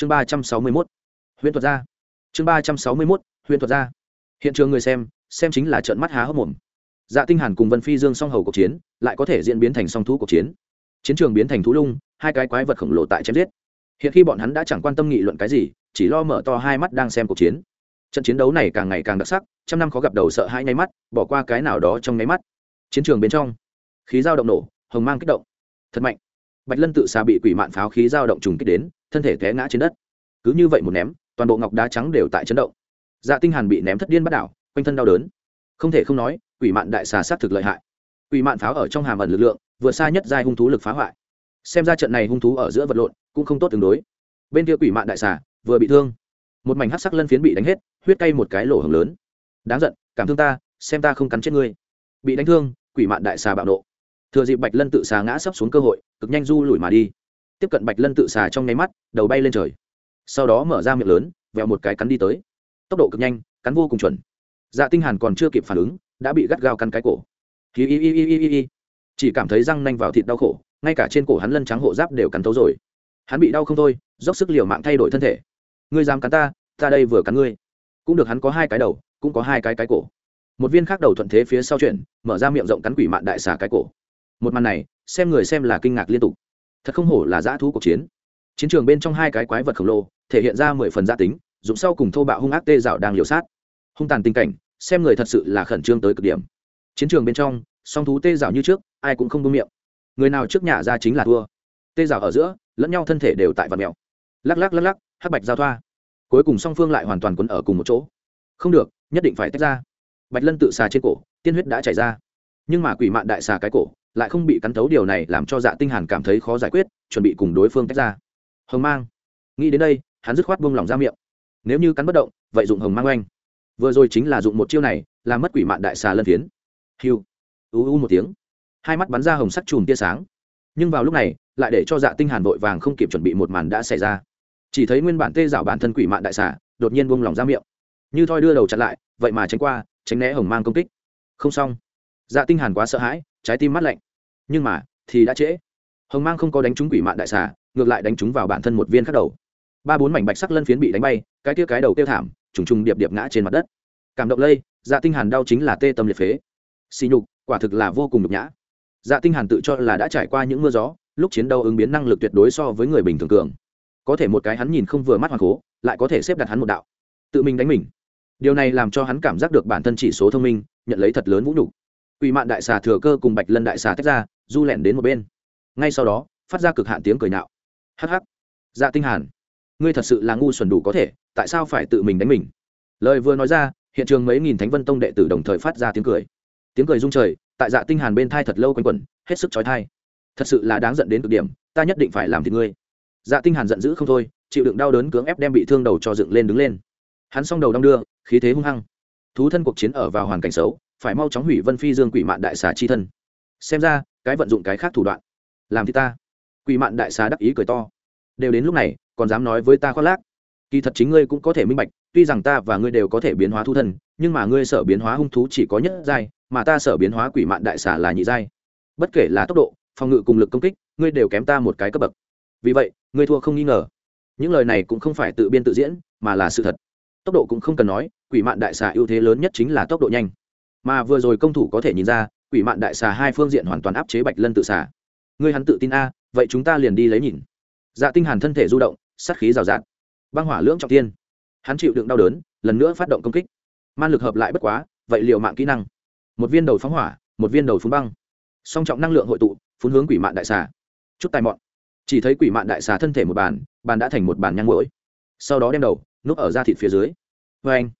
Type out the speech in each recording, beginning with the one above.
chương ba trăm sáu mươi mốt. Huyện thuật gia chương ba trăm sáu mươi mốt huyện thuật gia hiện trường người xem xem chính là trận mắt há hốc mồm. Dạ tinh hàn cùng vân phi dương song hầu cuộc chiến, lại có thể diễn biến thành song thú cuộc chiến. Chiến trường biến thành thú lung, hai cái quái vật khổng lồ tại chém giết. Hiện khi bọn hắn đã chẳng quan tâm nghị luận cái gì, chỉ lo mở to hai mắt đang xem cuộc chiến. Trận chiến đấu này càng ngày càng đặc sắc, trăm năm khó gặp đầu sợ hãi nháy mắt, bỏ qua cái nào đó trong nháy mắt. Chiến trường bên trong, khí dao động nổ, hồng mang kích động. Thật mạnh bạch lân tự xà bị quỷ mạn pháo khí dao động trùng kích đến, thân thể té ngã trên đất. Cứ như vậy một ném, toàn bộ ngọc đá trắng đều tại chấn động. Dạ tinh hàn bị ném thất điên bắt đảo, quanh thân đau đớn. Không thể không nói, quỷ mạn đại xà sát thực lợi hại. Quỷ mạn pháo ở trong hàm ẩn lực lượng, vừa xa nhất giai hung thú lực phá hoại. Xem ra trận này hung thú ở giữa vật lộn, cũng không tốt tương đối. Bên kia quỷ mạn đại xà, vừa bị thương. Một mảnh hắc sắc lân phiến bị đánh hết, huyết cay một cái lỗ hồng lớn. Đáng giận, cảm thương ta, xem ta không cắn chết ngươi. Bị đánh thương, quỷ mạn đại xà bạo nộ thừa dịp bạch lân tự xà ngã sấp xuống cơ hội, cực nhanh du lùi mà đi. Tiếp cận bạch lân tự xà trong nháy mắt, đầu bay lên trời. Sau đó mở ra miệng lớn, vẹo một cái cắn đi tới. Tốc độ cực nhanh, cắn vô cùng chuẩn. Dạ tinh hàn còn chưa kịp phản ứng, đã bị gắt gao cắn cái cổ. Hi hi hi hi hi hi chỉ cảm thấy răng nanh vào thịt đau khổ, ngay cả trên cổ hắn lân trắng hộ giáp đều cắn tấu rồi. Hắn bị đau không thôi, dốc sức liều mạng thay đổi thân thể. Ngươi dám cắn ta ta đây vừa cắn ngươi. Cũng được hắn có hai cái đầu, cũng có hai cái cái cổ. Một viên khác đầu thuận thế phía sau chuyển, mở ra miệng rộng cắn quỷ mạn đại xà cái cổ một màn này, xem người xem là kinh ngạc liên tục. Thật không hổ là dã thú cuộc chiến. Chiến trường bên trong hai cái quái vật khổng lồ, thể hiện ra mười phần gia tính dụng sau cùng thô bạo hung ác tê dạo đang liều sát. Hung tàn tình cảnh, xem người thật sự là khẩn trương tới cực điểm. Chiến trường bên trong, song thú tê dạo như trước, ai cũng không buông miệng. Người nào trước nhà ra chính là thua. Tê dạo ở giữa, lẫn nhau thân thể đều tại vạt mèo. Lắc lắc lắc lắc, hắc bạch giao thoa. Cuối cùng song phương lại hoàn toàn quấn ở cùng một chỗ. Không được, nhất định phải tách ra. Bạch lân tự xà trên cổ, tiên huyết đã chảy ra. Nhưng mà quỷ mạn đại xà cái cổ lại không bị cắn thấu điều này làm cho dạ tinh hàn cảm thấy khó giải quyết, chuẩn bị cùng đối phương tách ra. Hồng mang. Nghĩ đến đây, hắn dứt khoát buông lỏng ra miệng. Nếu như cắn bất động, vậy dụng hồng mang oanh. Vừa rồi chính là dụng một chiêu này, làm mất quỷ mạn đại xà lân phiến. Hiu. U u một tiếng. Hai mắt bắn ra hồng sắc chùm tia sáng. Nhưng vào lúc này, lại để cho dạ tinh hàn vội vàng không kịp chuẩn bị một màn đã xảy ra. Chỉ thấy nguyên bản tê dạo bản thân quỷ mạn đại xà, đột nhiên buông lỏng ra miệng. Như thoi đưa đầu chặn lại, vậy mà tránh qua, tránh né hồng mang công kích. Không xong. Dạ tinh hàn quá sợ hãi, trái tim mắt lạnh nhưng mà, thì đã trễ. Hồng mang không có đánh trúng quỷ mạn đại xà, ngược lại đánh trúng vào bản thân một viên khắc đầu. Ba bốn mảnh bạch sắc lân phiến bị đánh bay, cái tia cái đầu tiêu thảm, trùng trùng điệp điệp ngã trên mặt đất. Cảm động lây dạ tinh hàn đau chính là tê tâm liệt phế. Xì nhục, quả thực là vô cùng nhục nhã. Dạ tinh hàn tự cho là đã trải qua những mưa gió, lúc chiến đấu ứng biến năng lực tuyệt đối so với người bình thường cường. Có thể một cái hắn nhìn không vừa mắt hoàng cố, lại có thể xếp đặt hắn một đạo. Tự mình đánh mình. Điều này làm cho hắn cảm giác được bản thân chỉ số thông minh, nhận lấy thật lớn vũ nhục. Quỷ mạn đại xà thừa cơ cùng bạch lân đại xà tách ra, du lẹn đến một bên. Ngay sau đó, phát ra cực hạn tiếng cười nạo hắc hắc. Dạ tinh hàn, ngươi thật sự là ngu xuẩn đủ có thể, tại sao phải tự mình đánh mình? Lời vừa nói ra, hiện trường mấy nghìn thánh vân tông đệ tử đồng thời phát ra tiếng cười. Tiếng cười rung trời, tại dạ tinh hàn bên thai thật lâu quanh quẩn, hết sức chói thai thật sự là đáng giận đến cực điểm, ta nhất định phải làm thì ngươi. Dạ tinh hàn giận dữ không thôi, chịu đựng đau đớn cưỡng ép đem bị thương đầu cho dựng lên đứng lên. Hắn song đầu đong đưa, khí thế hung hăng. Thú thân cuộc chiến ở vào hoàn cảnh xấu phải mau chóng hủy vân phi dương quỷ mạn đại xà chi thân. Xem ra, cái vận dụng cái khác thủ đoạn, làm thì ta. Quỷ mạn đại xà đắc ý cười to. Đều đến lúc này, còn dám nói với ta khoác lác. Kỳ thật chính ngươi cũng có thể minh bạch, tuy rằng ta và ngươi đều có thể biến hóa thu thân, nhưng mà ngươi sở biến hóa hung thú chỉ có nhất giai, mà ta sở biến hóa quỷ mạn đại xà là nhị giai. Bất kể là tốc độ, phòng ngự cùng lực công kích, ngươi đều kém ta một cái cấp bậc. Vì vậy, ngươi thua không nghi ngờ. Những lời này cũng không phải tự biên tự diễn, mà là sự thật. Tốc độ cũng không cần nói, quỷ mạn đại xà ưu thế lớn nhất chính là tốc độ nhanh mà vừa rồi công thủ có thể nhìn ra, quỷ mạn đại xà hai phương diện hoàn toàn áp chế bạch lân tự xà. Ngươi hắn tự tin a, vậy chúng ta liền đi lấy nhìn. Dạ tinh hàn thân thể du động, sát khí rào rạt. Băng hỏa lưỡng trọng tiên hắn chịu đựng đau đớn, lần nữa phát động công kích. Man lực hợp lại bất quá, vậy liệu mạng kỹ năng. Một viên đầu phóng hỏa, một viên đầu phun băng. Song trọng năng lượng hội tụ, phun hướng quỷ mạn đại xà. Chút tài mọn. Chỉ thấy quỷ mạn đại xà thân thể một bàn bàn đã thành một bàn nhang mũi sau đó đem đầu, núp ở da thịt phía dưới. Vê anh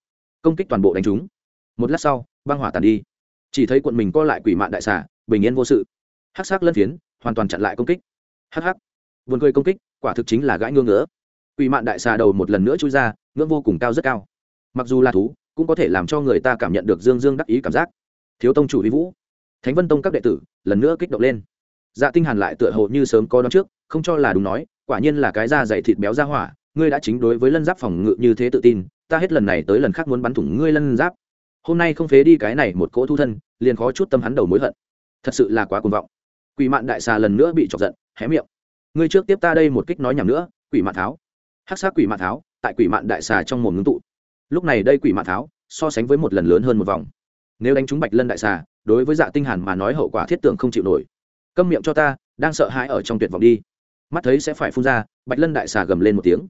công kích toàn bộ đánh trúng một lát sau băng hỏa tàn đi. Chỉ thấy quận mình co lại quỷ mạn đại xà, bình yên vô sự. Hắc sắc lân phiến, hoàn toàn chặn lại công kích. Hắc hắc. Vườn cười công kích, quả thực chính là gãi ngưỡng ngỡ quỷ mạn đại xà đầu một lần nữa chui ra, ngưỡng vô cùng cao rất cao. Mặc dù là thú, cũng có thể làm cho người ta cảm nhận được dương dương đắc ý cảm giác. Thiếu tông chủ lý vũ. Thánh vân tông các đệ tử, lần nữa kích động lên. Dạ tinh hàn lại tựa hồ như sớm có đón trước, không cho là đúng nói, quả nhiên là cái da dày thịt béo ra hỏa, ngươi đã chính đối với lân giáp phòng ngự như thế tự tin, ta hết lần này tới lần khác muốn bắn thủng ngươi lân giáp hôm nay không phế đi cái này một cỗ thu thân, liền khó chút tâm hắn đầu mối hận. Thật sự là quá cuồng vọng. Quỷ mạn đại xà lần nữa bị chọc giận, hé miệng. Ngươi trước tiếp ta đây một kích nói nhảm nữa, quỷ mạn tháo. Hắc xác quỷ mạn tháo, tại quỷ mạn đại xà trong mồm ngưng tụ. Lúc này đây quỷ mạn tháo, so sánh với một lần lớn hơn một vòng. Nếu đánh trúng bạch lân đại xà, đối với dạ tinh hàn mà nói hậu quả thiết tưởng không chịu nổi. Câm miệng cho ta, đang sợ hãi ở trong tuyệt vọng đi. Mắt thấy sẽ phải phun ra, bạch lân đại xà gầm lên một tiếng.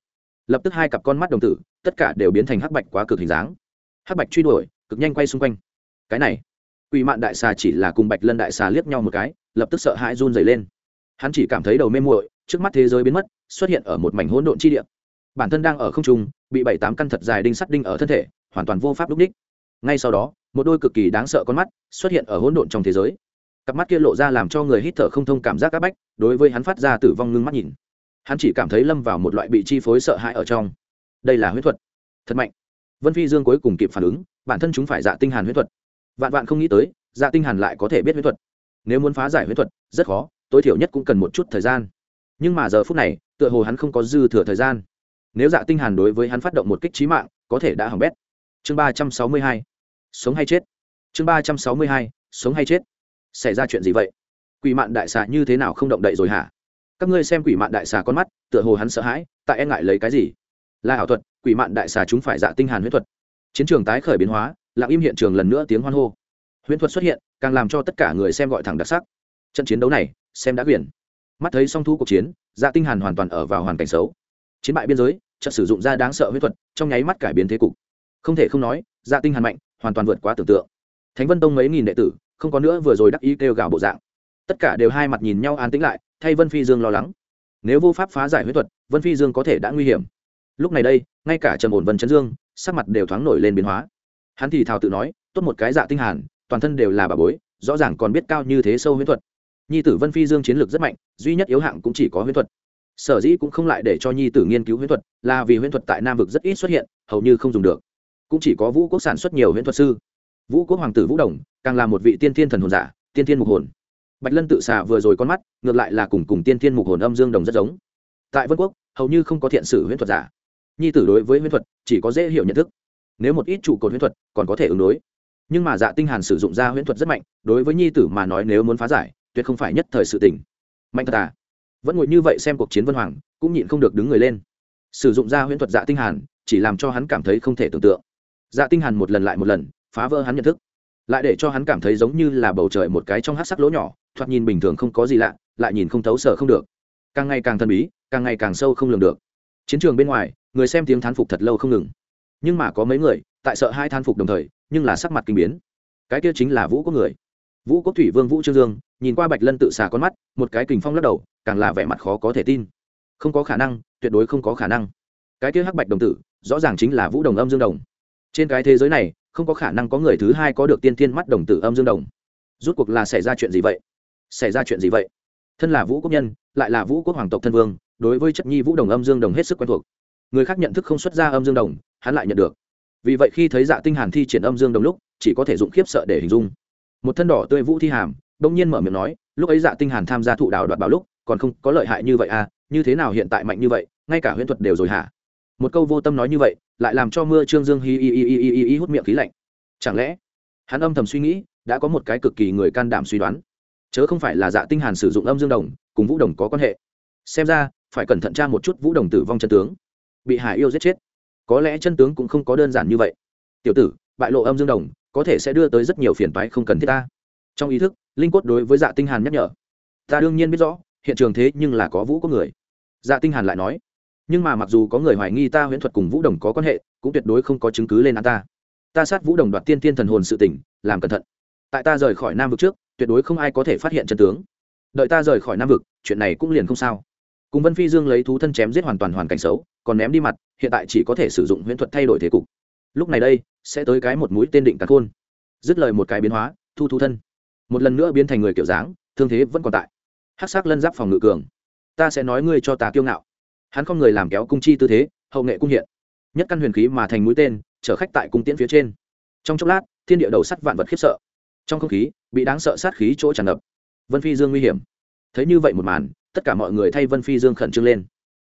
Lập tức hai cặp con mắt đồng tử, tất cả đều biến thành hắc bạch quá cực hình dáng. Hắc bạch truy đuổi cực nhanh quay xung quanh. Cái này, quỷ mạn đại xà chỉ là cùng bạch lân đại xà liếc nhau một cái, lập tức sợ hãi run rẩy lên. Hắn chỉ cảm thấy đầu mê muội, trước mắt thế giới biến mất, xuất hiện ở một mảnh hỗn độn chi địa. Bản thân đang ở không trung, bị bảy tám căn thật dài đinh sắt đinh ở thân thể, hoàn toàn vô pháp đúc đích. Ngay sau đó, một đôi cực kỳ đáng sợ con mắt xuất hiện ở hỗn độn trong thế giới. Cặp mắt kia lộ ra làm cho người hít thở không thông cảm giác áp bách, đối với hắn phát ra tử vong ngưng mắt nhìn. Hắn chỉ cảm thấy lâm vào một loại bị chi phối sợ hãi ở trong. Đây là huyết thuật. Thật mạnh. Vân phi dương cuối cùng kịp phản ứng bản thân chúng phải dạ tinh hàn huyết thuật. Vạn vạn không nghĩ tới dạ tinh hàn lại có thể biết huyết thuật. Nếu muốn phá giải huyết thuật, rất khó, tối thiểu nhất cũng cần một chút thời gian. Nhưng mà giờ phút này, tựa hồ hắn không có dư thừa thời gian. Nếu dạ tinh hàn đối với hắn phát động một kích trí mạng, có thể đã hỏng bét. Chương ba trăm sáu mươi hai. Sống hay chết? Chương ba trăm sáu mươi hai. Sống hay chết? Xảy ra chuyện gì vậy? Quỷ mạn đại xà như thế nào không động đậy rồi hả? Các ngươi xem quỷ mạn đại xà con mắt, tựa hồ hắn sợ hãi, tại e ngại lấy cái gì? Là ảo thuật, quỷ mạn đại xà chúng phải dạ tinh hàn huyết thuật chiến trường tái khởi biến hóa, lặng im hiện trường lần nữa tiếng hoan hô. Huyễn thuật xuất hiện, càng làm cho tất cả người xem gọi thẳng đặc sắc. Trận chiến đấu này, xem đã quyển. Mắt thấy song thu cuộc chiến dạ tinh hàn hoàn toàn ở vào hoàn cảnh xấu. Chiến bại biên giới trận sử dụng ra đáng sợ Huyễn thuật, trong nháy mắt cải biến thế cục. Không thể không nói dạ tinh hàn mạnh, hoàn toàn vượt quá tưởng tượng. Thánh vân tông mấy nghìn đệ tử, không có nữa vừa rồi đắc ý kêu gào bộ dạng. Tất cả đều hai mặt nhìn nhau an tĩnh lại, thay vân phi dương lo lắng. Nếu vô pháp phá giải Huyễn thuật, vân phi dương có thể đã nguy hiểm. Lúc này đây, ngay cả trầm ổn vân chấn dương sắc mặt đều thoáng nổi lên biến hóa. Hắn thì thào tự nói, tốt một cái dạ tinh hàn, toàn thân đều là bà bối, rõ ràng còn biết cao như thế sâu huyễn thuật. Nhi tử vân phi dương chiến lược rất mạnh, duy nhất yếu hạng cũng chỉ có huyễn thuật. Sở dĩ cũng không lại để cho nhi tử nghiên cứu huyễn thuật, là vì huyễn thuật tại nam vực rất ít xuất hiện, hầu như không dùng được. Cũng chỉ có vũ quốc sản xuất nhiều huyễn thuật sư. Vũ quốc hoàng tử vũ đồng, càng là một vị tiên thiên thần hồn giả, tiên thiên mục hồn. Bạch lân tự xà vừa rồi con mắt, ngược lại là cùng cùng tiên thiên mục hồn âm dương đồng rất giống. Tại vân quốc, hầu như không có thiện sử huyễn thuật giả nhi tử đối với huyễn thuật chỉ có dễ hiểu nhận thức. Nếu một ít trụ cột huyễn thuật còn có thể ứng đối. Nhưng mà dạ tinh hàn sử dụng ra huyễn thuật rất mạnh, đối với nhi tử mà nói nếu muốn phá giải, tuyệt không phải nhất thời sự tình. Mạnh thật à? Vẫn ngồi như vậy xem cuộc chiến vân hoàng, cũng nhịn không được đứng người lên. Sử dụng ra huyễn thuật dạ tinh hàn, chỉ làm cho hắn cảm thấy không thể tưởng tượng. Dạ tinh hàn một lần lại một lần, phá vỡ hắn nhận thức. Lại để cho hắn cảm thấy giống như là bầu trời một cái trong hắc sắc lỗ nhỏ, thoạt nhìn bình thường không có gì lạ, lại nhìn không thấu sở không được. Càng ngày càng thần bí, càng ngày càng sâu không lường được. Chiến trường bên ngoài người xem tiếng thán phục thật lâu không ngừng. Nhưng mà có mấy người, tại sợ hai thán phục đồng thời, nhưng là sắc mặt kinh biến. Cái kia chính là vũ quốc người. Vũ quốc thủy vương vũ trương dương, nhìn qua bạch lân tự xà con mắt, một cái kình phong lắc đầu, càng là vẻ mặt khó có thể tin. Không có khả năng, tuyệt đối không có khả năng. Cái kia hắc bạch đồng tử, rõ ràng chính là vũ đồng âm dương đồng. Trên cái thế giới này, không có khả năng có người thứ hai có được tiên thiên mắt đồng tử âm dương đồng. Rút cuộc là xảy ra chuyện gì vậy? Xảy ra chuyện gì vậy? Thân là vũ quốc nhân, lại là vũ quốc hoàng tộc thân vương, đối với chất nhi vũ đồng âm dương đồng hết sức quen thuộc người khác nhận thức không xuất ra âm dương đồng, hắn lại nhận được. Vì vậy khi thấy dạ tinh hàn thi triển âm dương đồng lúc, chỉ có thể dụng khiếp sợ để hình dung. Một thân đỏ tươi vũ thi hàm, đông nhiên mở miệng nói, lúc ấy dạ tinh hàn tham gia thụ đào đoạt bảo lúc, còn không có lợi hại như vậy à như thế nào hiện tại mạnh như vậy, ngay cả huyễn thuật đều rồi hả? Một câu vô tâm nói như vậy, lại làm cho mưa trương dương hi hi hi hi hi hi hút miệng khí lạnh. Chẳng lẽ, hắn âm thầm suy nghĩ, đã có một cái cực kỳ người can đảm suy đoán? Chớ không phải là dạ tinh hàn sử dụng âm dương đồng, cùng vũ đồng có quan hệ. Xem ra, phải cẩn thận tra một chút vũ đồng tử vong chân tướng bị hải yêu giết chết. Có lẽ chân tướng cũng không có đơn giản như vậy. Tiểu tử, bại lộ âm dương đồng, có thể sẽ đưa tới rất nhiều phiền toái không cần thiết ta. Trong ý thức, linh cốt đối với dạ tinh hàn nhắc nhở. Ta đương nhiên biết rõ, hiện trường thế nhưng là có vũ có người. Dạ tinh hàn lại nói. Nhưng mà mặc dù có người hoài nghi ta huyễn thuật cùng vũ đồng có quan hệ, cũng tuyệt đối không có chứng cứ lên án ta. Ta sát vũ đồng đoạt tiên tiên thần hồn sự tình, làm cẩn thận. Tại ta rời khỏi nam vực trước, tuyệt đối không ai có thể phát hiện chân tướng. Đợi ta rời khỏi nam vực, chuyện này cũng liền không sao. Cùng vân phi dương lấy thú thân chém giết hoàn toàn hoàn cảnh xấu còn ném đi mặt, hiện tại chỉ có thể sử dụng huyễn thuật thay đổi thế cục. Lúc này đây, sẽ tới cái một mũi tên định cắn khôn. Dứt lời một cái biến hóa, thu thu thân. Một lần nữa biến thành người kiểu dáng, thương thế vẫn còn tại. Hắc sắc lân giáp phòng ngự cường. Ta sẽ nói ngươi cho ta kiêu ngạo. Hắn không người làm kéo cung chi tư thế, hậu nghệ cung hiện. Nhất căn huyền khí mà thành mũi tên, chở khách tại cung tiễn phía trên. Trong chốc lát, thiên địa đầu sắt vạn vật khiếp sợ. Trong không khí, bị đáng sợ sát khí chỗ tràn ngập. Vân phi dương nguy hiểm. Thấy như vậy một màn, tất cả mọi người thay vân phi dương khẩn trương lên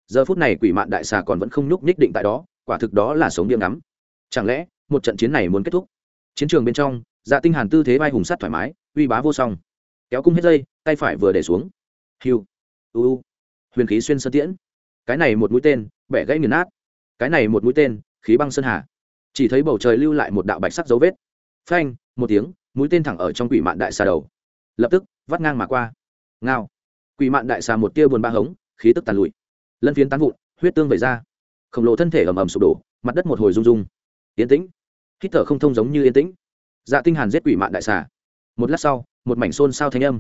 giờ phút này quỷ mạn đại xà còn vẫn không nhúc nhích định tại đó, quả thực đó là sống điểm ngắm. Chẳng lẽ, một trận chiến này muốn kết thúc? Chiến trường bên trong dạ tinh hàn tư thế vai hùng sát thoải mái, uy bá vô song. Kéo cung hết dây, tay phải vừa để xuống. Hiu, u huyền khí xuyên sơn tiễn. Cái này một mũi tên, bẻ gãy nghiền nát. Cái này một mũi tên, khí băng sơn hà. Chỉ thấy bầu trời lưu lại một đạo bạch sắc dấu vết. Phanh, một tiếng, mũi tên thẳng ở trong quỷ mạn đại xà đầu. Lập tức, vắt ngang mà qua. Ngao. Quỷ mạn đại xà một tia buồn ba hống, khí tức tàn lụi lân phiến tán vụn, huyết tương vẩy ra. Khổng lồ thân thể ầm ầm sụp đổ, mặt đất một hồi rung rung. Yên tĩnh. Hít thở không thông giống như yên tĩnh. Dạ tinh hàn giết quỷ mạn đại xà. Một lát sau, một mảnh xôn xao thanh âm.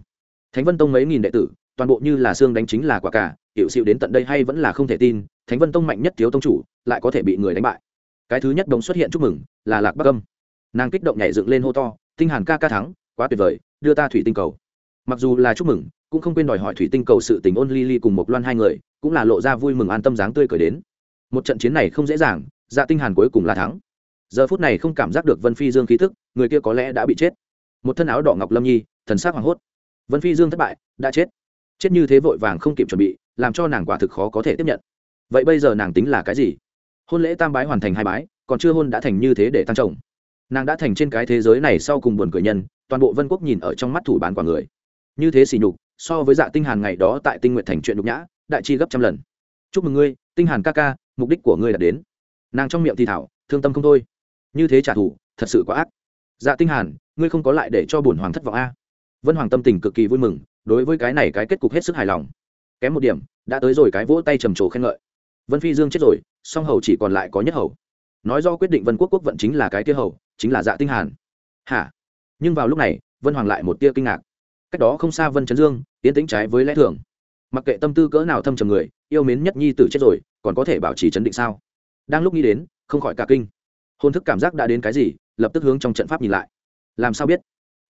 Thánh vân tông mấy nghìn đệ tử, toàn bộ như là xương đánh chính là quả cả hiệu xịu đến tận đây hay vẫn là không thể tin, thánh vân tông mạnh nhất thiếu tông chủ, lại có thể bị người đánh bại. Cái thứ nhất đồng xuất hiện chúc mừng, là lạc bắc âm. Nàng kích động nhảy dựng lên hô to, tinh hàn ca ca thắng, quá tuyệt vời, đưa ta thủy tinh cầu. Mặc dù là chúc mừng, cũng không quên đòi hỏi thủy tinh cầu sự tình ôn ly ly cùng một loan hai người cũng là lộ ra vui mừng an tâm dáng tươi cười đến. Một trận chiến này không dễ dàng dạ tinh hàn cuối cùng là thắng. Giờ phút này không cảm giác được vân phi dương khí thức người kia có lẽ đã bị chết. Một thân áo đỏ ngọc lâm nhi, thần sắc hoàng hốt. Vân phi dương thất bại, đã chết. Chết như thế vội vàng không kịp chuẩn bị, làm cho nàng quả thực khó có thể tiếp nhận. Vậy bây giờ nàng tính là cái gì? Hôn lễ tam bái hoàn thành hai bái, còn chưa hôn đã thành như thế để tăng chồng. Nàng đã thành trên cái thế giới này sau cùng buồn cười nhân, toàn bộ vân quốc nhìn ở trong mắt thủ bán quả người. Như thế xỉ nhục, so với dạ tinh hàn ngày đó tại tinh nguyện thành chuyện nhục nhã đại chi gấp trăm lần. Chúc mừng ngươi, tinh hàn ca ca, mục đích của ngươi đã đến. Nàng trong miệng thì thảo, thương tâm không thôi. Như thế trả thù, thật sự quá ác. Dạ tinh hàn, ngươi không có lại để cho bổn hoàng thất vọng a. Vân hoàng tâm tình cực kỳ vui mừng, đối với cái này cái kết cục hết sức hài lòng. Kém một điểm, đã tới rồi cái vỗ tay trầm trồ khen ngợi. Vân phi dương chết rồi, song hầu chỉ còn lại có nhất hầu. Nói do quyết định vân quốc quốc vận chính là cái kia hầu, chính là dạ tinh hàn. Hả? Nhưng vào lúc này, vân hoàng lại một tia kinh ngạc. Cách đó không xa vân chấn dương, tiến tĩnh trái với lẽ thường mặc kệ tâm tư cỡ nào thâm trầm người, yêu mến nhất nhi tử chết rồi, còn có thể bảo trì chấn định sao? Đang lúc nghĩ đến, không khỏi cả kinh. Hôn thức cảm giác đã đến cái gì, lập tức hướng trong trận pháp nhìn lại. Làm sao biết?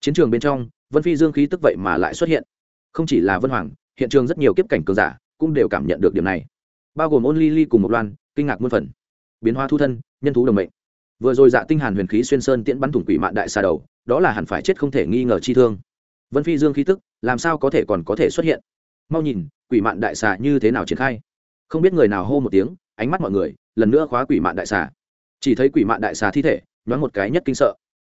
Chiến trường bên trong, vân phi dương khí tức vậy mà lại xuất hiện. Không chỉ là vân hoàng, hiện trường rất nhiều kiếp cảnh cường giả cũng đều cảm nhận được điểm này. Bao gồm ôn ly ly cùng một loan, kinh ngạc muôn phần. Biến hóa thu thân, nhân thú đồng mệnh. Vừa rồi dạ tinh hàn huyền khí xuyên sơn tiễn bắn thủng quỷ mạn đại xà đầu, đó là hẳn phải chết không thể nghi ngờ chi thương. Vân phi dương khí tức, làm sao có thể còn có thể xuất hiện? Mau nhìn, quỷ mạn đại xà như thế nào triển khai. Không biết người nào hô một tiếng, ánh mắt mọi người, lần nữa khóa quỷ mạn đại xà. Chỉ thấy quỷ mạn đại xà thi thể, nhoáng một cái nhất kinh sợ.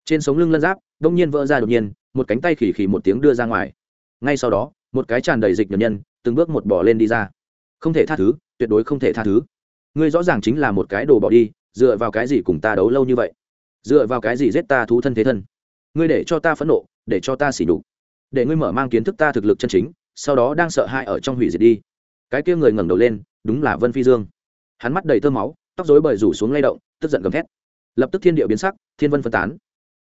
Trên sống lưng lân giáp, đông nhiên vỡ ra đột nhiên, một cánh tay khỉ khỉ một tiếng đưa ra ngoài. Ngay sau đó, một cái tràn đầy dịch nhân nhân, từng bước một bỏ lên đi ra. Không thể tha thứ, tuyệt đối không thể tha thứ. Ngươi rõ ràng chính là một cái đồ bỏ đi, dựa vào cái gì cùng ta đấu lâu như vậy? Dựa vào cái gì giết ta thú thân thế thân? Ngươi để cho ta phẫn nộ, để cho ta xỉ đục để ngươi mở mang kiến thức ta thực lực chân chính sau đó đang sợ hãi ở trong hủy diệt đi. Cái kia người ngẩng đầu lên, đúng là vân phi dương. Hắn mắt đầy tơ máu, tóc rối bời rủ xuống lay động, tức giận gầm thét. Lập tức thiên địa biến sắc, thiên vân phân tán.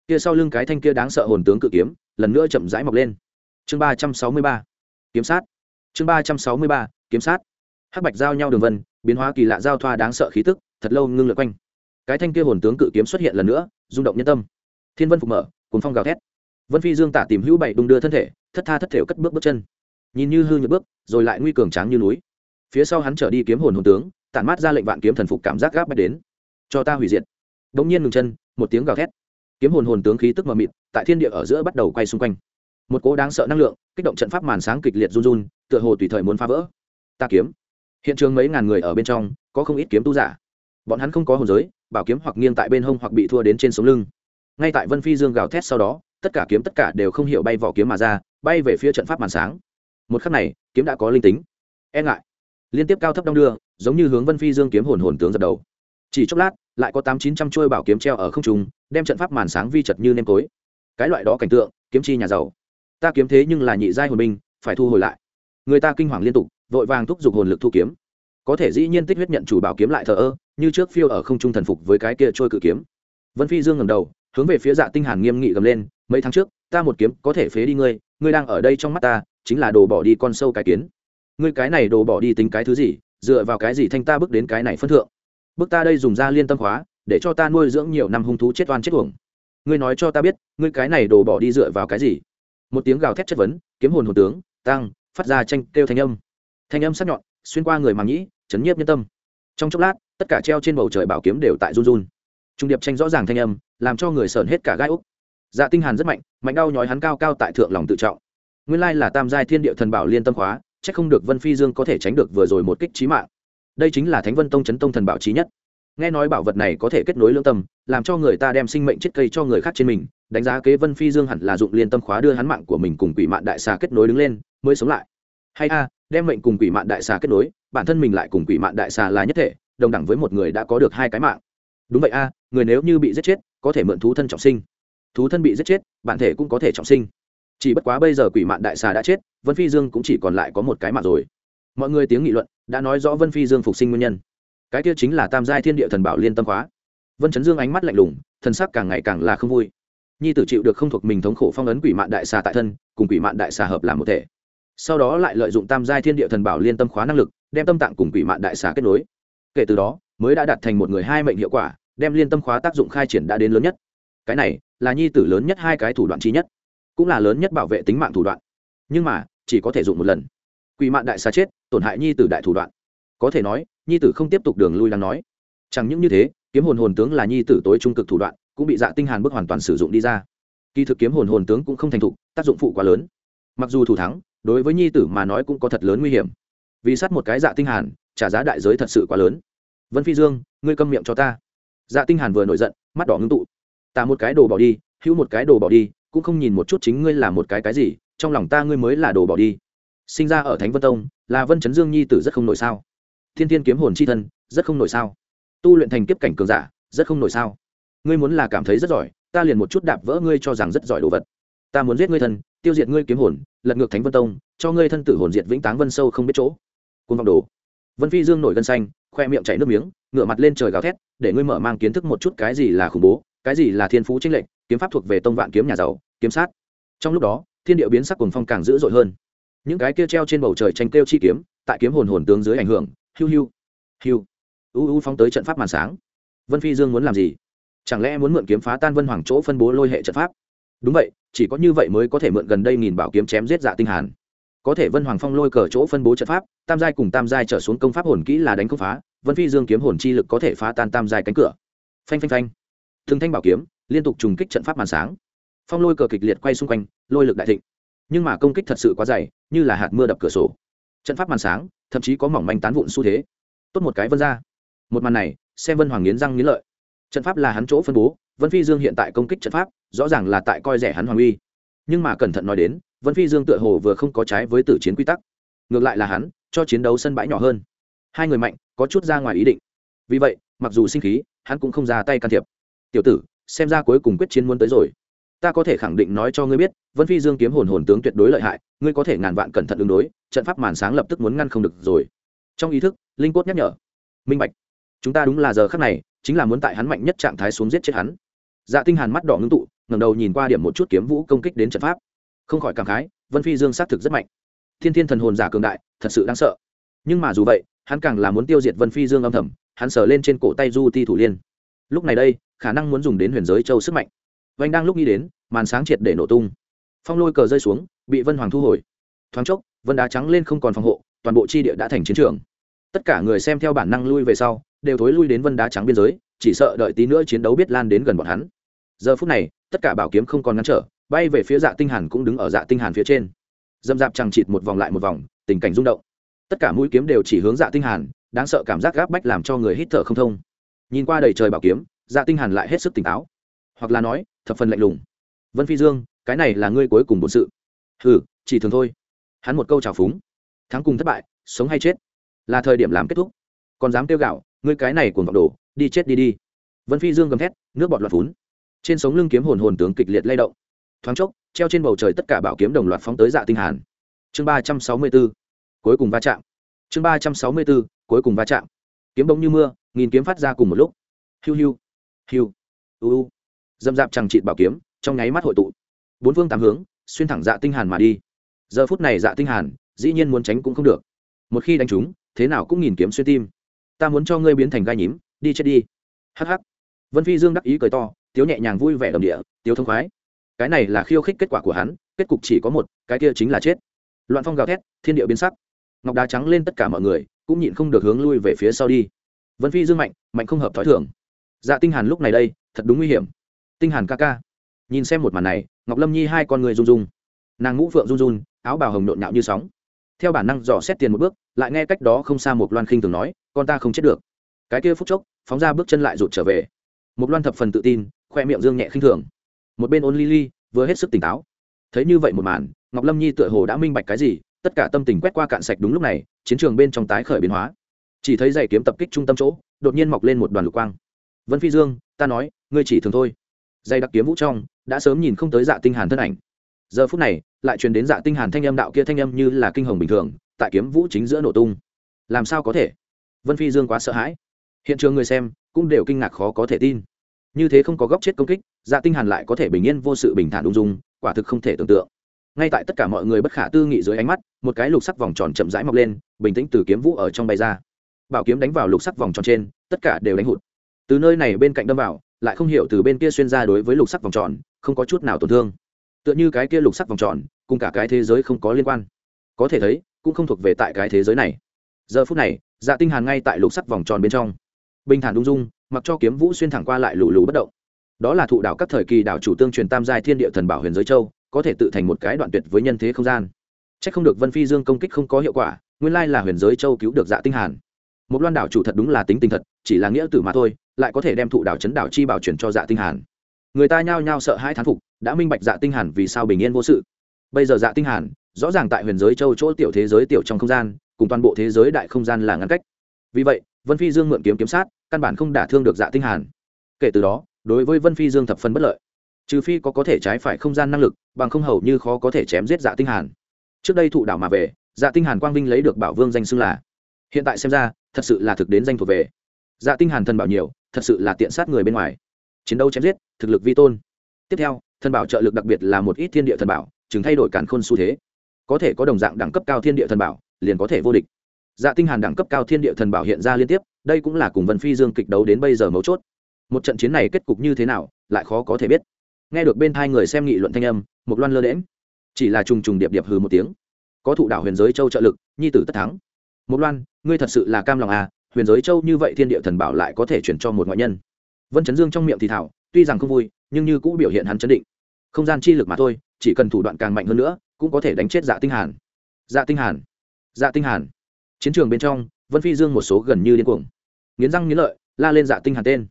Kia sau lưng cái thanh kia đáng sợ hồn tướng cự kiếm, lần nữa chậm rãi mọc lên. Chương ba trăm sáu mươi ba, kiếm sát. Chương ba trăm sáu mươi ba, kiếm sát. Hắc bạch giao nhau đường vân, biến hóa kỳ lạ giao thoa đáng sợ khí tức, thật lâu ngưng lượt quanh. Cái thanh kia hồn tướng cự kiếm xuất hiện lần nữa, rung động nhân tâm. Thiên vân phục mở cùng phong gào thét. Vân phi dương tả tìm hữu bảy đung đưa thân thể, thất tha thất thểu cất bước bước chân nhìn như hư nhược bước, rồi lại nguy cường tráng như núi. Phía sau hắn trở đi kiếm hồn hồn tướng, tản mát ra lệnh vạn kiếm thần phục cảm giác gáp bách đến. Cho ta hủy diệt. Đống nhiên ngừng chân, một tiếng gào thét. Kiếm hồn hồn tướng khí tức mờ mịt, tại thiên địa ở giữa bắt đầu quay xung quanh. Một cỗ đáng sợ năng lượng, kích động trận pháp màn sáng kịch liệt run run, tựa hồ tùy thời muốn phá vỡ. Ta kiếm. Hiện trường mấy ngàn người ở bên trong, có không ít kiếm tu giả. Bọn hắn không có hồn giới, bảo kiếm hoặc nghiêng tại bên hông hoặc bị thua đến trên sống lưng. Ngay tại vân phi dương gào thét sau đó, tất cả kiếm tất cả đều không hiểu bay vỏ kiếm mà ra, bay về phía trận pháp màn sáng một khắc này, kiếm đã có linh tính. E ngại. Liên tiếp cao thấp đong đưa, giống như hướng vân phi dương kiếm hồn hồn tướng dập đầu. Chỉ chốc lát, lại có tám chín trăm chuôi bảo kiếm treo ở không trung, đem trận pháp màn sáng vi chật như nêm tối. Cái loại đó cảnh tượng, kiếm chi nhà giàu. Ta kiếm thế nhưng là nhị giai hồn binh, phải thu hồi lại. Người ta kinh hoàng liên tục, vội vàng thúc giục hồn lực thu kiếm. Có thể dĩ nhiên tích huyết nhận chủ bảo kiếm lại thờ ơ, như trước phiêu ở không trung thần phục với cái kia trôi cự kiếm. Vân phi dương ngầm đầu, hướng về phía dạ tinh hàn nghiêm nghị gầm lên, mấy tháng trước, ta một kiếm có thể phế đi ngươi ngươi đang ở đây trong mắt ta chính là đồ bỏ đi con sâu cái kiến. Ngươi cái này đồ bỏ đi tính cái thứ gì, dựa vào cái gì thanh ta bước đến cái này phân thượng? Bước ta đây dùng ra liên tâm khóa, để cho ta nuôi dưỡng nhiều năm hung thú chết oan chết uổng. Ngươi nói cho ta biết, ngươi cái này đồ bỏ đi dựa vào cái gì? Một tiếng gào thét chất vấn, kiếm hồn hồn tướng tăng phát ra tranh, kêu thanh âm. Thanh âm sắc nhọn, xuyên qua người màng nhĩ chấn nhiếp nhân tâm. Trong chốc lát, tất cả treo trên bầu trời bảo kiếm đều tại run run. Trung điệp tranh rõ ràng thanh âm, làm cho người sờn hết cả gai úc. Dạ tinh hàn rất mạnh mạnh đau nhói hắn cao cao tại thượng lòng tự trọng nguyên lai là tam giai thiên địa thần bảo liên tâm khóa, chắc không được vân phi dương có thể tránh được vừa rồi một kích trí mạng. Đây chính là thánh vân tông chấn tông thần bảo trí nhất. Nghe nói bảo vật này có thể kết nối lương tâm, làm cho người ta đem sinh mệnh chết cây cho người khác trên mình, đánh giá kế vân phi dương hẳn là dụng liên tâm khóa đưa hắn mạng của mình cùng quỷ mạng đại xà kết nối đứng lên, mới sống lại. Hay a, đem mệnh cùng quỷ mạng đại xà kết nối, bản thân mình lại cùng quỷ mạng đại xà là nhất thể, đồng đẳng với một người đã có được hai cái mạng. Đúng vậy a, người nếu như bị giết chết, có thể mượn thú thân trọng sinh. Thú thân bị giết chết, bản thể cũng có thể trọng sinh chỉ bất quá bây giờ quỷ mạn đại xà đã chết, vân phi dương cũng chỉ còn lại có một cái mạng rồi. Mọi người tiếng nghị luận đã nói rõ vân phi dương phục sinh nguyên nhân. Cái kia chính là tam giai thiên địa thần bảo liên tâm khóa. Vân chấn dương ánh mắt lạnh lùng, thần sắc càng ngày càng là không vui. Nhi tử chịu được không thuộc mình thống khổ phong ấn quỷ mạn đại xà tại thân, cùng quỷ mạn đại xà hợp làm một thể. Sau đó lại lợi dụng tam giai thiên địa thần bảo liên tâm khóa năng lực, đem tâm tạng cùng quỷ mạn đại xà kết nối. Kể từ đó, mới đã đạt thành một người hai mệnh hiệu quả, đem liên tâm khóa tác dụng khai triển đã đến lớn nhất. Cái này là nhi tử lớn nhất hai cái thủ đoạn chi nhất cũng là lớn nhất bảo vệ tính mạng thủ đoạn. Nhưng mà, chỉ có thể dùng một lần. Quỷ mạn đại xà chết, tổn hại nhi tử đại thủ đoạn. Có thể nói, nhi tử không tiếp tục đường lui đang nói. Chẳng những như thế, kiếm hồn hồn tướng là nhi tử tối trung cực thủ đoạn, cũng bị dạ tinh hàn bức hoàn toàn sử dụng đi ra. Kỳ thực kiếm hồn hồn tướng cũng không thành thục, tác dụng phụ quá lớn. Mặc dù thủ thắng, đối với nhi tử mà nói cũng có thật lớn nguy hiểm. Vì sát một cái dạ tinh hàn, trả giá đại giới thật sự quá lớn. Vân phi dương, ngươi câm miệng cho ta. Dạ tinh hàn vừa nổi giận, mắt đỏ ngưng tụ. Ta một cái đồ bỏ đi, hữu một cái đồ bỏ đi cũng không nhìn một chút chính ngươi là một cái cái gì, trong lòng ta ngươi mới là đồ bỏ đi. Sinh ra ở thánh vân tông, là vân chấn dương nhi tử rất không nổi sao? Thiên thiên kiếm hồn chi thân, rất không nổi sao? Tu luyện thành kiếp cảnh cường giả, rất không nổi sao? Ngươi muốn là cảm thấy rất giỏi, ta liền một chút đạp vỡ ngươi cho rằng rất giỏi đồ vật. Ta muốn giết ngươi thân, tiêu diệt ngươi kiếm hồn, lật ngược thánh vân tông, cho ngươi thân tử hồn diệt vĩnh táng vân sâu không biết chỗ. Côn vọng đồ. Vân phi dương nổi gân xanh, khoe miệng chảy nước miếng, ngửa mặt lên trời gào thét, để ngươi mở mang kiến thức một chút cái gì là khủng bố, cái gì là thiên phú tranh lệnh kiếm pháp thuộc về tông vạn kiếm nhà giàu, kiếm sát. Trong lúc đó, thiên địa biến sắc cùng phong càng dữ dội hơn. Những cái kia treo trên bầu trời tranh kêu chi kiếm, tại kiếm hồn hồn tướng dưới ảnh hưởng, hiu hiu hiu. U u phóng tới trận pháp màn sáng. Vân phi dương muốn làm gì? Chẳng lẽ muốn mượn kiếm phá tan vân hoàng chỗ phân bố lôi hệ trận pháp? Đúng vậy, chỉ có như vậy mới có thể mượn gần đây nghìn bảo kiếm chém giết dạ tinh hàn. Có thể vân hoàng phong lôi cờ chỗ phân bố trận pháp, tam giai cùng tam giai trở xuống công pháp hồn kỹ là đánh không phá, vân phi dương kiếm hồn chi lực có thể phá tan tam giai cánh cửa. Phanh phanh phanh. Thường thanh bảo kiếm liên tục trùng kích trận pháp màn sáng. Phong lôi cờ kịch liệt quay xung quanh, lôi lực đại thịnh. Nhưng mà công kích thật sự quá dày, như là hạt mưa đập cửa sổ. Trận pháp màn sáng, thậm chí có mỏng manh tán vụn xu thế. Tốt một cái vân ra. Một màn này, xem vân hoàng nghiến răng nghiến lợi. Trận pháp là hắn chỗ phân bố, vân phi dương hiện tại công kích trận pháp, rõ ràng là tại coi rẻ hắn hoàng uy. Nhưng mà cẩn thận nói đến, vân phi dương tựa hồ vừa không có trái với tử chiến quy tắc. Ngược lại là hắn, cho chiến đấu sân bãi nhỏ hơn. Hai người mạnh, có chút ra ngoài ý định. Vì vậy, mặc dù sinh khí, hắn cũng không ra tay can thiệp. Tiểu tử xem ra cuối cùng quyết chiến muốn tới rồi. Ta có thể khẳng định nói cho ngươi biết, vân phi dương kiếm hồn hồn tướng tuyệt đối lợi hại, ngươi có thể ngàn vạn cẩn thận ứng đối, trận pháp màn sáng lập tức muốn ngăn không được rồi. Trong ý thức, linh cốt nhắc nhở. Minh bạch. Chúng ta đúng là giờ khắc này, chính là muốn tại hắn mạnh nhất trạng thái xuống giết chết hắn. Dạ tinh hàn mắt đỏ ngưng tụ, ngẩng đầu nhìn qua điểm một chút kiếm vũ công kích đến trận pháp. Không khỏi cảm khái, vân phi dương sát thực rất mạnh. Thiên thiên thần hồn giả cường đại, thật sự đáng sợ. Nhưng mà dù vậy, hắn càng là muốn tiêu diệt vân phi dương âm thầm, hắn sờ lên trên cổ tay du ti thủ liên. Lúc này đây khả năng muốn dùng đến huyền giới châu sức mạnh. Vanh đang lúc nghĩ đến, màn sáng triệt để nổ tung. Phong lôi cờ rơi xuống, bị vân hoàng thu hồi. Thoáng chốc, vân đá trắng lên không còn phòng hộ, toàn bộ chi địa đã thành chiến trường. Tất cả người xem theo bản năng lui về sau, đều thối lui đến vân đá trắng biên giới, chỉ sợ đợi tí nữa chiến đấu biết lan đến gần bọn hắn. Giờ phút này, tất cả bảo kiếm không còn ngăn trở, bay về phía dạ tinh hàn cũng đứng ở dạ tinh hàn phía trên. Dâm dạp chẳng chịt một vòng lại một vòng, tình cảnh rung động. Tất cả mũi kiếm đều chỉ hướng dạ tinh hàn, đáng sợ cảm giác gáp bách làm cho người hít thở không thông. Nhìn qua đầy trời bảo kiếm dạ tinh hàn lại hết sức tỉnh táo. Hoặc là nói, thập phần lạnh lùng. Vân phi dương, cái này là ngươi cuối cùng bổn sự. Hừ, chỉ thường thôi. Hắn một câu chào phúng. Thắng cùng thất bại, sống hay chết? Là thời điểm làm kết thúc. Còn dám tiêu gạo, ngươi cái này cuồng vọng đồ, đi chết đi đi. Vân phi dương gầm thét, nước bọt loạt phún. Trên sống lưng kiếm hồn hồn tướng kịch liệt lay động. Thoáng chốc, treo trên bầu trời tất cả bảo kiếm đồng loạt phóng tới dạ tinh hàn. Chương ba trăm sáu mươi 364 cuối cùng va chạm. Chương ba trăm sáu mươi 364 cuối cùng va chạm. Kiếm bóng như mưa, nghìn kiếm phát ra cùng một lúc. Hiu hiu hiu. Uu dâm dạp chẳng trị bảo kiếm, trong nháy mắt hội tụ. Bốn phương tám hướng, xuyên thẳng dạ tinh hàn mà đi. Giờ phút này dạ tinh hàn, dĩ nhiên muốn tránh cũng không được. Một khi đánh trúng thế nào cũng nghìn kiếm xuyên tim. Ta muốn cho ngươi biến thành gai nhím, đi chết đi. Hắc hắc. Vân phi dương đắc ý cười to, tiếu nhẹ nhàng vui vẻ đồng địa, tiếu thông khoái, cái này là khiêu khích kết quả của hắn, kết cục chỉ có một, cái kia chính là chết. Loạn phong gào thét, thiên địa biến sắc. Ngọc đá trắng lên tất cả mọi người, cũng nhịn không được hướng lui về phía sau đi. Vân phi dương mạnh mạnh không hợp thói thường dạ tinh hàn lúc này đây, thật đúng nguy hiểm. Tinh hàn ca ca. Nhìn xem một màn này, ngọc lâm nhi hai con người run run. Nàng ngũ phượng run run, áo bào hồng nhộn nhạo như sóng. Theo bản năng dò xét tiền một bước, lại nghe cách đó không xa một loan khinh thường nói, con ta không chết được. Cái kia phút chốc, phóng ra bước chân lại rụt trở về. Một loan thập phần tự tin, khoe miệng dương nhẹ khinh thường. Một bên ôn ly ly, vừa hết sức tỉnh táo. Thấy như vậy một màn, ngọc lâm nhi tựa hồ đã minh bạch cái gì, tất cả tâm tình quét qua cạn sạch đúng lúc này, chiến trường bên trong tái khởi biến hóa. Chỉ thấy giày kiếm tập kích trung tâm chỗ, đột nhiên mọc lên một đoàn lục quang vân phi dương, ta nói, ngươi chỉ thường thôi. Dây đặc kiếm vũ trong, đã sớm nhìn không tới dạ tinh hàn thân ảnh. Giờ phút này, lại truyền đến dạ tinh hàn thanh âm đạo kia thanh âm như là kinh hồng bình thường, tại kiếm vũ chính giữa nổ tung. Làm sao có thể? Vân phi dương quá sợ hãi. Hiện trường người xem cũng đều kinh ngạc khó có thể tin. Như thế không có góc chết công kích dạ tinh hàn lại có thể bình yên vô sự bình thản ung dung, quả thực không thể tưởng tượng. Ngay tại tất cả mọi người bất khả tư nghị dưới ánh mắt, một cái lục sắc vòng tròn chậm rãi mọc lên, bình tĩnh từ kiếm vũ ở trong bay ra. Bảo kiếm đánh vào lục sắc vòng tròn trên, tất cả đều đánh hụt từ nơi này bên cạnh đâm vào, lại không hiểu từ bên kia xuyên ra đối với lục sắc vòng tròn, không có chút nào tổn thương. Tựa như cái kia lục sắc vòng tròn, cùng cả cái thế giới không có liên quan. Có thể thấy, cũng không thuộc về tại cái thế giới này. Giờ phút này dạ tinh hàn ngay tại lục sắc vòng tròn bên trong. Bình thản Đung dung, mặc cho kiếm vũ xuyên thẳng qua lại lù lù bất động. Đó là thụ đảo các thời kỳ đảo chủ tương truyền tam giai thiên địa thần bảo huyền giới châu, có thể tự thành một cái đoạn tuyệt với nhân thế không gian. Chắc không được vân phi dương công kích không có hiệu quả, nguyên lai là huyền giới châu cứu được dạ tinh hàn một loan đảo chủ thật đúng là tính tình thật, chỉ là nghĩa tử mà thôi, lại có thể đem thụ đảo chấn đảo chi bảo chuyển cho dạ tinh hàn. Người ta nhao nhao sợ hai thán phục, đã minh bạch dạ tinh hàn vì sao bình yên vô sự. Bây giờ dạ tinh hàn, rõ ràng tại huyền giới châu chỗ tiểu thế giới tiểu trong không gian, cùng toàn bộ thế giới đại không gian là ngăn cách. Vì vậy, vân phi dương mượn kiếm kiếm sát, căn bản không đả thương được dạ tinh hàn. Kể từ đó, đối với vân phi dương thập phần bất lợi. Trừ phi có có thể trái phải không gian năng lực, bằng không hầu như khó có thể chém giết dạ tinh hàn. Trước đây thụ đảo mà về dạ tinh hàn quang vinh lấy được bảo vương danh xưng là hiện tại xem ra, thật sự là thực đến danh thuộc về. Dạ tinh hàn thần bảo nhiều, thật sự là tiện sát người bên ngoài. Chiến đấu chém giết, thực lực vi tôn. Tiếp theo, thần bảo trợ lực đặc biệt là một ít thiên địa thần bảo chứng thay đổi cản khôn xu thế. Có thể có đồng dạng đẳng cấp cao thiên địa thần bảo, liền có thể vô địch. Dạ tinh hàn đẳng cấp cao thiên địa thần bảo hiện ra liên tiếp, đây cũng là cùng vân phi dương kịch đấu đến bây giờ mấu chốt. Một trận chiến này kết cục như thế nào, lại khó có thể biết. Nghe được bên thai người xem nghị luận thanh âm một loan lơ đễm chỉ là trùng trùng điệp điệp hừ một tiếng. Có thụ đạo huyền giới châu trợ lực, nhi tử tất thắng. Một loan ngươi thật sự là cam lòng à huyền giới châu như vậy thiên địa thần bảo lại có thể chuyển cho một ngoại nhân. Vân chấn dương trong miệng thì thảo, tuy rằng không vui, nhưng như cũng biểu hiện hắn chấn định. Không gian chi lực mà thôi, chỉ cần thủ đoạn càng mạnh hơn nữa, cũng có thể đánh chết dạ tinh hàn. Dạ tinh hàn dạ tinh hàn. Chiến trường bên trong, vân phi dương một số gần như điên cuồng. Nghiến răng nghiến lợi, la lên dạ tinh hàn tên.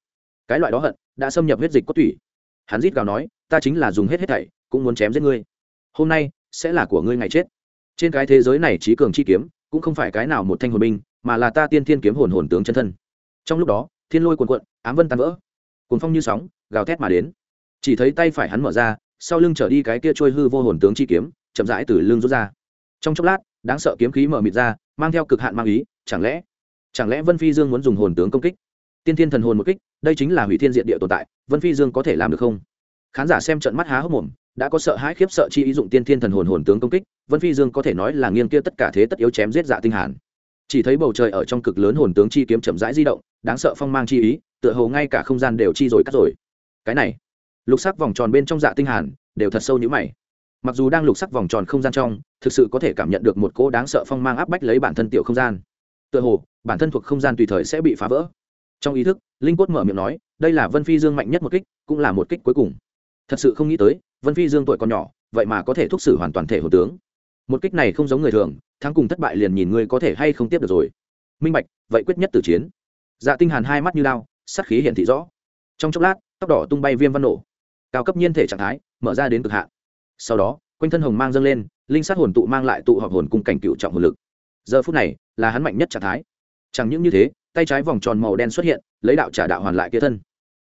Cái loại đó hận, đã xâm nhập huyết dịch cốt tủy. Hắn rít gào nói, ta chính là dùng hết hết thảy, cũng muốn chém giết ngươi. Hôm nay, sẽ là của ngươi ngày chết. Trên cái thế giới này trí cường chi kiếm cũng không phải cái nào một thanh hồn binh, mà là ta tiên thiên kiếm hồn hồn tướng chân thân. Trong lúc đó, thiên lôi cuồn cuộn, ám vân tan vỡ. Cuồn phong như sóng, gào thét mà đến. Chỉ thấy tay phải hắn mở ra, sau lưng trở đi cái kia trôi hư vô hồn tướng chi kiếm, chậm rãi từ lưng rút ra. Trong chốc lát, đáng sợ kiếm khí mở mịt ra, mang theo cực hạn mang ý, chẳng lẽ chẳng lẽ vân phi dương muốn dùng hồn tướng công kích? Tiên thiên thần hồn một kích, đây chính là hủy thiên diện địa tồn tại, vân phi dương có thể làm được không? Khán giả xem trận mắt há hốc mồm đã có sợ hãi khiếp sợ chi ý dụng tiên thiên thần hồn hồn tướng công kích, vân phi dương có thể nói là nghiêng kia tất cả thế tất yếu chém giết dạ tinh hàn. Chỉ thấy bầu trời ở trong cực lớn hồn tướng chi kiếm chậm rãi di động, đáng sợ phong mang chi ý, tựa hồ ngay cả không gian đều chi rồi cắt rồi. Cái này, lục sắc vòng tròn bên trong dạ tinh hàn đều thật sâu như mày. Mặc dù đang lục sắc vòng tròn không gian trong, thực sự có thể cảm nhận được một cỗ đáng sợ phong mang áp bách lấy bản thân tiểu không gian. Tựa hồ, bản thân thuộc không gian tùy thời sẽ bị phá vỡ. Trong ý thức, linh quất mở miệng nói, đây là vân phi dương mạnh nhất một kích, cũng là một kích cuối cùng. Thật sự không nghĩ tới vân phi dương tuổi còn nhỏ, vậy mà có thể thúc xử hoàn toàn thể hồ tướng. Một kích này không giống người thường, thắng cùng thất bại liền nhìn ngươi có thể hay không tiếp được rồi. Minh bạch, vậy quyết nhất tử chiến. Dạ tinh hàn hai mắt như lao sát khí hiện thị rõ. Trong chốc lát, tóc đỏ tung bay viêm văn nổ. Cao cấp nhiên thể trạng thái, mở ra đến cực hạn. Sau đó, quanh thân hồng mang dâng lên, linh sát hồn tụ mang lại tụ họp hồn cung cảnh cựu trọng hồn lực. Giờ phút này, là hắn mạnh nhất trạng thái. Chẳng những như thế, tay trái vòng tròn màu đen xuất hiện, lấy đạo trả đạo hoàn lại kia thân.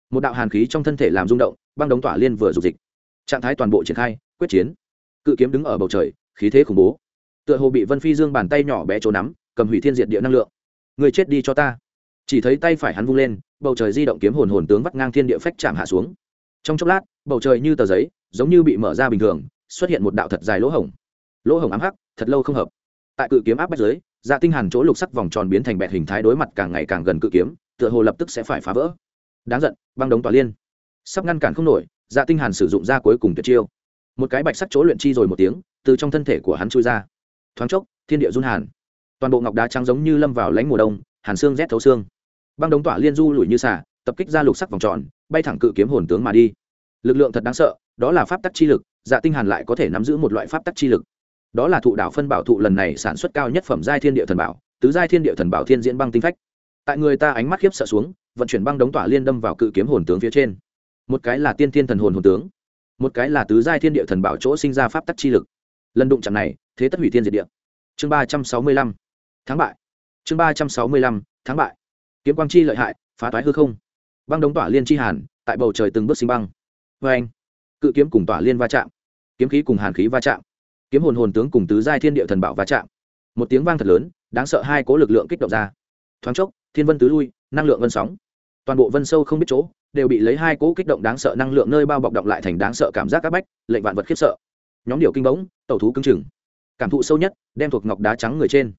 Một đạo hàn khí trong thân thể làm rung động, băng đống tỏa liên vừa dục dịch trạng thái toàn bộ triển khai, quyết chiến. Cự kiếm đứng ở bầu trời, khí thế khủng bố. Tựa hồ bị vân phi dương bàn tay nhỏ bé trốn nắm, cầm hủy thiên diệt địa năng lượng. Người chết đi cho ta. Chỉ thấy tay phải hắn vung lên, bầu trời di động kiếm hồn hồn tướng vắt ngang thiên địa phách chạm hạ xuống. Trong chốc lát, bầu trời như tờ giấy, giống như bị mở ra bình thường, xuất hiện một đạo thật dài lỗ hổng. Lỗ hổng ám hắc, thật lâu không hợp. Tại cự kiếm áp bách giới dạ tinh hàn chỗ lục sắc vòng tròn biến thành bẹt hình thái đối mặt càng ngày càng gần cự kiếm, tựa hồ lập tức sẽ phải phá vỡ. Đáng giận, băng đống tỏa liên. Sắp ngăn cản không nổi dạ tinh hàn sử dụng ra cuối cùng tuyệt chiêu. Một cái bạch sắc chỗ luyện chi rồi một tiếng, từ trong thân thể của hắn chui ra. Thoáng chốc, thiên địa run hàn. Toàn bộ ngọc đá trắng giống như lâm vào lãnh mùa đông, hàn xương rét thấu xương. Băng đống tỏa liên du lùi như xả tập kích ra lục sắc vòng tròn, bay thẳng cự kiếm hồn tướng mà đi. Lực lượng thật đáng sợ, đó là pháp tắc chi lực dạ tinh hàn lại có thể nắm giữ một loại pháp tắc chi lực. Đó là thụ đạo phân bảo thụ lần này sản xuất cao nhất phẩm giai thiên địa thần bảo, tứ giai thiên địa thần bảo thiên diễn băng tinh phách. Tại người ta ánh mắt khiếp sợ xuống, vận chuyển băng đống tỏa liên đâm vào cự kiếm hồn tướng phía trên một cái là tiên thiên thần hồn hồn tướng, một cái là tứ giai thiên địa thần bảo chỗ sinh ra pháp tắc chi lực. Lần đụng chạm này, thế tất hủy thiên diệt địa. Chương ba trăm sáu mươi lăm tháng bại. Chương ba trăm sáu mươi lăm tháng bại. Kiếm quang chi lợi hại, phá toái hư không. Băng đống tỏa liên chi hàn, tại bầu trời từng bước sinh băng. Vê anh, cự kiếm cùng tỏa liên va chạm. Kiếm khí cùng hàn khí va chạm. Kiếm hồn hồn tướng cùng tứ giai thiên địa thần bảo va chạm. Một tiếng vang thật lớn, đáng sợ hai cố lực lượng kích động ra. Thoáng chốc, thiên vân tứ lui, năng lượng vân sóng. Toàn bộ vân sâu không biết chỗ đều bị lấy hai cỗ kích động đáng sợ năng lượng nơi bao bọc động lại thành đáng sợ cảm giác áp bách, lệnh vạn vật khiếp sợ. Nhóm điều kinh bỗng tẩu thú cứng chừng. Cảm thụ sâu nhất, đem thuộc ngọc đá trắng người trên.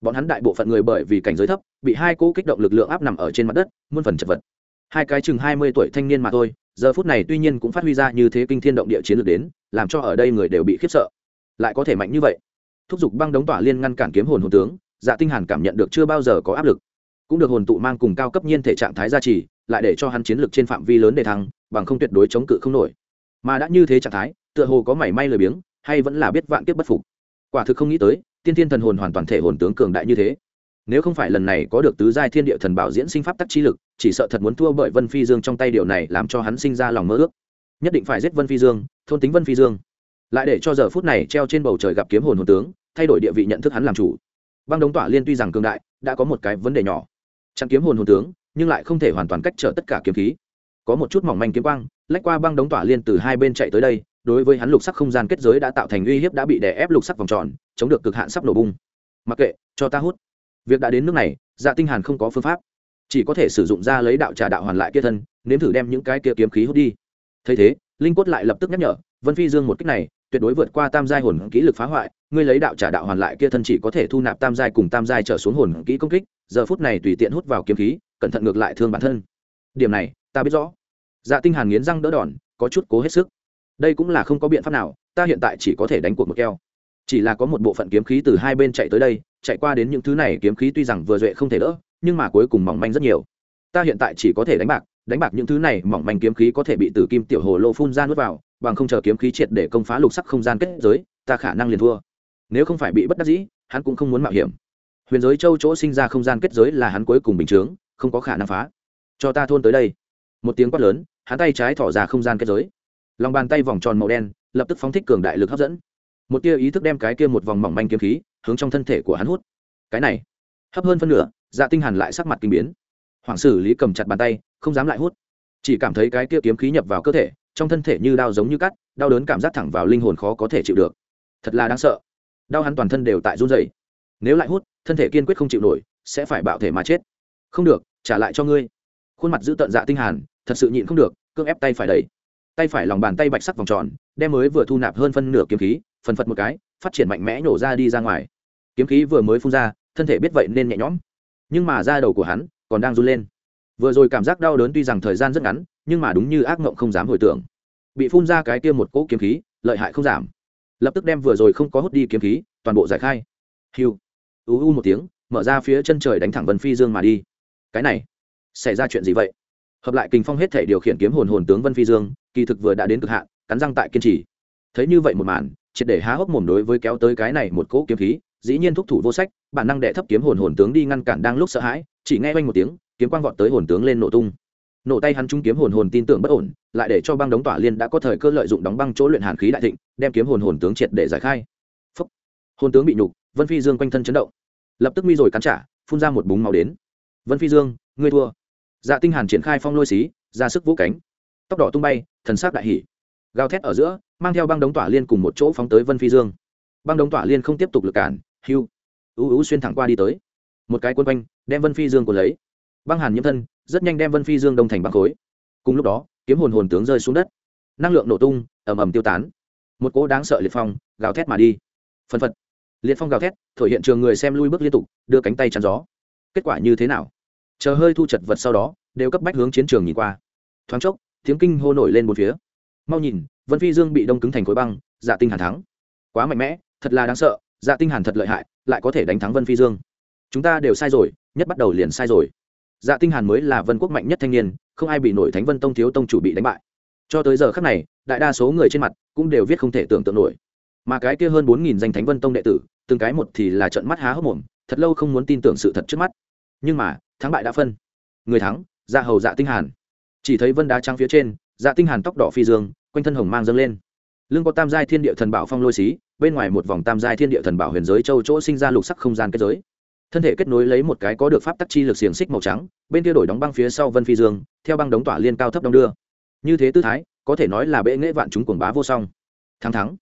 Bọn hắn đại bộ phận người bởi vì cảnh giới thấp, bị hai cỗ kích động lực lượng áp nằm ở trên mặt đất, muôn phần chật vật. Hai cái chừng hai mươi tuổi thanh niên mà thôi, giờ phút này tuy nhiên cũng phát huy ra như thế kinh thiên động địa chiến lược đến, làm cho ở đây người đều bị khiếp sợ. Lại có thể mạnh như vậy. Thúc giục băng đống tỏa liên ngăn cản kiếm hồn hồn tướng dạ tinh hàn cảm nhận được chưa bao giờ có áp lực. Cũng được hồn tụ mang cùng cao cấp nhiên thể trạng thái gia trì lại để cho hắn chiến lược trên phạm vi lớn để thăng, bằng không tuyệt đối chống cự không nổi. Mà đã như thế trạng thái, tựa hồ có mảy may lười biếng, hay vẫn là biết vạn kiếp bất phục. Quả thực không nghĩ tới, tiên thiên thần hồn hoàn toàn thể hồn tướng cường đại như thế. Nếu không phải lần này có được tứ giai thiên địa thần bảo diễn sinh pháp tắc chi lực, chỉ sợ thật muốn thua bởi vân phi dương trong tay điều này làm cho hắn sinh ra lòng mơ ước. Nhất định phải giết vân phi dương, thôn tính vân phi dương. Lại để cho giờ phút này treo trên bầu trời gặp kiếm hồn hồn tướng, thay đổi địa vị nhận thức hắn làm chủ. Băng đống tỏa liên tuy rằng cường đại, đã có một cái vấn đề nhỏ. Chẳng kiếm hồn hồn tướng nhưng lại không thể hoàn toàn cách trở tất cả kiếm khí. Có một chút mỏng manh kiếm quang, lách qua băng đống tỏa liên từ hai bên chạy tới đây, đối với hắn lục sắc không gian kết giới đã tạo thành uy hiếp đã bị đè ép lục sắc vòng tròn, chống được cực hạn sắp nổ bung. Mặc kệ, cho ta hút. Việc đã đến nước này dạ tinh hàn không có phương pháp. Chỉ có thể sử dụng ra lấy đạo trà đạo hoàn lại kia thân, nếm thử đem những cái kia kiếm khí hút đi. Thấy thế, linh quất lại lập tức nhắc nhở, vân phi dương một kích này, tuyệt đối vượt qua tam giai hồn kỹ lực phá hoại, ngươi lấy đạo trả đạo hoàn lại kia thân chỉ có thể thu nạp tam giai cùng tam giai trở xuống hồn kỹ công kích, giờ phút này tùy tiện hút vào kiếm khí cẩn thận ngược lại thương bản thân. Điểm này, ta biết rõ. Dạ tinh hàn nghiến răng đỡ đòn, có chút cố hết sức. Đây cũng là không có biện pháp nào, ta hiện tại chỉ có thể đánh cuộc một keo. Chỉ là có một bộ phận kiếm khí từ hai bên chạy tới đây, chạy qua đến những thứ này kiếm khí tuy rằng vừa duệ không thể đỡ, nhưng mà cuối cùng mỏng manh rất nhiều. Ta hiện tại chỉ có thể đánh bạc đánh bạc những thứ này mỏng manh kiếm khí có thể bị tử kim tiểu hồ lô phun ra nuốt vào, bằng không chờ kiếm khí triệt để công phá lục sắc không gian kết giới, ta khả năng liền thua. Nếu không phải bị bất đắc dĩ, hắn cũng không muốn mạo hiểm. Huyền giới châu chỗ sinh ra không gian kết giới là hắn cuối cùng bình chướng không có khả năng phá. Cho ta thôn tới đây. Một tiếng quát lớn, hắn tay trái thỏ ra không gian kết giới. Lòng bàn tay vòng tròn màu đen, lập tức phóng thích cường đại lực hấp dẫn. Một tia ý thức đem cái kia một vòng mỏng manh kiếm khí hướng trong thân thể của hắn hút. Cái này, hấp hơn phân nửa dạ tinh hàn lại sắc mặt kinh biến. Hoàng sử lý cầm chặt bàn tay, không dám lại hút. Chỉ cảm thấy cái kia kiếm khí nhập vào cơ thể, trong thân thể như đau giống như cắt, đau đớn cảm giác thẳng vào linh hồn khó có thể chịu được. Thật là đáng sợ. Đau hắn toàn thân đều tại run rẩy. Nếu lại hút, thân thể kiên quyết không chịu nổi, sẽ phải bạo thể mà chết không được, trả lại cho ngươi. Khuôn mặt giữ tận dạ tinh hàn, thật sự nhịn không được cương ép tay phải đẩy. Tay phải lòng bàn tay bạch sắc vòng tròn, đem mới vừa thu nạp hơn phân nửa kiếm khí, phần phật một cái, phát triển mạnh mẽ nổ ra đi ra ngoài. Kiếm khí vừa mới phun ra, thân thể biết vậy nên nhẹ nhõm. Nhưng mà da đầu của hắn còn đang run lên. Vừa rồi cảm giác đau đớn tuy rằng thời gian rất ngắn, nhưng mà đúng như ác mộng không dám hồi tưởng. Bị phun ra cái kia một cỗ kiếm khí, lợi hại không giảm. Lập tức đem vừa rồi không có hút đi kiếm khí, toàn bộ giải khai. Hiu u u một tiếng, mở ra phía chân trời đánh thẳng vân phi dương mà đi cái này xảy ra chuyện gì vậy? Hợp lại kình phong hết thể điều khiển kiếm hồn hồn tướng vân phi dương, kỳ thực vừa đã đến cực hạn, cắn răng tại kiên trì. Thấy như vậy một màn, triệt để há hốc mồm đối với kéo tới cái này một cỗ kiếm khí, dĩ nhiên thúc thủ vô sách, bản năng đệ thấp kiếm hồn hồn tướng đi ngăn cản đang lúc sợ hãi, chỉ nghe quanh một tiếng, kiếm quang vọt tới hồn tướng lên nổ tung. Nổ tay hắn trung kiếm hồn hồn tin tưởng bất ổn, lại để cho băng đóng tỏa liên đã có thời cơ lợi dụng đóng băng chỗ luyện hàn khí đại thịnh, đem kiếm hồn hồn tướng triệt để giải khai. Phúc. hồn tướng bị nhục, vân phi dương quanh thân chấn động. Lập tức mi rồi cắn trả, phun ra một búng máu đến vân phi dương, ngươi thua. Dạ tinh hàn triển khai phong lôi xí, ra sức vũ cánh. Tóc đỏ tung bay, thần sắc đại hỉ. Gào thét ở giữa, mang theo băng đống tỏa liên cùng một chỗ phóng tới vân phi dương. Băng đống tỏa liên không tiếp tục lực cản hưu ú ú xuyên thẳng qua đi tới. Một cái quân quanh, đem vân phi dương của lấy. Băng hàn nhiễm thân, rất nhanh đem vân phi dương đông thành băng khối. Cùng lúc đó, kiếm hồn hồn tướng rơi xuống đất. Năng lượng nổ tung, ầm ầm tiêu tán. Một cỗ đáng sợ liệt phong, gào thét mà đi. Phân phật. Liệt phong gào thét, thổi hiện trường người xem lui bước liên tục, đưa cánh tay chắn gió. Kết quả như thế nào? Chờ hơi thu chật vật sau đó, đều cấp bách hướng chiến trường nhìn qua. Thoáng chốc, tiếng kinh hô nổi lên một phía. Mau nhìn, vân phi dương bị đông cứng thành khối băng dạ tinh hàn thắng. Quá mạnh mẽ, thật là đáng sợ dạ tinh hàn thật lợi hại, lại có thể đánh thắng vân phi dương. Chúng ta đều sai rồi, nhất bắt đầu liền sai rồi. Dạ tinh hàn mới là vân quốc mạnh nhất thanh niên, không ai bị nổi thánh vân tông thiếu tông chủ bị đánh bại. Cho tới giờ khắc này, đại đa số người trên mặt cũng đều viết không thể tưởng tượng nổi. Mà cái kia hơn bốn nghìn danh thánh vân tông đệ tử, từng cái một thì là trợn mắt há hốc mồm, thật lâu không muốn tin tưởng sự thật trước mắt nhưng mà, thắng bại đã phân. Người thắng dạ hầu dạ tinh hàn. Chỉ thấy vân đá trắng phía trên dạ tinh hàn tóc đỏ phi dương, quanh thân hồng mang dâng lên. Lưng có tam giai thiên địa thần bảo phong lôi xí, bên ngoài một vòng tam giai thiên địa thần bảo huyền giới châu chỗ sinh ra lục sắc không gian kết giới. Thân thể kết nối lấy một cái có được pháp tắc chi lực xiềng xích màu trắng, bên kia đổi đóng băng phía sau vân phi dương, theo băng đóng tỏa liên cao thấp đông đưa. Như thế tư thái, có thể nói là bệ nghệ vạn chúng cuồng bá vô song. Thắng thắng.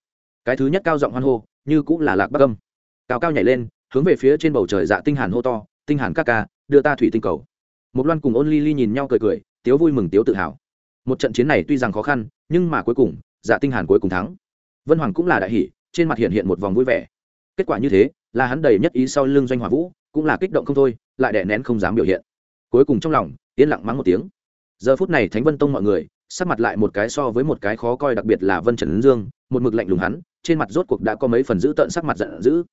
Cái thứ nhất cao giọng hoan hô, như cũng là lạc bắc âm. Cao cao nhảy lên, hướng về phía trên bầu trời dạ tinh hàn hô to tinh hàn ca ca, đưa ta thủy tinh cầu. Một loan cùng ôn ly ly nhìn nhau cười cười, tiếu vui mừng tiếu tự hào. Một trận chiến này tuy rằng khó khăn, nhưng mà cuối cùng dạ tinh hàn cuối cùng thắng. Vân hoàng cũng là đại hỷ, trên mặt hiện hiện một vòng vui vẻ. Kết quả như thế, là hắn đầy nhất ý sau lưng doanh hỏa vũ, cũng là kích động không thôi, lại đè nén không dám biểu hiện. Cuối cùng trong lòng, yên lặng mắng một tiếng. Giờ phút này thánh vân tông mọi người, sắc mặt lại một cái so với một cái khó coi, đặc biệt là vân trần dương, một mực lạnh lùng hắn, trên mặt rốt cuộc đã có mấy phần giữ tợn sắc mặt giận dữ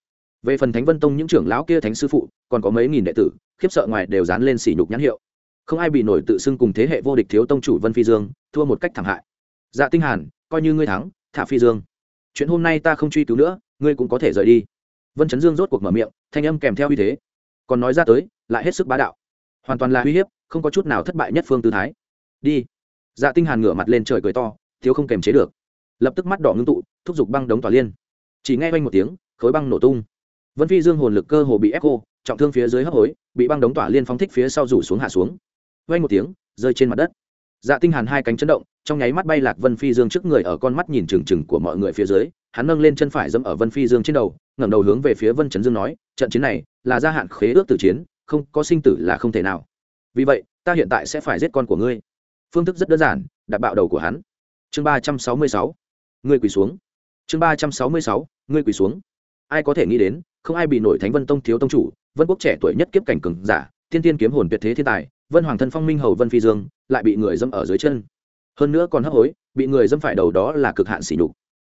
về phần thánh vân tông những trưởng lão kia thánh sư phụ, còn có mấy nghìn đệ tử, khiếp sợ ngoài đều dán lên sỉ nhục nhãn hiệu. Không ai bị nổi tự xưng cùng thế hệ vô địch thiếu tông chủ vân phi dương, thua một cách thảm hại. Dạ tinh hàn, coi như ngươi thắng, thả phi dương. Chuyện hôm nay ta không truy cứu nữa, ngươi cũng có thể rời đi. Vân chấn dương rốt cuộc mở miệng, thanh âm kèm theo uy thế. Còn nói ra tới, lại hết sức bá đạo. Hoàn toàn là uy hiếp, không có chút nào thất bại nhất phương tư thái. Đi. Dạ tinh hàn ngửa mặt lên trời cười to, thiếu không kềm chế được. Lập tức mắt đỏ ngưng tụ, thúc giục băng đống tỏa liên. Chỉ nghe vang một tiếng, khối băng nổ tung vân phi dương hồn lực cơ hồ bị ép khô, trọng thương phía dưới hấp hối, bị băng đống tỏa liên phóng thích phía sau rủ xuống hạ xuống. Vang một tiếng, rơi trên mặt đất. Dạ tinh hàn hai cánh chấn động, trong nháy mắt bay lạc vân phi dương trước người ở con mắt nhìn chừng chừng của mọi người phía dưới, hắn nâng lên chân phải dẫm ở vân phi dương trên đầu, ngẩng đầu hướng về phía vân chấn dương nói, trận chiến này là gia hạn khế ước tử chiến, không có sinh tử là không thể nào. Vì vậy, ta hiện tại sẽ phải giết con của ngươi. Phương thức rất đơn giản, đạp bạo đầu của hắn. Chương ba trăm sáu mươi sáu, ngươi quỳ xuống. Chương ba trăm sáu mươi sáu, ngươi quỳ xuống ai có thể nghĩ đến, không ai bị nổi thánh vân tông thiếu tông chủ, vân quốc trẻ tuổi nhất kiếp cảnh cường giả, thiên tiên kiếm hồn tuyệt thế thiên tài, vân hoàng thân phong minh hầu vân phi dương, lại bị người dâm ở dưới chân. Hơn nữa còn hấp hối, bị người dâm phải đầu đó là cực hạn sỉ nhục.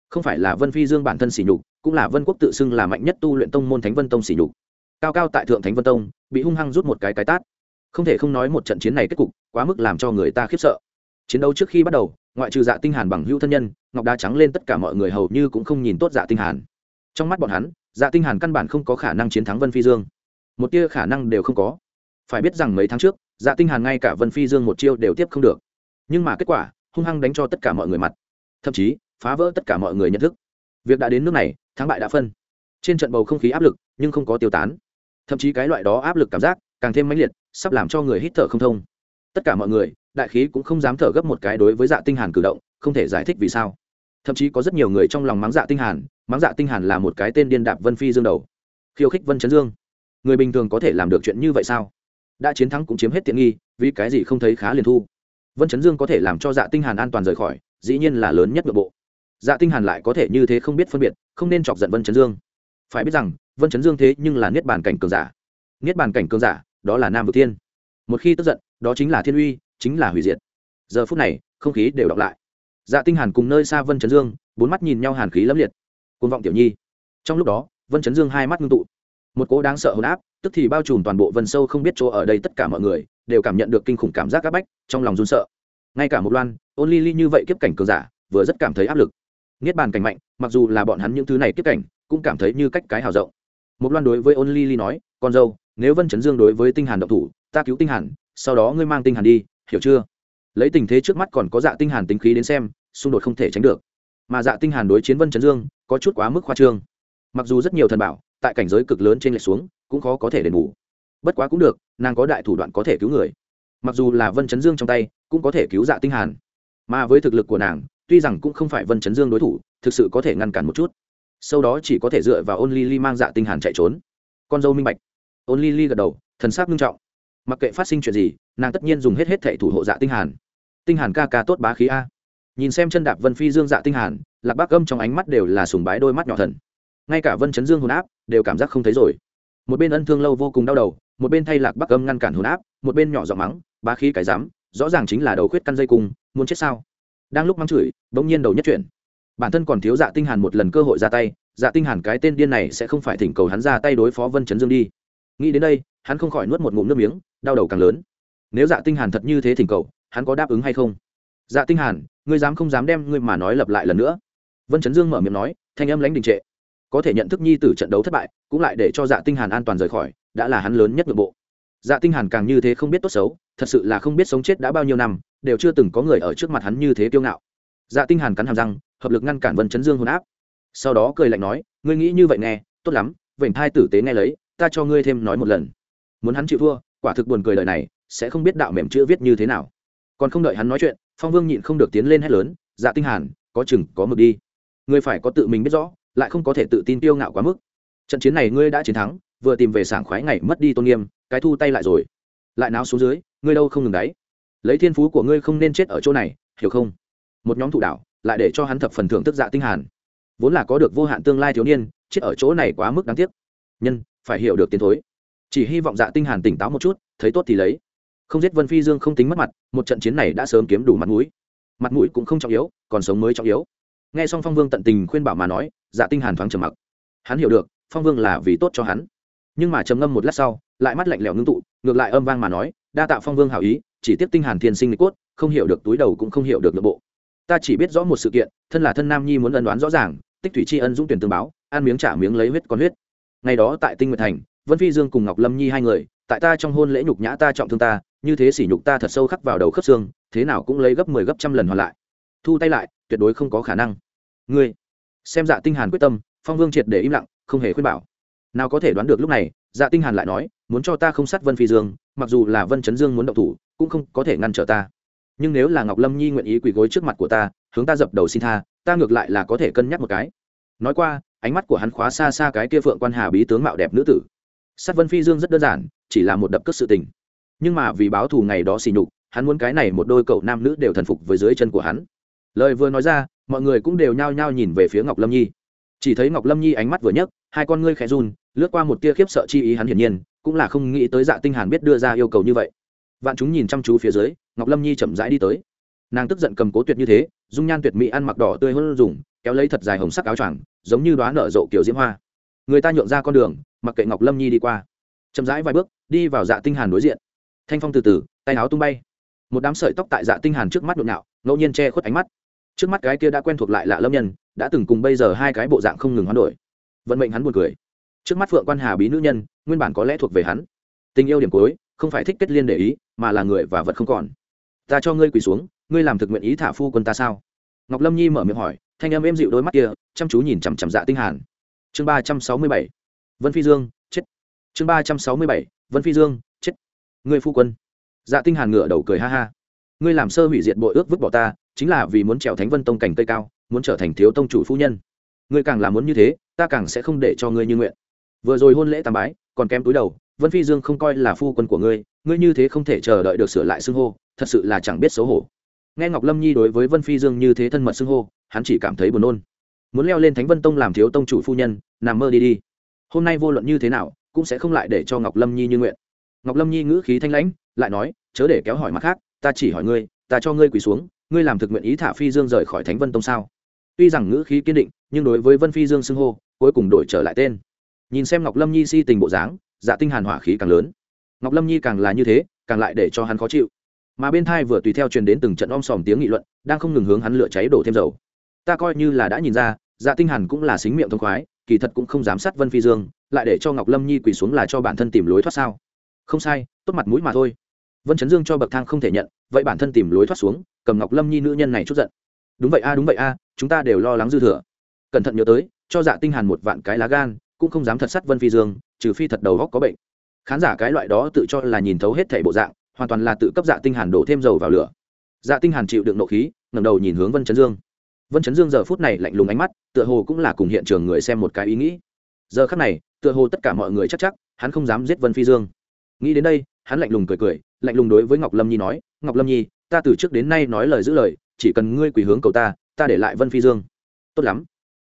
Không phải là vân phi dương bản thân sỉ nhục, cũng là vân quốc tự xưng là mạnh nhất tu luyện tông môn thánh vân tông sỉ nhục. Cao cao tại thượng thánh vân tông, bị hung hăng rút một cái cái tát. Không thể không nói một trận chiến này kết cục, quá mức làm cho người ta khiếp sợ. Chiến đấu trước khi bắt đầu, ngoại trừ dạ tinh hàn bằng hữu thân nhân, ngọc đá trắng lên tất cả mọi người hầu như cũng không nhìn tốt dạ tinh hàn trong mắt bọn hắn dạ tinh hàn căn bản không có khả năng chiến thắng vân phi dương. Một tia khả năng đều không có. Phải biết rằng mấy tháng trước dạ tinh hàn ngay cả vân phi dương một chiêu đều tiếp không được. Nhưng mà kết quả, hung hăng đánh cho tất cả mọi người mặt. Thậm chí, phá vỡ tất cả mọi người nhận thức. Việc đã đến nước này, thắng bại đã phân. Trên trận bầu không khí áp lực, nhưng không có tiêu tán. Thậm chí cái loại đó áp lực cảm giác, càng thêm mãnh liệt, sắp làm cho người hít thở không thông. Tất cả mọi người, đại khí cũng không dám thở gấp một cái đối với dạ tinh hàn cử động, không thể giải thích vì sao. Thậm chí có rất nhiều người trong lòng mắng dạ tinh hàn mắng dạ tinh hàn là một cái tên điên đạp vân phi dương đầu. Khiêu khích vân chấn dương. Người bình thường có thể làm được chuyện như vậy sao? Đã chiến thắng cũng chiếm hết tiện nghi, vì cái gì không thấy khá liền thu? Vân chấn dương có thể làm cho dạ tinh hàn an toàn rời khỏi, dĩ nhiên là lớn nhất nội bộ. Dạ tinh hàn lại có thể như thế không biết phân biệt, không nên chọc giận vân chấn dương. Phải biết rằng, vân chấn dương thế nhưng là niết bàn cảnh cường giả. Niết bàn cảnh cường giả, đó là nam vực thiên. Một khi tức giận, đó chính là thiên uy, chính là hủy diệt. Giờ phút này, không khí đều đọc lại. Dạ tinh hàn cùng nơi xa vân chấn dương, bốn mắt nhìn nhau hàn khí lẫm liệt côn vọng tiểu nhi. Trong lúc đó, vân chấn dương hai mắt ngưng tụ. Một cỗ đáng sợ hồn áp, tức thì bao trùm toàn bộ vân sâu không biết chỗ ở đây tất cả mọi người, đều cảm nhận được kinh khủng cảm giác áp bách, trong lòng run sợ. Ngay cả một loan, ôn ly ly như vậy kiếp cảnh cường giả, vừa rất cảm thấy áp lực. Niết bàn cảnh mạnh, mặc dù là bọn hắn những thứ này kiếp cảnh, cũng cảm thấy như cách cái hào rộng. Một loan đối với ôn ly ly nói, con dâu, nếu vân chấn dương đối với tinh hàn động thủ, ta cứu tinh hàn, sau đó ngươi mang tinh hàn đi, hiểu chưa? Lấy tình thế trước mắt còn có dạ tinh hàn tính khí đến xem, xung đột không thể tránh được. Mà dạ tinh hàn đối chiến vân chấn dương có chút quá mức khoa trương. Mặc dù rất nhiều thần bảo, tại cảnh giới cực lớn trên lệch xuống, cũng khó có thể đền bù. Bất quá cũng được, nàng có đại thủ đoạn có thể cứu người. Mặc dù là vân chấn dương trong tay, cũng có thể cứu dạ tinh hàn. Mà với thực lực của nàng, tuy rằng cũng không phải vân chấn dương đối thủ, thực sự có thể ngăn cản một chút. Sau đó chỉ có thể dựa vào ôn Lily mang dạ tinh hàn chạy trốn. Con dâu minh bạch. Ôn Lily gật đầu, thần sắc nghiêm trọng. Mặc kệ phát sinh chuyện gì, nàng tất nhiên dùng hết hết thệ thủ hộ dạ tinh hàn. Tinh hàn ca ca tốt bá khí a nhìn xem chân đạp vân phi dương dạ tinh hàn, lạc bác âm trong ánh mắt đều là sùng bái đôi mắt nhỏ thần. Ngay cả vân chấn dương hồn áp đều cảm giác không thấy rồi. Một bên ân thương lâu vô cùng đau đầu, một bên thay lạc bắc âm ngăn cản hồn áp, một bên nhỏ giọng mắng, bá khí cái dám rõ ràng chính là đầu khuyết căn dây cung, muốn chết sao? Đang lúc mắng chửi, bỗng nhiên đầu nhất chuyển. Bản thân còn thiếu dạ tinh hàn một lần cơ hội ra tay dạ tinh hàn cái tên điên này sẽ không phải thỉnh cầu hắn ra tay đối phó vân chấn dương đi. Nghĩ đến đây, hắn không khỏi nuốt một ngụm nước miếng, đau đầu càng lớn. Nếu dạ tinh hàn thật như thế thỉnh cầu, hắn có đáp ứng hay không? Dạ tinh hàn, ngươi dám không dám đem ngươi mà nói lặp lại lần nữa? Vân chấn dương mở miệng nói, thanh âm lãnh đình trệ. Có thể nhận thức nhi tử trận đấu thất bại, cũng lại để cho dạ tinh hàn an toàn rời khỏi, đã là hắn lớn nhất nội bộ. Dạ tinh hàn càng như thế không biết tốt xấu, thật sự là không biết sống chết đã bao nhiêu năm, đều chưa từng có người ở trước mặt hắn như thế kiêu ngạo. Dạ tinh hàn cắn hàm răng, hợp lực ngăn cản vân chấn dương hôn áp. Sau đó cười lạnh nói, ngươi nghĩ như vậy nghe, tốt lắm vểnh thai tử tế nghe lấy, ta cho ngươi thêm nói một lần. Muốn hắn chịu thua, quả thực buồn cười lời này, sẽ không biết đạo mềm chữ viết như thế nào. Còn không đợi hắn nói chuyện phong vương nhịn không được tiến lên hét lớn dạ tinh hàn, có chừng, có mực đi. Ngươi phải có tự mình biết rõ, lại không có thể tự tin tiêu ngạo quá mức. Trận chiến này ngươi đã chiến thắng, vừa tìm về sảng khoái ngày mất đi tôn nghiêm, cái thu tay lại rồi. Lại náo xuống dưới, ngươi đâu không ngừng đáy lấy thiên phú của ngươi không nên chết ở chỗ này, hiểu không? Một nhóm thủ đạo lại để cho hắn thập phần thưởng thức dạ tinh hàn. Vốn là có được vô hạn tương lai thiếu niên, chết ở chỗ này quá mức đáng tiếc. Nhân, phải hiểu được tiến thối. Chỉ hy vọng dạ tinh hàn tỉnh táo một chút, thấy tốt thì lấy không giết vân phi dương không tính mất mặt, một trận chiến này đã sớm kiếm đủ mặt mũi. Mặt mũi cũng không trọng yếu, còn sống mới trọng yếu. Nghe xong phong vương tận tình khuyên bảo mà nói dạ tinh hàn thoáng trầm mặc. Hắn hiểu được, phong vương là vì tốt cho hắn. Nhưng mà trầm ngâm một lát sau, lại mắt lạnh lẽo ngưng tụ, ngược lại âm vang mà nói, đa tạ phong vương hảo ý, chỉ tiếp tinh hàn thiên sinh lịch cốt, không hiểu được túi đầu cũng không hiểu được nội bộ. Ta chỉ biết rõ một sự kiện, thân là thân nam nhi muốn ân đoán rõ ràng, tích thủy tri ân dũng tuyển tương báo, ăn miếng trả miếng lấy huyết con huyết. Ngày đó tại tinh nguyệt thành, vân phi dương cùng ngọc lâm nhi hai người, tại ta trong hôn lễ nhục nhã ta trọng thương ta như thế sỉ nhục ta thật sâu khắc vào đầu khớp xương, thế nào cũng lấy gấp mười 10 gấp trăm lần hoàn lại. Thu tay lại, tuyệt đối không có khả năng. Ngươi, xem dạ tinh hàn quyết tâm, phong vương triệt để im lặng, không hề khuyên bảo. Nào có thể đoán được lúc này dạ tinh hàn lại nói, muốn cho ta không sát vân phi dương, mặc dù là vân chấn dương muốn động thủ, cũng không có thể ngăn trở ta. Nhưng nếu là ngọc lâm nhi nguyện ý quỳ gối trước mặt của ta, hướng ta dập đầu xin tha, ta ngược lại là có thể cân nhắc một cái. Nói qua, ánh mắt của hắn khóa xa xa cái kia phượng quan hà bí tướng mạo đẹp nữ tử. Sát vân phi dương rất đơn giản, chỉ là một đập cất sự tình nhưng mà vì báo thù ngày đó xì nhục, hắn muốn cái này một đôi cậu nam nữ đều thần phục với dưới chân của hắn. Lời vừa nói ra, mọi người cũng đều nhao nhao nhìn về phía ngọc lâm nhi. Chỉ thấy ngọc lâm nhi ánh mắt vừa nhấc, hai con ngươi khẽ run, lướt qua một tia khiếp sợ chi ý hắn hiển nhiên, cũng là không nghĩ tới dạ tinh hàn biết đưa ra yêu cầu như vậy. Vạn chúng nhìn chăm chú phía dưới, ngọc lâm nhi chậm rãi đi tới. Nàng tức giận cầm cố tuyệt như thế, dung nhan tuyệt mỹ ăn mặc đỏ tươi hơn dùng kéo lấy thật dài hồng sắc áo choàng, giống như đoá nở rộ kiểu diễm hoa. Người ta nhượng ra con đường, mặc kệ ngọc lâm nhi đi qua. Chậm rãi vài bước, đi vào dạ tinh hàn đối diện thanh phong từ từ, tay áo tung bay. Một đám sợi tóc tại dạ tinh hàn trước mắt nhộn nhạo, ngẫu nhiên che khuất ánh mắt. Trước mắt cái kia đã quen thuộc lại lạ lâm nhân, đã từng cùng bây giờ hai cái bộ dạng không ngừng hoán đổi. Vận mệnh hắn buồn cười. Trước mắt phượng quan hà bí nữ nhân, nguyên bản có lẽ thuộc về hắn. Tình yêu điểm cuối, không phải thích kết liên để ý, mà là người và vật không còn. Ta cho ngươi quỳ xuống, ngươi làm thực nguyện ý thả phu quân ta sao? Ngọc lâm nhi mở miệng hỏi, thanh âm êm dịu đôi mắt kia, chăm chú nhìn chằm chằm dạ tinh hàn. Chương ba trăm sáu mươi bảy, vân phi dương, chết. Chương ba trăm sáu mươi bảy, vân phi dương ngươi phu quân. Dạ tinh hàn ngửa đầu cười ha ha. Ngươi làm sơ hủy diệt bội ước vứt bỏ ta, chính là vì muốn trèo thánh vân tông cảnh cây cao, muốn trở thành thiếu tông chủ phu nhân. Ngươi càng làm muốn như thế, ta càng sẽ không để cho ngươi như nguyện. Vừa rồi hôn lễ tam bái, còn kém túi đầu, vân phi dương không coi là phu quân của ngươi ngươi như thế không thể chờ đợi được sửa lại xưng hô, thật sự là chẳng biết xấu hổ. Nghe ngọc lâm nhi đối với vân phi dương như thế thân mật xưng hô, hắn chỉ cảm thấy buồn nôn. Muốn leo lên thánh vân tông làm thiếu tông chủ phu nhân, nằm mơ đi đi. Hôm nay vô luận như thế nào, cũng sẽ không lại để cho ngọc lâm nhi như nguyện ngọc lâm nhi ngữ khí thanh lãnh, lại nói, chớ để kéo hỏi mặt khác, ta chỉ hỏi ngươi, ta cho ngươi quỳ xuống, ngươi làm thực nguyện ý thả phi dương rời khỏi thánh vân tông sao? Tuy rằng ngữ khí kiên định, nhưng đối với vân phi dương xưng hô, cuối cùng đổi trở lại tên. Nhìn xem ngọc lâm nhi si tình bộ dáng dạ tinh hàn hỏa khí càng lớn. Ngọc lâm nhi càng là như thế, càng lại để cho hắn khó chịu. Mà bên thai vừa tùy theo truyền đến từng trận om sòm tiếng nghị luận, đang không ngừng hướng hắn lửa cháy đổ thêm dầu. Ta coi như là đã nhìn ra dạ tinh hàn cũng là xính miệng thông khoái, kỳ thật cũng không dám sát vân phi dương, lại để cho ngọc lâm nhi quỳ xuống là cho bản thân tìm lối thoát sao? Không sai, tốt mặt mũi mà thôi. Vân chấn dương cho bậc thang không thể nhận, vậy bản thân tìm lối thoát xuống, cầm ngọc lâm nhi nữ nhân này chút giận. Đúng vậy a, đúng vậy a, chúng ta đều lo lắng dư thừa. Cẩn thận nhớ tới, cho dạ tinh hàn một vạn cái lá gan, cũng không dám thật sát vân phi dương, trừ phi thật đầu góc có bệnh. Khán giả cái loại đó tự cho là nhìn thấu hết thể bộ dạng, hoàn toàn là tự cấp dạ tinh hàn đổ thêm dầu vào lửa. Dạ tinh hàn chịu đựng nộ khí, ngẩng đầu nhìn hướng vân chấn dương. Vân chấn dương giờ phút này lạnh lùng ánh mắt, tựa hồ cũng là cùng hiện trường người xem một cái ý nghĩ. Giờ khắc này, tựa hồ tất cả mọi người chắc chắc, hắn không dám giết vân phi dương nghĩ đến đây, hắn lạnh lùng cười cười, lạnh lùng đối với ngọc lâm nhi nói, ngọc lâm nhi, ta từ trước đến nay nói lời giữ lời, chỉ cần ngươi quỳ hướng cầu ta ta để lại vân phi dương. Tốt lắm.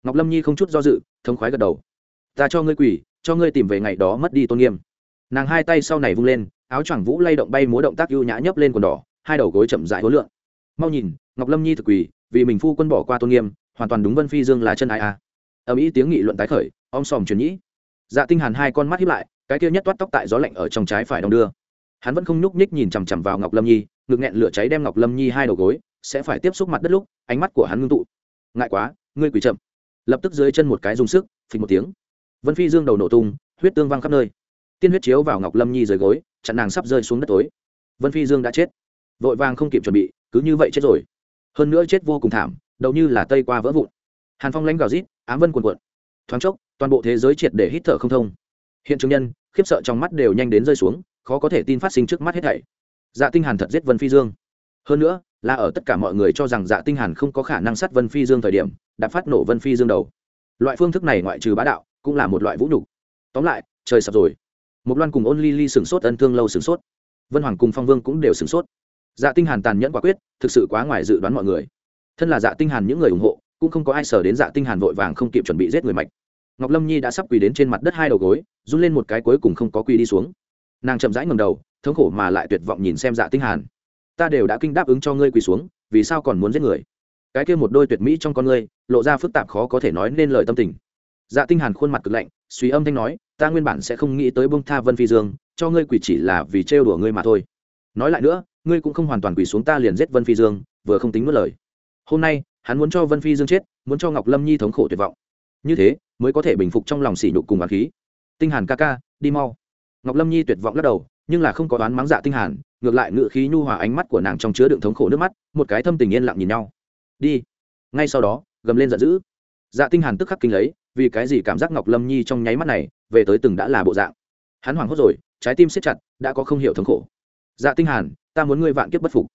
Ngọc lâm nhi không chút do dự thông khoái gật đầu. Ta cho ngươi quỳ, cho ngươi tìm về ngày đó mất đi tôn nghiêm. Nàng hai tay sau này vung lên, áo choàng vũ lay động bay múa động tác ưu nhã nhấp lên quần đỏ, hai đầu gối chậm dại hối lượng mau nhìn, ngọc lâm nhi thực quỳ, vì mình phu quân bỏ qua tôn nghiêm, hoàn toàn đúng vân phi dương là chân ai a. À. ở mỹ tiếng nghị luận tái khởi, om sòm truyền nhĩ. Dạ tinh hàn hai con mắt hiếp lại cái kia nhất toát tóc tại gió lạnh ở trong trái phải đong đưa. Hắn vẫn không nhúc nhích nhìn chằm chằm vào ngọc lâm nhi, ngực nghẹn lửa cháy đem ngọc lâm nhi hai đầu gối sẽ phải tiếp xúc mặt đất lúc, ánh mắt của hắn ngưng tụ. Ngại quá, ngươi quỳ chậm. Lập tức dưới chân một cái dùng sức, phình một tiếng. Vân phi dương đầu nổ tung, huyết tương văng khắp nơi. Tiên huyết chiếu vào ngọc lâm nhi dưới gối, chặn nàng sắp rơi xuống đất tối. Vân phi dương đã chết. Vội vàng không kịp chuẩn bị, cứ như vậy chết rồi. Hơn nữa chết vô cùng thảm, đầu như là tây qua vỡ vụn. Hàn phong lãnh gào rít, ám vân cuồn cuộn. Thoáng chốc, toàn bộ thế giới triệt để hít thở không thông hiện trường nhân, khiếp sợ trong mắt đều nhanh đến rơi xuống, khó có thể tin phát sinh trước mắt hết thảy. Dạ tinh hàn thật giết vân phi dương. Hơn nữa, là ở tất cả mọi người cho rằng dạ tinh hàn không có khả năng sát vân phi dương thời điểm, đã phát nổ vân phi dương đầu. Loại phương thức này ngoại trừ bá đạo, cũng là một loại vũ nhục. Tóm lại, trời sập rồi. Một loan cùng ôn ly ly sửng sốt, ân thương lâu sửng sốt. Vân hoàng cùng phong vương cũng đều sửng sốt. Dạ tinh hàn tàn nhẫn quả quyết, thực sự quá ngoài dự đoán mọi người. Thân là dạ tinh hàn những người ủng hộ, cũng không có ai sở đến dạ tinh hàn vội vàng không kịp chuẩn bị giết người mạch ngọc lâm nhi đã sắp quỳ đến trên mặt đất hai đầu gối, run lên một cái cuối cùng không có quỳ đi xuống. Nàng chậm rãi ngẩng đầu, thống khổ mà lại tuyệt vọng nhìn xem dạ tinh hàn. Ta đều đã kinh đáp ứng cho ngươi quỳ xuống, vì sao còn muốn giết người? Cái kia một đôi tuyệt mỹ trong con ngươi, lộ ra phức tạp khó có thể nói nên lời tâm tình. Dạ tinh hàn khuôn mặt cực lạnh, suy âm thanh nói, ta nguyên bản sẽ không nghĩ tới bông tha vân phi dương, cho ngươi quỳ chỉ là vì trêu đùa ngươi mà thôi. Nói lại nữa, ngươi cũng không hoàn toàn quỳ xuống ta liền giết vân phi dương, vừa không tính mất lời. Hôm nay, hắn muốn cho vân phi dương chết, muốn cho ngọc lâm nhi thống khổ tuyệt vọng như thế, mới có thể bình phục trong lòng sỉ nhục cùng oán khí. Tinh hàn ca ca, đi mau. Ngọc lâm nhi tuyệt vọng lắc đầu, nhưng là không có đoán mắng dạ tinh hàn, ngược lại ngự khí nhu hòa ánh mắt của nàng trong chứa đựng thống khổ nước mắt, một cái thâm tình yên lặng nhìn nhau. Đi. Ngay sau đó, gầm lên giận dữ. Dạ tinh hàn tức khắc kinh lấy, vì cái gì cảm giác ngọc lâm nhi trong nháy mắt này, về tới từng đã là bộ dạng. Hắn hoảng hốt rồi, trái tim siết chặt, đã có không hiểu thống khổ. Dạ tinh hàn, ta muốn ngươi vạn kiếp bất phục.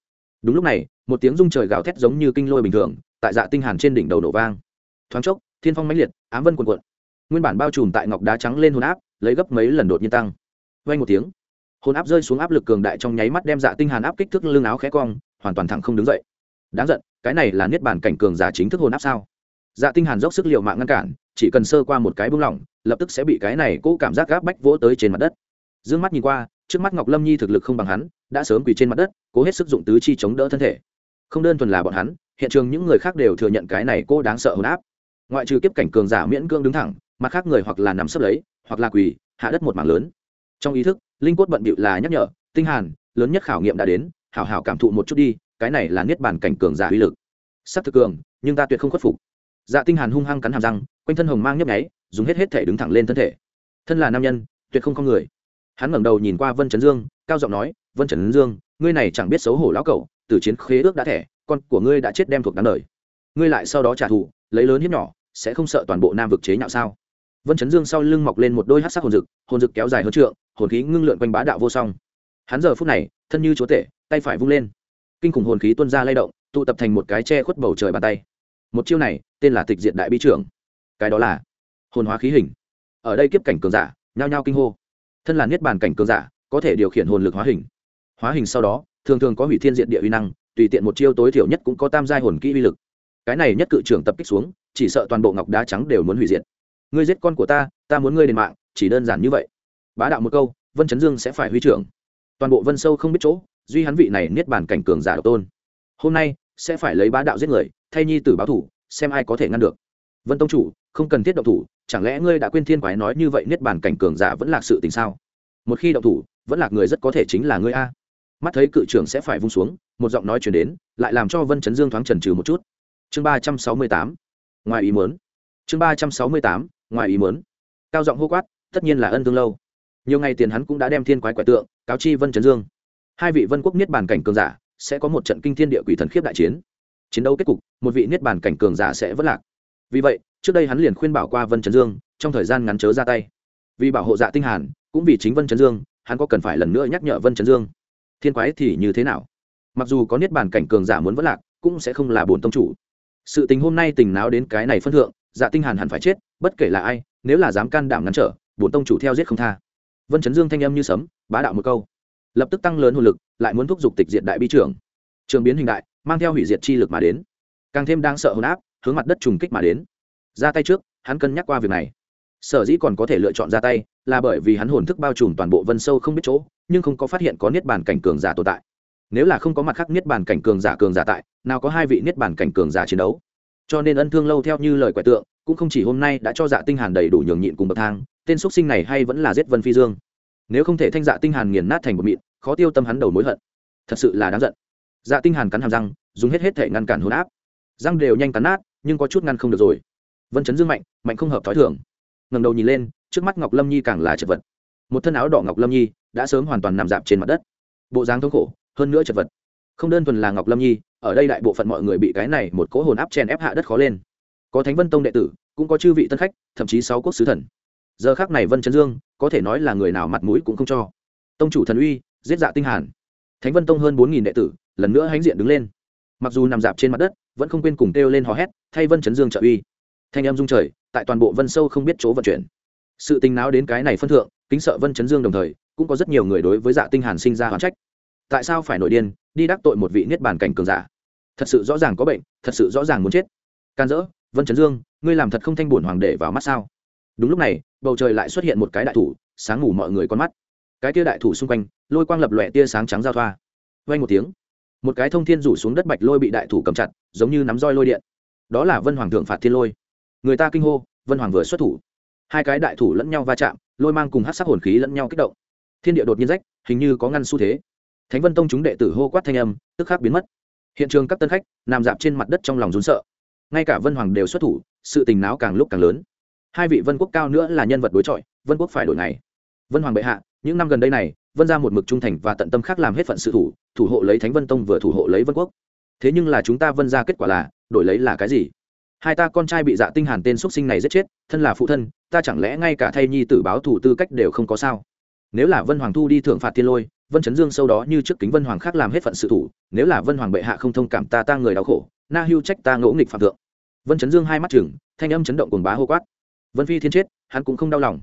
Đúng lúc này, một tiếng rung trời gào thét giống như kinh lôi bình thường, tại dạ tinh hàn trên đỉnh đầu nổ vang. Thoáng chốc thiên phong mãnh liệt, ám vân quần cuộn. Nguyên bản bao trùm tại ngọc đá trắng lên hồn áp, lấy gấp mấy lần đột nhiên tăng. Vang một tiếng, hồn áp rơi xuống áp lực cường đại trong nháy mắt đem dạ tinh hàn áp kích thước lưng áo khẽ cong, hoàn toàn thẳng không đứng dậy. Đáng giận, cái này là niết bàn cảnh cường giả chính thức hồn áp sao? Dạ tinh hàn dốc sức liều mạng ngăn cản, chỉ cần sơ qua một cái buông lỏng, lập tức sẽ bị cái này cố cảm giác gáp bách vỗ tới trên mặt đất. Dương mắt nhìn qua, trước mắt ngọc lâm nhi thực lực không bằng hắn, đã sớm quỳ trên mặt đất, cố hết sức dụng tứ chi chống đỡ thân thể. Không đơn thuần là bọn hắn, hiện trường những người khác đều thừa nhận cái này cô đáng sợ hồn áp ngoại trừ kiếp cảnh cường giả miễn cương đứng thẳng, mặt khác người hoặc là nằm sấp lấy, hoặc là quỳ, hạ đất một mảng lớn. Trong ý thức, linh cốt bận bịu là nhắc nhở, tinh hàn, lớn nhất khảo nghiệm đã đến, hảo hảo cảm thụ một chút đi, cái này là niết bàn cảnh cường giả uy lực. Sắp thực cường, nhưng ta tuyệt không khuất phục. Dạ tinh hàn hung hăng cắn hàm răng, quanh thân hồng mang nhấp nháy, dùng hết hết thể đứng thẳng lên thân thể. Thân là nam nhân, tuyệt không con người. Hắn ngẩng đầu nhìn qua vân chấn dương, cao giọng nói, vân chấn dương, ngươi này chẳng biết xấu hổ lão cẩu, từ chiến khế ước đã thẻ, con của ngươi đã chết đem thuộc đáng đời. Ngươi lại sau đó trả thù, lấy lớn hiếp nhỏ sẽ không sợ toàn bộ nam vực chế nhạo sao? Vân chấn dương sau lưng mọc lên một đôi hát sắc hồn rực hồn rực kéo dài hơn trượng, hồn khí ngưng lượn quanh bá đạo vô song. Hắn giờ phút này, thân như chúa tể, tay phải vung lên. Kinh khủng hồn khí tuôn ra lay động, tụ tập thành một cái che khuất bầu trời bàn tay. Một chiêu này, tên là tịch diện đại bi trưởng. Cái đó là hồn hóa khí hình. Ở đây kiếp cảnh cường giả, nhao nhao kinh hô. Thân là niết bàn cảnh cường giả, có thể điều khiển hồn lực hóa hình. Hóa hình sau đó, thường thường có hủy thiên diện địa uy năng, tùy tiện một chiêu tối thiểu nhất cũng có tam giai hồn kỹ uy lực. Cái này nhất cự trưởng tập kích xuống chỉ sợ toàn bộ ngọc đá trắng đều muốn hủy diệt. Ngươi giết con của ta ta muốn ngươi đền mạng, chỉ đơn giản như vậy. Bá đạo một câu, vân chấn dương sẽ phải huy trưởng. Toàn bộ vân sâu không biết chỗ, duy hắn vị này niết bàn cảnh cường giả độc tôn. Hôm nay, sẽ phải lấy bá đạo giết người, thay nhi tử báo thủ, xem ai có thể ngăn được. Vân tông chủ, không cần thiết động thủ, chẳng lẽ ngươi đã quên thiên quái nói như vậy niết bàn cảnh cường giả vẫn là sự tình sao? Một khi động thủ, vẫn là người rất có thể chính là ngươi a. Mắt thấy cự trưởng sẽ phải vung xuống, một giọng nói chuyển đến, lại làm cho vân chấn dương thoáng trần trừ một chút. Chương ba trăm sáu mươi tám ngoài ý muốn. Chương ba trăm sáu mươi tám, ngoài ý muốn. Cao giọng hô quát, tất nhiên là ân thương lâu. Nhiều ngày tiền hắn cũng đã đem thiên quái quẻ tượng, cáo chi vân chấn dương. Hai vị vân quốc niết bàn cảnh cường giả sẽ có một trận kinh thiên địa quỷ thần khiếp đại chiến. Chiến đấu kết cục, một vị niết bàn cảnh cường giả sẽ vất lạc. Vì vậy, trước đây hắn liền khuyên bảo qua vân chấn dương, trong thời gian ngắn chớ ra tay. Vì bảo hộ dạ tinh hàn, cũng vì chính vân chấn dương, hắn có cần phải lần nữa nhắc nhở vân chấn dương. Thiên quái thì như thế nào? Mặc dù có niết bàn cảnh cường giả muốn vất lạc, cũng sẽ không là bổn tông chủ sự tình hôm nay tình náo đến cái này phân thượng dạ tinh hàn hẳn phải chết, bất kể là ai, nếu là dám can đảm ngăn trở bốn tông chủ theo giết không tha. Vân chấn dương thanh âm như sấm, bá đạo một câu. Lập tức tăng lớn hồn lực, lại muốn thúc giục tịch diệt đại bi trưởng. Trường biến hình đại, mang theo hủy diệt chi lực mà đến. Càng thêm đang sợ hồn áp, hướng mặt đất trùng kích mà đến. Ra tay trước, hắn cân nhắc qua việc này. Sở dĩ còn có thể lựa chọn ra tay, là bởi vì hắn hồn thức bao trùm toàn bộ vân sâu không biết chỗ, nhưng không có phát hiện có niết bàn cảnh cường giả tồn tại nếu là không có mặt khác niết bàn cảnh cường giả cường giả tại, nào có hai vị niết bàn cảnh cường giả chiến đấu. Cho nên ân thương lâu theo như lời quẻ tượng, cũng không chỉ hôm nay đã cho dạ tinh hàn đầy đủ nhường nhịn cùng bậc thang, tên xuất sinh này hay vẫn là giết vân phi dương. Nếu không thể thanh dạ tinh hàn nghiền nát thành một mịn, khó tiêu tâm hắn đầu mối hận. Thật sự là đáng giận. Dạ tinh hàn cắn hàm răng, dùng hết hết thể ngăn cản hồn áp. Răng đều nhanh cắn nát, nhưng có chút ngăn không được rồi. Vân chấn dương mạnh mạnh không hợp thói thường. Ngẩng đầu nhìn lên, trước mắt ngọc lâm nhi càng là chật vật. Một thân áo đỏ ngọc lâm nhi đã sớm hoàn toàn nằm dạp trên mặt đất. Bộ dáng thống khổ hơn nữa chật vật. Không đơn thuần là ngọc lâm nhi, ở đây đại bộ phận mọi người bị cái này một cỗ hồn áp chèn ép hạ đất khó lên. Có thánh vân tông đệ tử, cũng có chư vị tân khách, thậm chí sáu quốc sứ thần. Giờ khác này vân chấn dương, có thể nói là người nào mặt mũi cũng không cho. Tông chủ thần uy, giết dạ tinh hàn. Thánh vân tông hơn bốn nghìn đệ tử, lần nữa hãnh diện đứng lên. Mặc dù nằm dạp trên mặt đất, vẫn không quên cùng kêu lên hò hét, thay vân chấn dương trợ uy. Thanh em rung trời, tại toàn bộ vân sâu không biết chỗ vận chuyển. Sự tình náo đến cái này phân thượng, kính sợ vân chấn dương đồng thời, cũng có rất nhiều người đối với dạ tinh hàn sinh ra hoán trách tại sao phải nổi điên, đi đắc tội một vị niết bàn cảnh cường giả? Thật sự rõ ràng có bệnh, thật sự rõ ràng muốn chết. Can dỡ, vân Trấn dương, ngươi làm thật không thanh buồn hoàng đệ vào mắt sao? Đúng lúc này, bầu trời lại xuất hiện một cái đại thủ, sáng ngủ mọi người con mắt. Cái tia đại thủ xung quanh, lôi quang lập lòe tia sáng trắng giao thoa. Vay một tiếng, một cái thông thiên rủ xuống đất bạch lôi bị đại thủ cầm chặt, giống như nắm roi lôi điện. Đó là vân hoàng thượng phạt thiên lôi. Người ta kinh hô, vân hoàng vừa xuất thủ. Hai cái đại thủ lẫn nhau va chạm, lôi mang cùng hát sắc hồn khí lẫn nhau kích động. Thiên địa đột nhiên rách, hình như có ngăn xu thế thánh vân tông chúng đệ tử hô quát thanh âm, tức khắc biến mất. Hiện trường các tân khách nằm dạp trên mặt đất trong lòng rún sợ. Ngay cả vân hoàng đều xuất thủ, sự tình náo càng lúc càng lớn. Hai vị vân quốc cao nữa là nhân vật đối chọi, vân quốc phải đổi ngày. Vân hoàng bệ hạ, những năm gần đây này, vân ra một mực trung thành và tận tâm khác làm hết phận sự thủ thủ hộ lấy thánh vân tông vừa thủ hộ lấy vân quốc. Thế nhưng là chúng ta vân ra kết quả là, đổi lấy là cái gì? Hai ta con trai bị dạ tinh hàn tên xuất sinh này giết chết, thân là phụ thân, ta chẳng lẽ ngay cả thay nhi tử báo thủ tư cách đều không có sao? Nếu là vân hoàng thu đi thưởng phạt thiên lôi vân chấn dương sâu đó như trước kính vân hoàng khác làm hết phận sự thủ, nếu là vân hoàng bệ hạ không thông cảm ta ta người đau khổ, na hưu trách ta ngỗ nghịch phạm thượng. Vân chấn dương hai mắt chừng thanh âm chấn động cồn bá hô quát. Vân phi thiên chết, hắn cũng không đau lòng.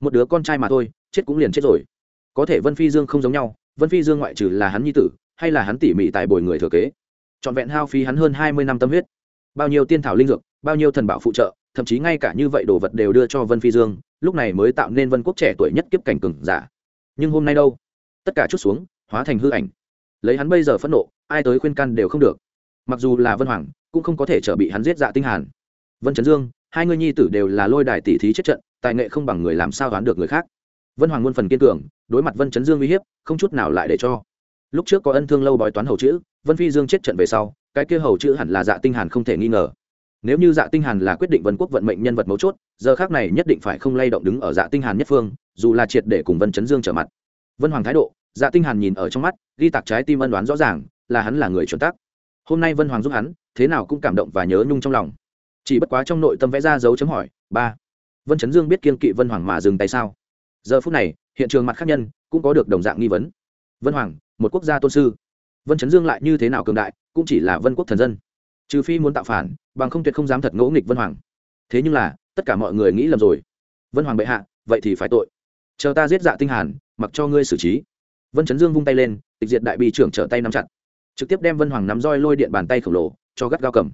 Một đứa con trai mà thôi, chết cũng liền chết rồi. Có thể vân phi dương không giống nhau, vân phi dương ngoại trừ là hắn nhi tử, hay là hắn tỉ mỉ tại bồi người thừa kế. Trọn vẹn hao phí hắn hơn hai mươi năm tâm huyết. Bao nhiêu tiên thảo linh dược, bao nhiêu thần bảo phụ trợ, thậm chí ngay cả như vậy đồ vật đều đưa cho vân phi dương, lúc này mới tạo nên vân quốc trẻ tuổi nhất kiếp cảnh cừng giả. Nhưng hôm nay đâu? Tất cả chút xuống, hóa thành hư ảnh. Lấy hắn bây giờ phẫn nộ, ai tới khuyên can đều không được. Mặc dù là vân hoàng, cũng không có thể trở bị hắn giết dạ tinh hàn. Vân trấn dương, hai người nhi tử đều là lôi đài tỷ thí chết trận, tài nghệ không bằng người làm sao đoán được người khác. Vân hoàng muôn phần kiên cường, đối mặt vân trấn dương uy hiếp, không chút nào lại để cho. Lúc trước có ân thương lâu bói toán hầu chữ, vân phi dương chết trận về sau, cái kia hầu chữ hẳn là dạ tinh hàn không thể nghi ngờ. Nếu như dạ tinh hàn là quyết định vân quốc vận mệnh nhân vật mấu chốt, giờ khác này nhất định phải không lay động đứng ở dạ tinh hàn nhất phương, dù là triệt để cùng vân chấn dương trở mặt. Vân hoàng thái độ dạ tinh hàn nhìn ở trong mắt, ghi tạc trái tim ân đoán rõ ràng, là hắn là người chuẩn tắc. Hôm nay vân hoàng giúp hắn, thế nào cũng cảm động và nhớ nhung trong lòng. Chỉ bất quá trong nội tâm vẽ ra dấu chấm hỏi, ba, vân chấn dương biết kiên kỵ vân hoàng mà dừng tay sao? Giờ phút này, hiện trường mặt khác nhân cũng có được đồng dạng nghi vấn. Vân hoàng, một quốc gia tôn sư, vân chấn dương lại như thế nào cường đại, cũng chỉ là vân quốc thần dân. Trừ phi muốn tạo phản, bằng không tuyệt không dám thật ngỗ nghịch vân hoàng. Thế nhưng là, tất cả mọi người nghĩ lầm rồi. Vân hoàng bệ hạ, vậy thì phải tội. Chờ ta giết dạ tinh hàn, mặc cho ngươi xử trí vân chấn dương vung tay lên, tịch diệt đại bi trưởng trở tay nắm chặt. Trực tiếp đem vân hoàng nắm roi lôi điện bàn tay khổng lồ cho gắt gao cầm.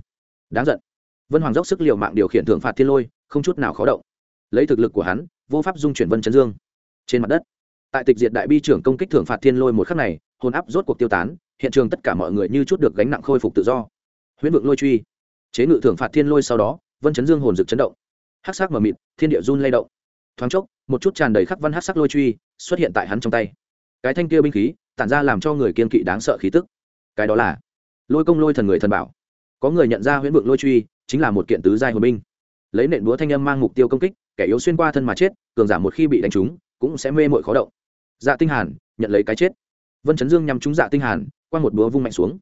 Đáng giận. Vân hoàng dốc sức liều mạng điều khiển thượng phạt thiên lôi, không chút nào khó động. Lấy thực lực của hắn, vô pháp dung chuyển vân chấn dương. Trên mặt đất, tại tịch diệt đại bi trưởng công kích thượng phạt thiên lôi một khắc này, hồn áp rốt cuộc tiêu tán, hiện trường tất cả mọi người như chút được gánh nặng khôi phục tự do. Huyễn vượng lôi truy. Chế ngự thưởng phạt thiên lôi sau đó, vân chấn dương hồn rực chấn động. Hắc sắc mờ mịt, thiên địa run lay động. Thoáng chốc, một chút tràn đầy khắc văn hắc sắc lôi truy xuất hiện tại hắn trong tay cái thanh kia binh khí, tản ra làm cho người kiên kỵ đáng sợ khí tức. Cái đó là, lôi công lôi thần người thần bảo. Có người nhận ra huyễn vượng lôi truy, chính là một kiện tứ giai hồn binh. Lấy nện búa thanh âm mang mục tiêu công kích, kẻ yếu xuyên qua thân mà chết, cường giả một khi bị đánh trúng, cũng sẽ mê mội khó động. Dạ tinh hàn, nhận lấy cái chết. Vân chấn dương nhằm trúng dạ tinh hàn qua một búa vung mạnh xuống.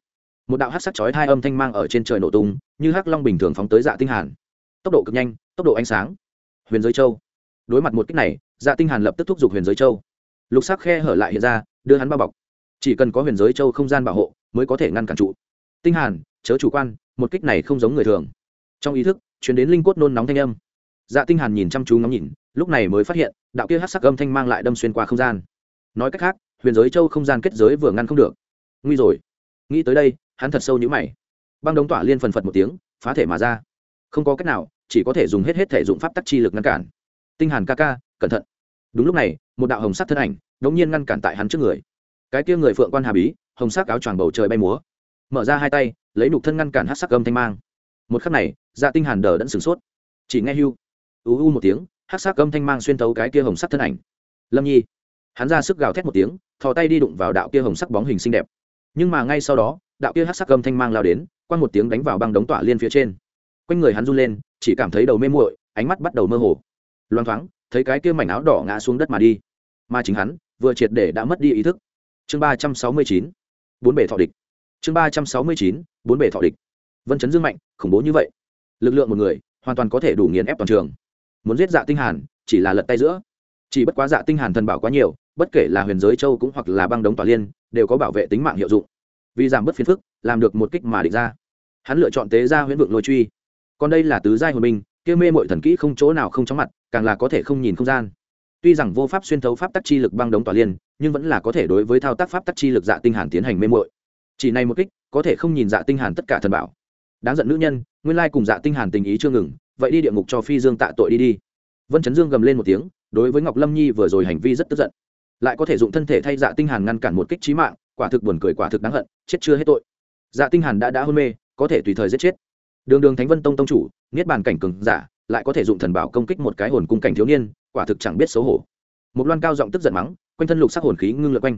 Một đạo hát sắc chói hai âm thanh mang ở trên trời nổ tung, như hắc long bình thường phóng tới dạ tinh hàn. Tốc độ cực nhanh, tốc độ ánh sáng. Huyền giới châu. Đối mặt một kích này dạ tinh hàn lập tức thúc giục huyền giới châu lục sắc khe hở lại hiện ra, đưa hắn bao bọc. Chỉ cần có huyền giới châu không gian bảo hộ, mới có thể ngăn cản trụ. Tinh hàn, chớ chủ quan, một kích này không giống người thường. Trong ý thức, truyền đến linh cốt nôn nóng thanh âm. Dạ tinh hàn nhìn chăm chú ngắm nhìn, lúc này mới phát hiện, đạo kia hắc sắc âm thanh mang lại đâm xuyên qua không gian. Nói cách khác, huyền giới châu không gian kết giới vừa ngăn không được. Nguy rồi. Nghĩ tới đây, hắn thật sâu như mày. Băng đống tỏa liên phần phật một tiếng, phá thể mà ra. Không có cách nào, chỉ có thể dùng hết hết thể dụng pháp tắc chi lực ngăn cản. Tinh hàn ca ca, cẩn thận. Đúng lúc này một đạo hồng sắc thân ảnh đống nhiên ngăn cản tại hắn trước người. Cái kia người phượng quan hà bí, hồng sắc áo choàng bầu trời bay múa. Mở ra hai tay, lấy nục thân ngăn cản hắc sắc âm thanh mang. Một khắc này dạ tinh hàn đờ đẫn sửng sốt. Chỉ nghe hưu u u một tiếng, hắc sắc âm thanh mang xuyên thấu cái kia hồng sắc thân ảnh. Lâm nhi, hắn ra sức gào thét một tiếng, thò tay đi đụng vào đạo kia hồng sắc bóng hình xinh đẹp. Nhưng mà ngay sau đó, đạo kia hát sắc âm thanh mang lao đến quăng một tiếng đánh vào băng đống tỏa liên phía trên. Quanh người hắn run lên, chỉ cảm thấy đầu mê muội, ánh mắt bắt đầu mơ hồ. Loang thoáng thấy cái kia mảnh áo đỏ ngã xuống đất mà đi. Mà chính hắn, vừa triệt để đã mất đi ý thức. Chương ba trăm sáu mươi chín, bốn bể thọ địch. Chương ba trăm sáu mươi chín, bốn bể thọ địch. Vân chấn dương mạnh, khủng bố như vậy. Lực lượng một người, hoàn toàn có thể đủ nghiền ép toàn trường. Muốn giết dạ tinh hàn, chỉ là lật tay giữa. Chỉ bất quá dạ tinh hàn thần bảo quá nhiều, bất kể là huyền giới châu cũng hoặc là băng đống tòa liên, đều có bảo vệ tính mạng hiệu dụng. Vì giảm bớt phiền phức, làm được một kích mà địch ra. Hắn lựa chọn tế ra huyễn vượng lôi truy. Còn đây là tứ giai hồn binh, kia mê mội thần kỹ không chỗ nào không chóng mặt càng là có thể không nhìn không gian. Tuy rằng vô pháp xuyên thấu pháp tắc chi lực băng đống tòa liên, nhưng vẫn là có thể đối với thao tác pháp tắc chi lực dạ tinh hàn tiến hành mê muội. chỉ này một kích, có thể không nhìn dạ tinh hàn tất cả thần bảo. Đáng giận nữ nhân, nguyên lai cùng dạ tinh hàn tình ý chưa ngừng, vậy đi địa ngục cho phi dương tạ tội đi đi. Vân chấn dương gầm lên một tiếng, đối với ngọc lâm nhi vừa rồi hành vi rất tức giận. Lại có thể dụng thân thể thay dạ tinh hàn ngăn cản một kích chí mạng, quả thực buồn cười quả thực đáng hận, chết chưa hết tội. Dạ tinh hàn đã đã hôn mê, có thể tùy thời giết chết. Đường đường thánh vân tông tông chủ, niết bàn cảnh cường giả lại có thể dụng thần bảo công kích một cái hồn cung cảnh thiếu niên, quả thực chẳng biết xấu hổ. Một loan cao giọng tức giận mắng, quanh thân lục sắc hồn khí ngưng lượt quanh.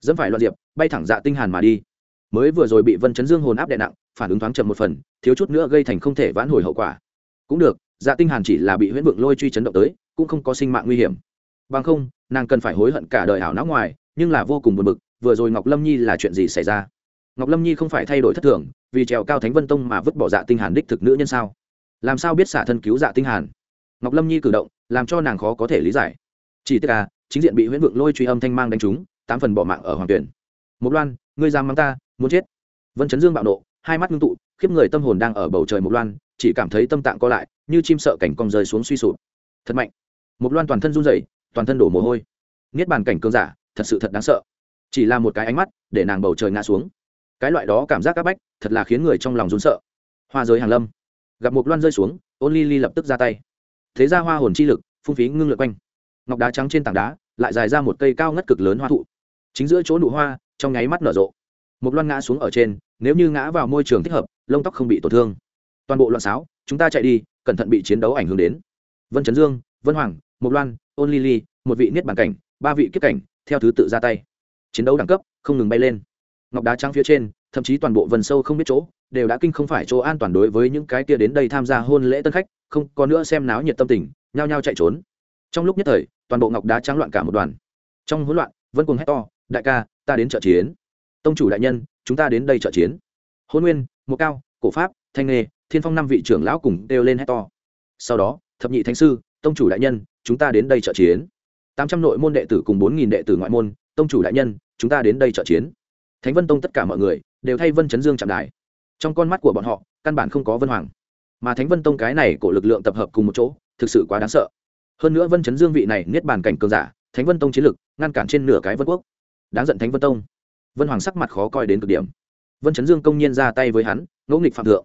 Dẫm phải loạn diệp, bay thẳng dạ tinh hàn mà đi. Mới vừa rồi bị vân chấn dương hồn áp đè nặng, phản ứng thoáng chậm một phần, thiếu chút nữa gây thành không thể vãn hồi hậu quả. Cũng được dạ tinh hàn chỉ là bị huyễn vượng lôi truy chấn động tới, cũng không có sinh mạng nguy hiểm. Bằng không, nàng cần phải hối hận cả đời hảo não ngoài, nhưng là vô cùng buồn bực, vừa rồi ngọc lâm nhi là chuyện gì xảy ra? Ngọc lâm nhi không phải thay đổi thất thường, vì trèo cao thánh vân tông mà vứt bỏ dạ tinh hàn đích thực nữ nhân sao? Làm sao biết xả thân cứu dạ tinh hàn? Ngọc lâm nhi cử động, làm cho nàng khó có thể lý giải. Chỉ tức là chính diện bị huyễn vượng lôi truy âm thanh mang đánh trúng, tám phần bỏ mạng ở hoàng tuyển. Một loan, ngươi dám mắng ta, muốn chết. Vân chấn dương bạo nộ, hai mắt ngưng tụ, khiếp người tâm hồn đang ở bầu trời một loan, chỉ cảm thấy tâm tạng co lại, như chim sợ cảnh cong rơi xuống suy sụp. Thật mạnh. Một loan toàn thân run rẩy, toàn thân đổ mồ hôi. Niết bàn cảnh cương giả, thật sự thật đáng sợ. Chỉ là một cái ánh mắt, để nàng bầu trời ngã xuống. Cái loại đó cảm giác áp bách, thật là khiến người trong lòng run sợ. Hoa giới hàng lâm gặp một loan rơi xuống ôn ly ly lập tức ra tay. Thế ra hoa hồn chi lực, phung phí ngưng lượt quanh. Ngọc đá trắng trên tảng đá, lại dài ra một cây cao ngất cực lớn hoa thụ. Chính giữa chỗ nụ hoa, trong nháy mắt nở rộ. Một loan ngã xuống ở trên, nếu như ngã vào môi trường thích hợp, lông tóc không bị tổn thương. Toàn bộ loạn sáo chúng ta chạy đi, cẩn thận bị chiến đấu ảnh hưởng đến. Vân trấn dương, vân hoàng, một loan ôn ly ly, một vị niết bàn cảnh, ba vị kiếp cảnh, theo thứ tự ra tay. Chiến đấu đẳng cấp, không ngừng bay lên. Ngọc đá trắng phía trên thậm chí toàn bộ vần sâu không biết chỗ, đều đã kinh không phải chỗ an toàn đối với những cái kia đến đây tham gia hôn lễ tân khách, không, có nữa xem náo nhiệt tâm tình, nhao nhao chạy trốn. Trong lúc nhất thời, toàn bộ ngọc đá trắng loạn cả một đoàn. Trong hỗn loạn, vân cùng hét to, đại ca, ta đến trợ chiến. Tông chủ đại nhân, chúng ta đến đây trợ chiến. Hôn nguyên mộ cao, cổ pháp, thanh nghề thiên phong năm vị trưởng lão cùng đều lên hét to. Sau đó, thập nhị thánh sư, tông chủ đại nhân, chúng ta đến đây trợ chiến. Tám trăm nội môn đệ tử cùng bốn nghìn đệ tử ngoại môn, tông chủ đại nhân, chúng ta đến đây trợ chiến thánh vân tông tất cả mọi người đều thay vân chấn dương chạm đài. Trong con mắt của bọn họ, căn bản không có vân hoàng. Mà thánh vân tông cái này của lực lượng tập hợp cùng một chỗ, thực sự quá đáng sợ. Hơn nữa vân chấn dương vị này niết bàn cảnh cường giả, thánh vân tông chiến lực, ngăn cản trên nửa cái vân quốc. Đáng giận thánh vân tông. Vân hoàng sắc mặt khó coi đến cực điểm. Vân chấn dương công nhiên ra tay với hắn ngẫu nghịch phạm thượng.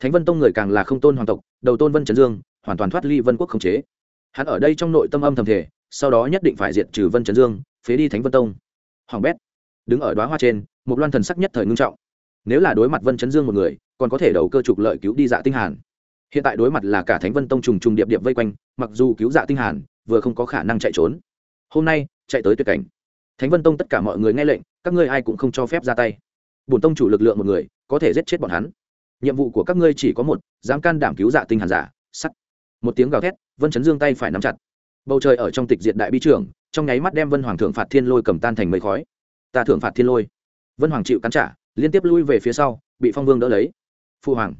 Thánh vân tông người càng là không tôn hoàng tộc, đầu tôn vân chấn dương, hoàn toàn thoát ly vân quốc khống chế. Hắn ở đây trong nội tâm âm thầm thể sau đó nhất định phải diệt trừ vân chấn dương, phế đi thánh vân tông. Hoàng bét đứng ở đoá hoa trên, một loan thần sắc nhất thời ngưng trọng. Nếu là đối mặt vân chấn dương một người, còn có thể đầu cơ trục lợi cứu đi dạ tinh hàn. Hiện tại đối mặt là cả thánh vân tông trùng trùng điệp điệp vây quanh, mặc dù cứu dạ tinh hàn, vừa không có khả năng chạy trốn. Hôm nay, chạy tới tuyệt cảnh. Thánh vân tông tất cả mọi người nghe lệnh, các ngươi ai cũng không cho phép ra tay. Bổn tông chủ lực lượng một người, có thể giết chết bọn hắn. Nhiệm vụ của các ngươi chỉ có một, dám can đảm cứu dạ tinh hàn giả, sắt. Một tiếng gào thét, vân chấn dương tay phải nắm chặt. Bầu trời ở trong tịch diệt đại bi trưởng, trong nháy mắt đem vân hoàng thượng phạt thiên lôi cầm tan thành mây khói ta thưởng phạt thiên lôi. Vân hoàng chịu cắn trả, liên tiếp lui về phía sau, bị phong vương đỡ lấy. Phu hoàng.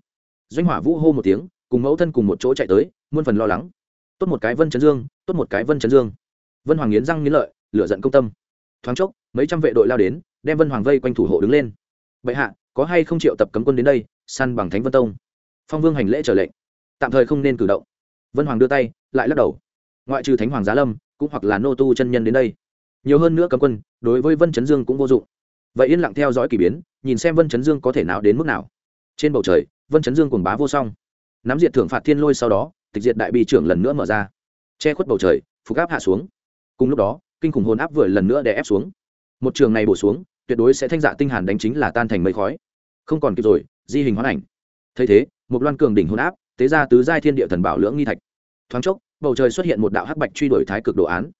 Doanh hỏa vũ hô một tiếng, cùng mẫu thân cùng một chỗ chạy tới, muôn phần lo lắng. Tốt một cái vân chấn dương, tốt một cái vân chấn dương. Vân hoàng nghiến răng nghiến lợi, lửa giận công tâm. Thoáng chốc, mấy trăm vệ đội lao đến, đem vân hoàng vây quanh thủ hộ đứng lên. Bệ hạ, có hay không triệu tập cấm quân đến đây săn bằng thánh vân tông? Phong vương hành lễ trở lệnh. Tạm thời không nên cử động. Vân hoàng đưa tay, lại lắc đầu. Ngoại trừ thánh hoàng giá lâm, cũng hoặc là nô tu chân nhân đến đây nhiều hơn nữa cấm quân, đối với vân chấn dương cũng vô dụng. Vậy yên lặng theo dõi k ỳ biến, nhìn xem vân chấn dương có thể nào đến mức nào. Trên bầu trời, vân chấn dương quần bá vô song. Nắm diệt thưởng phạt thiên lôi sau đó, tịch diệt đại bi trưởng lần nữa mở ra. Che khuất bầu trời, phục áp hạ xuống. Cùng lúc đó, kinh khủng hồn áp vừa lần nữa đè ép xuống. Một trường này bổ xuống, tuyệt đối sẽ thanh dạ tinh hàn đánh chính là tan thành mây khói. Không còn kịp rồi, di hình hoán ảnh. Thấy thế, một loan cường đỉnh hồn áp, tế ra tứ giai thiên địa thần bảo lưỡng nghi thạch. Thoáng chốc, bầu trời xuất hiện một đạo hắc bạch truy đuổi thái cực đồ án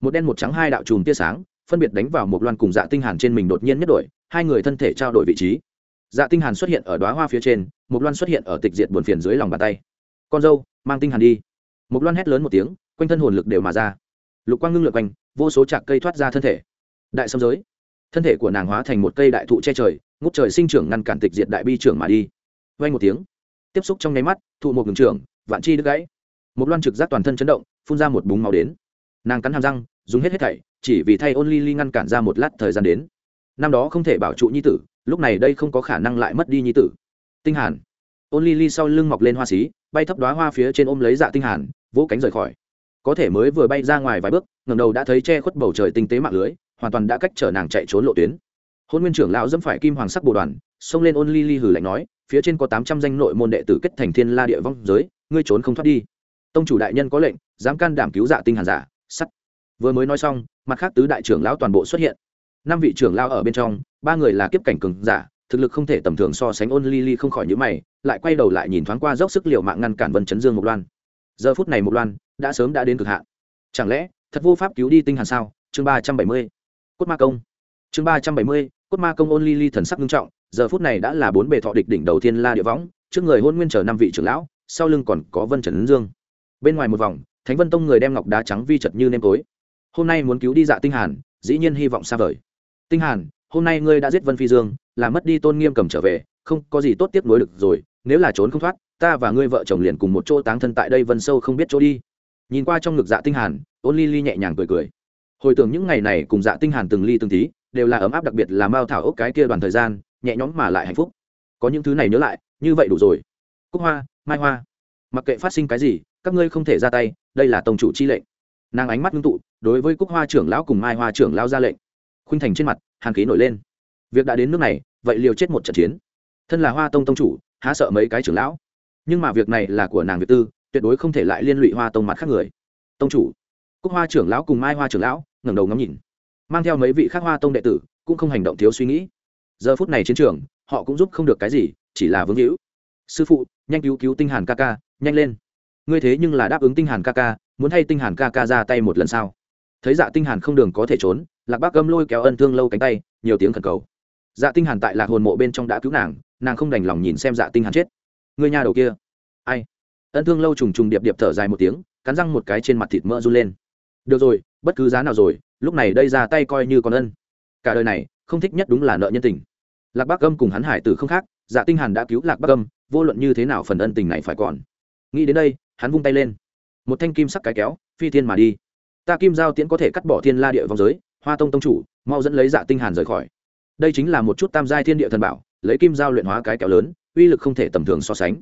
một đen một trắng hai đạo chùm tia sáng, phân biệt đánh vào một loan cùng dạ tinh hàn trên mình đột nhiên nhất đổi, hai người thân thể trao đổi vị trí. Dạ tinh hàn xuất hiện ở đóa hoa phía trên, một loan xuất hiện ở tịch diệt buồn phiền dưới lòng bàn tay. Con dâu, mang tinh hàn đi. Một loan hét lớn một tiếng, quanh thân hồn lực đều mà ra. Lục quang ngưng lượn quanh, vô số chạc cây thoát ra thân thể. Đại sâm giới. Thân thể của nàng hóa thành một cây đại thụ che trời, ngút trời sinh trưởng ngăn cản tịch diệt đại bi trưởng mà đi. Vang một tiếng. Tiếp xúc trong nháy mắt, thụ một ngừng trưởng, vạn chi đứt gãy. Một loan trực giác toàn thân chấn động, phun ra một búng máu đến nàng cắn hàm răng, dùng hết hết thảy, chỉ vì thay ôn ly ly ngăn cản ra một lát thời gian đến. Năm đó không thể bảo trụ nhi tử, lúc này đây không có khả năng lại mất đi nhi tử. Tinh hàn. Ôn ly ly sau lưng mọc lên hoa xí, bay thấp đoá hoa phía trên ôm lấy dạ tinh hàn, vỗ cánh rời khỏi. Có thể mới vừa bay ra ngoài vài bước, ngẩng đầu đã thấy che khuất bầu trời tinh tế mạng lưới, hoàn toàn đã cách chở nàng chạy trốn lộ tuyến. Hôn nguyên trưởng lão dẫm phải kim hoàng sắc bồ đoàn, xông lên ôn ly ly hừ lạnh nói, phía trên có tám trăm danh nội môn đệ tử kết thành thiên la địa vong giới, ngươi trốn không thoát đi. Tông chủ đại nhân có lệnh, dám can đảm cứu dạ tinh hàn giả sắt. Vừa mới nói xong, mặt khác tứ đại trưởng lão toàn bộ xuất hiện. Năm vị trưởng lão ở bên trong, ba người là kiếp cảnh cường giả, thực lực không thể tầm thường so sánh ôn ly ly không khỏi nhíu mày, lại quay đầu lại nhìn thoáng qua dốc sức liều mạng ngăn cản vân chấn dương một loan. Giờ phút này một loan đã sớm đã đến cực hạn. Chẳng lẽ, thật vô pháp cứu đi tinh hàn sao? Chương ba trăm bảy mươi, cốt ma công. Chương ba trăm bảy mươi, cốt ma công ôn ly ly thần sắc nghiêm trọng, giờ phút này đã là bốn bề thọ địch đỉnh đầu tiên la địa võng, trước người hôn nguyên chờ năm vị trưởng lão, sau lưng còn có vân trần dương. Bên ngoài một vòng thánh vân tông người đem ngọc đá trắng vi chật như nêm tối. Hôm nay muốn cứu đi dạ tinh hàn, dĩ nhiên hy vọng xa vời. Tinh hàn, hôm nay ngươi đã giết vân phi dương làm mất đi tôn nghiêm cầm trở về, không có gì tốt tiếp nối được rồi, nếu là trốn không thoát, ta và ngươi vợ chồng liền cùng một chỗ táng thân tại đây vân sâu không biết chỗ đi. Nhìn qua trong ngực dạ tinh hàn, ôn ly ly nhẹ nhàng cười cười. Hồi tưởng những ngày này cùng dạ tinh hàn từng ly từng tí, đều là ấm áp đặc biệt là mao thảo ốc cái kia đoàn thời gian, nhẹ nhõm mà lại hạnh phúc. Có những thứ này nhớ lại, như vậy đủ rồi. Cúc hoa, mai hoa. Mặc kệ phát sinh cái gì các ngươi không thể ra tay, đây là tổng chủ chi lệnh. Nàng ánh mắt ngưng tụ, đối với cúc hoa trưởng lão cùng mai hoa trưởng lão ra lệnh. Khuynh thành trên mặt, hàn khí nổi lên. Việc đã đến nước này, vậy liều chết một trận chiến. Thân là hoa tông tông chủ, há sợ mấy cái trưởng lão? Nhưng mà việc này là của nàng việt tư, tuyệt đối không thể lại liên lụy hoa tông mặt khác người. Tông chủ. Cúc hoa trưởng lão cùng mai hoa trưởng lão, ngẩng đầu ngắm nhìn. Mang theo mấy vị khác hoa tông đệ tử, cũng không hành động thiếu suy nghĩ. Giờ phút này chiến trường, họ cũng giúp không được cái gì, chỉ là vướng hữu. Sư phụ, nhanh cứu cứu tinh hàn ca ca, nhanh lên ngươi thế nhưng là đáp ứng tinh hàn ca ca, muốn thay tinh hàn ca ca ra tay một lần sao? Thấy dạ tinh hàn không đường có thể trốn, lạc bác âm lôi kéo ân thương lâu cánh tay, nhiều tiếng khẩn cầu. Dạ tinh hàn tại lạc hồn mộ bên trong đã cứu nàng nàng không đành lòng nhìn xem dạ tinh hàn chết. Người nhà đầu kia. Ai? Ân thương lâu trùng trùng điệp điệp thở dài một tiếng, cắn răng một cái trên mặt thịt mỡ run lên. Được rồi, bất cứ giá nào rồi, lúc này đây ra tay coi như con ân. Cả đời này, không thích nhất đúng là nợ nhân tình. Lạc bắc âm cùng hắn hải tử không khác dạ tinh hàn đã cứu lạc bắc âm, vô luận như thế nào phần ân tình này phải còn. Nghĩ đến đây hắn vung tay lên. Một thanh kim sắc cái kéo, phi thiên mà đi. Ta kim giao tiễn có thể cắt bỏ thiên la địa vòng giới, hoa tông tông chủ, mau dẫn lấy dạ tinh hàn rời khỏi. Đây chính là một chút tam giai thiên địa thần bảo, lấy kim giao luyện hóa cái kéo lớn, uy lực không thể tầm thường so sánh.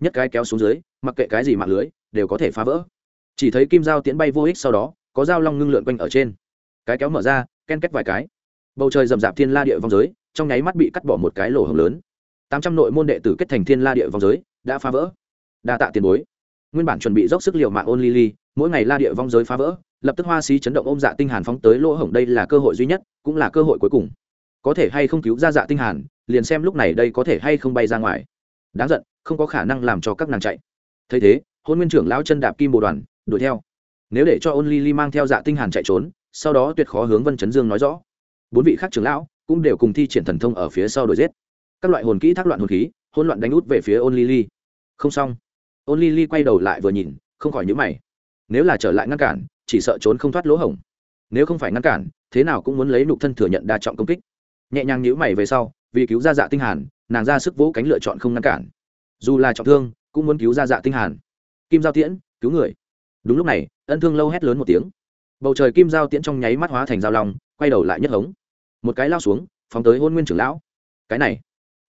Nhất cái kéo xuống dưới, mặc kệ cái gì mạng lưới, đều có thể phá vỡ. Chỉ thấy kim giao tiễn bay vô ích sau đó, có dao long ngưng lượn quanh ở trên. Cái kéo mở ra, ken kết vài cái. Bầu trời rầm rạp thiên la địa vong giới, trong nháy mắt bị cắt bỏ một cái lỗ hồng lớn. Tám trăm nội môn đệ tử kết thành thiên la địa vong giới, đã phá vỡ. Đa tạ tiền bối nguyên bản chuẩn bị dốc sức liệu mạng ôn Lily, mỗi ngày la địa vong giới phá vỡ lập tức hoa xí chấn động ôm dạ tinh hàn phóng tới lỗ hổng đây là cơ hội duy nhất cũng là cơ hội cuối cùng. Có thể hay không cứu ra dạ tinh hàn liền xem lúc này đây có thể hay không bay ra ngoài. Đáng giận không có khả năng làm cho các nàng chạy. Thấy thế hôn nguyên trưởng lão chân đạp kim bồ đoàn đuổi theo. Nếu để cho ôn Lily mang theo dạ tinh hàn chạy trốn sau đó tuyệt khó hướng vân chấn dương nói rõ. Bốn vị khác trưởng lão cũng đều cùng thi triển thần thông ở phía sau đuổi giết. Các loại hồn kỹ thác loạn hồn khí hỗn loạn đánh út về phía ôn Lily. không xong ôn ly ly quay đầu lại vừa nhìn, không khỏi nhíu mày. Nếu là trở lại ngăn cản, chỉ sợ trốn không thoát lỗ hổng. Nếu không phải ngăn cản, thế nào cũng muốn lấy nục thân thừa nhận đa trọng công kích. Nhẹ nhàng nhíu mày về sau, vì cứu ra dạ tinh hàn, nàng ra sức vỗ cánh lựa chọn không ngăn cản. Dù là trọng thương, cũng muốn cứu ra dạ tinh hàn. Kim giao tiễn, cứu người. Đúng lúc này, ân thương lâu hét lớn một tiếng. Bầu trời kim giao tiễn trong nháy mắt hóa thành giao long, quay đầu lại nhất hống. Một cái lao xuống, phóng tới hôn nguyên trưởng lão. Cái này.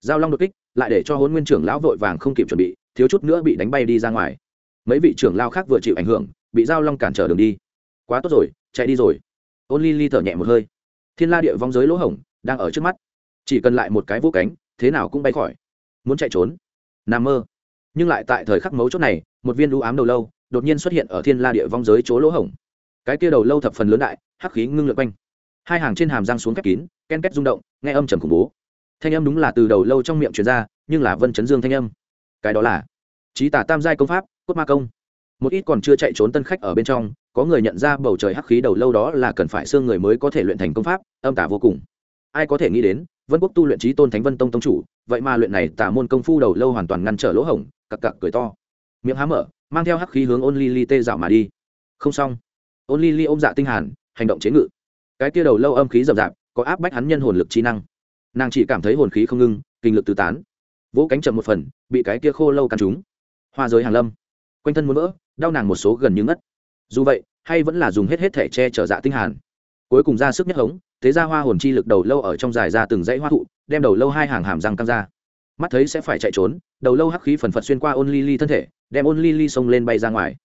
Giao long đột kích lại để cho hôn nguyên trưởng lão vội vàng không kịp chuẩn bị, thiếu chút nữa bị đánh bay đi ra ngoài. Mấy vị trưởng lao khác vừa chịu ảnh hưởng, bị giao long cản trở đường đi. Quá tốt rồi, chạy đi rồi. Ôn ly ly thở nhẹ một hơi. Thiên la địa vong giới lỗ hổng, đang ở trước mắt. Chỉ cần lại một cái vô cánh, thế nào cũng bay khỏi. Muốn chạy trốn? Nằm mơ. Nhưng lại tại thời khắc mấu chốt này, một viên lũ ám đầu lâu đột nhiên xuất hiện ở thiên la địa vong giới chỗ lỗ hổng. Cái kia đầu lâu thập phần lớn đại, hắc khí ngưng lượt quanh. Hai hàng trên hàm răng xuống khép kín, ken két rung động, nghe âm trầm khủng bố thanh âm đúng là từ đầu lâu trong miệng truyền ra, nhưng là vân chấn dương thanh âm. Cái đó là trí tả tam giai công pháp, cốt ma công. Một ít còn chưa chạy trốn tân khách ở bên trong, có người nhận ra bầu trời hắc khí đầu lâu đó là cần phải xương người mới có thể luyện thành công pháp, âm tả vô cùng. Ai có thể nghĩ đến, vân quốc tu luyện trí tôn thánh vân tông tông chủ, vậy mà luyện này tả môn công phu đầu lâu hoàn toàn ngăn trở lỗ hổng, cặc cặc cười to. Miệng há mở, mang theo hắc khí hướng ôn ly ly tê dạo mà đi. Không xong. Ôn ly ly ôm dạ tinh hàn, hành động chế ngự. Cái kia đầu lâu âm khí rậm rạp, có áp bách hắn nhân hồn lực trí năng nàng chỉ cảm thấy hồn khí không ngưng, kinh lực tứ tán. Vỗ cánh chậm một phần, bị cái kia khô lâu căn trúng. Hoa giới hàng lâm. Quanh thân muốn vỡ, đau nàng một số gần như ngất. Dù vậy, hay vẫn là dùng hết hết thể che chở dạ tinh hàn. Cuối cùng ra sức nhất hống, thế ra hoa hồn chi lực đầu lâu ở trong dài ra từng dãy hoa thụ, đem đầu lâu hai hàng hàm răng căng ra. Mắt thấy sẽ phải chạy trốn, đầu lâu hắc khí phần phật xuyên qua ôn ly ly thân thể, đem ôn ly ly xông lên bay ra ngoài.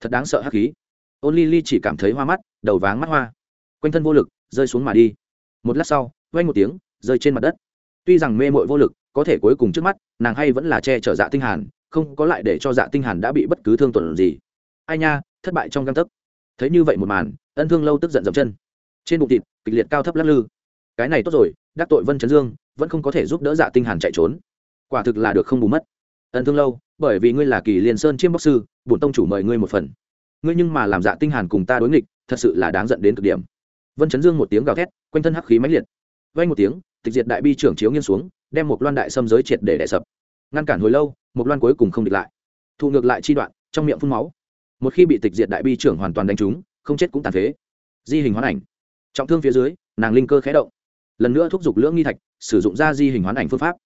Thật đáng sợ hắc khí. Ôn ly ly chỉ cảm thấy hoa mắt, đầu váng mắt hoa. Quanh thân vô lực, rơi xuống mà đi. Một lát sau, vang một tiếng rơi trên mặt đất. Tuy rằng mê mội vô lực, có thể cuối cùng trước mắt, nàng hay vẫn là che chở dạ tinh hàn, không có lại để cho dạ tinh hàn đã bị bất cứ thương tổn gì. Ai nha, thất bại trong găng tấc. Thấy như vậy một màn, ân thương lâu tức giận dậm chân. Trên bụng thịt, kịch liệt cao thấp lắc lư. Cái này tốt rồi, đắc tội vân chấn dương, vẫn không có thể giúp đỡ dạ tinh hàn chạy trốn. Quả thực là được không bù mất. Ân thương lâu, bởi vì ngươi là kỳ liên sơn chiêm bóc sư, bổn tông chủ mời ngươi một phần. Ngươi nhưng mà làm dạ tinh hàn cùng ta đối nghịch, thật sự là đáng giận đến cực điểm. Vân chấn dương một tiếng gào thét, quanh thân hắc khí mãnh liệt. Vang một tiếng tịch diệt đại bi trưởng chiếu nghiêng xuống, đem một loan đại xâm giới triệt để đẻ sập. Ngăn cản hồi lâu, một loan cuối cùng không địch lại. Thụ ngược lại chi đoạn, trong miệng phun máu. Một khi bị tịch diệt đại bi trưởng hoàn toàn đánh trúng, không chết cũng tàn phế. Di hình hoán ảnh. Trọng thương phía dưới, nàng linh cơ khé động. Lần nữa thúc giục lưỡng nghi thạch, sử dụng ra di hình hoán ảnh phương pháp.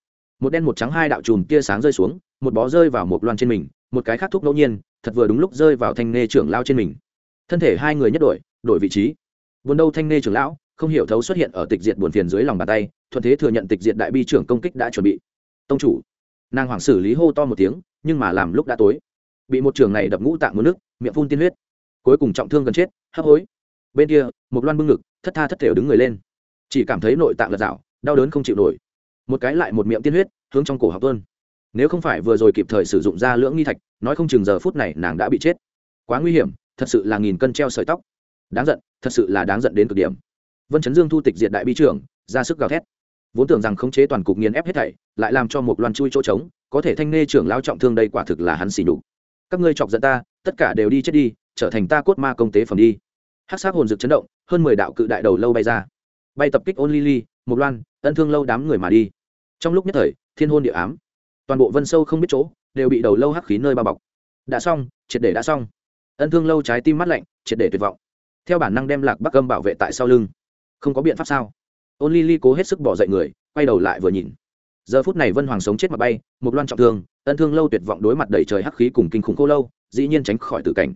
Một đen một trắng hai đạo chùm tia sáng rơi xuống, một bó rơi vào một loan trên mình, một cái khác thúc ngẫu nhiên, thật vừa đúng lúc rơi vào thanh nê trưởng lao trên mình. Thân thể hai người nhất đổi đổi vị trí. Buồn đâu thanh nê trưởng lão không hiểu thấu xuất hiện ở tịch diệt buồn phiền dưới lòng bàn tay, thuận thế thừa nhận tịch diệt đại bi trưởng công kích đã chuẩn bị. Tông chủ. Nàng hoàng xử lý hô to một tiếng, nhưng mà làm lúc đã tối. Bị một trường này đập ngũ tạng muốn nước, miệng phun tiên huyết. Cuối cùng trọng thương gần chết, hấp hối. Bên kia, một loan bưng ngực, thất tha thất thểu đứng người lên. Chỉ cảm thấy nội tạng lật dạo, đau đớn không chịu nổi. Một cái lại một miệng tiên huyết, hướng trong cổ học tuân nếu không phải vừa rồi kịp thời sử dụng ra lưỡng nghi thạch, nói không chừng giờ phút này nàng đã bị chết. Quá nguy hiểm, thật sự là nghìn cân treo sợi tóc. Đáng giận, thật sự là đáng giận đến cực điểm vân chấn dương thu tịch diệt đại bi trưởng, ra sức gào thét. Vốn tưởng rằng khống chế toàn cục nghiền ép hết thảy, lại làm cho một loan chui chỗ trống, có thể thanh nê trưởng lao trọng thương đây quả thực là hắn xỉ nhục. Các ngươi chọc giận ta, tất cả đều đi chết đi, trở thành ta cốt ma công tế phẩm đi. Hát sát hồn rực chấn động, hơn mười đạo cự đại đầu lâu bay ra. Bay tập kích ôn ly ly một loan, ân thương lâu đám người mà đi. Trong lúc nhất thời, thiên hôn địa ám. Toàn bộ vân sâu không biết chỗ, đều bị đầu lâu hắc khí nơi bao bọc. Đã xong, triệt để đã xong. Ân thương lâu trái tim mắt lạnh, triệt để tuyệt vọng. Theo bản năng đem lạc bắc âm bảo vệ tại sau lưng không có biện pháp sao? Ôn ly ly cố hết sức bỏ dậy người, quay đầu lại vừa nhìn. Giờ phút này vân hoàng sống chết mà bay, một loan trọng thương, ân thương lâu tuyệt vọng đối mặt đầy trời hắc khí cùng kinh khủng cô lâu, dĩ nhiên tránh khỏi tử cảnh.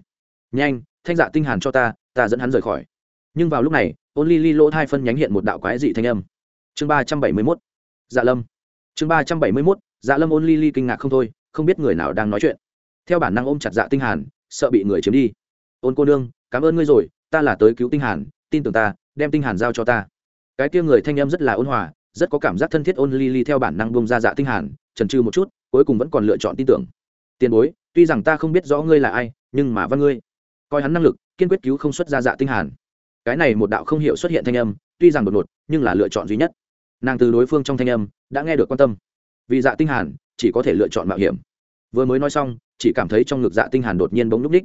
Nhanh, thanh dạ tinh hàn cho ta ta dẫn hắn rời khỏi. Nhưng vào lúc này, ôn ly ly lỗ thai phân nhánh hiện một đạo quái dị thanh âm. Chương ba trăm bảy mươi mốt dạ lâm. Chương ba trăm bảy mươi mốt dạ lâm ôn ly ly kinh ngạc không thôi, không biết người nào đang nói chuyện. Theo bản năng ôm chặt dạ tinh hàn, sợ bị người chiếm đi. Ôn cô nương, cảm ơn ngươi rồi, ta là tới cứu tinh hàn, tin tưởng ta đem tinh hàn giao cho ta. Cái kia người thanh âm rất là ôn hòa, rất có cảm giác thân thiết ôn ly ly theo bản năng bông ra dạ tinh hàn, chần chừ một chút, cuối cùng vẫn còn lựa chọn tin tưởng. Tiền bối, tuy rằng ta không biết rõ ngươi là ai, nhưng mà văn ngươi, coi hắn năng lực, kiên quyết cứu không xuất ra dạ tinh hàn. Cái này một đạo không hiểu xuất hiện thanh âm, tuy rằng đột ngột, nhưng là lựa chọn duy nhất. Nàng từ đối phương trong thanh âm, đã nghe được quan tâm. Vì dạ tinh hàn, chỉ có thể lựa chọn mạo hiểm. Vừa mới nói xong, chỉ cảm thấy trong ngực dạ tinh hàn đột nhiên bỗng núp ních.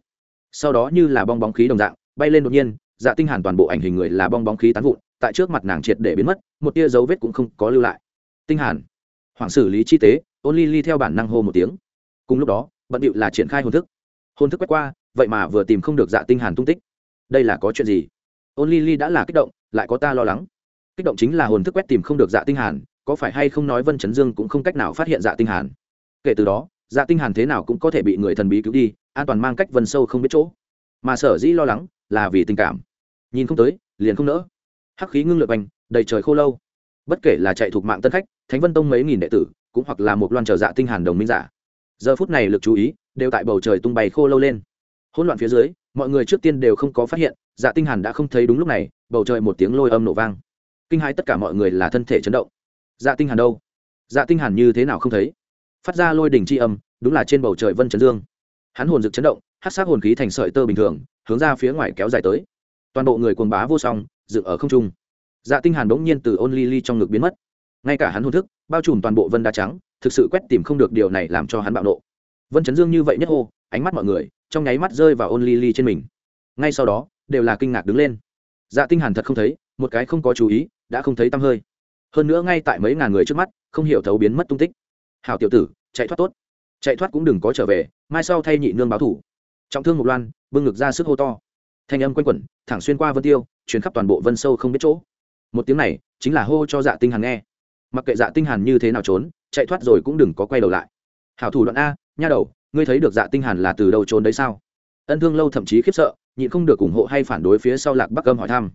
Sau đó như là bong bóng khí đồng dạng, bay lên đột nhiên dạ tinh hàn toàn bộ ảnh hình người là bong bóng khí tán vụn, tại trước mặt nàng triệt để biến mất, một tia dấu vết cũng không có lưu lại. Tinh hàn. Hoàng xử lý chi tế ôn ly ly theo bản năng hô một tiếng. Cùng lúc đó, bận điệu là triển khai hồn thức. Hồn thức quét qua, vậy mà vừa tìm không được dạ tinh hàn tung tích. Đây là có chuyện gì? Ôn ly ly đã là kích động, lại có ta lo lắng. Kích động chính là hồn thức quét tìm không được dạ tinh hàn, có phải hay không nói vân chấn dương cũng không cách nào phát hiện dạ tinh hàn. Kể từ đó dạ tinh hàn thế nào cũng có thể bị người thần bí cứu đi, an toàn mang cách vân sâu không biết chỗ. Mà sở dĩ lo lắng là vì tình cảm. Nhìn không tới, liền không nỡ. Hắc khí ngưng lượt bành đầy trời khô lâu. Bất kể là chạy thuộc mạng tân khách, thánh vân tông mấy nghìn đệ tử, cũng hoặc là một loan trở dạ tinh hàn đồng minh giả. Giờ phút này lực chú ý, đều tại bầu trời tung bay khô lâu lên. Hỗn loạn phía dưới, mọi người trước tiên đều không có phát hiện dạ tinh hàn đã không thấy đúng lúc này, bầu trời một tiếng lôi âm nổ vang. Kinh hãi tất cả mọi người là thân thể chấn động. Dạ tinh hàn đâu? Dạ tinh hàn như thế nào không thấy? Phát ra lôi đỉnh chi âm, đúng là trên bầu trời vân chấn dương. Hắn hồn dực chấn động, hắc sát hồn khí thành sợi tơ bình thường hướng ra phía ngoài kéo dài tới. Toàn bộ người cuồng bá vô song, dựng ở không trung. Dạ tinh hàn đống nhiên từ ôn ly ly trong ngực biến mất. Ngay cả hắn hồn thức, bao trùm toàn bộ vân đá trắng, thực sự quét tìm không được điều này làm cho hắn bạo nộ. Vân chấn dương như vậy nhất hô, ánh mắt mọi người, trong nháy mắt rơi vào ôn ly ly trên mình. Ngay sau đó, đều là kinh ngạc đứng lên. Dạ tinh hàn thật không thấy, một cái không có chú ý, đã không thấy tăm hơi. Hơn nữa ngay tại mấy ngàn người trước mắt, không hiểu thấu biến mất tung tích. Hảo tiểu tử, chạy thoát tốt. Chạy thoát cũng đừng có trở về, mai sau thay nhị nương báo thủ. Trọng thương một loan bưng ngực ra sức hô to. Thanh âm quanh quẩn, thẳng xuyên qua vân tiêu chuyến khắp toàn bộ vân sâu không biết chỗ. Một tiếng này, chính là hô cho dạ tinh hàn nghe. Mặc kệ dạ tinh hàn như thế nào trốn, chạy thoát rồi cũng đừng có quay đầu lại. Hảo thủ đoạn a, nha đầu, ngươi thấy được dạ tinh hàn là từ đâu trốn đấy sao? Ân thương lâu thậm chí khiếp sợ, nhịn không được ủng hộ hay phản đối phía sau lạc bắc âm hỏi thăm.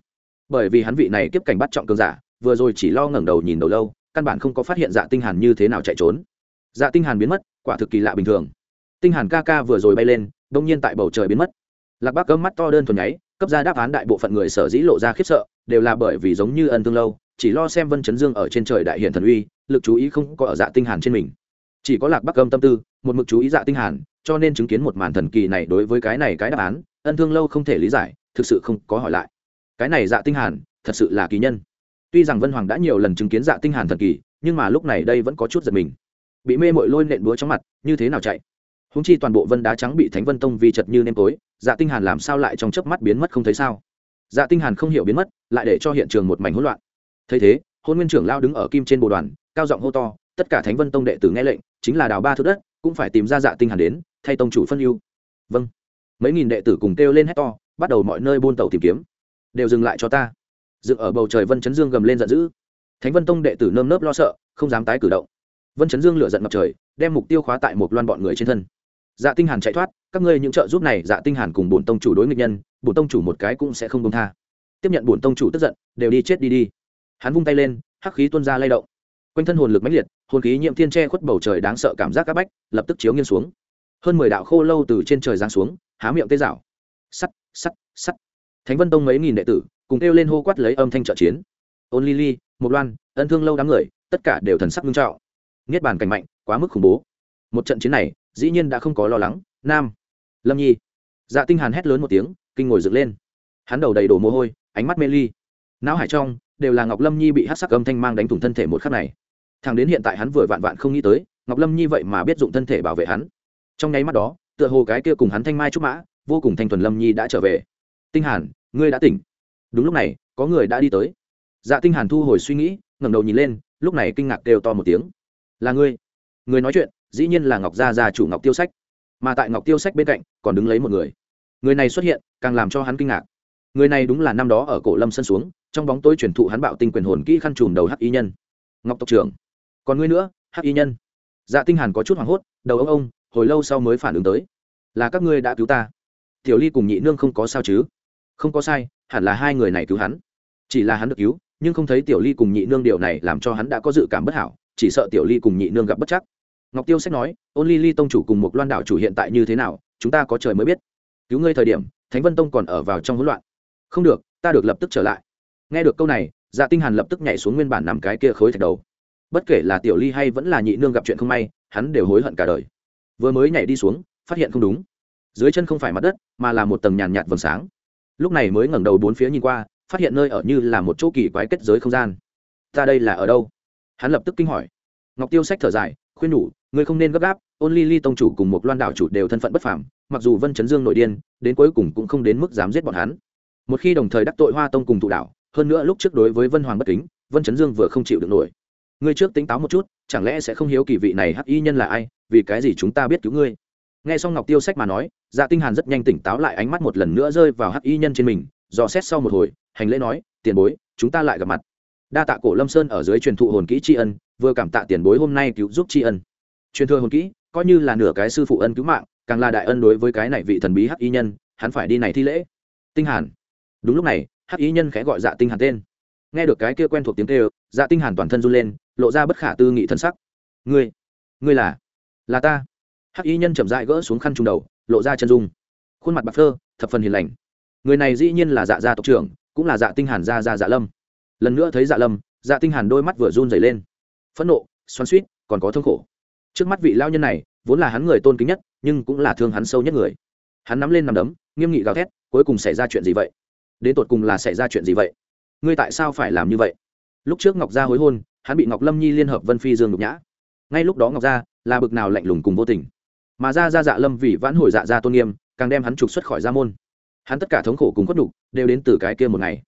Bởi vì hắn vị này kiếp cảnh bắt trọng cường giả, vừa rồi chỉ lo ngẩng đầu nhìn đầu lâu, căn bản không có phát hiện dạ tinh hàn như thế nào chạy trốn. Dạ tinh hàn biến mất, quả thực kỳ lạ bình thường. Tinh hàn ca ca vừa rồi bay lên, đông nhiên tại bầu trời biến mất lạc bắc cấm mắt to đơn thuần nháy, cấp ra đáp án đại bộ phận người sở dĩ lộ ra khiếp sợ, đều là bởi vì giống như ân tương lâu, chỉ lo xem vân chấn dương ở trên trời đại hiện thần uy, lực chú ý không có ở dạ tinh hàn trên mình. Chỉ có lạc bắc âm tâm tư, một mực chú ý dạ tinh hàn, cho nên chứng kiến một màn thần kỳ này đối với cái này cái đáp án, ân thương lâu không thể lý giải, thực sự không có hỏi lại. Cái này dạ tinh hàn, thật sự là kỳ nhân. Tuy rằng vân hoàng đã nhiều lần chứng kiến dạ tinh hàn thần kỳ, nhưng mà lúc này đây vẫn có chút giật mình. Bị mê mội lôi nện búa trong mặt, như thế nào chạy? Húng chi toàn bộ vân đá trắng bị thánh vân tông vi chật như nêm tối dạ tinh hàn làm sao lại trong chớp mắt biến mất không thấy sao? Dạ tinh hàn không hiểu biến mất, lại để cho hiện trường một mảnh hỗn loạn. Thấy thế, hôn nguyên trưởng lao đứng ở kim trên bộ đoàn, cao giọng hô to, tất cả thánh vân tông đệ tử nghe lệnh, chính là đào ba thước đất, cũng phải tìm ra dạ tinh hàn đến, thay tông chủ phân ưu. Vâng. Mấy nghìn đệ tử cùng kêu lên hét to, bắt đầu mọi nơi buôn tàu tìm kiếm. Đều dừng lại cho ta. Dựng ở bầu trời vân chấn dương gầm lên giận dữ. Thánh vân tông đệ tử nơm nớp lo sợ, không dám tái cử động. Vân chấn dương lửa giận ngập trời, đem mục tiêu khóa tại một loan bọn người trên thân dạ tinh hàn chạy thoát, các ngươi những trợ giúp này dạ tinh hàn cùng bổn tông chủ đối nghịch nhân, bổn tông chủ một cái cũng sẽ không buông tha. Tiếp nhận bổn tông chủ tức giận, đều đi chết đi đi. Hắn vung tay lên, hắc khí tuôn ra lay động. Quanh thân hồn lực mãnh liệt, hồn khí nhiễm thiên che khuất bầu trời đáng sợ cảm giác các bách, lập tức chiếu nghiêng xuống. Hơn mười đạo khô lâu từ trên trời giáng xuống, há miệng tê dạo sắt sắt sắt. Thánh vân tông mấy nghìn đệ tử, cùng kêu lên hô quát lấy âm thanh trợ chiến. Ôn ly một loan, ân thương lâu đám người, tất cả đều thần sắc nghiêm trọng. Niết bàn cảnh mạnh, quá mức khủng bố. Một trận chiến này dĩ nhiên đã không có lo lắng. Nam. Lâm nhi. Dạ tinh hàn hét lớn một tiếng, kinh ngồi dựng lên. Hắn đầu đầy đổ mồ hôi, ánh mắt mê ly. Não hải trong, đều là ngọc lâm nhi bị hắc sắc âm thanh mang đánh thủng thân thể một khắc này. Thằng đến hiện tại hắn vừa vạn vạn không nghĩ tới, ngọc lâm nhi vậy mà biết dụng thân thể bảo vệ hắn. Trong nháy mắt đó, tựa hồ cái kia cùng hắn thanh mai trúc mã, vô cùng thanh thuần lâm nhi đã trở về. Tinh hàn, ngươi đã tỉnh. Đúng lúc này, có người đã đi tới. Dạ tinh hàn thu hồi suy nghĩ, ngẩng đầu nhìn lên, lúc này kinh ngạc kêu to một tiếng. Là ngươi. Người nói chuyện dĩ nhiên là ngọc gia gia chủ ngọc tiêu sách. Mà tại ngọc tiêu sách bên cạnh, còn đứng lấy một người. Người này xuất hiện, càng làm cho hắn kinh ngạc. Người này đúng là năm đó ở cổ lâm sân xuống, trong bóng tối truyền thụ hắn bạo tinh quyền hồn kỹ khăn trùm đầu hắc y nhân. Ngọc tộc trưởng. Còn ngươi nữa, hắc y nhân. Dạ tinh hàn có chút hoảng hốt, đầu ông ông, hồi lâu sau mới phản ứng tới. Là các ngươi đã cứu ta. Tiểu ly cùng nhị nương không có sao chứ? Không có sai, hẳn là hai người này cứu hắn. Chỉ là hắn được cứu, nhưng không thấy tiểu ly cùng nhị nương điều này làm cho hắn đã có dự cảm bất hảo, chỉ sợ tiểu ly cùng nhị nương gặp bất chắc ngọc tiêu sách nói, ôn ly ly tông chủ cùng một loan đạo chủ hiện tại như thế nào, chúng ta có trời mới biết. Cứu ngươi thời điểm, thánh vân tông còn ở vào trong hỗn loạn. Không được, ta được lập tức trở lại. Nghe được câu này dạ tinh hàn lập tức nhảy xuống nguyên bản nằm cái kia khối thạch đầu. Bất kể là tiểu ly hay vẫn là nhị nương gặp chuyện không may, hắn đều hối hận cả đời. Vừa mới nhảy đi xuống, phát hiện không đúng. Dưới chân không phải mặt đất, mà là một tầng nhàn nhạt vầng sáng. Lúc này mới ngẩng đầu bốn phía nhìn qua, phát hiện nơi ở như là một chỗ kỳ quái kết giới không gian. Ta đây là ở đâu? Hắn lập tức kinh hỏi. Ngọc tiêu sách thở dài khuyên nhủ, ngươi không nên gấp gáp ôn ly ly tông chủ cùng một loan đảo chủ đều thân phận bất phàm, mặc dù vân chấn dương nội điên, đến cuối cùng cũng không đến mức dám giết bọn hắn. Một khi đồng thời đắc tội hoa tông cùng thụ đảo, hơn nữa lúc trước đối với vân hoàng bất kính, vân chấn dương vừa không chịu được nổi. Ngươi trước tính táo một chút, chẳng lẽ sẽ không hiếu kỳ vị này hắc y nhân là ai, vì cái gì chúng ta biết cứu ngươi? Nghe xong ngọc tiêu sách mà nói dạ tinh hàn rất nhanh tỉnh táo lại ánh mắt một lần nữa rơi vào hắc y nhân trên mình, dò xét sau một hồi, hành lễ nói, tiền bối, chúng ta lại gặp mặt. Đa tạ cổ lâm sơn ở dưới truyền thụ hồn kỹ tri ân vừa cảm tạ tiền bối hôm nay cứu giúp tri ân. Truyền thừa hồn kỹ, coi như là nửa cái sư phụ ân cứu mạng, càng là đại ân đối với cái này vị thần bí hắc y nhân, hắn phải đi này thi lễ. Tinh hàn. Đúng lúc này, hắc y nhân khẽ gọi dạ tinh hàn tên. Nghe được cái kia quen thuộc tiếng kêu dạ tinh hàn toàn thân run lên, lộ ra bất khả tư nghị thân sắc. Ngươi ngươi là là ta. Hắc y nhân chậm rãi gỡ xuống khăn trùng đầu, lộ ra chân dung. Khuôn mặt bạc phơ, thập phần hiền lành. Người này dĩ nhiên là dạ gia tộc trưởng, cũng là dạ tinh hàn gia gia dạ lâm. Lần nữa thấy dạ lâm dạ tinh hàn đôi mắt vừa run rẩy lên phẫn nộ, xoắn xuýt, còn có thương khổ. Trước mắt vị lao nhân này, vốn là hắn người tôn kính nhất, nhưng cũng là thương hắn sâu nhất người. Hắn nắm lên nằm đấm, nghiêm nghị gào thét, cuối cùng xảy ra chuyện gì vậy? Đến tột cùng là xảy ra chuyện gì vậy? Ngươi tại sao phải làm như vậy? Lúc trước ngọc gia hối hôn, hắn bị ngọc lâm nhi liên hợp vân phi dương nhục nhã. Ngay lúc đó ngọc gia là bực nào lạnh lùng cùng vô tình. Mà ra ra dạ lâm vì vãn hồi dạ gia tôn nghiêm, càng đem hắn trục xuất khỏi gia môn. Hắn tất cả thống khổ cùng khuất đục đều đến từ cái kia một ngày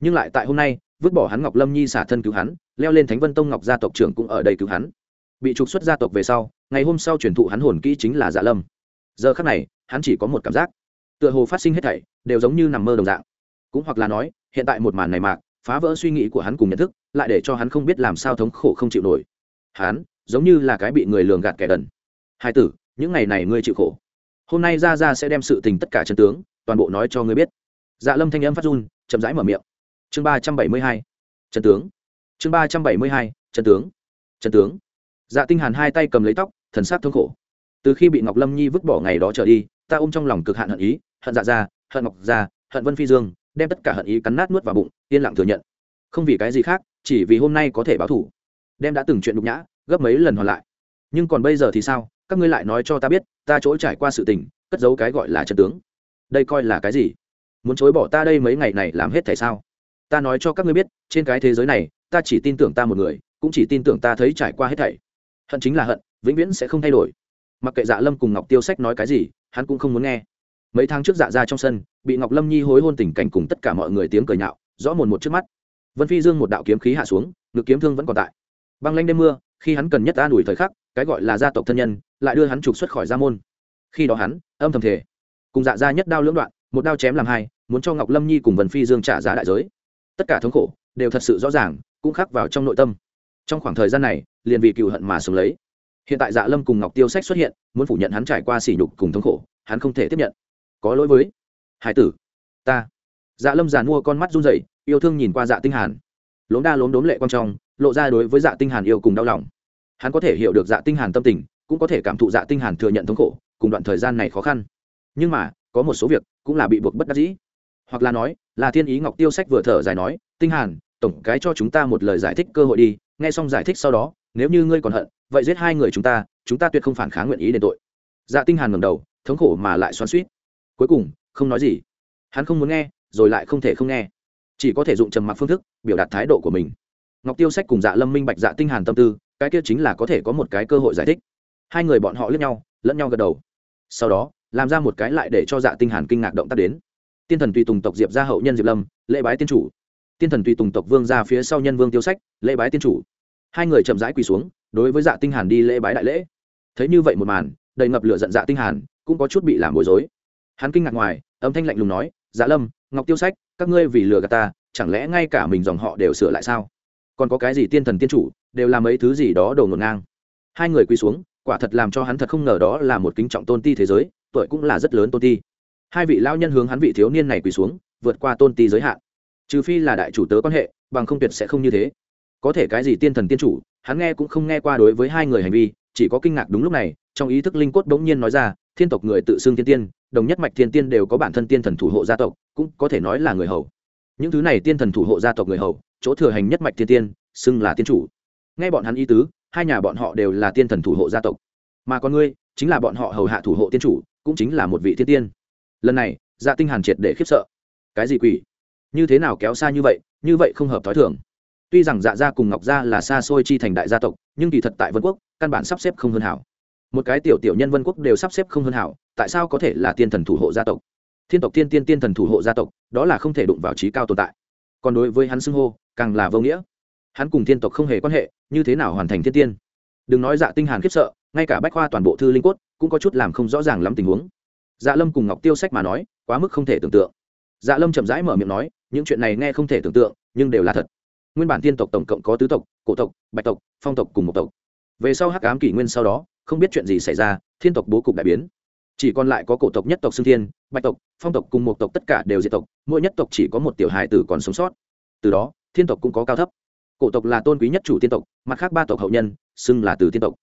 nhưng lại tại hôm nay, vứt bỏ hắn ngọc lâm nhi xả thân cứu hắn, leo lên thánh vân tông ngọc gia tộc trưởng cũng ở đây cứu hắn. Bị trục xuất gia tộc về sau, ngày hôm sau truyền thụ hắn hồn kỹ chính là dạ lâm. Giờ khắc này, hắn chỉ có một cảm giác. Tựa hồ phát sinh hết thảy, đều giống như nằm mơ đồng dạng. Cũng hoặc là nói, hiện tại một màn này mạc, phá vỡ suy nghĩ của hắn cùng nhận thức, lại để cho hắn không biết làm sao thống khổ không chịu nổi. Hắn, giống như là cái bị người lường gạt kẻ đần. Hai tử, những ngày này ngươi chịu khổ. Hôm nay ra ra sẽ đem sự tình tất cả chân tướng, toàn bộ nói cho ngươi biết. Dạ lâm thanh âm phát run, chậm rãi mở miệng chương ba trăm bảy mươi hai, trần tướng. Chương ba trăm bảy mươi hai, trần tướng. Trần tướng. Dạ tinh hàn hai tay cầm lấy tóc, thần sát thương khổ. Từ khi bị ngọc lâm nhi vứt bỏ ngày đó trở đi, ta ôm trong lòng cực hạn hận ý, hận dạ ra hận ngọc ra hận vân phi dương, đem tất cả hận ý cắn nát nuốt vào bụng, yên lặng thừa nhận. Không vì cái gì khác, chỉ vì hôm nay có thể báo thủ. Đem đã từng chuyện nhục nhã, gấp mấy lần hoàn lại. Nhưng còn bây giờ thì sao? Các ngươi lại nói cho ta biết, ta chỗ trải qua sự tình, cất giấu cái gọi là trận tướng. Đây coi là cái gì? Muốn chối bỏ ta đây mấy ngày này làm hết thể sao? Ta nói cho các ngươi biết, trên cái thế giới này, ta chỉ tin tưởng ta một người, cũng chỉ tin tưởng ta thấy trải qua hết thảy. Hận chính là hận, vĩnh viễn sẽ không thay đổi. Mặc kệ dạ lâm cùng ngọc tiêu sách nói cái gì, hắn cũng không muốn nghe. Mấy tháng trước dạ ra trong sân, bị ngọc lâm nhi hối hôn tình cảnh cùng tất cả mọi người tiếng cười nhạo, rõ mồn một trước mắt. Vân phi dương một đạo kiếm khí hạ xuống, ngực kiếm thương vẫn còn tại. Băng lanh đêm mưa, khi hắn cần nhất an ủi thời khắc, cái gọi là gia tộc thân nhân, lại đưa hắn trục xuất khỏi gia môn. Khi đó hắn, âm thầm thể cùng dạ ra nhất đao lưỡng đoạn, một đao chém làm hai, muốn cho ngọc lâm nhi cùng vân phi dương trả giá đại giới tất cả thống khổ, đều thật sự rõ ràng, cũng khắc vào trong nội tâm. Trong khoảng thời gian này, liền vì cựu hận mà sống lấy. Hiện tại dạ lâm cùng ngọc tiêu sách xuất hiện, muốn phủ nhận hắn trải qua sỉ nhục cùng thống khổ, hắn không thể tiếp nhận. Có lỗi với hải tử, ta. Dạ lâm giàn mua con mắt run rẩy, yêu thương nhìn qua dạ tinh hàn. Lốm đa lốm đốm lệ quan trọng lộ ra đối với dạ tinh hàn yêu cùng đau lòng. Hắn có thể hiểu được dạ tinh hàn tâm tình, cũng có thể cảm thụ dạ tinh hàn thừa nhận thống khổ, cùng đoạn thời gian này khó khăn. Nhưng mà, có một số việc cũng là bị buộc bất đắc dĩ hoặc là nói, là thiên ý ngọc tiêu sách vừa thở dài nói, tinh hàn, tổng cái cho chúng ta một lời giải thích cơ hội đi, nghe xong giải thích sau đó, nếu như ngươi còn hận, vậy giết hai người chúng ta chúng ta tuyệt không phản kháng nguyện ý đền tội. Dạ tinh hàn ngẩng đầu, thống khổ mà lại xoắn xuýt. Cuối cùng, không nói gì. Hắn không muốn nghe, rồi lại không thể không nghe. Chỉ có thể dụng trầm mặc phương thức, biểu đạt thái độ của mình. Ngọc tiêu sách cùng dạ lâm minh bạch dạ tinh hàn tâm tư, cái kia chính là có thể có một cái cơ hội giải thích. Hai người bọn họ liếc nhau, lẫn nhau gật đầu. Sau đó, làm ra một cái lại để cho dạ tinh hàn kinh ngạc động tác đến tiên thần tùy tùng tộc diệp gia hậu nhân diệp lâm, lễ bái tiên chủ. Tiên thần tùy tùng tộc vương ra phía sau nhân vương tiêu sách, lễ bái tiên chủ. Hai người chậm rãi quỳ xuống, đối với dạ tinh hàn đi lễ bái đại lễ. Thấy như vậy một màn, đầy ngập lửa giận dạ tinh hàn cũng có chút bị làm bối rối. Hắn kinh ngạc ngoài, âm thanh lạnh lùng nói dạ lâm, ngọc tiêu sách, các ngươi vì lừa gạt ta, chẳng lẽ ngay cả mình dòng họ đều sửa lại sao? Còn có cái gì tiên thần tiên chủ, đều làm mấy thứ gì đó đồ ngổn ngang? Hai người quỳ xuống, quả thật làm cho hắn thật không ngờ đó là một kính trọng tôn ti thế giới, tuổi cũng là rất lớn tôn ti hai vị lao nhân hướng hắn vị thiếu niên này quỳ xuống, vượt qua tôn ti giới hạn. Trừ phi là đại chủ tớ quan hệ, bằng không tuyệt sẽ không như thế. Có thể cái gì tiên thần tiên chủ, hắn nghe cũng không nghe qua đối với hai người hành vi, chỉ có kinh ngạc đúng lúc này, trong ý thức linh cốt bỗng nhiên nói ra, thiên tộc người tự xưng thiên tiên, đồng nhất mạch thiên tiên đều có bản thân tiên thần thủ hộ gia tộc, cũng có thể nói là người hầu. Những thứ này tiên thần thủ hộ gia tộc người hầu, chỗ thừa hành nhất mạch thiên tiên, xưng là tiên chủ. Nghe bọn hắn ý tứ, hai nhà bọn họ đều là tiên thần thủ hộ gia tộc. Mà con ngươi, chính là bọn họ hầu hạ thủ hộ tiên chủ, cũng chính là một vị thiên tiên lần này dạ tinh hàn triệt để khiếp sợ. Cái gì quỷ? Như thế nào kéo xa như vậy như vậy không hợp thói thường. Tuy rằng dạ gia cùng ngọc gia là xa xôi chi thành đại gia tộc, nhưng kỳ thật tại vân quốc, căn bản sắp xếp không hơn hảo. Một cái tiểu tiểu nhân vân quốc đều sắp xếp không hơn hảo, tại sao có thể là tiên thần thủ hộ gia tộc? Thiên tộc tiên tiên tiên thần thủ hộ gia tộc, đó là không thể đụng vào trí cao tồn tại. Còn đối với hắn xưng hô, càng là vô nghĩa. Hắn cùng thiên tộc không hề quan hệ, như thế nào hoàn thành thiên tiên? Đừng nói dạ tinh hàn khiếp sợ, ngay cả bách khoa toàn bộ thư linh cốt cũng có chút làm không rõ ràng lắm tình huống dạ lâm cùng ngọc tiêu sách mà nói, quá mức không thể tưởng tượng. Dạ lâm chậm rãi mở miệng nói, những chuyện này nghe không thể tưởng tượng, nhưng đều là thật. Nguyên bản tiên tộc tổng cộng có tứ tộc, cổ tộc, bạch tộc, phong tộc cùng một tộc. Về sau hắc ám kỷ nguyên sau đó, không biết chuyện gì xảy ra, thiên tộc bố cục đại biến. Chỉ còn lại có cổ tộc nhất tộc xương thiên, bạch tộc, phong tộc cùng một tộc tất cả đều diệt tộc, mỗi nhất tộc chỉ có một tiểu hài tử còn sống sót. Từ đó, thiên tộc cũng có cao thấp. Cổ tộc là tôn quý nhất chủ tiên tộc, mặt khác ba tộc hậu nhân, xưng là từ tiên tộc.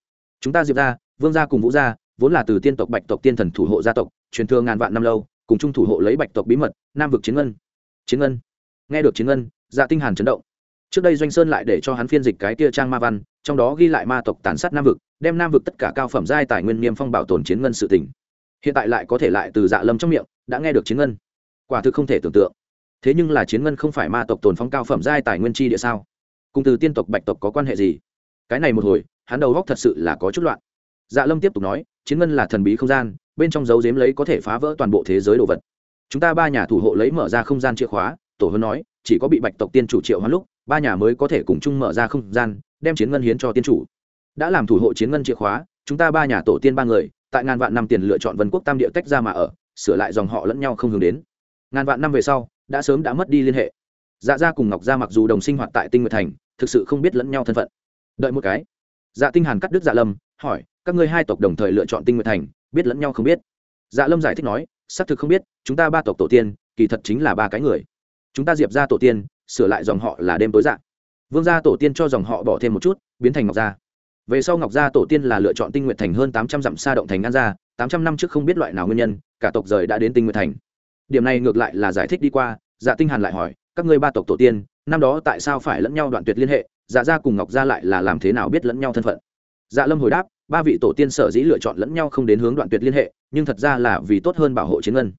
Chúng ta diệp ra vương gia cùng vũ gia vốn là từ tiên tộc bạch tộc tiên thần thủ hộ gia tộc, truyền thừa ngàn vạn năm lâu, cùng chung thủ hộ lấy bạch tộc bí mật, nam vực chiến ngân. Chiến ngân. Nghe được chiến ngân dạ tinh hàn chấn động. Trước đây doanh sơn lại để cho hắn phiên dịch cái kia trang ma văn, trong đó ghi lại ma tộc tàn sát nam vực, đem nam vực tất cả cao phẩm giai tài nguyên niêm phong bảo tồn chiến ngân sự tình. Hiện tại lại có thể lại từ dạ lâm trong miệng, đã nghe được chiến ngân. Quả thực không thể tưởng tượng. Thế nhưng là chiến ngân không phải ma tộc tồn phong cao phẩm giai tài nguyên chi địa sao? Cùng từ tiên tộc bạch tộc có quan hệ gì? Cái này một hồi, hắn đầu góc thật sự là có chút loạn dạ lâm tiếp tục nói, chiến ngân là thần bí không gian, bên trong dấu dếm lấy có thể phá vỡ toàn bộ thế giới đồ vật. Chúng ta ba nhà thủ hộ lấy mở ra không gian chìa khóa, tổ hơn nói, chỉ có bị bạch tộc tiên chủ triệu hoán lúc, ba nhà mới có thể cùng chung mở ra không gian, đem chiến ngân hiến cho tiên chủ. Đã làm thủ hộ chiến ngân chìa khóa, chúng ta ba nhà tổ tiên ba người, tại ngàn vạn năm tiền lựa chọn vân quốc tam địa tách ra mà ở, sửa lại dòng họ lẫn nhau không hướng đến. Ngàn vạn năm về sau, đã sớm đã mất đi liên hệ. Dạ gia cùng ngọc gia mặc dù đồng sinh hoạt tại tinh nguyệt thành, thực sự không biết lẫn nhau thân phận. Đợi một cái. Dạ tinh hàn cắt đứt dạ lâm, hỏi các ngươi hai tộc đồng thời lựa chọn tinh nguyệt thành, biết lẫn nhau không biết. Dạ lâm giải thích nói, xác thực không biết, chúng ta ba tộc tổ tiên, kỳ thật chính là ba cái người. Chúng ta diệp ra tổ tiên, sửa lại dòng họ là đêm tối dạ. Vương gia tổ tiên cho dòng họ bỏ thêm một chút, biến thành ngọc gia. Về sau ngọc gia tổ tiên là lựa chọn tinh nguyện thành hơn tám trăm dặm xa động thành an gia, tám trăm năm trước không biết loại nào nguyên nhân, cả tộc rời đã đến tinh nguyện thành. Điểm này ngược lại là giải thích đi qua dạ tinh hàn lại hỏi, các ngươi ba tộc tổ tiên, năm đó tại sao phải lẫn nhau đoạn tuyệt liên hệ? Dạ gia cùng ngọc gia lại là làm thế nào biết lẫn nhau thân phận? Dạ lâm hồi đáp ba vị tổ tiên sở dĩ lựa chọn lẫn nhau không đến hướng đoạn tuyệt liên hệ, nhưng thật ra là vì tốt hơn bảo hộ chiến ngân.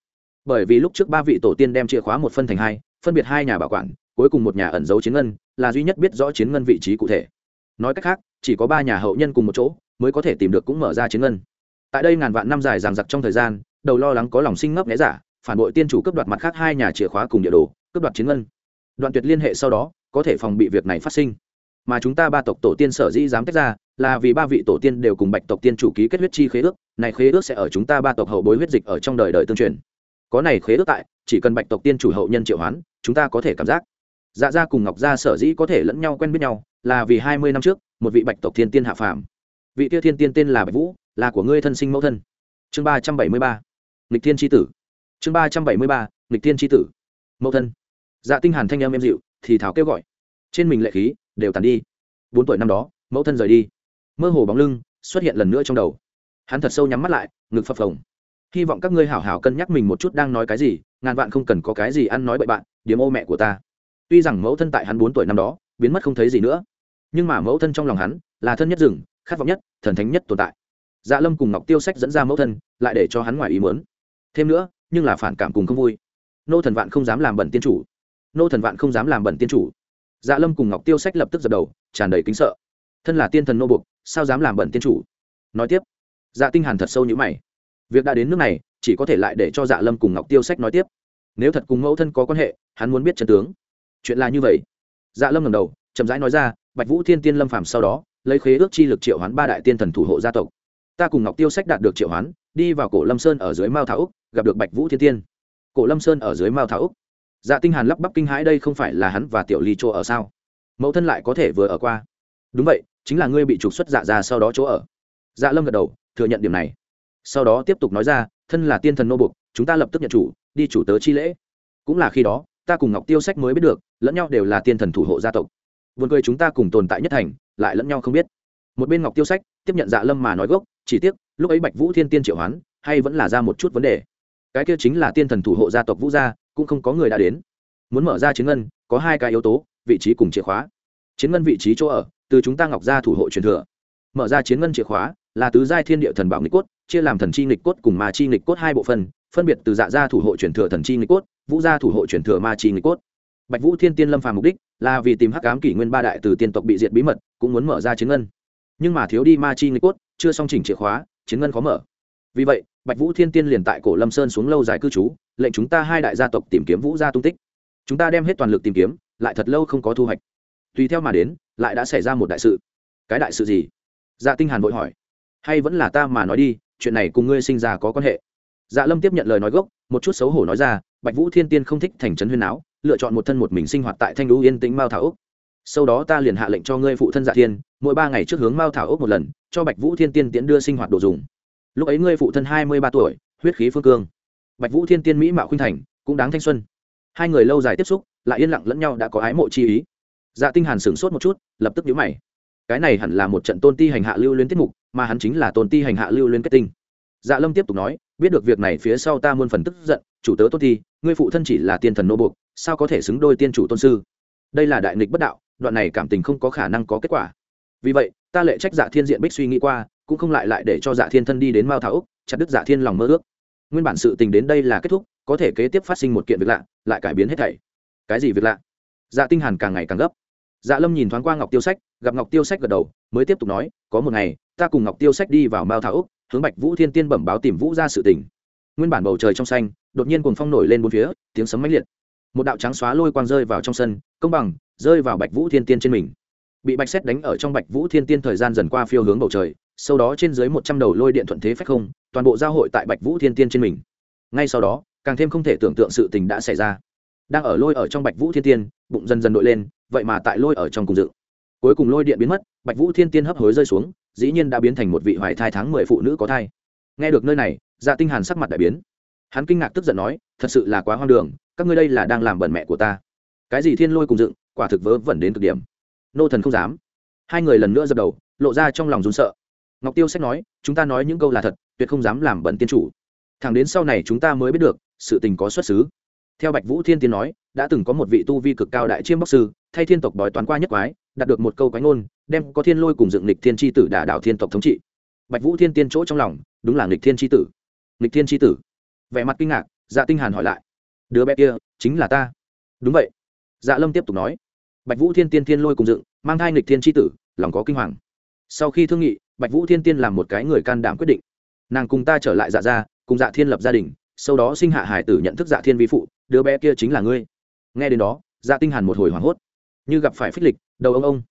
Bởi vì lúc trước ba vị tổ tiên đem chìa khóa một phân thành hai, phân biệt hai nhà bảo quản, cuối cùng một nhà ẩn giấu chiến ngân, là duy nhất biết rõ chiến ngân vị trí cụ thể. Nói cách khác, chỉ có ba nhà hậu nhân cùng một chỗ, mới có thể tìm được cũng mở ra chiến ngân. Tại đây ngàn vạn năm dài ràng giặc trong thời gian, đầu lo lắng có lòng sinh ngấp nghẽ giả, phản bội tiên chủ cướp đoạt mặt khác hai nhà chìa khóa cùng địa đồ, cướp đoạt chiến ngân. Đoạn tuyệt liên hệ sau đó, có thể phòng bị việc này phát sinh mà chúng ta ba tộc tổ tiên sở dĩ dám tách ra là vì ba vị tổ tiên đều cùng bạch tộc tiên chủ ký kết huyết chi khế ước. Này khế ước sẽ ở chúng ta ba tộc hậu bối huyết dịch ở trong đời đời tương truyền. Có này khế ước tại, chỉ cần bạch tộc tiên chủ hậu nhân triệu hoán, chúng ta có thể cảm giác. Dạ gia cùng ngọc gia sở dĩ có thể lẫn nhau quen biết nhau là vì hai mươi năm trước, một vị bạch tộc thiên tiên hạ phàm. Vị tiêu thiên tiên tên là bạch vũ, là của ngươi thân sinh mẫu thân. Chương ba trăm bảy mươi ba, nghịch thiên tri tử. Chương ba trăm bảy mươi ba, nghịch thiên tri tử. Mẫu thân. Dạ tinh hàn thanh em em dịu, thì thảo kêu gọi. Trên mình lệ khí đều tàn đi. Bốn tuổi năm đó, mẫu thân rời đi. Mơ hồ bóng lưng xuất hiện lần nữa trong đầu. Hắn thật sâu nhắm mắt lại, ngực phập phồng. Hy vọng các ngươi hảo hảo cân nhắc mình một chút đang nói cái gì, ngàn vạn không cần có cái gì ăn nói bậy bạn điếm ô mẹ của ta. Tuy rằng mẫu thân tại hắn bốn tuổi năm đó, biến mất không thấy gì nữa, nhưng mà mẫu thân trong lòng hắn là thân nhất rừng, khát vọng nhất, thần thánh nhất tồn tại. Dạ lâm cùng ngọc tiêu sách dẫn ra mẫu thân, lại để cho hắn ngoài ý muốn. Thêm nữa, nhưng là phản cảm cùng không vui. Nô thần vạn không dám làm bẩn tiên chủ. Nô thần vạn không dám làm bẩn tiên chủ dạ lâm cùng ngọc tiêu sách lập tức dập đầu, tràn đầy kính sợ. Thân là tiên thần nô buộc, sao dám làm bẩn tiên chủ? Nói tiếp dạ tinh hàn thật sâu như mày. Việc đã đến nước này, chỉ có thể lại để cho dạ lâm cùng ngọc tiêu sách nói tiếp. Nếu thật cùng mẫu thân có quan hệ, hắn muốn biết chân tướng. Chuyện là như vậy. Dạ lâm ngẩng đầu, chậm rãi nói ra, bạch vũ thiên tiên lâm phàm sau đó, lấy khế ước chi lực triệu hoán ba đại tiên thần thủ hộ gia tộc. Ta cùng ngọc tiêu sách đạt được triệu hoán, đi vào cổ lâm sơn ở dưới mao thảo úc, gặp được bạch vũ thiên tiên. Cổ lâm sơn ở dưới mao thảo úc dạ tinh hàn lắp bắp kinh hãi, đây không phải là hắn và tiểu ly chỗ ở sao? Mẫu thân lại có thể vừa ở qua. Đúng vậy, chính là ngươi bị trục xuất dạ ra sau đó chỗ ở. Dạ lâm gật đầu, thừa nhận điểm này. Sau đó tiếp tục nói ra, thân là tiên thần nô buộc, chúng ta lập tức nhận chủ, đi chủ tớ chi lễ. Cũng là khi đó, ta cùng ngọc tiêu sách mới biết được, lẫn nhau đều là tiên thần thủ hộ gia tộc. Vườn cười chúng ta cùng tồn tại nhất thành, lại lẫn nhau không biết. Một bên ngọc tiêu sách tiếp nhận dạ lâm mà nói gốc, chỉ tiếc, lúc ấy bạch vũ thiên tiên triệu hoán, hay vẫn là ra một chút vấn đề. Cái kia chính là tiên thần thủ hộ gia tộc vũ gia cũng không có người đã đến. Muốn mở ra chiến ngân, có hai cái yếu tố, vị trí cùng chìa khóa. Chiến ngân vị trí chỗ ở, từ chúng ta ngọc gia thủ hộ truyền thừa. Mở ra chiến ngân chìa khóa là tứ giai thiên địa thần bảo nghịch cốt, chia làm thần chi nghịch cốt cùng ma chi nghịch cốt hai bộ phân phân biệt từ dạ gia thủ hộ truyền thừa thần chi nghịch cốt, vũ gia thủ hộ truyền thừa ma chi nghịch cốt. Bạch vũ thiên tiên lâm phàm mục đích là vì tìm hắc ám kỷ nguyên ba đại từ tiên tộc bị diệt bí mật, cũng muốn mở ra chiến ngân. Nhưng mà thiếu đi ma chi nghịch cốt, chưa song chỉnh chìa khóa, chiến ngân khó mở. Vì vậy, bạch vũ thiên tiên liền tại cổ lâm sơn xuống lâu dài cư trú lệnh chúng ta hai đại gia tộc tìm kiếm vũ gia tung tích. Chúng ta đem hết toàn lực tìm kiếm, lại thật lâu không có thu hoạch. Tùy theo mà đến, lại đã xảy ra một đại sự. Cái đại sự gì? Dạ tinh hàn vội hỏi. Hay vẫn là ta mà nói đi, chuyện này cùng ngươi sinh ra có quan hệ. Dạ lâm tiếp nhận lời nói gốc, một chút xấu hổ nói ra, bạch vũ thiên tiên không thích thành trấn huyên áo, lựa chọn một thân một mình sinh hoạt tại thanh lũ yên tĩnh mao thảo úc. Sau đó ta liền hạ lệnh cho ngươi phụ thân dạ thiên, mỗi ba ngày trước hướng mao thảo úc một lần, cho bạch vũ thiên tiên tiễn đưa sinh hoạt đồ dùng. Lúc ấy ngươi phụ thân hai mươi ba tuổi, huyết khí phương cương bạch vũ thiên tiên mỹ mạo khuynh thành, cũng đáng thanh xuân. Hai người lâu dài tiếp xúc, lại yên lặng lẫn nhau đã có ái mộ chi ý. Dạ tinh hàn sửng sốt một chút, lập tức nhíu mày. Cái này hẳn là một trận tôn ti hành hạ lưu liên tiết mục, mà hắn chính là tôn ti hành hạ lưu liên kết tinh. Dạ lâm tiếp tục nói, biết được việc này phía sau ta muôn phần tức giận, chủ tớ tôn ti, ngươi phụ thân chỉ là tiên thần nô buộc, sao có thể xứng đôi tiên chủ tôn sư? Đây là đại nghịch bất đạo, đoạn này cảm tình không có khả năng có kết quả. Vì vậy, ta lệ trách dạ thiên diện bích suy nghĩ qua, cũng không lại lại để cho dạ thiên thân đi đến mao thảo úc, chặt đứt dạ thiên lòng mơ ước nguyên bản sự tình đến đây là kết thúc, có thể kế tiếp phát sinh một kiện việc lạ, lại cải biến hết thảy. Cái gì việc lạ? Dạ tinh hàn càng ngày càng gấp. Dạ lâm nhìn thoáng qua ngọc tiêu sách, gặp ngọc tiêu sách gật đầu, mới tiếp tục nói, có một ngày, ta cùng ngọc tiêu sách đi vào mao thảo úc, hướng bạch vũ thiên tiên bẩm báo tìm vũ ra sự tình. Nguyên bản bầu trời trong xanh, đột nhiên cuồng phong nổi lên bốn phía, tiếng sấm mãnh liệt. Một đạo trắng xóa lôi quang rơi vào trong sân, công bằng, rơi vào bạch vũ thiên tiên trên mình. Bị bạch xét đánh ở trong bạch vũ thiên tiên thời gian dần qua phiêu hướng bầu trời sau đó trên dưới một trăm đầu lôi điện thuận thế phách không, toàn bộ giao hội tại bạch vũ thiên tiên trên mình. Ngay sau đó, càng thêm không thể tưởng tượng sự tình đã xảy ra. Đang ở lôi ở trong bạch vũ thiên tiên, bụng dần dần đội lên, vậy mà tại lôi ở trong cùng dự. Cuối cùng lôi điện biến mất, bạch vũ thiên tiên hấp hối rơi xuống, dĩ nhiên đã biến thành một vị hoài thai tháng mười phụ nữ có thai. Nghe được nơi này dạ tinh hàn sắc mặt đại biến. Hắn kinh ngạc tức giận nói, thật sự là quá hoang đường, các ngươi đây là đang làm bẩn mẹ của ta. Cái gì thiên lôi cùng dựng, quả thực vớ vẩn đến cực điểm. Nô thần không dám. Hai người lần nữa dập đầu, lộ ra trong lòng run sợ ngọc tiêu sách nói, chúng ta nói những câu là thật, tuyệt không dám làm bẩn tiên chủ. Thẳng đến sau này chúng ta mới biết được, sự tình có xuất xứ. Theo bạch vũ thiên tiên nói, đã từng có một vị tu vi cực cao đại chiêm bóc sư, thay thiên tộc bói toán qua nhất quái, đạt được một câu quái ngôn, đem có thiên lôi cùng dựng lịch thiên tri tử đả đạo thiên tộc thống trị. Bạch vũ thiên tiên chỗ trong lòng, đúng là lịch thiên tri tử. Lịch thiên tri tử. Vẻ mặt kinh ngạc dạ tinh hàn hỏi lại, đứa bé kia chính là ta? Đúng vậy. Dạ lâm tiếp tục nói, bạch vũ thiên tiên thiên lôi cùng dựng, mang thai lịch thiên tri tử, lòng có kinh hoàng. Sau khi thương nghị bạch vũ thiên tiên làm một cái người can đảm quyết định. Nàng cùng ta trở lại dạ gia, cùng dạ thiên lập gia đình, sau đó sinh hạ hải tử nhận thức dạ thiên vi phụ, đứa bé kia chính là ngươi. Nghe đến đó dạ tinh hàn một hồi hoảng hốt. Như gặp phải phích lịch, đầu ông ông.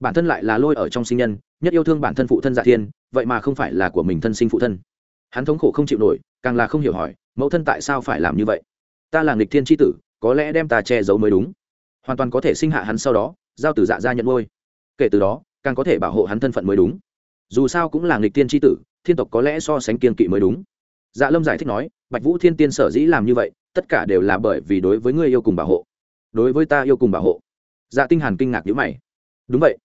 Bản thân lại là lôi ở trong sinh nhân, nhất yêu thương bản thân phụ thân dạ thiên, vậy mà không phải là của mình thân sinh phụ thân. Hắn thống khổ không chịu nổi, càng là không hiểu hỏi, mẫu thân tại sao phải làm như vậy? Ta là nghịch thiên tri tử, có lẽ đem ta che giấu mới đúng. Hoàn toàn có thể sinh hạ hắn sau đó, giao từ dạ ra nhận ngôi kể từ đó, càng có thể bảo hộ hắn thân phận mới đúng dù sao cũng là nghịch tiên tri tử, thiên tộc có lẽ so sánh kiên kỵ mới đúng. Dạ lâm giải thích nói, bạch vũ thiên tiên sở dĩ làm như vậy, tất cả đều là bởi vì đối với ngươi yêu cùng bảo hộ. Đối với ta yêu cùng bảo hộ. Dạ tinh hàn kinh ngạc nhíu mày. Đúng vậy.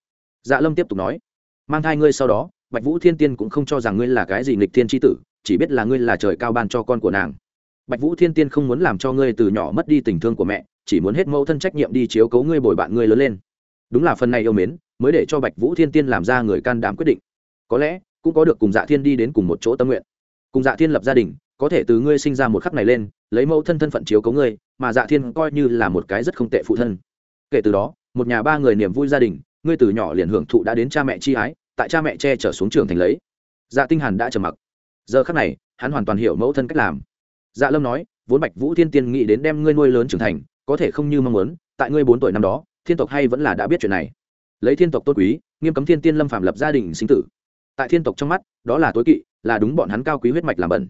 Dạ lâm tiếp tục nói, mang thai ngươi sau đó, bạch vũ thiên tiên cũng không cho rằng ngươi là cái gì nghịch thiên tri tử, chỉ biết là ngươi là trời cao ban cho con của nàng. Bạch vũ thiên tiên không muốn làm cho ngươi từ nhỏ mất đi tình thương của mẹ, chỉ muốn hết mẫu thân trách nhiệm đi chiếu cố ngươi bồi bạn ngươi lớn lên. Đúng là phần này yêu mến, mới để cho bạch vũ thiên tiên làm ra người can đảm quyết định có lẽ cũng có được cùng dạ thiên đi đến cùng một chỗ tâm nguyện. Cùng dạ thiên lập gia đình, có thể từ ngươi sinh ra một khắc này lên, lấy mẫu thân thân phận chiếu cấu ngươi, mà dạ thiên coi như là một cái rất không tệ phụ thân. Kể từ đó, một nhà ba người niềm vui gia đình, ngươi từ nhỏ liền hưởng thụ đã đến cha mẹ chi ái, tại cha mẹ che chở xuống trường thành lấy. Dạ tinh hàn đã trầm mặc. Giờ khắc này, hắn hoàn toàn hiểu mẫu thân cách làm. Dạ lâm nói, vốn bạch vũ thiên tiên nghĩ đến đem ngươi nuôi lớn trưởng thành, có thể không như mong muốn, tại ngươi bốn tuổi năm đó, thiên tộc hay vẫn là đã biết chuyện này. Lấy thiên tộc tôn quý, nghiêm cấm thiên tiên lâm phạm lập gia đình sinh tử tại thiên tộc trong mắt, đó là tối kỵ, là đúng bọn hắn cao quý huyết mạch làm bẩn.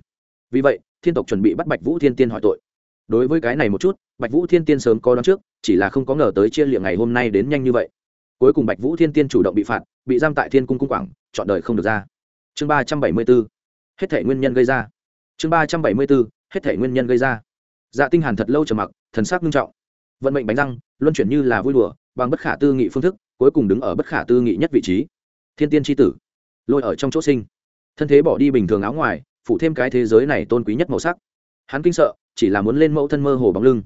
Vì vậy, thiên tộc chuẩn bị bắt bạch vũ thiên tiên hỏi tội. Đối với cái này một chút, bạch vũ thiên tiên sớm có đón trước, chỉ là không có ngờ tới chia liệm ngày hôm nay đến nhanh như vậy. Cuối cùng bạch vũ thiên tiên chủ động bị phạt, bị giam tại thiên cung cung quảng, chọn đời không được ra. Chương ba trăm bảy mươi b ố hết thể nguyên nhân gây ra. Chương ba trăm bảy mươi b ố hết thể nguyên nhân gây ra. Dạ tinh hàn thật lâu trầm mặc, thần sắc nghiêm trọng. Vận mệnh bánh răng, luân chuyển như là vui đùa, bằng bất khả tư nghị phương thức, cuối cùng đứng ở bất khả tư nghị nhất vị trí. Thiên tiên tri tử lôi ở trong chỗ sinh. Thân thế bỏ đi bình thường áo ngoài phụ thêm cái thế giới này tôn quý nhất màu sắc. Hắn kinh sợ, chỉ là muốn lên mẫu thân mơ hồ bóng lưng.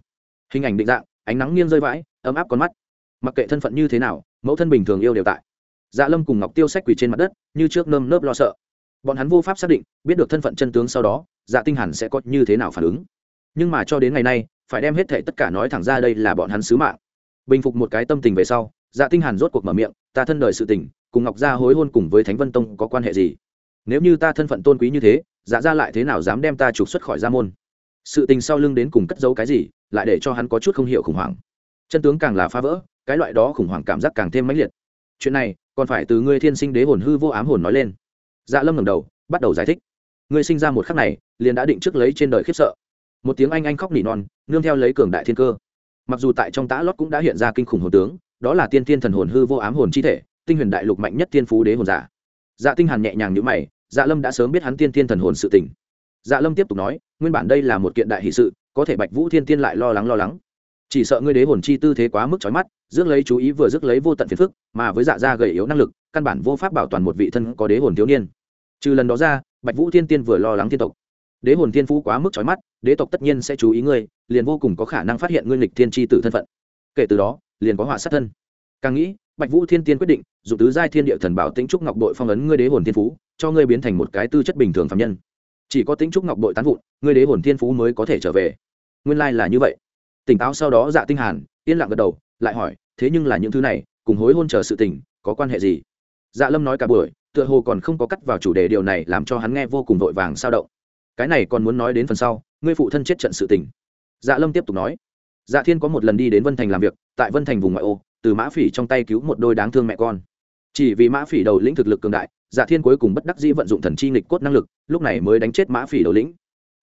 Hình ảnh định dạng, ánh nắng nghiêng rơi vãi, ấm áp con mắt. Mặc kệ thân phận như thế nào, mẫu thân bình thường yêu đều tại. Dạ lâm cùng ngọc tiêu sách quỳ trên mặt đất, như trước nơm nớp lo sợ. Bọn hắn vô pháp xác định, biết được thân phận chân tướng sau đó dạ tinh hẳn sẽ có như thế nào phản ứng. Nhưng mà cho đến ngày nay, phải đem hết thệ tất cả nói thẳng ra đây là bọn hắn sứ mạng. Bình phục một cái tâm tình về sau dạ tinh hàn rốt cuộc mở miệng, ta thân đời sự tình, cùng ngọc gia hối hôn cùng với thánh vân tông có quan hệ gì? Nếu như ta thân phận tôn quý như thế dạ gia lại thế nào dám đem ta trục xuất khỏi gia môn? Sự tình sau lưng đến cùng cất giấu cái gì, lại để cho hắn có chút không hiểu khủng hoảng. Chân tướng càng là phá vỡ, cái loại đó khủng hoảng cảm giác càng thêm mãnh liệt. Chuyện này, còn phải từ ngươi thiên sinh đế hồn hư vô ám hồn nói lên. Dạ lâm ngẩng đầu, bắt đầu giải thích. Ngươi sinh ra một khắc này, liền đã định trước lấy trên đời khiếp sợ. Một tiếng anh anh khóc nỉ non, nương theo lấy cường đại thiên cơ. Mặc dù tại trong tã lót cũng đã hiện ra kinh khủng hồn tướng đó là tiên tiên thần hồn hư vô ám hồn chi thể, tinh huyền đại lục mạnh nhất tiên phú đế hồn giả. Dạ tinh hàn nhẹ nhàng như mày dạ lâm đã sớm biết hắn tiên tiên thần hồn sự tình. Dạ lâm tiếp tục nói, nguyên bản đây là một kiện đại hỷ sự, có thể bạch vũ thiên tiên lại lo lắng lo lắng. Chỉ sợ ngươi đế hồn chi tư thế quá mức chói mắt, rước lấy chú ý vừa rước lấy vô tận phiền phức, mà với dạ gia gầy yếu năng lực, căn bản vô pháp bảo toàn một vị thân có đế hồn thiếu niên. Trừ lần đó ra, bạch vũ thiên tiên vừa lo lắng thiên tộc. Đế hồn thiên phú quá mức chói mắt, đế tộc tất nhiên sẽ chú ý ngươi, liền vô cùng có khả năng phát hiện ngươi lịch thiên chi tử thân phận. Kể từ đó liền có họa sát thân. Càng nghĩ, bạch vũ thiên tiên quyết định, dùng tứ giai thiên địa thần bảo tĩnh trúc ngọc đội phong ấn ngươi đế hồn thiên phú, cho ngươi biến thành một cái tư chất bình thường phạm nhân. Chỉ có tĩnh trúc ngọc đội tán vụn, ngươi đế hồn thiên phú mới có thể trở về. Nguyên lai là như vậy. Tỉnh táo sau đó dạ tinh hàn, yên lặng gật đầu, lại hỏi, thế nhưng là những thứ này, cùng hối hôn chờ sự tình, có quan hệ gì? Dạ lâm nói cả buổi, tựa hồ còn không có cắt vào chủ đề điều này làm cho hắn nghe vô cùng vội vàng sao động. Cái này còn muốn nói đến phần sau, ngươi phụ thân chết trận sự tình. Dạ lâm tiếp tục nói dạ thiên có một lần đi đến vân thành làm việc, tại vân thành vùng ngoại ô, từ mã phỉ trong tay cứu một đôi đáng thương mẹ con. Chỉ vì mã phỉ đầu lĩnh thực lực cường đại dạ thiên cuối cùng bất đắc dĩ vận dụng thần chi nghịch cốt năng lực, lúc này mới đánh chết mã phỉ đầu lĩnh.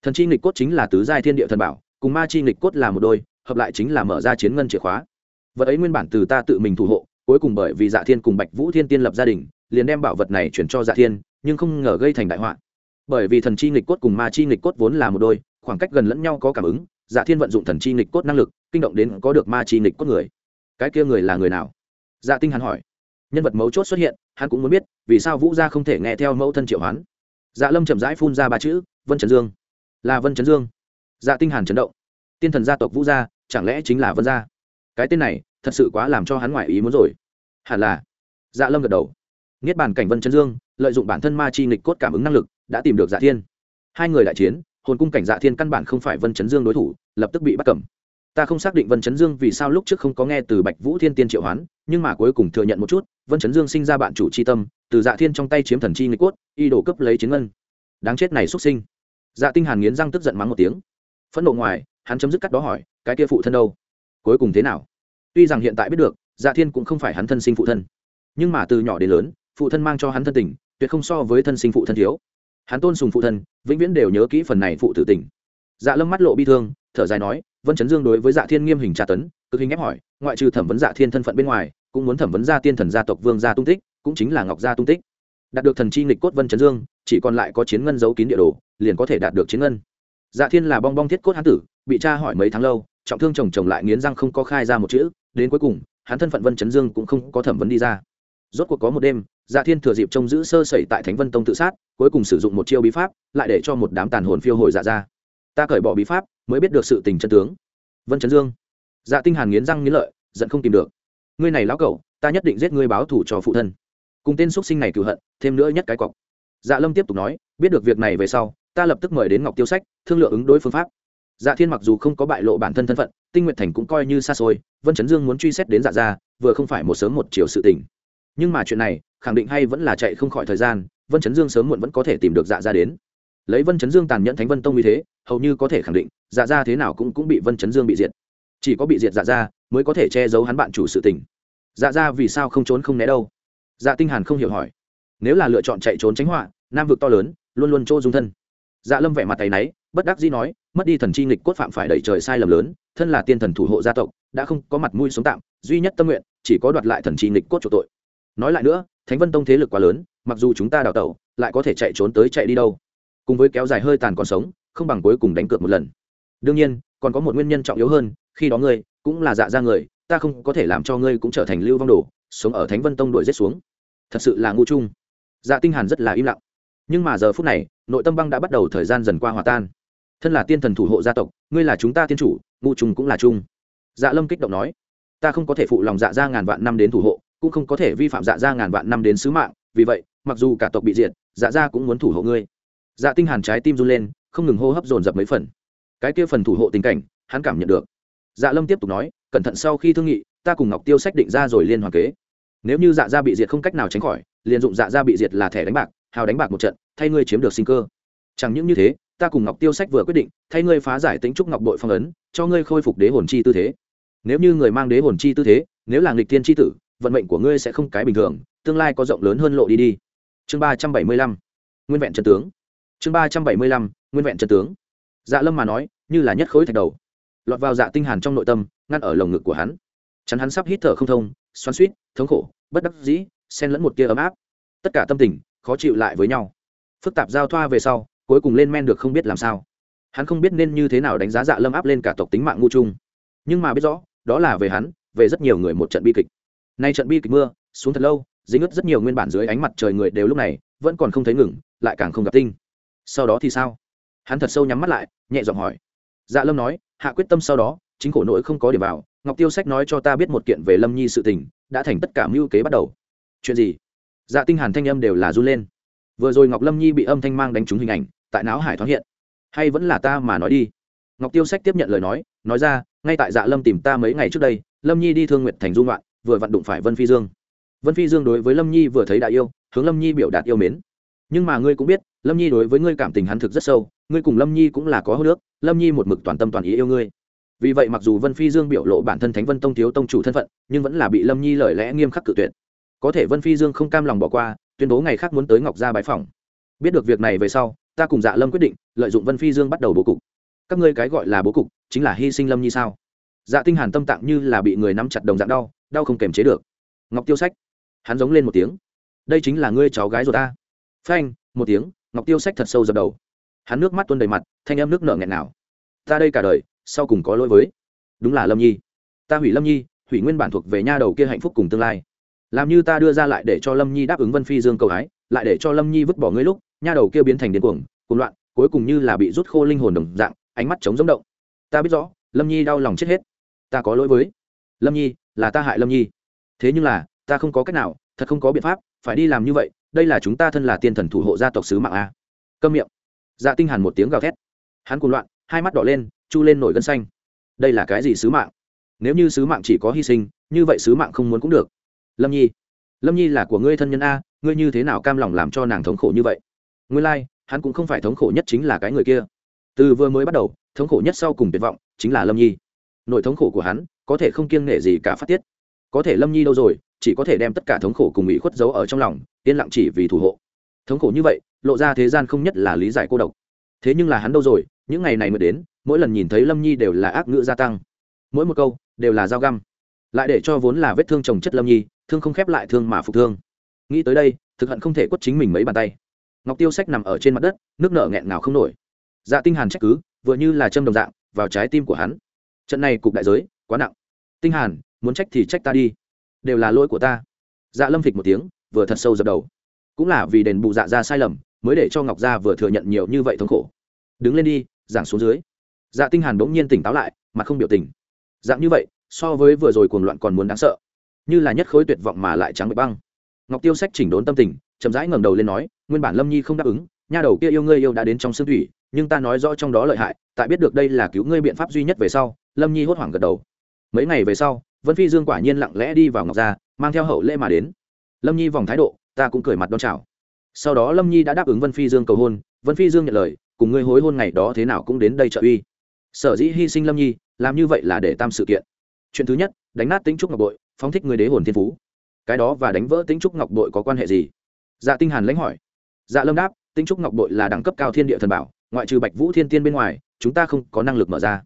Thần chi nghịch cốt chính là tứ giai thiên địa thần bảo, cùng ma chi nghịch cốt là một đôi, hợp lại chính là mở ra chiến ngân chìa khóa. Vật ấy nguyên bản từ ta tự mình thủ hộ, cuối cùng bởi vì dạ thiên cùng bạch vũ thiên tiên lập gia đình, liền đem bảo vật này chuyển cho dạ thiên, nhưng không ngờ gây thành đại họa. Bởi vì thần chi nghịch cốt cùng ma chi nghịch cốt vốn là một đôi, khoảng cách gần lẫn nhau có cảm ứng dạ thiên vận dụng thần chi nghịch cốt năng lực, kinh động đến có được ma chi nghịch cốt người. Cái kia người là người nào? Dạ tinh hắn hỏi. Nhân vật mấu chốt xuất hiện, hắn cũng muốn biết, vì sao vũ gia không thể nghe theo mẫu thân triệu hoán? Dạ lâm chậm rãi phun ra ba chữ, vân Trấn dương. Là vân trấn dương. Dạ tinh hàn chấn động. Tiên thần gia tộc vũ gia, chẳng lẽ chính là vân gia? Cái tên này, thật sự quá làm cho hắn ngoại ý muốn rồi. Hẳn là. Dạ lâm gật đầu. Niết bàn cảnh vân trấn dương, lợi dụng bản thân ma chi nghịch cốt cảm ứng năng lực, đã tìm được dạ thiên. Hai người đại chiến, hồn cung cảnh dạ thiên căn bản không phải vân chấn dương đối thủ lập tức bị bắt cầm. Ta không xác định vân chấn dương vì sao lúc trước không có nghe từ bạch vũ thiên tiên triệu hoán, nhưng mà cuối cùng thừa nhận một chút, vân chấn dương sinh ra bạn chủ c h i tâm, từ dạ thiên trong tay chiếm thần chi nghịch cốt, y đổ cấp lấy chiến ngân. Đáng chết này xuất sinh. Dạ tinh hàn nghiến răng tức giận mắng một tiếng. Phẫn nộ ngoài, hắn chấm dứt cắt đó hỏi, cái kia phụ thân đâu? Cuối cùng thế nào? Tuy rằng hiện tại biết được dạ thiên cũng không phải hắn thân sinh phụ thân. Nhưng mà từ nhỏ đến lớn, phụ thân mang cho hắn thân tình, tuyệt không so với thân sinh phụ thân thiếu. Hắn tôn sùng phụ thân, vĩnh viễn đều nhớ kỹ phần này phụ tử tình. Dạ lâm mắt lộ bi thương thở dài nói, vân chấn dương đối với dạ thiên nghiêm hình tra tấn, cực hình ép hỏi, ngoại trừ thẩm vấn dạ thiên thân phận bên ngoài, cũng muốn thẩm vấn gia tiên thần gia tộc vương gia tung tích, cũng chính là ngọc gia tung tích. Đạt được thần chi nghịch cốt vân chấn dương, chỉ còn lại có chiến ngân giấu kín địa đồ, liền có thể đạt được chiến ngân. Dạ thiên là bong bong thiết cốt hán tử, bị cha hỏi mấy tháng lâu, trọng thương chồng chồng lại nghiến răng không có khai ra một chữ, đến cuối cùng, hắn thân phận vân chấn dương cũng không có thẩm vấn đi ra. Rốt cuộc có một đêm dạ thiên thừa dịp trông giữ sơ sẩy tại thánh vân tông tự sát, cuối cùng sử dụng một chiêu bí pháp, lại để cho một đám tàn hồn phiêu hồi dạ ra ta cởi bỏ bí pháp, mới biết được sự tình chân tướng. Vân chấn dương. Dạ tinh hàn nghiến răng nghiến lợi, giận không tìm được. Ngươi này lão cẩu, ta nhất định giết ngươi báo thù cho phụ thân. Cùng tên xuất sinh này cửu hận, thêm nữa nhất cái cọc. Dạ lâm tiếp tục nói, biết được việc này về sau, ta lập tức mời đến ngọc tiêu sách, thương lượng ứng đối phương pháp. Dạ thiên mặc dù không có bại lộ bản thân thân phận, tinh nguyện thành cũng coi như xa xôi, vân chấn dương muốn truy xét đến dạ gia, vừa không phải một sớm một chiều sự tình. Nhưng mà chuyện này, khẳng định hay vẫn là chạy không khỏi thời gian, vân chấn dương sớm muộn vẫn có thể tìm được dạ Gia đến. Lấy vân chấn dương tàn nhẫn thánh vân tông như thế hầu như có thể khẳng định dạ ra thế nào cũng cũng bị vân chấn dương bị diệt. Chỉ có bị diệt dạ ra mới có thể che giấu hắn bạn chủ sự tình. Dạ ra vì sao không trốn không né đâu? Dạ tinh hàn không hiểu hỏi. Nếu là lựa chọn chạy trốn tránh họa, nam vực to lớn, luôn luôn chỗ dung thân. Dạ lâm vẻ mặt tay náy, bất đắc dĩ nói, mất đi thần chi nghịch cốt phạm phải đẩy trời sai lầm lớn, thân là tiên thần thủ hộ gia tộc, đã không có mặt mũi sống tạm, duy nhất tâm nguyện, chỉ có đoạt lại thần chi nghịch cốt chỗ tội. Nói lại nữa, thánh vân tông thế lực quá lớn, mặc dù chúng ta đào tẩu, lại có thể chạy trốn tới chạy đi đâu. Cùng với kéo dài hơi tàn còn sống không bằng cuối cùng đánh cược một lần. Đương nhiên, còn có một nguyên nhân trọng yếu hơn, khi đó ngươi cũng là dạ ra người, ta không có thể làm cho ngươi cũng trở thành lưu vong đồ, sống ở thánh vân tông đuổi rết xuống. Thật sự là ngu chung. Dạ tinh hàn rất là im lặng. Nhưng mà giờ phút này, nội tâm băng đã bắt đầu thời gian dần qua hòa tan. Thân là tiên thần thủ hộ gia tộc, ngươi là chúng ta tiên chủ, ngu chung cũng là chung. Dạ lâm kích động nói, ta không có thể phụ lòng dạ ra ngàn vạn năm đến thủ hộ, cũng không có thể vi phạm dạ ra ngàn vạn năm đến sứ mạng, vì vậy, mặc dù cả tộc bị diệt dạ ra cũng muốn thủ hộ ngươi. Dạ tinh hàn trái tim run lên không ngừng hô hấp dồn dập mấy phần. Cái kia phần thủ hộ tình cảnh, hắn cảm nhận được. Dạ lâm tiếp tục nói, cẩn thận sau khi thương nghị, ta cùng ngọc tiêu sách định ra rồi liên hoàn kế. Nếu như dạ gia bị diệt không cách nào tránh khỏi, liền dụng dạ gia bị diệt là thẻ đánh bạc, hào đánh bạc một trận, thay ngươi chiếm được sinh cơ. Chẳng những như thế, ta cùng ngọc tiêu sách vừa quyết định, thay ngươi phá giải tính trúc ngọc đội phong ấn, cho ngươi khôi phục đế hồn chi tư thế. Nếu như người mang đế hồn chi tư thế, nếu là nghịch thiên chi tử, vận mệnh của ngươi sẽ không cái bình thường, tương lai có rộng lớn hơn lộ đi đi. Chương ba trăm bảy mươi lăm, nguyên vẹn trần tướng. Chương ba trăm bảy mươi lăm nguyên vẹn chân tướng. Dạ lâm mà nói, như là nhất khối thạch đầu. Lọt vào dạ tinh hàn trong nội tâm, ngăn ở lồng ngực của hắn. Chắn hắn sắp hít thở không thông, xoắn xuýt, thống khổ, bất đắc dĩ, xen lẫn một tia ấm áp. Tất cả tâm tình, khó chịu lại với nhau. Phức tạp giao thoa về sau, cuối cùng lên men được không biết làm sao. Hắn không biết nên như thế nào đánh giá dạ lâm áp lên cả tộc tính mạng ngu chung. Nhưng mà biết rõ, đó là về hắn, về rất nhiều người một trận bi kịch. Nay trận bi kịch mưa, xuống thật lâu, dính ướt rất nhiều nguyên bản dưới ánh mặt trời người đều lúc này, vẫn còn không thấy ngừng, lại càng không gặp tinh. Sau đó thì sao? Hắn thật sâu nhắm mắt lại, nhẹ giọng hỏi. Dạ lâm nói, hạ quyết tâm sau đó, chính khổ nỗi không có điểm vào, ngọc tiêu sách nói cho ta biết một kiện về lâm nhi sự tình, đã thành tất cả mưu kế bắt đầu. Chuyện gì? Dạ tinh hàn thanh âm đều là run lên. Vừa rồi ngọc lâm nhi bị âm thanh mang đánh trúng hình ảnh, tại não hải thoáng hiện. Hay vẫn là ta mà nói đi? Ngọc tiêu sách tiếp nhận lời nói nói ra, ngay tại dạ lâm tìm ta mấy ngày trước đây, lâm nhi đi thương nguyện thành dung loạn vừa vặn đụng phải vân phi dương. Vân phi dương đối với lâm nhi vừa thấy đại yêu, hướng lâm nhi biểu đạt yêu mến. Nhưng mà ngươi cũng biết lâm nhi đối với ngươi cảm tình hắn thực rất sâu, ngươi cùng lâm nhi cũng là có hô nước, lâm nhi một mực toàn tâm toàn ý yêu ngươi. Vì vậy mặc dù vân phi dương biểu lộ bản thân thánh vân tông thiếu tông chủ thân phận, nhưng vẫn là bị lâm nhi lời lẽ nghiêm khắc cự tuyệt. Có thể vân phi dương không cam lòng bỏ qua, tuyên bố ngày khác muốn tới ngọc gia bãi phòng biết được việc này về sau, ta cùng dạ lâm quyết định, lợi dụng vân phi dương bắt đầu bố cục. Các ngươi cái gọi là bố cục, chính là hy sinh lâm nhi sao? Dạ tinh hàn tâm tạng như là bị người nắm chặt đồng dạng đau đau không kềm chế được. Ngọc tiêu sách, hắn giống lên một tiếng. Đây chính là ngươi cháu gái rồi ta. Phanh, một tiếng ngọc tiêu sách thật sâu dập đầu. Hắn nước mắt tuôn đầy mặt, thanh em nước nở nghẹn nào ta đây cả đời, sau cùng có lỗi với. Đúng là lâm nhi. Ta hủy lâm nhi, hủy nguyên bản thuộc về nha đầu kia hạnh phúc cùng tương lai. Làm như ta đưa ra lại để cho lâm nhi đáp ứng vân phi dương cầu ái lại để cho lâm nhi vứt bỏ ngươi lúc, nha đầu kia biến thành điên cuồng cuồng loạn, cuối cùng như là bị rút khô linh hồn đồng dạng, ánh mắt chống giống động. Ta biết rõ, lâm nhi đau lòng chết hết. Ta có lỗi với. Lâm nhi, là ta hại lâm nhi. Thế nhưng là, ta không có cách nào, thật không có biện pháp, phải đi làm như vậy đây là chúng ta thân là tiên thần thủ hộ gia tộc sứ mạng a. Câm miệng. Dạ tinh hàn một tiếng gào thét. Hắn cuồng loạn hai mắt đỏ lên chu lên nổi gân xanh. Đây là cái gì sứ mạng? Nếu như sứ mạng chỉ có hy sinh như vậy sứ mạng không muốn cũng được. Lâm nhi. Lâm nhi là của ngươi thân nhân a ngươi như thế nào cam lòng làm cho nàng thống khổ như vậy? Ngươi lai、like, hắn cũng không phải thống khổ nhất chính là cái người kia. Từ vừa mới bắt đầu thống khổ nhất sau cùng tuyệt vọng chính là lâm nhi. Nội thống khổ của hắn có thể không kiêng nể gì cả phát tiết. Có thể lâm nhi đâu rồi chỉ có thể đem tất cả thống khổ cùng ủy khuất giấu ở trong lòng, yên lặng chỉ vì thủ hộ. Thống khổ như vậy, lộ ra thế gian không nhất là lý giải cô độc. Thế nhưng là hắn đâu rồi, những ngày này mới đến, mỗi lần nhìn thấy lâm nhi đều là ác ngữ gia tăng. Mỗi một câu, đều là dao găm. Lại để cho vốn là vết thương trồng chất lâm nhi, thương không khép lại thương mà phục thương. Nghĩ tới đây, thực hận không thể quất chính mình mấy bàn tay. Ngọc tiêu sách nằm ở trên mặt đất, nước nợ nghẹn nào không nổi. Dạ tinh hàn trách cứ, vừa như là châm đồng dạng, vào trái tim của hắn. Trận này cục đại giới, quá nặng. Tinh hàn, muốn trách thì trách ta đi đều là lỗi của ta. Dạ lâm phịch một tiếng, vừa thật sâu dập đầu. Cũng là vì đền bù dạ ra sai lầm, mới để cho ngọc gia vừa thừa nhận nhiều như vậy thống khổ. Đứng lên đi, giảng xuống dưới. Dạ tinh hàn bỗng nhiên tỉnh táo lại mà không biểu tình. Dạng như vậy, so với vừa rồi cuồng loạn còn muốn đáng sợ. Như là nhất khối tuyệt vọng mà lại trắng bệ băng. Ngọc tiêu sách chỉnh đốn tâm tình, chậm rãi ngẩng đầu lên nói, nguyên bản lâm nhi không đáp ứng, nha đầu kia yêu ngươi yêu đã đến trong xương thủy, nhưng ta nói rõ trong đó lợi hại, tại biết được đây là cứu ngươi biện pháp duy nhất về sau. Lâm nhi hốt hoảng gật đầu. Mấy ngày về sau vân phi dương quả nhiên lặng lẽ đi vào ngọc gia, mang theo hậu lễ mà đến. Lâm nhi vòng thái độ, ta cũng cười mặt đón chào. Sau đó lâm nhi đã đáp ứng vân phi dương cầu hôn, vân phi dương nhận lời, cùng ngươi hối hôn ngày đó thế nào cũng đến đây trợ uy. Sở dĩ hy sinh lâm nhi, làm như vậy là để tam sự kiện. Chuyện thứ nhất, đánh nát tính trúc ngọc bội, phóng thích người đế hồn thiên phú. Cái đó và đánh vỡ tính trúc ngọc bội có quan hệ gì? Dạ tinh hàn lãnh hỏi. Dạ lâm đáp tính trúc ngọc bội là đẳng cấp cao thiên địa thần bảo, ngoại trừ bạch vũ thiên tiên bên ngoài, chúng ta không có năng lực mở ra.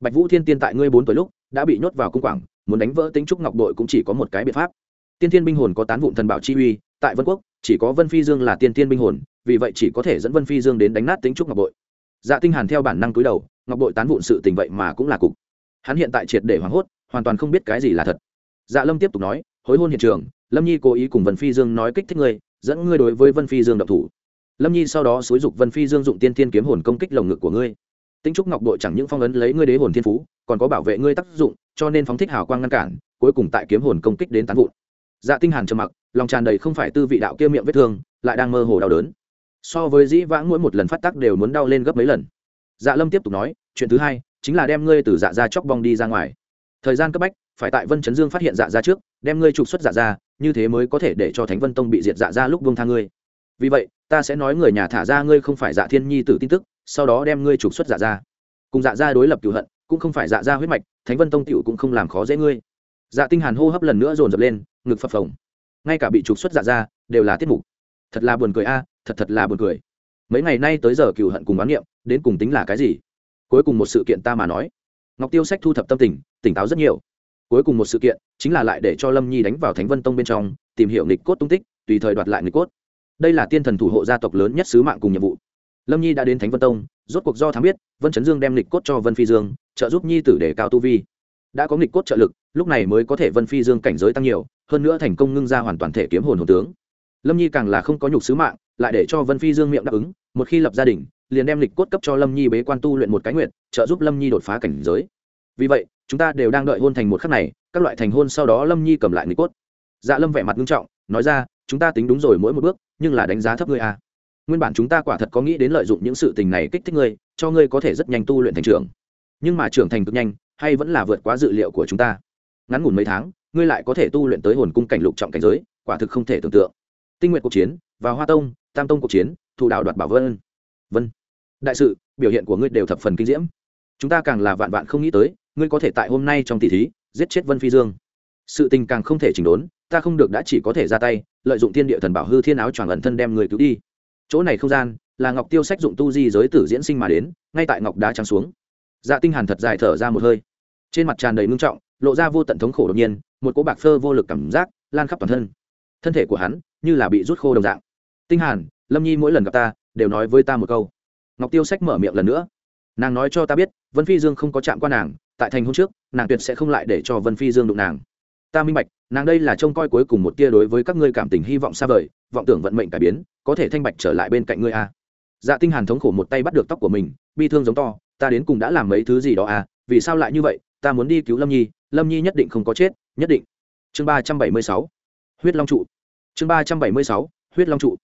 Bạch vũ thiên tiên tại ngươi bốn tuổi lúc, đã bị nhốt vào cung quảng muốn đánh vỡ tính trúc ngọc đội cũng chỉ có một cái biện pháp. Tiên thiên binh hồn có tán vụn thần bảo chi uy, tại vân quốc, chỉ có vân phi dương là tiên thiên binh hồn, vì vậy chỉ có thể dẫn vân phi dương đến đánh nát tính trúc ngọc bội dạ tinh hàn theo bản năng cúi đầu, ngọc bội tán vụn sự tình vậy mà cũng là cục. Hắn hiện tại triệt để hoảng hốt, hoàn toàn không biết cái gì là thật. Dạ lâm tiếp tục nói, hối hôn hiện trường, lâm nhi cố ý cùng vân phi dương nói kích thích ngươi, dẫn ngươi đối với vân phi dương độc thủ. Lâm nhi sau đó xúi dục vân phi dương dụng tiên thiên kiếm hồn công kích lồng ngực của ngươi tinh trúc ngọc bội chẳng những phong ấn lấy ngươi đế hồn thiên phú, còn có bảo vệ ngươi tác dụng, cho nên phóng thích hào quang ngăn cản, cuối cùng tại kiếm hồn công kích đến tán vụn. Dạ tinh hàn trầm mặc, lòng tràn đầy không phải tư vị đạo kia miệng vết thương, lại đang mơ hồ đau đớn. So với dĩ vãng mỗi một lần phát tác đều muốn đau lên gấp mấy lần. Dạ lâm tiếp tục nói, chuyện thứ hai chính là đem ngươi từ dạ ra chóc bong đi ra ngoài. Thời gian cấp bách, phải tại vân chấn dương phát hiện dạ ra trước, đem ngươi trục xuất dạ ra như thế mới có thể để cho thánh vân tông bị diệt dạ ra lúc buông tha ngươi. Vì vậy, ta sẽ nói người nhà thả ra ngươi không phải dạ thiên nhi tử tin tức sau đó đem ngươi trục xuất dạ ra cùng dạ ra đối lập cựu hận, cũng không phải dạ ra huyết mạch, thánh vân tông tiểu cũng không làm khó dễ ngươi. Dạ tinh hàn hô hấp lần nữa dồn dập lên, ngực phập phồng. Ngay cả bị trục xuất dạ ra đều là tiết mục. Thật là buồn cười a, thật thật là buồn cười. Mấy ngày nay tới giờ cựu hận cùng bán niệm, đến cùng tính là cái gì? Cuối cùng một sự kiện ta mà nói. Ngọc tiêu sách thu thập tâm tình, tỉnh táo rất nhiều. Cuối cùng một sự kiện, chính là lại để cho lâm nhi đánh vào thánh vân tông bên trong, tìm hiểu nghịch cốt tung tích, tùy thời đoạt lại nghịch cốt. Đây là tiên thần thủ hộ gia tộc lớn nhất sứ mạng cùng nhiệm vụ lâm nhi đã đến thánh vân tông, rốt cuộc do thám biết, vân chấn dương đem lịch cốt cho vân phi dương, trợ giúp nhi tử để cao tu vi. Đã có nghịch cốt trợ lực, lúc này mới có thể vân phi dương cảnh giới tăng nhiều, hơn nữa thành công ngưng ra hoàn toàn thể kiếm hồn hồn tướng. Lâm nhi càng là không có nhục sứ mạng, lại để cho vân phi dương miệng đáp ứng, một khi lập gia đình, liền đem lịch cốt cấp cho lâm nhi bế quan tu luyện một cái nguyện trợ giúp lâm nhi đột phá cảnh giới. Vì vậy, chúng ta đều đang đợi hôn thành một khắc này, các loại thành hôn sau đó lâm nhi cầm lại lịch cốt. Dạ lâm vẻ mặt nghiêm trọng, nói ra, chúng ta tính đúng rồi mỗi một bước, nhưng là đánh giá thấp ngươi à nguyên bản chúng ta quả thật có nghĩ đến lợi dụng những sự tình này kích thích ngươi, cho ngươi có thể rất nhanh tu luyện thành trưởng. Nhưng mà trưởng thành cực nhanh, hay vẫn là vượt quá dự liệu của chúng ta. Ngắn ngủn mấy tháng, ngươi lại có thể tu luyện tới hồn cung cảnh lục trọng cảnh giới, quả thực không thể tưởng tượng. Tinh nguyện cuộc chiến và hoa tông, tam tông cuộc chiến, thủ đạo đoạt bảo vân. Vân. Đại sự, biểu hiện của ngươi đều thập phần kinh diễm. Chúng ta càng là vạn vạn không nghĩ tới, ngươi có thể tại hôm nay trong tỷ thí, giết chết vân phi dương. Sự tình càng không thể chỉnh đốn, ta không được đã chỉ có thể ra tay, lợi dụng thiên địa thần bảo hư thiên áo choàng ẩn thân đem người cứu đi chỗ này không gian là ngọc tiêu sách dụng tu di giới tử diễn sinh mà đến, ngay tại ngọc đá trắng xuống. Dạ tinh hàn thật dài thở ra một hơi. Trên mặt tràn đầy ngưng trọng, lộ ra vô tận thống khổ đột nhiên, một cỗ bạc phơ vô lực cảm giác lan khắp toàn thân. Thân thể của hắn như là bị rút khô đồng dạng. Tinh hàn, lâm nhi mỗi lần gặp ta, đều nói với ta một câu. Ngọc tiêu sách mở miệng lần nữa. Nàng nói cho ta biết, vân phi dương không có chạm qua nàng, tại thành hôm trước, nàng tuyệt sẽ không lại để cho vân phi dương đụng nàng ta minh bạch, nàng đây là trông coi cuối cùng một tia đối với các ngươi cảm tình hy vọng xa vời, vọng tưởng vận mệnh cải biến, có thể thanh bạch trở lại bên cạnh ngươi a dạ tinh hàn thống khổ một tay bắt được tóc của mình, bi thương giống to, ta đến cùng đã làm mấy thứ gì đó à vì sao lại như vậy, ta muốn đi cứu lâm nhi lâm nhi nhất định không có chết, nhất định. Chương ba trăm bảy mươi sáu, huyết long trụ. Chương ba trăm bảy mươi sáu, huyết long trụ.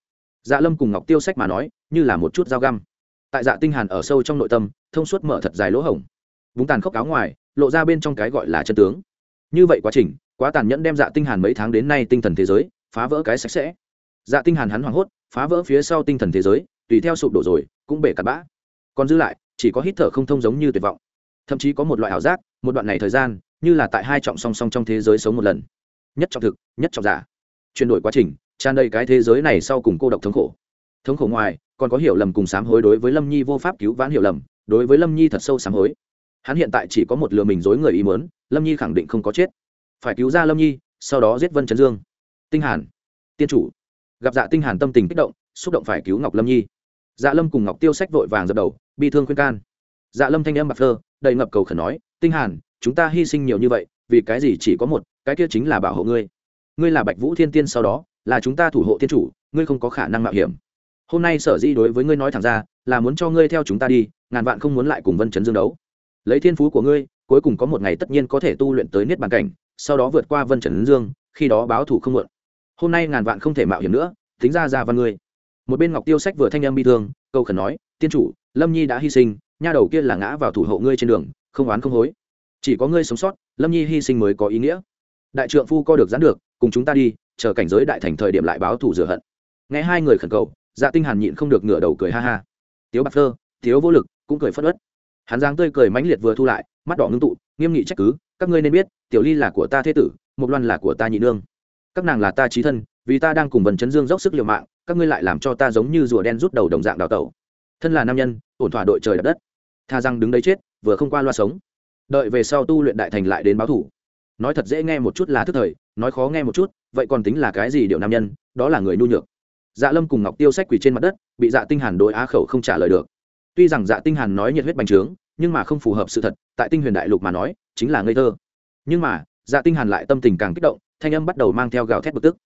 Dạ lâm cùng ngọc tiêu sách mà nói, như là một chút dao găm. Tại dạ tinh hàn ở sâu trong nội tâm, thông suốt mở thật dài lỗ hổng. Búng tàn khốc áo ngoài, lộ ra bên trong cái gọi là chân tướng như vậy quá trình, quá tàn nhẫn đem dạ tinh hàn mấy tháng đến nay tinh thần thế giới, phá vỡ cái sạch sẽ. Dạ tinh hàn hắn hoảng hốt, phá vỡ phía sau tinh thần thế giới, tùy theo sụp đổ rồi, cũng bể cặn bã. Còn dư lại, chỉ có hít thở không thông giống như tuyệt vọng. Thậm chí có một loại ảo giác, một đoạn này thời gian, như là tại hai trọng song song trong thế giới sống một lần. Nhất trọng thực, nhất trọng giả. Chuyển đổi quá trình, tràn đầy cái thế giới này sau cùng cô độc thống khổ. Thống khổ ngoài, còn có hiểu lầm cùng sám hối đối với lâm nhi vô pháp cứu vãn hiểu lầm, đối với lâm nhi thật sâu sám hối hắn hiện tại chỉ có một lừa mình dối người ý mớn lâm nhi khẳng định không có chết. Phải cứu ra lâm nhi, sau đó giết vân trấn dương. Tinh hàn, tiên chủ. Gặp dạ tinh hàn tâm tình kích động, xúc động phải cứu ngọc lâm nhi. Dạ lâm cùng ngọc tiêu sách vội vàng dập đầu, bi thương khuyên can. Dạ lâm thanh âm bạc thơ đầy ngập cầu khẩn nói, tinh hàn, chúng ta hy sinh nhiều như vậy, vì cái gì chỉ có một, cái kia chính là bảo hộ ngươi. Ngươi là bạch vũ thiên tiên sau đó, là chúng ta thủ hộ thiên chủ, ngươi không có khả năng mạo hiểm. Hôm nay sở di đối với ngươi nói thẳng ra, là muốn cho ngươi theo chúng ta đi, ngàn vạn không muốn lại cùng vân chấn dương đấu lấy thiên phú của ngươi, cuối cùng có một ngày tất nhiên có thể tu luyện tới niết bàn cảnh, sau đó vượt qua vân trần dương, khi đó báo thủ không muộn. Hôm nay ngàn vạn không thể mạo hiểm nữa, tính ra ra văn ngươi. Một bên ngọc tiêu sách vừa thanh em bi thương, câu khẩn nói, tiên chủ, lâm nhi đã hy sinh, nha đầu kia là ngã vào thủ hộ ngươi trên đường, không oán không hối. Chỉ có ngươi sống sót, lâm nhi hy sinh mới có ý nghĩa. Đại trượng phu co được gián được, cùng chúng ta đi, chờ cảnh giới đại thành thời điểm lại báo thủ rửa hận. Nghe hai người khẩn cầu dạ tinh hàn nhịn không được ngửa đầu cười ha ha. Tiếu bạc thơ, tiếu vô lực, cũng cười phất ớt hắn giang tươi cười mãnh liệt vừa thu lại, mắt đỏ ngưng tụ, nghiêm nghị trách cứ, các ngươi nên biết, tiểu ly là của ta thế tử mục loan là của ta nhị nương. Các nàng là ta trí thân, vì ta đang cùng vần chấn dương dốc sức liều mạng, các ngươi lại làm cho ta giống như rùa đen rút đầu đồng dạng đào tẩu. Thân là nam nhân, ổn thỏa đội trời đập đất. Tha rằng đứng đấy chết, vừa không qua loa sống. Đợi về sau tu luyện đại thành lại đến báo thủ. Nói thật dễ nghe một chút là thức thời, nói khó nghe một chút, vậy còn tính là cái gì điệu nam nhân, đó là người nhu nhược. Dạ lâm cùng ngọc tiêu sách quỳ trên mặt đất, bị dạ tinh hàn đối á khẩu không trả lời được tuy rằng dạ tinh hàn nói nhiệt huyết bành trướng, nhưng mà không phù hợp sự thật, tại tinh huyền đại lục mà nói, chính là ngây thơ. Nhưng mà dạ tinh hàn lại tâm tình càng kích động, thanh âm bắt đầu mang theo gào thét bực tức.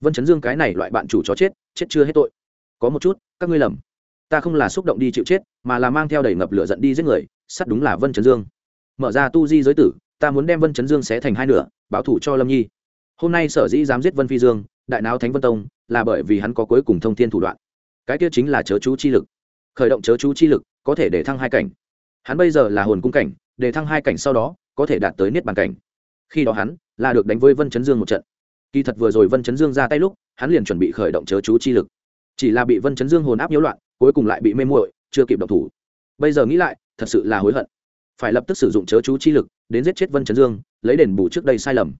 Vân chấn dương cái này loại bạn chủ chó chết chết chưa hết tội. Có một chút, các ngươi lầm. Ta không là xúc động đi chịu chết, mà là mang theo đầy ngập lửa giận đi giết người, sắt đúng là vân chấn dương. Mở ra tu di giới tử, ta muốn đem vân chấn dương xé thành hai nửa, báo thủ cho lâm nhi. Hôm nay sở dĩ dám giết vân phi dương, đại náo thánh vân tông, là bởi vì hắn có cuối cùng thông thiên thủ đoạn. Cái kia chính là chớ chú chi lực khởi động chớ chú chi lực, có thể để thăng hai cảnh. Hắn bây giờ là hồn cung cảnh, để thăng hai cảnh sau đó, có thể đạt tới niết bàn cảnh. Khi đó hắn, là được đánh với vân chấn dương một trận. Kỳ thật vừa rồi vân chấn dương ra tay lúc, hắn liền chuẩn bị khởi động chớ chú chi lực. Chỉ là bị vân chấn dương hồn áp nhiễu loạn, cuối cùng lại bị mê muội, chưa kịp động thủ. Bây giờ nghĩ lại, thật sự là hối hận. Phải lập tức sử dụng chớ chú chi lực, đến giết chết vân chấn dương, lấy đền bù trước đây sai lầm.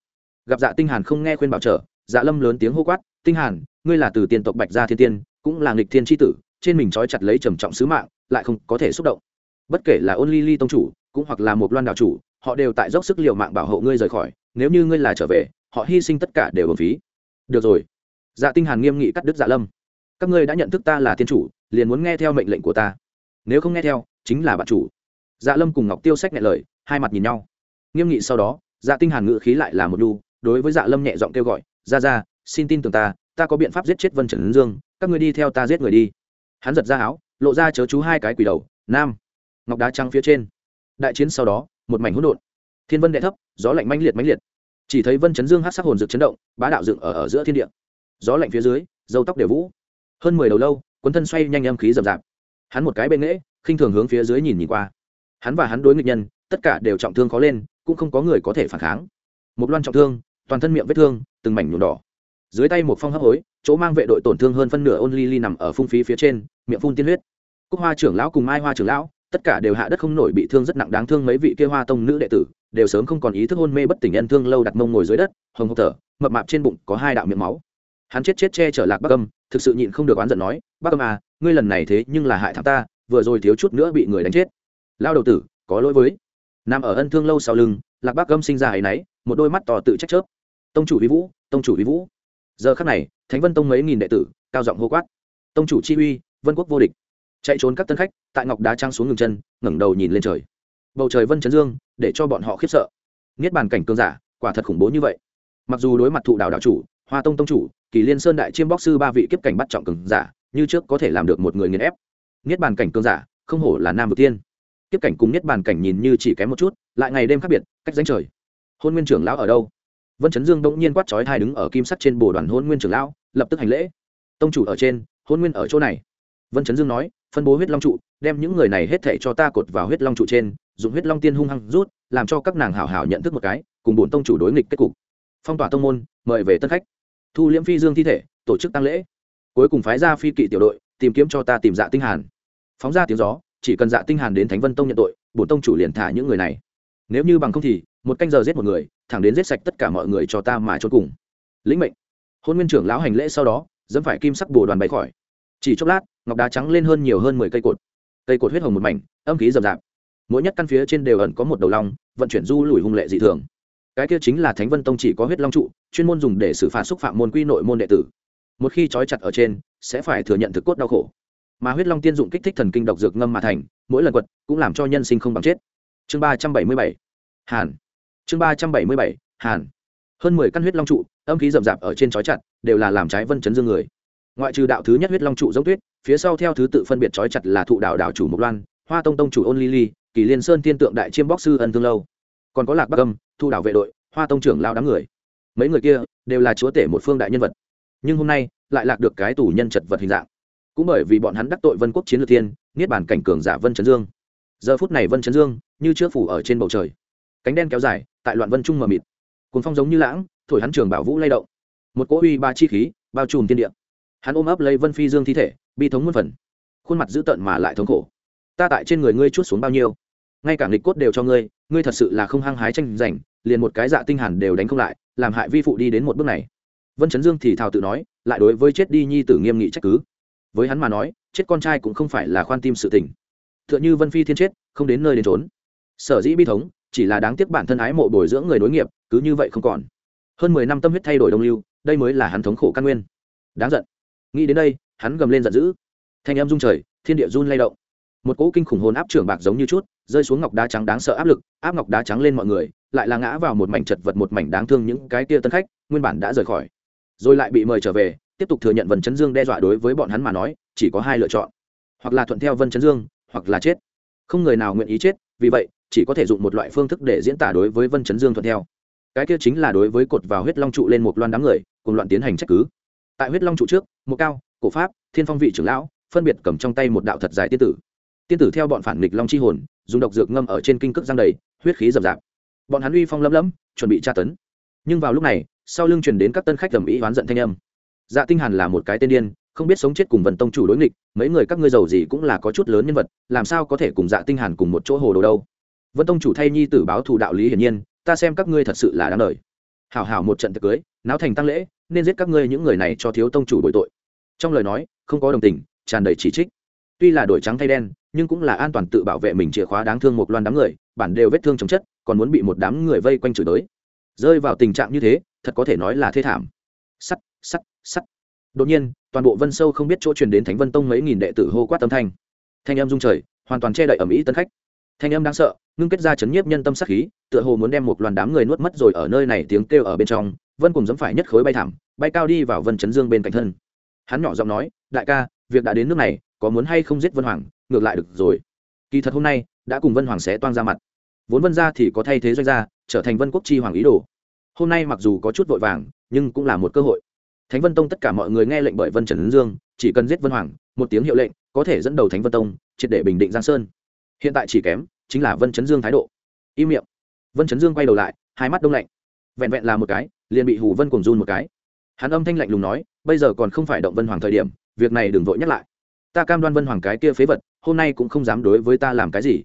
Gặp dạ tinh hàn không nghe khuyên bảo trở dạ lâm lớn tiếng hô quát, tinh hàn, ngươi là từ tiền tộc bạch gia thiên tiên, cũng là nghịch thiên chi tử trên mình trói chặt lấy trầm trọng sứ mạng, lại không có thể xúc động. Bất kể là ôn ly ly tông chủ, cũng hoặc là một loan đạo chủ, họ đều tại dốc sức l i ề u mạng bảo hộ ngươi rời khỏi, nếu như ngươi là trở về, họ hy sinh tất cả đều bổng phí. Được rồi. Dạ tinh hàn nghiêm nghị cắt đứt dạ lâm. Các ngươi đã nhận thức ta là thiên chủ, liền muốn nghe theo mệnh lệnh của ta. Nếu không nghe theo, chính là bạn chủ. Dạ lâm cùng ngọc tiêu sách nhẹ lời, hai mặt nhìn nhau. Nghiêm nghị sau đó dạ tinh hàn ngự khí lại là một đu đối với dạ lâm nhẹ giọng kêu gọi, ra ra, xin tin tưởng ta ta có biện pháp giết chết vân trần dương, các ngươi đi theo ta giết người đi hắn giật ra áo lộ ra chớ chú hai cái quỷ đầu nam ngọc đá trắng phía trên. Đại chiến sau đó một mảnh hỗn độn. Thiên vân đệ thấp gió lạnh mãnh liệt mãnh liệt. Chỉ thấy vân chấn dương hát sắc hồn rực chấn động bá đạo dựng ở, ở giữa thiên địa. Gió lạnh phía dưới dâu tóc đều vũ. Hơn mười đầu lâu cuốn thân xoay nhanh âm khí rậm rạp. Hắn một cái bên nghễ khinh thường hướng phía dưới nhìn nhìn qua. Hắn và hắn đối nghịch nhân tất cả đều trọng thương khó lên cũng không có người có thể phản kháng. Một loan trọng thương toàn thân miệng vết thương từng mảnh nhuộm đỏ. Dưới tay một phong hấp hối chỗ mang vệ đội tổn thương hơn phân nửa ôn ly ly nằm ở phung phí phía trên, miệng phun tiên huyết. Cúc hoa trưởng lão cùng mai hoa trưởng lão, tất cả đều hạ đất không nổi bị thương rất nặng, đáng thương mấy vị kia hoa tông nữ đệ tử, đều sớm không còn ý thức hôn mê bất tỉnh nhân thương lâu đặt mông ngồi dưới đất, hồng hộc thở, mập mạp trên bụng có hai đạo miệng máu. Hắn chết chết che trở lạc bắc âm, thực sự nhịn không được oán giận nói, bắc âm à ngươi lần này thế nhưng là hại thằng ta, vừa rồi thiếu chút nữa bị người đánh chết. Lao đầu tử, có lỗi với. Nằm ở ân thương lâu sau lưng, lạc bắc âm sinh ra hay náy một đôi mắt tỏ tự trách chớp. Tông chủ vi vũ, tông chủ vi vũ giờ khắc này, thánh vân tông mấy nghìn đệ tử, cao giọng hô quát. Tông chủ chi uy, vân quốc vô địch. Chạy trốn các tân khách, tại ngọc đá trang xuống ngừng chân, ngẩng đầu nhìn lên trời. Bầu trời vân chấn dương, để cho bọn họ khiếp sợ. Niết bàn cảnh cường giả, quả thật khủng bố như vậy. Mặc dù đối mặt thụ đảo đạo chủ, hoa tông tông chủ, kỳ liên sơn đại chiêm bóc sư ba vị kiếp cảnh bắt trọng cường giả, như trước có thể làm được một người nghiền ép. Niết bàn cảnh cường giả, không hổ là nam vực tiên. Kiếp cảnh cùng niết bàn cảnh nhìn như chỉ kém một chút, lại ngày đêm khác biệt, cách danh trời. Hôn nguyên trưởng lão ở đâu? Vân chấn dương bỗng nhiên quát chói hai đứng ở kim sắt trên bồ đoàn hôn nguyên trưởng lão, lập tức hành lễ. Tông chủ ở trên hôn nguyên ở chỗ này. Vân chấn dương nói, phân bố huyết long trụ, đem những người này hết thảy cho ta cột vào huyết long trụ trên, dùng huyết long tiên hung hăng rút, làm cho các nàng hảo hảo nhận thức một cái, cùng bổn tông chủ đối nghịch kết cục. Phong tỏa tông môn, mời về tân khách. Thu liễm phi dương thi thể, tổ chức tăng lễ. Cuối cùng phái ra phi kỵ tiểu đội, tìm kiếm cho ta tìm dạ tinh hàn. Phóng ra tiếng gió, chỉ cần dạ tinh hàn đến thánh vân tông nhận tội, bổn tông chủ liền thả những người này. Nếu như bằng không thì một canh giờ giết một người, thẳng đến giết sạch tất cả mọi người cho ta mà trốn cùng. Lĩnh mệnh. Hôn nguyên trưởng lão hành lễ sau đó, dẫm phải kim sắc bồ đoàn bay khỏi. Chỉ chốc lát, ngọc đá trắng lên hơn nhiều hơn mười cây cột. Cây cột huyết hồng một mảnh, âm khí rậm rạp. Mỗi nhất căn phía trên đều ẩn có một đầu long, vận chuyển du lùi hung lệ dị thường. Cái kia chính là thánh vân tông chỉ có huyết long trụ, chuyên môn dùng để xử phạt xúc phạm môn quy nội môn đệ tử. Một khi trói chặt ở trên, sẽ phải thừa nhận thực cốt đau khổ. Mà huyết long tiên dụng kích thích thần kinh độc dược ngâm mà thành, mỗi lần quật, cũng làm cho nhân sinh không bằng chết. Chương ba trăm bảy mươi bảy. Hàn chương ba trăm bảy mươi bảy, hàn. Hơn mười căn huyết long trụ, âm khí rậm rạp ở trên trói chặt, đều là làm trái vân chấn dương người. Ngoại trừ đạo thứ nhất huyết long trụ giống tuyết, phía sau theo thứ tự phân biệt trói chặt là thụ đạo đạo chủ mộc loan, hoa tông tông chủ ôn ly ly, kỳ liên sơn tiên tượng đại chiêm bóc sư ân thương lâu. Còn có lạc bắc âm, thu đạo vệ đội, hoa tông trưởng lao đám người. Mấy người kia đều là chúa tể một phương đại nhân vật. Nhưng hôm nay, lại lạc được cái tù nhân chật vật hình dạng. Cũng bởi vì bọn hắn đắc tội vân quốc chiến lược tiên niết bản cảnh cường giả vân trấn dương. Giờ phút này vân trấn dương như chưa phủ ở trên bầu trời cánh đen kéo dài, tại loạn vân trung mờ mịt. Cuốn phong giống như lãng, thổi hắn trường bảo vũ lay động. Một cỗ uy ba chi khí, bao trùm tiên địa. Hắn ôm ấp lấy vân phi dương thi thể, bi thống muôn phần. Khuôn mặt dữ tợn mà lại thống khổ. Ta tại trên người ngươi chút xuống bao nhiêu? Ngay cả nghịch cốt đều cho ngươi ngươi thật sự là không hăng hái tranh giành, liền một cái dạ tinh hẳn đều đánh không lại, làm hại vi phụ đi đến một bước này. Vân chấn dương thì thào tự nói, lại đối với chết đi nhi tử nghiêm nghị trách cứ. Với hắn mà nói, chết con trai cũng không phải là khoan tim sự tình. Tựa như vân phi thiên chết, không đến nơi đến trốn sở dĩ bi thống chỉ là đáng tiếc bản thân ái mộ bồi dưỡng người nối nghiệp, cứ như vậy không còn. Hơn mười năm tâm huyết thay đổi đông lưu, đây mới là hắn thống khổ căn nguyên. Đáng giận. Nghĩ đến đây, hắn gầm lên giận dữ. Thanh em rung trời, thiên địa run lay động. Một cỗ kinh khủng hồn áp trưởng bạc giống như chút, rơi xuống ngọc đá trắng đáng sợ áp lực, áp ngọc đá trắng lên mọi người, lại là ngã vào một mảnh chật vật một mảnh đáng thương những cái tia tân khách, nguyên bản đã rời khỏi. Rồi lại bị mời trở về, tiếp tục thừa nhận vân chấn dương đe dọa đối với bọn hắn mà nói, chỉ có hai lựa chọn. Hoặc là thuận theo vân chấn dương, hoặc là chết. Không người nào nguyện ý chết, vì vậy chỉ có thể dùng một loại phương thức để diễn tả đối với vân chấn dương thuận theo. Cái kia chính là đối với cột vào huyết long trụ lên một loan đám người, cùng loạn tiến hành trách cứ. Tại huyết long trụ trước, một cao, cổ pháp, thiên phong vị trưởng lão, phân biệt cầm trong tay một đạo thật dài tiên tử. Tiên tử theo bọn phản nghịch long chi hồn, dùng độc dược ngâm ở trên kinh cước giang đầy, huyết khí rậm rạp. Bọn hắn uy phong lấm lấm, chuẩn bị tra tấn. Nhưng vào lúc này, sau lưng truyền đến các tân khách tầm ý oán giận thanh âm. Dạ tinh hàn là một cái tên điên, không biết sống chết cùng vần tông chủ đối nghịch, mấy người các ngươi giàu gì cũng là có chút lớn nhân vật, làm sao có thể cùng dạ tinh hàn cùng một chỗ hồ đồ đâu? Vân tông chủ thay nhi tử báo thù đạo lý hiển nhiên, ta xem các ngươi thật sự là đáng lời hảo hảo một trận tiệc cưới, náo thành tăng lễ, nên giết các ngươi những người này cho thiếu tông chủ bồi tội. Trong lời nói, không có đồng tình, tràn đầy chỉ trích. Tuy là đổi trắng thay đen, nhưng cũng là an toàn tự bảo vệ mình chìa khóa đáng thương một loan đám người, bản đều vết thương chống chất, còn muốn bị một đám người vây quanh chửi tới rơi vào tình trạng như thế, thật có thể nói là thê thảm. Sắt sắt sắt. Đột nhiên, toàn bộ vân sâu không biết chỗ truyền đến thánh vân tông mấy nghìn đệ tử hô quát âm thanh. Thanh âm rung trời, hoàn toàn che đậy ẩm ý tân khách thanh âm đáng sợ, ngưng kết ra chấn nhiếp nhân tâm sắc khí, tựa hồ muốn đem một loàn đám người nuốt mất rồi ở nơi này tiếng kêu ở bên trong, vân cùng dẫm phải nhất khối bay thảm, bay cao đi vào vân chấn dương bên cạnh thân. Hắn nhỏ giọng nói, đại ca, việc đã đến nước này, có muốn hay không giết vân hoàng, ngược lại được rồi. Kỳ thật hôm nay, đã cùng vân hoàng xé toang ra mặt. Vốn vân ra thì có thay thế doanh gia, trở thành vân quốc chi hoàng ý đồ. Hôm nay mặc dù có chút vội vàng, nhưng cũng là một cơ hội. Thánh vân tông tất cả mọi người nghe lệnh bởi vân trần dương, chỉ cần giết vân hoàng, một tiếng hiệu lệnh, có thể dẫn đầu thánh vân tông, triệt để bình định giang sơn hiện tại chỉ kém chính là vân chấn dương thái độ. Im miệng. Vân chấn dương quay đầu lại, hai mắt đông lạnh. Vẹn vẹn là một cái, liền bị hủ vân cùng run một cái. Hắn âm thanh lạnh lùng nói, bây giờ còn không phải động vân hoàng thời điểm, việc này đừng vội nhắc lại. Ta cam đoan vân hoàng cái kia phế vật, hôm nay cũng không dám đối với ta làm cái gì.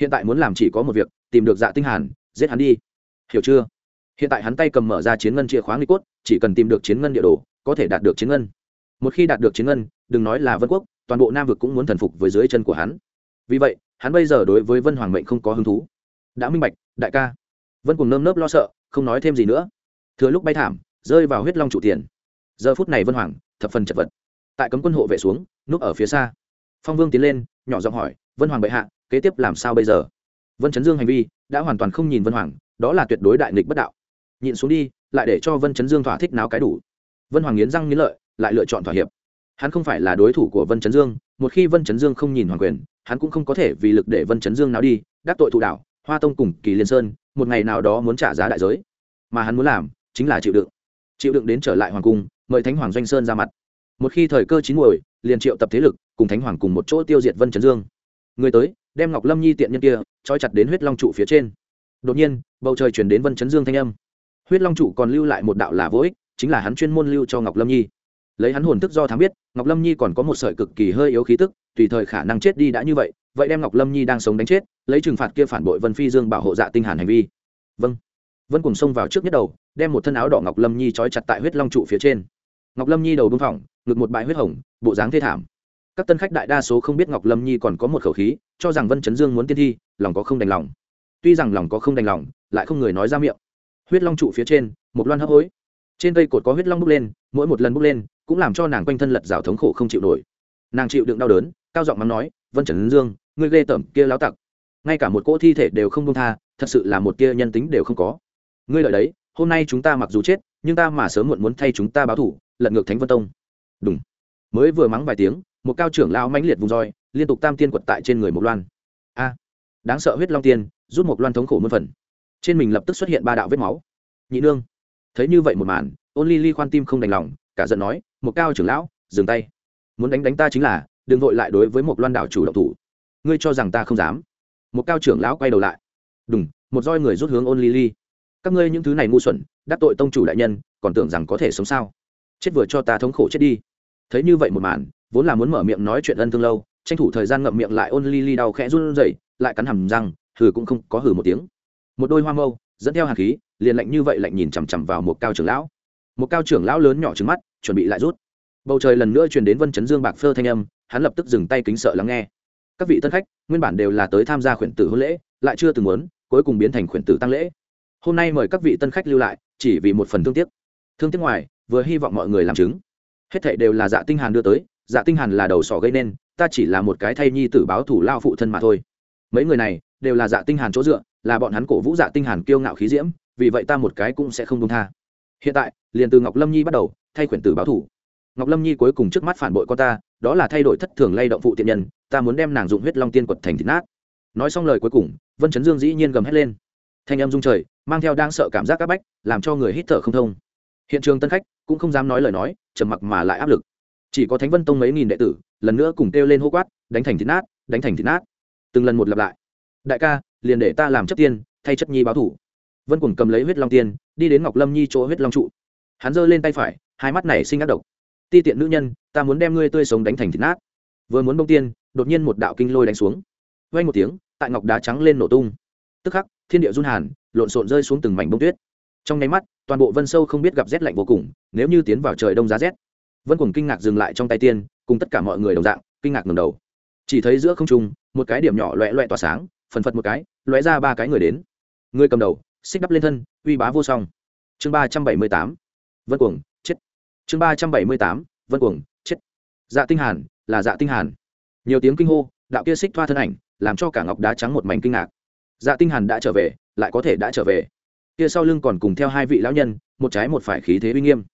Hiện tại muốn làm chỉ có một việc, tìm được dạ tinh hàn, giết hắn đi. Hiểu chưa? Hiện tại hắn tay cầm mở ra chiến ngân chìa khóa nghi cốt, chỉ cần tìm được chiến ngân địa đồ, có thể đạt được chiến ngân. Một khi đạt được chiến ngân, đừng nói là vân quốc, toàn bộ nam vực cũng muốn thần phục với dưới chân của hắn. Vì vậy hắn bây giờ đối với vân hoàng mệnh không có hứng thú. Đã minh bạch, đại ca. Vân cùng nơm nớp lo sợ, không nói thêm gì nữa. Thừa lúc bay thảm, rơi vào huyết long trụ tiền. Giờ phút này vân hoàng, thập phần chật vật. Tại cấm quân hộ vệ xuống, núp ở phía xa. Phong vương tiến lên, nhỏ giọng hỏi, vân hoàng bệ hạ, kế tiếp làm sao bây giờ? Vân chấn dương hành vi, đã hoàn toàn không nhìn vân hoàng, đó là tuyệt đối đại nghịch bất đạo. Nhịn xuống đi, lại để cho vân chấn dương thỏa thích náo cái đủ. Vân hoàng nghiến răng nghiến lợi, lại lựa chọn thỏa hiệp. Hắn không phải là đối thủ của vân chấn dương, một khi vân chấn dương không nhìn hoàng quyền hắn cũng không có thể vì lực để vân chấn dương nào đi, đắc tội thụ đạo, hoa tông cùng kỳ liên sơn, một ngày nào đó muốn trả giá đại giới. Mà hắn muốn làm chính là chịu đựng. Chịu đựng đến trở lại hoàng cung, mời thánh hoàng doanh sơn ra mặt. Một khi thời cơ chín muồi, liền triệu tập thế lực cùng thánh hoàng cùng một chỗ tiêu diệt vân chấn dương. Người tới, đem ngọc lâm nhi tiện nhân kia trói chặt đến huyết long trụ phía trên. Đột nhiên, bầu trời chuyển đến vân chấn dương thanh âm. Huyết long trụ còn lưu lại một đạo là vô ích, chính là hắn chuyên môn lưu cho ngọc lâm nhi lấy hắn hồn thức do thám biết, ngọc lâm nhi còn có một sợi cực kỳ hơi yếu khí tức, tùy thời khả năng chết đi đã như vậy vậy đem ngọc lâm nhi đang sống đánh chết, lấy trừng phạt kia phản bội vân phi dương bảo hộ dạ tinh hàn hành vi. Vâng. Vân cùng xông vào trước nhất đầu, đem một thân áo đỏ ngọc lâm nhi trói chặt tại huyết long trụ phía trên. Ngọc lâm nhi đầu bưng phỏng, ngực một bãi huyết hồng, bộ dáng thê thảm. Các tân khách đại đa số không biết ngọc lâm nhi còn có một khẩu khí, cho rằng vân chấn dương muốn tiên thi, lòng có không đành lòng. Tuy rằng lòng có không đành lòng, lại không người nói ra miệng. Huyết long trụ phía trên, một loan hấp hối. Trên cây cột có huyết long bốc lên, mỗi một lần bốc lên cũng làm cho nàng quanh thân lật rào thống khổ không chịu nổi. Nàng chịu đựng đau đớn, cao giọng mắng nói, vân trần dương, ngươi ghê tởm kia láo tặc. Ngay cả một cỗ thi thể đều không công tha, thật sự là một tia nhân tính đều không có. Ngươi lợi đấy, hôm nay chúng ta mặc dù chết, nhưng ta mà sớm muộn muốn thay chúng ta báo thủ, lật ngược thánh vân tông. Đúng mới vừa mắng vài tiếng, một cao trưởng lao mãnh liệt vùng roi, liên tục tam tiên quật tại trên người một loan. A, đáng sợ huyết long tiên, rút một loan thống khổ mân phần. Trên mình lập tức xuất hiện ba đạo vết máu. Nhị nương. Thấy như vậy một màn, ôn ly ly khoan tim không đành lòng cả giận nói, một cao trưởng lão, dừng tay. Muốn đánh đánh ta chính là, đừng vội lại đối với một loan đảo chủ động thủ. Ngươi cho rằng ta không dám? Một cao trưởng lão quay đầu lại. Đúng một roi người rút hướng ôn ly ly các ngươi những thứ này ngu xuẩn, đắc tội tông chủ đại nhân, còn tưởng rằng có thể sống sao? Chết vừa cho ta thống khổ chết đi. Thấy như vậy một màn, vốn là muốn mở miệng nói chuyện ân thương lâu, tranh thủ thời gian ngậm miệng lại ôn ly ly đau khẽ run rẩy, lại cắn hầm răng, hừ cũng không có hừ một tiếng. Một đôi hoa mâu, dẫn theo hạt khí, liền lạnh như vậy lạnh nhìn chằm chằm vào một cao trưởng lão. Một cao trưởng lão lớn nhỏ trứng mắt chuẩn bị lại rút. Bầu trời lần nữa truyền đến vân chấn dương bạc phơ thanh âm, hắn lập tức dừng tay kính sợ lắng nghe. Các vị tân khách, nguyên bản đều là tới tham gia khuyển tử hôn lễ, lại chưa từng muốn, cuối cùng biến thành khuyển tử tăng lễ. Hôm nay mời các vị tân khách lưu lại, chỉ vì một phần thương tiếc. Thương tiếc ngoài, vừa hy vọng mọi người làm chứng. Hết thảy đều là dạ tinh hàn đưa tới dạ tinh hàn là đầu sỏ gây nên, ta chỉ là một cái thay nhi tử báo thủ lao phụ thân mà thôi. Mấy người này, đều là dạ tinh hàn chỗ dựa, là bọn hắn cổ vũ dạ tinh hàn kiêu ngạo khí diễm, vì vậy ta một cái cũng sẽ không buông tha hiện tại, liền từ ngọc lâm nhi bắt đầu, thay khuyển tử báo thủ. Ngọc lâm nhi cuối cùng trước mắt phản bội con ta, đó là thay đổi thất thường lay động phụ tiện nhân, ta muốn đem nàng dụng huyết long tiên quật thành thịt nát. Nói xong lời cuối cùng, vân chấn dương dĩ nhiên gầm hét lên. Thanh âm rung trời, mang theo đang sợ cảm giác áp bách, làm cho người hít thở không thông. Hiện trường tân khách cũng không dám nói lời nói, trầm mặc mà lại áp lực. Chỉ có thánh vân tông mấy nghìn đệ tử, lần nữa cùng kêu lên hô quát, đánh thành thịt nát, đánh thành thịt nát. Từng lần một lặp lại. Đại ca, liền để ta làm chất tiên, thay chất nhi báo thủ vân cùng cầm lấy huyết long tiên, đi đến ngọc lâm nhi chỗ huyết long trụ. Hắn giơ lên tay phải, hai mắt này sinh ác độc. Ti tiện nữ nhân, ta muốn đem ngươi tươi sống đánh thành thịt nát. Vừa muốn bông tiên, đột nhiên một đạo kinh lôi đánh xuống. Vay một tiếng, tại ngọc đá trắng lên nổ tung. Tức khắc, thiên địa run hàn, lộn xộn rơi xuống từng mảnh bông tuyết. Trong nháy mắt, toàn bộ vân sâu không biết gặp rét lạnh vô cùng, nếu như tiến vào trời đông giá rét. Vân cùng kinh ngạc dừng lại trong tay tiên, cùng tất cả mọi người đồng dạng, kinh ngạc ngầm đầu. Chỉ thấy giữa không trung, một cái điểm nhỏ loẹ loẹ tỏa sáng, phần phật một cái loẹ ra ba cái người đến. Người cầm đầu xích đắp lên thân, uy bá vô song. Chương ba trăm bảy mươi tám, vân cuồng, chết. Chương ba trăm bảy mươi tám, vân cuồng, chết. Dạ tinh hàn, là dạ tinh hàn. Nhiều tiếng kinh hô, đạo kia xích thoa thân ảnh, làm cho cả ngọc đá trắng một mảnh kinh ngạc. Dạ tinh hàn đã trở về, lại có thể đã trở về. Kia sau lưng còn cùng theo hai vị lão nhân, một trái một phải khí thế uy nghiêm.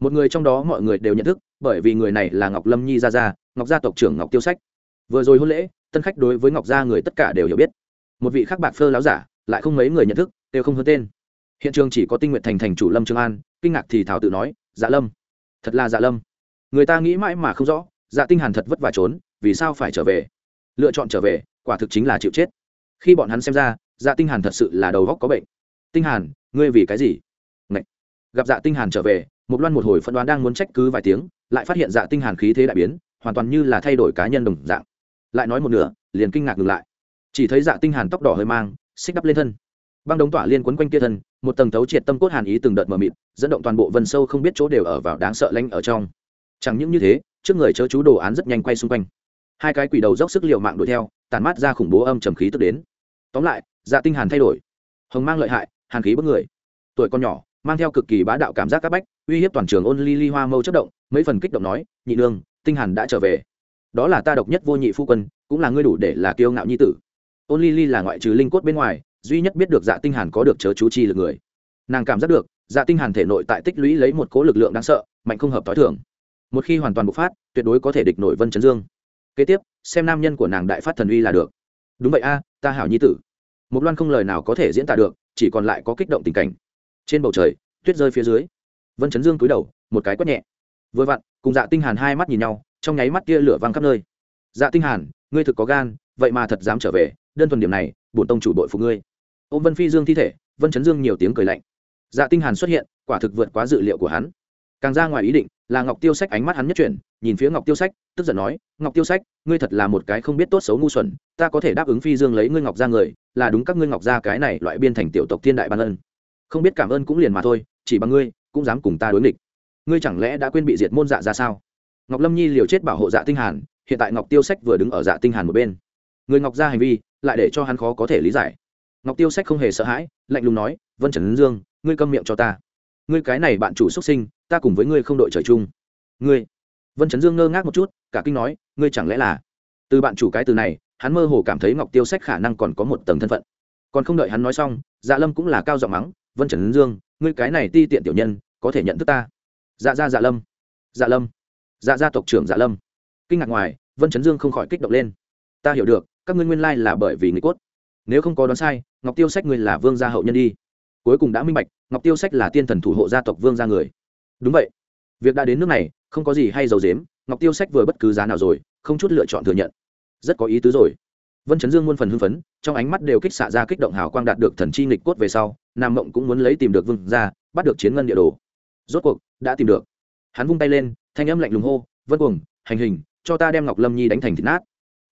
Một người trong đó mọi người đều nhận thức, bởi vì người này là ngọc lâm nhi gia gia, ngọc gia tộc trưởng ngọc tiêu sách. Vừa rồi hôn lễ, tân khách đối với ngọc gia người tất cả đều hiểu biết. Một vị khác bạc phơ láo giả lại không mấy người nhận thức đều không hơn tên. Hiện trường chỉ có tinh nguyện thành thành chủ lâm trương an, kinh ngạc thì thảo tự nói dạ lâm, thật là dạ lâm. Người ta nghĩ mãi mà không rõ dạ tinh hàn thật vất vả trốn, vì sao phải trở về? Lựa chọn trở về, quả thực chính là chịu chết. Khi bọn hắn xem ra dạ tinh hàn thật sự là đầu góc có bệnh. Tinh hàn, ngươi vì cái gì? Ngậy. gặp dạ tinh hàn trở về một loan một hồi phân đoán đang muốn trách cứ vài tiếng, lại phát hiện dạ tinh hàn khí thế đại biến, hoàn toàn như là thay đổi cá nhân đồng dạng. Lại nói một nửa, liền kinh ngạc ngừng lại. Chỉ thấy dạ tinh hàn tóc đỏ hơi mang xích đắp lên thân. Băng đống tỏa liên quấn quanh kia thân, một tầng thấu triệt tâm cốt hàn ý từng đợt mờ mịt, dẫn động toàn bộ vân sâu không biết chỗ đều ở vào đáng sợ lanh ở trong. Chẳng những như thế, trước người chớ chú đồ án rất nhanh quay xung quanh. Hai cái quỷ đầu dốc sức liều mạng đuổi theo tàn mát ra khủng bố âm trầm khí tức đến. Tóm lại dạ tinh hàn thay đổi. Hồng mang lợi hại, hàn khí bức người. Tuổi con nhỏ, mang theo cực kỳ bá đạo cảm giác các bách, uy hiếp toàn trường ôn ly ly hoa mâu chất động, mấy phần kích động nói, nhị nương, tinh hàn đã trở về. Đó là ta độc nhất vô nhị phu quân, cũng là ngươi đủ để là kiêu ngạo nhi tử ôn ly ly là ngoại trừ linh cốt bên ngoài, duy nhất biết được dạ tinh hàn có được chớ chú chi lực người. Nàng cảm giác được dạ tinh hàn thể nội tại tích lũy lấy một cố lực lượng đáng sợ, mạnh không hợp tối thường. Một khi hoàn toàn bộc phát, tuyệt đối có thể địch nổi vân chấn dương. Kế tiếp, xem nam nhân của nàng đại phát thần uy là được. Đúng vậy a, ta hảo nhi tử. Một loan không lời nào có thể diễn tả được, chỉ còn lại có kích động tình cảnh. Trên bầu trời, tuyết rơi phía dưới. Vân chấn dương cúi đầu, một cái quét nhẹ. Vừa vặn, cùng dạ tinh hàn hai mắt nhìn nhau, trong nháy mắt kia lửa văng khắp nơi. Dạ tinh hàn, ngươi thực có gan, vậy mà thật dám trở về đơn thuần điểm này, bổn tông chủ đội phục ngươi. Ôm vân phi dương thi thể, vân chấn dương nhiều tiếng cười lạnh. Dạ tinh hàn xuất hiện, quả thực vượt quá dự liệu của hắn. Càng ra ngoài ý định, là ngọc tiêu sách ánh mắt hắn nhất chuyển, nhìn phía ngọc tiêu sách, tức giận nói, ngọc tiêu sách, ngươi thật là một cái không biết tốt xấu ngu xuẩn, ta có thể đáp ứng phi dương lấy ngươi ngọc ra người, là đúng các ngươi ngọc ra cái này loại biên thành tiểu tộc thiên đại ban ân. Không biết cảm ơn cũng liền mà thôi, chỉ bằng ngươi, cũng dám cùng ta đối nghịch. Ngươi chẳng lẽ đã quên bị diệt môn dạ ra sao? Ngọc lâm nhi liều chết bảo hộ dạ tinh hàn, hiện tại ngọc tiêu sách vừa đứng ở dạ tinh hàn một bên. Người ngọc ra hành vi lại để cho hắn khó có thể lý giải. Ngọc tiêu sách không hề sợ hãi, lạnh lùng nói, vân trần dương, ngươi câm miệng cho ta. Ngươi cái này bạn chủ xuất sinh, ta cùng với ngươi không đội trời chung. Ngươi? Vân trấn dương ngơ ngác một chút, cả kinh nói, ngươi chẳng lẽ là? Từ bạn chủ cái từ này, hắn mơ hồ cảm thấy ngọc tiêu sách khả năng còn có một tầng thân phận. Còn không đợi hắn nói xong dạ lâm cũng là cao giọng mắng, vân trấn dương, ngươi cái này ti tiện tiểu nhân, có thể nhận thức ta? Dạ gia dạ lâm. Dạ lâm. Dạ gia tộc trưởng dạ lâm. Kinh ngạc ngoài, vân trấn dương không khỏi kích động lên ta hiểu được các ngươi nguyên lai là bởi vì người cốt. Nếu không có đoán sai ngọc tiêu sách ngươi là vương gia hậu nhân đi. Cuối cùng đã minh bạch ngọc tiêu sách là tiên thần thủ hộ gia tộc vương gia người. Đúng vậy. Việc đã đến nước này không có gì hay dầu dếm ngọc tiêu sách vừa bất cứ giá nào rồi không chút lựa chọn thừa nhận. Rất có ý tứ rồi. Vân chấn dương muôn phần hưng phấn trong ánh mắt đều kích xạ ra kích động hào quang đạt được thần chi nghịch cốt về sau nam mộng cũng muốn lấy tìm được vương gia, bắt được chiến ngân địa đồ. Rốt cuộc đã tìm được. Hắn vung tay lên thanh âm lạnh lùng hô vân cuồng hành hình cho ta đem ngọc lâm nhi đánh thành thịt nát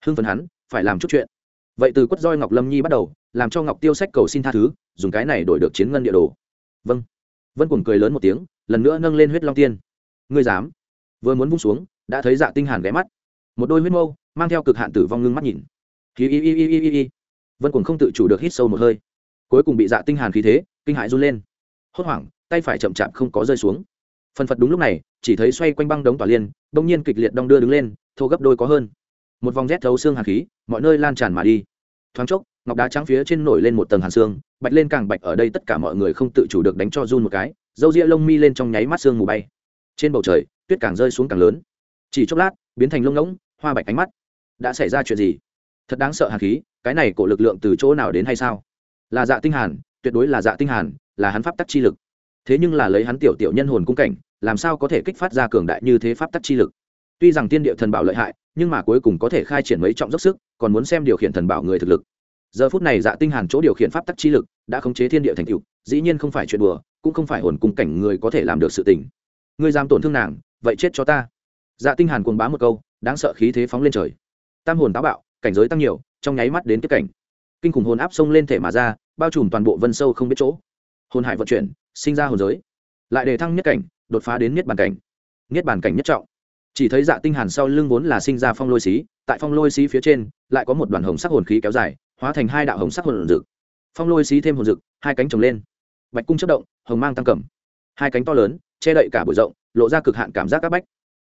hưng phấn hắn, phải làm chút chuyện. Vậy từ quất roi ngọc lâm nhi bắt đầu, làm cho ngọc tiêu sách cầu xin tha thứ, dùng cái này đổi được chiến ngân địa đồ. Vâng. Vân cùng cười lớn một tiếng, lần nữa nâng lên huyết long tiên. Ngươi dám? Vừa muốn vung xuống, đã thấy dạ tinh hàn ghé mắt. Một đôi huyết mâu, mang theo cực hạn tử vong ngưng mắt nhìn. Hi hi hi hi hi hi. Vân cùng không tự chủ được hít sâu một hơi. Cuối cùng bị dạ tinh hàn khí thế, kinh hãi run lên. Hốt hoảng, tay phải chậm chạp không có rơi xuống. Phần phật đúng lúc này, chỉ thấy xoay quanh băng đống tỏa liên, đông nhiên kịch liệt đong đưa đứng lên, thô gấp đôi có hơn một vòng rét thấu xương hàn khí, mọi nơi lan tràn mà đi. Thoáng chốc, ngọc đá trắng phía trên nổi lên một tầng hàn xương, bạch lên càng bạch ở đây tất cả mọi người không tự chủ được đánh cho run một cái, dâu ria lông mi lên trong nháy mắt xương mù bay. Trên bầu trời, tuyết càng rơi xuống càng lớn. Chỉ chốc lát, biến thành lông ngỗng, hoa bạch ánh mắt. Đã xảy ra chuyện gì? Thật đáng sợ hàn khí, cái này cổ lực lượng từ chỗ nào đến hay sao? Là dạ tinh hàn, tuyệt đối là dạ tinh hàn, là hắn pháp tắc chi lực. Thế nhưng là lấy hắn tiểu tiểu nhân hồn cung cảnh, làm sao có thể kích phát ra cường đại như thế pháp tắc chi lực? Tuy rằng tiên địa thần bảo lợi hại nhưng mà cuối cùng có thể khai triển mấy trọng dốc sức, còn muốn xem điều khiển thần bảo người thực lực. Giờ phút này dạ tinh hàn chỗ điều khiển pháp tắc chi lực đã khống chế thiên địa thành tựu, dĩ nhiên không phải chuyện đùa, cũng không phải hồn cung cảnh người có thể làm được sự tình. Ngươi dám tổn thương nàng, vậy chết cho ta. Dạ tinh hàn cuồng bá một câu, đáng sợ khí thế phóng lên trời. Tam hồn táo bạo, cảnh giới tăng nhiều, trong nháy mắt đến tiếp cảnh. Kinh khủng hồn áp sông lên thể mà ra, bao trùm toàn bộ vân sâu không biết chỗ. Hồn hải vận chuyển, sinh ra hồn giới. Lại đề thăng nhất cảnh, đột phá đến niết bàn cảnh. Niết bàn cảnh nhất trọng chỉ thấy dạ tinh hàn sau lưng vốn là sinh ra phong lôi xí, tại phong lôi xí phía trên, lại có một đoàn hồng sắc hồn khí kéo dài, hóa thành hai đạo hồng sắc hồn rực phong lôi xí thêm hồn rực hai cánh trồng lên. Bạch cung chớp động, hồng mang tăng cẩm hai cánh to lớn, che đậy cả bụi rộng, lộ ra cực hạn cảm giác các bách.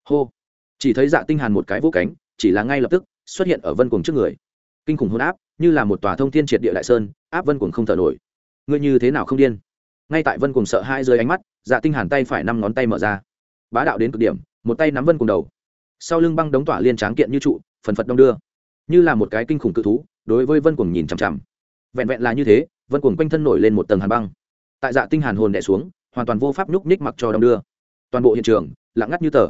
Hô! Chỉ thấy dạ tinh hàn một cái vũ cánh, chỉ là ngay lập tức, xuất hiện ở vân cuồng trước người. Kinh khủng hồn áp, như là một tòa thông thiên triệt địa đại sơn, áp vân cuồng không thở nổi. Ngươi như thế nào không điên? Ngay tại vân cuồng sợ hai rơi ánh mắt dạ tinh hàn tay phải năm ngón tay mở ra. Bá đạo đến cực điểm một tay nắm vân cùng đầu. Sau lưng băng đống tỏa liên tráng kiện như trụ, phần phật đông đưa. Như là một cái kinh khủng cự thú, đối với vân cùng nhìn chằm chằm. Vẹn vẹn là như thế, vân cùng quanh thân nổi lên một tầng hàn băng. Tại dạ tinh hàn hồn đè xuống, hoàn toàn vô pháp nhúc nhích mặc cho đông đưa. Toàn bộ hiện trường, lặng ngắt như tờ.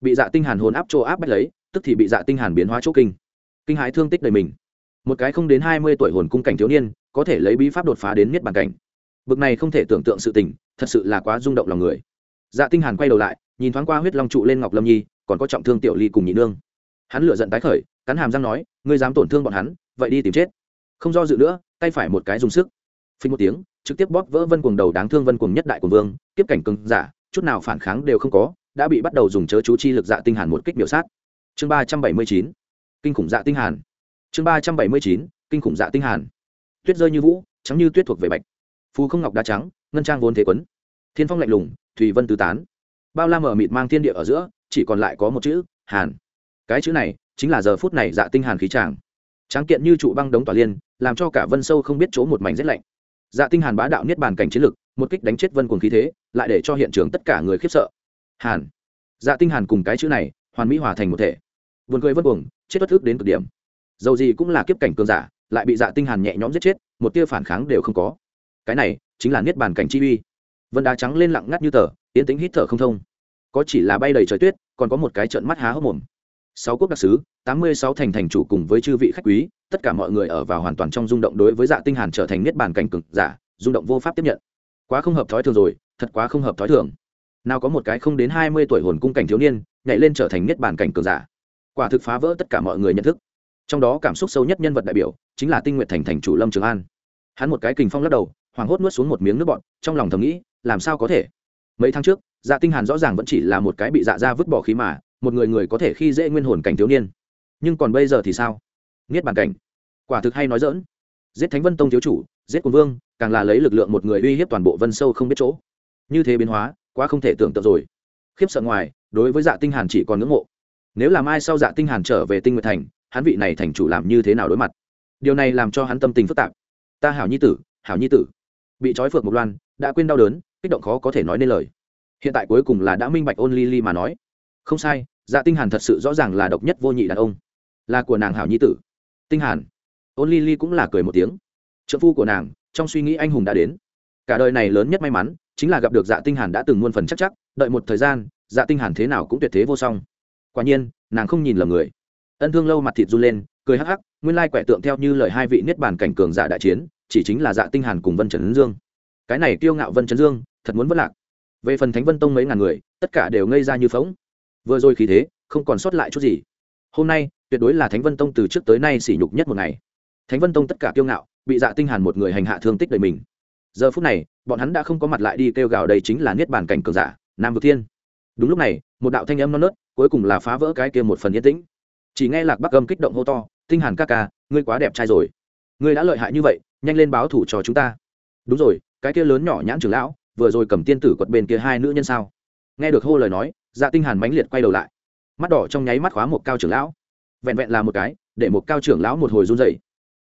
Bị dạ tinh hàn hồn áp chỗ áp bách lấy, tức thì bị dạ tinh hàn biến hóa chỗ kinh. Kinh hãi thương tích đời mình. Một cái không đến hai mươi tuổi hồn cung cảnh thiếu niên, có thể lấy bí pháp đột phá đến miết bàn cảnh. Bực này không thể tưởng tượng sự tình, thật sự là quá rung động lòng người dạ tinh hàn quay đầu lại, nhìn thoáng qua huyết long trụ lên ngọc lâm nhi, còn có trọng thương tiểu ly cùng nhị nương. Hắn lửa giận tái khởi, cắn hàm răng nói, ngươi dám tổn thương bọn hắn, vậy đi tìm chết. Không do dự nữa, tay phải một cái dùng sức. Phình một tiếng, trực tiếp bóp vỡ vân cuồng đầu đáng thương vân cuồng nhất đại của vương tiếp cảnh cứng giả, chút nào phản kháng đều không có, đã bị bắt đầu dùng chớ chú chi lực dạ tinh hàn một kích biểu sát. Chương ba trăm bảy mươi chín, kinh khủng dạ tinh hàn. Chương ba trăm bảy mươi chín, kinh khủng dạ tinh hàn. Tuyết rơi như vũ, trắng như tuyết thuộc về bạch. Phù không ngọc đá trắng, ngân trang vốn thế quấn. Thiên phong lạnh lùng thủy vân tứ tán. Bao la mở mịt mang thiên địa ở giữa, chỉ còn lại có một chữ, hàn. Cái chữ này chính là giờ phút này dạ tinh hàn khí tràng. Tráng kiện như trụ băng đống tỏa liên, làm cho cả vân sâu không biết chỗ một mảnh rét lạnh. Dạ tinh hàn bá đạo niết bàn cảnh chiến lực, một kích đánh chết vân cuồng khí thế, lại để cho hiện trường tất cả người khiếp sợ. Hàn. Dạ tinh hàn cùng cái chữ này, hoàn mỹ hòa thành một thể. Buồn cười vân cuồng, chết bất ức đến cực điểm. Dầu gì cũng là kiếp cảnh cường giả, lại bị dạ tinh hàn nhẹ nhõm giết chết, một tia phản kháng đều không có. Cái này chính là niết bàn cảnh chi uy vân đá trắng lên lặng ngắt như tờ tiến tĩnh hít thở không thông. Có chỉ là bay đầy trời tuyết, còn có một cái trận mắt há hốc mồm. Sáu quốc đặc sứ, tám mươi sáu thành thành chủ cùng với chư vị khách quý, tất cả mọi người ở vào hoàn toàn trong rung động đối với dạ tinh hàn trở thành niết bàn cảnh cực giả, rung động vô pháp tiếp nhận. Quá không hợp thói thường rồi, thật quá không hợp thói thường. Nào có một cái không đến hai mươi tuổi hồn cung cảnh thiếu niên, nhảy lên trở thành niết bàn cảnh cường giả. Quả thực phá vỡ tất cả mọi người nhận thức. Trong đó cảm xúc sâu nhất nhân vật đại biểu, chính là tinh nguyện thành thành chủ lâm trường an. Hắn một cái kình phong lắc đầu, hoảng hốt nuốt xuống một miếng nước bọt, trong lòng thầm nghĩ làm sao có thể? Mấy tháng trước dạ tinh hàn rõ ràng vẫn chỉ là một cái bị dạ ra vứt bỏ khí mà, một người người có thể khi dễ nguyên hồn cảnh thiếu niên. Nhưng còn bây giờ thì sao? Niết bàn cảnh. Quả thực hay nói dỡn giết thánh vân tông thiếu chủ, giết quân vương, càng là lấy lực lượng một người uy hiếp toàn bộ vân sâu không biết chỗ. Như thế biến hóa, quá không thể tưởng tượng rồi. Khiếp sợ ngoài, đối với dạ tinh hàn chỉ còn ngưỡng mộ. Nếu là mai sau dạ tinh hàn trở về tinh nguyệt thành, hắn vị này thành chủ làm như thế nào đối mặt? Điều này làm cho hắn tâm tình phức tạp. Ta hảo nhi tử, hảo nhi tử. Bị trói phược một loan, đã quên đau đớn kích động khó có thể nói nên lời. Hiện tại cuối cùng là đã minh bạch ôn ly ly mà nói. Không sai dạ tinh hàn thật sự rõ ràng là độc nhất vô nhị đàn ông. Là của nàng hảo nhi tử. Tinh hàn. Ôn ly ly cũng là cười một tiếng. Trợ phu của nàng, trong suy nghĩ anh hùng đã đến. Cả đời này lớn nhất may mắn, chính là gặp được dạ tinh hàn đã từng muôn phần chắc chắc, đợi một thời gian dạ tinh hàn thế nào cũng tuyệt thế vô song. Quả nhiên, nàng không nhìn lầm người. Ân thương lâu mặt thịt run lên, cười hắc hắc, nguyên lai quẻ tượng theo như lời hai vị niết bàn cảnh cường giả đại chiến, chỉ chính là dạ tinh hàn cùng vân trấn dương. Cái này kiêu ngạo vân trấn dương thật muốn vất lạc. Về phần thánh vân tông mấy ngàn người, tất cả đều ngây ra như phóng vừa rồi khí thế, không còn sót lại chút gì. Hôm nay, tuyệt đối là thánh vân tông từ trước tới nay sỉ nhục nhất một ngày. Thánh vân tông tất cả kiêu ngạo, bị dạ tinh hàn một người hành hạ thương tích đời mình. Giờ phút này, bọn hắn đã không có mặt lại đi kêu gào đây chính là niết bàn cảnh cường giả, nam vực thiên. Đúng lúc này, một đạo thanh âm non nớt, cuối cùng là phá vỡ cái kia một phần yên tĩnh. Chỉ nghe lạc bắc âm kích động hô to, tinh hàn ca ca, ngươi quá đẹp trai rồi. Ngươi đã lợi hại như vậy, nhanh lên báo thủ cho chúng ta. Đúng rồi, cái kia lớn nhỏ nhãn trưởng lão vừa rồi cầm tiên tử quật bên kia hai nữ nhân sao? Nghe được hô lời nói dạ tinh hàn mãnh liệt quay đầu lại. Mắt đỏ trong nháy mắt khóa một cao trưởng lão. Vẹn vẹn là một cái, để một cao trưởng lão một hồi run rẩy.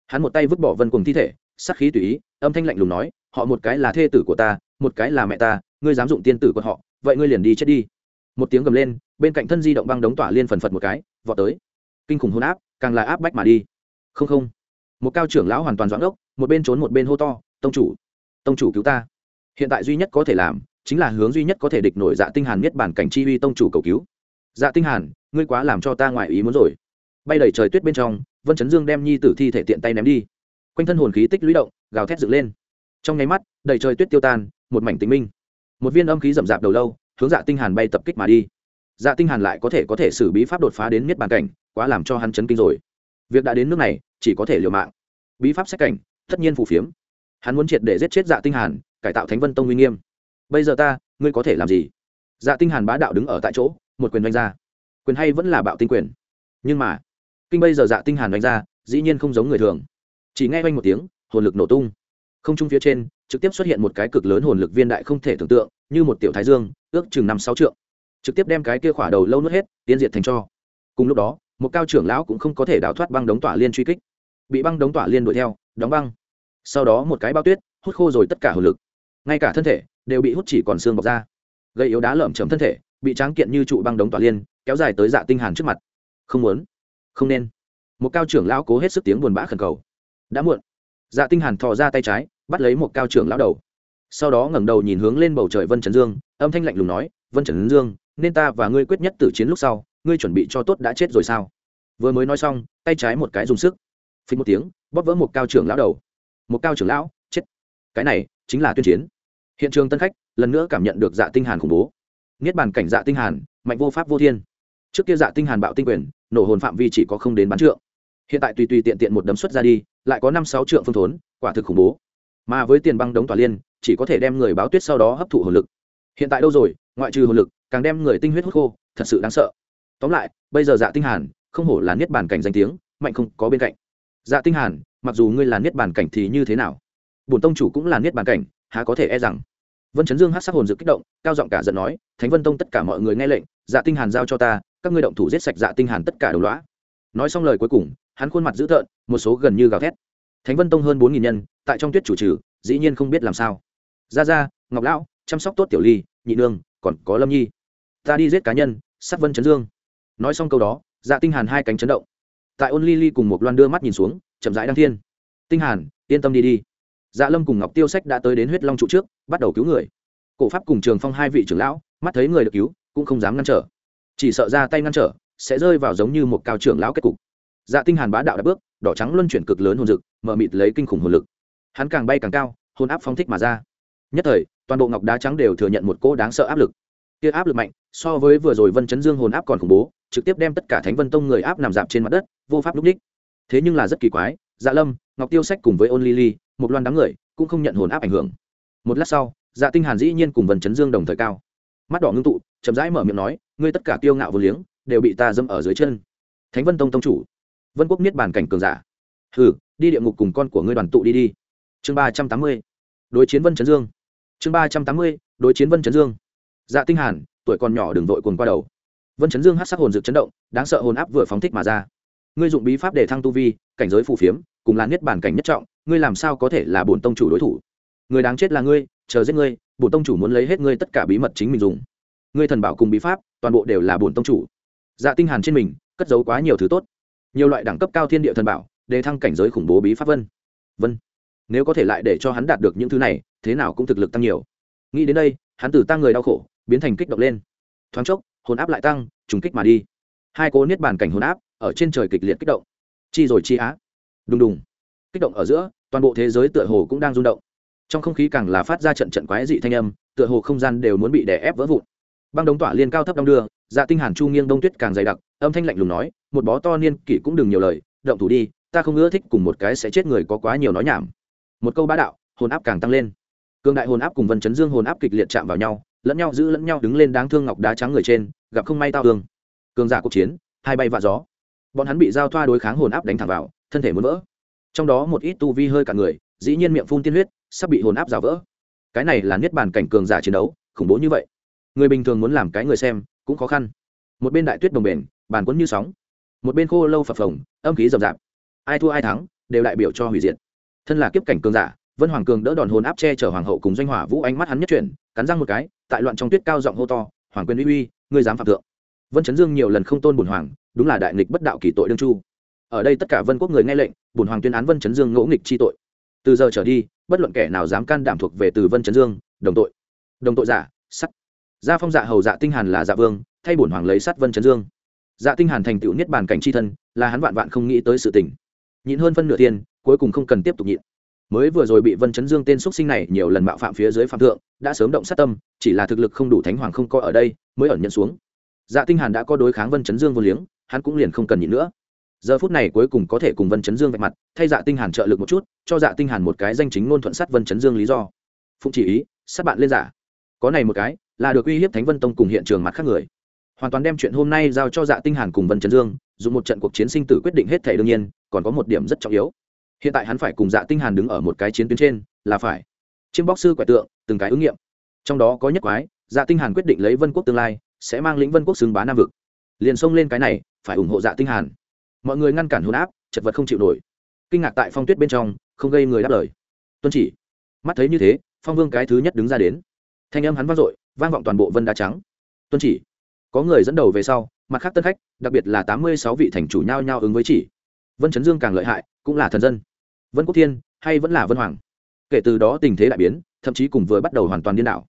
Hắn một tay vứt bỏ vân cùng thi thể, sát khí tùy ý, âm thanh lạnh lùng nói, họ một cái là thê tử của ta, một cái là mẹ ta, ngươi dám dụng tiên tử của họ, vậy ngươi liền đi chết đi. Một tiếng gầm lên, bên cạnh thân di động băng đống tỏa liên phần phật một cái, vọt tới. Kinh khủng hôn áp, càng là áp bách mà đi. Không không. Một cao trưởng lão hoàn toàn doãn ốc, một bên trốn một bên hô to, tông chủ tông chủ cứu ta hiện tại duy nhất có thể làm chính là hướng duy nhất có thể địch nổi dạ tinh hàn nhất bản cảnh chi uy tông chủ cầu cứu. Dạ tinh hàn, ngươi quá làm cho ta ngoại ý muốn rồi. Bay đầy trời tuyết bên trong, vân chấn dương đem nhi tử thi thể tiện tay ném đi. Quanh thân hồn khí tích lũy động, gào thét dựng lên. Trong nháy mắt, đầy trời tuyết tiêu tan, một mảnh tĩnh minh. Một viên âm khí rậm rạp đầu lâu, hướng dạ tinh hàn bay tập kích mà đi. Dạ tinh hàn lại có thể có thể xử bí pháp đột phá đến miết bản cảnh, quá làm cho hắn chấn kinh rồi. Việc đã đến nước này, chỉ có thể liều mạng. Bí pháp xét cảnh, tất nhiên phù phiếm. Hắn muốn triệt để giết chết dạ tinh hàn cải tạo thánh vân tông uy nghiêm. Bây giờ ta, ngươi có thể làm gì? Dạ tinh hàn bá đạo đứng ở tại chỗ, một quyền đánh ra. Quyền hay vẫn là bạo tinh quyền. Nhưng mà, kinh bây giờ dạ tinh hàn đánh ra, dĩ nhiên không giống người thường. Chỉ nghe quanh một tiếng, hồn lực nổ tung. Không trung phía trên, trực tiếp xuất hiện một cái cực lớn hồn lực viên đại không thể tưởng tượng, như một tiểu thái dương, ước chừng năm sáu trượng. Trực tiếp đem cái kia khỏa đầu lâu nuốt hết, tiến diệt thành cho. Cùng lúc đó, một cao trưởng lão cũng không có thể đào thoát băng đống tỏa liên truy kích. Bị băng đống tỏa liên đuổi theo, đóng băng. Sau đó một cái bao tuyết, hút khô rồi tất cả hồn lực ngay cả thân thể đều bị hút chỉ còn xương bọc ra gây yếu đá lởm chấm thân thể, bị tráng kiện như trụ băng đống tỏa liên, kéo dài tới dạ tinh hàn trước mặt. Không muốn, không nên. Một cao trưởng lão cố hết sức tiếng buồn bã khẩn cầu. Đã muộn. Dạ tinh hàn thò ra tay trái, bắt lấy một cao trưởng lão đầu. Sau đó ngẩng đầu nhìn hướng lên bầu trời vân trấn dương, âm thanh lạnh lùng nói, vân trấn dương, nên ta và ngươi quyết nhất tử chiến lúc sau, ngươi chuẩn bị cho tốt đã chết rồi sao? Vừa mới nói xong, tay trái một cái dùng sức. Phình một tiếng, bóp vỡ một cao trưởng lão đầu. Một cao trưởng lão cái này chính là tuyên chiến. Hiện trường tân khách, lần nữa cảm nhận được dạ tinh hàn khủng bố. Niết bàn cảnh dạ tinh hàn, mạnh vô pháp vô thiên. Trước kia dạ tinh hàn bạo tinh quyền, nổ hồn phạm vi chỉ có không đến bán trượng. Hiện tại tùy tùy tiện tiện một đấm xuất ra đi, lại có năm sáu trượng phương thốn, quả thực khủng bố. Mà với tiền băng đống tỏa liên, chỉ có thể đem người báo tuyết sau đó hấp thụ hồn lực. Hiện tại đâu rồi, ngoại trừ hồn lực, càng đem người tinh huyết hút khô, thật sự đáng sợ. Tóm lại, bây giờ dạ tinh hàn, không hổ là niết bàn cảnh danh tiếng, mạnh không có bên cạnh. Dạ tinh hàn, mặc dù ngươi là niết bàn cảnh thì như thế nào? Bổn tông chủ cũng là niết bàn cảnh, há có thể e rằng? Vân chấn dương hát sắc hồn dự kích động, cao giọng cả giận nói, thánh vân tông tất cả mọi người nghe lệnh dạ tinh hàn giao cho ta, các ngươi động thủ giết sạch dạ tinh hàn tất cả đồng lõa. Nói xong lời cuối cùng, hắn khuôn mặt dữ tợn, một số gần như gào thét. Thánh vân tông hơn bốn nghìn nhân, tại trong tuyết chủ trừ, dĩ nhiên không biết làm sao. Ra ra ngọc lão, chăm sóc tốt tiểu ly, nhị nương, còn có lâm nhi. Ta đi giết cá nhân, sát vân chấn dương. Nói xong câu đó dạ tinh hàn hai cánh chấn động. Tại ôn ly ly cùng một loan đưa mắt nhìn xuống, chậm rãi đăng thiên. Tinh hàn, yên tâm đi đi dạ lâm cùng ngọc tiêu sách đã tới đến huyết long trụ trước bắt đầu cứu người. Cổ pháp cùng trường phong hai vị trưởng lão mắt thấy người được cứu cũng không dám ngăn trở. Chỉ sợ ra tay ngăn trở sẽ rơi vào giống như một cao trưởng lão kết cục. Dạ tinh hàn bá đạo đã bước đỏ trắng luân chuyển cực lớn hồn dực, mở mịt lấy kinh khủng hồn lực. Hắn càng bay càng cao hồn áp phóng thích mà ra. Nhất thời toàn bộ ngọc đá trắng đều thừa nhận một cỗ đáng sợ áp lực. Kia áp lực mạnh so với vừa rồi vân chấn dương hồn áp còn khủng bố trực tiếp đem tất cả thánh vân tông người áp nằm dạp trên mặt đất vô pháp lúc đích thế nhưng là rất kỳ quái dạ lâm ngọc tiêu sách cùng với ôn lily một loan đám người cũng không nhận hồn áp ảnh hưởng. Một lát sau dạ tinh hàn dĩ nhiên cùng vân chấn dương đồng thời cao. Mắt đỏ ngưng tụ, chậm rãi mở miệng nói, ngươi tất cả tiêu ngạo vô liếng, đều bị ta dâm ở dưới chân. Thánh vân tông tông chủ, vân quốc niết bàn cảnh cường giả. Hừ, đi địa ngục cùng con của ngươi đoàn tụ đi đi. Chương ba trăm tám mươi, đối chiến vân chấn dương. Chương ba trăm tám mươi, đối chiến vân chấn dương. Dạ tinh hàn, tuổi còn nhỏ đừng vội cuồng qua đầu. Vân chấn dương hát sắc hồn dược chấn động, đáng sợ hồn áp vừa phóng thích mà ra. Ngươi dụng bí pháp để thăng tu vi, cảnh giới phù phiếm, cùng là niết bàn cảnh nhất trọng ngươi làm sao có thể là bổn tông chủ đối thủ? Người đáng chết là ngươi, chờ giết ngươi, bổn tông chủ muốn lấy hết ngươi tất cả bí mật chính mình dùng. Ngươi thần bảo cùng bí pháp, toàn bộ đều là bổn tông chủ. Dạ tinh hàn trên mình, cất giấu quá nhiều thứ tốt. Nhiều loại đẳng cấp cao thiên địa thần bảo để thăng cảnh giới khủng bố bí pháp vân. Vân. Nếu có thể lại để cho hắn đạt được những thứ này, thế nào cũng thực lực tăng nhiều. Nghĩ đến đây, hắn từ tăng người đau khổ, biến thành kích động lên. Thoáng chốc, hồn áp lại tăng, trùng kích mà đi. Hai cố niết bàn cảnh hồn áp, ở trên trời kịch liệt kích động. Chi rồi chi á. Đùng đùng. Kích động ở giữa toàn bộ thế giới tựa hồ cũng đang rung động. Trong không khí càng là phát ra trận trận quái dị thanh âm, tựa hồ không gian đều muốn bị đè ép vỡ vụn. Băng đống tỏa liên cao thấp đong đưa dạ tinh hàn chu nghiêng đông tuyết càng dày đặc, âm thanh lạnh lùng nói, một bó to niên kỷ cũng đừng nhiều lời, động thủ đi, ta không ưa thích cùng một cái sẽ chết người có quá nhiều nói nhảm. Một câu bá đạo, hồn áp càng tăng lên. Cường đại hồn áp cùng vân chấn dương hồn áp kịch liệt chạm vào nhau, lẫn nhau giữ lẫn nhau đứng lên đáng thương ngọc đá trắng người trên, gặp không may tao thương. Cường giả cuộc chiến, hai bay vạ gió. Bọn hắn bị giao thoa đối kháng hồn áp đánh thẳng vào, thân thể muốn vỡ trong đó một ít tu vi hơi cả người, dĩ nhiên miệng phun tiên huyết, sắp bị hồn áp rào vỡ. Cái này là niết bàn cảnh cường giả chiến đấu, khủng bố như vậy. Người bình thường muốn làm cái người xem, cũng khó khăn. Một bên đại tuyết đồng bền, bàn quấn như sóng. Một bên khô lâu phập phồng, âm khí rậm rạp. Ai thua ai thắng, đều đại biểu cho hủy diệt. Thân là kiếp cảnh cường giả, vân hoàng cường đỡ đòn hồn áp che chở hoàng hậu cùng doanh hỏa vũ ánh mắt hắn nhất chuyển, cắn răng một cái, tại loạn trong tuyết cao giọng hô to, hoàng quyền uy uy, ngươi dám phạm thượng. Vân chấn dương nhiều lần không tôn bùn hoàng, đúng là đại nghịch bất đạo kỳ tội đương chu ở đây tất cả vân quốc người nghe lệnh bùn hoàng tuyên án vân chấn dương ngỗ nghịch chi tội. Từ giờ trở đi, bất luận kẻ nào dám can đảm thuộc về từ vân chấn dương, đồng tội. Đồng tội giả, sắt. Gia phong dạ hầu dạ tinh hàn là dạ vương, thay bùn hoàng lấy sắt vân chấn dương. Dạ tinh hàn thành tựu niết bàn cảnh chi thân, là hắn vạn vạn không nghĩ tới sự tình. Nhịn hơn phân nửa tiền, cuối cùng không cần tiếp tục nhịn. Mới vừa rồi bị vân chấn dương tên xuất sinh này nhiều lần mạo phạm phía dưới phạm thượng, đã sớm động sát tâm, chỉ là thực lực không đủ thánh hoàng không coi ở đây, mới ẩn nhận xuống. Dạ tinh hàn đã có đối kháng vân chấn dương vô liếng, hắn cũng liền không cần nhịn nữa giờ phút này cuối cùng có thể cùng vân chấn dương vạch mặt, thay dạ tinh hàn trợ lực một chút, cho dạ tinh hàn một cái danh chính ngôn thuận sát vân chấn dương lý do. Phụng chỉ ý, sát bạn lên giả. Có này một cái, là được uy hiếp thánh vân tông cùng hiện trường mặt khác người. Hoàn toàn đem chuyện hôm nay giao cho dạ tinh hàn cùng vân chấn dương, dùng một trận cuộc chiến sinh tử quyết định hết thể đương nhiên, còn có một điểm rất trọng yếu. Hiện tại hắn phải cùng dạ tinh hàn đứng ở một cái chiến tuyến trên, là phải chiêm bóc sư quẻ tượng, từng cái ứng nghiệm. Trong đó có nhất quái dạ tinh hàn quyết định lấy vân quốc tương lai, sẽ mang lĩnh vân quốc xứng bá nam vực. Liền xông lên cái này, phải ủng hộ dạ tinh hàn mọi người ngăn cản hôn áp, chật vật không chịu nổi. Kinh ngạc tại phong tuyết bên trong, không gây người đáp lời. Tuân chỉ. Mắt thấy như thế, phong vương cái thứ nhất đứng ra đến. Thanh âm hắn vang dội, vang vọng toàn bộ vân đá trắng. Tuân chỉ. Có người dẫn đầu về sau, mặt khác tân khách, đặc biệt là tám mươi sáu vị thành chủ nhau nhau ứng với chỉ. Vân chấn dương càng lợi hại, cũng là thần dân. Vân quốc thiên, hay vẫn là vân hoàng? Kể từ đó tình thế đại biến, thậm chí cùng vừa bắt đầu hoàn toàn điên đảo.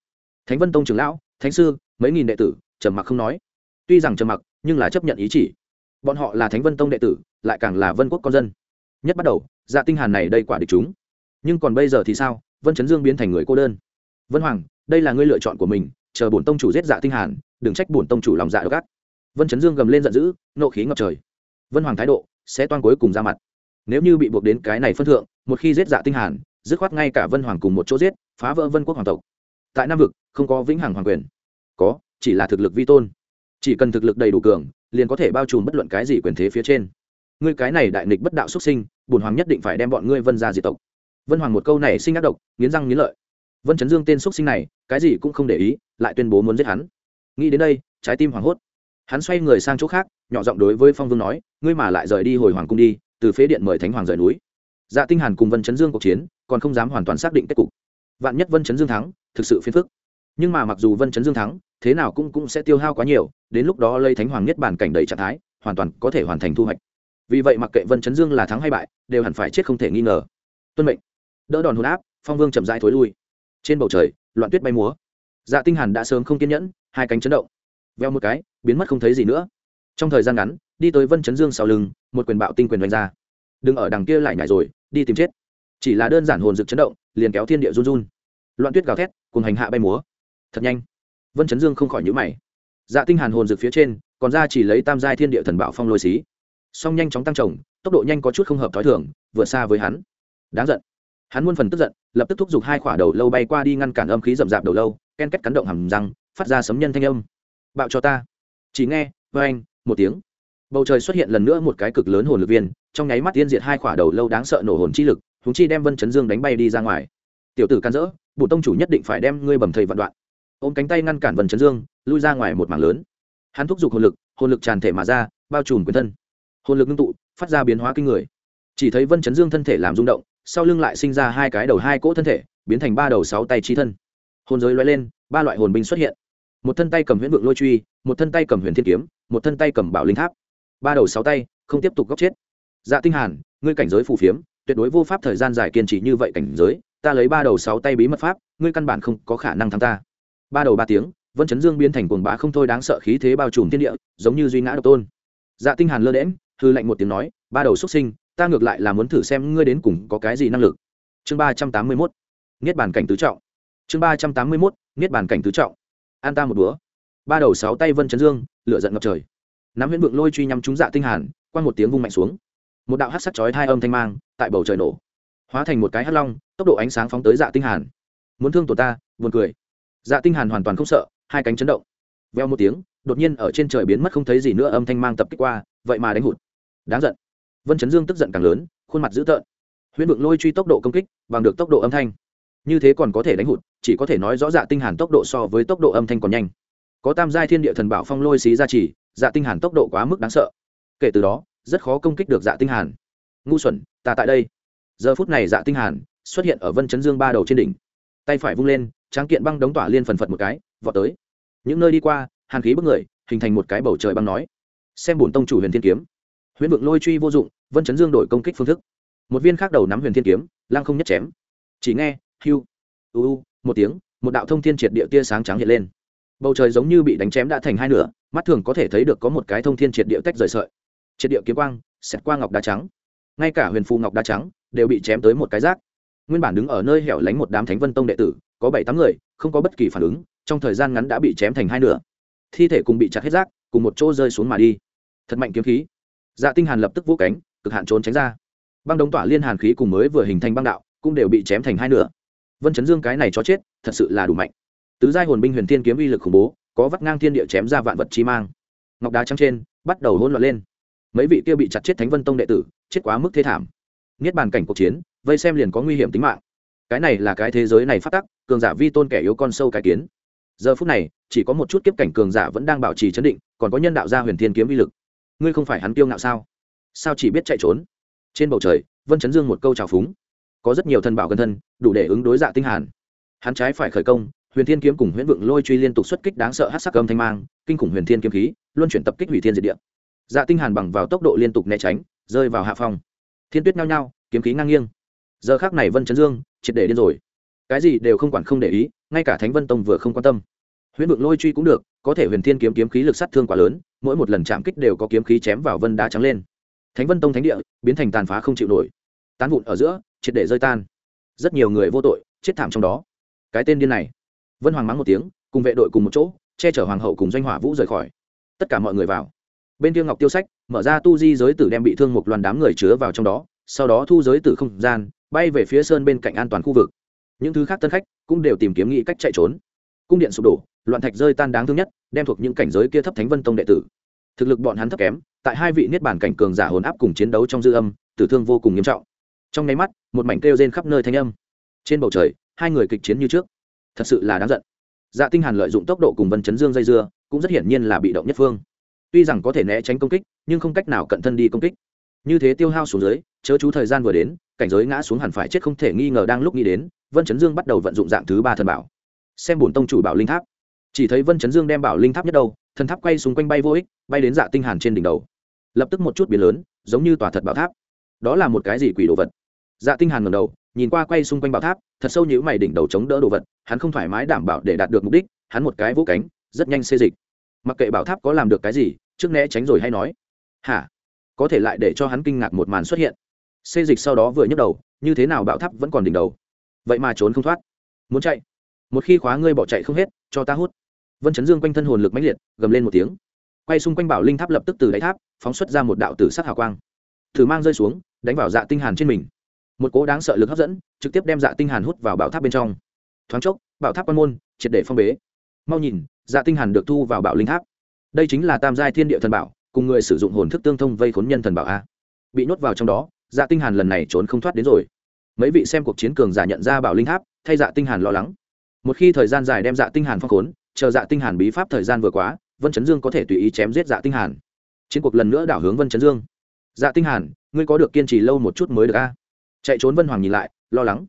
Thánh vân tông trưởng lão, thánh sư, mấy nghìn đệ tử, trầm mặc không nói. Tuy rằng trầm mặc, nhưng là chấp nhận ý chỉ bọn họ là thánh vân tông đệ tử, lại càng là vân quốc con dân. Nhất bắt đầu dạ tinh hàn này đây quả địch chúng. Nhưng còn bây giờ thì sao? Vân chấn dương biến thành người cô đơn. Vân hoàng, đây là ngươi lựa chọn của mình, chờ bổn tông chủ giết dạ tinh hàn, đừng trách bổn tông chủ lòng dạ gắt vân chấn dương gầm lên giận dữ, nộ khí ngập trời. Vân hoàng thái độ, sẽ toan cuối cùng ra mặt. Nếu như bị buộc đến cái này phân thượng, một khi giết dạ tinh hàn, dứt khoát ngay cả vân hoàng cùng một chỗ giết, phá vỡ vân quốc hoàng tộc. Tại nam vực, không có vĩnh hằng hoàng quyền. Có, chỉ là thực lực vi tôn. Chỉ cần thực lực đầy đủ cường liền có thể bao trùm bất luận cái gì quyền thế phía trên. Ngươi cái này đại nghịch bất đạo xuất sinh bùn hoàng nhất định phải đem bọn ngươi vân ra diệt tộc. Vân hoàng một câu này sinh ác độc, nghiến răng nghiến lợi. Vân chấn dương tên xuất sinh này, cái gì cũng không để ý, lại tuyên bố muốn giết hắn. Nghĩ đến đây, trái tim hoảng hốt. Hắn xoay người sang chỗ khác, nhỏ giọng đối với phong vương nói, ngươi mà lại rời đi hồi hoàng cung đi, từ phế điện mời thánh hoàng rời núi. Dạ tinh hàn cùng vân chấn dương cuộc chiến, còn không dám hoàn toàn xác định kết cục. Vạn nhất vân chấn dương thắng, thực sự phiền phức nhưng mà mặc dù vân chấn dương thắng, thế nào cũng cũng sẽ tiêu hao quá nhiều, đến lúc đó lây thánh hoàng nhất bản cảnh đầy trạng thái, hoàn toàn có thể hoàn thành thu hoạch. Vì vậy mặc kệ vân chấn dương là thắng hay bại, đều hẳn phải chết không thể nghi ngờ. Tuân mệnh. Đỡ đòn hồn áp, phong vương chậm rãi thối lui. Trên bầu trời, loạn tuyết bay múa. Dạ tinh hàn đã sớm không kiên nhẫn, hai cánh chấn động. Veo một cái, biến mất không thấy gì nữa. Trong thời gian ngắn, đi tới vân chấn dương sau lưng, một quyền bạo tinh quyền đánh ra. Đừng ở đằng kia lại nhảy rồi, đi tìm chết. Chỉ là đơn giản hồn dực chấn động, liền kéo thiên địa run run. Loạn tuyết gào thét cùng hành hạ bay múa thật nhanh. Vân chấn dương không khỏi nhữ mày. Dạ tinh hàn hồn dược phía trên, còn ra chỉ lấy tam giai thiên địa thần bảo phong lôi xí. Song nhanh chóng tăng trồng tốc độ nhanh có chút không hợp thói thường, vừa xa với hắn. Đáng giận. Hắn muôn phần tức giận, lập tức thúc giục hai khỏa đầu lâu bay qua đi ngăn cản âm khí rậm rạp đầu lâu, ken kết cắn động hầm răng, phát ra sấm nhân thanh âm. Bạo cho ta. Chỉ nghe với anh một tiếng. Bầu trời xuất hiện lần nữa một cái cực lớn hồn lực viên, trong nháy mắt tiên diệt hai khỏa đầu lâu đáng sợ nổ hồn chi lực húng chi đem vân chấn dương đánh bay đi ra ngoài. Tiểu tử can dỡ bù tông chủ nhất định phải đem ngươi bầm thầy vạn đoạn ôm cánh tay ngăn cản vân chấn dương, lui ra ngoài một mảng lớn. Hắn thúc giục hồn lực hồn lực tràn thể mà ra, bao trùm quyền thân. Hồn lực ngưng tụ, phát ra biến hóa kinh người. Chỉ thấy vân chấn dương thân thể làm rung động, sau lưng lại sinh ra hai cái đầu hai cỗ thân thể, biến thành ba đầu sáu tay chi thân. Hồn giới loay lên, ba loại hồn binh xuất hiện. Một thân tay cầm huyễn vượng lôi truy, một thân tay cầm huyền thiên kiếm, một thân tay cầm bảo linh tháp. Ba đầu sáu tay, không tiếp tục góc chết. Dạ tinh hàn, ngươi cảnh giới phù phiếm, tuyệt đối vô pháp thời gian dài kiên trì như vậy cảnh giới, ta lấy ba đầu sáu tay bí mật pháp, ngươi căn bản không có khả năng thắng ta ba đầu ba tiếng, vân chấn dương biến thành cuồng bá không thôi đáng sợ khí thế bao trùm thiên địa, giống như duy ngã độc tôn. Dạ tinh hàn lơ đễm hư lạnh một tiếng nói, ba đầu xuất sinh, ta ngược lại là muốn thử xem ngươi đến cùng có cái gì năng lực. Chương ba trăm tám mươi 381 niết bàn cảnh tứ trọng. Chương ba trăm tám mươi 381 niết bàn cảnh tứ trọng. An ta một búa ba đầu sáu tay vân chấn dương, lửa giận ngập trời. Nắm huyễn vượng lôi truy nhắm trúng dạ tinh hàn, quang một tiếng vung mạnh xuống. Một đạo hắc sắc chói hai âm thanh mang, tại bầu trời nổ. Hóa thành một cái hắc long, tốc độ ánh sáng phóng tới dạ tinh hàn. Muốn thương tổ ta, buồn cười dạ tinh hàn hoàn toàn không sợ hai cánh chấn động. Veo một tiếng đột nhiên ở trên trời biến mất không thấy gì nữa âm thanh mang tập kích qua vậy mà đánh hụt. Đáng giận. Vân chấn dương tức giận càng lớn khuôn mặt dữ tợn. Huyễn vượng lôi truy tốc độ công kích bằng được tốc độ âm thanh. Như thế còn có thể đánh hụt chỉ có thể nói rõ dạ tinh hàn tốc độ so với tốc độ âm thanh còn nhanh. Có tam giai thiên địa thần bảo phong lôi xí ra chỉ, dạ tinh hàn tốc độ quá mức đáng sợ. Kể từ đó rất khó công kích được dạ tinh hàn. Ngu xuẩn ta tại đây. Giờ phút này dạ tinh hàn xuất hiện ở vân chấn dương ba đầu trên đỉnh. Tay phải vung lên tráng kiện băng đống tỏa liên phần phật một cái, vọt tới. Những nơi đi qua, hàn khí bức người, hình thành một cái bầu trời băng nói. Xem bổn tông chủ huyền thiên kiếm. Huyền vượng lôi truy vô dụng, vân chấn dương đổi công kích phương thức. Một viên khác đầu nắm huyền thiên kiếm lang không nhất chém. Chỉ nghe, hiu, u u, một tiếng, một đạo thông thiên triệt địa tia sáng trắng hiện lên. Bầu trời giống như bị đánh chém đã thành hai nửa, mắt thường có thể thấy được có một cái thông thiên triệt địa tách rời sợi. Triệt địa kiếm quang, xẹt qua ngọc đá trắng. Ngay cả huyền phù ngọc đá trắng đều bị chém tới một cái rác. Nguyên bản đứng ở nơi hẻo lánh một đám thánh vân tông đệ tử có bảy tám người, không có bất kỳ phản ứng, trong thời gian ngắn đã bị chém thành hai nửa. Thi thể cùng bị chặt hết rác, cùng một chỗ rơi xuống mà đi. Thật mạnh kiếm khí. Dạ tinh hàn lập tức vỗ cánh, cực hạn trốn tránh ra. Băng đống tỏa liên hàn khí cùng mới vừa hình thành băng đạo, cũng đều bị chém thành hai nửa. Vân chấn dương cái này cho chết, thật sự là đủ mạnh. Tứ giai hồn binh huyền thiên kiếm uy lực khủng bố, có vắt ngang thiên địa chém ra vạn vật chi mang. Ngọc đá trắng trên, bắt đầu hỗn loạn lên. Mấy vị kia bị chặt chết thánh vân tông đệ tử, chết quá mức thế thảm. Niết bàn cảnh cuộc chiến, vây xem liền có nguy hiểm tính mạng cái này là cái thế giới này phát tắc, cường giả vi tôn kẻ yếu con sâu cái kiến. Giờ phút này, chỉ có một chút kiếp cảnh cường giả vẫn đang bảo trì chấn định, còn có nhân đạo gia huyền thiên kiếm vi lực. Ngươi không phải hắn tiêu ngạo sao? Sao chỉ biết chạy trốn? Trên bầu trời, vân chấn dương một câu trào phúng. Có rất nhiều thần bảo gần thân, đủ để ứng đối dạ tinh hàn. Hắn trái phải khởi công, huyền thiên kiếm cùng huyễn vượng lôi truy liên tục xuất kích đáng sợ hắc sắc âm thanh mang, kinh khủng huyền thiên kiếm khí, luân chuyển tập kích hủy thiên diệt địa. Dạ tinh hàn bằng vào tốc độ liên tục né tránh, rơi vào hạ phong. Thiên tuyết nhao nhao, kiếm khí ngang nghiêng giờ khác này vân chấn dương, triệt để điên rồi. Cái gì đều không quản không để ý, ngay cả thánh vân tông vừa không quan tâm. Huyễn vượng lôi truy cũng được, có thể huyền thiên kiếm kiếm khí lực sát thương quá lớn, mỗi một lần chạm kích đều có kiếm khí chém vào vân đá trắng lên. Thánh vân tông thánh địa, biến thành tàn phá không chịu nổi. Tán vụn ở giữa, triệt để rơi tan. Rất nhiều người vô tội, chết thảm trong đó. Cái tên điên này. Vân hoàng mắng một tiếng, cùng vệ đội cùng một chỗ, che chở hoàng hậu cùng doanh hỏa vũ rời khỏi. Tất cả mọi người vào. Bên kia ngọc tiêu sách, mở ra tu di giới tử đem bị thương một loàn đám người chứa vào trong đó, sau đó thu giới tử không gian bay về phía sơn bên cạnh an toàn khu vực. Những thứ khác tân khách cũng đều tìm kiếm nghĩ cách chạy trốn. Cung điện sụp đổ, loạn thạch rơi tan đáng thương nhất, đem thuộc những cảnh giới kia thấp thánh vân tông đệ tử. Thực lực bọn hắn thấp kém, tại hai vị niết bản cảnh cường giả hồn áp cùng chiến đấu trong dư âm, tử thương vô cùng nghiêm trọng. Trong nháy mắt, một mảnh kêu rên khắp nơi thanh âm. Trên bầu trời, hai người kịch chiến như trước. Thật sự là đáng giận. Dạ tinh hàn lợi dụng tốc độ cùng vân chấn dương dây dưa, cũng rất hiển nhiên là bị động nhất phương. Tuy rằng có thể né tránh công kích, nhưng không cách nào cận thân đi công kích như thế tiêu hao xuống dưới, chớ chú thời gian vừa đến, cảnh giới ngã xuống hẳn phải chết không thể nghi ngờ đang lúc nghĩ đến, vân chấn dương bắt đầu vận dụng dạng thứ ba thần bảo. Xem bổn tông chủ bảo linh tháp. Chỉ thấy vân chấn dương đem bảo linh tháp nhất đầu, thần tháp quay xung quanh bay vô ích, bay đến dạ tinh hàn trên đỉnh đầu. Lập tức một chút biến lớn, giống như tòa thật bảo tháp. Đó là một cái gì quỷ đồ vật? Dạ tinh hàn ngẩng đầu, nhìn qua quay xung quanh bảo tháp, thật sâu nhíu mày đỉnh đầu chống đỡ đồ vật, hắn không thoải mái đảm bảo để đạt được mục đích, hắn một cái vỗ cánh, rất nhanh xê dịch. Mặc kệ bảo tháp có làm được cái gì, trước né tránh rồi hay nói. Hả? Có thể lại để cho hắn kinh ngạc một màn xuất hiện. Xê dịch sau đó vừa nhấc đầu, như thế nào bạo tháp vẫn còn đỉnh đầu. Vậy mà trốn không thoát. Muốn chạy. Một khi khóa ngươi bỏ chạy không hết, cho ta hút. Vân chấn dương quanh thân hồn lực mãnh liệt, gầm lên một tiếng. Quay xung quanh bảo linh tháp lập tức từ đáy tháp, phóng xuất ra một đạo tử sắc hào quang. Thử mang rơi xuống, đánh vào dạ tinh hàn trên mình. Một cố đáng sợ lực hấp dẫn, trực tiếp đem dạ tinh hàn hút vào bảo tháp bên trong. Thoáng chốc, bảo tháp quan môn, triệt để phong bế. Mau nhìn dạ tinh hàn được thu vào bảo linh tháp. Đây chính là tam giai thiên địa thần bảo cùng người sử dụng hồn thức tương thông vây khốn nhân thần bảo a. Bị nhốt vào trong đó dạ tinh hàn lần này trốn không thoát đến rồi. Mấy vị xem cuộc chiến cường giả nhận ra bảo linh tháp, thay dạ tinh hàn lo lắng. Một khi thời gian dài đem dạ tinh hàn phong khốn, chờ dạ tinh hàn bí pháp thời gian vừa quá, vân chấn dương có thể tùy ý chém giết dạ tinh hàn. Chiến cuộc lần nữa đảo hướng vân chấn dương. Dạ tinh hàn, ngươi có được kiên trì lâu một chút mới được a. Chạy trốn vân hoàng nhìn lại, lo lắng.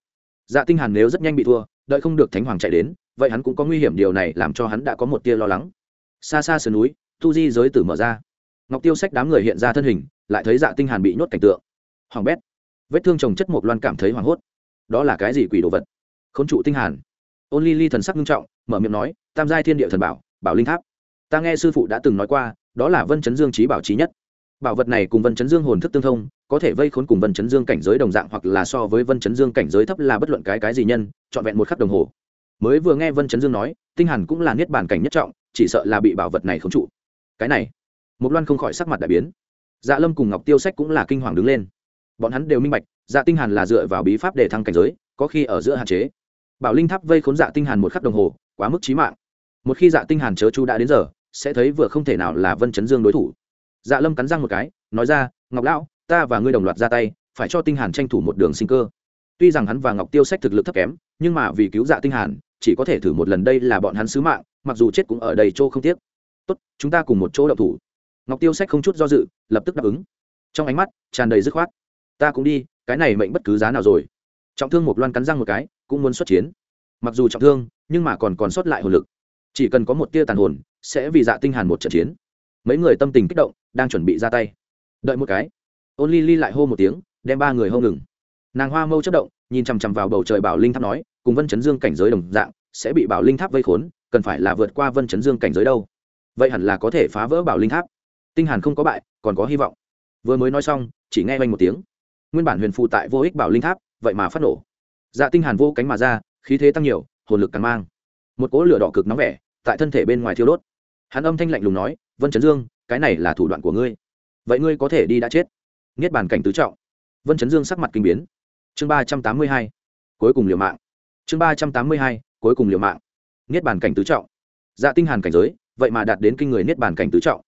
Dạ tinh hàn nếu rất nhanh bị thua, đợi không được thánh hoàng chạy đến, vậy hắn cũng có nguy hiểm, điều này làm cho hắn đã có một tia lo lắng. Xa xa sườn núi, tu di giới tử mở ra ngọc tiêu sách đám người hiện ra thân hình, lại thấy dạ tinh hàn bị nhốt cảnh tượng. Hoàng bét. Vết thương chồng chất một loan cảm thấy hoảng hốt. Đó là cái gì quỷ đồ vật? Khốn trụ tinh hàn. Ôn ly ly thần sắc nghiêm trọng, mở miệng nói, tam giai thiên địa thần bảo bảo linh tháp. Ta nghe sư phụ đã từng nói qua, đó là vân chấn dương trí bảo trí nhất. Bảo vật này cùng vân chấn dương hồn thức tương thông, có thể vây khốn cùng vân chấn dương cảnh giới đồng dạng hoặc là so với vân chấn dương cảnh giới thấp là bất luận cái cái gì nhân, trọn vẹn một khắc đồng hồ. Mới vừa nghe vân chấn dương nói, tinh hàn cũng là niết bàn cảnh nhất trọng, chỉ sợ là bị bảo vật này khống trụ. Cái này một loan không khỏi sắc mặt đại biến. Dạ lâm cùng ngọc tiêu sách cũng là kinh hoàng đứng lên. Bọn hắn đều minh bạch dạ tinh hàn là dựa vào bí pháp để thăng cảnh giới, có khi ở giữa hạn chế. Bảo linh tháp vây khốn dạ tinh hàn một khắc đồng hồ, quá mức chí mạng. Một khi dạ tinh hàn chớ chú đã đến giờ, sẽ thấy vừa không thể nào là vân chấn dương đối thủ. Dạ lâm cắn răng một cái, nói ra, ngọc lão, ta và ngươi đồng loạt ra tay, phải cho tinh hàn tranh thủ một đường sinh cơ. Tuy rằng hắn và ngọc tiêu sách thực lực thấp kém, nhưng mà vì cứu dạ tinh hàn, chỉ có thể thử một lần đây là bọn hắn sứ mạng, mặc dù chết cũng ở đây chỗ không tiếc. Tốt, chúng ta cùng một chỗ động thủ ngọc tiêu sách không chút do dự, lập tức đáp ứng. Trong ánh mắt, tràn đầy dứt khoát. Ta cũng đi, cái này mệnh bất cứ giá nào rồi. Trọng thương một loan cắn răng một cái, cũng muốn xuất chiến. Mặc dù trọng thương, nhưng mà còn còn sót lại hồn lực. Chỉ cần có một tia tàn hồn, sẽ vì dạ tinh hàn một trận chiến. Mấy người tâm tình kích động, đang chuẩn bị ra tay. Đợi một cái. Ôn ly ly lại hô một tiếng, đem ba người hô ngừng. Nàng hoa mâu chất động, nhìn chằm chằm vào bầu trời bảo linh tháp nói, cùng vân chấn dương cảnh giới đồng dạng, sẽ bị bảo linh tháp vây khốn, cần phải là vượt qua vân chấn dương cảnh giới đâu. Vậy hẳn là có thể phá vỡ bảo linh tháp tinh hàn không có bại, còn có hy vọng. Vừa mới nói xong, chỉ nghe vang một tiếng. Nguyên bản huyền phụ tại vô ích bảo linh tháp, vậy mà phát nổ. Dạ tinh hàn vô cánh mà ra, khí thế tăng nhiều, hồn lực càng mang. Một cỗ lửa đỏ cực nóng vẻ, tại thân thể bên ngoài thiêu đốt. Hắn âm thanh lạnh lùng nói, vân chấn dương, cái này là thủ đoạn của ngươi. Vậy ngươi có thể đi đã chết. Niết bàn cảnh tứ trọng. Vân chấn dương sắc mặt kinh biến. Chương ba trăm tám mươi hai, cuối cùng liều mạng. Chương ba trăm tám mươi hai, cuối cùng liều mạng. Niết bàn cảnh tứ trọng. Dạ tinh hàn cảnh giới, vậy mà đạt đến kinh người niết bàn cảnh tứ trọng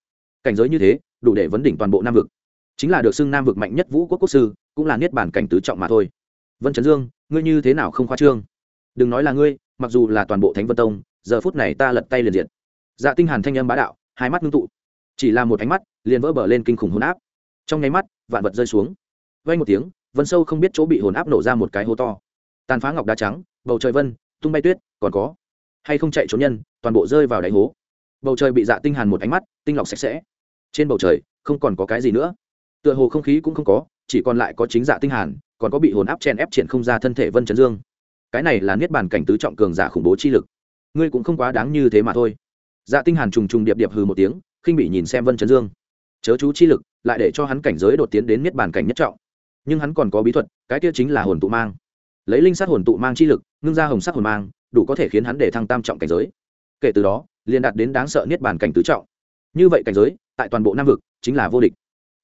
cảnh giới như thế, đủ để vấn đỉnh toàn bộ nam vực. Chính là được xưng nam vực mạnh nhất vũ quốc quốc sư, cũng là niết bản cảnh tứ trọng mà thôi. Vân chấn dương, ngươi như thế nào không khoa trương? Đừng nói là ngươi, mặc dù là toàn bộ thánh vân tông, giờ phút này ta lật tay liền diện dạ tinh hàn thanh âm bá đạo, hai mắt ngưng tụ. Chỉ là một ánh mắt, liền vỡ bờ lên kinh khủng hồn áp. Trong nháy mắt, vạn vật rơi xuống. Vang một tiếng, vân sâu không biết chỗ bị hồn áp nổ ra một cái hố to. Tàn phá ngọc đá trắng, bầu trời vân, tung bay tuyết, còn có. Hay không chạy trốn nhân, toàn bộ rơi vào đáy hố. Bầu trời bị dạ tinh hàn một ánh mắt, tinh lọc sạch sẽ trên bầu trời, không còn có cái gì nữa. Tựa hồ không khí cũng không có, chỉ còn lại có chính dạ tinh hàn, còn có bị hồn áp chen ép triển không ra thân thể vân chấn dương. Cái này là niết bàn cảnh tứ trọng cường giả khủng bố chi lực. Ngươi cũng không quá đáng như thế mà thôi. Dạ tinh hàn trùng trùng điệp điệp hừ một tiếng, khinh bị nhìn xem vân chấn dương. Chớ chú chi lực, lại để cho hắn cảnh giới đột tiến đến niết bàn cảnh nhất trọng. Nhưng hắn còn có bí thuật, cái kia chính là hồn tụ mang. Lấy linh sát hồn tụ mang chi lực, ngưng ra hồng sát hồn mang, đủ có thể khiến hắn để thăng tam trọng cảnh giới. Kể từ đó, liền đạt đến đáng sợ niết bàn cảnh tứ trọng. Như vậy cảnh giới tại toàn bộ nam vực, chính là vô địch.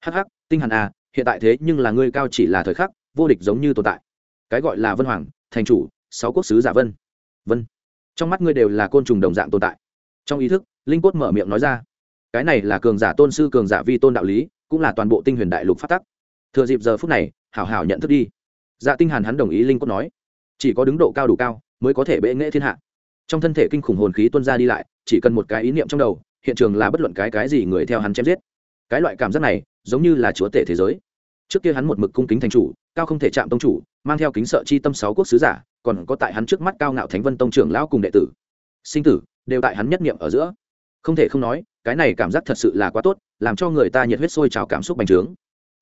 Hắc tinh hàn à hiện tại thế nhưng là ngươi cao chỉ là thời khắc, vô địch giống như tồn tại. Cái gọi là vân hoàng, thành chủ, sáu quốc sứ giả vân. Vân. Trong mắt ngươi đều là côn trùng đồng dạng tồn tại. Trong ý thức, linh cốt mở miệng nói ra. Cái này là cường giả tôn sư, cường giả vi tôn đạo lý, cũng là toàn bộ tinh huyền đại lục phát tắc. Thừa dịp giờ phút này, hảo hảo nhận thức đi. Dạ tinh hàn hắn đồng ý, linh cốt nói. Chỉ có đứng độ cao đủ cao, mới có thể bệ nghệ thiên hạ. Trong thân thể kinh khủng hồn khí tuôn ra đi lại, chỉ cần một cái ý niệm trong đầu hiện trường là bất luận cái cái gì người theo hắn chém giết. Cái loại cảm giác này, giống như là chúa tể thế giới. Trước kia hắn một mực cung kính thành chủ, cao không thể chạm tông chủ, mang theo kính sợ chi tâm sáu quốc sứ giả, còn có tại hắn trước mắt cao ngạo thánh vân tông trưởng lão cùng đệ tử. Sinh tử, đều tại hắn nhất niệm ở giữa. Không thể không nói, cái này cảm giác thật sự là quá tốt, làm cho người ta nhiệt huyết sôi trào cảm xúc bành trướng.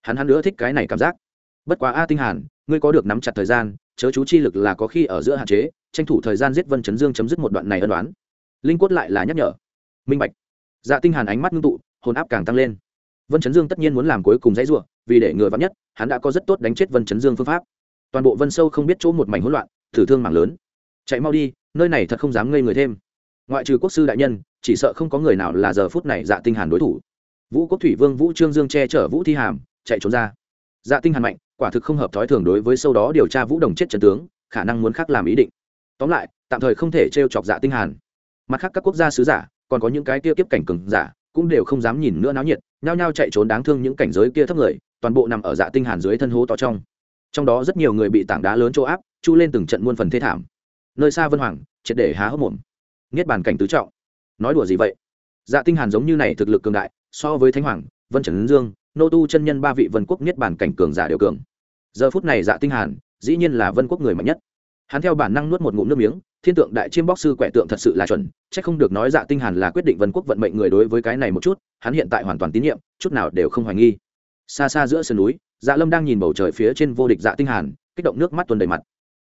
Hắn hắn nữa thích cái này cảm giác. Bất quá a tinh hàn, ngươi có được nắm chặt thời gian, chớ chú chi lực là có khi ở giữa hạn chế, tranh thủ thời gian giết vân chấn dương chấm dứt một đoạn này ân đoán linh quất lại là nhắc nhở. Minh bạch dạ tinh hàn ánh mắt ngưng tụ, hồn áp càng tăng lên. Vân chấn dương tất nhiên muốn làm cuối cùng dãy rủa, vì để ngừa vắng nhất, hắn đã có rất tốt đánh chết vân chấn dương phương pháp. Toàn bộ vân sâu không biết chỗ một mảnh hỗn loạn, thử thương mảng lớn. Chạy mau đi, nơi này thật không dám ngây người thêm. Ngoại trừ quốc sư đại nhân, chỉ sợ không có người nào là giờ phút này dạ tinh hàn đối thủ. Vũ quốc thủy vương vũ trương dương che chở vũ thi hàm, chạy trốn ra. Dạ tinh hàn mạnh, quả thực không hợp thói thường đối với sâu đó điều tra vũ đồng chết trận tướng, khả năng muốn khác làm ý định. Tóm lại, tạm thời không thể treo chọc dạ tinh hàn. Mặt khác các quốc gia sứ giả còn có những cái kia kiếp cảnh cường giả, cũng đều không dám nhìn nữa náo nhiệt, nhao nhao chạy trốn đáng thương những cảnh giới kia thấp người, toàn bộ nằm ở dạ tinh hàn dưới thân hố to trong. Trong đó rất nhiều người bị tảng đá lớn chỗ áp, chu lên từng trận muôn phần thế thảm. Nơi xa vân hoàng, triệt để há hốc mồm. Niết bàn cảnh tứ trọng. Nói đùa gì vậy? Dạ tinh hàn giống như này thực lực cường đại, so với thánh hoàng, vân trần dương, nô tu chân nhân ba vị vân quốc niết bàn cảnh cường giả đều cường. Giờ phút này dạ tinh hàn, dĩ nhiên là vân quốc người mạnh nhất hắn theo bản năng nuốt một ngụm nước miếng, thiên tượng đại chiêm bóc sư quẻ tượng thật sự là chuẩn, chắc không được nói dạ tinh hàn là quyết định vân quốc vận mệnh người đối với cái này một chút, hắn hiện tại hoàn toàn tín nhiệm, chút nào đều không hoài nghi. Xa xa giữa sườn núi dạ lâm đang nhìn bầu trời phía trên vô địch dạ tinh hàn, kích động nước mắt tuôn đầy mặt.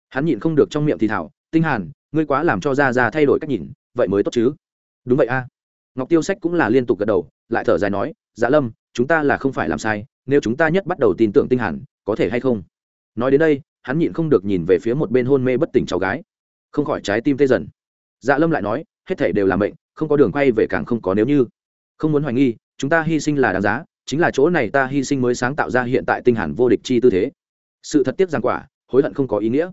Hắn nhịn không được trong miệng thì thảo tinh hàn, ngươi quá làm cho gia gia thay đổi cách nhìn, vậy mới tốt chứ? Đúng vậy a. Ngọc tiêu sách cũng là liên tục gật đầu, lại thở dài nói dạ lâm, chúng ta là không phải làm sai, nếu chúng ta nhất bắt đầu tin tưởng tinh hàn, có thể hay không? Nói đến đây hắn nhịn không được nhìn về phía một bên hôn mê bất tỉnh cháu gái. Không khỏi trái tim tê dần. Dạ lâm lại nói, hết thể đều là mệnh, không có đường quay về càng không có nếu như. Không muốn hoài nghi, chúng ta hy sinh là đáng giá, chính là chỗ này ta hy sinh mới sáng tạo ra hiện tại tinh hẳn vô địch chi tư thế. Sự thật tiếc rằng quả, hối hận không có ý nghĩa.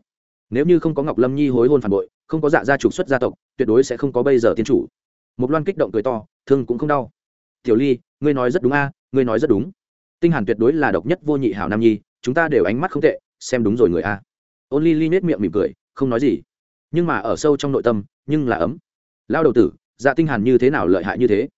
Nếu như không có ngọc lâm nhi hối hôn phản bội, không có dạ gia trục xuất gia tộc, tuyệt đối sẽ không có bây giờ tiên chủ. Một loan kích động cười to, thương cũng không đau. Tiểu ly, ngươi nói rất đúng a, ngươi nói rất đúng. Tinh hàn tuyệt đối là độc nhất vô nhị hảo nam nhi, chúng ta đều ánh mắt không tệ xem đúng rồi người a. Ôn ly ly nết miệng mỉm cười, không nói gì. Nhưng mà ở sâu trong nội tâm, nhưng là ấm. Lao đầu tử dạ tinh hàn như thế nào lợi hại như thế?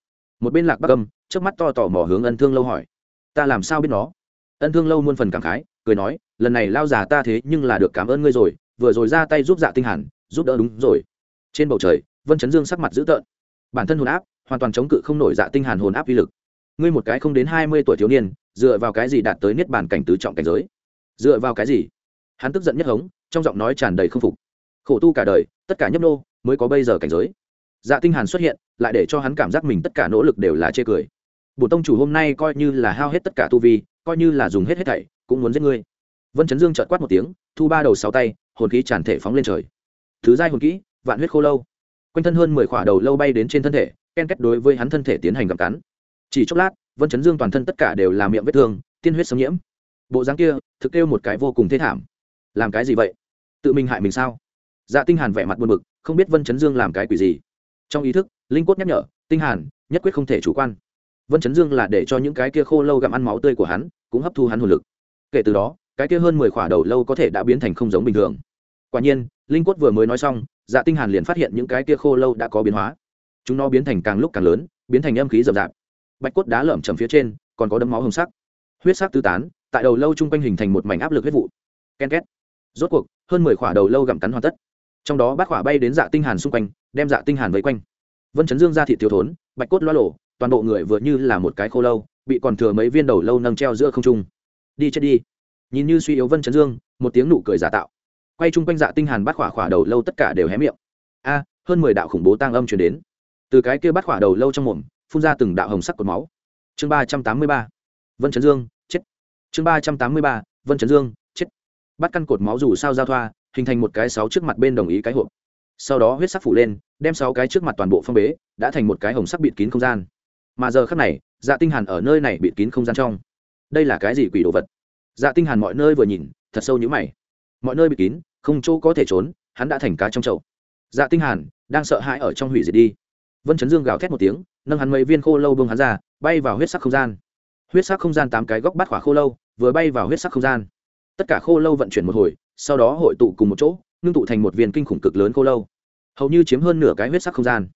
Một bên lạc bắc âm trước mắt to tò mò hướng ân thương lâu hỏi. Ta làm sao biết nó? Ân thương lâu muôn phần cảm khái, cười nói, lần này lao già ta thế nhưng là được cảm ơn ngươi rồi, vừa rồi ra tay giúp dạ tinh hàn, giúp đỡ đúng rồi. Trên bầu trời, vân chấn dương sắc mặt dữ tợn. Bản thân hồn áp, hoàn toàn chống cự không nổi dạ tinh hàn hồn áp uy lực. Ngươi một cái không đến hai mươi tuổi thiếu niên, dựa vào cái gì đạt tới niết bàn cảnh tứ trọng cảnh giới? Dựa vào cái gì? Hắn tức giận nhất hống, trong giọng nói tràn đầy không phục. Khổ tu cả đời, tất cả nhấp nô, mới có bây giờ cảnh giới. Dạ tinh hàn xuất hiện, lại để cho hắn cảm giác mình tất cả nỗ lực đều là chê cười. Bổn tông chủ hôm nay coi như là hao hết tất cả tu vi, coi như là dùng hết hết thảy, cũng muốn giết ngươi. Vân chấn dương chợt quát một tiếng, thu ba đầu sáu tay, hồn khí tràn thể phóng lên trời. Thứ giai hồn kỹ, vạn huyết khô lâu. Quanh thân hơn mười khỏa đầu lâu bay đến trên thân thể, ken kết đối với hắn thân thể tiến hành gặm cắn. Chỉ chốc lát, vân chấn dương toàn thân tất cả đều là miệng vết thương, tiên huyết xâm nhiễm bộ dáng kia, thực kêu một cái vô cùng thê thảm. Làm cái gì vậy? Tự mình hại mình sao? Dạ tinh hàn vẻ mặt buồn bực, không biết vân chấn dương làm cái quỷ gì. Trong ý thức, linh cốt nhắc nhở, tinh hàn, nhất quyết không thể chủ quan. Vân chấn dương là để cho những cái kia khô lâu gặm ăn máu tươi của hắn, cũng hấp thu hắn hồn lực. Kể từ đó, cái kia hơn mười khỏa đầu lâu có thể đã biến thành không giống bình thường. Quả nhiên, linh cốt vừa mới nói xong dạ tinh hàn liền phát hiện những cái kia khô lâu đã có biến hóa. Chúng nó biến thành càng lúc càng lớn, biến thành âm khí rậm rạp. Bạch cốt đá lởm chầm phía trên, còn có đấm máu hồng sắc. Huyết sắc tứ tán tại đầu lâu trung quanh hình thành một mảnh áp lực huyết vụ. Ken két. Rốt cuộc, hơn mười khỏa đầu lâu gặm cắn hoàn tất. Trong đó bát khỏa bay đến dạ tinh hàn xung quanh, đem dạ tinh hàn vây quanh. Vân chấn dương ra thị thiếu thốn, bạch cốt loa lổ, toàn bộ người vừa như là một cái khô lâu, bị còn thừa mấy viên đầu lâu nâng treo giữa không trung. Đi chết đi. Nhìn như suy yếu vân chấn dương, một tiếng nụ cười giả tạo. Quay chung quanh dạ tinh hàn bát khỏa khỏa đầu lâu tất cả đều hé miệng. A, hơn mười đạo khủng bố tang âm truyền đến. Từ cái kia bát khỏa đầu lâu trong mồm, phun ra từng đạo hồng sắc cột máu. Chương ba trăm tám mươi ba. Vân chấn dương chương ba trăm tám mươi ba, vân chấn dương, chết. Bắt căn cột máu dù sao giao thoa, hình thành một cái sáu trước mặt bên đồng ý cái hộp. Sau đó huyết sắc phủ lên, đem sáu cái trước mặt toàn bộ phong bế, đã thành một cái hồng sắc bịt kín không gian. Mà giờ khắc này dạ tinh hàn ở nơi này bịt kín không gian trong. Đây là cái gì quỷ đồ vật? Dạ tinh hàn mọi nơi vừa nhìn, thật sâu như mày. Mọi nơi bịt kín, không chỗ có thể trốn, hắn đã thành cá trong chậu. Dạ tinh hàn, đang sợ hãi ở trong hủy diệt đi. Vân chấn dương gào thét một tiếng, nâng hắn mấy viên khô lâu bông hắn ra, bay vào huyết sắc không gian huyết sắc không gian tám cái góc bắt khỏa khô lâu, vừa bay vào huyết sắc không gian. Tất cả khô lâu vận chuyển một hồi, sau đó hội tụ cùng một chỗ, ngưng tụ thành một viên kinh khủng cực lớn khô lâu. Hầu như chiếm hơn nửa cái huyết sắc không gian.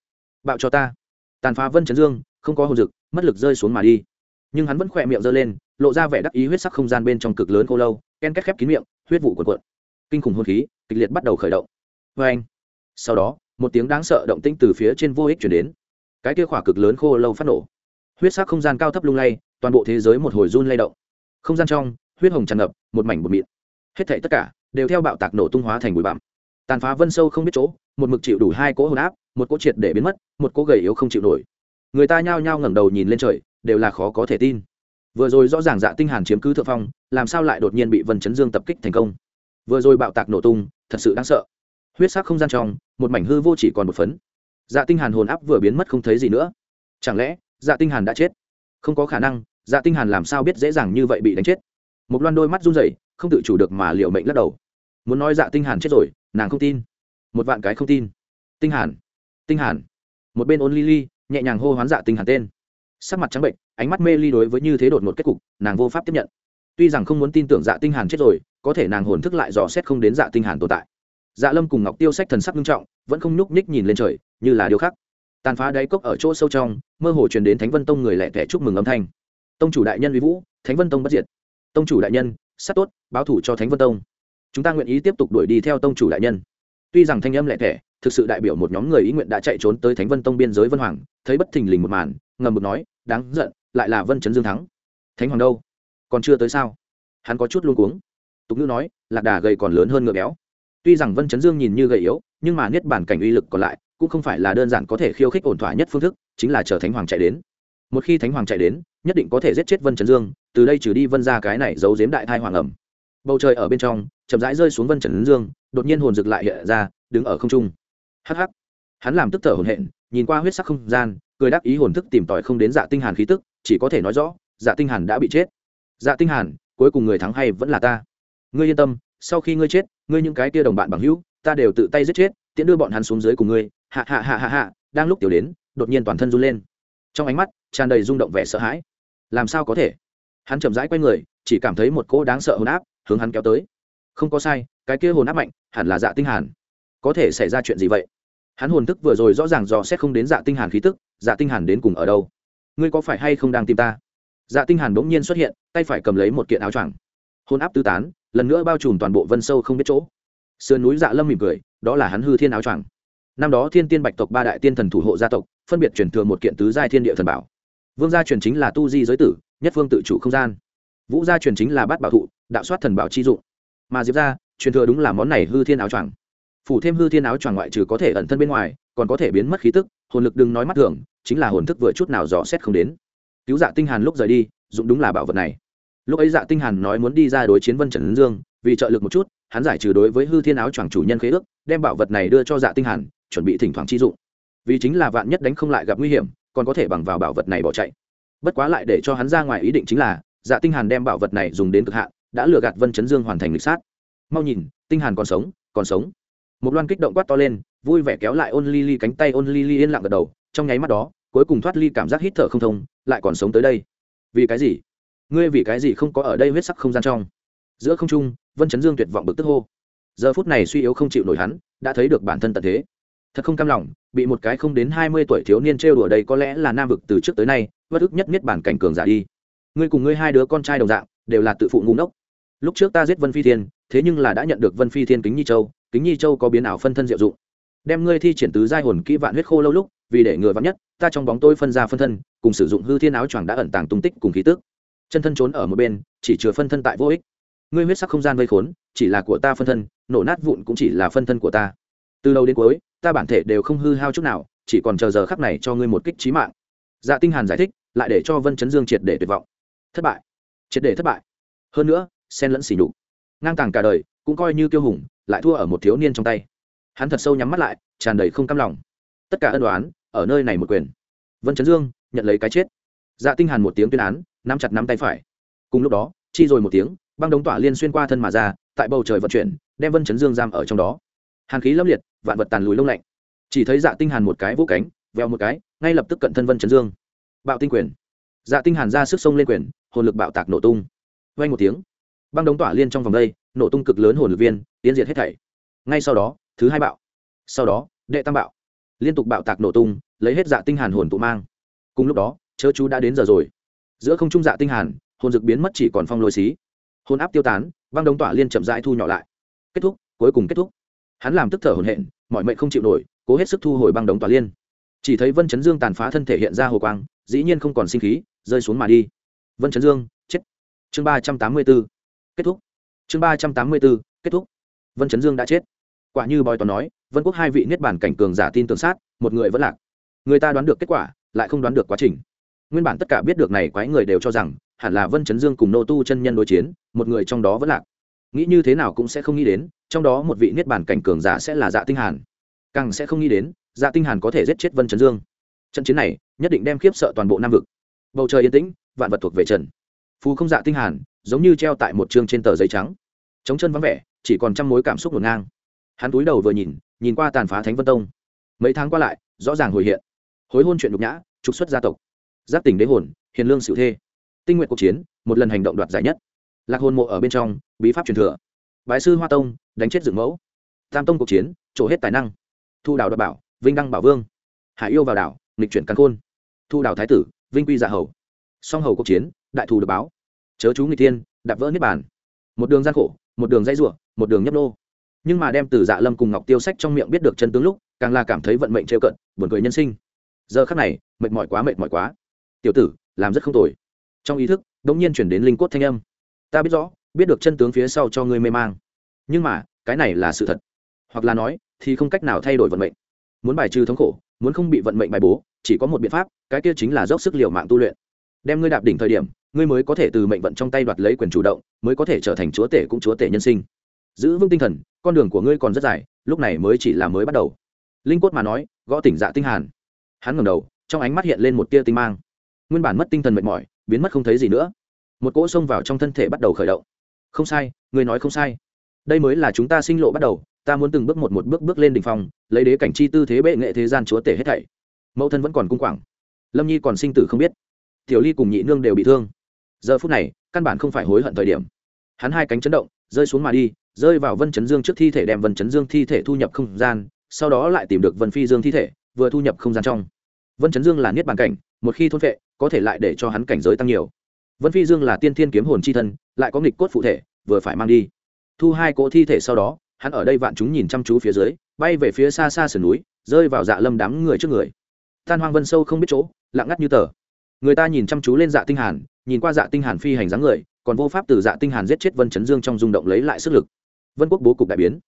Bạo cho ta. Tàn phá vân chấn dương, không có hồn dực, mất lực rơi xuống mà đi. Nhưng hắn vẫn khỏe miệng giơ lên, lộ ra vẻ đắc ý huyết sắc không gian bên trong cực lớn khô lâu, ken két khép kín miệng, huyết vụ cuộn cuộn. Kinh khủng hồn khí, kịch liệt bắt đầu khởi động. Vê anh, sau đó, một tiếng đáng sợ động tĩnh từ phía trên vô ích chuyển đến. Cái kia khỏa cực lớn khô lâu phát nổ. Huyết sắc không gian cao thấp lung lay toàn bộ thế giới một hồi run lay động. Không gian trong, huyết hồng tràn ngập, một mảnh một mịn. Hết thảy tất cả đều theo bạo tạc nổ tung hóa thành bụi bặm. Tàn phá vân sâu không biết chỗ, một mực chịu đủ hai cỗ hồn áp, một cỗ triệt để biến mất, một cỗ gầy yếu không chịu nổi. Người ta nhao nhao ngẩng đầu nhìn lên trời, đều là khó có thể tin. Vừa rồi rõ ràng dạ tinh hàn chiếm cứ thượng phong, làm sao lại đột nhiên bị vân chấn dương tập kích thành công? Vừa rồi bạo tạc nổ tung, thật sự đáng sợ. Huyết sắc không gian trong, một mảnh hư vô chỉ còn một phấn. Dạ tinh hàn hồn áp vừa biến mất không thấy gì nữa. Chẳng lẽ dạ tinh hàn đã chết? Không có khả năng dạ tinh hàn làm sao biết dễ dàng như vậy bị đánh chết? Một loan đôi mắt run rẩy, không tự chủ được mà liệu mệnh lắc đầu. Muốn nói dạ tinh hàn chết rồi, nàng không tin. Một vạn cái không tin. Tinh hàn tinh hàn. Một bên ôn lily, nhẹ nhàng hô hoán dạ tinh hàn tên. Sắc mặt trắng bệnh, ánh mắt mê ly đối với như thế đột ngột kết cục, nàng vô pháp tiếp nhận. Tuy rằng không muốn tin tưởng dạ tinh hàn chết rồi, có thể nàng hồn thức lại dò xét không đến dạ tinh hàn tồn tại. Dạ lâm cùng ngọc tiêu sách thần sắc nghiêm trọng, vẫn không nhúc nhích nhìn lên trời, như là điều khác tàn phá đáy cốc ở chỗ sâu trong, mơ hồ truyền đến thánh vân tông người lẹ tẻ chúc mừng âm thanh. Tông chủ đại nhân uy vũ, thánh vân tông bất diệt. Tông chủ đại nhân, sát tốt, báo thủ cho thánh vân tông. Chúng ta nguyện ý tiếp tục đuổi đi theo tông chủ đại nhân. Tuy rằng thanh âm lẹ tẻ, thực sự đại biểu một nhóm người ý nguyện đã chạy trốn tới thánh vân tông biên giới vân hoàng, thấy bất thình lình một màn, ngầm một nói, đáng giận, lại là vân chấn dương thắng. Thánh hoàng đâu? Còn chưa tới sao? Hắn có chút luôn cuống. Tục ngữ nói, lạc đà gầy còn lớn hơn ngựa béo. Tuy rằng vân chấn dương nhìn như gầy yếu, nhưng mà niết bản cảnh uy lực còn lại cũng không phải là đơn giản có thể khiêu khích ổn thỏa nhất phương thức, chính là chờ thánh hoàng chạy đến. Một khi thánh hoàng chạy đến, nhất định có thể giết chết vân trần dương, từ đây trừ đi vân ra cái này giấu giếm đại thai hoàng ẩm. Bầu trời ở bên trong, chậm rãi rơi xuống vân trần dương, đột nhiên hồn rực lại hiện ra, đứng ở không trung. Hắc hắc. Hắn làm tức thở hồn hện nhìn qua huyết sắc không gian, cười đáp ý hồn thức tìm tòi không đến dạ tinh hàn khí tức, chỉ có thể nói rõ dạ tinh hàn đã bị chết. Dạ tinh hàn, cuối cùng người thắng hay vẫn là ta? Ngươi yên tâm, sau khi ngươi chết, ngươi những cái kia đồng bạn bằng hữu, ta đều tự tay giết chết, tiễn đưa bọn hắn xuống dưới cùng ngươi hạ hạ hạ hạ hạ, đang lúc tiểu đến, đột nhiên toàn thân run lên. Trong ánh mắt, tràn đầy rung động vẻ sợ hãi. Làm sao có thể? Hắn chậm rãi quay người, chỉ cảm thấy một cỗ đáng sợ hồn áp hướng hắn kéo tới. Không có sai, cái kia hồn áp mạnh, hẳn là dạ tinh hàn. Có thể xảy ra chuyện gì vậy? Hắn hồn thức vừa rồi rõ ràng dò xét không đến dạ tinh hàn khí tức dạ tinh hàn đến cùng ở đâu? Ngươi có phải hay không đang tìm ta? Dạ tinh hàn bỗng nhiên xuất hiện, tay phải cầm lấy một kiện áo choàng. Hồn áp tứ tán, lần nữa bao trùm toàn bộ vân sâu không biết chỗ. Sườn núi dạ lâm mỉm cười, đó là hắn hư thiên áo choàng năm đó thiên tiên bạch tộc ba đại tiên thần thủ hộ gia tộc, phân biệt truyền thừa một kiện tứ giai thiên địa thần bảo. Vương gia truyền chính là tu di giới tử, nhất phương tự chủ không gian. Vũ gia truyền chính là bát bảo thụ, đạo soát thần bảo chi dụng. Mà diệp gia, truyền thừa đúng là món này hư thiên áo choàng. Phủ thêm hư thiên áo choàng ngoại trừ có thể ẩn thân bên ngoài, còn có thể biến mất khí tức, hồn lực đừng nói mắt thường, chính là hồn thức vừa chút nào dò xét không đến. Cứu dạ tinh hàn lúc rời đi, dụng đúng là bảo vật này. Lúc ấy dạ tinh hàn nói muốn đi ra đối chiến vân trần dương vì trợ lực một chút, hắn giải trừ đối với hư thiên áo choàng chủ nhân khế ước, đem bảo vật này đưa cho dạ tinh hàn chuẩn bị thỉnh thoảng chi dụng. Vì chính là vạn nhất đánh không lại gặp nguy hiểm, còn có thể bằng vào bảo vật này bỏ chạy. Bất quá lại để cho hắn ra ngoài ý định chính là dạ tinh hàn đem bảo vật này dùng đến cực hạn, đã lừa gạt vân chấn dương hoàn thành lịch sát. Mau nhìn, tinh hàn còn sống còn sống. Một loan kích động quát to lên, vui vẻ kéo lại ôn ly ly cánh tay ôn ly ly yên lặng gật đầu, trong nháy mắt đó, cuối cùng thoát ly cảm giác hít thở không thông, lại còn sống tới đây. Vì cái gì? Ngươi vì cái gì không có ở đây huyết sắc không gian trong? Giữa không trung, vân chấn dương tuyệt vọng bực tức hô. Giờ phút này suy yếu không chịu nổi hắn, đã thấy được bản thân tận thế thật không cam lòng, bị một cái không đến hai mươi tuổi thiếu niên trêu đùa đây có lẽ là nam vực từ trước tới nay, bất ức nhất nhất bản cảnh cường giả đi. Ngươi cùng ngươi hai đứa con trai đồng dạng, đều là tự phụ ngu ngốc. Lúc trước ta giết vân phi thiên, thế nhưng là đã nhận được vân phi thiên kính nhi châu, kính nhi châu có biến ảo phân thân diệu dụng. Đem ngươi thi triển tứ giai hồn kỹ vạn huyết khô lâu lúc, vì để ngừa vắng nhất, ta trong bóng tôi phân ra phân thân, cùng sử dụng hư thiên áo choàng đã ẩn tàng tung tích cùng khí tức. Chân thân trốn ở một bên, chỉ chứa phân thân tại vô ích. Ngươi huyết sắc không gian vây khốn, chỉ là của ta phân thân, nổ nát vụn cũng chỉ là phân thân của ta. Từ đầu đến cuối ta bản thể đều không hư hao chút nào, chỉ còn chờ giờ khắc này cho ngươi một kích trí mạng. Dạ tinh hàn giải thích, lại để cho vân chấn dương triệt để tuyệt vọng. Thất bại. Triệt để thất bại. Hơn nữa xen lẫn xỉ nhục. Ngang tàng cả đời, cũng coi như kiêu hùng, lại thua ở một thiếu niên trong tay. Hắn thật sâu nhắm mắt lại, tràn đầy không cam lòng. Tất cả ân đoán ở nơi này một quyền. Vân chấn dương, nhận lấy cái chết. Dạ tinh hàn một tiếng tuyên án, nắm chặt nắm tay phải. Cùng lúc đó, chi rồi một tiếng, băng đống tỏa liên xuyên qua thân mà ra, tại bầu trời vận chuyển, đem vân chấn dương giam ở trong đó hàn khí lâm liệt, vạn vật tàn lùi lông lạnh. Chỉ thấy dạ tinh hàn một cái vỗ cánh veo một cái, ngay lập tức cận thân vân chấn dương. Bạo tinh quyền. Dạ tinh hàn ra sức sông lên quyền, hồn lực bạo tạc nổ tung. Vang một tiếng, băng đống tỏa liên trong vòng đây, nổ tung cực lớn hồn lực viên, tiến diệt hết thảy. Ngay sau đó, thứ hai bạo. Sau đó, đệ tam bạo. Liên tục bạo tạc nổ tung, lấy hết dạ tinh hàn hồn tụ mang. Cùng lúc đó, chớ chú đã đến giờ rồi. Giữa không trung dạ tinh hàn, hồn dược biến mất chỉ còn phong lôi xí. Hồn áp tiêu tán, băng đống tỏa liên chậm rãi thu nhỏ lại. Kết thúc, cuối cùng kết thúc hắn làm tức thở hổn hển, mọi mệnh không chịu nổi cố hết sức thu hồi băng đống tòa liên. Chỉ thấy vân chấn dương tàn phá thân thể hiện ra hồ quang dĩ nhiên không còn sinh khí rơi xuống mà đi. Vân chấn dương chết. Chương ba trăm tám mươi 384. kết thúc. Chương ba trăm tám mươi 384, kết thúc. Vân chấn dương đã chết. Quả như bòi toàn nói vân quốc hai vị niết bản cảnh cường giả tin tưởng sát một người vẫn lạc. Người ta đoán được kết quả lại không đoán được quá trình. Nguyên bản tất cả biết được này quái người đều cho rằng hẳn là vân chấn dương cùng nô tu chân nhân đối chiến một người trong đó vẫn lạc. Nghĩ như thế nào cũng sẽ không nghĩ đến trong đó một vị niết bản cảnh cường giả sẽ là dạ tinh hàn. Càng sẽ không nghĩ đến dạ tinh hàn có thể giết chết vân trần dương. Trận chiến này nhất định đem khiếp sợ toàn bộ nam vực. Bầu trời yên tĩnh, vạn vật thuộc về trần. Phù không dạ tinh hàn, giống như treo tại một chương trên tờ giấy trắng. Chống chân vắng vẻ, chỉ còn trăm mối cảm xúc ngổn ngang. Hắn cúi đầu vừa nhìn nhìn qua tàn phá thánh vân tông. Mấy tháng qua lại, rõ ràng hồi hiện. Hối hôn chuyện nhục nhã, trục xuất gia tộc. Giáp tỉnh đế hồn, hiền lương sự thê. Tinh nguyện cuộc chiến, một lần hành động đoạt giải nhất. Lạc hồn mộ ở bên trong, bí pháp truyền thừa bái sư hoa tông, đánh chết dựng mẫu. Tam tông cuộc chiến, trổ hết tài năng. Thu đảo đoạt bảo, vinh đăng bảo vương. Hải yêu vào đảo, nghịch chuyển căn khôn. Thu đảo thái tử, vinh quy dạ hầu. Song hầu cuộc chiến, đại thù được báo. Chớ chú nghịch tiên đạp vỡ niết bàn. Một đường gian khổ, một đường dây ruộng một đường nhấp nô. Nhưng mà đem từ dạ lâm cùng ngọc tiêu sách trong miệng biết được chân tướng lúc, càng là cảm thấy vận mệnh trêu cận, buồn cười nhân sinh. Giờ khắc này, mệt mỏi quá, mệt mỏi quá. Tiểu tử, làm rất không tồi. Trong ý thức đ ỗ n g nhiên chuyển đến linh cốt thanh âm. Ta biết rõ biết được chân tướng phía sau cho ngươi mê mang. Nhưng mà, cái này là sự thật. Hoặc là nói, thì không cách nào thay đổi vận mệnh. Muốn bài trừ thống khổ, muốn không bị vận mệnh bài bố, chỉ có một biện pháp, cái kia chính là dốc sức liều mạng tu luyện. Đem ngươi đạp đỉnh thời điểm, ngươi mới có thể từ mệnh vận trong tay đoạt lấy quyền chủ động, mới có thể trở thành chúa tể cũng chúa tể nhân sinh. Giữ vững tinh thần, con đường của ngươi còn rất dài, lúc này mới chỉ là mới bắt đầu. Linh cốt mà nói, gõ tỉnh dạ tinh hàn. Hắn ngẩng đầu, trong ánh mắt hiện lên một tia tinh mang. Nguyên bản mất tinh thần mệt mỏi, biến mất không thấy gì nữa. Một cỗ xông vào trong thân thể bắt đầu khởi động không sai người nói không sai. Đây mới là chúng ta sinh lộ bắt đầu, ta muốn từng bước một một bước bước lên đỉnh phong, lấy đế cảnh chi tư thế bệ nghệ thế gian chúa tể hết thảy. Mẫu thân vẫn còn cung quảng. Lâm nhi còn sinh tử không biết. Tiểu ly cùng nhị nương đều bị thương. Giờ phút này, căn bản không phải hối hận thời điểm. Hắn hai cánh chấn động, rơi xuống mà đi, rơi vào vân chấn dương trước thi thể đem vân chấn dương thi thể thu nhập không gian, sau đó lại tìm được vân phi dương thi thể, vừa thu nhập không gian trong. Vân chấn dương là niết bàn cảnh, một khi thôn vệ có thể lại để cho hắn cảnh giới tăng nhiều vân phi dương là tiên thiên kiếm hồn c h i thân, lại có nghịch cốt phụ thể, vừa phải mang đi. Thu hai cỗ thi thể sau đó, hắn ở đây vạn chúng nhìn chăm chú phía dưới, bay về phía xa xa sườn núi, rơi vào dạ lâm đám người trước người. Tan hoang vân sâu không biết chỗ, lặng ngắt như tờ. Người ta nhìn chăm chú lên dạ tinh hàn, nhìn qua dạ tinh hàn phi hành dáng người, còn vô pháp từ dạ tinh hàn giết chết vân chấn dương trong rung động lấy lại sức lực. Vân quốc bố cục đại biến.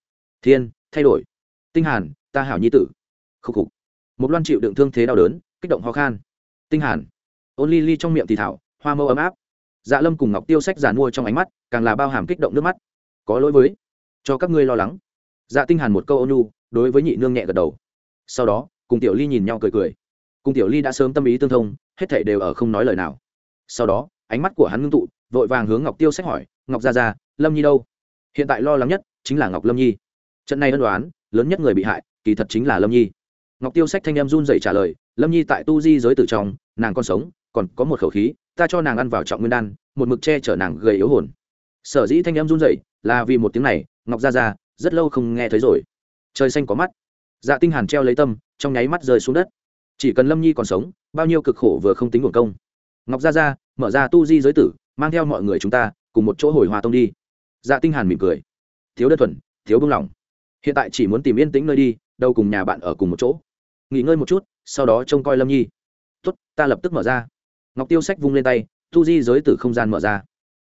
Thiên, thay đổi. Tinh hàn, ta hảo nhi tử. Khúc khục. Một loan chịu đựng thương thế đau đớn, kích động ho khan. Tinh hàn. Ôn ly ly trong miệng thì thảo, hoa mâu ấm áp dạ lâm cùng ngọc tiêu sách giàn mua trong ánh mắt, càng là bao hàm kích động nước mắt. Có lỗi với, cho các ngươi lo lắng. Dạ tinh hàn một câu ônu đối với nhị nương nhẹ gật đầu. Sau đó, cùng tiểu ly nhìn nhau cười cười. Cùng tiểu ly đã sớm tâm ý tương thông, hết thảy đều ở không nói lời nào. Sau đó, ánh mắt của hắn ngưng tụ, vội vàng hướng ngọc tiêu sách hỏi, ngọc gia gia, lâm nhi đâu? Hiện tại lo lắng nhất chính là ngọc lâm nhi. Trận này ân đoán lớn nhất người bị hại, kỳ thật chính là lâm nhi. Ngọc tiêu sách thanh em run dậy trả lời, lâm nhi tại tu di giới tử trong, nàng còn sống, còn có một khẩu khí ta cho nàng ăn vào trọng nguyên đan, một mực che chở nàng gầy yếu hồn. Sở dĩ thanh em run dậy là vì một tiếng này, ngọc ra ra rất lâu không nghe thấy rồi. Trời xanh có mắt. Dạ tinh hàn treo lấy tâm, trong nháy mắt rơi xuống đất. Chỉ cần lâm nhi còn sống, bao nhiêu cực khổ vừa không tính nguồn công. Ngọc ra ra mở ra tu di giới tử, mang theo mọi người chúng ta, cùng một chỗ hồi hòa tông đi. Dạ tinh hàn mỉm cười. Thiếu đơn thuần, thiếu buông lòng. hiện tại chỉ muốn tìm yên tĩnh nơi đi, đâu cùng nhà bạn ở cùng một chỗ. Nghỉ ngơi một chút, sau đó trông coi lâm nhi. Tốt, ta lập tức mở ra ngọc tiêu sách vung lên tay, tu di giới tử không gian mở ra.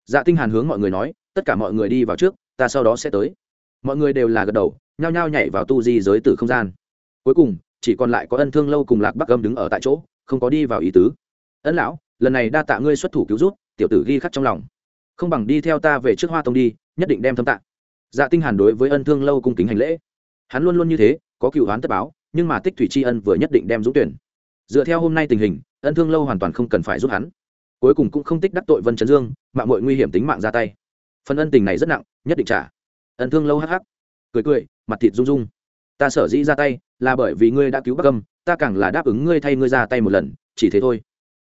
Dạ tinh hàn hướng mọi người nói, tất cả mọi người đi vào trước, ta sau đó sẽ tới. Mọi người đều là gật đầu, nhao nhao nhảy vào tu di giới tử không gian. Cuối cùng, chỉ còn lại có ân thương lâu cùng lạc bắc âm đứng ở tại chỗ, không có đi vào ý tứ. Ân lão, lần này đa tạ ngươi xuất thủ cứu rút tiểu tử ghi khắc trong lòng. Không bằng đi theo ta về trước hoa tông đi, nhất định đem thâm tạng dạ tinh hàn đối với ân thương lâu cung kính hành lễ. Hắn luôn luôn như thế, có cựu hoán tất báo, nhưng mà tích thủy tri ân vừa nhất định đem dũng tuyển. Dựa theo hôm nay tình hình ân thương lâu hoàn toàn không cần phải giúp hắn. Cuối cùng cũng không tích đắc tội vân trấn dương, mạng mội nguy hiểm tính mạng ra tay. Phần ân tình này rất nặng, nhất định trả. Ân thương lâu hắc hắc, cười cười, mặt thịt rung rung. Ta sở dĩ ra tay, là bởi vì ngươi đã cứu bắc âm, ta càng là đáp ứng ngươi thay ngươi ra tay một lần, chỉ thế thôi.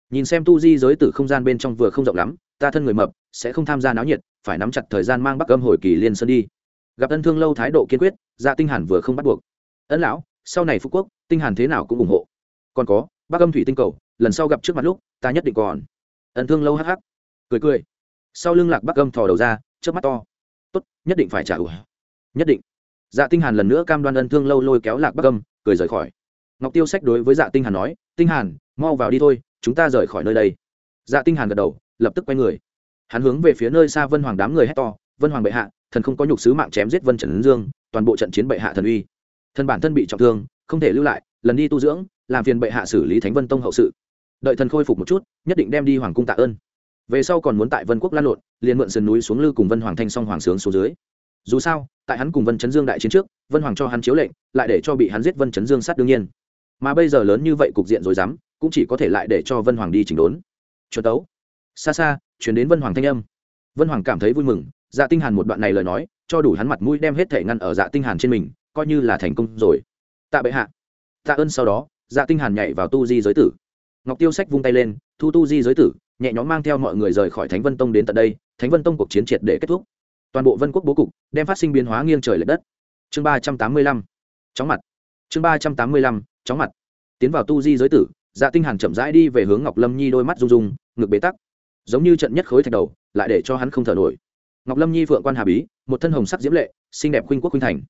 Nhìn xem tu di giới tử không gian bên trong vừa không rộng lắm, ta thân người mập, sẽ không tham gia náo nhiệt, phải nắm chặt thời gian mang bắc âm hồi kỳ liên sơn đi. Gặp ân thương lâu thái độ kiên quyết dạ tinh hàn vừa không bắt buộc. Ân lão, sau này phú quốc, tinh hàn thế nào cũng ủng hộ. Còn có bác âm thủy tinh cầu, lần sau gặp trước mặt lúc, ta nhất định còn. Ẩn thương lâu hắc hắc. Cười cười. Sau lưng lạc bác âm thò đầu ra trước mắt to. Tốt, nhất định phải trả ủa. Nhất định. Dạ tinh hàn lần nữa cam đoan ân thương lâu lôi kéo lạc bác âm, cười rời khỏi. Ngọc tiêu sách đối với dạ tinh hàn nói, tinh hàn, mau vào đi thôi, chúng ta rời khỏi nơi đây. Dạ tinh hàn gật đầu, lập tức quay người. Hắn hướng về phía nơi xa vân hoàng đám người hét to, vân hoàng bệ hạ, thần không có nhục sứ mạng chém giết vân trần dương, toàn bộ trận chiến bệ hạ thần uy. Thần bản thân bị trọng thương, không thể lưu lại lần đi tu dưỡng, làm phiền bệ hạ xử lý thánh vân tông hậu sự. Đợi thần khôi phục một chút, nhất định đem đi hoàng cung tạ ơn. Về sau còn muốn tại vân quốc lan lộn, liền mượn sườn núi xuống lư cùng vân hoàng thanh song hoàng sướng xuống dưới. Dù sao, tại hắn cùng vân chấn dương đại chiến trước, vân hoàng cho hắn chiếu lệnh, lại để cho bị hắn giết vân chấn dương sát đương nhiên. Mà bây giờ lớn như vậy cục diện rồi dám, cũng chỉ có thể lại để cho vân hoàng đi chỉnh đốn. Chuẩn tấu. Xa xa, chuyển đến vân hoàng thanh âm. Vân hoàng cảm thấy vui mừng dạ tinh hàn một đoạn này lời nói, cho đủ hắn mặt mũi đem hết thể ngăn ở dạ tinh hàn trên mình, coi như là thành công rồi. Tạ bệ hạ tạ ơn sau đó dạ tinh hàn nhảy vào tu di giới tử. Ngọc tiêu sách vung tay lên, thu tu di giới tử, nhẹ nhõm mang theo mọi người rời khỏi thánh vân tông đến tận đây, thánh vân tông cuộc chiến triệt để kết thúc. Toàn bộ vân quốc bố cục đem phát sinh biến hóa nghiêng trời lệch đất. Chương ba trăm tám mươi lăm. Chóng mặt. Chương ba trăm tám mươi lăm, chóng mặt. Tiến vào tu di giới tử dạ tinh hàn chậm rãi đi về hướng ngọc lâm nhi đôi mắt rung rung, ngực bế tắc. Giống như trận nhất khối thạch đầu, lại để cho hắn không thở nổi. Ngọc lâm nhi phượng quan hà bí, một thân hồng sắc diễm lệ, xinh đẹp khuynh quốc khuynh thành.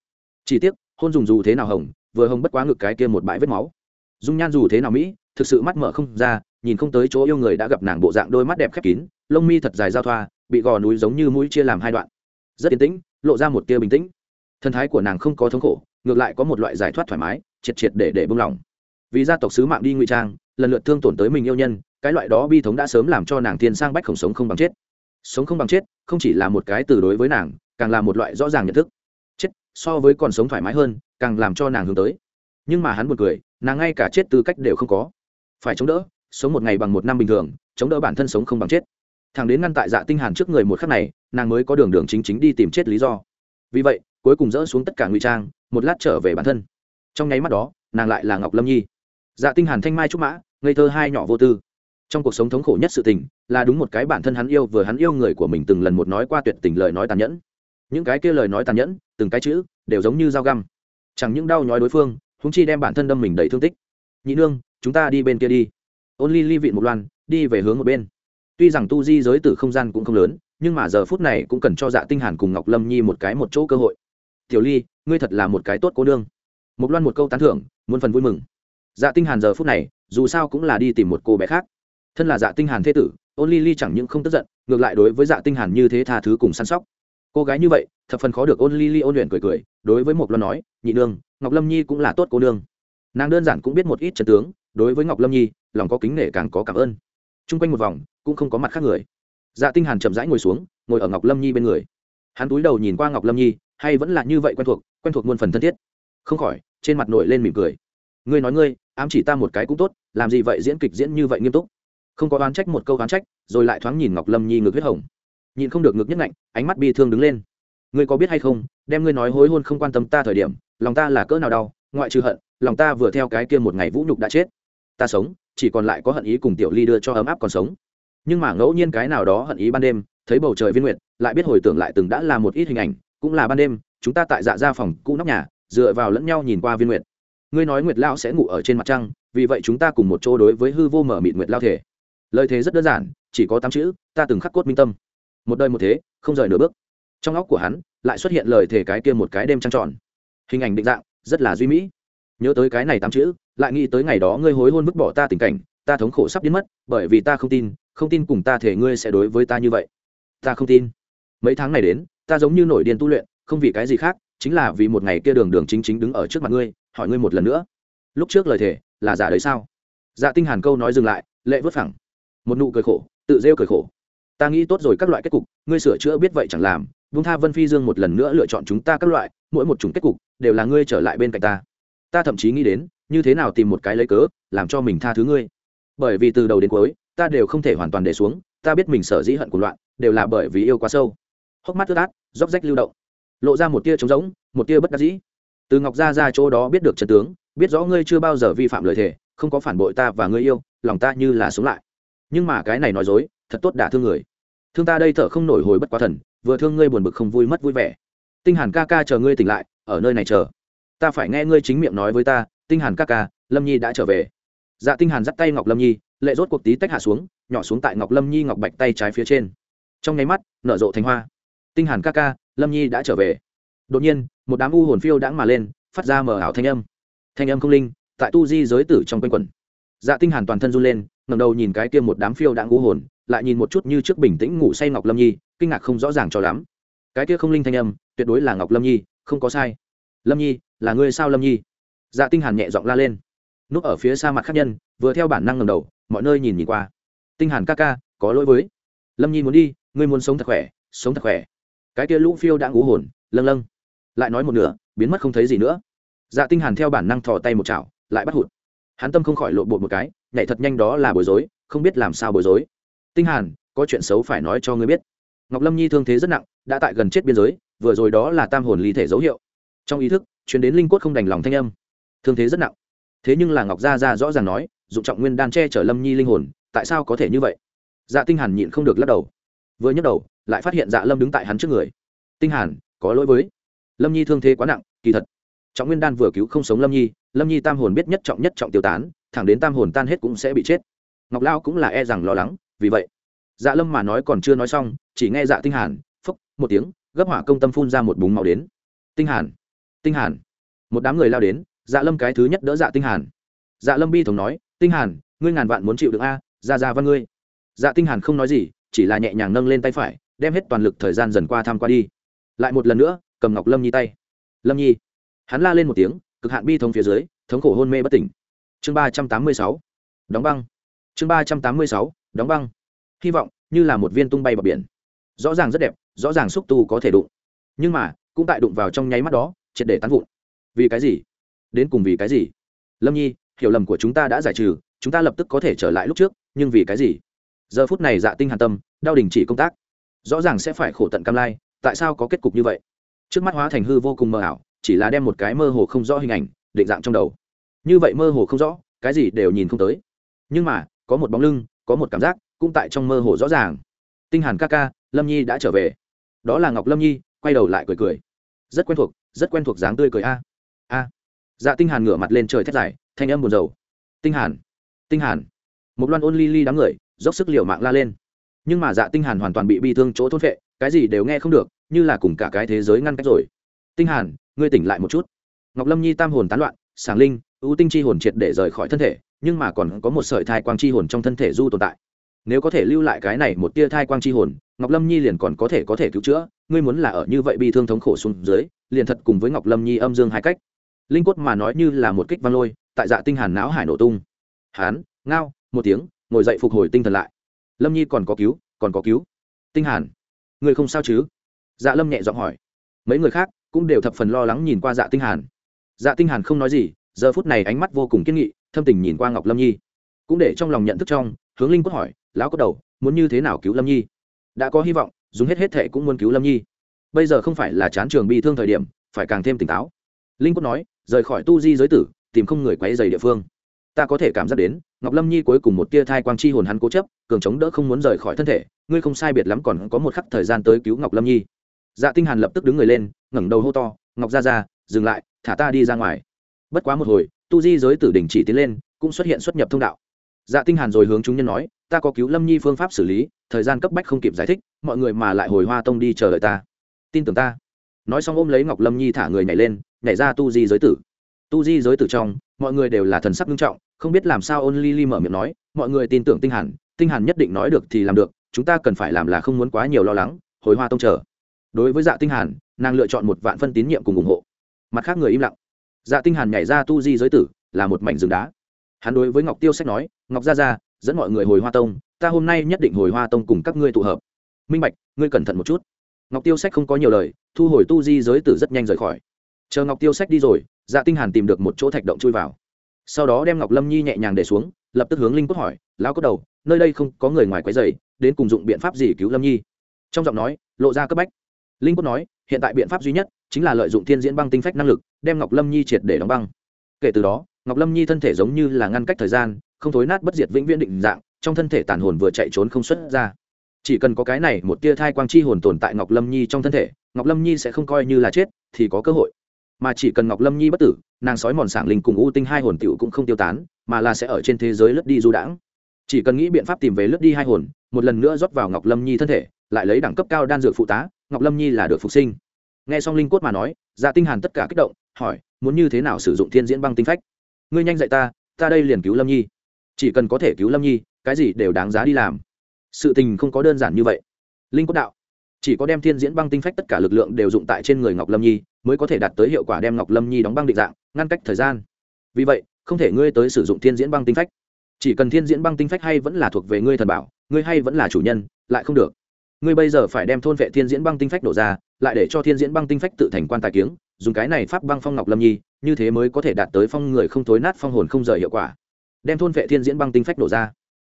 Chỉ tiếc, hôn dùng dù thế nào hồng vừa hồng bất quá ngực cái kia một bãi vết máu. Dung nhan dù thế nào mỹ, thực sự mắt mở không ra, nhìn không tới chỗ yêu người đã gặp nàng bộ dạng đôi mắt đẹp khép kín, lông mi thật dài giao thoa, bị gò núi giống như mũi chia làm hai đoạn. Rất yên tĩnh, lộ ra một tia bình tĩnh. Thân thái của nàng không có thống khổ, ngược lại có một loại giải thoát thoải mái, triệt triệt để để bông lòng. Vì gia tộc sứ mạng đi ngụy trang, lần lượt thương tổn tới mình yêu nhân, cái loại đó bi thống đã sớm làm cho nàng thiên sang bách khổng sống không bằng chết. Sống không bằng chết, không chỉ là một cái từ đối với nàng, càng là một loại rõ ràng nhận thức so với còn sống thoải mái hơn, càng làm cho nàng hướng tới. Nhưng mà hắn buồn cười, nàng ngay cả chết tư cách đều không có. Phải chống đỡ, sống một ngày bằng một năm bình thường, chống đỡ bản thân sống không bằng chết. Thằng đến ngăn tại dạ tinh hàn trước người một khắc này, nàng mới có đường đường chính chính đi tìm chết lý do. Vì vậy, cuối cùng dỡ xuống tất cả ngụy trang, một lát trở về bản thân. Trong nháy mắt đó, nàng lại là ngọc lâm nhi. Dạ tinh hàn thanh mai trúc mã, ngây thơ hai nhỏ vô tư. Trong cuộc sống thống khổ nhất sự tình, là đúng một cái bản thân hắn yêu vừa hắn yêu người của mình từng lần một nói qua tuyệt tình lời nói tàn nhẫn. Những cái kia lời nói tàn nhẫn từng cái chữ đều giống như dao găm. Chẳng những đau nhói đối phương húng chi đem bản thân đâm mình đầy thương tích. Nhị nương, chúng ta đi bên kia đi. Ôn ly ly vịn một loan, đi về hướng một bên. Tuy rằng tu di giới tử không gian cũng không lớn, nhưng mà giờ phút này cũng cần cho dạ tinh hàn cùng ngọc lâm nhi một cái một chỗ cơ hội. Tiểu ly, ngươi thật là một cái tốt cô nương. Một loan một câu tán thưởng, muôn phần vui mừng. Dạ tinh hàn giờ phút này, dù sao cũng là đi tìm một cô bé khác. Thân là dạ tinh hàn thế tử, ôn ly ly chẳng những không tức giận, ngược lại đối với dạ tinh hàn như thế tha thứ cùng săn sóc cô gái như vậy, thập phần khó được ôn ly ly ôn luyện cười cười, đối với một loan nói, nhị nương, ngọc lâm nhi cũng là tốt cô nương. Nàng đơn giản cũng biết một ít chân tướng, đối với ngọc lâm nhi, lòng có kính nể càng có cảm ơn. Chung quanh một vòng, cũng không có mặt khác người. Dạ tinh hàn chậm rãi ngồi xuống, ngồi ở ngọc lâm nhi bên người. Hắn cúi đầu nhìn qua ngọc lâm nhi, hay vẫn là như vậy quen thuộc quen thuộc muôn phần thân thiết. Không khỏi, trên mặt nổi lên mỉm cười. Ngươi nói ngươi, ám chỉ ta một cái cũng tốt, làm gì vậy diễn kịch diễn như vậy nghiêm túc? Không có oán trách một câu oán trách, rồi lại thoáng nhìn ngọc lâm nhi ngược huyết hồng nhìn không được ngược nhất lạnh ánh mắt bi thương đứng lên. Ngươi có biết hay không, đem ngươi nói hối hôn không quan tâm ta thời điểm, lòng ta là cỡ nào đau, ngoại trừ hận, lòng ta vừa theo cái kia một ngày vũ nhục đã chết. Ta sống, chỉ còn lại có hận ý cùng tiểu ly đưa cho ấm áp còn sống. Nhưng mà ngẫu nhiên cái nào đó hận ý ban đêm, thấy bầu trời viên nguyệt, lại biết hồi tưởng lại từng đã là một ít hình ảnh, cũng là ban đêm, chúng ta tại dạ ra phòng cũ nóc nhà, dựa vào lẫn nhau nhìn qua viên nguyệt. Ngươi nói nguyệt lao sẽ ngủ ở trên mặt trăng, vì vậy chúng ta cùng một chỗ đối với hư vô mở mịt nguyệt lao thể. Lời thế rất đơn giản, chỉ có tám chữ, ta từng khắc cốt minh tâm một đời một thế, không rời nửa bước. Trong óc của hắn, lại xuất hiện lời thể cái kia một cái đêm trăng tròn. Hình ảnh định dạng, rất là duy mỹ. Nhớ tới cái này tám chữ, lại nghĩ tới ngày đó ngươi hối hôn vứt bỏ ta tình cảnh, ta thống khổ sắp biến mất, bởi vì ta không tin không tin cùng ta thể ngươi sẽ đối với ta như vậy. Ta không tin. Mấy tháng này đến, ta giống như nổi điên tu luyện, không vì cái gì khác, chính là vì một ngày kia đường đường chính chính đứng ở trước mặt ngươi, hỏi ngươi một lần nữa. Lúc trước lời thề, là giả đấy sao? Dạ tinh hàn câu nói dừng lại, lệ vớt phẳng. Một nụ cười khổ, tự rêu cười khổ ta nghĩ tốt rồi các loại kết cục, ngươi sửa chữa biết vậy chẳng làm vung tha vân phi dương một lần nữa lựa chọn chúng ta các loại, mỗi một chủng kết cục, đều là ngươi trở lại bên cạnh ta. Ta thậm chí nghĩ đến, như thế nào tìm một cái lấy cớ, làm cho mình tha thứ ngươi. Bởi vì từ đầu đến cuối, ta đều không thể hoàn toàn để xuống, ta biết mình sở dĩ hận của loạn, đều là bởi vì yêu quá sâu. Hốc mắt ướt át róc rách lưu động. Lộ ra một tia trống rỗng, một tia bất đắc dĩ. Từ ngọc gia ra chỗ đó biết được trận tướng, biết rõ ngươi chưa bao giờ vi phạm lời thề, không có phản bội ta và ngươi yêu, lòng ta như là sống lại. Nhưng mà cái này nói dối thật tốt đả thương người. Thương ta đây thở không nổi hồi bất quá thần, vừa thương ngươi buồn bực không vui mất vui vẻ. Tinh hàn ca ca chờ ngươi tỉnh lại, ở nơi này chờ. Ta phải nghe ngươi chính miệng nói với ta, tinh hàn ca ca, lâm nhi đã trở về. Dạ tinh hàn dắt tay ngọc lâm nhi, lệ rốt cuộc tí tách hạ xuống, nhỏ xuống tại ngọc lâm nhi ngọc bạch tay trái phía trên. Trong nháy mắt, nở rộ thành hoa. Tinh hàn ca ca, lâm nhi đã trở về. Đột nhiên, một đám u hồn phiêu đãng mà lên, phát ra mờ ảo thanh âm. Thanh âm không linh, tại tu di giới tử trong quanh quẩn. Dạ tinh hàn toàn thân run lên, ngẩng đầu nhìn cái kia một đám phiêu đãng u hồn lại nhìn một chút như trước bình tĩnh ngủ say ngọc lâm nhi, kinh ngạc không rõ ràng cho lắm. Cái kia không linh thanh âm, tuyệt đối là ngọc lâm nhi, không có sai. Lâm nhi, là ngươi sao lâm nhi? Dạ tinh hàn nhẹ giọng la lên. Núp ở phía xa mặt khách nhân, vừa theo bản năng ngẩng đầu, mọi nơi nhìn nhìn qua. Tinh hàn ca ca, có lỗi với. Lâm nhi muốn đi, ngươi muốn sống thật khỏe, sống thật khỏe. Cái kia lũ phiêu đã ngủ hồn, lâng lâng. Lại nói một nửa, biến mất không thấy gì nữa. Dạ tinh hàn theo bản năng thò tay một chảo, lại bắt hụt. Hắn tâm không khỏi lộ bộ một cái, nhảy thật nhanh đó là bối rối, không biết làm sao bối rối tinh hàn, có chuyện xấu phải nói cho ngươi biết. Ngọc lâm nhi thương thế rất nặng, đã tại gần chết biên giới, vừa rồi đó là tam hồn ly thể dấu hiệu. Trong ý thức truyền đến linh quất không đành lòng thanh âm. Thương thế rất nặng. Thế nhưng là ngọc gia gia rõ ràng nói, dụng trọng nguyên đan che chở lâm nhi linh hồn, tại sao có thể như vậy? Dạ tinh hàn nhịn không được lắc đầu. Vừa nhấc đầu, lại phát hiện dạ lâm đứng tại hắn trước người. Tinh hàn, có lỗi với. Lâm nhi thương thế quá nặng, kỳ thật. Trọng nguyên đan vừa cứu không sống lâm nhi lâm nhi tam hồn biết nhất trọng nhất trọng tiêu tán, thẳng đến tam hồn tan hết cũng sẽ bị chết. Ngọc lao cũng là e rằng lo lắng vì vậy dạ lâm mà nói còn chưa nói xong, chỉ nghe dạ tinh hàn, phúc, một tiếng, gấp hỏa công tâm phun ra một búng máu đến. Tinh hàn tinh hàn. Một đám người lao đến dạ lâm cái thứ nhất đỡ dạ tinh hàn. Dạ lâm bi thống nói, tinh hàn, ngươi ngàn vạn muốn chịu được a, ra ra văn ngươi. Dạ tinh hàn không nói gì, chỉ là nhẹ nhàng nâng lên tay phải, đem hết toàn lực thời gian dần qua tham qua đi. Lại một lần nữa, cầm ngọc lâm nhi tay. Lâm nhi. Hắn la lên một tiếng, cực hạn bi thống phía dưới, thống khổ hôn mê bất tỉnh. Chương ba trăm tám mươi sáu. Đóng băng. Chương ba trăm tám mươi sáu đóng băng. Hy vọng như là một viên tung bay bờ biển. Rõ ràng rất đẹp, rõ ràng xúc tu có thể đụng. Nhưng mà, cũng tại đụng vào trong nháy mắt đó, triệt để tán vụn. Vì cái gì? Đến cùng vì cái gì? Lâm nhi, hiểu lầm của chúng ta đã giải trừ, chúng ta lập tức có thể trở lại lúc trước, nhưng vì cái gì? Giờ phút này dạ tinh hàn tâm, đau đình chỉ công tác. Rõ ràng sẽ phải khổ tận cam lai, tại sao có kết cục như vậy? Trước mắt hóa thành hư vô cùng mơ ảo, chỉ là đem một cái mơ hồ không rõ hình ảnh, định dạng trong đầu. Như vậy mơ hồ không rõ, cái gì đều nhìn không tới. Nhưng mà, có một bóng lưng có một cảm giác cũng tại trong mơ hồ rõ ràng. Tinh hàn ca ca, lâm nhi đã trở về. Đó là ngọc lâm nhi, quay đầu lại cười cười. Rất quen thuộc, rất quen thuộc dáng tươi cười a. A. Dạ tinh hàn ngửa mặt lên trời thét dài, thanh âm buồn rầu. Tinh hàn tinh hàn. Một loan ôn ly ly đám người, dốc sức liều mạng la lên. Nhưng mà dạ tinh hàn hoàn toàn bị bi thương chỗ thôn phệ, cái gì đều nghe không được, như là cùng cả cái thế giới ngăn cách rồi. Tinh hàn, ngươi tỉnh lại một chút. Ngọc lâm nhi tam hồn tán loạn sàng linh, ưu tinh chi hồn triệt để rời khỏi thân thể nhưng mà còn có một sợi thai quang chi hồn trong thân thể du tồn tại. Nếu có thể lưu lại cái này một tia thai quang chi hồn, ngọc lâm nhi liền còn có thể có thể cứu chữa, ngươi muốn là ở như vậy bị thương thống khổ xuống dưới, liền thật cùng với ngọc lâm nhi âm dương hai cách. Linh quất mà nói như là một kích văn lôi, tại dạ tinh hàn não hải nổ tung. Hán, ngao, một tiếng, ngồi dậy phục hồi tinh thần lại. Lâm nhi còn có cứu, còn có cứu. Tinh hàn, ngươi không sao chứ? Dạ lâm nhẹ giọng hỏi. Mấy người khác cũng đều thập phần lo lắng nhìn qua dạ tinh hàn. Dạ tinh hàn không nói gì, giờ phút này ánh mắt vô cùng kiên nghị thâm tình nhìn qua ngọc lâm nhi. Cũng để trong lòng nhận thức trong, hướng linh quất hỏi, lão có đầu, muốn như thế nào cứu lâm nhi? Đã có hy vọng, dùng hết hết thệ cũng muốn cứu lâm nhi. Bây giờ không phải là chán trường bị thương thời điểm, phải càng thêm tỉnh táo. Linh quất nói, rời khỏi tu di giới tử, tìm không người quấy dày địa phương. Ta có thể cảm giác đến, ngọc lâm nhi cuối cùng một tia thai quang chi hồn hắn cố chấp, cường chống đỡ không muốn rời khỏi thân thể, ngươi không sai biệt lắm còn có một khắc thời gian tới cứu ngọc lâm nhi. Dạ tinh hàn lập tức đứng người lên, ngẩng đầu hô to, ngọc ra ra, dừng lại, thả ta đi ra ngoài. Bất quá một hồi tu di giới tử đỉnh chỉ tiến lên, cũng xuất hiện xuất nhập thông đạo. Dạ tinh hàn rồi hướng chúng nhân nói, ta có cứu lâm nhi phương pháp xử lý, thời gian cấp bách không kịp giải thích, mọi người mà lại hồi hoa tông đi chờ đợi ta. Tin tưởng ta. Nói xong ôm lấy ngọc lâm nhi thả người nhảy lên, nhảy ra tu di giới tử. Tu di giới tử trong, mọi người đều là thần sắc nghiêm trọng, không biết làm sao ôn ly ly mở miệng nói, mọi người tin tưởng tinh hàn tinh hàn nhất định nói được thì làm được, chúng ta cần phải làm là không muốn quá nhiều lo lắng, hồi hoa tông chờ. Đối với dạ tinh hàn, nàng lựa chọn một vạn phân tín nhiệm cùng ủng hộ. Mặt khác người im lặng dạ tinh hàn nhảy ra tu di giới tử, là một mảnh rừng đá. Hắn đối với ngọc tiêu sách nói, ngọc gia gia, dẫn mọi người hồi hoa tông, ta hôm nay nhất định hồi hoa tông cùng các ngươi tụ hợp. Minh bạch, ngươi cẩn thận một chút. Ngọc tiêu sách không có nhiều lời, thu hồi tu di giới tử rất nhanh rời khỏi. Chờ ngọc tiêu sách đi rồi dạ tinh hàn tìm được một chỗ thạch động chui vào. Sau đó đem ngọc lâm nhi nhẹ nhàng để xuống, lập tức hướng linh cốt hỏi, lão cốt đầu, nơi đây không có người ngoài quấy rầy, đến cùng dụng biện pháp gì cứu lâm nhi? Trong giọng nói, lộ ra cấp bách linh cốt nói, hiện tại biện pháp duy nhất chính là lợi dụng thiên diễn băng tinh phách năng lực, đem ngọc lâm nhi triệt để đóng băng. Kể từ đó, ngọc lâm nhi thân thể giống như là ngăn cách thời gian, không thối nát bất diệt vĩnh viễn định dạng, trong thân thể tàn hồn vừa chạy trốn không xuất ra. Chỉ cần có cái này một tia thai quang chi hồn tồn tại ngọc lâm nhi trong thân thể, ngọc lâm nhi sẽ không coi như là chết, thì có cơ hội. Mà chỉ cần ngọc lâm nhi bất tử, nàng sói mòn sảng linh cùng u tinh hai hồn tiểu cũng không tiêu tán, mà là sẽ ở trên thế giới lướt đi du đãng. Chỉ cần nghĩ biện pháp tìm về lướt đi hai hồn, một lần nữa rót vào ngọc lâm nhi thân thể, lại lấy đẳng cấp cao đan dược phụ tá ngọc lâm nhi là được phục sinh. Nghe xong linh cốt mà nói dạ tinh hàn tất cả kích động, hỏi, muốn như thế nào sử dụng thiên diễn băng tinh phách? Ngươi nhanh dạy ta ta đây liền cứu lâm nhi. Chỉ cần có thể cứu lâm nhi, cái gì đều đáng giá đi làm. Sự tình không có đơn giản như vậy. Linh cốt đạo, chỉ có đem thiên diễn băng tinh phách tất cả lực lượng đều dụng tại trên người ngọc lâm nhi, mới có thể đạt tới hiệu quả đem ngọc lâm nhi đóng băng định dạng, ngăn cách thời gian. Vì vậy, không thể ngươi tới sử dụng thiên diễn băng tinh phách. Chỉ cần thiên diễn băng tinh phách hay vẫn là thuộc về ngươi thần bảo, ngươi hay vẫn là chủ nhân, lại không được ngươi bây giờ phải đem thôn vệ thiên diễn băng tinh phách đổ ra, lại để cho thiên diễn băng tinh phách tự thành quan tài kiếng, dùng cái này pháp băng phong ngọc lâm nhi, như thế mới có thể đạt tới phong người không thối nát phong hồn không rời hiệu quả. Đem thôn vệ thiên diễn băng tinh phách đổ ra.